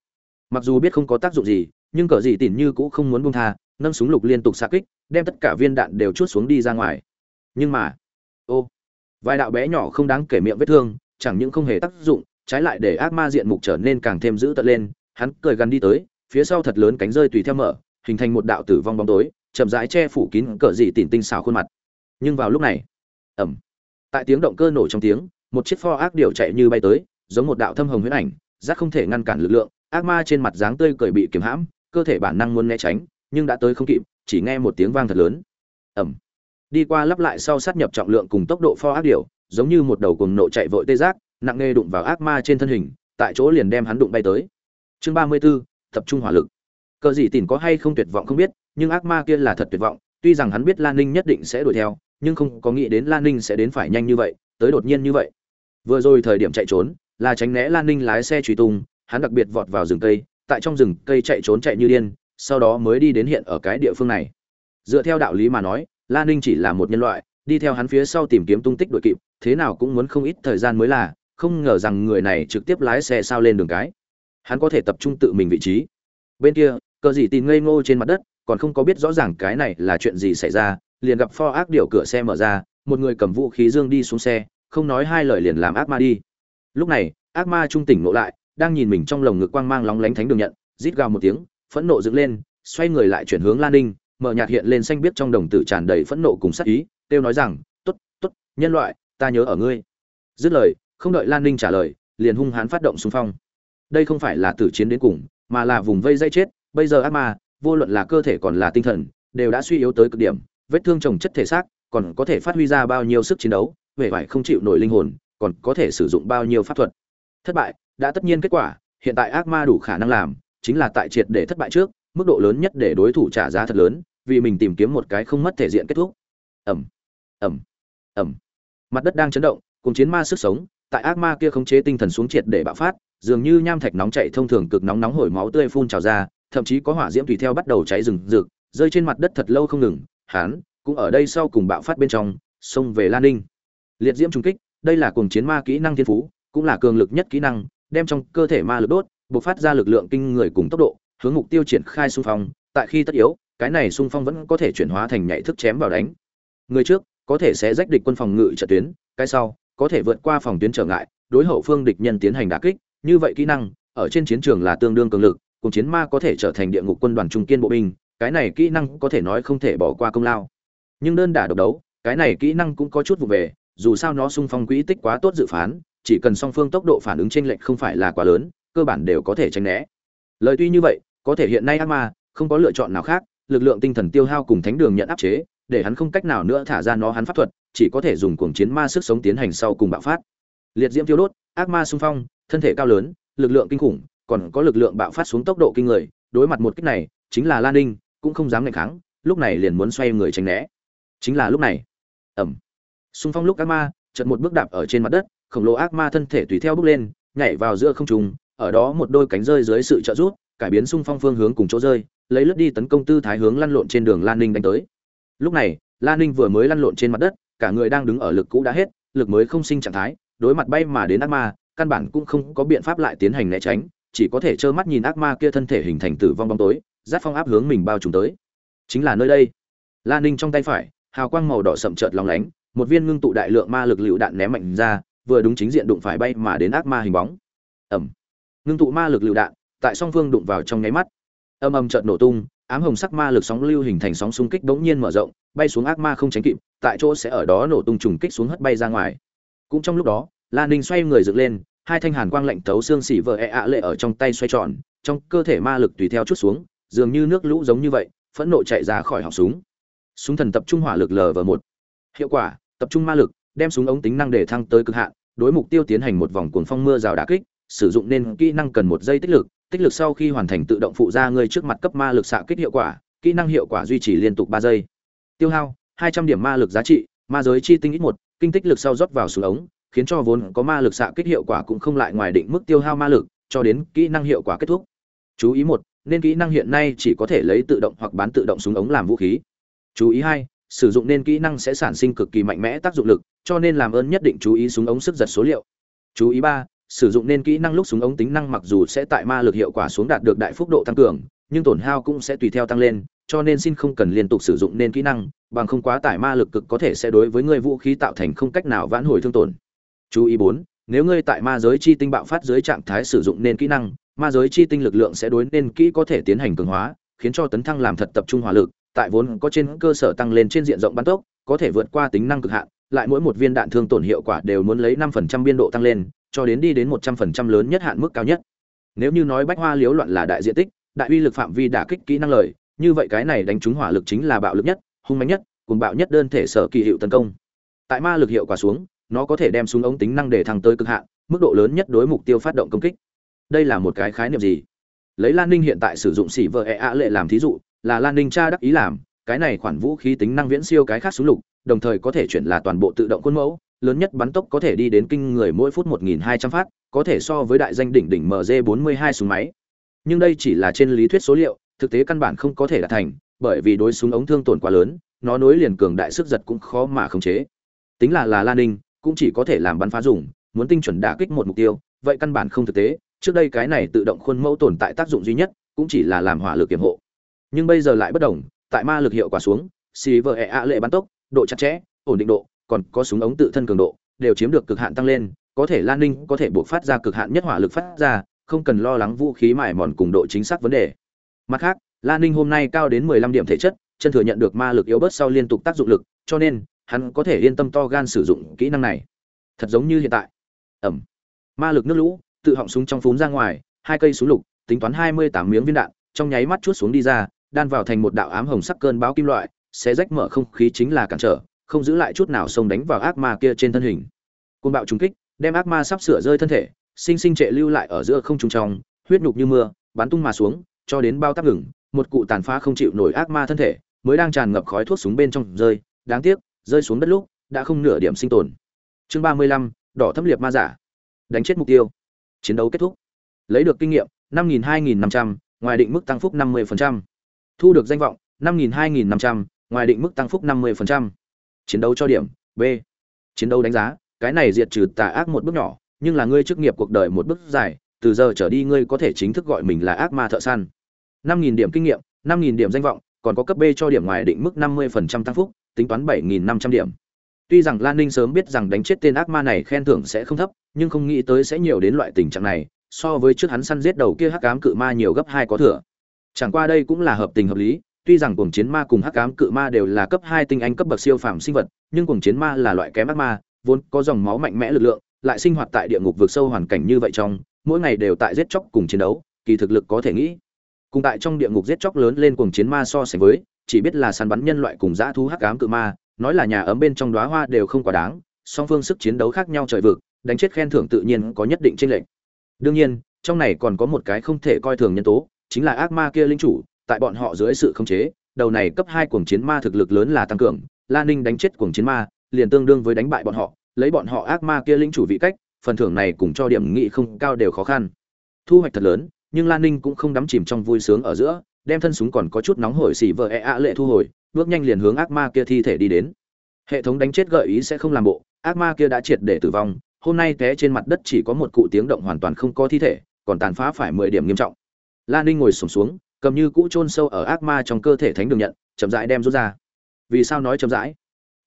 Mặc dù biết không có tác dụng gì, nhưng cờ gì tỉn như cũng không muốn buông tha, nâng súng lục liên tục xa kích, đem tất cả viên đạn đều chút xuống đi ra ngoài. Nhưng mà, ô, vài đạo bé nhỏ không đáng kể miệng vết thương, chẳng những không hề tác dụng, trái lại để ác ma diện mục trở nên càng thêm dữ tợn lên, hắn cười gần đi tới, phía sau thật lớn cánh rơi tùy theo mở, hình thành một đạo tử vong bóng tối chậm rãi che phủ kín cờ dị tỉn tinh xào khuôn mặt. Nhưng vào lúc này ẩm tại tiếng động cơ nổ trong tiếng một chiếc pho ác điều chạy như bay tới giống một đạo thâm hồng huyễn ảnh rác không thể ngăn cản lực lượng ác ma trên mặt dáng tươi cười bị kiềm hãm cơ thể bản năng muốn né tránh nhưng đã tới không kịp chỉ nghe một tiếng vang thật lớn. Ẩm đi qua lắp lại sau sát nhập trọng lượng cùng tốc độ pho ác điều giống như một đầu cùng nộ chạy vội tê giác nặng nề đụng vào ác ma trên thân hình tại chỗ liền đem hắn đụng bay tới. Chương ba mươi 34, tập trung hỏa lực cờ gì tìm có hay không tuyệt vọng không biết, nhưng ác ma kia là thật tuyệt vọng, tuy rằng hắn biết lan ninh nhất định sẽ đuổi theo, nhưng không có nghĩ đến lan ninh sẽ đến phải nhanh như vậy, tới đột nhiên như vậy. Vừa rồi thời điểm chạy trốn, là tránh né lan ninh lái xe truy tung, hắn đặc biệt vọt vào rừng cây, tại trong rừng cây chạy trốn chạy như điên, sau đó mới đi đến hiện ở cái địa phương này. Dựa theo đạo lý mà nói lan ninh chỉ là một nhân loại, đi theo hắn phía sau tìm kiếm tung tích đội kịp, thế nào cũng muốn không ít thời gian mới là, không ngờ rằng người này trực tiếp lái xe sao lên đường cái. Hắn có thể tập trung tự mình vị trí. Bên kia cờ gì tìm ngây ngô trên mặt đất, còn không có biết rõ ràng cái này là chuyện gì xảy ra, liền gặp pho ác điều cửa xe mở ra, một người cầm vũ khí dương đi xuống xe, không nói hai lời liền làm ác ma đi. Lúc này, ác ma trung tỉnh ngộ lại, đang nhìn mình trong lồng ngực quang mang lóng lánh thánh đường nhận, rít gào một tiếng, phẫn nộ dựng lên, xoay người lại chuyển hướng lan ninh, mở nhạt hiện lên xanh biết trong đồng tử tràn đầy phẫn nộ cùng sắc ý, kêu nói rằng t ố t t ố t nhân loại, ta nhớ ở ngươi. Dứt lời, không đợi lan ninh trả lời, liền hung hãn phát động xung phong. Đây không phải là tử chiến đến cùng, mà là vùng vây dây chết bây giờ ác ma, vô luận là cơ thể còn là tinh thần, đều đã suy yếu tới cực điểm, vết thương trồng chất thể xác còn có thể phát huy ra bao nhiêu sức chiến đấu, vẻ vải không chịu nổi linh hồn, còn có thể sử dụng bao nhiêu pháp thuật. Thất bại, đã tất nhiên kết quả, hiện tại ác ma đủ khả năng làm, chính là tại triệt để thất bại trước, mức độ lớn nhất để đối thủ trả giá thật lớn, vì mình tìm kiếm một cái không mất thể diện kết thúc. Ẩm ẩm ẩm mặt đất đang chấn động cùng chiến ma sức sống, tại ác ma kia khống chế tinh thần xuống triệt để bạo phát, dường như nham thạch nóng chảy thông thường cực nóng nóng hổi máu tươi phun trào ra thậm chí có hỏa diễm tùy theo bắt đầu cháy rừng rực, rơi trên mặt đất thật lâu không ngừng, hắn cũng ở đây sau cùng bạo phát bên trong, xông về lan ninh. Liệt diễm trung kích, đây là cuồng chiến ma kỹ năng thiên phú, cũng là cường lực nhất kỹ năng, đem trong cơ thể ma lực đốt, bộc phát ra lực lượng kinh người cùng tốc độ, hướng mục tiêu triển khai xung phong. Tại khi tất yếu, cái này xung phong vẫn có thể chuyển hóa thành nhảy thức chém vào đánh. Người trước, có thể sẽ rách địch quân phòng ngự trận tuyến, cái sau, có thể vượt qua phòng tuyến trở ngại, đối hậu phương địch nhân tiến hành đả kích. Như vậy kỹ năng, ở trên chiến trường là tương đương cường lực cùng chiến ma có thể trở thành địa ngục quân đoàn trung kiên bộ binh, cái này kỹ năng có thể nói không thể bỏ qua công lao. Nhưng đơn đả độc đấu, cái này kỹ năng cũng có chút vụ về, dù sao nó xung phong quỹ tích quá tốt dự phán, chỉ cần song phương tốc độ phản ứng chênh lệch không phải là quá lớn, cơ bản đều có thể tránh né. Lời tuy như vậy, có thể hiện nay ác ma không có lựa chọn nào khác, lực lượng tinh thần tiêu hao cùng thánh đường nhận áp chế, để hắn không cách nào nữa thả ra nó hắn pháp thuật, chỉ có thể dùng cuồng chiến ma sức sống tiến hành sau cùng bạo phát. Liệt diễm tiêu đốt, ác ma xung phong, thân thể cao lớn, lực lượng kinh khủng còn có lực lượng bạo phát xuống tốc độ kinh người, đối mặt một kích này, chính là lan ninh, cũng không dám ngạch kháng, lúc này liền muốn xoay người tránh né. Chính là lúc này ẩm xung phong lúc ác ma, chợt một bước đạp ở trên mặt đất, khổng lồ ác ma thân thể tùy theo bước lên, nhảy vào giữa không trung, ở đó một đôi cánh rơi dưới sự trợ giúp, cải biến xung phong phương hướng cùng chỗ rơi, lấy lướt đi tấn công tư thái hướng lăn lộn trên đường lan ninh đánh tới. Lúc này, lan ninh vừa mới lăn lộn trên mặt đất, cả người đang đứng ở lực cũ đã hết, lực mới không sinh trạng thái, đối mặt bay mà đến ác ma, căn bản cũng không có biện pháp lại tiến hành né tránh chỉ có thể trơ mắt nhìn ác ma kia thân thể hình thành tử vong bóng tối giáp phong áp hướng mình bao trùm tới. Chính là nơi đây. Lan ninh trong tay phải, hào quang màu đỏ sậm chợt lóng lánh, một viên ngưng tụ đại lượng ma lực lựu đạn ném mạnh ra, vừa đúng chính diện đụng phải bay mà đến ác ma hình bóng. Ẩm ngưng tụ ma lực lựu đạn, tại song phương đụng vào trong nháy mắt. Âm âm chợt nổ tung, ám hồng sắc ma lực sóng lưu hình thành sóng xung kích bỗng nhiên mở rộng, bay xuống ác ma không tránh kịp, tại chỗ sẽ ở đó nổ tung trùng kích xuống hất bay ra ngoài. Cũng trong lúc đó lan ninh xoay người dựng lên hai thanh hàn quang lạnh thấu xương xỉ vợ e ạ lệ ở trong tay xoay tròn, trong cơ thể ma lực tùy theo chút xuống, dường như nước lũ giống như vậy, phẫn nộ chạy ra khỏi họng súng. Súng thần tập trung hỏa lực lv một. Hiệu quả, tập trung ma lực, đem súng ống tính năng để thăng tới cực hạn, đối mục tiêu tiến hành một vòng cuồng phong mưa rào đả kích, sử dụng nên kỹ năng cần một giây tích lực tích lực sau khi hoàn thành tự động phụ ra ngươi trước mặt cấp ma lực xạ kích hiệu quả, kỹ năng hiệu quả duy trì liên tục ba giây. Tiêu hao, hai trăm điểm ma lực giá trị, ma giới chi tinh ít một, kinh tích lực sau rót vào súng ống khiến cho vốn có ma lực xạ kích hiệu quả cũng không lại ngoài định mức tiêu hao ma lực, cho đến kỹ năng hiệu quả kết thúc. Chú ý một, nên kỹ năng hiện nay chỉ có thể lấy tự động hoặc bán tự động súng ống làm vũ khí. Chú ý hai, sử dụng nên kỹ năng sẽ sản sinh cực kỳ mạnh mẽ tác dụng lực, cho nên làm ơn nhất định chú ý súng ống sức giật số liệu. Chú ý ba, sử dụng nên kỹ năng lúc súng ống tính năng mặc dù sẽ tại ma lực hiệu quả xuống đạt được đại phúc độ tăng cường, nhưng tổn hao cũng sẽ tùy theo tăng lên, cho nên xin không cần liên tục sử dụng nên kỹ năng, bằng không quá tải ma lực cực có thể sẽ đối với người vũ khí tạo thành không cách nào vãn hồi thương tổn chú ý bốn, nếu ngươi tại ma giới chi tinh bạo phát dưới trạng thái sử dụng nên kỹ năng, ma giới chi tinh lực lượng sẽ đối nên kỹ có thể tiến hành cường hóa, khiến cho tấn thăng làm thật tập trung hỏa lực, tại vốn có trên cơ sở tăng lên trên diện rộng bắn tốc, có thể vượt qua tính năng cực hạn, lại mỗi một viên đạn thương tổn hiệu quả đều muốn lấy 5% biên độ tăng lên, cho đến đi đến 100% lớn nhất hạn mức cao nhất. Nếu như nói bách hoa liếu loạn là đại diện tích, đại uy lực phạm vi đả kích kỹ năng lời, như vậy cái này đánh trúng hỏa lực chính là bạo lực nhất, hung mạnh nhất cùng bạo nhất đơn thể sở kỳ hiệu tấn công. Tại ma lực hiệu quả xuống nó có thể đem súng ống tính năng để thăng tới cực hạn, mức độ lớn nhất đối mục tiêu phát động công kích. Đây là một cái khái niệm gì? Lấy lan ninh hiện tại sử dụng xỉ vợ e ạ lệ làm thí dụ, là lan ninh cha đắc ý làm, cái này khoản vũ khí tính năng viễn siêu cái khác súng lục, đồng thời có thể chuyển là toàn bộ tự động khuôn mẫu, lớn nhất bắn tốc có thể đi đến kinh người mỗi phút 1.200 phát, có thể so với đại danh đỉnh đỉnh mg 42 súng máy. Nhưng đây chỉ là trên lý thuyết số liệu, thực tế căn bản không có thể đạt thành, bởi vì đối súng ống thương tổn quá lớn, nó nối liền cường đại sức giật cũng khó mà khống chế. Tính là là lan ninh cũng chỉ có thể làm bắn phá dùng, muốn tinh chuẩn đả kích một mục tiêu, vậy căn bản không thực tế. Trước đây cái này tự động khuôn mẫu tồn tại tác dụng duy nhất cũng chỉ là làm hỏa lực kiểm hộ. Nhưng bây giờ lại bất đồng, tại ma lực hiệu quả xuống xì vợ ẹ ạ lệ bắn tốc, độ chặt chẽ, ổn định độ, còn có súng ống tự thân cường độ, đều chiếm được cực hạn tăng lên, có thể lan ninh, có thể buộc phát ra cực hạn nhất hỏa lực phát ra, không cần lo lắng vũ khí mài mòn cùng độ chính xác vấn đề. Mặt khác, lan ninh hôm nay cao đến mười lăm điểm thể chất, chân thừa nhận được ma lực yếu bớt sau liên tục tác dụng lực, cho nên hắn có thể yên tâm to gan sử dụng kỹ năng này. Thật giống như hiện tại. Ẩm. Ma lực nước lũ, tự họng súng trong phún ra ngoài, hai cây súng lục, tính toán hai mươi tám miếng viên đạn, trong nháy mắt chuốt xuống đi ra, đan vào thành một đạo ám hồng sắc cơn báo kim loại sẽ rách mở không khí chính là cản trở, không giữ lại chút nào xông đánh vào ác ma kia trên thân hình. Côn bạo trúng kích, đem ác ma sắp sửa rơi thân thể, sinh sinh trệ lưu lại ở giữa không trung trong, huyết nhục như mưa, bắn tung mà xuống, cho đến bao tắp ngừng, một cụ tàn phá không chịu nổi ác ma thân thể, mới đang tràn ngập khói thuốc súng bên trong rơi, đáng tiếc rơi xuống đất lúc, đã không nửa điểm sinh tồn. Chương ba mươi lăm, đỏ thâm liệt ma giả. Đánh chết mục tiêu. Chiến đấu kết thúc. Lấy được kinh nghiệm, năm nghìn hai nghìn năm trăm, ngoài định mức tăng phúc năm mươi thu được danh vọng, năm nghìn hai nghìn năm trăm, ngoài định mức tăng phúc năm mươi chiến đấu cho điểm, b. Chiến đấu đánh giá, cái này diệt trừ tà ác một bước nhỏ, nhưng là ngươi chức nghiệp cuộc đời một bước dài, từ giờ trở đi ngươi có thể chính thức gọi mình là ác ma thợ săn. Năm nghìn điểm kinh nghiệm, năm nghìn điểm danh vọng, còn có cấp b cho điểm ngoài định mức năm mươi tăng phúc tính toán bảy nghìn năm trăm điểm. Tuy rằng lan ninh sớm biết rằng đánh chết tên ác ma này khen thưởng sẽ không thấp, nhưng không nghĩ tới sẽ nhiều đến loại tình trạng này, so với trước hắn săn giết đầu kia hắc ám cự ma nhiều gấp hai có thừa. Chẳng qua đây cũng là hợp tình hợp lý, tuy rằng cuồng chiến ma cùng hắc ám cự ma đều là cấp hai tinh anh cấp bậc siêu phàm sinh vật, nhưng cuồng chiến ma là loại kém ác ma, vốn có dòng máu mạnh mẽ lực lượng, lại sinh hoạt tại địa ngục vực sâu hoàn cảnh như vậy trong, mỗi ngày đều tại giết chóc cùng chiến đấu, kỳ thực lực có thể nghĩ. Cùng tại trong địa ngục giết chóc lớn lên cuồng chiến ma so sánh với chỉ biết là săn bắn nhân loại cùng dã thú hắc ám cự ma, nói là nhà ấm bên trong đóa hoa đều không quá đáng, song phương sức chiến đấu khác nhau trời vực, đánh chết khen thưởng tự nhiên có nhất định chênh lệch. Đương nhiên, trong này còn có một cái không thể coi thường nhân tố, chính là ác ma kia linh chủ, tại bọn họ dưới sự khống chế, đầu này cấp hai cuồng chiến ma thực lực lớn là tăng cường, la ninh đánh chết cuồng chiến ma, liền tương đương với đánh bại bọn họ, lấy bọn họ ác ma kia linh chủ vị cách, phần thưởng này cùng cho điểm nghị không cao đều khó khăn. Thu hoạch thật lớn, nhưng lan ninh cũng không đắm chìm trong vui sướng ở giữa đem thân súng còn có chút nóng hổi xỉ vợ e ạ lệ thu hồi, bước nhanh liền hướng ác ma kia thi thể đi đến. Hệ thống đánh chết gợi ý sẽ không làm bộ, ác ma kia đã triệt để tử vong, hôm nay té trên mặt đất chỉ có một cụ tiếng động hoàn toàn không có thi thể, còn tàn phá phải mười điểm nghiêm trọng. Lan ninh ngồi sổm xuống, cầm như cũ chôn sâu ở ác ma trong cơ thể thánh đường nhận, chậm rãi đem rút ra. Vì sao nói chậm rãi?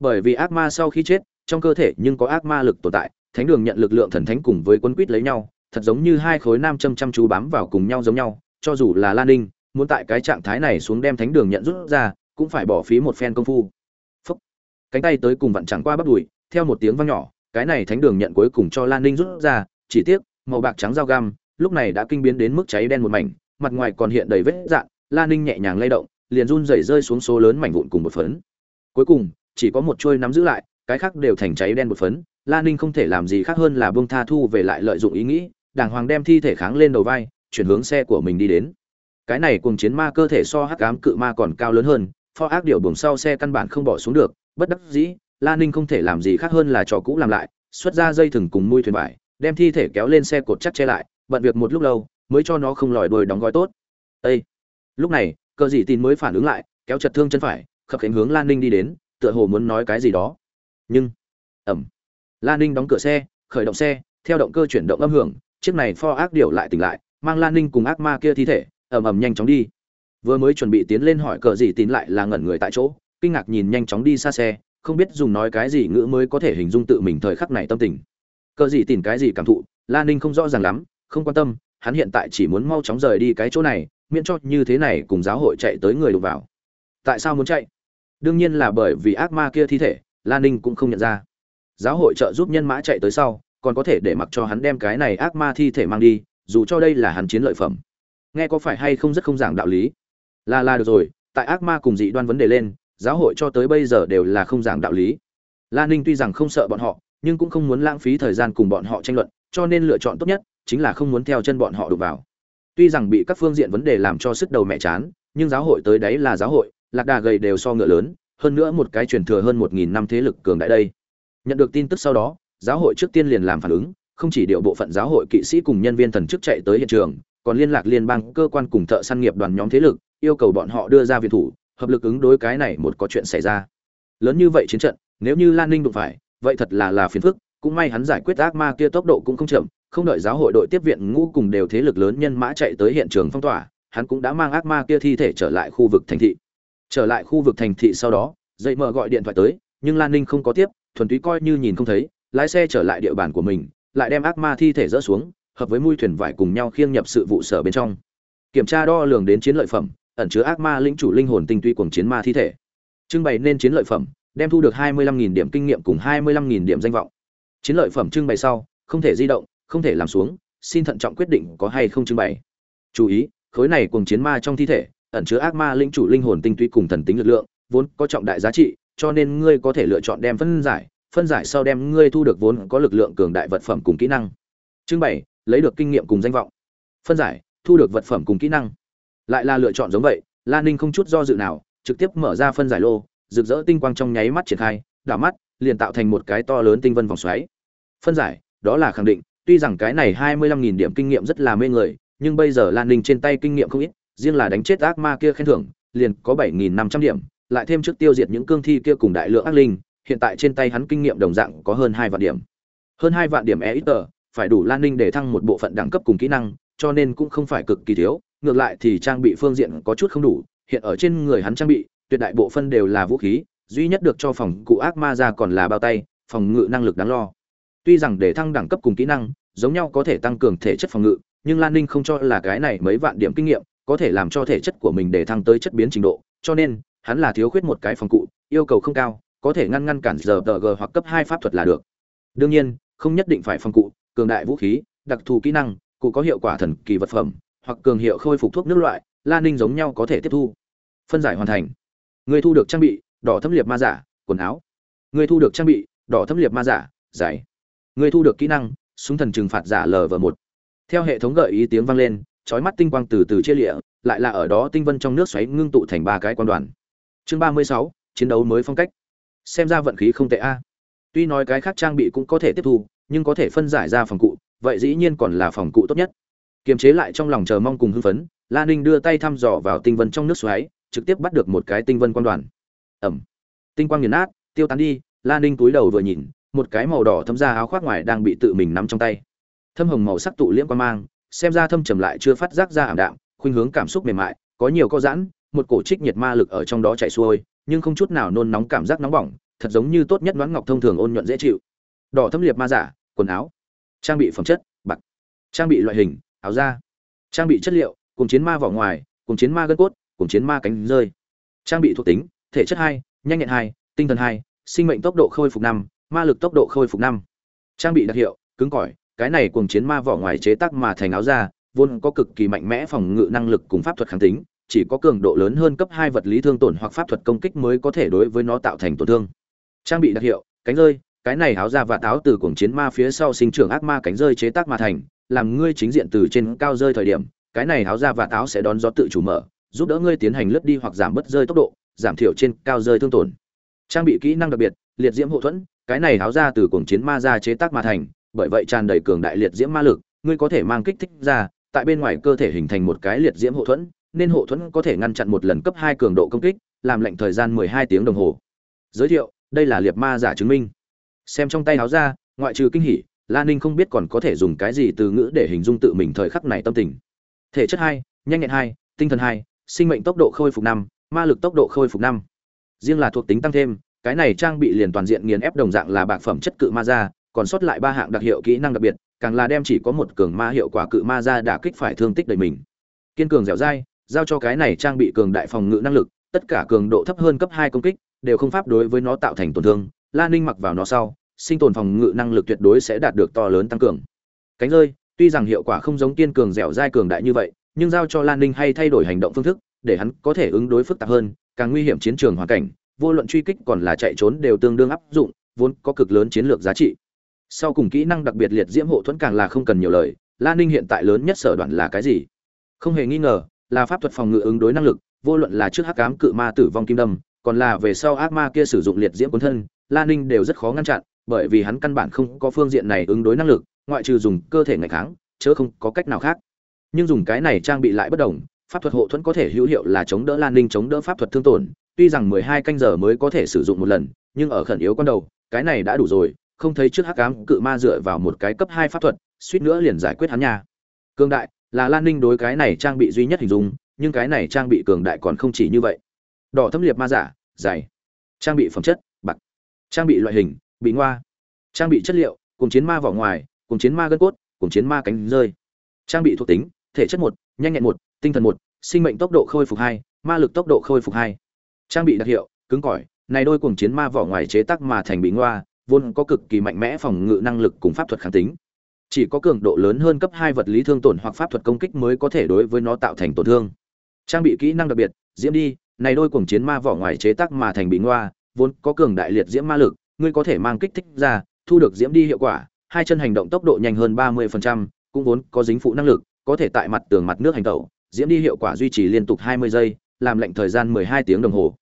Bởi vì ác ma sau khi chết, trong cơ thể nhưng có ác ma lực tồn tại, thánh đường nhận lực lượng thần thánh cùng với quân quýt lấy nhau, thật giống như hai khối nam châm chăm chú bám vào cùng nhau giống nhau, cho dù là lan ninh muốn tại cái trạng thái này xuống đem thánh đường nhận rút ra, cũng phải bỏ phí một phen công phu. Phúc. cánh tay tới cùng vặn chẳng qua bắt đùi, theo một tiếng vang nhỏ, cái này thánh đường nhận cuối cùng cho lan ninh rút ra, chỉ tiếc, màu bạc trắng dao găm, lúc này đã kinh biến đến mức cháy đen một mảnh, mặt ngoài còn hiện đầy vết dạn, lan ninh nhẹ nhàng lay động, liền run rẩy rơi xuống số lớn mảnh vụn cùng một phấn. Cuối cùng, chỉ có một chuôi nắm giữ lại, cái khác đều thành cháy đen một phấn, lan ninh không thể làm gì khác hơn là buông tha thu về lại lợi dụng ý nghĩ, đàng hoàng đem thi thể kháng lên đầu vai, chuyển hướng xe của mình đi đến cái này cùng chiến ma cơ thể so hắc ám cự ma còn cao lớn hơn, pho ác điều buồng sau xe căn bản không bỏ xuống được, bất đắc dĩ, la ninh không thể làm gì khác hơn là trò cũ làm lại, xuất ra dây thừng cùng mui thuyền vải, đem thi thể kéo lên xe cột chắc che lại, bận việc một lúc lâu, mới cho nó không lòi đuôi đóng gói tốt. Ê! lúc này, cờ dị tin mới phản ứng lại, kéo chặt thương chân phải, khập khiễng hướng lan ninh đi đến, tựa hồ muốn nói cái gì đó. Nhưng ẩm lan ninh đóng cửa xe, khởi động xe, theo động cơ chuyển động âm hưởng, chiếc này pho ác điều lại tỉnh lại, mang lan ninh cùng ác ma kia thi thể ầm ầm nhanh chóng đi. Vừa mới chuẩn bị tiến lên hỏi cờ gì tín lại là ngẩn người tại chỗ, kinh ngạc nhìn nhanh chóng đi xa xe, không biết dùng nói cái gì ngữ mới có thể hình dung tự mình thời khắc này tâm tình. Cờ gì tìm cái gì cảm thụ, la ninh không rõ ràng lắm, không quan tâm, hắn hiện tại chỉ muốn mau chóng rời đi cái chỗ này, miễn cho như thế này cùng giáo hội chạy tới người đụng vào. Tại sao muốn chạy? Đương nhiên là bởi vì ác ma kia thi thể, la ninh cũng không nhận ra. Giáo hội trợ giúp nhân mã chạy tới sau, còn có thể để mặc cho hắn đem cái này ác ma thi thể mang đi, dù cho đây là hắn chiến lợi phẩm nghe có phải hay không rất không giảng đạo lý? Là là được rồi, tại ác ma cùng dị đoan vấn đề lên, giáo hội cho tới bây giờ đều là không giảng đạo lý. La ninh tuy rằng không sợ bọn họ, nhưng cũng không muốn lãng phí thời gian cùng bọn họ tranh luận, cho nên lựa chọn tốt nhất chính là không muốn theo chân bọn họ đụng vào. Tuy rằng bị các phương diện vấn đề làm cho sức đầu mẹ chán, nhưng giáo hội tới đấy là giáo hội, lạc đà gầy đều so ngựa lớn, hơn nữa một cái truyền thừa hơn một nghìn năm thế lực cường đại đây. Nhận được tin tức sau đó, giáo hội trước tiên liền làm phản ứng, không chỉ điều bộ phận giáo hội kỵ sĩ cùng nhân viên thần chức chạy tới hiện trường còn liên lạc liên bang cơ quan cùng thợ săn nghiệp đoàn nhóm thế lực, yêu cầu bọn họ đưa ra viện thủ, hợp lực ứng đối cái này một có chuyện xảy ra. Lớn như vậy chiến trận, nếu như lan ninh đụng phải, vậy thật là là phiền phức, cũng may hắn giải quyết ác ma kia tốc độ cũng không chậm, không đợi giáo hội đội tiếp viện ngũ cùng đều thế lực lớn nhân mã chạy tới hiện trường phong tỏa, hắn cũng đã mang ác ma kia thi thể trở lại khu vực thành thị. Trở lại khu vực thành thị sau đó, dậy mở gọi điện thoại tới, nhưng lan ninh không có tiếp, thuần túy coi như nhìn không thấy, lái xe trở lại địa bàn của mình, lại đem ác ma thi thể dỡ xuống hợp với mui thuyền vải cùng nhau khiêng nhập sự vụ sở bên trong. Kiểm tra đo lường đến chiến lợi phẩm, ẩn chứa ác ma lĩnh chủ linh hồn tinh tuy cùng chiến ma thi thể. Trưng bày nên chiến lợi phẩm, đem thu được 25.000 điểm kinh nghiệm cùng 25.000 điểm danh vọng. Chiến lợi phẩm trưng bày sau, không thể di động, không thể làm xuống, xin thận trọng quyết định có hay không trưng bày. Chú ý, khối này cùng chiến ma trong thi thể, ẩn chứa ác ma lĩnh chủ linh hồn tinh túy cùng thần tính lực lượng, vốn có trọng đại giá trị, cho nên ngươi có thể lựa chọn đem phân giải phân giải sau đem ngươi thu được vốn có lực lượng cường đại vật phẩm cùng kỹ năng. Trưng bày lấy được kinh nghiệm cùng danh vọng. Phân giải, thu được vật phẩm cùng kỹ năng. Lại là lựa chọn giống vậy lan ninh không chút do dự nào, trực tiếp mở ra phân giải lô, rực rỡ tinh quang trong nháy mắt triển khai, đảo mắt, liền tạo thành một cái to lớn tinh vân vòng xoáy. Phân giải, đó là khẳng định, tuy rằng cái này hai mươi lăm nghìn điểm kinh nghiệm rất là mê người, nhưng bây giờ lan ninh trên tay kinh nghiệm không ít, riêng là đánh chết ác ma kia khen thưởng, liền có bảy nghìn năm trăm điểm, lại thêm trước tiêu diệt những cương thi kia cùng đại lượng ác linh, hiện tại trên tay hắn kinh nghiệm đồng dạng có hơn hai vạn điểm. Hơn hai vạn điểm e ít tờ phải đủ lan ninh để thăng một bộ phận đẳng cấp cùng kỹ năng, cho nên cũng không phải cực kỳ thiếu, ngược lại thì trang bị phương diện có chút không đủ, hiện ở trên người hắn trang bị, tuyệt đại bộ phân đều là vũ khí, duy nhất được cho phòng cụ ác ma ra còn là bao tay, phòng ngự năng lực đáng lo. Tuy rằng để thăng đẳng cấp cùng kỹ năng, giống nhau có thể tăng cường thể chất phòng ngự, nhưng lan ninh không cho là cái này mấy vạn điểm kinh nghiệm, có thể làm cho thể chất của mình để thăng tới chất biến trình độ, cho nên, hắn là thiếu khuyết một cái phòng cụ, yêu cầu không cao, có thể ngăn ngăn cản giờ tờ g hoặc cấp hai pháp thuật là được. Đương nhiên, không nhất định phải phòng cụ cường đại vũ khí, đặc thù kỹ năng, cụ có hiệu quả thần kỳ vật phẩm, hoặc cường hiệu khôi phục thuốc nước loại lan ninh giống nhau có thể tiếp thu. Phân giải hoàn thành. Người thu được trang bị, đỏ thâm liệt ma giả, quần áo. Người thu được trang bị, đỏ thâm liệt ma giả giải người thu được kỹ năng, súng thần trừng phạt giả lv một. Theo hệ thống gợi ý tiếng vang lên, chói mắt tinh quang từ từ chia lịa, lại là ở đó tinh vân trong nước xoáy ngưng tụ thành ba cái quan đoàn. Chương ba mươi sáu, chiến đấu mới phong cách. Xem ra vận khí không tệ a. Tuy nói cái khác trang bị cũng có thể tiếp thu nhưng có thể phân giải ra phòng cụ, vậy dĩ nhiên còn là phòng cụ tốt nhất. Kiềm chế lại trong lòng chờ mong cùng hưng phấn, la ninh đưa tay thăm dò vào tinh vân trong nước xoáy, trực tiếp bắt được một cái tinh vân quan đoàn. Ẩm. Tinh quang nghiền nát, tiêu tán đi, la ninh túi đầu vừa nhìn, một cái màu đỏ thấm ra áo khoác ngoài đang bị tự mình nắm trong tay. Thâm hồng màu sắc tụ liễm quan mang, xem ra thâm trầm lại chưa phát giác ra ảm đạm, khuynh hướng cảm xúc mềm mại, có nhiều co giãn, một cổ trích nhiệt ma lực ở trong đó chảy xuôi, nhưng không chút nào nôn nóng cảm giác nóng bỏng, thật giống như tốt nhất đoán ngọc thông thường ôn nhuận dễ chịu đỏ thâm liệt ma giả, quần áo, trang bị phẩm chất, bạc, trang bị loại hình, áo da, trang bị chất liệu, cùng chiến ma vỏ ngoài, cùng chiến ma gân cốt, cùng chiến ma cánh rơi. Trang bị thuộc tính, thể chất hai, nhanh nhẹn hai, tinh thần hai, sinh mệnh tốc độ khôi phục năm, ma lực tốc độ khôi phục năm. Trang bị đặc hiệu, cứng cỏi, cái này cùng chiến ma vỏ ngoài chế tác mà thành áo da, vốn có cực kỳ mạnh mẽ phòng ngự năng lực cùng pháp thuật kháng tính, chỉ có cường độ lớn hơn cấp hai vật lý thương tổn hoặc pháp thuật công kích mới có thể đối với nó tạo thành tổn thương. Trang bị đặc hiệu, cánh rơi cái này áo ra và táo từ cuồng chiến ma phía sau sinh trưởng ác ma cánh rơi chế tác mà thành, làm ngươi chính diện từ trên cao rơi thời điểm, cái này áo ra và táo sẽ đón gió tự chủ mở, giúp đỡ ngươi tiến hành lướt đi hoặc giảm bớt rơi tốc độ, giảm thiểu trên cao rơi thương tổn. Trang bị kỹ năng đặc biệt, liệt diễm hộ thuẫn, cái này áo ra từ cuồng chiến ma ra chế tác mà thành, bởi vậy tràn đầy cường đại liệt diễm ma lực, ngươi có thể mang kích thích ra, tại bên ngoài cơ thể hình thành một cái liệt diễm hộ thuẫn, nên hộ thuẫn có thể ngăn chặn một lần cấp hai cường độ công kích, làm lệnh thời gian mười hai tiếng đồng hồ. Giới thiệu, đây là liệt ma giả chứng minh xem trong tay áo ra, ngoại trừ kinh hỉ lan ninh không biết còn có thể dùng cái gì từ ngữ để hình dung tự mình thời khắc này tâm tình. Thể chất hai, nhanh nhẹn hai, tinh thần hai, sinh mệnh tốc độ khôi phục năm, ma lực tốc độ khôi phục năm. Riêng là thuộc tính tăng thêm, cái này trang bị liền toàn diện nghiền ép đồng dạng là bạc phẩm chất cự ma da, còn sót lại ba hạng đặc hiệu kỹ năng đặc biệt, càng là đem chỉ có một cường ma hiệu quả cự ma ra đả kích phải thương tích đầy mình. Kiên cường dẻo dai, giao cho cái này trang bị cường đại phòng ngự năng lực, tất cả cường độ thấp hơn cấp hai công kích, đều không pháp đối với nó tạo thành tổn thương la ninh mặc vào nó sau, sinh tồn phòng ngự năng lực tuyệt đối sẽ đạt được to lớn tăng cường. Cánh rơi, tuy rằng hiệu quả không giống tiên cường dẻo dai cường đại như vậy, nhưng giao cho lan ninh hay thay đổi hành động phương thức, để hắn có thể ứng đối phức tạp hơn, càng nguy hiểm chiến trường hoàn cảnh, vô luận truy kích còn là chạy trốn đều tương đương áp dụng, vốn có cực lớn chiến lược giá trị. Sau cùng kỹ năng đặc biệt liệt diễm hộ thuẫn càng là không cần nhiều lời lan ninh hiện tại lớn nhất sở đoạn là cái gì? Không hề nghi ngờ, là pháp thuật phòng ngự ứng đối năng lực, vô luận là trước hắc ám cự ma tử vong kim đâm, còn là về sau ác ma kia sử dụng liệt diễm cuốn thân lan ninh đều rất khó ngăn chặn, bởi vì hắn căn bản không có phương diện này ứng đối năng lực, ngoại trừ dùng cơ thể ngày kháng chớ không có cách nào khác. Nhưng dùng cái này trang bị lại bất đồng, pháp thuật hộ thuẫn có thể hữu hiệu là chống đỡ lan ninh chống đỡ pháp thuật thương tổn, tuy rằng mười hai canh giờ mới có thể sử dụng một lần, nhưng ở khẩn yếu quan đầu, cái này đã đủ rồi, không thấy trước hắc ám cự ma dựa vào một cái cấp hai pháp thuật, suýt nữa liền giải quyết hắn nha. Cường đại, là lan ninh đối cái này trang bị duy nhất hình dung, nhưng cái này trang bị cường đại còn không chỉ như vậy. Đỏ thâm liệt ma giả, dày. Trang bị phẩm chất trang bị loại hình, bị ngoa. Trang bị chất liệu, cùng chiến ma vỏ ngoài, cùng chiến ma gân cốt, cùng chiến ma cánh rơi. Trang bị thuộc tính, thể chất một, nhanh nhẹn một, tinh thần một, sinh mệnh tốc độ khôi phục hai, ma lực tốc độ khôi phục hai. Trang bị đặc hiệu, cứng cỏi, này đôi cùng chiến ma vỏ ngoài chế tác mà thành bị ngoa, vốn có cực kỳ mạnh mẽ phòng ngự năng lực cùng pháp thuật kháng tính. Chỉ có cường độ lớn hơn cấp hai vật lý thương tổn hoặc pháp thuật công kích mới có thể đối với nó tạo thành tổn thương. Trang bị kỹ năng đặc biệt, diễm đi, này đôi cùng chiến ma vỏ ngoài chế tác mà thành bị ngoa vốn có cường đại liệt diễm ma lực ngươi có thể mang kích thích ra thu được diễm đi hiệu quả hai chân hành động tốc độ nhanh hơn ba 30%, cũng vốn có dính phụ năng lực có thể tại mặt tường mặt nước hành tẩu diễm đi hiệu quả duy trì liên tục 20 giây làm lệnh thời gian 12 tiếng đồng hồ.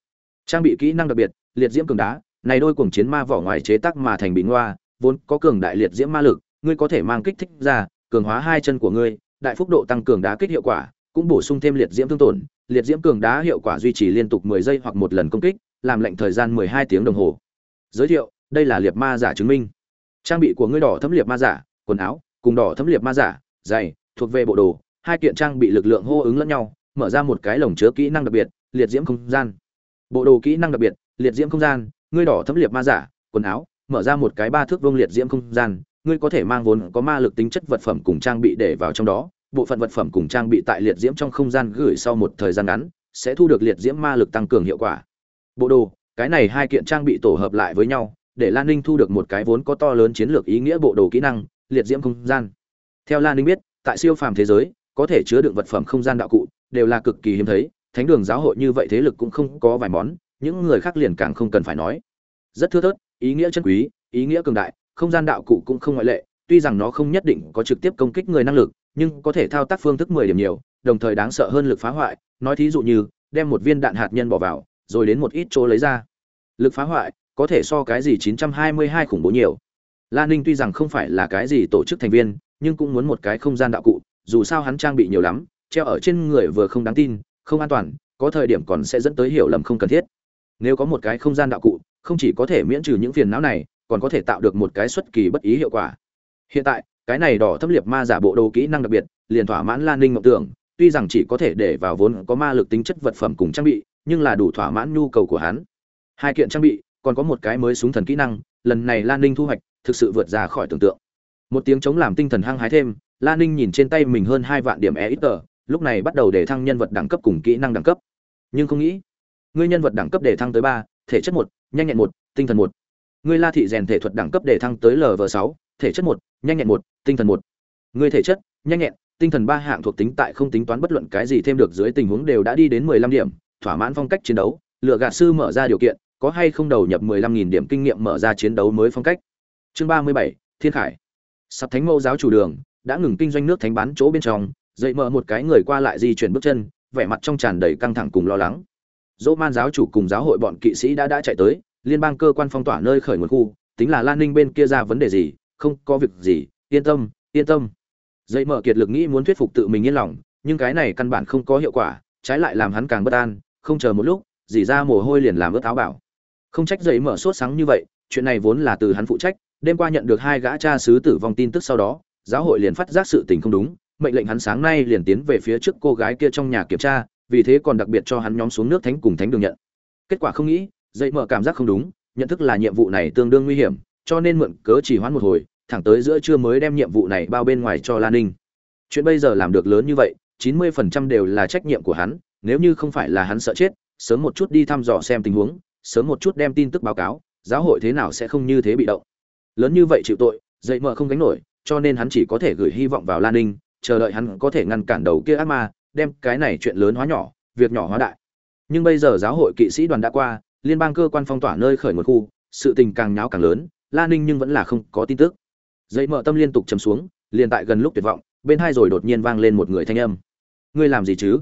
Trang bị kỹ năng đặc biệt liệt diễm cường đá này đôi cuồng chiến ma vỏ ngoài chế tác mà thành bị ngoa vốn có cường đại liệt diễm ma lực ngươi có thể mang kích thích ra cường hóa hai chân của ngươi đại phúc độ tăng cường đá kích hiệu quả cũng bổ sung thêm liệt diễm thương tổn liệt diễm cường đá hiệu quả duy trì liên tục 10 giây hoặc một lần công kích làm lệnh thời gian 12 tiếng đồng hồ. Giới thiệu, đây là liệt ma giả chứng minh. Trang bị của ngươi đỏ thấm liệt ma giả, quần áo, cùng đỏ thấm liệt ma giả, giày, thuộc về bộ đồ, hai kiện trang bị lực lượng hô ứng lẫn nhau, mở ra một cái lồng chứa kỹ năng đặc biệt, liệt diễm không gian. Bộ đồ kỹ năng đặc biệt, liệt diễm không gian, ngươi đỏ thấm liệt ma giả, quần áo, mở ra một cái ba thước vương liệt diễm không gian, ngươi có thể mang vốn có ma lực tính chất vật phẩm cùng trang bị để vào trong đó, bộ phận vật phẩm cùng trang bị tại liệt diễm trong không gian gửi sau một thời gian ngắn, sẽ thu được liệt diễm ma lực tăng cường hiệu quả bộ đồ, cái này hai kiện trang bị tổ hợp lại với nhau, để lan ninh thu được một cái vốn có to lớn chiến lược ý nghĩa bộ đồ kỹ năng, liệt diễm không gian. Theo lan ninh biết, tại siêu phàm thế giới, có thể chứa đựng vật phẩm không gian đạo cụ, đều là cực kỳ hiếm thấy, thánh đường giáo hội như vậy thế lực cũng không có vài món, những người khác liền càng không cần phải nói. Rất thưa thớt, ý nghĩa chân quý, ý nghĩa cường đại, không gian đạo cụ cũng không ngoại lệ, tuy rằng nó không nhất định có trực tiếp công kích người năng lực, nhưng có thể thao tác phương thức mười điểm nhiều, đồng thời đáng sợ hơn lực phá hoại, nói thí dụ như, đem một viên đạn hạt nhân bỏ vào rồi đến một ít chỗ lấy ra lực phá hoại có thể so cái gì 922 khủng bố nhiều Lan Ninh tuy rằng không phải là cái gì tổ chức thành viên, nhưng cũng muốn một cái không gian đạo cụ, dù sao hắn trang bị nhiều lắm, treo ở trên người vừa không đáng tin, không an toàn, có thời điểm còn sẽ dẫn tới hiểu lầm không cần thiết. Nếu có một cái không gian đạo cụ, không chỉ có thể miễn trừ những phiền não này, còn có thể tạo được một cái xuất kỳ bất ý hiệu quả. Hiện tại, cái này đỏ thâm liệt ma giả bộ đồ kỹ năng đặc biệt, liền thỏa mãn Lan Ninh mộng tưởng, tuy rằng chỉ có thể để vào vốn có ma lực tính chất vật phẩm cùng trang bị, nhưng là đủ thỏa mãn nhu cầu của hắn. Hai kiện trang bị, còn có một cái mới súng thần kỹ năng, lần này Lan Ninh thu hoạch, thực sự vượt ra khỏi tưởng tượng. Một tiếng chống làm tinh thần hăng hái thêm Lan ninh nhìn trên tay mình hơn hai vạn điểm e lúc này bắt đầu để thăng nhân vật đẳng cấp cùng kỹ năng đẳng cấp. Nhưng không nghĩ ngươi nhân vật đẳng cấp để thăng tới ba thể chất một nhanh nhẹn một tinh thần một. Ngươi la thị rèn thể thuật đẳng cấp để thăng tới lv sáu thể chất một nhanh nhẹn một tinh thần một. Ngươi thể chất nhanh nhẹn tinh thần ba hạng thuộc tính tại không tính toán bất luận cái gì thêm được dưới tình huống đều đã đi đến mười lăm điểm thỏa mãn phong cách chiến đấu, lựa gạt sư mở ra điều kiện, có hay không đầu nhập mười lăm nghìn điểm kinh nghiệm mở ra chiến đấu mới phong cách. Chương ba mươi bảy, thiên khải. Sắp thánh mẫu giáo chủ đường, đã ngừng kinh doanh nước thánh bán chỗ bên trong, dậy mở một cái người qua lại di chuyển bước chân, vẻ mặt trong tràn đầy căng thẳng cùng lo lắng. Dỗ man giáo chủ cùng giáo hội bọn kỵ sĩ đã đã chạy tới, liên bang cơ quan phong tỏa nơi khởi nguồn khu, tính là lan ninh bên kia ra vấn đề gì, không có việc gì, yên tâm yên tâm. Dậy mở kiệt lực nghĩ muốn thuyết phục tự mình yên lòng, nhưng cái này căn bản không có hiệu quả, trái lại làm hắn càng bất an không chờ một lúc dỉ ra mồ hôi liền làm ướt áo bảo. Không trách dậy mở sốt sáng như vậy, chuyện này vốn là từ hắn phụ trách, đêm qua nhận được hai gã cha sứ tử vong tin tức sau đó, giáo hội liền phát giác sự tình không đúng, mệnh lệnh hắn sáng nay liền tiến về phía trước cô gái kia trong nhà kiểm tra, vì thế còn đặc biệt cho hắn nhóm xuống nước thánh cùng thánh đường nhận. Kết quả không nghĩ dậy mở cảm giác không đúng, nhận thức là nhiệm vụ này tương đương nguy hiểm, cho nên mượn cớ chỉ hoãn một hồi, thẳng tới giữa trưa mới đem nhiệm vụ này bao bên ngoài cho lan ninh. Chuyện bây giờ làm được lớn như vậy, chín mươi phần trăm đều là trách nhiệm của hắn nếu như không phải là hắn sợ chết, sớm một chút đi thăm dò xem tình huống, sớm một chút đem tin tức báo cáo, giáo hội thế nào sẽ không như thế bị động. Lớn như vậy chịu tội, dậy mờ không gánh nổi, cho nên hắn chỉ có thể gửi hy vọng vào lan ninh, chờ đợi hắn có thể ngăn cản đầu kia ác ma, đem cái này chuyện lớn hóa nhỏ, việc nhỏ hóa đại. Nhưng bây giờ giáo hội kỵ sĩ đoàn đã qua, liên bang cơ quan phong tỏa nơi khởi một khu, sự tình càng nháo càng lớn lan ninh nhưng vẫn là không có tin tức. Dậy mờ tâm liên tục chầm xuống, liền tại gần lúc tuyệt vọng, bên hai rồi đột nhiên vang lên một người thanh âm. Ngươi làm gì chứ?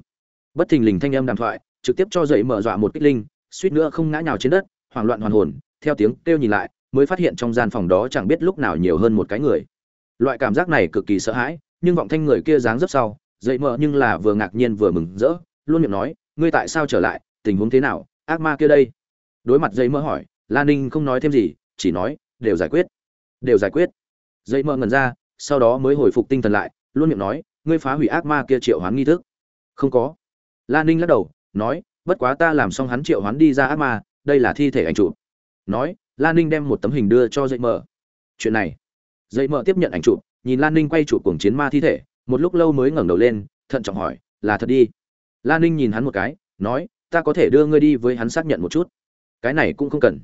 Bất thình lình thanh âm đàm thoại, trực tiếp cho dậy mở dọa một kích linh, suýt nữa không ngã nhào trên đất, hoảng loạn hoàn hồn, theo tiếng kêu nhìn lại, mới phát hiện trong gian phòng đó chẳng biết lúc nào nhiều hơn một cái người. Loại cảm giác này cực kỳ sợ hãi, nhưng vọng thanh người kia dáng dấp sau, dậy mở nhưng là vừa ngạc nhiên vừa mừng rỡ, luôn miệng nói, ngươi tại sao trở lại? Tình huống thế nào? Ác ma kia đây? Đối mặt dậy mở hỏi, lan ninh không nói thêm gì, chỉ nói, đều giải quyết, đều giải quyết. Dậy mở ngần ra, sau đó mới hồi phục tinh thần lại, luôn miệng nói, ngươi phá hủy ác ma kia triệu hoán nghi thức. Không có lan ninh lắc đầu, nói, bất quá ta làm xong hắn triệu hoán đi ra ác ma, đây là thi thể ảnh chụp. Nói lan ninh đem một tấm hình đưa cho dậy mờ chuyện này. Dậy mờ tiếp nhận ảnh chụp, nhìn lan ninh quay chụp cuồng chiến ma thi thể, một lúc lâu mới ngẩng đầu lên, thận trọng hỏi, là thật đi? Lan ninh nhìn hắn một cái, nói, ta có thể đưa ngươi đi với hắn xác nhận một chút. Cái này cũng không cần.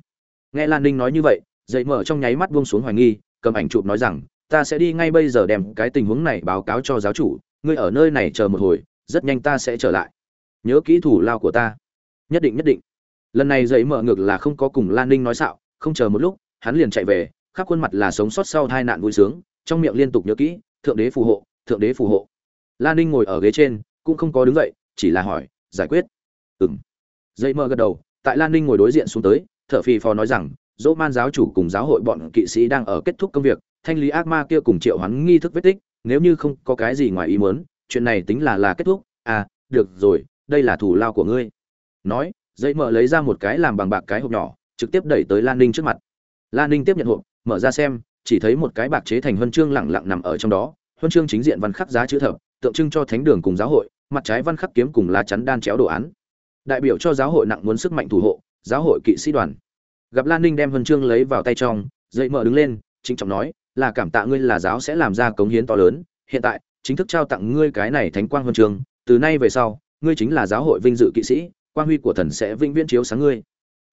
Nghe lan ninh nói như vậy, dậy mở trong nháy mắt buông xuống hoài nghi, cầm ảnh chụp nói rằng, ta sẽ đi ngay bây giờ đem cái tình huống này báo cáo cho giáo chủ, ngươi ở nơi này chờ một hồi, rất nhanh ta sẽ trở lại nhớ kỹ thủ lao của ta. Nhất định nhất định. Lần này dậy mở ngược là không có cùng lan ninh nói xạo, không chờ một lúc, hắn liền chạy về, khắp khuôn mặt là sống sót sau hai nạn vui sướng, trong miệng liên tục nhớ kỹ, thượng đế phù hộ, thượng đế phù hộ. Lan ninh ngồi ở ghế trên, cũng không có đứng dậy, chỉ là hỏi, giải quyết. Ừng dậy mơ gật đầu, tại lan ninh ngồi đối diện xuống tới, thợ phì phò nói rằng, dỗ man giáo chủ cùng giáo hội bọn kỵ sĩ đang ở kết thúc công việc, thanh lý ác ma kia cùng triệu hắn nghi thức vết tích, nếu như không có cái gì ngoài ý muốn, chuyện này tính là là kết thúc. À được rồi đây là thủ lao của ngươi. Nói dậy mở lấy ra một cái làm bằng bạc cái hộp nhỏ, trực tiếp đẩy tới lan ninh trước mặt. Lan ninh tiếp nhận hộp, mở ra xem, chỉ thấy một cái bạc chế thành huân chương lẳng lặng nằm ở trong đó. Huân chương chính diện văn khắc giá chữ thập, tượng trưng cho thánh đường cùng giáo hội, mặt trái văn khắc kiếm cùng lá chắn đan chéo đồ án. Đại biểu cho giáo hội nặng muốn sức mạnh thủ hộ, giáo hội kỵ sĩ đoàn. Gặp lan ninh đem huân chương lấy vào tay trong dậy mở đứng lên chính trọng nói, là cảm tạ ngươi là giáo sẽ làm ra cống hiến to lớn, hiện tại, chính thức trao tặng ngươi cái này thánh quang huân chương, từ nay về sau ngươi chính là giáo hội vinh dự kỵ sĩ quan huy của thần sẽ vĩnh viễn chiếu sáng ngươi.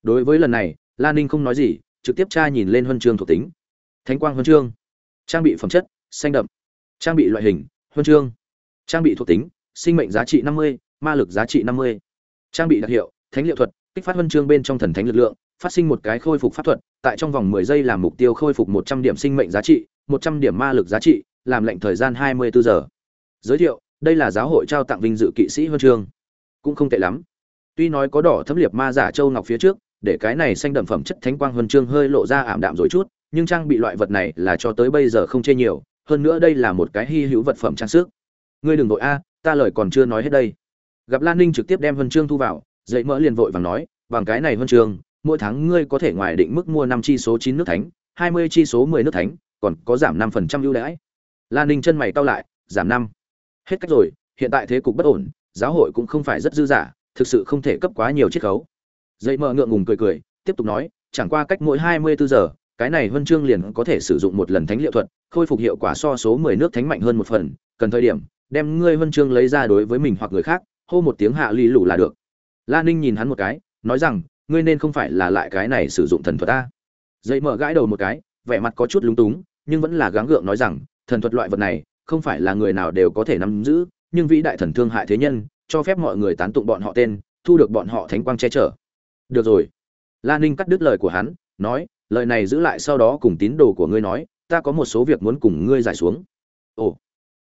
Đối với lần này lan ninh không nói gì trực tiếp tra nhìn lên huân chương thuộc tính. Thánh quang huân chương. Trang bị phẩm chất xanh đậm. Trang bị loại hình huân chương. Trang bị thuộc tính sinh mệnh giá trị 50, ma lực giá trị 50. trang bị đặc hiệu thánh liệu thuật kích phát huân chương bên trong thần thánh lực lượng phát sinh một cái khôi phục pháp thuật tại trong vòng 10 giây làm mục tiêu khôi phục 100 điểm sinh mệnh giá trị 100 điểm ma lực giá trị làm lệnh thời gian 24 giờ. Giới thiệu đây là giáo hội trao tặng vinh dự kỵ sĩ huân chương. Cũng không tệ lắm. Tuy nói có đỏ thấm liệt ma giả châu ngọc phía trước, để cái này xanh đậm phẩm chất thánh quang huân chương hơi lộ ra ảm đạm rồi chút, nhưng trang bị loại vật này là cho tới bây giờ không chê nhiều, hơn nữa đây là một cái hy hữu vật phẩm trang sức. Ngươi đừng vội a, ta lời còn chưa nói hết đây. Gặp lan ninh trực tiếp đem huân chương thu vào, dậy mỡ liền vội vàng nói, bằng cái này huân chương, mỗi tháng ngươi có thể ngoài định mức mua năm chi số chín nước thánh, hai mươi chi số mười nước thánh, còn có giảm năm phần trăm ưu đãi. Lan ninh chân mày cau lại, giảm năm hết cách rồi, hiện tại thế cục bất ổn, giáo hội cũng không phải rất dư giả thực sự không thể cấp quá nhiều chiết khấu. Dậy mờ ngượng ngùng cười cười, tiếp tục nói, chẳng qua cách mỗi hai mươi bốn giờ, cái này huân chương liền có thể sử dụng một lần thánh liệu thuật, khôi phục hiệu quả so số mười nước thánh mạnh hơn một phần, cần thời điểm, đem ngươi huân chương lấy ra đối với mình hoặc người khác, hô một tiếng hạ ly lủ là được. La ninh nhìn hắn một cái, nói rằng, ngươi nên không phải là lại cái này sử dụng thần thuật ta. Dậy mở gãi đầu một cái, vẻ mặt có chút lúng túng, nhưng vẫn là gắng gượng nói rằng, thần thuật loại vật này không phải là người nào đều có thể nắm giữ, nhưng vĩ đại thần thương hại thế nhân, cho phép mọi người tán tụng bọn họ tên, thu được bọn họ thánh quang che chở. Được rồi. La ninh cắt đứt lời của hắn, nói, lời này giữ lại sau đó cùng tín đồ của ngươi nói, ta có một số việc muốn cùng ngươi giải xuống. Ồ.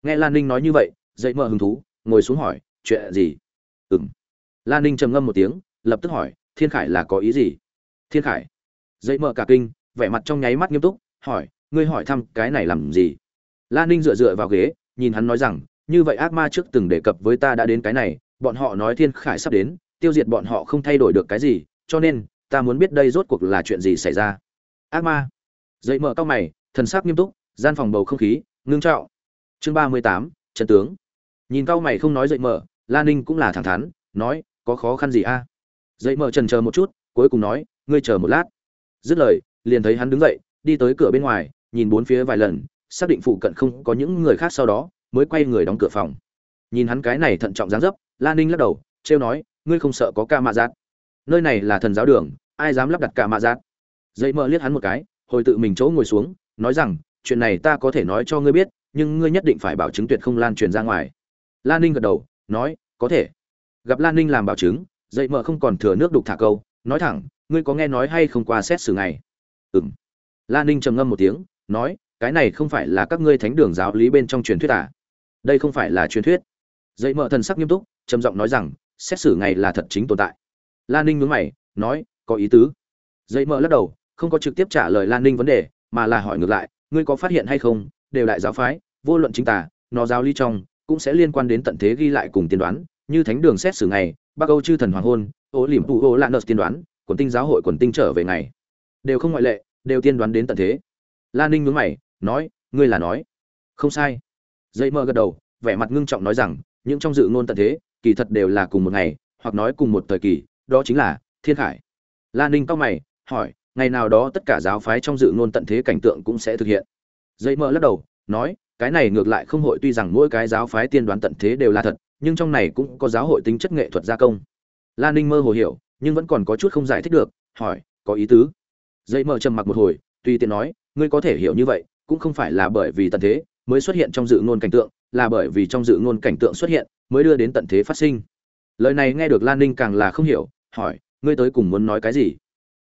Nghe lan ninh nói như vậy, dậy mở hứng thú, ngồi xuống hỏi, chuyện gì? Ừm. lan ninh trầm ngâm một tiếng, lập tức hỏi, thiên khải là có ý gì? Thiên khải. Dậy mở cả kinh, vẻ mặt trong nháy mắt nghiêm túc, hỏi, ngươi hỏi thăm cái này làm gì? Lan ninh dựa dựa vào ghế, nhìn hắn nói rằng, như vậy ác ma trước từng đề cập với ta đã đến cái này, bọn họ nói thiên khải sắp đến, tiêu diệt bọn họ không thay đổi được cái gì, cho nên, ta muốn biết đây rốt cuộc là chuyện gì xảy ra. Ác ma? Dậy mở cao mày, thần sắc nghiêm túc, gian phòng bầu không khí, ngưng trọng. Chương ba mươi tám, trận tướng. Nhìn cao mày không nói dậy mở, la ninh cũng là thẳng thắn, nói, có khó khăn gì a? Dậy mở trần chờ một chút, cuối cùng nói, ngươi chờ một lát. Dứt lời, liền thấy hắn đứng dậy, đi tới cửa bên ngoài, nhìn bốn phía vài lần xác định phụ cận không có những người khác sau đó, mới quay người đóng cửa phòng. Nhìn hắn cái này thận trọng dáng dấp Lan ninh lắc đầu, trêu nói, ngươi không sợ có ca mạ giác nơi này là thần giáo đường, ai dám lắp đặt ca mạ giác dậy mơ liếc hắn một cái, hồi tự mình chỗ ngồi xuống, nói rằng, chuyện này ta có thể nói cho ngươi biết, nhưng ngươi nhất định phải bảo chứng tuyệt không lan truyền ra ngoài. Lan ninh gật đầu, nói, có thể. Gặp lan ninh làm bảo chứng, dậy mơ không còn thừa nước đục thả câu, nói thẳng, ngươi có nghe nói hay không qua xét xử ngày? Ừ m lan ninh trầm ngâm một tiếng, nói cái này không phải là các ngươi thánh đường giáo lý bên trong truyền thuyết à? Đây không phải là truyền thuyết. Dậy mợ thần sắc nghiêm túc, trầm giọng nói rằng, xét xử ngày là thật chính tồn tại. Lan ninh mướn mày, nói, có ý tứ. Dậy mợ lắc đầu, không có trực tiếp trả lời lan ninh vấn đề, mà là hỏi ngược lại, ngươi có phát hiện hay không, đều đại giáo phái, vô luận chính tả nó giáo lý trong, cũng sẽ liên quan đến tận thế ghi lại cùng tiên đoán, như thánh đường xét xử ngày, bắc âu chư thần hoàng hôn, ô liềm tụ ô lan nợ tiên đoán, quần tinh giáo hội quần tinh trở về ngày. Đều không ngoại lệ, đều tiên đoán đến tận thế. Lan ninh mướn mày nói, ngươi là nói. Không sai. Dây mơ gật đầu, vẻ mặt ngưng trọng nói rằng, những trong dự ngôn tận thế, kỳ thật đều là cùng một ngày, hoặc nói cùng một thời kỳ, đó chính là thiên khải. Lan ninh cao mày, hỏi, ngày nào đó tất cả giáo phái trong dự ngôn tận thế cảnh tượng cũng sẽ thực hiện. Dây mơ lắc đầu, nói, cái này ngược lại không hội, tuy rằng mỗi cái giáo phái tiên đoán tận thế đều là thật, nhưng trong này cũng có giáo hội tính chất nghệ thuật gia công. Lan ninh mơ hồ hiểu, nhưng vẫn còn có chút không giải thích được, hỏi, có ý tứ? Dây mơ trầm mặc một hồi, tùy tiện nói, ngươi có thể hiểu như vậy cũng không phải là bởi vì tận thế mới xuất hiện trong dự ngôn cảnh tượng, là bởi vì trong dự ngôn cảnh tượng xuất hiện mới đưa đến tận thế phát sinh. Lời này nghe được lan ninh càng là không hiểu, hỏi, ngươi tới cùng muốn nói cái gì?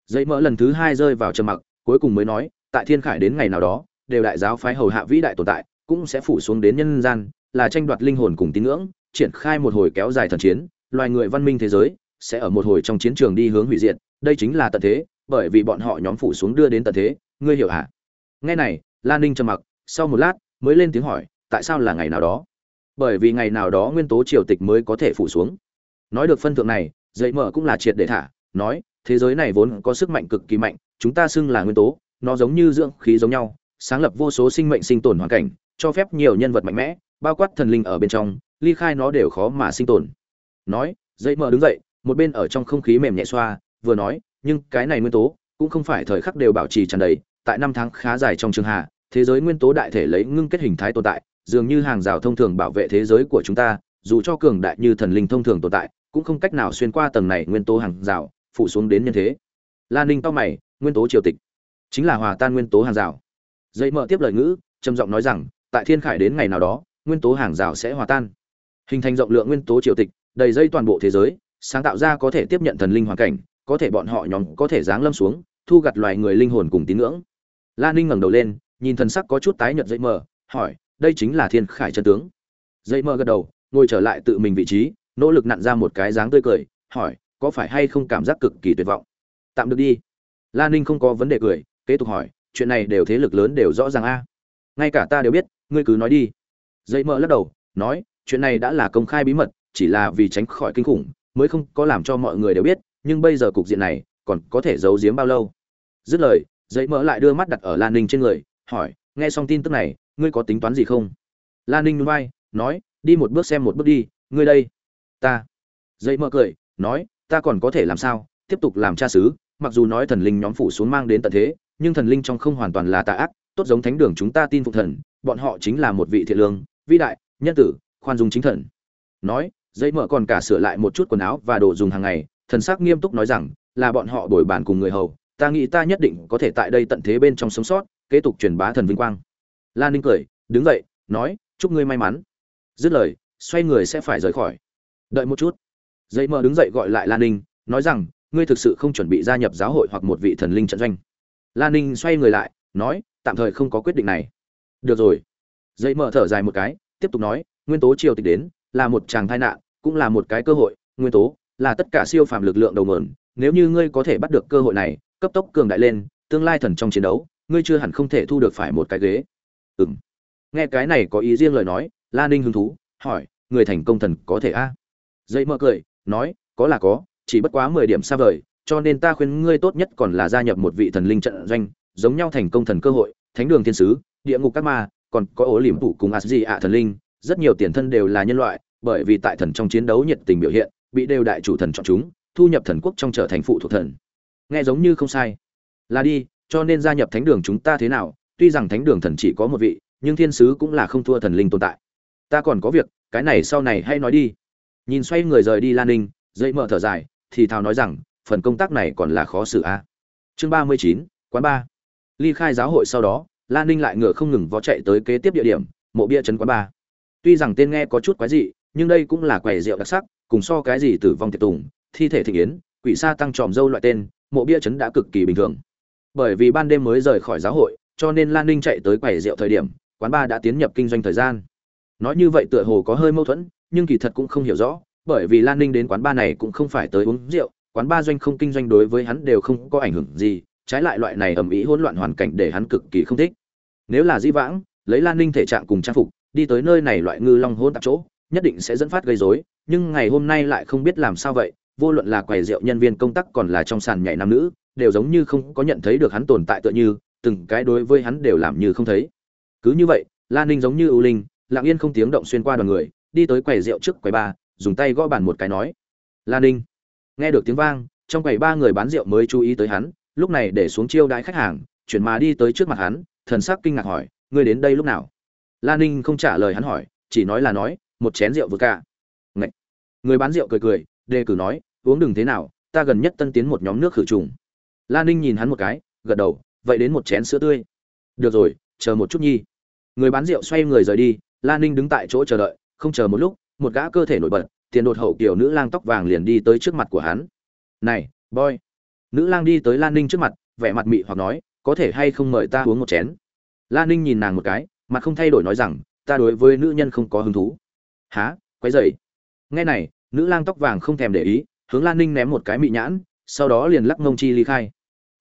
Dây mỡ lần thứ hai rơi vào trầm mặc, cuối cùng mới nói, tại thiên khải đến ngày nào đó, đều đại giáo phái hầu hạ vĩ đại tồn tại, cũng sẽ phủ xuống đến nhân gian, là tranh đoạt linh hồn cùng tín ngưỡng, triển khai một hồi kéo dài thần chiến, loài người văn minh thế giới sẽ ở một hồi trong chiến trường đi hướng hủy diệt, đây chính là tận thế, bởi vì bọn họ nhóm phủ xuống đưa đến tận thế, ngươi hiểu hả? Nghe này lan ninh trầm mặc, sau một lát, mới lên tiếng hỏi, tại sao là ngày nào đó? Bởi vì ngày nào đó nguyên tố triều tịch mới có thể phủ xuống. Nói được phân thượng này, dậy mở cũng là triệt để thả, nói, thế giới này vốn có sức mạnh cực kỳ mạnh, chúng ta xưng là nguyên tố, nó giống như dưỡng khí giống nhau, sáng lập vô số sinh mệnh sinh tồn hoàn cảnh, cho phép nhiều nhân vật mạnh mẽ, bao quát thần linh ở bên trong, ly khai nó đều khó mà sinh tồn. Nói, dậy mở đứng dậy, một bên ở trong không khí mềm nhẹ xoa, vừa nói, nhưng cái này nguyên tố, cũng không phải thời khắc đều bảo trì tràn đầy, tại năm tháng khá dài trong trường hạ thế giới nguyên tố đại thể lấy ngưng kết hình thái tồn tại, dường như hàng rào thông thường bảo vệ thế giới của chúng ta, dù cho cường đại như thần linh thông thường tồn tại, cũng không cách nào xuyên qua tầng này nguyên tố hàng rào, phủ xuống đến nhân thế. Lan ninh to mày, nguyên tố triều tịch. Chính là hòa tan nguyên tố hàng rào. Dây mở tiếp lời ngữ, trầm giọng nói rằng, tại thiên khải đến ngày nào đó, nguyên tố hàng rào sẽ hòa tan. Hình thành rộng lượng nguyên tố triều tịch, đầy dây toàn bộ thế giới, sáng tạo ra có thể tiếp nhận thần linh hoàn cảnh, có thể bọn họ nhóm có thể giáng lâm xuống, thu gặt loài người linh hồn cùng tín ngưỡng. Lan ninh ngẩng đầu lên nhìn thần sắc có chút tái nhợt dậy mờ, hỏi, đây chính là thiên khải chân tướng. Dậy mờ gật đầu, ngồi trở lại tự mình vị trí, nỗ lực nặn ra một cái dáng tươi cười, hỏi, có phải hay không cảm giác cực kỳ tuyệt vọng? Tạm được đi. Lan ninh không có vấn đề cười, kế tục hỏi, chuyện này đều thế lực lớn đều rõ ràng a. Ngay cả ta đều biết, ngươi cứ nói đi. Dậy mờ lắc đầu, nói, chuyện này đã là công khai bí mật, chỉ là vì tránh khỏi kinh khủng, mới không có làm cho mọi người đều biết, nhưng bây giờ cục diện này, còn có thể giấu giếm bao lâu? Dứt lời, dậy mỡ lại đưa mắt đặt ở lan ninh trên người hỏi, nghe xong tin tức này, ngươi có tính toán gì không? Lan ninh núi vai, nói, đi một bước xem một bước đi, ngươi đây. Ta. Dây mơ cười, nói, ta còn có thể làm sao, tiếp tục làm cha xứ, mặc dù nói thần linh nhóm phủ xuống mang đến tận thế, nhưng thần linh trong không hoàn toàn là tà ác, tốt giống thánh đường chúng ta tin phục thần, bọn họ chính là một vị thiện lương, vĩ đại, nhân tử, khoan dung chính thần. Nói dây mợ còn cả sửa lại một chút quần áo và đồ dùng hàng ngày, thần sắc nghiêm túc nói rằng, là bọn họ đổi bàn cùng người hầu, ta nghĩ ta nhất định có thể tại đây tận thế bên trong sống sót kế tục truyền bá thần vinh quang. Lan ninh cười, đứng dậy, nói, chúc ngươi may mắn. Dứt lời, xoay người sẽ phải rời khỏi. Đợi một chút. Dậy mờ đứng dậy gọi lại lan ninh, nói rằng, ngươi thực sự không chuẩn bị gia nhập giáo hội hoặc một vị thần linh trận doanh. Lan ninh xoay người lại, nói, tạm thời không có quyết định này. Được rồi. Dậy mờ thở dài một cái, tiếp tục nói, nguyên tố triều tịch đến, là một chàng tai nạn, cũng là một cái cơ hội. Nguyên tố là tất cả siêu phàm lực lượng đầu nguồn. Nếu như ngươi có thể bắt được cơ hội này, cấp tốc cường đại lên, tương lai thần trong chiến đấu ngươi chưa hẳn không thể thu được phải một cái ghế. Ừ m nghe cái này có ý riêng lời nói, la ninh hứng thú, hỏi, người thành công thần có thể a? À? dây mơ cười, nói, có là có, chỉ bất quá mười điểm xa vời, cho nên ta khuyên ngươi tốt nhất còn là gia nhập một vị thần linh trận doanh, giống nhau thành công thần cơ hội, thánh đường thiên sứ, địa ngục các ma, còn có ổ liềm phủ cùng a di ạ thần linh, rất nhiều tiền thân đều là nhân loại, bởi vì tại thần trong chiến đấu nhiệt tình biểu hiện, bị đều đại chủ thần chọn chúng, thu nhập thần quốc trong trở thành phụ thuộc thần. Nghe giống như không sai. Là đi cho nên gia nhập thánh đường chúng ta thế nào, tuy rằng thánh đường thần chỉ có một vị, nhưng thiên sứ cũng là không thua thần linh tồn tại. Ta còn có việc, cái này sau này hay nói đi. Nhìn xoay người rời đi lan ninh, dậy mở thở dài, thì thào nói rằng, phần công tác này còn là khó xử a. À. chương ba mươi chín, quán ba. Ly khai giáo hội sau đó, lan ninh lại ngựa không ngừng vó chạy tới kế tiếp địa điểm, mộ bia trấn quán ba. Tuy rằng tên nghe có chút quái dị, nhưng đây cũng là quẻ rượu đặc sắc, cùng so cái gì tử vong tiệc tùng, thi thể thịnh yến, quỷ sa tăng tròm dâu loại tên, mộ bia trấn đã cực kỳ bình thường bởi vì ban đêm mới rời khỏi giáo hội, cho nên lan ninh chạy tới quầy rượu thời điểm, quán bar đã tiến nhập kinh doanh thời gian. Nói như vậy tựa hồ có hơi mâu thuẫn, nhưng kỳ thật cũng không hiểu rõ, bởi vì lan ninh đến quán bar này cũng không phải tới uống rượu, quán bar doanh không kinh doanh đối với hắn đều không có ảnh hưởng gì, trái lại loại này ầm ĩ hỗn loạn hoàn cảnh để hắn cực kỳ không thích. Nếu là di vãng, lấy lan ninh thể trạng cùng trang phục, đi tới nơi này loại ngư long hôn tạp chỗ, nhất định sẽ dẫn phát gây rối, nhưng ngày hôm nay lại không biết làm sao vậy, vô luận là quầy rượu nhân viên công tác còn là trong sàn nhảy nam nữ đều giống như không có nhận thấy được hắn tồn tại tựa như, từng cái đối với hắn đều làm như không thấy. Cứ như vậy lan ninh giống như ưu linh, lặng yên không tiếng động xuyên qua đoàn người, đi tới quầy rượu trước quầy ba, dùng tay gõ bàn một cái nói lan ninh. Nghe được tiếng vang, trong quầy ba người bán rượu mới chú ý tới hắn, lúc này để xuống chiêu đãi khách hàng, chuyển mà đi tới trước mặt hắn, thần sắc kinh ngạc hỏi, ngươi đến đây lúc nào? Lan ninh không trả lời hắn hỏi, chỉ nói là nói, một chén rượu vừa cả. Ngậy. người bán rượu cười cười, đề cử nói, uống đừng thế nào, ta gần nhất tân tiến một nhóm nước khử trùng lan ninh nhìn hắn một cái, gật đầu, vậy đến một chén sữa tươi. Được rồi, chờ một chút nhi. Người bán rượu xoay người rời đi lan ninh đứng tại chỗ chờ đợi, không chờ một lúc, một gã cơ thể nổi bật, tiền đột hậu kiểu nữ lang tóc vàng liền đi tới trước mặt của hắn. Này, boy. Nữ lang đi tới lan ninh trước mặt, vẻ mặt mị hoặc nói, có thể hay không mời ta uống một chén? Lan ninh nhìn nàng một cái, mặt không thay đổi nói rằng, ta đối với nữ nhân không có hứng thú. Há quái dậy nghe này, nữ lang tóc vàng không thèm để ý, hướng lan ninh ném một cái mị nhãn sau đó liền lắc ngông chi ly khai.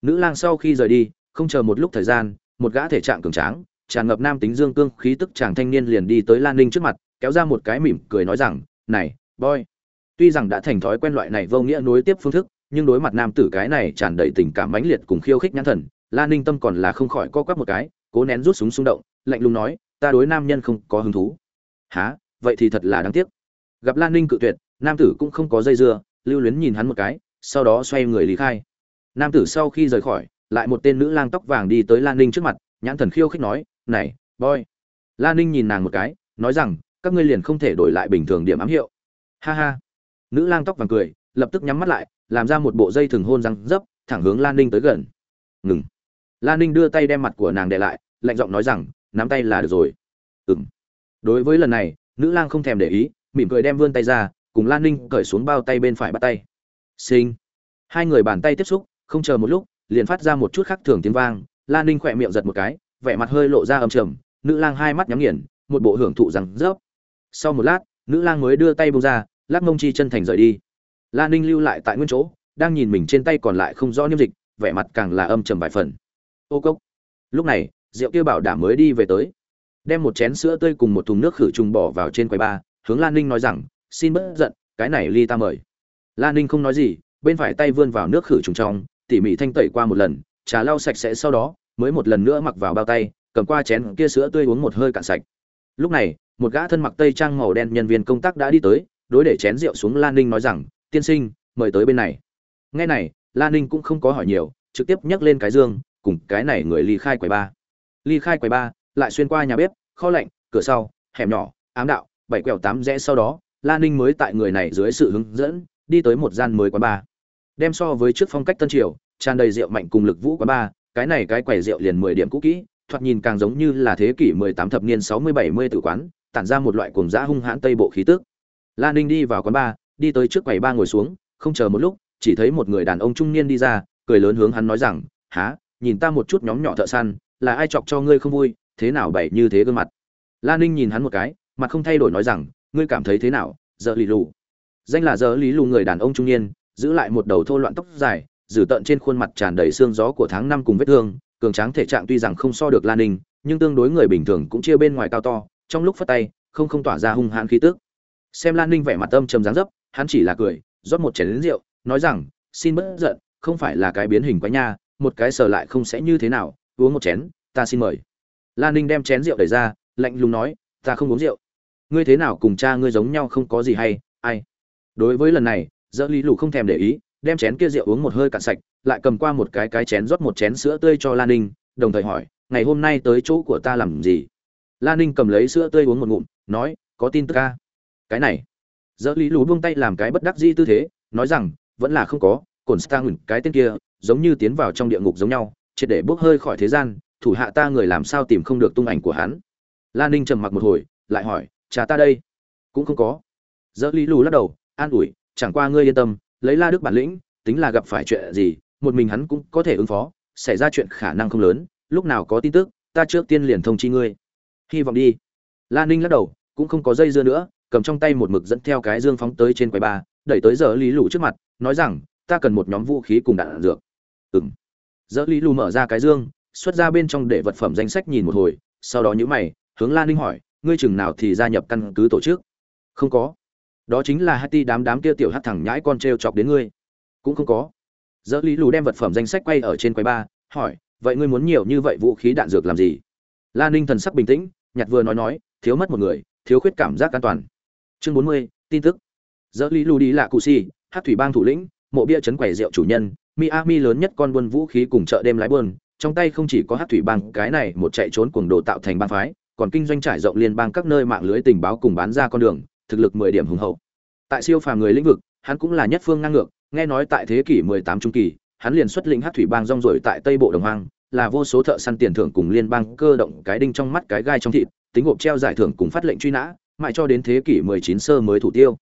Nữ lang sau khi rời đi, không chờ một lúc thời gian, một gã thể trạng cường tráng, tràn ngập nam tính dương cương khí tức chàng thanh niên liền đi tới lan ninh trước mặt, kéo ra một cái mỉm cười nói rằng, này, boy. Tuy rằng đã thành thói quen loại này vô nghĩa nối tiếp phương thức, nhưng đối mặt nam tử cái này tràn đầy tình cảm mãnh liệt cùng khiêu khích nhãn thần, lan ninh tâm còn là không khỏi co quắp một cái, cố nén rút súng xung động, lạnh lùng nói, ta đối nam nhân không có hứng thú. Há vậy thì thật là đáng tiếc. Gặp lan ninh cự tuyệt, nam tử cũng không có dây dưa, lưu luyến nhìn hắn một cái sau đó xoay người lý khai. Nam tử sau khi rời khỏi, lại một tên nữ lang tóc vàng đi tới lan ninh trước mặt, nhãn thần khiêu khích nói, này, boy. Lan ninh nhìn nàng một cái, nói rằng, các ngươi liền không thể đổi lại bình thường điểm ám hiệu. Ha ha. Nữ lang tóc vàng cười, lập tức nhắm mắt lại, làm ra một bộ dây thừng hôn răng dấp, thẳng hướng lan ninh tới gần. Ngừng. Lan ninh đưa tay đem mặt của nàng để lại, lạnh giọng nói rằng, nắm tay là được rồi. Ừ m đối với lần này, nữ lang không thèm để ý, mỉm cười đem vươn tay ra, cùng lan ninh cởi xuống bao tay bên phải bắt tay sinh hai người bàn tay tiếp xúc, không chờ một lúc, liền phát ra một chút khác thường tiếng vang. Lan ninh khỏe miệng giật một cái, vẻ mặt hơi lộ ra âm trầm. Nữ lang hai mắt nhắm nghiền, một bộ hưởng thụ rằng rớp. Sau một lát, nữ lang mới đưa tay bông ra, lắc mông chi chân thành rời đi. Lan ninh lưu lại tại nguyên chỗ, đang nhìn mình trên tay còn lại không rõ niêm dịch, vẻ mặt càng là âm trầm vài phần. Ô cốc. Lúc này, rượu kia bảo đảm mới đi về tới. Đem một chén sữa tươi cùng một thùng nước khử trùng bỏ vào trên quầy ba, hướng lan ninh nói rằng, xin bớt giận, cái này ly ta mời lan ninh không nói gì, bên phải tay vươn vào nước khử trùng trong, tỉ mỉ thanh tẩy qua một lần, trà lau sạch sẽ sau đó, mới một lần nữa mặc vào bao tay, cầm qua chén kia sữa tươi uống một hơi cạn sạch. Lúc này, một gã thân mặc tây trang màu đen nhân viên công tác đã đi tới, đối để chén rượu xuống lan ninh nói rằng, tiên sinh, mời tới bên này. Nghe này lan ninh cũng không có hỏi nhiều, trực tiếp nhấc lên cái dương, cùng cái này người ly khai quầy ba. Ly khai quầy ba, lại xuyên qua nhà bếp, kho lạnh, cửa sau, hẻm nhỏ, ám đạo, bảy quẹo tám rẽ sau đó lan ninh mới tại người này dưới sự hướng dẫn đi tới một gian mới quán bar. Đem so với trước phong cách tân triều, tràn đầy rượu mạnh cùng lực vũ quán bar, cái này cái quầy rượu liền mười điểm cũ kỹ, thoạt nhìn càng giống như là thế kỷ mười tám thập niên sáu mươi bảy mươi quán, tản ra một loại cuồng dã hung hãn tây bộ khí tức. Lan ninh đi vào quán bar, đi tới trước quầy ba ngồi xuống, không chờ một lúc, chỉ thấy một người đàn ông trung niên đi ra, cười lớn hướng hắn nói rằng há nhìn ta một chút nhóm nhỏ thợ săn, là ai chọc cho ngươi không vui, thế nào bày như thế gương mặt? Lan ninh nhìn hắn một cái, mặt không thay đổi nói rằng, ngươi cảm thấy thế nào, giờ lì lù? Danh là giờ lý lù người đàn ông trung niên, giữ lại một đầu thô loạn tóc dài dử tợn trên khuôn mặt tràn đầy xương gió của tháng năm cùng vết thương, cường tráng thể trạng tuy rằng không so được lan ninh, nhưng tương đối người bình thường cũng chia bên ngoài cao to, trong lúc phất tay, không không tỏa ra hung hãn khí tức. Xem lan ninh vẻ mặt âm trầm dáng dấp, hắn chỉ là cười, rót một chén lính rượu, nói rằng, xin bớt giận, không phải là cái biến hình quá nha, một cái sờ lại không sẽ như thế nào, uống một chén, ta xin mời. Lan ninh đem chén rượu đẩy ra, lạnh lùng nói, ta không uống rượu. Ngươi thế nào cùng cha ngươi giống nhau không có gì hay, ai? Đối với lần này, dỡ lý lù không thèm để ý, đem chén kia rượu uống một hơi cạn sạch, lại cầm qua một cái cái chén rót một chén sữa tươi cho lan ninh, đồng thời hỏi, ngày hôm nay tới chỗ của ta làm gì? Lan ninh cầm lấy sữa tươi uống một ngụm, nói, có tin tức ca. Cái này. Dỡ lý lù buông tay làm cái bất đắc dĩ tư thế, nói rằng, vẫn là không có cồn stang cái tên kia, giống như tiến vào trong địa ngục giống nhau, triệt để bước hơi khỏi thế gian, thủ hạ ta người làm sao tìm không được tung ảnh của hắn? Lan ninh trầm mặc một hồi, lại hỏi, cha ta đây? Cũng không có. Dỡ lý lù lắc đầu an ủi, chẳng qua ngươi yên tâm, lấy la đức bản lĩnh, tính là gặp phải chuyện gì, một mình hắn cũng có thể ứng phó, xảy ra chuyện khả năng không lớn, lúc nào có tin tức, ta trước tiên liền thông chi ngươi. Hy vọng đi. Lan ninh lắc đầu, cũng không có dây dưa nữa, cầm trong tay một mực dẫn theo cái dương phóng tới trên quầy ba, đẩy tới giờ lý lũ trước mặt, nói rằng, ta cần một nhóm vũ khí cùng đạn dược. Ừng giờ lý lũ mở ra cái dương, xuất ra bên trong để vật phẩm danh sách nhìn một hồi, sau đó nhữ mày, hướng lan ninh hỏi, ngươi chừng nào thì gia nhập căn cứ tổ chức? Không có đó chính là hai ti đám đám kia tiểu hát thẳng nhãi con t r e o chọc đến ngươi. Cũng không có. Dỡ lý lù đem vật phẩm danh sách quay ở trên quầy ba, hỏi, vậy ngươi muốn nhiều như vậy vũ khí đạn dược làm gì? La ninh thần sắc bình tĩnh, nhặt vừa nói nói, thiếu mất một người, thiếu khuyết cảm giác an toàn. Chương bốn mươi, tin tức. Dỡ lý lù đi lạ cụ si hát thủy bang thủ lĩnh, mộ bia chấn quầy rượu chủ nhân, miami lớn nhất con buôn vũ khí cùng chợ đêm lái buôn, trong tay không chỉ có hát thủy bang, cái này một chạy trốn cuồng đồ tạo thành bang phái, còn kinh doanh trải rộng liên bang các nơi mạng lưới tình báo cùng bán ra con đường thực lực mười điểm hùng hậu. Tại siêu phàm người lĩnh vực, hắn cũng là nhất phương ngang ngược, nghe nói tại thế kỷ mười tám trung kỳ, hắn liền xuất lĩnh hát thủy bang rong rổi tại tây bộ đồng hoang, là vô số thợ săn tiền thưởng cùng liên bang cơ động cái đinh trong mắt cái gai trong thịt, tính gộp treo giải thưởng cùng phát lệnh truy nã, mãi cho đến thế kỷ mười chín sơ mới thủ tiêu.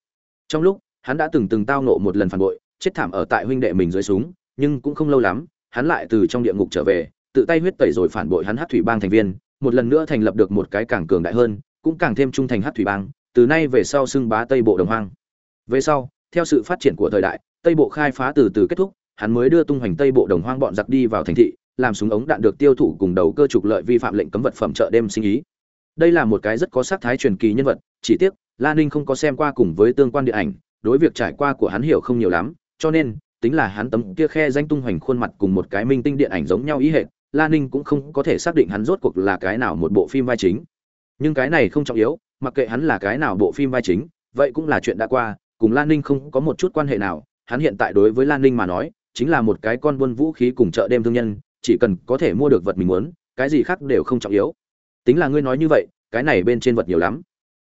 Trong lúc, hắn đã từng từng tao nộ một lần phản bội, chết thảm ở tại huynh đệ mình dưới súng, nhưng cũng không lâu lắm, hắn lại từ trong địa ngục trở về, tự tay huyết tẩy rồi phản bội hắn hát thủy bang thành viên, một lần nữa thành lập được một cái càng cường đại hơn, cũng càng thêm trung thành hát thủy bang từ nay về sau xưng bá tây bộ đồng hoang. Về sau, theo sự phát triển của thời đại, tây bộ khai phá từ từ kết thúc, hắn mới đưa tung hoành tây bộ đồng hoang bọn giặc đi vào thành thị, làm súng ống đạn được tiêu thụ cùng đầu cơ trục lợi vi phạm lệnh cấm vật phẩm chợ đêm sinh ý. Đây là một cái rất có sắc thái truyền kỳ nhân vật, chỉ tiếc Lan ninh không có xem qua cùng với tương quan điện ảnh, đối việc trải qua của hắn hiểu không nhiều lắm, cho nên, tính là hắn tấm kia khe danh tung hoành khuôn mặt cùng một cái minh tinh điện ảnh giống nhau ý hệ Lan ninh cũng không có thể xác định hắn rốt cuộc là cái nào một bộ phim vai chính. Nhưng cái này không trọng yếu mặc kệ hắn là cái nào bộ phim vai chính, vậy cũng là chuyện đã qua, cùng lan ninh không có một chút quan hệ nào, hắn hiện tại đối với lan ninh mà nói, chính là một cái con buôn vũ khí cùng chợ đêm thương nhân, chỉ cần có thể mua được vật mình muốn, cái gì khác đều không trọng yếu. Tính là ngươi nói như vậy, cái này bên trên vật nhiều lắm.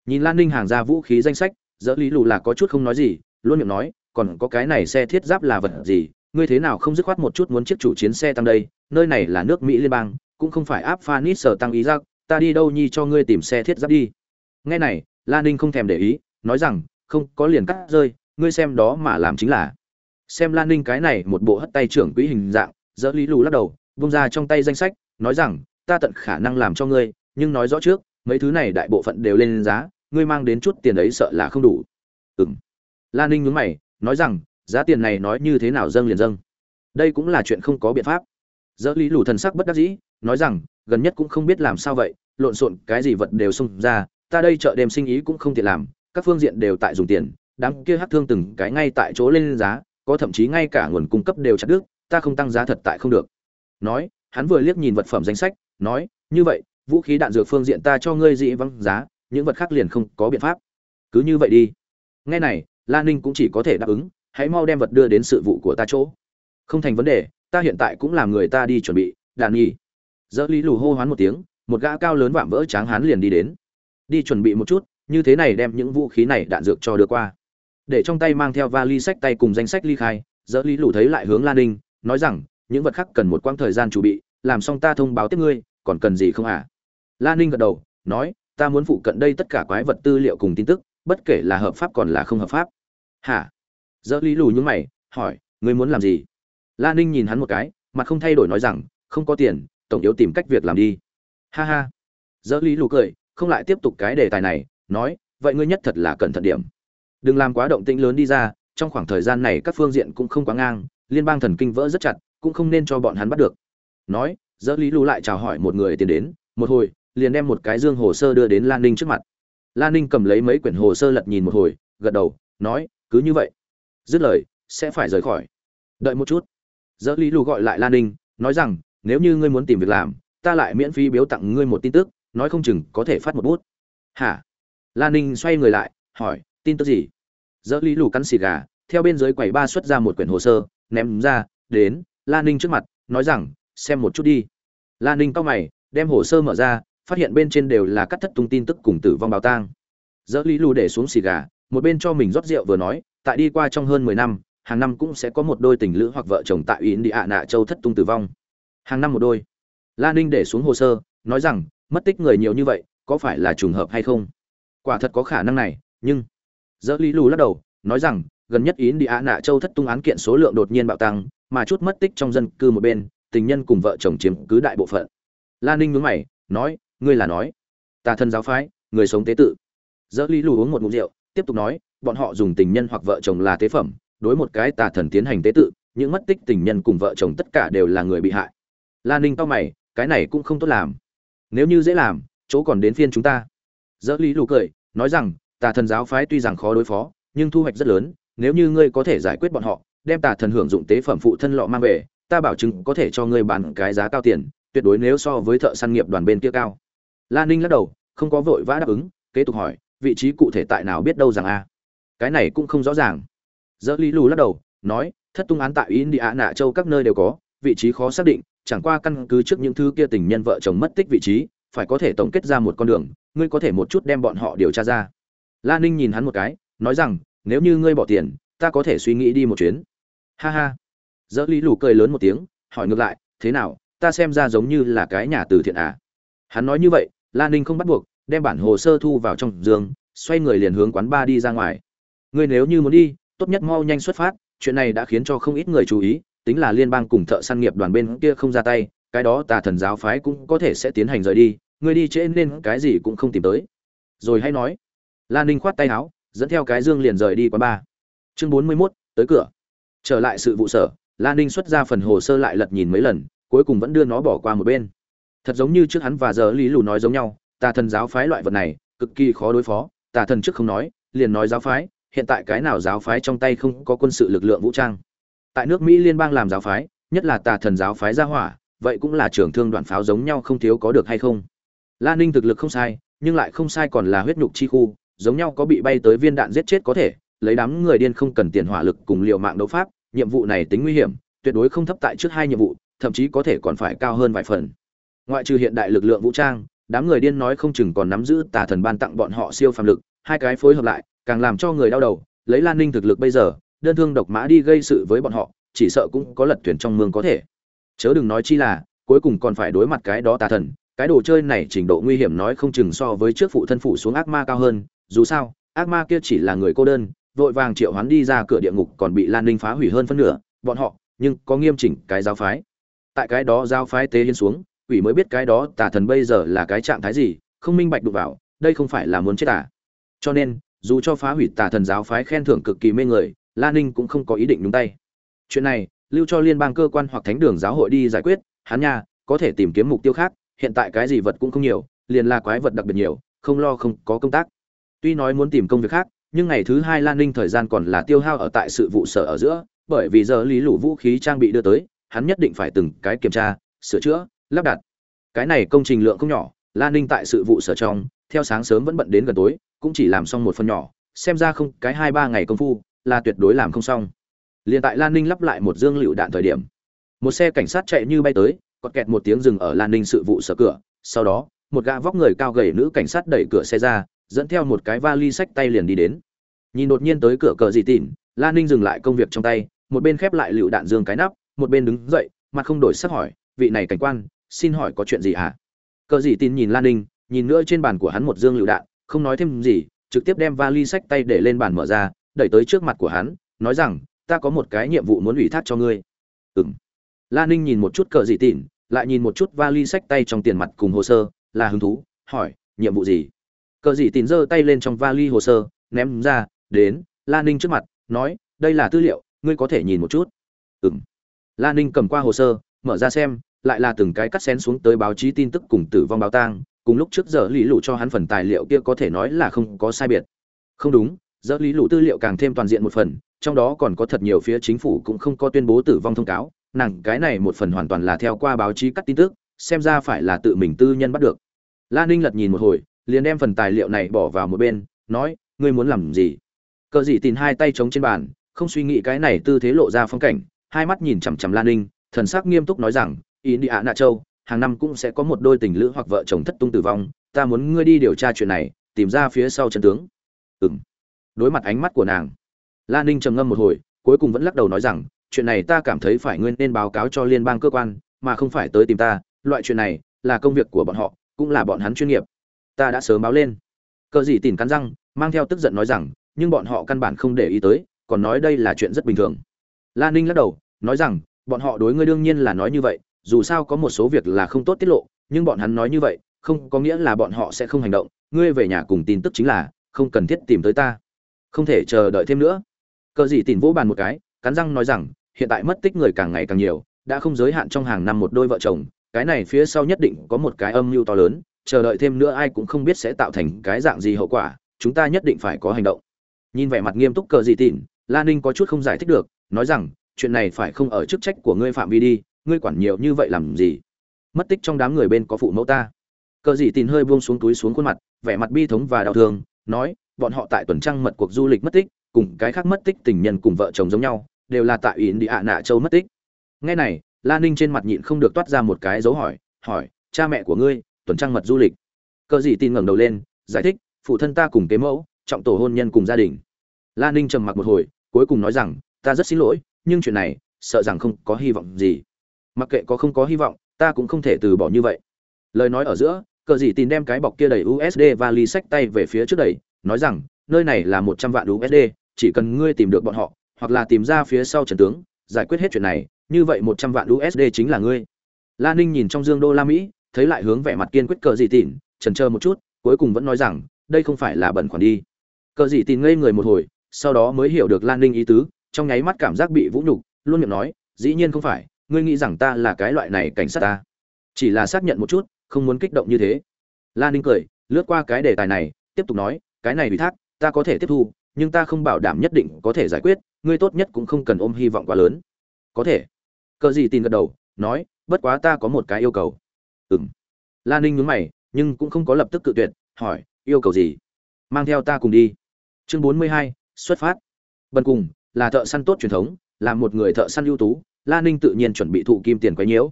Nhìn lan ninh hàng ra vũ khí danh sách, dỡ lý lù là có chút không nói gì, luôn miệng nói, còn có cái này xe thiết giáp là vật gì? Ngươi thế nào không dứt khoát một chút muốn chiếc chủ chiến xe tăng đây? Nơi này là nước mỹ liên bang, cũng không phải áp phanit sở tăng ý giác ta đi đâu nhi cho ngươi tìm xe thiết giáp đi nghe này lan ninh không thèm để ý, nói rằng, không, có liền cắt rơi, ngươi xem đó mà làm chính là. Xem lan ninh cái này một bộ hất tay trưởng quỹ hình dạng, dỡ lý lù lắc đầu, buông ra trong tay danh sách, nói rằng, ta tận khả năng làm cho ngươi, nhưng nói rõ trước, mấy thứ này đại bộ phận đều lên giá, ngươi mang đến chút tiền ấy sợ là không đủ. Ừm. La lan ninh nhướng mày, nói rằng, giá tiền này nói như thế nào dâng liền dâng. Đây cũng là chuyện không có biện pháp. Dỡ lý lù thần sắc bất đắc dĩ, nói rằng, gần nhất cũng không biết làm sao vậy, lộn xộn cái gì vật đều xung ra ta đây chợ đêm sinh ý cũng không tiện làm, các phương diện đều tại dùng tiền, đám kia hát thương từng cái ngay tại chỗ lên giá, có thậm chí ngay cả nguồn cung cấp đều chặt đứt, ta không tăng giá thật tại không được. Nói, hắn vừa liếc nhìn vật phẩm danh sách, nói, như vậy, vũ khí đạn dược phương diện ta cho ngươi dị vắng giá, những vật khác liền không có biện pháp. Cứ như vậy đi. Ngay này Lan ninh cũng chỉ có thể đáp ứng, hãy mau đem vật đưa đến sự vụ của ta chỗ. Không thành vấn đề, ta hiện tại cũng làm người ta đi chuẩn bị đàn nhi. Dỡ lý lù hô hoán một tiếng, một gã cao lớn vạm vỡ tráng hán liền đi đến đi chuẩn bị một chút, như thế này đem những vũ khí này đạn dược cho đưa qua. Để trong tay mang theo vali sách tay cùng danh sách ly khai, dỡ lý lù thấy lại hướng lan ninh, nói rằng, những vật khác cần một quãng thời gian chuẩn bị, làm xong ta thông báo tiếp ngươi, còn cần gì không à lan ninh gật đầu, nói, ta muốn phụ cận đây tất cả quái vật tư liệu cùng tin tức, bất kể là hợp pháp còn là không hợp pháp. Hả? Dỡ lý lù nhúng mày, hỏi, ngươi muốn làm gì? Lan ninh nhìn hắn một cái, mặt không thay đổi nói rằng, không có tiền, tổng yếu tìm cách việc làm đi. Ha ha. Dỡ lý lù cười không lại tiếp tục cái đề tài này, nói, vậy ngươi nhất thật là cẩn thận điểm. Đừng làm quá động tĩnh lớn đi ra, trong khoảng thời gian này các phương diện cũng không quá ngang, liên bang thần kinh vỡ rất chặt, cũng không nên cho bọn hắn bắt được. Nói dỡ lý lù lại chào hỏi một người tiến đến, một hồi, liền đem một cái dương hồ sơ đưa đến lan ninh trước mặt. Lan ninh cầm lấy mấy quyển hồ sơ lật nhìn một hồi, gật đầu, nói, cứ như vậy, dứt lời, sẽ phải rời khỏi. Đợi một chút. Dỡ lý lù gọi lại lan ninh, nói rằng, nếu như ngươi muốn tìm việc làm, ta lại miễn phí biếu tặng ngươi một tin tức nói không chừng có thể phát một bút. Hả? Lan ninh xoay người lại, hỏi, tin tức gì? Dỡ lý lù cắn xì gà, theo bên dưới quầy ba xuất ra một quyển hồ sơ, ném ra, đến lan ninh trước mặt, nói rằng, xem một chút đi. Lan ninh cau mày, đem hồ sơ mở ra, phát hiện bên trên đều là cắt thất tung tin tức cùng tử vong bào tang. Dỡ lý lù để xuống xì gà, một bên cho mình rót rượu vừa nói, tại đi qua trong hơn mười năm, hàng năm cũng sẽ có một đôi tình lữ hoặc vợ chồng tại ý đi ạ nạ châu thất tung tử vong. Hàng năm một đôi. Lan ninh để xuống hồ sơ, nói rằng mất tích người nhiều như vậy, có phải là trùng hợp hay không? Quả thật có khả năng này, nhưng dỡ lý lù lắc đầu, nói rằng, gần nhất yến đi ạ nạ châu thất tung án kiện số lượng đột nhiên bạo tăng, mà chút mất tích trong dân cư một bên, tình nhân cùng vợ chồng chiếm cứ đại bộ phận. Lan ninh nhướng mày, nói, ngươi là nói tà thân giáo phái, người sống tế tự. Dỡ lý lù uống một ngụm rượu, tiếp tục nói, bọn họ dùng tình nhân hoặc vợ chồng là tế phẩm, đối một cái tà thần tiến hành tế tự, những mất tích tình nhân cùng vợ chồng tất cả đều là người bị hại. Lan ninh to mày, cái này cũng không tốt làm nếu như dễ làm, chỗ còn đến phiên chúng ta. Dỡ lý lù cười, nói rằng, tà thần giáo phái tuy rằng khó đối phó, nhưng thu hoạch rất lớn, nếu như ngươi có thể giải quyết bọn họ, đem tà thần hưởng dụng tế phẩm phụ thân lọ mang về, ta bảo chứng có thể cho ngươi bán cái giá cao tiền, tuyệt đối nếu so với thợ săn nghiệp đoàn bên kia cao. Lan ninh lắc đầu, không có vội vã đáp ứng, kế tục hỏi, vị trí cụ thể tại nào biết đâu rằng a? Cái này cũng không rõ ràng. Dỡ lý lù lắc đầu, nói, thất tung án tại india, nạ châu các nơi đều có, vị trí khó xác định chẳng qua căn cứ trước những thứ kia tình nhân vợ chồng mất tích vị trí, phải có thể tổng kết ra một con đường, ngươi có thể một chút đem bọn họ điều tra ra. La ninh nhìn hắn một cái, nói rằng, nếu như ngươi bỏ tiền, ta có thể suy nghĩ đi một chuyến. Ha ha. Dỡ lý lù cười lớn một tiếng, hỏi ngược lại, thế nào, ta xem ra giống như là cái nhà từ thiện à? Hắn nói như vậy, la ninh không bắt buộc, đem bản hồ sơ thu vào trong giường, xoay người liền hướng quán ba đi ra ngoài. Ngươi nếu như muốn đi, tốt nhất mau nhanh xuất phát, chuyện này đã khiến cho không ít người chú ý tính là liên bang cùng thợ săn nghiệp đoàn bên kia không ra tay cái đó tà thần giáo phái cũng có thể sẽ tiến hành rời đi ngươi đi trễ nên cái gì cũng không tìm tới. Rồi hay nói lan ninh khoát tay áo dẫn theo cái dương liền rời đi quán ba chương bốn mươi 41, tới cửa. Trở lại sự vụ sở lan ninh xuất ra phần hồ sơ lại lật nhìn mấy lần cuối cùng vẫn đưa nó bỏ qua một bên. Thật giống như trước hắn và giờ lý lù nói giống nhau tà thần giáo phái loại vật này cực kỳ khó đối phó tà thần trước không nói liền nói giáo phái hiện tại cái nào giáo phái trong tay không có quân sự lực lượng vũ trang tại nước mỹ liên bang làm giáo phái, nhất là tà thần giáo phái gia hỏa, vậy cũng là trưởng thương đoạn pháo giống nhau không thiếu có được hay không? Lan ninh thực lực không sai, nhưng lại không sai còn là huyết nhục chi khu, giống nhau có bị bay tới viên đạn giết chết có thể, lấy đám người điên không cần tiền hỏa lực cùng liều mạng đấu pháp, nhiệm vụ này tính nguy hiểm, tuyệt đối không thấp tại trước hai nhiệm vụ, thậm chí có thể còn phải cao hơn vài phần. Ngoại trừ hiện đại lực lượng vũ trang, đám người điên nói không chừng còn nắm giữ tà thần ban tặng bọn họ siêu phàm lực, hai cái phối hợp lại, càng làm cho người đau đầu, lấy lan ninh thực lực bây giờ đơn thương độc mã đi gây sự với bọn họ, chỉ sợ cũng có lật thuyền trong mương có thể. Chớ đừng nói chi là, cuối cùng còn phải đối mặt cái đó tà thần, cái đồ chơi này trình độ nguy hiểm nói không chừng so với trước phụ thân phụ xuống ác ma cao hơn, dù sao, ác ma kia chỉ là người cô đơn, vội vàng triệu hoán đi ra cửa địa ngục còn bị lan ninh phá hủy hơn phân nửa, bọn họ, nhưng có nghiêm chỉnh cái giáo phái. Tại cái đó giáo phái tế hiến xuống, quỷ mới biết cái đó tà thần bây giờ là cái trạng thái gì, không minh bạch đụng vào, đây không phải là muốn chết à. Cho nên, dù cho phá hủy tà thần giáo phái khen thưởng cực kỳ mê người la ninh cũng không có ý định nhúng tay. Chuyện này, lưu cho liên bang cơ quan hoặc thánh đường giáo hội đi giải quyết, hắn nha, có thể tìm kiếm mục tiêu khác, hiện tại cái gì vật cũng không nhiều, liền là quái vật đặc biệt nhiều, không lo không có công tác. Tuy nói muốn tìm công việc khác, nhưng ngày thứ hai lan ninh thời gian còn là tiêu hao ở tại sự vụ sở ở giữa, bởi vì giờ lý lũ vũ khí trang bị đưa tới, hắn nhất định phải từng cái kiểm tra, sửa chữa, lắp đặt. Cái này công trình lượng không nhỏ lan ninh tại sự vụ sở trong, theo sáng sớm vẫn bận đến gần tối, cũng chỉ làm xong một phần nhỏ, xem ra không, cái hai ba ngày công phu là tuyệt đối làm không xong. Liền tại lan ninh lắp lại một dương lựu đạn thời điểm, một xe cảnh sát chạy như bay tới còn kẹt một tiếng dừng ở lan ninh sự vụ sở cửa. Sau đó, một gã vóc người cao gầy nữ cảnh sát đẩy cửa xe ra, dẫn theo một cái vali sách tay liền đi đến. Nhìn đột nhiên tới cửa cờ gì tỉn lan ninh dừng lại công việc trong tay, một bên khép lại lựu đạn dương cái nắp, một bên đứng dậy, mặt không đổi sắc hỏi, vị này cảnh quan, xin hỏi có chuyện gì hả? Cờ gì tin nhìn lan ninh, nhìn nữa trên bàn của hắn một dương lựu đạn, không nói thêm gì, trực tiếp đem vali sách tay để lên bàn mở ra đẩy tới trước mặt của hắn, nói rằng, ta có một cái nhiệm vụ muốn ủy thác cho ngươi Ừm. lan ninh nhìn một chút cờ dị tỉn lại nhìn một chút vali sách tay trong tiền mặt cùng hồ sơ, là hứng thú, hỏi, nhiệm vụ gì cờ dị tỉn giơ tay lên trong vali hồ sơ, ném ra, đến lan ninh trước mặt, nói, đây là tư liệu, ngươi có thể nhìn một chút Ừm. lan ninh cầm qua hồ sơ, mở ra xem, lại là từng cái cắt xén xuống tới báo chí tin tức cùng tử vong báo tang, cùng lúc trước giờ lý lụ cho hắn phần tài liệu kia có thể nói là không có sai biệt không đúng dỡ lý lũ tư liệu càng thêm toàn diện một phần, trong đó còn có thật nhiều phía chính phủ cũng không có tuyên bố tử vong thông cáo, nàng cái này một phần hoàn toàn là theo qua báo chí cắt tin tức, xem ra phải là tự mình tư nhân bắt được. Lan ninh lật nhìn một hồi, liền đem phần tài liệu này bỏ vào một bên, nói, ngươi muốn làm gì? Cờ dị tìm hai tay chống trên bàn, không suy nghĩ cái này tư thế lộ ra phong cảnh, hai mắt nhìn chằm chằm lan ninh, thần sắc nghiêm túc nói rằng, ý đi ạ nạ châu, hàng năm cũng sẽ có một đôi tình lữ hoặc vợ chồng thất tung tử vong, ta muốn ngươi đi điều tra chuyện này, tìm ra phía sau chân tướng. Ừng đối mặt ánh mắt của nàng. Lan ninh trầm ngâm một hồi, cuối cùng vẫn lắc đầu nói rằng, chuyện này ta cảm thấy phải nguyên nên báo cáo cho liên bang cơ quan, mà không phải tới tìm ta, loại chuyện này là công việc của bọn họ, cũng là bọn hắn chuyên nghiệp. Ta đã sớm báo lên. Cờ gì tìm cắn răng, mang theo tức giận nói rằng, nhưng bọn họ căn bản không để ý tới, còn nói đây là chuyện rất bình thường. Lan ninh lắc đầu, nói rằng, bọn họ đối ngươi đương nhiên là nói như vậy, dù sao có một số việc là không tốt tiết lộ, nhưng bọn hắn nói như vậy, không có nghĩa là bọn họ sẽ không hành động, ngươi về nhà cùng tin tức chính là, không cần thiết tìm tới ta không thể chờ đợi thêm nữa. Cờ gì tìm vỗ bàn một cái, cắn răng nói rằng, hiện tại mất tích người càng ngày càng nhiều, đã không giới hạn trong hàng năm một đôi vợ chồng, cái này phía sau nhất định có một cái âm mưu to lớn, chờ đợi thêm nữa ai cũng không biết sẽ tạo thành cái dạng gì hậu quả, chúng ta nhất định phải có hành động. Nhìn vẻ mặt nghiêm túc cờ dị tịn lan ninh có chút không giải thích được, nói rằng, chuyện này phải không ở chức trách của ngươi phạm vi đi, ngươi quản nhiều như vậy làm gì? Mất tích trong đám người bên có phụ mẫu ta. Cờ dị tịn hơi buông xuống túi xuống khuôn mặt, vẻ mặt bi thống và đau thương, nói bọn họ tại tuần trăng mật cuộc du lịch mất tích, cùng cái khác mất tích tình nhân cùng vợ chồng giống nhau, đều là tại ỉn đi ạ nạ châu mất tích. Ngay này lan ninh trên mặt nhịn không được toát ra một cái dấu hỏi hỏi, cha mẹ của ngươi, tuần trăng mật du lịch? Cờ dị tin ngẩng đầu lên, giải thích, phụ thân ta cùng kế mẫu, trọng tổ hôn nhân cùng gia đình. Lan ninh trầm mặc một hồi, cuối cùng nói rằng, ta rất xin lỗi, nhưng chuyện này, sợ rằng không có hy vọng gì. Mặc kệ có không có hy vọng, ta cũng không thể từ bỏ như vậy. Lời nói ở giữa, cờ dị tin đem cái bọc kia đầy usd và ly sách tay về phía trước đầy nói rằng, nơi này là một trăm vạn usd chỉ cần ngươi tìm được bọn họ, hoặc là tìm ra phía sau trần tướng, giải quyết hết chuyện này, như vậy một trăm vạn usd chính là ngươi. Lan ninh nhìn trong dương đô la mỹ, thấy lại hướng vẻ mặt kiên quyết cờ dị tỉn trần chờ một chút, cuối cùng vẫn nói rằng, đây không phải là bẩn khoản đi. Cờ dị tỉn ngây người một hồi, sau đó mới hiểu được lan ninh ý tứ, trong nháy mắt cảm giác bị vũ nhục, luôn miệng nói, dĩ nhiên không phải, ngươi nghĩ rằng ta là cái loại này cảnh sát ta. Chỉ là xác nhận một chút, không muốn kích động như thế. Lan ninh cười, lướt qua cái đề tài này, tiếp tục nói cái này ủy thác, ta có thể tiếp thu, nhưng ta không bảo đảm nhất định có thể giải quyết, ngươi tốt nhất cũng không cần ôm hy vọng quá lớn. Có thể. Cờ gì tin gật đầu, nói, bất quá ta có một cái yêu cầu. Ừng lan ninh nhúng mày, nhưng cũng không có lập tức cự tuyệt, hỏi, yêu cầu gì? Mang theo ta cùng đi. Chương bốn mươi hai, xuất phát. Bần cùng, là thợ săn tốt truyền thống, là một người thợ săn ưu tú lan ninh tự nhiên chuẩn bị thụ kim tiền quấy nhiễu.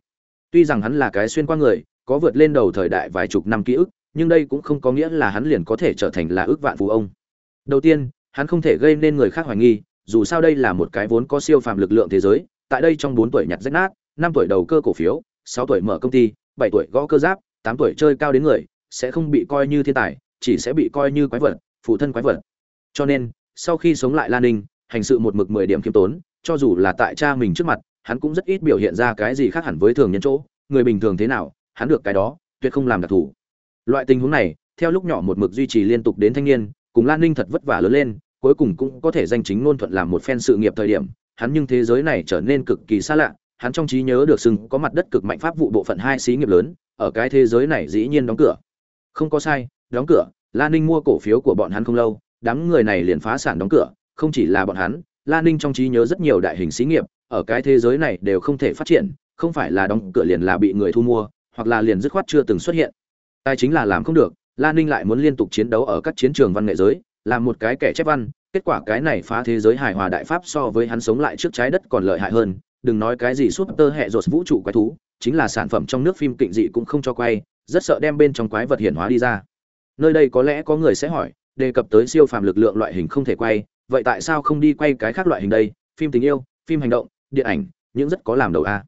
Tuy rằng hắn là cái xuyên qua người, có vượt lên đầu thời đại vài chục năm ký ức nhưng đây cũng không có nghĩa là hắn liền có thể trở thành là ước vạn phú ông. Đầu tiên, hắn không thể gây nên người khác hoài nghi, dù sao đây là một cái vốn có siêu phàm lực lượng thế giới, tại đây trong bốn tuổi nhặt rách nát, năm tuổi đầu cơ cổ phiếu, sáu tuổi mở công ty, bảy tuổi gõ cơ giáp, tám tuổi chơi cao đến người, sẽ không bị coi như thiên tài, chỉ sẽ bị coi như quái vật, phụ thân quái vật. Cho nên, sau khi sống lại lan ninh, hành sự một mực mười điểm kiêm tốn, cho dù là tại cha mình trước mặt, hắn cũng rất ít biểu hiện ra cái gì khác hẳn với thường nhân chỗ, người bình thường thế nào, hắn được cái đó, tuyệt không làm đặc thù loại tình huống này, theo lúc nhỏ một mực duy trì liên tục đến thanh niên, cùng lan ninh thật vất vả lớn lên, cuối cùng cũng có thể danh chính ngôn thuận làm một phen sự nghiệp thời điểm, hắn nhưng thế giới này trở nên cực kỳ xa lạ, hắn trong trí nhớ được sừng có mặt đất cực mạnh pháp vụ bộ phận hai xí nghiệp lớn, ở cái thế giới này dĩ nhiên đóng cửa. Không có sai, đóng cửa, lan ninh mua cổ phiếu của bọn hắn không lâu, đám người này liền phá sản đóng cửa, không chỉ là bọn hắn, lan ninh trong trí nhớ rất nhiều đại hình xí nghiệp, ở cái thế giới này đều không thể phát triển, không phải là đóng cửa liền là bị người thu mua, hoặc là liền dứt khoát chưa từng xuất hiện tài chính là làm không được lan ninh lại muốn liên tục chiến đấu ở các chiến trường văn nghệ giới, làm một cái kẻ chép văn, kết quả cái này phá thế giới hài hòa đại pháp so với hắn sống lại trước trái đất còn lợi hại hơn. Đừng nói cái gì suốt tơ hệ rột vũ trụ quái thú, chính là sản phẩm trong nước phim kịnh dị cũng không cho quay, rất sợ đem bên trong quái vật hiển hóa đi ra. Nơi đây có lẽ có người sẽ hỏi, đề cập tới siêu phàm lực lượng loại hình không thể quay, vậy tại sao không đi quay cái khác loại hình đây? Phim tình yêu, phim hành động, điện ảnh, những rất có làm đầu a.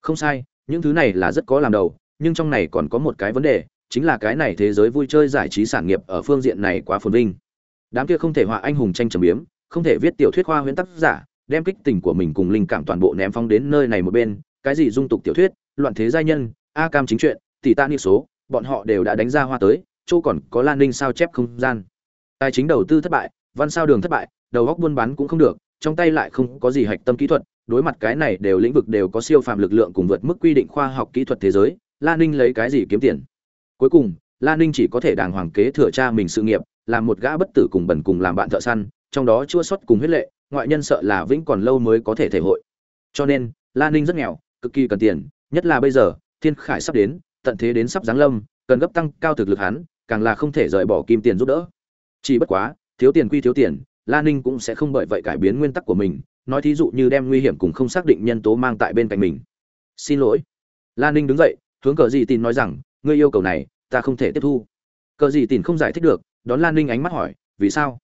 Không sai, những thứ này là rất có làm đầu, nhưng trong này còn có một cái vấn đề chính là cái này thế giới vui chơi giải trí sản nghiệp ở phương diện này quá phồn vinh. Đám kia không thể họa anh hùng tranh trầm biếm, không thể viết tiểu thuyết khoa huyễn tác giả, đem kích tình của mình cùng linh cảm toàn bộ ném phong đến nơi này một bên, cái gì dung tục tiểu thuyết, loạn thế giai nhân, a cam chính truyện, tỷ ta ni số, bọn họ đều đã đánh ra hoa tới, chỗ còn có lan ninh sao chép không gian. Tài chính đầu tư thất bại, văn sao đường thất bại, đầu góc buôn bán cũng không được, trong tay lại không có gì hạch tâm kỹ thuật, đối mặt cái này đều lĩnh vực đều có siêu phàm lực lượng cùng vượt mức quy định khoa học kỹ thuật thế giới, lan ninh lấy cái gì kiếm tiền? Cuối cùng lan ninh chỉ có thể đàng hoàng kế thừa cha mình sự nghiệp, làm một gã bất tử cùng bẩn cùng làm bạn thợ săn, trong đó chua xuất cùng huyết lệ, ngoại nhân sợ là vĩnh còn lâu mới có thể thể hội. Cho nên lan ninh rất nghèo, cực kỳ cần tiền, nhất là bây giờ, thiên khải sắp đến, tận thế đến sắp giáng lâm, cần gấp tăng cao thực lực hắn, càng là không thể rời bỏ kim tiền giúp đỡ. Chỉ bất quá, thiếu tiền quy thiếu tiền lan ninh cũng sẽ không bởi vậy cải biến nguyên tắc của mình, nói thí dụ như đem nguy hiểm cùng không xác định nhân tố mang tại bên cạnh mình. Xin lỗi. Lan ninh đứng dậy, hướng cờ dị tin nói rằng, ngươi yêu cầu này ta không thể tiếp thu. Cờ gì tìm không giải thích được, đón lan ninh ánh mắt hỏi, vì sao?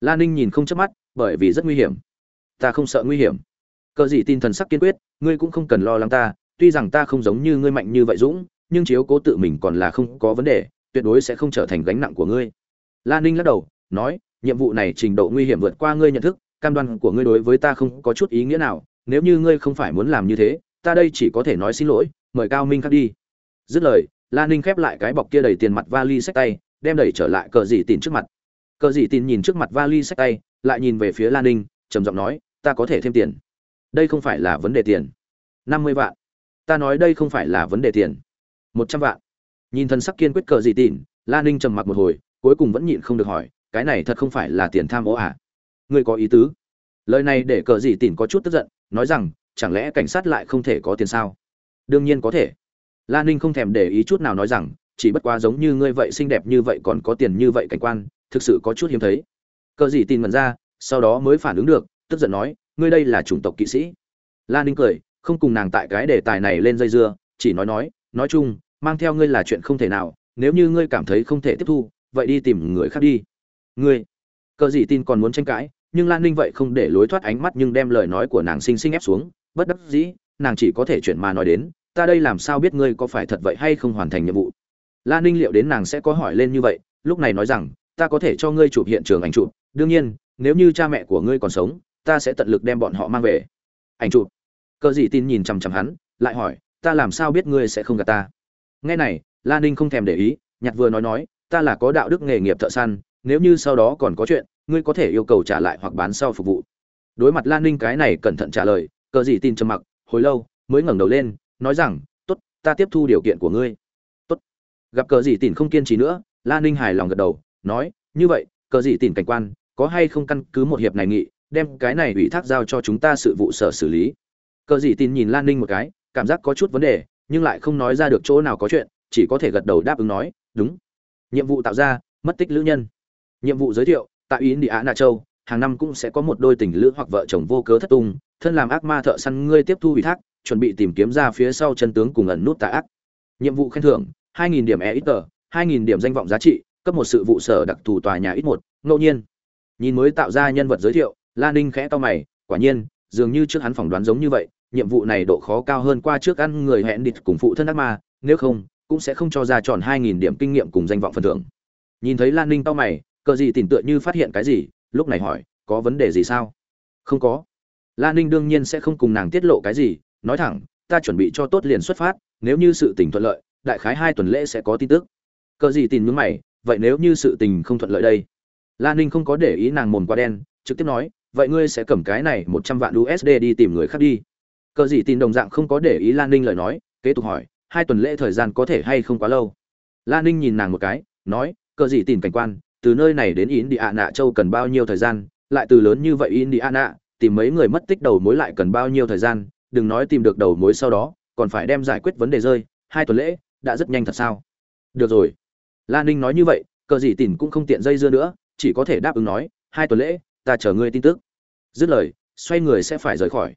Lan ninh nhìn không chớp mắt, bởi vì rất nguy hiểm. Ta không sợ nguy hiểm. Cờ gì tin thần sắc kiên quyết, ngươi cũng không cần lo lắng ta, tuy rằng ta không giống như ngươi mạnh như vậy dũng, nhưng chiếu cố tự mình còn là không có vấn đề, tuyệt đối sẽ không trở thành gánh nặng của ngươi. Lan ninh lắc đầu, nói, nhiệm vụ này trình độ nguy hiểm vượt qua ngươi nhận thức, cam đoan của ngươi đối với ta không có chút ý nghĩa nào, nếu như ngươi không phải muốn làm như thế, ta đây chỉ có thể nói xin lỗi, mời cao minh khắc đi. Dứt lời lan ninh khép lại cái bọc kia đầy tiền mặt vali sách tay, đem đẩy trở lại cờ dị tin trước mặt. Cờ dị tin nhìn trước mặt vali sách tay, lại nhìn về phía lan ninh, trầm giọng nói, ta có thể thêm tiền. Đây không phải là vấn đề tiền. Năm mươi vạn. Ta nói đây không phải là vấn đề tiền. Một trăm vạn. Nhìn thân sắc kiên quyết cờ dị tin la ninh trầm mặc một hồi, cuối cùng vẫn nhịn không được hỏi, cái này thật không phải là tiền tham ô à? Ngươi có ý tứ? Lời này để cờ dị tin có chút tức giận, nói rằng, chẳng lẽ cảnh sát lại không thể có tiền sao? Đương nhiên có thể la ninh không thèm để ý chút nào nói rằng, chỉ bất quá giống như ngươi vậy xinh đẹp như vậy còn có tiền như vậy cảnh quan, thực sự có chút hiếm thấy. Cờ gì tin mần ra, sau đó mới phản ứng được, tức giận nói, ngươi đây là chủng tộc kỵ sĩ. La ninh cười, không cùng nàng tại cái đề tài này lên dây dưa, chỉ nói nói nói chung, mang theo ngươi là chuyện không thể nào, nếu như ngươi cảm thấy không thể tiếp thu, vậy đi tìm người khác đi. Ngươi. Cờ gì tin còn muốn tranh cãi, nhưng lan ninh vậy không để lối thoát ánh mắt nhưng đem lời nói của nàng xinh xinh ép xuống, bất đắc dĩ, nàng chỉ có thể chuyển mà nói đến ta đây làm sao biết ngươi có phải thật vậy hay không hoàn thành nhiệm vụ? Lan ninh liệu đến nàng sẽ có hỏi lên như vậy, lúc này nói rằng, ta có thể cho ngươi chụp hiện trường ảnh chụp, đương nhiên, nếu như cha mẹ của ngươi còn sống, ta sẽ tận lực đem bọn họ mang về. Ảnh chụp. Cờ dị tin nhìn chằm chằm hắn, lại hỏi, ta làm sao biết ngươi sẽ không gạt ta? Nghe này lan ninh không thèm để ý, nhặt vừa nói nói, ta là có đạo đức nghề nghiệp thợ săn, nếu như sau đó còn có chuyện, ngươi có thể yêu cầu trả lại hoặc bán sau phục vụ. Đối mặt lan ninh cái này cẩn thận trả lời, cờ gì tin trầm mặc, hồi lâu, mới ngẩng đầu lên nói rằng, tốt, ta tiếp thu điều kiện của ngươi. Tốt. Gặp cờ gì tin không kiên trì nữa lan ninh hài lòng gật đầu, nói, như vậy, cờ gì tin cảnh quan, có hay không căn cứ một hiệp này nghị, đem cái này ủy thác giao cho chúng ta sự vụ sở xử lý. Cờ gì tin nhìn lan ninh một cái, cảm giác có chút vấn đề, nhưng lại không nói ra được chỗ nào có chuyện, chỉ có thể gật đầu đáp ứng nói, đúng. Nhiệm vụ tạo ra, mất tích lữ nhân. Nhiệm vụ giới thiệu, tại ý địa nạ châu, hàng năm cũng sẽ có một đôi tình lữ hoặc vợ chồng vô cớ thất tung, thân làm ác ma thợ săn ngươi tiếp thu ủy thác chuẩn bị tìm kiếm ra phía sau chân tướng cùng ẩn nút tà ác. Nhiệm vụ khen thưởng 2.000 điểm e ít tờ 2.000 điểm danh vọng giá trị, cấp một sự vụ sở đặc thù tòa nhà ít một, ngẫu nhiên. Nhìn mới tạo ra nhân vật giới thiệu lan ninh khẽ to mày, quả nhiên, dường như trước hắn phỏng đoán giống như vậy, nhiệm vụ này độ khó cao hơn qua trước ăn người hẹn địch cùng phụ thân ác ma, nếu không, cũng sẽ không cho ra tròn 2.000 điểm kinh nghiệm cùng danh vọng phần thưởng. Nhìn thấy lan ninh to mày, cờ gì tỉnh tựa như phát hiện cái gì, lúc này hỏi, có vấn đề gì sao? Không có. Lan ninh đương nhiên sẽ không cùng nàng tiết lộ cái gì nói thẳng ta chuẩn bị cho tốt liền xuất phát nếu như sự tình thuận lợi đại khái hai tuần lễ sẽ có tin tức. Cờ gì tin mướn mày vậy nếu như sự tình không thuận lợi đây? Lan ninh không có để ý nàng mồm qua đen trực tiếp nói vậy ngươi sẽ cầm cái này một trăm vạn usd đi tìm người khác đi. Cờ gì tin đồng dạng không có để ý lan ninh lời nói kế tục hỏi hai tuần lễ thời gian có thể hay không quá lâu? Lan ninh nhìn nàng một cái nói cờ gì tin cảnh quan từ nơi này đến Indiana châu cần bao nhiêu thời gian, lại từ lớn như vậy Indiana, tìm mấy người mất tích đầu mối lại cần bao nhiêu thời gian, đừng nói tìm được đầu mối sau đó, còn phải đem giải quyết vấn đề rơi, hai tuần lễ, đã rất nhanh thật sao? Được rồi. Lan Ninh nói như vậy, cờ gì tỉnh cũng không tiện dây dưa nữa, chỉ có thể đáp ứng nói, hai tuần lễ, ta chờ ngươi tin tức. Dứt lời, xoay người sẽ phải rời khỏi.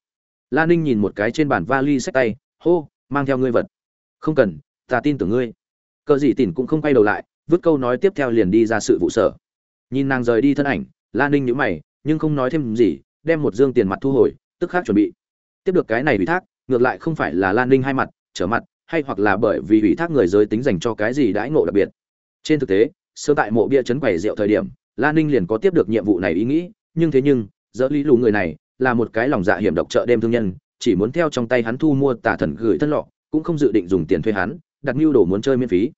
Lan Ninh nhìn một cái trên bàn vali sách tay, hô, mang theo ngươi vật. Không cần, ta tin tưởng ngươi. Cờ gì tỉnh cũng không quay đầu lại, vứt câu nói tiếp theo liền đi ra sự vụ sở nhìn nàng rời đi thân ảnh lan ninh nhíu mày nhưng không nói thêm gì đem một dương tiền mặt thu hồi tức khắc chuẩn bị tiếp được cái này ủy thác, ngược lại không phải là lan ninh hai mặt, trở mặt, hay hoặc là bởi vì ủy thác người giới tính dành cho cái gì đãi ngộ đặc biệt. Trên thực tế, sơ tại mộ bia chấn quầy rượu thời điểm, lan ninh liền có tiếp được nhiệm vụ này ý nghĩ, nhưng thế nhưng dỡ lý lù người này là một cái lòng dạ hiểm độc chợ đêm thương nhân, chỉ muốn theo trong tay hắn thu mua tà thần gửi thân lọ, cũng không dự định dùng tiền thuê hắn, đặt mưu đồ muốn chơi miễn phí.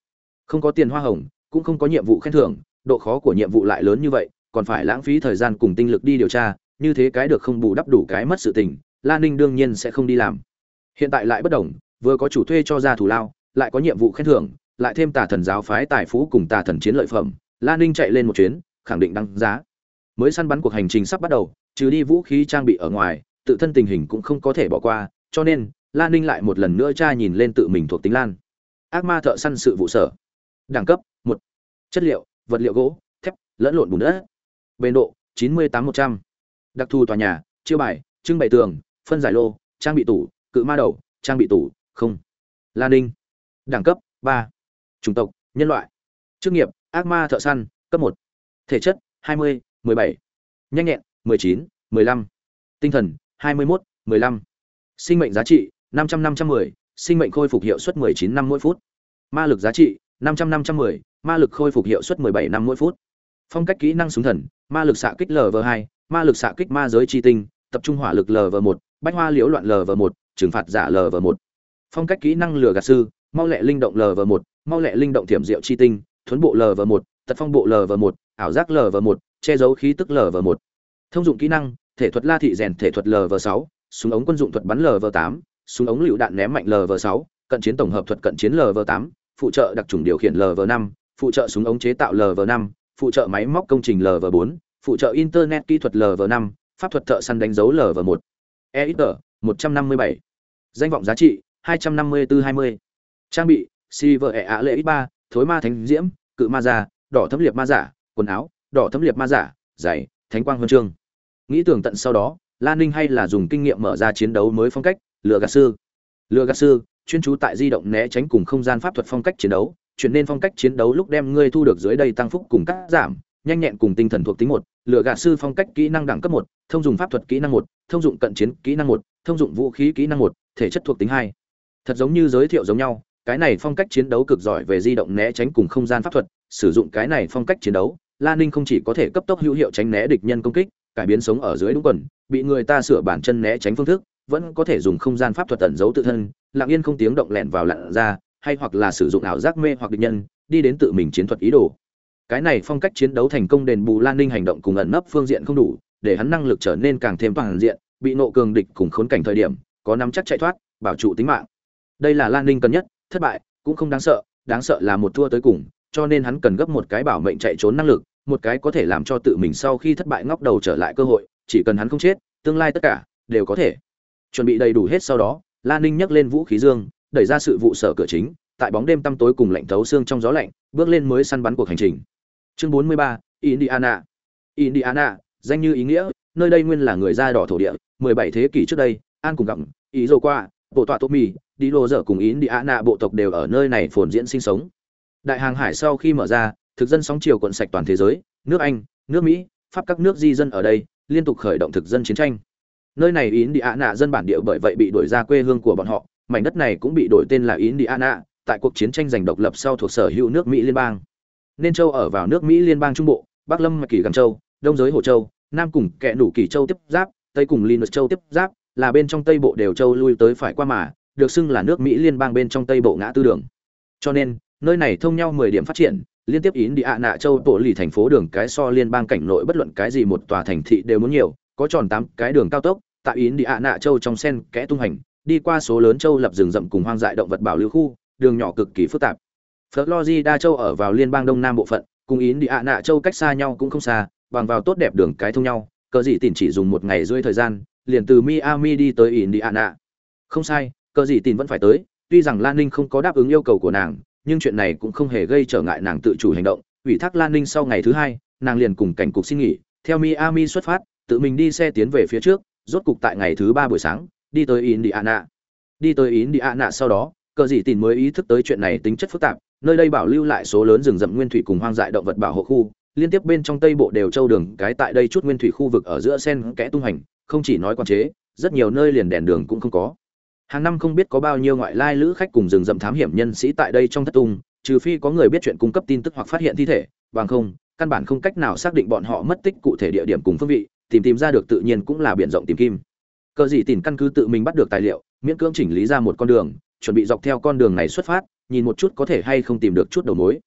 Không có tiền hoa hồng, cũng không có nhiệm vụ khen thưởng, độ khó của nhiệm vụ lại lớn như vậy, còn phải lãng phí thời gian cùng tinh lực đi điều tra, như thế cái được không bù đắp đủ cái mất sự tình Lan ninh đương nhiên sẽ không đi làm. Hiện tại lại bất đồng, vừa có chủ thuê cho ra thủ lao, lại có nhiệm vụ khen thưởng, lại thêm tà thần giáo phái tài phú cùng tà thần chiến lợi phẩm Lan ninh chạy lên một chuyến, khẳng định đăng giá. Mới săn bắn cuộc hành trình sắp bắt đầu, trừ đi vũ khí trang bị ở ngoài, tự thân tình hình cũng không có thể bỏ qua, cho nên Lan ninh lại một lần nữa tra nhìn lên tự mình thuộc tính lan. Ác ma thợ săn sự vụ sở. Đẳng cấp, một. Chất liệu, vật liệu gỗ, thép, lẫn lộn bùn đất. Bền độ, chín mươi tám một trăm. Đặc thù tòa nhà, chiêu bài, trưng bày tường phân giải lô trang bị tủ cự ma đầu trang bị tủ không. Lan ninh. Đẳng cấp ba. Chủng tộc nhân loại. Chức nghiệp ác ma thợ săn cấp một. Thể chất hai mươi mười bảy. Nhanh nhẹn mười chín mười lăm. Tinh thần hai mươi mốt mười lăm. Sinh mệnh giá trị năm trăm năm trăm mười. Sinh mệnh khôi phục hiệu suất mười chín năm mỗi phút. Ma lực giá trị năm trăm năm trăm mười. Ma lực khôi phục hiệu suất 17 năm mỗi phút. Phong cách kỹ năng súng thần, ma lực xạ kích Lv hai, ma lực xạ kích ma giới chi tinh, tập trung hỏa lực Lv một bách hoa liễu loạn lv một trừng phạt giả lv một Phong cách kỹ năng lừa gạt sư, mau lẹ linh động lv một mau lẹ linh động thiểm diệu chi tinh, thuấn bộ lv một tật phong bộ lv một ảo giác lv một che giấu khí tức lv một Thông dụng kỹ năng, thể thuật la thị rèn thể thuật lv sáu súng ống quân dụng thuật bắn lv tám súng ống lựu đạn ném mạnh lv sáu cận chiến tổng hợp thuật cận chiến lv tám phụ trợ đặc trùng điều khiển lv năm phụ trợ súng ống chế tạo lv năm phụ trợ máy móc công trình lv bốn phụ trợ internet kỹ thuật lv năm pháp thuật thợ săn đánh dấu lv một e một trăm năm mươi bảy. Danh vọng giá trị, hai trăm năm mươi bốn hai mươi. Trang bị, silver e ạ lệ ít ba, thối ma thánh diễm, cự ma giả đỏ thấm liệt ma giả, quần áo, đỏ thấm liệt ma giả, giày, thánh quang huân chương. Nghĩ tưởng tận sau đó, lan ninh hay là dùng kinh nghiệm mở ra chiến đấu mới phong cách lựa gạt sư. Lựa gạt sư, chuyên trú tại di động né tránh cùng không gian pháp thuật phong cách chiến đấu, chuyển nên phong cách chiến đấu lúc đem ngươi thu được dưới đây tăng phúc cùng cắt giảm, nhanh nhẹn cùng tinh thần thuộc tính một lựa gạt sư phong cách kỹ năng đẳng cấp một, thông dụng pháp thuật kỹ năng một, thông dụng cận chiến kỹ năng một, thông dụng vũ khí kỹ năng một, thể chất thuộc tính hai. Thật giống như giới thiệu giống nhau, cái này phong cách chiến đấu cực giỏi về di động né tránh cùng không gian pháp thuật, sử dụng cái này phong cách chiến đấu, la ninh không chỉ có thể cấp tốc hữu hiệu tránh né địch nhân công kích, cải biến sống ở dưới đúng quần, bị người ta sửa bản chân né tránh phương thức, vẫn có thể dùng không gian pháp thuật tẩn giấu tự thân, lặng yên không tiếng động lẹn vào lặn ra, hay hoặc là sử dụng ảo giác mê hoặc địch nhân, đi đến tự mình chiến thuật ý đồ cái này phong cách chiến đấu thành công đền bù lan ninh hành động cùng ẩn nấp phương diện không đủ, để hắn năng lực trở nên càng thêm toàn diện, bị nộ cường địch cùng khốn cảnh thời điểm, có nắm chắc chạy thoát, bảo trụ tính mạng. Đây là lan ninh cần nhất, thất bại, cũng không đáng sợ đáng sợ là một thua tới cùng, cho nên hắn cần gấp một cái bảo mệnh chạy trốn năng lực, một cái có thể làm cho tự mình sau khi thất bại ngóc đầu trở lại cơ hội, chỉ cần hắn không chết, tương lai tất cả đều có thể. Chuẩn bị đầy đủ hết sau đó, lan ninh nhấc lên vũ khí dương, đẩy ra sự vụ sở cửa chính, tại bóng đêm tăm tối cùng lạnh thấu xương trong gió lạnh, bước lên mới săn bắn cuộc hành trình chương 43, indiana. Indiana danh như ý nghĩa nơi đây nguyên là người da đỏ thổ địa 17 thế kỷ trước đây an cùng gặm ý dầu qua bộ tọa tốt mì đi lô dở cùng indiana bộ tộc đều ở nơi này phồn diễn sinh sống. Đại hàng hải sau khi mở ra thực dân sóng chiều cuộn sạch toàn thế giới nước anh nước mỹ pháp các nước di dân ở đây liên tục khởi động thực dân chiến tranh. Nơi này indiana dân bản địa bởi vậy bị đuổi ra quê hương của bọn họ mảnh đất này cũng bị đổi tên là indiana tại cuộc chiến tranh giành độc lập sau thuộc sở hữu nước mỹ liên bang nên châu ở vào nước mỹ liên bang trung bộ, bắc lâm mạch kỳ gần châu, đông giới hồ châu, nam cùng kẹ đủ kỳ châu tiếp giáp, tây cùng linus châu tiếp giáp, là bên trong tây bộ đều châu lui tới phải qua mà, được xưng là nước mỹ liên bang bên trong tây bộ ngã tư đường. Cho nên, nơi này thông nhau mười điểm phát triển, liên tiếp yến đi ạ nạ châu tổ lì thành phố đường cái so liên bang cảnh nội bất luận cái gì một tòa thành thị đều muốn nhiều, có tròn tám cái đường cao tốc, tại yến đi ạ nạ châu trong sen kẽ tung hành, đi qua số lớn châu lập rừng rậm cùng hoang dại động vật bảo lưu khu, đường nhỏ cực kỳ phức tạp. Florida châu ở vào liên bang đông nam bộ phận, cùng ý đi nạ châu cách xa nhau cũng không xa, bằng vào tốt đẹp đường cái thông nhau, cờ gì Tỉnh chỉ dùng một ngày rưỡi thời gian, liền từ miami đi tới indiana. Không sai, cờ gì Tỉnh vẫn phải tới, tuy rằng lan ninh không có đáp ứng yêu cầu của nàng, nhưng chuyện này cũng không hề gây trở ngại nàng tự chủ hành động. Ủy thác lan ninh sau ngày thứ hai, nàng liền cùng cảnh cục xin nghỉ, theo miami xuất phát, tự mình đi xe tiến về phía trước, rốt cục tại ngày thứ ba buổi sáng, đi tới indiana. Đi tới indiana sau đó, cờ gì Tỉnh mới ý thức tới chuyện này tính chất phức tạp nơi đây bảo lưu lại số lớn rừng rậm nguyên thủy cùng hoang dại động vật bảo hộ khu, liên tiếp bên trong tây bộ đều châu đường, cái tại đây chút nguyên thủy khu vực ở giữa sen kẽ tung hành, không chỉ nói quan chế, rất nhiều nơi liền đèn đường cũng không có. Hàng năm không biết có bao nhiêu ngoại lai lữ khách cùng rừng rậm thám hiểm nhân sĩ tại đây trong thất tung, trừ phi có người biết chuyện cung cấp tin tức hoặc phát hiện thi thể, bằng không, căn bản không cách nào xác định bọn họ mất tích cụ thể địa điểm cùng phương vị, tìm tìm ra được tự nhiên cũng là biển rộng tìm kim. Cờ gì tìm căn cứ tự mình bắt được tài liệu, miễn cưỡng chỉnh lý ra một con đường, chuẩn bị dọc theo con đường này xuất phát nhìn một chút có thể hay không tìm được chút đầu mối.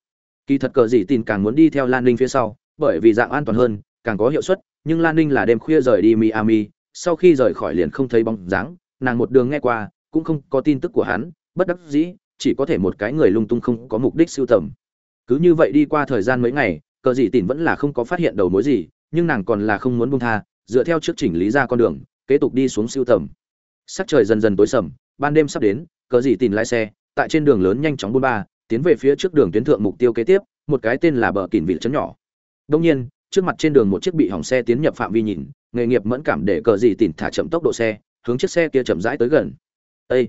Kỳ thật cờ gì tin càng muốn đi theo lan ninh phía sau, bởi vì dạng an toàn hơn, càng có hiệu suất, nhưng lan ninh là đêm khuya rời đi miami, sau khi rời khỏi liền không thấy bóng dáng, nàng một đường nghe qua, cũng không có tin tức của hắn, bất đắc dĩ, chỉ có thể một cái người lung tung không có mục đích siêu tầm. Cứ như vậy đi qua thời gian mấy ngày, cờ dị tin vẫn là không có phát hiện đầu mối gì, nhưng nàng còn là không muốn buông tha, dựa theo trước chỉnh lý ra con đường, kế tục đi xuống siêu tầm. Sắc trời dần dần tối sầm, ban đêm sắp đến, cờ dị tin lái xe tại trên đường lớn nhanh chóng buôn ba, tiến về phía trước đường tuyến thượng mục tiêu kế tiếp, một cái tên là bờ kỉn vị trấn nhỏ. Đông nhiên, trước mặt trên đường một chiếc bị hỏng xe tiến nhập phạm vi nhìn, nghề nghiệp mẫn cảm để cờ gì tỉn thả chậm tốc độ xe, hướng chiếc xe kia chậm rãi tới gần. Ê!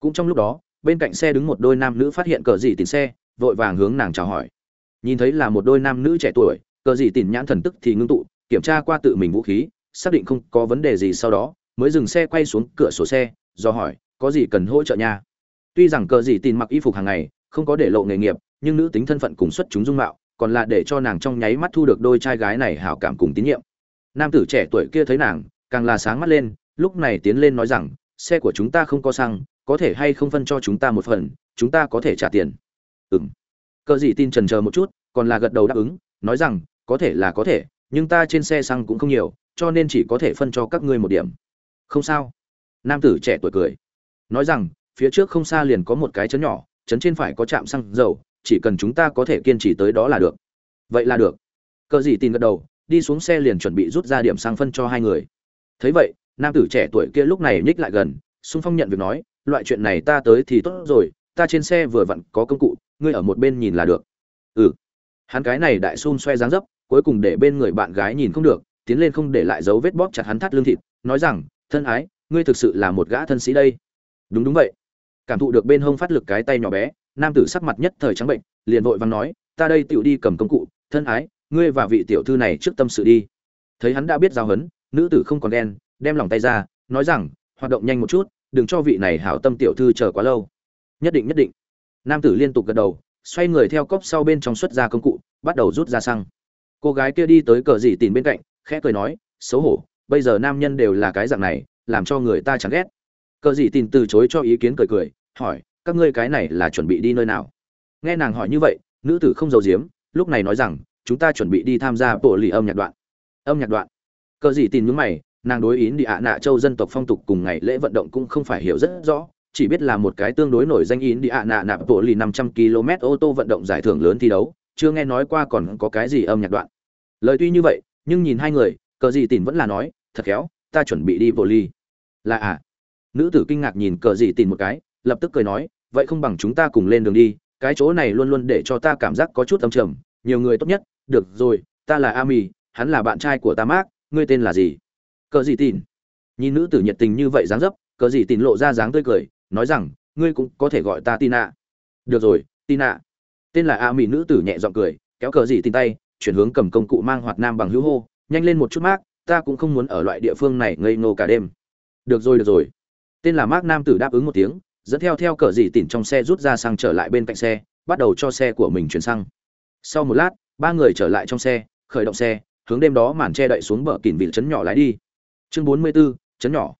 cũng trong lúc đó, bên cạnh xe đứng một đôi nam nữ phát hiện cờ gì tỉn xe, vội vàng hướng nàng chào hỏi. Nhìn thấy là một đôi nam nữ trẻ tuổi, cờ gì tỉn nhãn thần tức thì ngưng tụ, kiểm tra qua tự mình vũ khí, xác định không có vấn đề gì sau đó, mới dừng xe quay xuống cửa sổ xe, do hỏi, có gì cần hỗ trợ nha? Tuy rằng cờ dị tin mặc y phục hàng ngày, không có để lộ nghề nghiệp, nhưng nữ tính thân phận cùng xuất chúng dung mạo, còn là để cho nàng trong nháy mắt thu được đôi trai gái này hảo cảm cùng tín nhiệm. Nam tử trẻ tuổi kia thấy nàng, càng là sáng mắt lên, lúc này tiến lên nói rằng, xe của chúng ta không có xăng, có thể hay không phân cho chúng ta một phần, chúng ta có thể trả tiền. Ừng cờ gì tin trần chờ một chút, còn là gật đầu đáp ứng, nói rằng, có thể là có thể, nhưng ta trên xe xăng cũng không nhiều, cho nên chỉ có thể phân cho các ngươi một điểm. Không sao. Nam tử trẻ tuổi cười, nói rằng phía trước không xa liền có một cái chấn nhỏ trấn trên phải có trạm xăng dầu, chỉ cần chúng ta có thể kiên trì tới đó là được. Vậy là được. Cờ gì tin gật đầu, đi xuống xe liền chuẩn bị rút ra điểm xăng phân cho hai người. Thấy vậy, nam tử trẻ tuổi kia lúc này nhích lại gần, xung phong nhận việc nói, loại chuyện này ta tới thì tốt rồi, ta trên xe vừa vặn có công cụ, ngươi ở một bên nhìn là được. Ừ. Hắn cái này đại xun xoe dáng dấp, cuối cùng để bên người bạn gái nhìn không được, tiến lên không để lại dấu vết bóp chặt hắn thắt lưng thịt, nói rằng, thân ái, ngươi thực sự là một gã thân sĩ đây. Đúng đúng vậy cảm thụ được bên hông phát lực cái tay nhỏ bé, nam tử sắc mặt nhất thời trắng bệnh, liền vội vàng nói, ta đây tiểu đi cầm công cụ, thân ái, ngươi và vị tiểu thư này trước tâm sự đi. Thấy hắn đã biết giao hấn, nữ tử không còn đen, đem lòng tay ra, nói rằng, hoạt động nhanh một chút, đừng cho vị này hảo tâm tiểu thư chờ quá lâu. Nhất định nhất định. Nam tử liên tục gật đầu, xoay người theo cốc sau bên trong xuất ra công cụ, bắt đầu rút ra xăng. Cô gái kia đi tới cờ dị tìm bên cạnh, khẽ cười nói, xấu hổ, bây giờ nam nhân đều là cái dạng này, làm cho người ta chẳng ghét. Cờ dị tìm từ chối cho ý kiến cười cười hỏi, các ngươi cái này là chuẩn bị đi nơi nào? Nghe nàng hỏi như vậy, nữ tử không giấu giếm, lúc này nói rằng, chúng ta chuẩn bị đi tham gia bộ lì âm nhạc đoạn. Âm nhạc đoạn. Cờ gì tin nhúng mày, nàng đối ý đi ạ nạ châu dân tộc phong tục cùng ngày lễ vận động cũng không phải hiểu rất rõ, chỉ biết là một cái tương đối nổi danh ý đi ạ nạ nạp bộ lì năm trăm km ô tô vận động giải thưởng lớn thi đấu, chưa nghe nói qua còn có cái gì âm nhạc đoạn. Lời tuy như vậy, nhưng nhìn hai người, cờ gì tin vẫn là nói, thật khéo, ta chuẩn bị đi bộ ly là à? Nữ tử kinh ngạc nhìn cờ gì tin một cái lập tức cười nói, vậy không bằng chúng ta cùng lên đường đi, cái chỗ này luôn luôn để cho ta cảm giác có chút âm trầm, nhiều người tốt nhất, được rồi, ta là a mì hắn là bạn trai của ta mác ngươi tên là gì? Cờ gì tin nhìn nữ tử nhiệt tình như vậy dáng dấp, cờ gì tin lộ ra dáng tươi cười, nói rằng, ngươi cũng có thể gọi ta tina. Được rồi, tina. Tên là a mì nữ tử nhẹ giọng cười, kéo cờ gì tin tay, chuyển hướng cầm công cụ mang hoạt nam bằng hữu hô, nhanh lên một chút mác ta cũng không muốn ở loại địa phương này ngây ngô cả đêm. Được rồi được rồi. Tên là mác nam tử đáp ứng một tiếng dẫn theo theo cờ dì tỉn trong xe rút ra xăng trở lại bên cạnh xe bắt đầu cho xe của mình chuyển xăng. Sau một lát ba người trở lại trong xe khởi động xe hướng đêm đó màn che đậy xuống bờ kìn vịt chấn nhỏ lái đi. Chương bốn mươi 44, chấn nhỏ.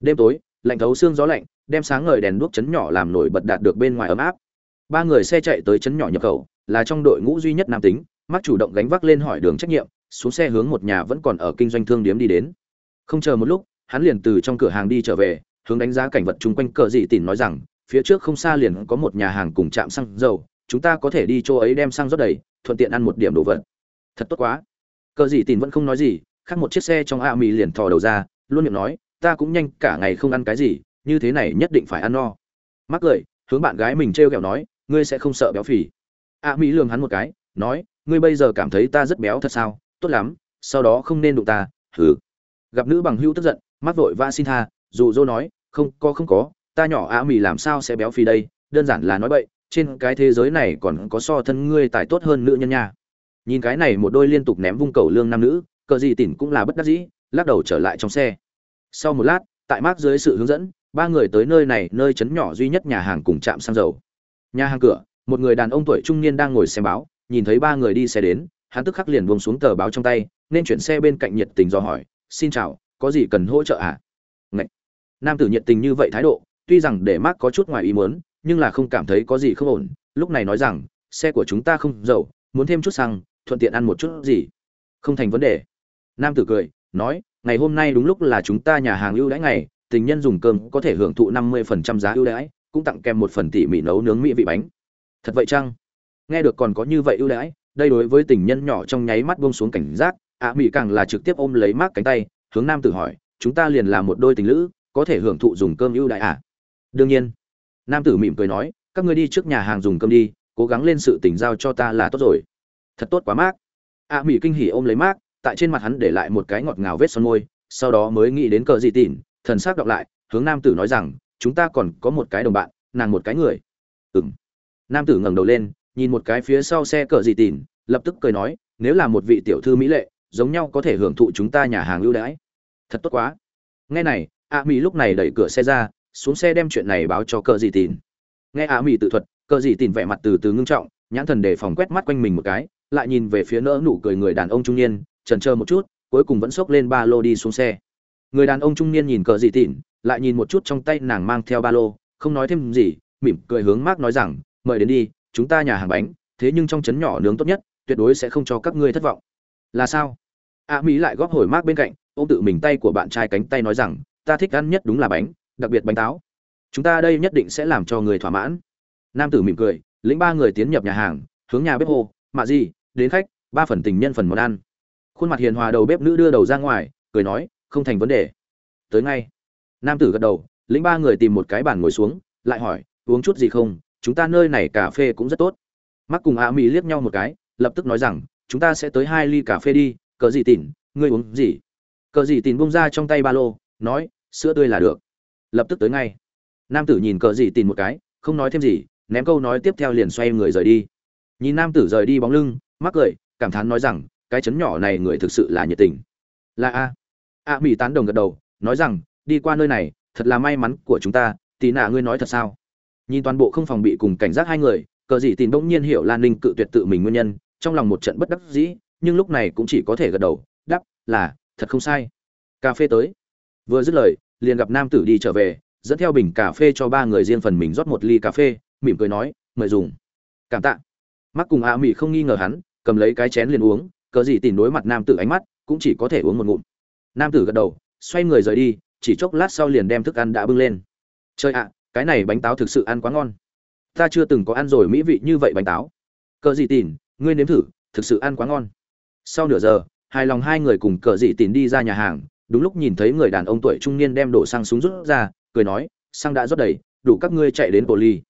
Đêm tối lạnh thấu xương gió lạnh đem sáng ngời đèn đuốc chấn nhỏ làm nổi bật đạt được bên ngoài ấm áp. Ba người xe chạy tới chấn nhỏ nhập khẩu là trong đội ngũ duy nhất nam tính mắc chủ động gánh vác lên hỏi đường trách nhiệm xuống xe hướng một nhà vẫn còn ở kinh doanh thương điếm đi đến. Không chờ một lúc hắn liền từ trong cửa hàng đi trở về hướng đánh giá cảnh vật chung quanh cờ dị tỉn nói rằng, phía trước không xa liền có một nhà hàng cùng trạm xăng dầu, chúng ta có thể đi chỗ ấy đem xăng rót đầy, thuận tiện ăn một điểm đồ vật. Thật tốt quá. Cờ dị tỉn vẫn không nói gì, khác một chiếc xe trong a mì liền thò đầu ra, luôn miệng nói, ta cũng nhanh cả ngày không ăn cái gì, như thế này nhất định phải ăn no. Mắc cười hướng bạn gái mình trêu ghẹo nói, ngươi sẽ không sợ béo phì. A mỹ lường hắn một cái, nói, ngươi bây giờ cảm thấy ta rất béo thật sao? Tốt lắm, sau đó không nên đụng ta. Hừ. Gặp nữ bằng hữu tức giận mắt vội va xin tha dù dô nói, không, có không có, ta nhỏ á mì làm sao sẽ béo phì đây, đơn giản là nói bậy, trên cái thế giới này còn có so thân ngươi tài tốt hơn nữ nhân nha. Nhìn cái này một đôi liên tục ném vung cầu lương nam nữ, cờ gì tỉn cũng là bất đắc dĩ, lắc đầu trở lại trong xe. Sau một lát, tại mát dưới sự hướng dẫn, ba người tới nơi này, nơi trấn nhỏ duy nhất nhà hàng cùng trạm xăng dầu. Nhà hàng cửa, một người đàn ông tuổi trung niên đang ngồi xem báo, nhìn thấy ba người đi xe đến, hắn tức khắc liền buông xuống tờ báo trong tay, nên chuyển xe bên cạnh nhiệt tình do hỏi, xin chào, có gì cần hỗ trợ à nam tử nhiệt tình như vậy thái độ, tuy rằng để mark có chút ngoài ý muốn, nhưng là không cảm thấy có gì không ổn, lúc này nói rằng, xe của chúng ta không dầu, muốn thêm chút xăng, thuận tiện ăn một chút gì. Không thành vấn đề. Nam tử cười, nói, ngày hôm nay đúng lúc là chúng ta nhà hàng ưu đãi ngày, tình nhân dùng cơm có thể hưởng thụ năm mươi phần trăm giá ưu đãi, cũng tặng kèm một phần tỉ mỉ nấu nướng mỹ vị bánh. Thật vậy chăng? Nghe được còn có như vậy ưu đãi, đây đối với tình nhân nhỏ trong nháy mắt buông xuống cảnh giác, ạ mỹ càng là trực tiếp ôm lấy mác cánh tay, hướng nam tử hỏi, chúng ta liền là một đôi tình lữ? Có thể hưởng thụ dùng cơm ưu đại à? Đương nhiên. Nam tử mỉm cười nói, các ngươi đi trước nhà hàng dùng cơm đi, cố gắng lên sự tình giao cho ta là tốt rồi. Thật tốt quá mác A mỹ kinh hỉ ôm lấy mát tại trên mặt hắn để lại một cái ngọt ngào vết son môi, sau đó mới nghĩ đến cờ dị tỉn thần s ắ c đọc lại, hướng nam tử nói rằng, chúng ta còn có một cái đồng bạn, nàng một cái người. Ừng nam tử ngẩng đầu lên, nhìn một cái phía sau xe cờ dị tỉn lập tức cười nói, nếu là một vị tiểu thư mỹ lệ, giống nhau có thể hưởng thụ chúng ta nhà hàng ưu đãi. Thật tốt quá. Nghe này a mỹ lúc này đẩy cửa xe ra, xuống xe đem chuyện này báo cho cờ dị tìn. Nghe a mỹ tự thuật, cờ dị tìn vẻ mặt từ từ ngưng trọng, nhãn thần để phòng quét mắt quanh mình một cái, lại nhìn về phía nỡ nụ cười người đàn ông trung niên trần chờ một chút, cuối cùng vẫn xốc lên ba lô đi xuống xe. Người đàn ông trung niên nhìn cờ dị tìn, lại nhìn một chút trong tay nàng mang theo ba lô, không nói thêm gì, mỉm cười hướng mác nói rằng, mời đến đi, chúng ta nhà hàng bánh, thế nhưng trong trấn nhỏ nướng tốt nhất, tuyệt đối sẽ không cho các ngươi thất vọng. Là sao? A mỹ lại góp hồi mác bên cạnh, ôm tự mình tay của bạn trai cánh tay nói rằng ta thích ăn nhất đúng là bánh, đặc biệt bánh táo. Chúng ta đây nhất định sẽ làm cho người thỏa mãn. Nam tử mỉm cười, lĩnh ba người tiến nhập nhà hàng, hướng nhà bếp hô, mạ gì đến khách, ba phần tình nhân phần món ăn. Khuôn mặt hiền hòa đầu bếp nữ đưa đầu ra ngoài, cười nói, không thành vấn đề. Tới ngay. Nam tử gật đầu, lĩnh ba người tìm một cái bàn ngồi xuống, lại hỏi, uống chút gì không? Chúng ta nơi này cà phê cũng rất tốt. Mắc cùng a mỹ liếc nhau một cái, lập tức nói rằng, chúng ta sẽ tới hai ly cà phê đi, cờ gì tỉn, ngươi uống gì? Cờ gì tỉn bông ra trong tay ba lô nói, sữa tươi là được. Lập tức tới ngay. Nam tử nhìn cờ dị tìm một cái, không nói thêm gì, ném câu nói tiếp theo liền xoay người rời đi. Nhìn nam tử rời đi bóng lưng, mắc cười, cảm thán nói rằng, cái chấn nhỏ này người thực sự là nhiệt tình. Là a. A mỹ tán đồng gật đầu, nói rằng, đi qua nơi này, thật là may mắn của chúng ta, tì nạ ngươi nói thật sao? Nhìn toàn bộ không phòng bị cùng cảnh giác hai người, cờ dị tìm bỗng nhiên hiểu lan ninh cự tuyệt tự mình nguyên nhân, trong lòng một trận bất đắc dĩ, nhưng lúc này cũng chỉ có thể gật đầu đắp là, thật không sai. Cà phê tới vừa dứt lời, liền gặp nam tử đi trở về, dẫn theo bình cà phê cho ba người riêng phần mình rót một ly cà phê, mỉm cười nói, mời dùng. Cảm tạ. Mắc cùng a mị không nghi ngờ hắn, cầm lấy cái chén liền uống cờ gì tìm đối mặt nam tử ánh mắt, cũng chỉ có thể uống một ngụm. Nam tử gật đầu, xoay người rời đi, chỉ chốc lát sau liền đem thức ăn đã bưng lên. Chơi ạ, cái này bánh táo thực sự ăn quá ngon. Ta chưa từng có ăn rồi mỹ vị như vậy bánh táo. Cờ gì tìm, ngươi nếm thử, thực sự ăn quá ngon. Sau nửa giờ, hài lòng hai người cùng cờ dị tìm đi ra nhà hàng đúng lúc nhìn thấy người đàn ông tuổi trung niên đem đổ xăng súng rút ra, cười nói, xăng đã rót đầy, đủ các ngươi chạy đến bộ ly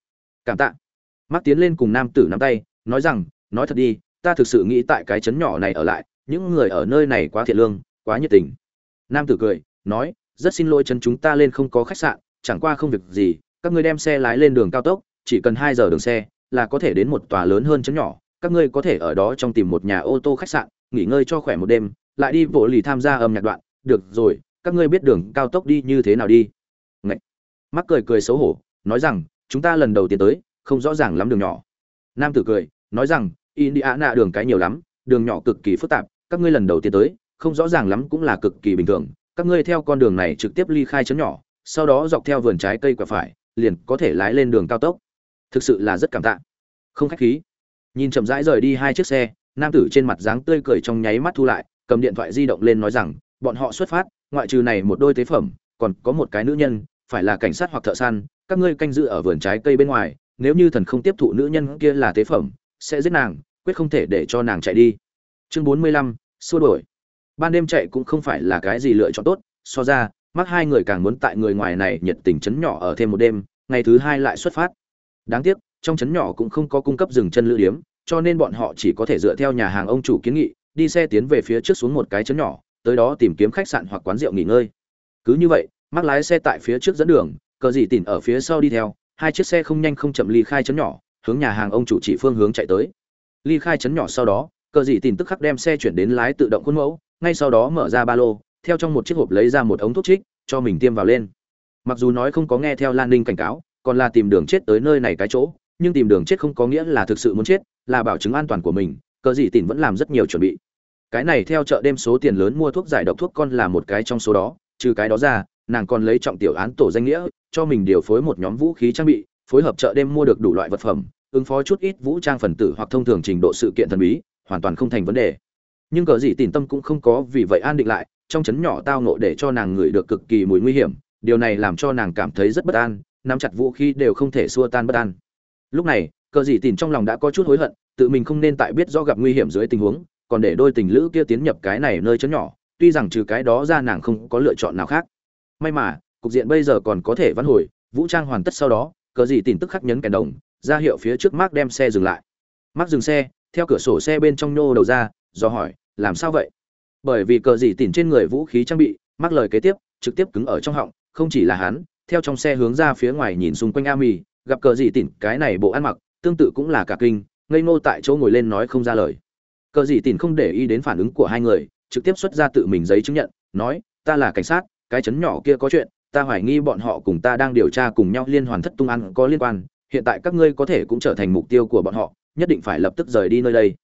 cảm tạ. Mắt tiến lên cùng nam tử nắm tay, nói rằng, nói thật đi, ta thực sự nghĩ tại cái trấn nhỏ này ở lại, những người ở nơi này quá thiện lương, quá nhiệt tình. Nam tử cười, nói, rất xin lỗi chân chúng ta lên không có khách sạn, chẳng qua không việc gì, các ngươi đem xe lái lên đường cao tốc, chỉ cần hai giờ đường xe, là có thể đến một tòa lớn hơn chấn nhỏ, các ngươi có thể ở đó trong tìm một nhà ô tô khách sạn, nghỉ ngơi cho khỏe một đêm, lại đi bộ lì tham gia âm nhạc đoạn được rồi, các ngươi biết đường cao tốc đi như thế nào đi. Ngậy! mắc cười cười xấu hổ, nói rằng, chúng ta lần đầu tiên tới, không rõ ràng lắm đường nhỏ. Nam tử cười, nói rằng, indiana đường cái nhiều lắm, đường nhỏ cực kỳ phức tạp, các ngươi lần đầu tiên tới, không rõ ràng lắm cũng là cực kỳ bình thường. Các ngươi theo con đường này trực tiếp ly khai chấn nhỏ, sau đó dọc theo vườn trái cây quả phải, liền có thể lái lên đường cao tốc. Thực sự là rất cảm tạ. Không khách khí. Nhìn chậm rãi rời đi hai chiếc xe, nam tử trên mặt dáng tươi cười trong nháy mắt thu lại, cầm điện thoại di động lên nói rằng bọn họ xuất phát, ngoại trừ này một đôi tế phẩm, còn có một cái nữ nhân, phải là cảnh sát hoặc thợ săn, các ngươi canh giữ ở vườn trái cây bên ngoài, nếu như thần không tiếp thụ nữ nhân kia là tế phẩm, sẽ giết nàng, quyết không thể để cho nàng chạy đi. Chương bốn mươi lăm, xua đổi ban đêm chạy cũng không phải là cái gì lựa chọn tốt, so ra mắc hai người càng muốn tại người ngoài này nhiệt tình chấn nhỏ ở thêm một đêm, ngày thứ hai lại xuất phát. Đáng tiếc, trong chấn nhỏ cũng không có cung cấp dừng chân lữ điếm, cho nên bọn họ chỉ có thể dựa theo nhà hàng ông chủ kiến nghị, đi xe tiến về phía trước xuống một cái chấn nhỏ tới đó tìm kiếm khách sạn hoặc quán rượu nghỉ ngơi. Cứ như vậy mắc lái xe tại phía trước dẫn đường, cờ dị tỉn ở phía sau đi theo, hai chiếc xe không nhanh không chậm ly khai chấn nhỏ, hướng nhà hàng ông chủ chỉ phương hướng chạy tới. Ly khai chấn nhỏ sau đó, cờ dị tỉn tức khắc đem xe chuyển đến lái tự động khuôn mẫu, ngay sau đó mở ra ba lô, theo trong một chiếc hộp lấy ra một ống thuốc trích, cho mình tiêm vào lên. Mặc dù nói không có nghe theo lan ninh cảnh cáo, còn là tìm đường chết tới nơi này cái chỗ, nhưng tìm đường chết không có nghĩa là thực sự muốn chết, là bảo chứng an toàn của mình, cờ dị tỉn vẫn làm rất nhiều chuẩn bị cái này theo chợ đêm số tiền lớn mua thuốc giải độc thuốc con là một cái trong số đó, trừ cái đó ra, nàng còn lấy trọng tiểu án tổ danh nghĩa, cho mình điều phối một nhóm vũ khí trang bị, phối hợp chợ đêm mua được đủ loại vật phẩm, ứng phó chút ít vũ trang phần tử hoặc thông thường trình độ sự kiện thần bí, hoàn toàn không thành vấn đề. Nhưng cờ gì tìm tâm cũng không có vì vậy an định lại, trong chấn nhỏ tao nộ để cho nàng ngửi được cực kỳ mùi nguy hiểm, điều này làm cho nàng cảm thấy rất bất an, nắm chặt vũ khí đều không thể xua tan bất an. Lúc này, cờ gì tìm trong lòng đã có chút hối hận, tự mình không nên tại biết do gặp nguy hiểm dưới tình huống còn để đôi tình lữ kia tiến nhập cái này nơi chấn nhỏ, tuy rằng trừ cái đó ra nàng không có lựa chọn nào khác. May mà, cục diện bây giờ còn có thể vãn hồi, vũ trang hoàn tất sau đó, cờ gì tin tức khắc nhấn kèn đồng, ra hiệu phía trước mark đem xe dừng lại. Mark dừng xe, theo cửa sổ xe bên trong nhô đầu ra, do hỏi, làm sao vậy? Bởi vì cờ gì tin trên người vũ khí trang bị, mark lời kế tiếp, trực tiếp cứng ở trong họng, không chỉ là hắn, theo trong xe hướng ra phía ngoài nhìn xung quanh a mì gặp cờ gì tin, cái này bộ ăn mặc, tương tự cũng là cả kinh, ngây ngô tại chỗ ngồi lên nói không ra lời cờ dị tỉn không để ý đến phản ứng của hai người, trực tiếp xuất ra tự mình giấy chứng nhận, nói, ta là cảnh sát, cái chấn nhỏ kia có chuyện, ta hoài nghi bọn họ cùng ta đang điều tra cùng nhau liên hoàn thất tung ăn có liên quan, hiện tại các ngươi có thể cũng trở thành mục tiêu của bọn họ, nhất định phải lập tức rời đi nơi đây.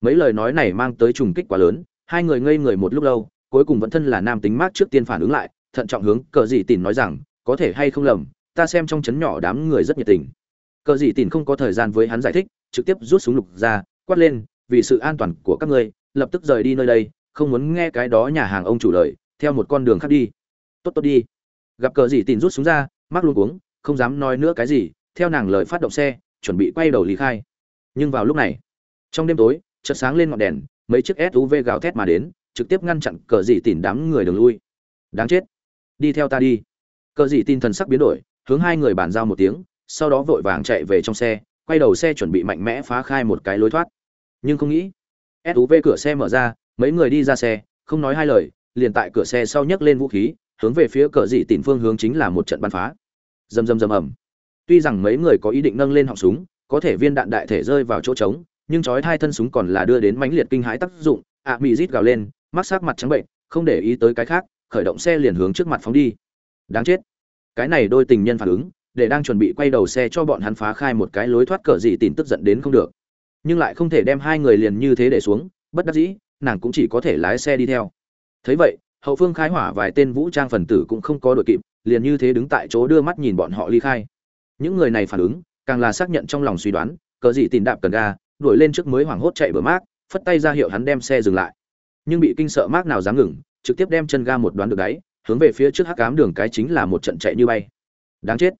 Mấy lời nói này mang tới trùng kích quá lớn, hai người ngây người một lúc lâu, cuối cùng vẫn thân là nam tính mát trước tiên phản ứng lại, thận trọng hướng cờ dị tìn nói rằng, có thể hay không lầm, ta xem trong chấn nhỏ đám người rất nhiệt tình. Cờ dị tìn không có thời gian với hắn giải thích, trực tiếp rút súng lục ra, quát lên vì sự an toàn của các ngươi, lập tức rời đi nơi đây, không muốn nghe cái đó nhà hàng ông chủ lời, theo một con đường khác đi. Tốt tốt đi. Gặp cờ gì tìn rút súng ra mắc luôn uống không dám nói nữa cái gì, theo nàng lời phát động xe, chuẩn bị quay đầu lý khai. Nhưng vào lúc này, trong đêm tối, chợt sáng lên ngọn đèn, mấy chiếc suv gào thét mà đến, trực tiếp ngăn chặn cờ dị tìm đám người đường lui. Đáng chết, đi theo ta đi. Cờ dị tin thần sắc biến đổi, hướng hai người bàn giao một tiếng, sau đó vội vàng chạy về trong xe, quay đầu xe chuẩn bị mạnh mẽ phá khai một cái lối thoát nhưng không nghĩ. Suv cửa xe mở ra, mấy người đi ra xe, không nói hai lời, liền tại cửa xe sau nhấc lên vũ khí, hướng về phía cờ dị tìm phương hướng chính là một trận bắn phá. Rầm rầm rầm ầm. Tuy rằng mấy người có ý định nâng lên họng súng, có thể viên đạn đại thể rơi vào chỗ trống, nhưng chói hai thân súng còn là đưa đến mãnh liệt kinh hãi tác dụng, ạ mị rít gào lên, mắc sát mặt trắng bệnh, không để ý tới cái khác, khởi động xe liền hướng trước mặt phóng đi. Đáng chết. Cái này đôi tình nhân phản ứng, để đang chuẩn bị quay đầu xe cho bọn hắn phá khai một cái lối thoát cờ dị tìm tức giận đến không được nhưng lại không thể đem hai người liền như thế để xuống, bất đắc dĩ, nàng cũng chỉ có thể lái xe đi theo. Thấy vậy, hậu phương khai hỏa vài tên vũ trang phần tử cũng không có đội kịp, liền như thế đứng tại chỗ đưa mắt nhìn bọn họ ly khai. Những người này phản ứng, càng là xác nhận trong lòng suy đoán, cờ gì tìm đạp cần ga, đuổi lên trước mới hoảng hốt chạy bờ mác, phất tay ra hiệu hắn đem xe dừng lại. Nhưng bị kinh sợ mác nào dám ngừng, trực tiếp đem chân ga một đoán được đáy, hướng về phía trước hắc cám đường cái chính là một trận chạy như bay. Đáng chết.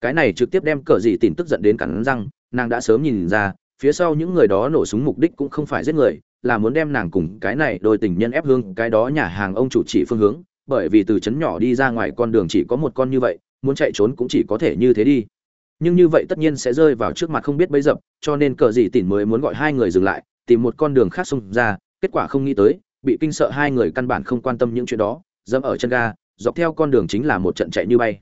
Cái này trực tiếp đem cờ gì tìm tức giận đến cắn răng, nàng đã sớm nhìn ra phía sau những người đó nổ súng mục đích cũng không phải giết người, là muốn đem nàng cùng cái này đôi tình nhân ép hương cái đó nhà hàng ông chủ chỉ phương hướng, bởi vì từ trấn nhỏ đi ra ngoài con đường chỉ có một con như vậy, muốn chạy trốn cũng chỉ có thể như thế đi. Nhưng như vậy tất nhiên sẽ rơi vào trước mặt không biết bấy dập, cho nên cờ gì tỉn mới muốn gọi hai người dừng lại, tìm một con đường khác xông ra, kết quả không nghĩ tới, bị kinh sợ hai người căn bản không quan tâm những chuyện đó, dẫm ở chân ga, dọc theo con đường chính là một trận chạy như bay.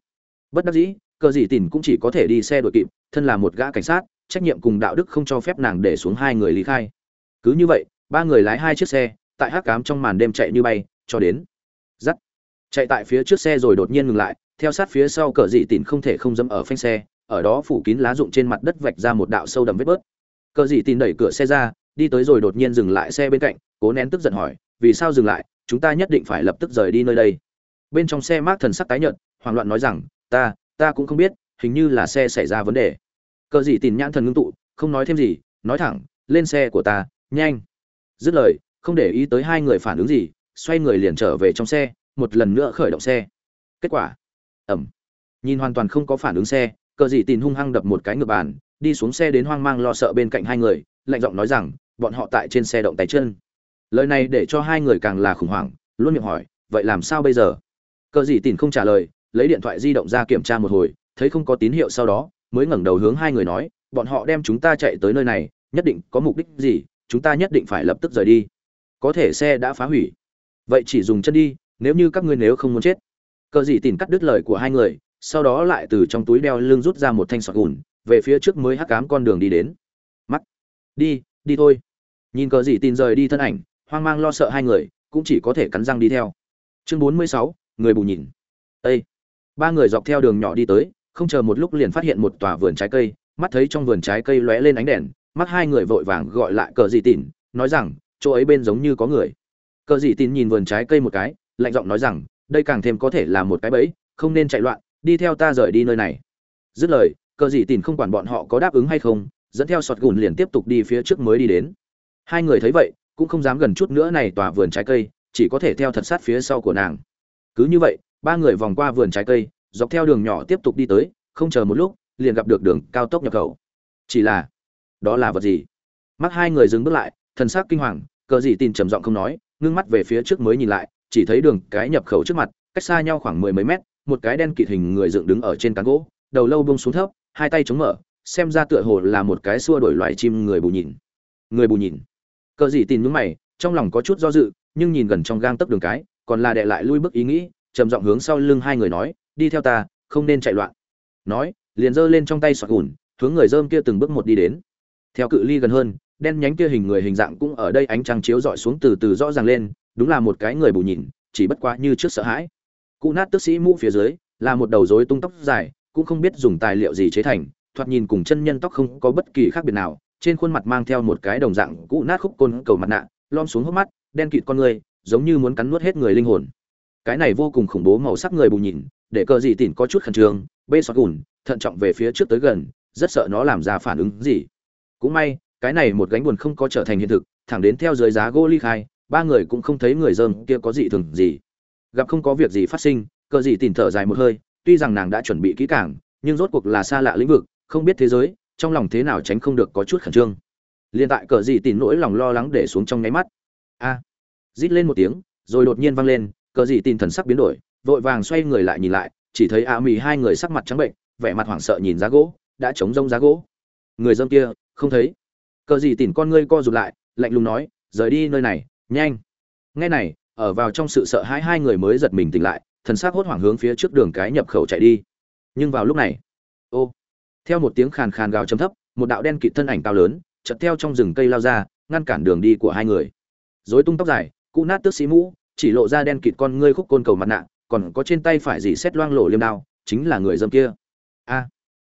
Bất đắc dĩ, cờ gì tỉn cũng chỉ có thể đi xe đội kịp, thân là một gã cảnh sát trách nhiệm cùng đạo đức không cho phép nàng để xuống hai người lý khai. Cứ như vậy, ba người lái hai chiếc xe, tại hắc cám trong màn đêm chạy như bay, cho đến dắt chạy tại phía trước xe rồi đột nhiên ngừng lại, theo sát phía sau cờ dị tịn không thể không dẫm ở phanh xe, ở đó phủ kín lá rụng trên mặt đất vạch ra một đạo sâu đầm vết bớt. Cờ dị tịn đẩy cửa xe ra, đi tới rồi đột nhiên dừng lại xe bên cạnh, cố nén tức giận hỏi, vì sao dừng lại? Chúng ta nhất định phải lập tức rời đi nơi đây. Bên trong xe mát thần sắc tái nhợt, hoảng loạn nói rằng, ta ta cũng không biết, hình như là xe xảy ra vấn đề cờ dị tìm nhãn thần ngưng tụ, không nói thêm gì, nói thẳng, lên xe của ta, nhanh. Dứt lời, không để ý tới hai người phản ứng gì, xoay người liền trở về trong xe, một lần nữa khởi động xe. Kết quả ẩm nhìn hoàn toàn không có phản ứng xe, cờ dị tìm hung hăng đập một cái ngược bàn, đi xuống xe đến hoang mang lo sợ bên cạnh hai người, lạnh giọng nói rằng, bọn họ tại trên xe động tay chân. Lời này để cho hai người càng là khủng hoảng, luôn miệng hỏi, vậy làm sao bây giờ? Cờ dị tìm không trả lời, lấy điện thoại di động ra kiểm tra một hồi, thấy không có tín hiệu sau đó mới ngẩng đầu hướng hai người nói, bọn họ đem chúng ta chạy tới nơi này, nhất định có mục đích gì, chúng ta nhất định phải lập tức rời đi. Có thể xe đã phá hủy. Vậy chỉ dùng chân đi, nếu như các ngươi nếu không muốn chết. Cờ dị tìm cắt đứt lời của hai người, sau đó lại từ trong túi đeo lưng rút ra một thanh sọt gùn, về phía trước mới hắc cám con đường đi đến. Mắt đi đi thôi. Nhìn cờ dị tin rời đi thân ảnh, hoang mang lo sợ hai người, cũng chỉ có thể cắn răng đi theo. Chương bốn mươi sáu, người bù nhìn. Ây ba người dọc theo đường nhỏ đi tới không chờ một lúc liền phát hiện một tòa vườn trái cây, mắt thấy trong vườn trái cây lóe lên ánh đèn, mắt hai người vội vàng gọi lại cờ dị tỉn nói rằng, chỗ ấy bên giống như có người. Cờ dị tỉn nhìn vườn trái cây một cái, lạnh giọng nói rằng, đây càng thêm có thể là một cái bẫy, không nên chạy loạn, đi theo ta rời đi nơi này. Dứt lời, cờ dị tỉn không quản bọn họ có đáp ứng hay không, dẫn theo sọt gùn liền tiếp tục đi phía trước mới đi đến. Hai người thấy vậy, cũng không dám gần chút nữa này tòa vườn trái cây, chỉ có thể theo thật sát phía sau của nàng. Cứ như vậy, ba người vòng qua vườn trái cây dọc theo đường nhỏ tiếp tục đi tới, không chờ một lúc, liền gặp được đường cao tốc nhập khẩu. Chỉ là, đó là vật gì? Mắt hai người dừng bước lại, thần sắc kinh hoàng, cờ gì tin trầm giọng không nói, ngưng mắt về phía trước mới nhìn lại, chỉ thấy đường cái nhập khẩu trước mặt, cách xa nhau khoảng mười mấy mét, một cái đen kịt hình người dựng đứng ở trên cán gỗ, đầu lâu bông xuống thấp, hai tay chống mở, xem ra tựa hồ là một cái xua đổi loài chim người bù nhìn. Người bù nhìn. Cờ gì tin nhúng mày, trong lòng có chút do dự, nhưng nhìn gần trong gang tấc đường cái, còn là đệ lại lui bước ý nghĩ, trầm giọng hướng sau lưng hai người nói đi theo ta, không nên chạy loạn. Nói, liền giơ lên trong tay sọt gùn, hướng người dơm kia từng bước một đi đến. Theo cự ly gần hơn, đen nhánh kia hình người hình dạng cũng ở đây ánh trăng chiếu dọi xuống từ từ rõ ràng lên, đúng là một cái người bù nhìn, chỉ bất quá như trước sợ hãi. Cụ nát tức sĩ mũ phía dưới, là một đầu rối tung tóc dài, cũng không biết dùng tài liệu gì chế thành, thoạt nhìn cùng chân nhân tóc không có bất kỳ khác biệt nào, trên khuôn mặt mang theo một cái đồng dạng cụ nát khúc côn cầu mặt nạ, lom xuống hốc mắt, đen kịt con người, giống như muốn cắn nuốt hết người linh hồn. Cái này vô cùng khủng bố màu sắc người bù nhìn để cờ gì tỉn có chút khẩn trương, bê sọt gùn, thận trọng về phía trước tới gần, rất sợ nó làm ra phản ứng gì. Cũng may, cái này một gánh buồn không có trở thành hiện thực, thẳng đến theo dưới giá gỗ ly khai, ba người cũng không thấy người dơm kia có gì thường gì. Gặp không có việc gì phát sinh, cờ gì tỉn thở dài một hơi, tuy rằng nàng đã chuẩn bị kỹ càng, nhưng rốt cuộc là xa lạ lĩnh vực, không biết thế giới, trong lòng thế nào tránh không được có chút khẩn trương. Liền tại cờ gì tỉn nỗi lòng lo lắng để xuống trong nháy mắt. A, rít lên một tiếng, rồi đột nhiên vang lên, cờ gì tìm thần sắc biến đổi vội vàng xoay người lại nhìn lại, chỉ thấy a mì hai người sắc mặt trắng bệnh, vẻ mặt hoảng sợ nhìn giá gỗ, đã chống rông giá gỗ. Người dâm kia, không thấy. Cờ gì tìm con ngươi co rụt lại, lạnh lùng nói, rời đi nơi này, nhanh. Nghe này, ở vào trong sự sợ hãi hai người mới giật mình tỉnh lại, thần sắc hốt hoảng hướng phía trước đường cái nhập khẩu chạy đi. Nhưng vào lúc này, ô, theo một tiếng khàn khàn gào chấm thấp, một đạo đen kịt thân ảnh cao lớn chật theo trong rừng cây lao ra, ngăn cản đường đi của hai người. Dối tung tóc dài cụ nát tước sĩ mũ, chỉ lộ ra đen kịt con ngươi khúc côn cầu mặt nạ còn có trên tay phải dì xét loang lổ liêm đao chính là người dâm kia. A.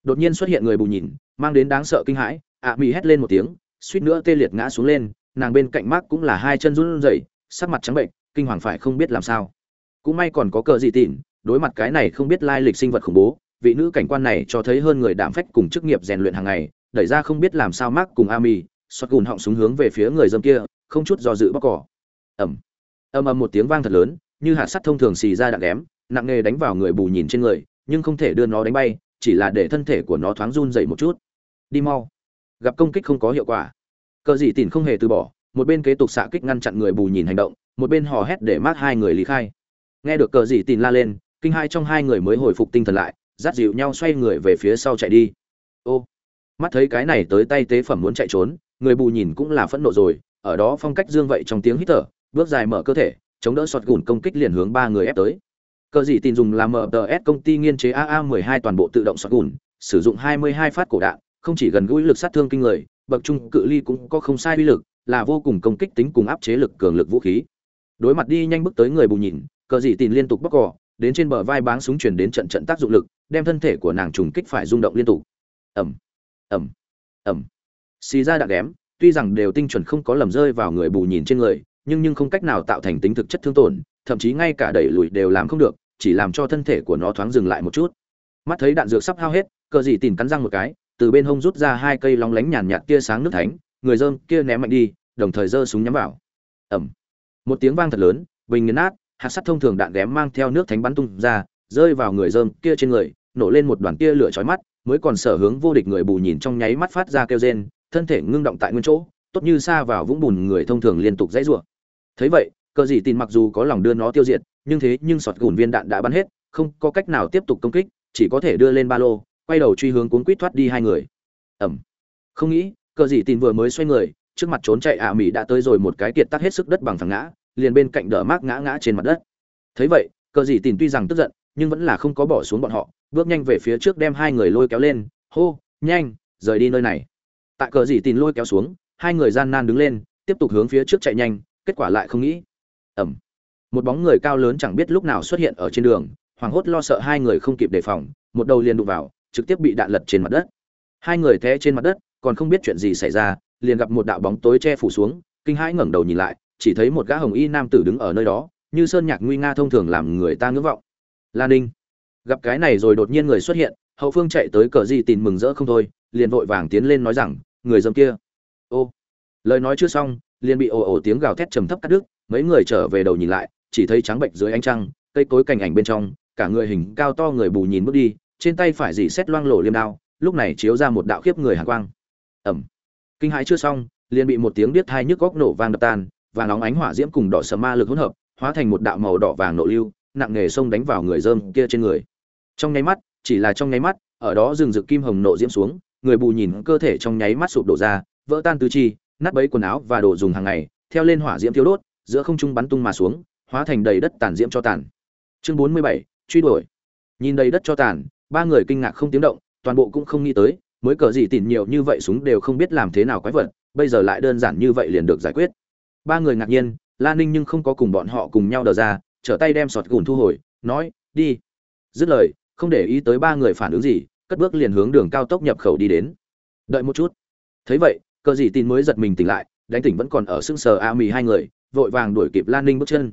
Đột nhiên xuất hiện người bù nhìn mang đến đáng sợ kinh hãi ạ à, hét lên một tiếng suýt nữa tê liệt ngã xuống lên nàng bên cạnh mắt cũng là hai chân run rẩy sắc mặt trắng bệnh kinh hoàng phải không biết làm sao. Cũng may còn có cờ gì tỉn đối mặt cái này không biết lai lịch sinh vật khủng bố vị nữ cảnh quan này cho thấy hơn người đảm phách cùng chức nghiệp rèn luyện hàng ngày đẩy ra không biết làm sao mác cùng ami xoát gùn họng súng hướng về phía người dâm kia không chút do dự bóc cỏ. Ẩm ầm ầm một tiếng vang thật lớn như hạt sắt thông thường xì ra đạn ghém, nặng nề đánh vào người bù nhìn trên người, nhưng không thể đưa nó đánh bay, chỉ là để thân thể của nó thoáng run dậy một chút. Đi mau. Gặp công kích không có hiệu quả. Cờ dị tỉn không hề từ bỏ, một bên kế tục xạ kích ngăn chặn người bù nhìn hành động, một bên hò hét để mát hai người lý khai. Nghe được cờ dị tỉn la lên, kinh hai trong hai người mới hồi phục tinh thần lại, dắt dịu nhau xoay người về phía sau chạy đi. Ô, mắt thấy cái này tới tay tế phẩm muốn chạy trốn, người bù nhìn cũng là phẫn nộ rồi, ở đó phong cách dương vậy trong tiếng hít thở, bước dài mở cơ thể chống đỡ sọt gùn công kích liền hướng ba người ép tới. Cờ dị tin dùng là mts công ty nghiên chế aa 12 toàn bộ tự động sọt gùn, sử dụng 22 phát cổ đạn, không chỉ gần gũi lực sát thương kinh người, bậc trung cự ly cũng có không sai uy lực, là vô cùng công kích tính cùng áp chế lực cường lực vũ khí. Đối mặt đi nhanh bước tới người bù nhìn, cờ dị tin liên tục bóc cỏ đến trên bờ vai báng súng chuyển đến trận trận tác dụng lực, đem thân thể của nàng trùng kích phải rung động liên tục. Ẩm ẩm ẩm xì ra đạn đém tuy rằng đều tinh chuẩn không có lầm rơi vào người bù nhìn trên người nhưng nhưng không cách nào tạo thành tính thực chất thương tổn, thậm chí ngay cả đẩy lùi đều làm không được, chỉ làm cho thân thể của nó thoáng dừng lại một chút. Mắt thấy đạn dược sắp hao hết, cờ dị tìm cắn răng một cái, từ bên hông rút ra hai cây lóng lánh nhàn nhạt kia sáng nước thánh, người dơm kia ném mạnh đi, đồng thời giơ súng nhắm vào. Ầm. Một tiếng vang thật lớn, bình nghiền nát, hạt sắt thông thường đạn ghém mang theo nước thánh bắn tung ra, rơi vào người dơm kia trên người, nổ lên một đoàn tia lửa chói mắt, mới còn sở hướng vô địch người bù nhìn trong nháy mắt phát ra kêu rên, thân thể ngưng động tại nguyên chỗ, tốt như xa vào vũng bùn người thông thường liên tục dãy rủa thấy vậy, cờ dị tin mặc dù có lòng đưa nó tiêu diệt, nhưng thế nhưng sọt gùn viên đạn đã bắn hết, không có cách nào tiếp tục công kích, chỉ có thể đưa lên ba lô, quay đầu truy hướng cuốn quýt thoát đi hai người. Ẩm không nghĩ, cờ dị tin vừa mới xoay người, trước mặt trốn chạy ả mỹ đã tới rồi một cái kiệt tác hết sức đất bằng thẳng ngã, liền bên cạnh đỡ mác ngã ngã trên mặt đất. Thấy vậy, cờ dị tin tuy rằng tức giận, nhưng vẫn là không có bỏ xuống bọn họ, bước nhanh về phía trước đem hai người lôi kéo lên, hô, nhanh, rời đi nơi này. Tại cờ dị tin lôi kéo xuống, hai người gian nan đứng lên, tiếp tục hướng phía trước chạy nhanh kết quả lại không nghĩ. Ẩm. Một bóng người cao lớn chẳng biết lúc nào xuất hiện ở trên đường, hoảng hốt lo sợ hai người không kịp đề phòng, một đầu liền đụng vào, trực tiếp bị đạn lật trên mặt đất. Hai người té trên mặt đất, còn không biết chuyện gì xảy ra, liền gặp một đạo bóng tối che phủ xuống, kinh hãi ngẩng đầu nhìn lại, chỉ thấy một gã hồng y nam tử đứng ở nơi đó, như sơn nhạc nguy nga thông thường làm người ta ngưỡng vọng. Lan ninh. Gặp cái này rồi đột nhiên người xuất hiện, hậu phương chạy tới cờ gì tìm mừng rỡ không thôi, liền vội vàng tiến lên nói rằng, người dâm kia. Ô. Lời nói chưa xong liền bị ồ ồ tiếng gào thét trầm thấp cắt đứt, mấy người trở về đầu nhìn lại, chỉ thấy trắng bệnh dưới ánh trăng, cây cối cành ảnh bên trong, cả người hình cao to người bù nhìn bước đi, trên tay phải dì xét loang lổ liêm đao, lúc này chiếu ra một đạo khiếp người hàn quang. Ầm kinh hãi chưa xong, liền bị một tiếng biết thai nhức góc nổ vang đập tan, và nóng ánh hỏa diễm cùng đỏ sầm ma lực hỗn hợp, hóa thành một đạo màu đỏ vàng nổ lưu, nặng nghề xông đánh vào người dơm kia trên người. Trong nháy mắt, chỉ là trong nháy mắt, ở đó rừng rực kim hồng nộ diễm xuống, người bù nhìn cơ thể trong nháy mắt sụp đổ ra, vỡ tan tứ chi nát bấy quần áo và đồ dùng hàng ngày, theo lên hỏa diễm thiếu đốt, giữa không trung bắn tung mà xuống, hóa thành đầy đất tàn diễm cho tàn. Chương bốn mươi bảy, truy đuổi. Nhìn đầy đất cho tàn, ba người kinh ngạc không tiếng động, toàn bộ cũng không nghĩ tới, mới cờ gì tìm nhiều như vậy súng đều không biết làm thế nào quái vật, bây giờ lại đơn giản như vậy liền được giải quyết. Ba người ngạc nhiên, la ninh nhưng không có cùng bọn họ cùng nhau đờ ra, trở tay đem sọt gùn thu hồi, nói, đi. Dứt lời, không để ý tới ba người phản ứng gì, cất bước liền hướng đường cao tốc nhập khẩu đi đến. Đợi một chút. Thấy vậy cờ gì tin mới giật mình tỉnh lại, đánh tỉnh vẫn còn ở sưng sờ a mì hai người, vội vàng đuổi kịp lan ninh bước chân.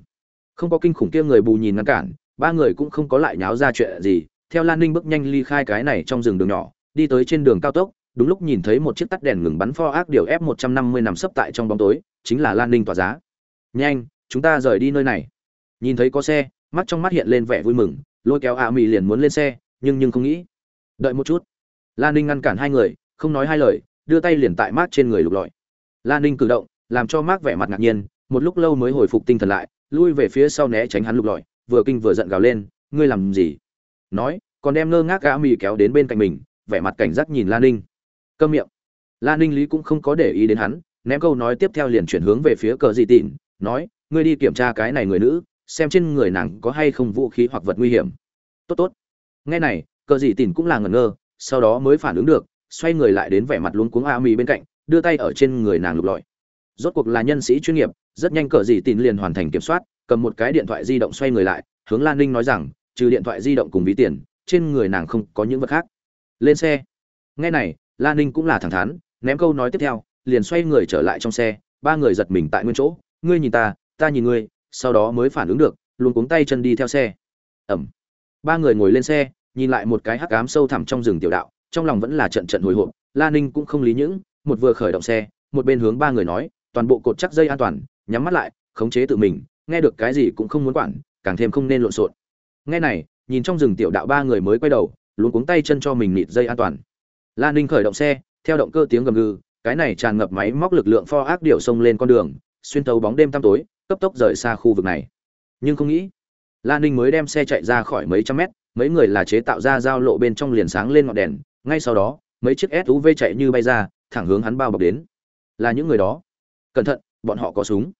Không có kinh khủng kia người bù nhìn ngăn cản, ba người cũng không có lại nháo ra chuyện gì. Theo lan ninh bước nhanh ly khai cái này trong rừng đường nhỏ, đi tới trên đường cao tốc, đúng lúc nhìn thấy một chiếc tắt đèn ngừng bắn pho ác điều f một trăm năm mươi nằm sấp tại trong bóng tối, chính là lan ninh tỏa giá. Nhanh, chúng ta rời đi nơi này. Nhìn thấy có xe, mắt trong mắt hiện lên vẻ vui mừng, lôi kéo a mì liền muốn lên xe, nhưng nhưng không nghĩ. Đợi một chút. Lan ninh ngăn cản hai người, không nói hai lời đưa tay liền tại mát trên người lục lọi. Lan ninh cử động, làm cho mát vẻ mặt ngạc nhiên, một lúc lâu mới hồi phục tinh thần lại, lui về phía sau né tránh hắn lục lọi, vừa kinh vừa giận gào lên, ngươi làm gì? Nói, còn đem ngơ ngác gã mì kéo đến bên cạnh mình, vẻ mặt cảnh giác nhìn lan ninh. Câm miệng. Lan ninh lý cũng không có để ý đến hắn, ném câu nói tiếp theo liền chuyển hướng về phía cờ dị tịn, nói, ngươi đi kiểm tra cái này người nữ, xem trên người nàng có hay không vũ khí hoặc vật nguy hiểm. Tốt tốt. Nghe này, cờ dị tịn cũng là ngẩn ngơ, sau đó mới phản ứng được xoay người lại đến vẻ mặt luống cuống a mi bên cạnh, đưa tay ở trên người nàng lục lọi. Rốt cuộc là nhân sĩ chuyên nghiệp, rất nhanh cờ gì tin liền hoàn thành kiểm soát, cầm một cái điện thoại di động xoay người lại, hướng lan ninh nói rằng, trừ điện thoại di động cùng ví tiền, trên người nàng không có những vật khác. Lên xe. Nghe này, lan ninh cũng là thẳng thắn, ném câu nói tiếp theo, liền xoay người trở lại trong xe, ba người giật mình tại nguyên chỗ. Ngươi nhìn ta ta nhìn ngươi, sau đó mới phản ứng được luôn cuống tay chân đi theo xe. Ẩm. Ba người ngồi lên xe, nhìn lại một cái hắc ám sâu thẳm trong rừng tiểu đạo trong lòng vẫn là trận trận hồi hộp, la ninh cũng không lý những, một vừa khởi động xe, một bên hướng ba người nói, toàn bộ cột chắc dây an toàn, nhắm mắt lại, khống chế tự mình, nghe được cái gì cũng không muốn quản, càng thêm không nên lộn xộn. Nghe này, nhìn trong rừng tiểu đạo ba người mới quay đầu luôn cuống tay chân cho mình nịt dây an toàn. La ninh khởi động xe, theo động cơ tiếng gầm gừ, cái này tràn ngập máy móc lực lượng pho ác điệu xông lên con đường, xuyên tấu bóng đêm tăm tối, cấp tốc rời xa khu vực này. Nhưng không nghĩ lan ninh mới đem xe chạy ra khỏi mấy trăm mét, mấy người là chế tạo ra giao lộ bên trong liền sáng lên ngọn đèn ngay sau đó mấy chiếc suv chạy như bay ra thẳng hướng hắn bao bọc đến là những người đó cẩn thận bọn họ có súng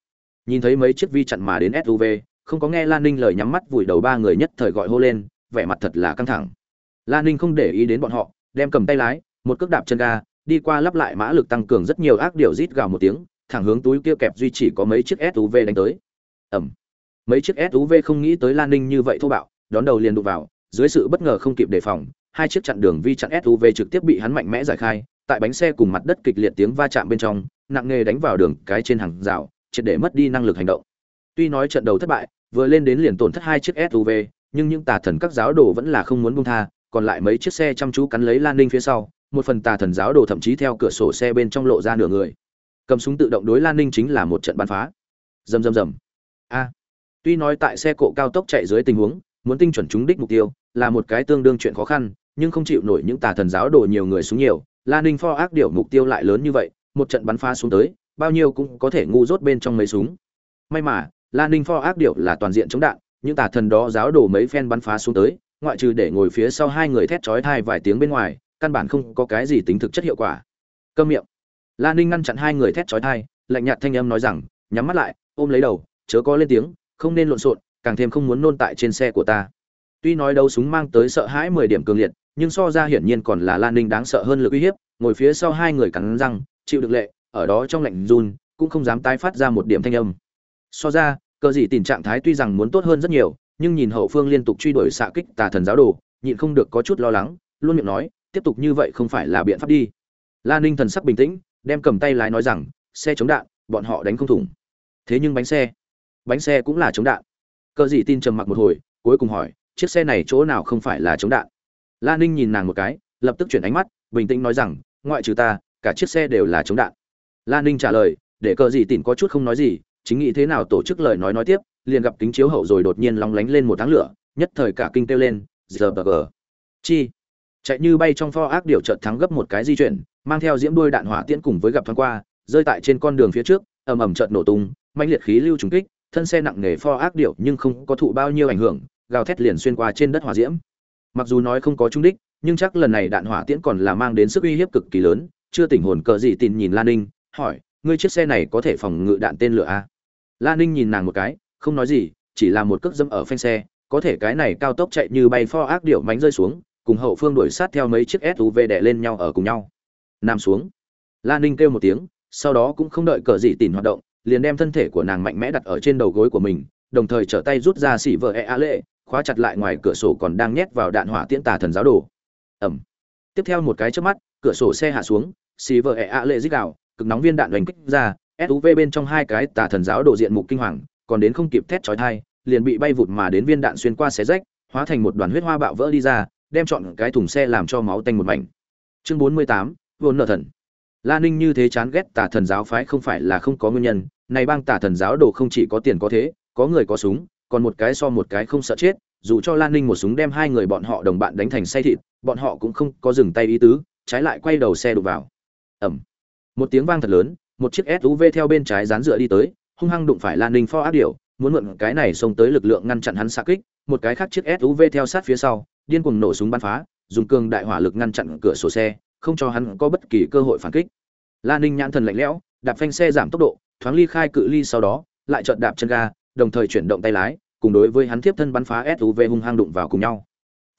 nhìn thấy mấy chiếc vi chặn mà đến suv không có nghe lan ninh lời nhắm mắt vùi đầu ba người nhất thời gọi hô lên vẻ mặt thật là căng thẳng lan ninh không để ý đến bọn họ đem cầm tay lái một cước đạp chân ga đi qua lắp lại mã lực tăng cường rất nhiều ác điều rít gào một tiếng thẳng hướng túi kia kẹp duy chỉ có mấy chiếc SUV đánh tới. Ầm. Mấy chiếc SUV không nghĩ tới Lan Ninh như vậy thô bạo, đón đầu liền đụng vào, dưới sự bất ngờ không kịp đề phòng, hai chiếc chặn đường vi chặn SUV trực tiếp bị hắn mạnh mẽ giải khai, tại bánh xe cùng mặt đất kịch liệt tiếng va chạm bên trong, nặng nề đánh vào đường cái trên hàng rào, triệt để mất đi năng lực hành động. Tuy nói trận đầu thất bại, vừa lên đến liền tổn thất hai chiếc SUV, nhưng những tà thần các giáo đồ vẫn là không muốn buông tha, còn lại mấy chiếc xe chăm chú cắn lấy Lan Ninh phía sau, một phần tà thần giáo đồ thậm chí theo cửa sổ xe bên trong lộ ra nửa người. Cầm súng tự động đối lan ninh chính là một trận bắn phá. Rầm rầm rầm. A. Tuy nói tại xe cộ cao tốc chạy dưới tình huống muốn tinh chuẩn trúng đích mục tiêu là một cái tương đương chuyện khó khăn nhưng không chịu nổi những tà thần giáo đổ nhiều người xuống nhiều lan ninh pho ác điệu mục tiêu lại lớn như vậy, một trận bắn phá xuống tới, bao nhiêu cũng có thể ngu dốt bên trong mấy súng. May mà lan ninh pho ác điệu là toàn diện chống đạn, những tà thần đó giáo đổ mấy phen bắn phá xuống tới, ngoại trừ để ngồi phía sau hai người thét chói thai vài tiếng bên ngoài, căn bản không có cái gì tính thực chất hiệu quả. Câm miệng. La ninh ngăn chặn hai người thét chói thai lạnh nhạt thanh âm nói rằng, nhắm mắt lại, ôm lấy đầu, chớ có lên tiếng, không nên lộn xộn, càng thêm không muốn nôn tại trên xe của ta. Tuy nói đấu súng mang tới sợ hãi mười điểm cường liệt nhưng so ra hiển nhiên còn là lan ninh đáng sợ hơn lực uy hiếp, ngồi phía sau hai người cắn răng, chịu được lệ, ở đó trong lạnh run, cũng không dám tái phát ra một điểm thanh âm. So ra, cờ Dị tình trạng thái tuy rằng muốn tốt hơn rất nhiều, nhưng nhìn hậu phương liên tục truy đuổi xạ kích tà thần giáo đồ, nhịn không được có chút lo lắng, luôn miệng nói, tiếp tục như vậy không phải là biện pháp đi. Lan ninh thần sắc bình tĩnh, đem cầm tay lái nói rằng, xe chống đạn, bọn họ đánh không thủng. Thế nhưng bánh xe bánh xe cũng là chống đạn. Cờ Dị tin trầm mặc một hồi, cuối cùng hỏi, chiếc xe này chỗ nào không phải là chống đạn? La ninh nhìn nàng một cái, lập tức chuyển ánh mắt, bình tĩnh nói rằng, ngoại trừ ta, cả chiếc xe đều là chống đạn. La ninh trả lời, để cờ gì tin có chút không nói gì, chính nghĩ thế nào tổ chức lời nói nói tiếp, liền gặp kính chiếu hậu rồi đột nhiên lóng lánh lên một tháng lửa, nhất thời cả kinh kêu lên giờ bờ gờ chi. Chạy như bay trong pho ác điều chợt thắng gấp một cái di chuyển, mang theo diễm đuôi đạn hỏa tiễn cùng với gặp thoáng qua, rơi tại trên con đường phía trước, ầm ầm chợt nổ tung mạnh liệt khí lưu trùng kích, thân xe nặng nề pho ác điệu nhưng không có thụ bao nhiêu ảnh hưởng, gào thét liền xuyên qua trên đất hỏa diễm mặc dù nói không có trung đích, nhưng chắc lần này đạn hỏa tiễn còn là mang đến sức uy hiếp cực kỳ lớn. Chưa tỉnh hồn cờ gì tin nhìn lan ninh, hỏi, ngươi chiếc xe này có thể phòng ngự đạn tên lửa a? À? lan ninh nhìn nàng một cái, không nói gì, chỉ là một cước dâm ở phanh xe, có thể cái này cao tốc chạy như bay pho ác điệu mánh rơi xuống, cùng hậu phương đuổi sát theo mấy chiếc suv đè lên nhau ở cùng nhau. Nằm xuống. Lan ninh kêu một tiếng, sau đó cũng không đợi cờ gì tin hoạt động, liền đem thân thể của nàng mạnh mẽ đặt ở trên đầu gối của mình, đồng thời trở tay rút ra xỉ vợ e a lệ khóa chặt lại ngoài cửa sổ còn đang nhét vào đạn hỏa tiễn tà thần giáo đồ. Ẩm tiếp theo một cái chớp mắt, cửa sổ xe hạ xuống, xì vợ ẻ ạ lệ dích đạo, cực nóng viên đạn đánh kích ra suv bên trong hai cái tà thần giáo đồ diện mục kinh hoàng, còn đến không kịp thét chói thai liền bị bay vụt mà đến viên đạn xuyên qua xé rách, hóa thành một đoàn huyết hoa bạo vỡ đi ra, đem chọn cái thùng xe làm cho máu tanh một mảnh. Chương bốn mươi tám vốn nợ thần. La ninh như thế chán ghét tà thần giáo phái không phải là không có nguyên nhân, này bang tà thần giáo đồ không chỉ có tiền có thế, có người có súng còn một cái so một cái không sợ chết, dù cho lan ninh một súng đem hai người bọn họ đồng bạn đánh thành say thịt, bọn họ cũng không có dừng tay ý tứ, trái lại quay đầu xe đụng vào. Ẩm một tiếng vang thật lớn, một chiếc suv theo bên trái dán dựa đi tới, hung hăng đụng phải lan ninh pho ác điểu, muốn mượn cái này xông tới lực lượng ngăn chặn hắn xa kích, một cái khác chiếc suv theo sát phía sau, điên cuồng nổ súng bắn phá, dùng cường đại hỏa lực ngăn chặn cửa sổ xe, không cho hắn có bất kỳ cơ hội phản kích. Lan ninh nhãn thần lạnh lẽo, đạp phanh xe giảm tốc độ, thoáng ly khai cự ly sau đó, lại chợt đạp chân ga đồng thời chuyển động tay lái, cùng đối với hắn tiếp thân bắn phá suv hung hăng đụng vào cùng nhau.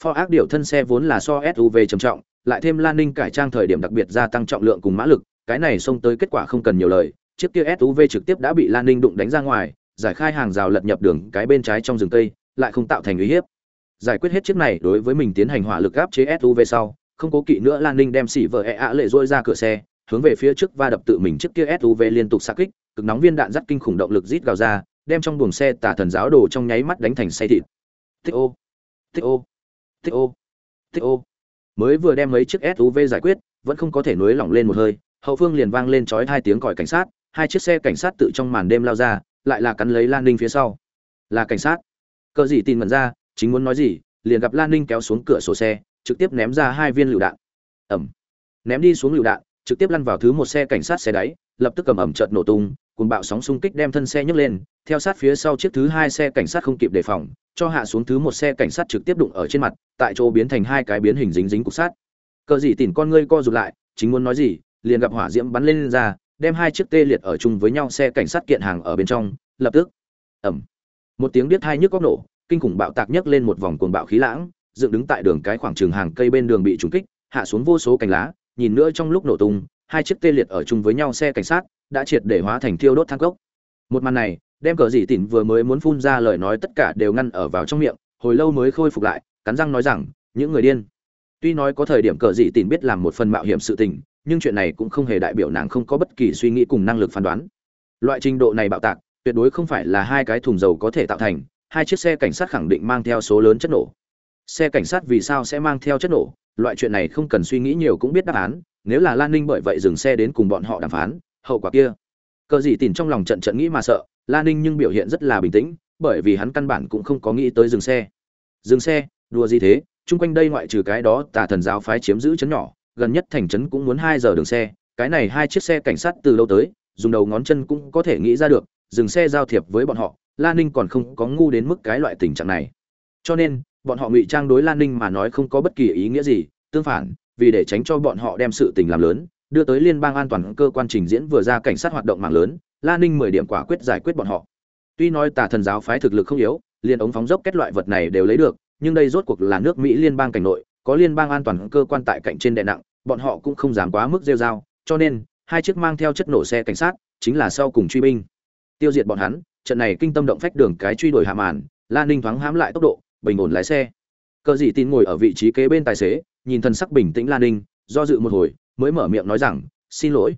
Pho ác điều thân xe vốn là so suv trầm trọng, lại thêm lan ninh cải trang thời điểm đặc biệt gia tăng trọng lượng cùng mã lực, cái này xông tới kết quả không cần nhiều lời, chiếc kia suv trực tiếp đã bị lan ninh đụng đánh ra ngoài, giải khai hàng rào lật nhập đường, cái bên trái trong rừng cây, lại không tạo thành uy hiếp. Giải quyết hết chiếc này, đối với mình tiến hành hỏa lực áp chế suv sau, không cố kỵ nữa lan ninh đem xỉ vợ e ạ lệ dỗi ra cửa xe, hướng về phía trước va đập tự mình chiếc kia suv liên tục xa kích, cực nóng viên đạn dắt kinh khủng động lực rít gào ra đem trong buồng xe tà thần giáo đồ trong nháy mắt đánh thành say thịt. Tích ô. Tích ô. Tích ô. Tích ô. Mới vừa đem mấy chiếc suv giải quyết, vẫn không có thể nối lỏng lên một hơi, hậu phương liền vang lên chói hai tiếng còi cảnh sát, hai chiếc xe cảnh sát tự trong màn đêm lao ra, lại là cắn lấy lan ninh phía sau. Là cảnh sát. Cờ gì tin mật ra, chính muốn nói gì, liền gặp lan ninh kéo xuống cửa sổ xe, trực tiếp ném ra hai viên lựu đạn. Ẩm. Ném đi xuống lựu đạn, trực tiếp lăn vào thứ một xe cảnh sát xe đáy, lập tức cầm ẩm chợt nổ tung cùng bạo sóng xung kích đem thân xe nhấc lên theo sát phía sau chiếc thứ hai xe cảnh sát không kịp đề phòng cho hạ xuống thứ một xe cảnh sát trực tiếp đụng ở trên mặt tại chỗ biến thành hai cái biến hình dính dính cục sát cờ gì tỉn con ngươi co rụt lại chính muốn nói gì liền gặp hỏa diễm bắn lên, lên ra đem hai chiếc tê liệt ở chung với nhau xe cảnh sát kiện hàng ở bên trong lập tức ẩm một tiếng điếc hai nhức góc nổ kinh khủng bạo tạc nhấc lên một vòng cuồng bạo khí lãng dựng đứng tại đường cái khoảng trường hàng cây bên đường bị trúng kích hạ xuống vô số cành lá nhìn nữa trong lúc nổ tung hai chiếc tê liệt ở chung với nhau xe cảnh sát, đã triệt để hóa thành thiêu đốt thang cốc. Một màn này, đem cờ dị tỉn vừa mới muốn phun ra lời nói tất cả đều ngăn ở vào trong miệng, hồi lâu mới khôi phục lại, cắn răng nói rằng, những người điên. Tuy nói có thời điểm cờ dị tỉn biết làm một phần mạo hiểm sự tình, nhưng chuyện này cũng không hề đại biểu nàng không có bất kỳ suy nghĩ cùng năng lực phán đoán. Loại trình độ này bạo tạc, tuyệt đối không phải là hai cái thùng dầu có thể tạo thành, hai chiếc xe cảnh sát khẳng định mang theo số lớn chất nổ. Xe cảnh sát vì sao sẽ mang theo chất nổ? Loại chuyện này không cần suy nghĩ nhiều cũng biết đáp án nếu là lan ninh bởi vậy dừng xe đến cùng bọn họ đàm phán, hậu quả kia. Cờ gì tìm trong lòng trận trận nghĩ mà sợ, lan ninh nhưng biểu hiện rất là bình tĩnh, bởi vì hắn căn bản cũng không có nghĩ tới dừng xe. Dừng xe, đùa gì thế, chung quanh đây ngoại trừ cái đó, tà thần giáo phái chiếm giữ chấn nhỏ, gần nhất thành trấn cũng muốn hai giờ đường xe, cái này hai chiếc xe cảnh sát từ lâu tới, dùng đầu ngón chân cũng có thể nghĩ ra được, dừng xe giao thiệp với bọn họ, lan ninh còn không có ngu đến mức cái loại tình trạng này. Cho nên, bọn họ ngụy trang đối lan ninh mà nói không có bất kỳ ý nghĩa gì, tương phản vì để tránh cho bọn họ đem sự tình làm lớn, đưa tới liên bang an toàn cơ quan trình diễn vừa ra cảnh sát hoạt động mạng lớn lan ninh mười điểm quả quyết giải quyết bọn họ. Tuy nói tà thần giáo phái thực lực không yếu liên ống phóng dốc kết loại vật này đều lấy được, nhưng đây rốt cuộc là nước mỹ liên bang cảnh nội, có liên bang an toàn cơ quan tại cạnh trên đệ nặng, bọn họ cũng không dám quá mức rêu dao cho nên, hai chiếc mang theo chất nổ xe cảnh sát, chính là sau cùng truy binh. Tiêu diệt bọn hắn, trận này kinh tâm động phách đường cái truy đuổi hạ màn lan ninh thoáng hãm lại tốc độ, bình ổn lái xe. Cờ dị tin ngồi ở vị trí kế bên tài xế nhìn thần sắc bình tĩnh lan ninh, do dự một hồi, mới mở miệng nói rằng, xin lỗi.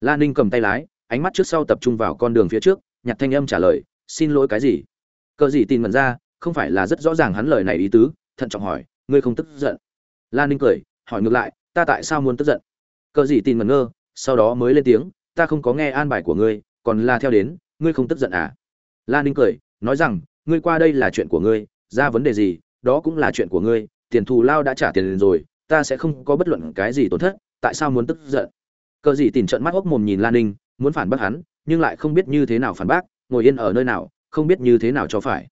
Lan ninh cầm tay lái, ánh mắt trước sau tập trung vào con đường phía trước, nhặt thanh âm trả lời, xin lỗi cái gì? Cờ dị tin mật ra, không phải là rất rõ ràng hắn lời này ý tứ, thận trọng hỏi, ngươi không tức giận? Lan ninh cười, hỏi ngược lại, ta tại sao muốn tức giận? Cờ dị tin mật ngơ, sau đó mới lên tiếng, ta không có nghe an bài của ngươi, còn là theo đến, ngươi không tức giận à? Lan ninh cười, nói rằng, ngươi qua đây là chuyện của ngươi, ra vấn đề gì, đó cũng là chuyện của ngươi tiền thù lao đã trả tiền rồi, ta sẽ không có bất luận cái gì tổn thất, tại sao muốn tức giận? Cờ gì tìm trận mắt hốc mồm nhìn lan ninh, muốn phản bác hắn, nhưng lại không biết như thế nào phản bác, ngồi yên ở nơi nào, không biết như thế nào cho phải.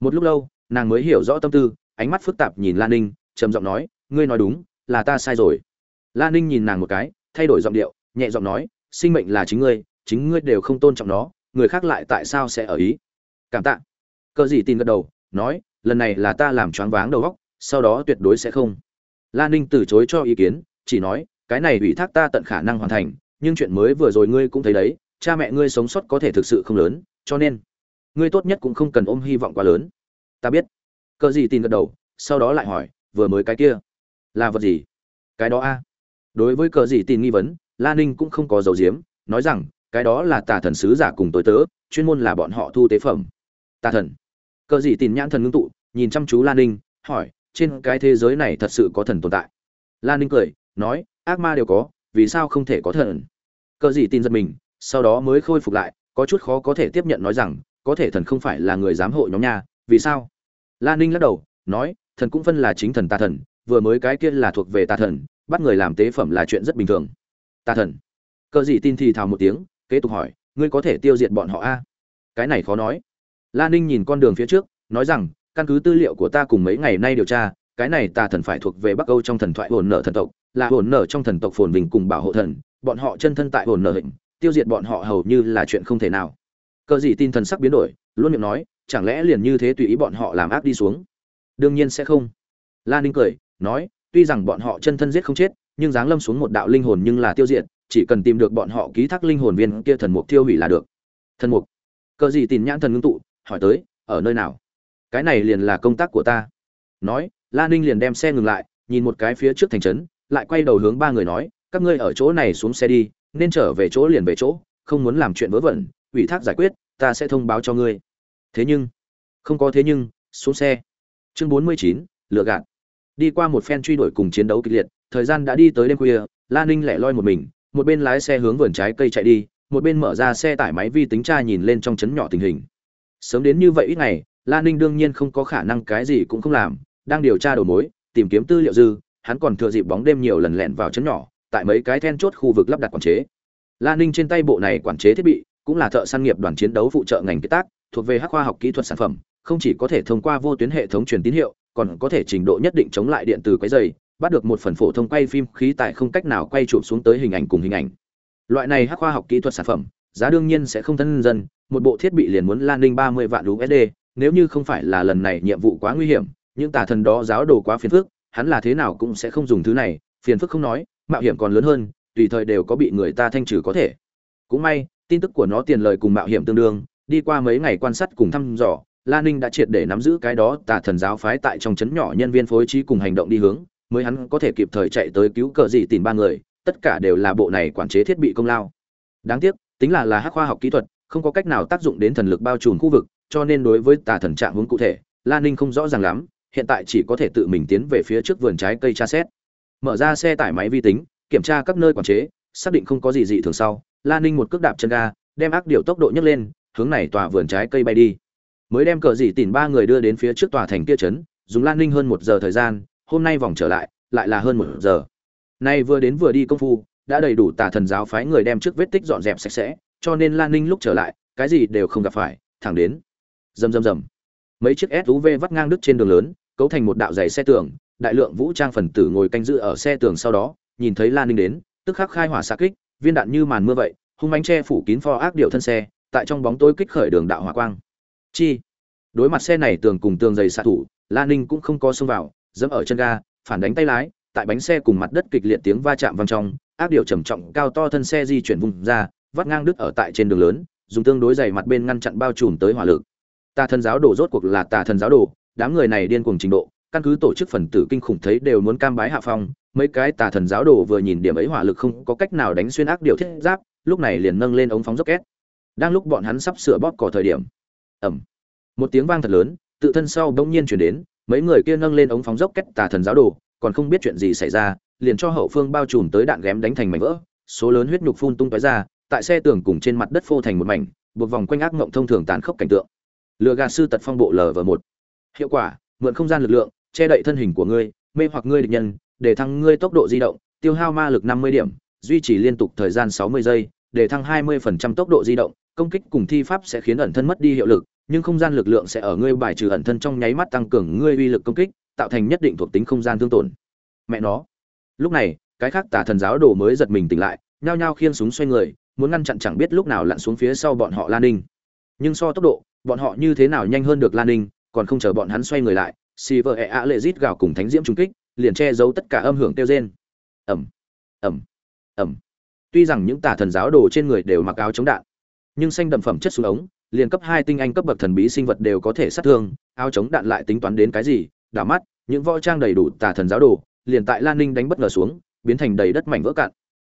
Một lúc lâu, nàng mới hiểu rõ tâm tư, ánh mắt phức tạp nhìn lan ninh, trầm giọng nói, ngươi nói đúng, là ta sai rồi. Lan ninh nhìn nàng một cái, thay đổi giọng điệu, nhẹ giọng nói, sinh mệnh là chính ngươi chính ngươi đều không tôn trọng nó, người khác lại tại sao sẽ ở ý? Cảm tạ. Cờ gì tin gật đầu, nói, lần này là ta làm choáng váng đầu óc sau đó tuyệt đối sẽ không. Lan ninh từ chối cho ý kiến, chỉ nói, cái này ủy thác ta tận khả năng hoàn thành, nhưng chuyện mới vừa rồi ngươi cũng thấy đấy, cha mẹ ngươi sống sót có thể thực sự không lớn, cho nên, ngươi tốt nhất cũng không cần ôm hy vọng quá lớn. Ta biết. Cờ gì tin gật đầu, sau đó lại hỏi, vừa mới cái kia, là vật gì? Cái đó a. Đối với cờ gì tin nghi vấn lan ninh cũng không có dấu diếm nói rằng, cái đó là tà thần sứ giả cùng tối tớ, chuyên môn là bọn họ thu tế phẩm. Tà thần? Cờ gì tin nhãn thần ngưng tụ, nhìn chăm chú lan ninh, hỏi trên cái thế giới này thật sự có thần tồn tại. Lan ninh cười, nói, ác ma đều có, vì sao không thể có thần? Cờ gì tin giật mình, sau đó mới khôi phục lại, có chút khó có thể tiếp nhận nói rằng, có thể thần không phải là người giám hộ nhóm nha, vì sao? Lan ninh lắc đầu, nói, thần cũng phân là chính thần tà thần, vừa mới cái kia là thuộc về tà thần, bắt người làm tế phẩm là chuyện rất bình thường. Tà thần? Cờ gì tin thì thào một tiếng, kế tục hỏi, ngươi có thể tiêu diệt bọn họ a? Cái này khó nói. Lan ninh nhìn con đường phía trước, nói rằng căn cứ tư liệu của ta cùng mấy ngày nay điều tra, cái này tà thần phải thuộc về bắc âu trong thần thoại hồn nở thần tộc, là hồn nở trong thần tộc phồn vinh cùng bảo hộ thần, bọn họ chân thân tại hồn nở hình, tiêu diệt bọn họ hầu như là chuyện không thể nào. Cờ gì tin thần sắc biến đổi, luôn miệng nói, chẳng lẽ liền như thế tùy ý bọn họ làm ác đi xuống? Đương nhiên sẽ không. Lan ninh cười, nói, tuy rằng bọn họ chân thân giết không chết, nhưng giáng lâm xuống một đạo linh hồn nhưng là tiêu diệt, chỉ cần tìm được bọn họ ký thác linh hồn viên kia thần mục tiêu hủy là được. Thần mục. Cờ gì tin nhãn thần ngưng tụ, hỏi tới, ở nơi nào? Cái này liền là công tác của ta. Nói lan ninh liền đem xe ngừng lại, nhìn một cái phía trước thành trấn, lại quay đầu hướng ba người nói, các ngươi ở chỗ này xuống xe đi, nên trở về chỗ liền về chỗ, không muốn làm chuyện vớ vẩn, ủy thác giải quyết, ta sẽ thông báo cho ngươi. Thế nhưng, không có thế nhưng, xuống xe. Chương bốn mươi chín, lựa gạt. Đi qua một phen truy đuổi cùng chiến đấu kịch liệt, thời gian đã đi tới đêm khuya, la ninh lẻ loi một mình, một bên lái xe hướng vườn trái cây chạy đi, một bên mở ra xe tải máy vi tính tra nhìn lên trong trấn nhỏ tình hình. Sớm đến như vậy ít ngày la ninh đương nhiên không có khả năng cái gì cũng không làm, đang điều tra đầu mối, tìm kiếm tư liệu dư, hắn còn thừa dịp bóng đêm nhiều lần lẹn vào chấn nhỏ, tại mấy cái then chốt khu vực lắp đặt quản chế. La ninh trên tay bộ này quản chế thiết bị, cũng là thợ săn nghiệp đoàn chiến đấu phụ trợ ngành kế tác, thuộc về hắc khoa học kỹ thuật sản phẩm, không chỉ có thể thông qua vô tuyến hệ thống truyền tín hiệu, còn có thể trình độ nhất định chống lại điện từ quấy dày bắt được một phần phổ thông quay phim khí tại không cách nào quay chụp xuống tới hình ảnh cùng hình ảnh. Loại này hắc khoa học kỹ thuật sản phẩm, giá đương nhiên sẽ không thân dân, một bộ thiết bị liền muốn lan ninh ba mươi vạn usd nếu như không phải là lần này nhiệm vụ quá nguy hiểm, những tà thần đó giáo đồ quá phiền phức, hắn là thế nào cũng sẽ không dùng thứ này, phiền phức không nói, mạo hiểm còn lớn hơn, tùy thời đều có bị người ta thanh trừ có thể. Cũng may, tin tức của nó tiền lời cùng mạo hiểm tương đương, đi qua mấy ngày quan sát cùng thăm dò, la ninh đã triệt để nắm giữ cái đó tà thần giáo phái tại trong trấn nhỏ nhân viên phối trí cùng hành động đi hướng, mới hắn có thể kịp thời chạy tới cứu cờ gì tìm ba người, tất cả đều là bộ này quản chế thiết bị công lao. Đáng tiếc, tính là là hắc khoa học kỹ thuật, không có cách nào tác dụng đến thần lực bao trùm khu vực cho nên đối với tà thần trạng hướng cụ thể Lan ninh không rõ ràng lắm, hiện tại chỉ có thể tự mình tiến về phía trước vườn trái cây tra xét. Mở ra xe tải máy vi tính, kiểm tra các nơi quản chế, xác định không có gì dị thường sau Lan ninh một cước đạp chân ga, đem ác điệu tốc độ nhấc lên, hướng này tòa vườn trái cây bay đi. Mới đem cờ dị tìm ba người đưa đến phía trước tòa thành kia trấn dùng lan ninh hơn một giờ thời gian, hôm nay vòng trở lại lại là hơn một giờ. Nay vừa đến vừa đi công phu, đã đầy đủ tà thần giáo phái người đem trước vết tích dọn dẹp sạch sẽ, cho nên lan ninh lúc trở lại, cái gì đều không gặp phải, thẳng đến rầm rầm rầm. Mấy chiếc suv vắt ngang đứt trên đường lớn, cấu thành một đạo dày xe tường, đại lượng vũ trang phần tử ngồi canh giữ ở xe tường sau đó, nhìn thấy lan ninh đến, tức khắc khai hỏa xạ kích, viên đạn như màn mưa vậy, hung bánh che phủ kín pho ác điệu thân xe, tại trong bóng tối kích khởi đường đạo hỏa quang. Chi? Đối mặt xe này tường cùng tường dày xạ thủ Lan ninh cũng không có xông vào, dẫm ở chân ga, phản đánh tay lái, tại bánh xe cùng mặt đất kịch liệt tiếng va chạm vang trong, ác điệu trầm trọng cao to thân xe di chuyển vùng ra, vắt ngang đứt ở tại trên đường lớn, dùng tương đối dày mặt bên ngăn chặn bao trùm tới hỏa lực tà thần giáo đồ rốt cuộc là tà thần giáo đồ, đám người này điên cuồng trình độ, căn cứ tổ chức phần tử kinh khủng thấy đều muốn cam bái hạ phong, mấy cái tà thần giáo đồ vừa nhìn điểm ấy hỏa lực không có cách nào đánh xuyên ác điều thiết giáp, lúc này liền nâng lên ống phóng dốc két. Đang lúc bọn hắn sắp sửa bóp cỏ thời điểm ẩm một tiếng vang thật lớn, tự thân sau bỗng nhiên chuyển đến, mấy người kia nâng lên ống phóng dốc két tà thần giáo đồ, còn không biết chuyện gì xảy ra, liền cho hậu phương bao trùm tới đạn ghém đánh thành mảnh vỡ, số lớn huyết nhục phun tung tóe ra, tại xe tường cùng trên mặt đất phô thành một mảnh, buộc vòng quanh ác mộng thông thường tàn khốc cảnh tượng lựa gạt sư tật phong bộ lv một. Hiệu quả, mượn không gian lực lượng, che đậy thân hình của ngươi, mê hoặc ngươi địch nhân, để thăng ngươi tốc độ di động, tiêu hao ma lực năm mươi điểm, duy trì liên tục thời gian sáu mươi giây, để thăng hai 20% tốc độ di động, công kích cùng thi pháp sẽ khiến ẩn thân mất đi hiệu lực, nhưng không gian lực lượng sẽ ở ngươi bài trừ ẩn thân trong nháy mắt tăng cường ngươi uy lực công kích, tạo thành nhất định thuộc tính không gian thương tổn. Mẹ nó. Lúc này, cái khác tà thần giáo đồ mới giật mình tỉnh lại, nhao nhao khiên súng xoay người, muốn ngăn chặn chẳng biết lúc nào lặn xuống phía sau bọn họ lan ninh. Nhưng so tốc độ bọn họ như thế nào nhanh hơn được lan ninh, còn không chờ bọn hắn xoay người lại xì vợ ẹ ạ lệ rít gào cùng thánh diễm trung kích, liền che giấu tất cả âm hưởng tiêu rên. Ẩm ẩm ẩm tuy rằng những tà thần giáo đồ trên người đều mặc áo chống đạn, nhưng xanh đậm phẩm chất xuống ống, liền cấp hai tinh anh cấp bậc thần bí sinh vật đều có thể sát thương, áo chống đạn lại tính toán đến cái gì, đảo mắt, những võ trang đầy đủ tà thần giáo đồ, liền tại lan ninh đánh bất ngờ xuống, biến thành đầy đất mảnh vỡ cạn.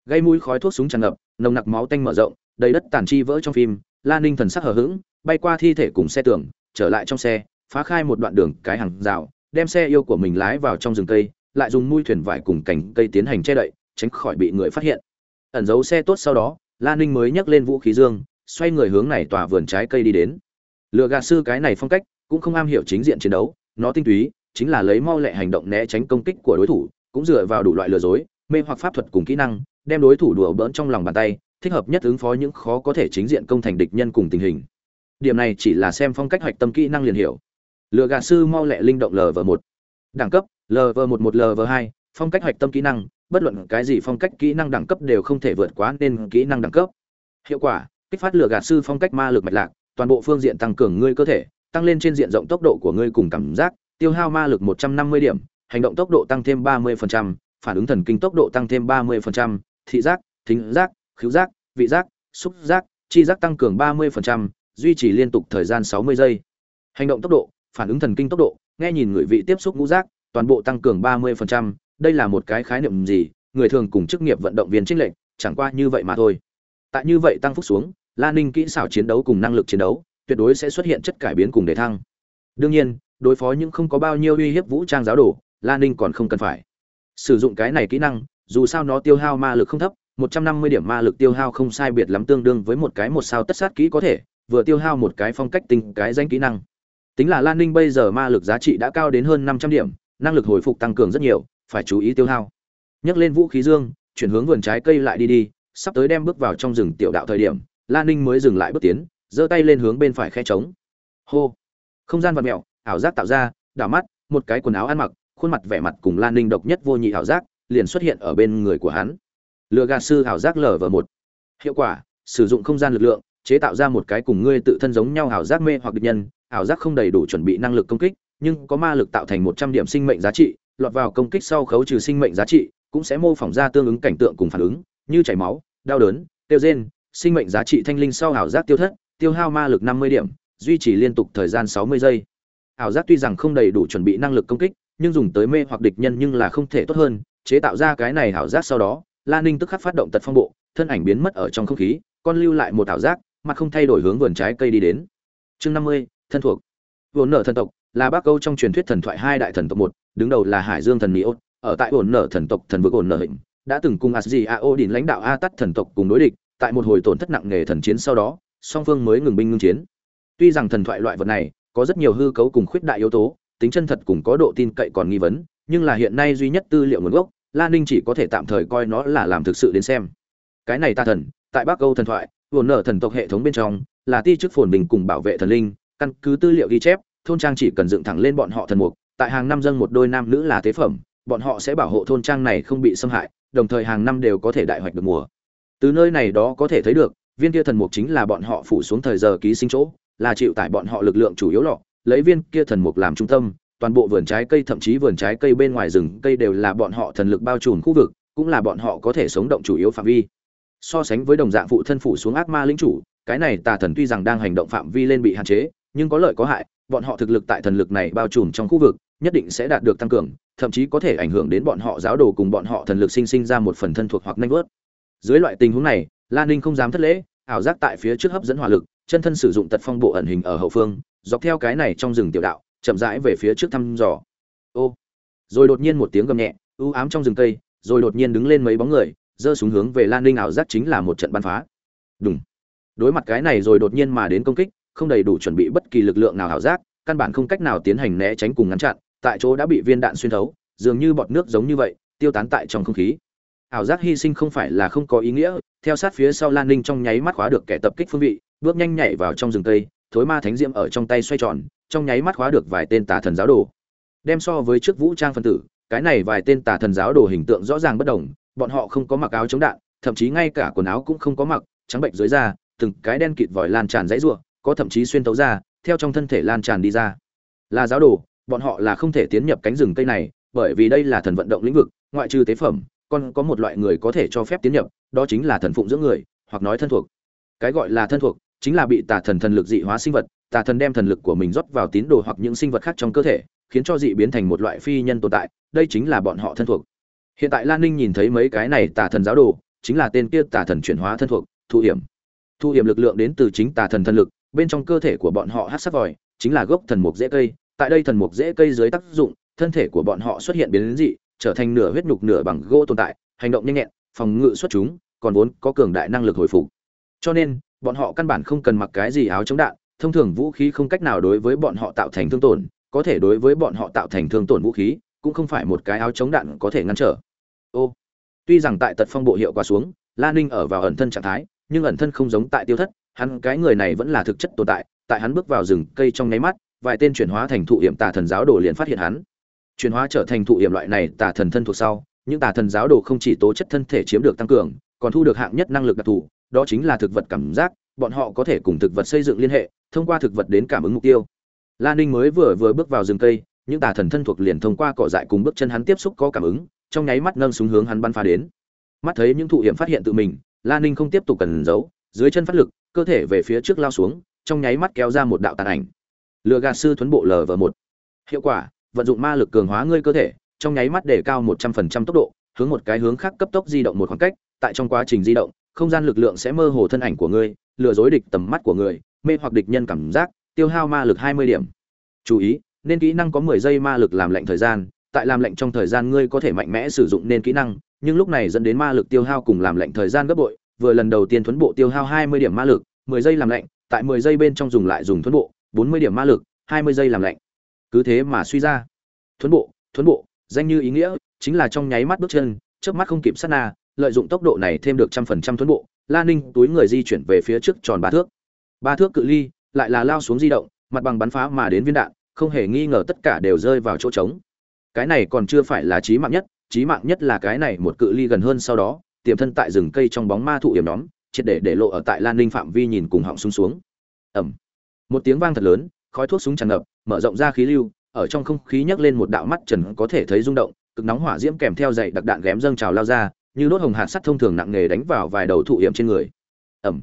Gây mũi khói thuốc súng tràn ngập, nồng nặc máu tanh mở rộng, đầy đất tàn chi vỡ trong phim lan ninh thần sắc hờ hững, bay qua thi thể cùng xe tường, trở lại trong xe, phá khai một đoạn đường cái hàng rào, đem xe yêu của mình lái vào trong rừng cây, lại dùng mũi thuyền vải cùng cành cây tiến hành che đậy, tránh khỏi bị người phát hiện. Ẩn giấu xe tốt sau đó lan ninh mới nhấc lên vũ khí dương, xoay người hướng này tòa vườn trái cây đi đến. Lựa gạt sư cái này phong cách, cũng không am hiểu chính diện chiến đấu, nó tinh túy, chính là lấy mau lẹ hành động né tránh công kích của đối thủ, cũng dựa vào đủ loại lừa dối, mê hoặc pháp thuật cùng kỹ năng, đem đối thủ đùa bỡn trong lòng bàn tay thích hợp nhất ứng phó những khó có thể chính diện công thành địch nhân cùng tình hình. Điểm này chỉ là xem phong cách hoạch tâm kỹ năng liền hiểu. Lựa gà sư mau lẹ linh động lv một. Đẳng cấp lv một một lv hai phong cách hoạch tâm kỹ năng bất luận cái gì phong cách kỹ năng đẳng cấp đều không thể vượt quá nên kỹ năng đẳng cấp. Hiệu quả kích phát lửa gà sư phong cách ma lực mạch lạc toàn bộ phương diện tăng cường ngươi cơ thể tăng lên trên diện rộng tốc độ của ngươi cùng cảm giác tiêu hao ma lực 150 điểm hành động tốc độ tăng thêm 30%, phản ứng thần kinh tốc độ tăng thêm 30%, thị giác thính giác khứu giác vị giác xúc giác chi giác tăng cường 30%, duy trì liên tục thời gian 60 giây. Hành động tốc độ phản ứng thần kinh tốc độ nghe nhìn người vị tiếp xúc ngũ giác toàn bộ tăng cường 30%, đây là một cái khái niệm gì? Người thường cùng chức nghiệp vận động viên trinh lệnh chẳng qua như vậy mà thôi. Tại như vậy tăng phúc xuống lan ninh kỹ xảo chiến đấu cùng năng lực chiến đấu tuyệt đối sẽ xuất hiện chất cải biến cùng đề thăng. Đương nhiên đối phó những không có bao nhiêu uy hiếp vũ trang giáo đồ lan ninh còn không cần phải sử dụng cái này kỹ năng dù sao nó tiêu hao ma lực không thấp 150 điểm ma lực tiêu hao không sai biệt lắm tương đương với một cái một sao tất sát kỹ có thể, vừa tiêu hao một cái phong cách tinh cái danh kỹ năng. Tính là lan ninh bây giờ ma lực giá trị đã cao đến hơn 500 điểm, năng lực hồi phục tăng cường rất nhiều, phải chú ý tiêu hao. Nhấc lên vũ khí dương, chuyển hướng vườn trái cây lại đi đi, sắp tới đem bước vào trong rừng tiểu đạo thời điểm, lan ninh mới dừng lại bước tiến, giơ tay lên hướng bên phải khe trống. Hô! Không gian vật mèo, ảo giác tạo ra, đảo mắt, một cái quần áo ăn mặc, khuôn mặt vẻ mặt cùng lan ninh độc nhất vô nhị ảo giác, liền xuất hiện ở bên người của hắn lựa gạt sư ảo giác lở vào một. Hiệu quả, sử dụng không gian lực lượng, chế tạo ra một cái cùng ngươi tự thân giống nhau ảo giác mê hoặc địch nhân ảo giác không đầy đủ chuẩn bị năng lực công kích, nhưng có ma lực tạo thành một trăm điểm sinh mệnh giá trị, lọt vào công kích sau khấu trừ sinh mệnh giá trị, cũng sẽ mô phỏng ra tương ứng cảnh tượng cùng phản ứng, như chảy máu, đau đớn, tiêu rên, sinh mệnh giá trị thanh linh sau ảo giác tiêu thất, tiêu hao ma lực năm mươi điểm, duy trì liên tục thời gian sáu mươi giây. Ảo giác tuy rằng không đầy đủ chuẩn bị năng lực công kích, nhưng dùng tới mê hoặc địch nhân nhưng là không thể tốt hơn, chế tạo ra cái này ảo giác sau đó La ninh tức khắc phát động tật phong bộ, thân ảnh biến mất ở trong không khí, con lưu lại một ảo giác, mà không thay đổi hướng vườn trái cây đi đến. Chương năm mươi, thân thuộc. Vốn nở thần tộc là bác câu trong truyền thuyết thần thoại hai đại thần tộc một, đứng đầu là hải dương thần mỹ ốt ở tại ổn nở thần tộc thần vực ổn nở hình, đã từng cùng asgi ao đỉnh lãnh đạo a tắt thần tộc cùng đối địch, tại một hồi tổn thất nặng nề thần chiến sau đó, song phương mới ngừng binh ngưng chiến. Tuy rằng thần thoại loại vật này có rất nhiều hư cấu cùng khuyết đại yếu tố, tính chân thật cùng có độ tin cậy còn nghi vấn, nhưng là hiện nay duy nhất tư liệu nguồn gốc lan ninh chỉ có thể tạm thời coi nó là làm thực sự đến xem. Cái này ta thần, tại bắc âu thần thoại nguồn nở thần tộc hệ thống bên trong, là ti chức phồn bình cùng bảo vệ thần linh, căn cứ tư liệu ghi chép, thôn trang chỉ cần dựng thẳng lên bọn họ thần mục, tại hàng năm dân một đôi nam nữ là tế phẩm, bọn họ sẽ bảo hộ thôn trang này không bị xâm hại, đồng thời hàng năm đều có thể đại hoạch được mùa. Từ nơi này đó có thể thấy được, viên kia thần mục chính là bọn họ phủ xuống thời giờ ký sinh chỗ, là chịu tải bọn họ lực lượng chủ yếu lọ, lấy viên kia thần mục làm trung tâm toàn bộ vườn trái cây, thậm chí vườn trái cây bên ngoài rừng cây đều là bọn họ thần lực bao trùm khu vực, cũng là bọn họ có thể sống động chủ yếu phạm vi. So sánh với đồng dạng phụ thân phủ xuống ác ma lĩnh chủ, cái này tà thần tuy rằng đang hành động phạm vi lên bị hạn chế, nhưng có lợi có hại, bọn họ thực lực tại thần lực này bao trùm trong khu vực, nhất định sẽ đạt được tăng cường, thậm chí có thể ảnh hưởng đến bọn họ giáo đồ cùng bọn họ thần lực sinh sinh ra một phần thân thuộc hoặc nanh vớt. Dưới loại tình huống này, lan ninh không dám thất lễ, ảo giác tại phía trước hấp dẫn hỏa lực, chân thân sử dụng tật phong bộ ẩn hình ở hậu phương, dọc theo cái này trong rừng tiểu đạo chậm rãi về phía trước thăm dò. Ô, rồi đột nhiên một tiếng gầm nhẹ, u ám trong rừng cây, rồi đột nhiên đứng lên mấy bóng người, giơ xuống hướng về lan ninh ảo giác chính là một trận bắn phá. Đúng đối mặt cái này rồi đột nhiên mà đến công kích, không đầy đủ chuẩn bị bất kỳ lực lượng nào ảo giác, căn bản không cách nào tiến hành né tránh cùng ngăn chặn, tại chỗ đã bị viên đạn xuyên thấu, dường như bọt nước giống như vậy, tiêu tán tại trong không khí. Ảo giác hy sinh không phải là không có ý nghĩa, theo sát phía sau lan ninh trong nháy mắt khóa được kẻ tập kích phương vị, bước nhanh nhảy vào trong rừng cây, thối ma thánh diễm ở trong tay xoay tròn trong nháy mắt khóa được vài tên tà thần giáo đồ. Đem so với trước vũ trang phân tử, cái này vài tên tà thần giáo đồ hình tượng rõ ràng bất đồng, bọn họ không có mặc áo chống đạn, thậm chí ngay cả quần áo cũng không có mặc, trắng bệnh dưới da, từng cái đen kịt vòi lan tràn dãy ruộng có thậm chí xuyên tấu ra theo trong thân thể lan tràn đi ra. Là giáo đồ, bọn họ là không thể tiến nhập cánh rừng cây này, bởi vì đây là thần vận động lĩnh vực, ngoại trừ tế phẩm, còn có một loại người có thể cho phép tiến nhập, đó chính là thần phụng dưỡng người, hoặc nói thân thuộc. Cái gọi là thân thuộc, chính là bị tà thần thần lực dị hóa sinh vật tà thần đem thần lực của mình rót vào tín đồ hoặc những sinh vật khác trong cơ thể, khiến cho dị biến thành một loại phi nhân tồn tại, đây chính là bọn họ thân thuộc. Hiện tại lan ninh nhìn thấy mấy cái này tà thần giáo đồ, chính là tên kia tà thần chuyển hóa thân thuộc, thu hiểm. Thu hiểm lực lượng đến từ chính tà thần thần lực, bên trong cơ thể của bọn họ hát sắc vòi, chính là gốc thần mục dễ cây. Tại đây thần mục dễ cây dưới tác dụng, thân thể của bọn họ xuất hiện biến dị, trở thành nửa huyết nhục nửa bằng gỗ tồn tại, hành động nhanh nhẹn, phòng ngự xuất chúng, còn vốn có cường đại năng lực hồi phục. Cho nên, bọn họ căn bản không cần mặc cái gì áo chống đạn thông thường vũ khí không cách nào đối với bọn họ tạo thành thương tổn, có thể đối với bọn họ tạo thành thương tổn vũ khí, cũng không phải một cái áo chống đạn có thể ngăn trở. Ô, tuy rằng tại tật phong bộ hiệu quả xuống, la ninh ở vào ẩn thân trạng thái, nhưng ẩn thân không giống tại tiêu thất, hắn cái người này vẫn là thực chất tồn tại tại hắn bước vào rừng cây trong nháy mắt, vài tên chuyển hóa thành thụ hiểm tà thần giáo đồ liền phát hiện hắn. Chuyển hóa trở thành thụ hiểm loại này tà thần thân thuộc sau, những tà thần giáo đồ không chỉ tố chất thân thể chiếm được tăng cường, còn thu được hạng nhất năng lực đặc thù, đó chính là thực vật cảm giác, bọn họ có thể cùng thực vật xây dựng liên hệ thông qua thực vật đến cảm ứng mục tiêu. La ninh mới vừa vừa bước vào rừng cây, những tà thần thân thuộc liền thông qua cỏ dại cùng bước chân hắn tiếp xúc có cảm ứng, trong nháy mắt nâng súng hướng hắn bắn phá đến. Mắt thấy những thụ hiểm phát hiện tự mình, la ninh không tiếp tục cần giấu, dưới chân phát lực, cơ thể về phía trước lao xuống, trong nháy mắt kéo ra một đạo tàn ảnh. Lừa gạt sư thuấn bộ lv một. Hiệu quả, vận dụng ma lực cường hóa ngươi cơ thể, trong nháy mắt để cao một trăm phần trăm tốc độ, hướng một cái hướng khác cấp tốc di động một khoảng cách, tại trong quá trình di động, không gian lực lượng sẽ mơ hồ thân ảnh của ngươi lừa dối địch tầm mắt của người, mê hoặc địch nhân cảm giác, tiêu hao ma lực hai mươi điểm. Chú ý, nên kỹ năng có mười giây ma lực làm lạnh thời gian, tại làm lạnh trong thời gian ngươi có thể mạnh mẽ sử dụng nên kỹ năng, nhưng lúc này dẫn đến ma lực tiêu hao cùng làm lạnh thời gian gấp bội, vừa lần đầu tiên thuấn bộ tiêu hao hai mươi điểm ma lực, mười giây làm lạnh, tại mười giây bên trong dùng lại dùng thuấn bộ, bốn mươi điểm ma lực, hai mươi giây làm lạnh. Cứ thế mà suy ra. Thuấn bộ thuấn bộ, danh như ý nghĩa, chính là trong nháy mắt bước chân trước mắt không kịp sát na, lợi dụng tốc độ này thêm được trăm phần trăm thuấn bộ la ninh túi người di chuyển về phía trước tròn ba thước. Ba thước cự ly, lại là lao xuống di động, mặt bằng bắn phá mà đến viên đạn, không hề nghi ngờ tất cả đều rơi vào chỗ trống. Cái này còn chưa phải là chí mạng nhất, chí mạng nhất là cái này một cự ly gần hơn sau đó, tiềm thân tại rừng cây trong bóng ma thụ hiểm nhóm, triệt để để lộ ở tại lan ninh phạm vi nhìn cùng họng xuống xuống. Ẩm một tiếng vang thật lớn, khói thuốc súng tràn ngập, mở rộng ra khí lưu, ở trong không khí nhấc lên một đạo mắt trần có thể thấy rung động, cực nóng hỏa diễm kèm theo dậy đặc đạn ghém dâng trào lao ra như đốt hồng hạt sắt thông thường nặng nề đánh vào vài đầu thụ hiểm trên người. Trên người ẩm.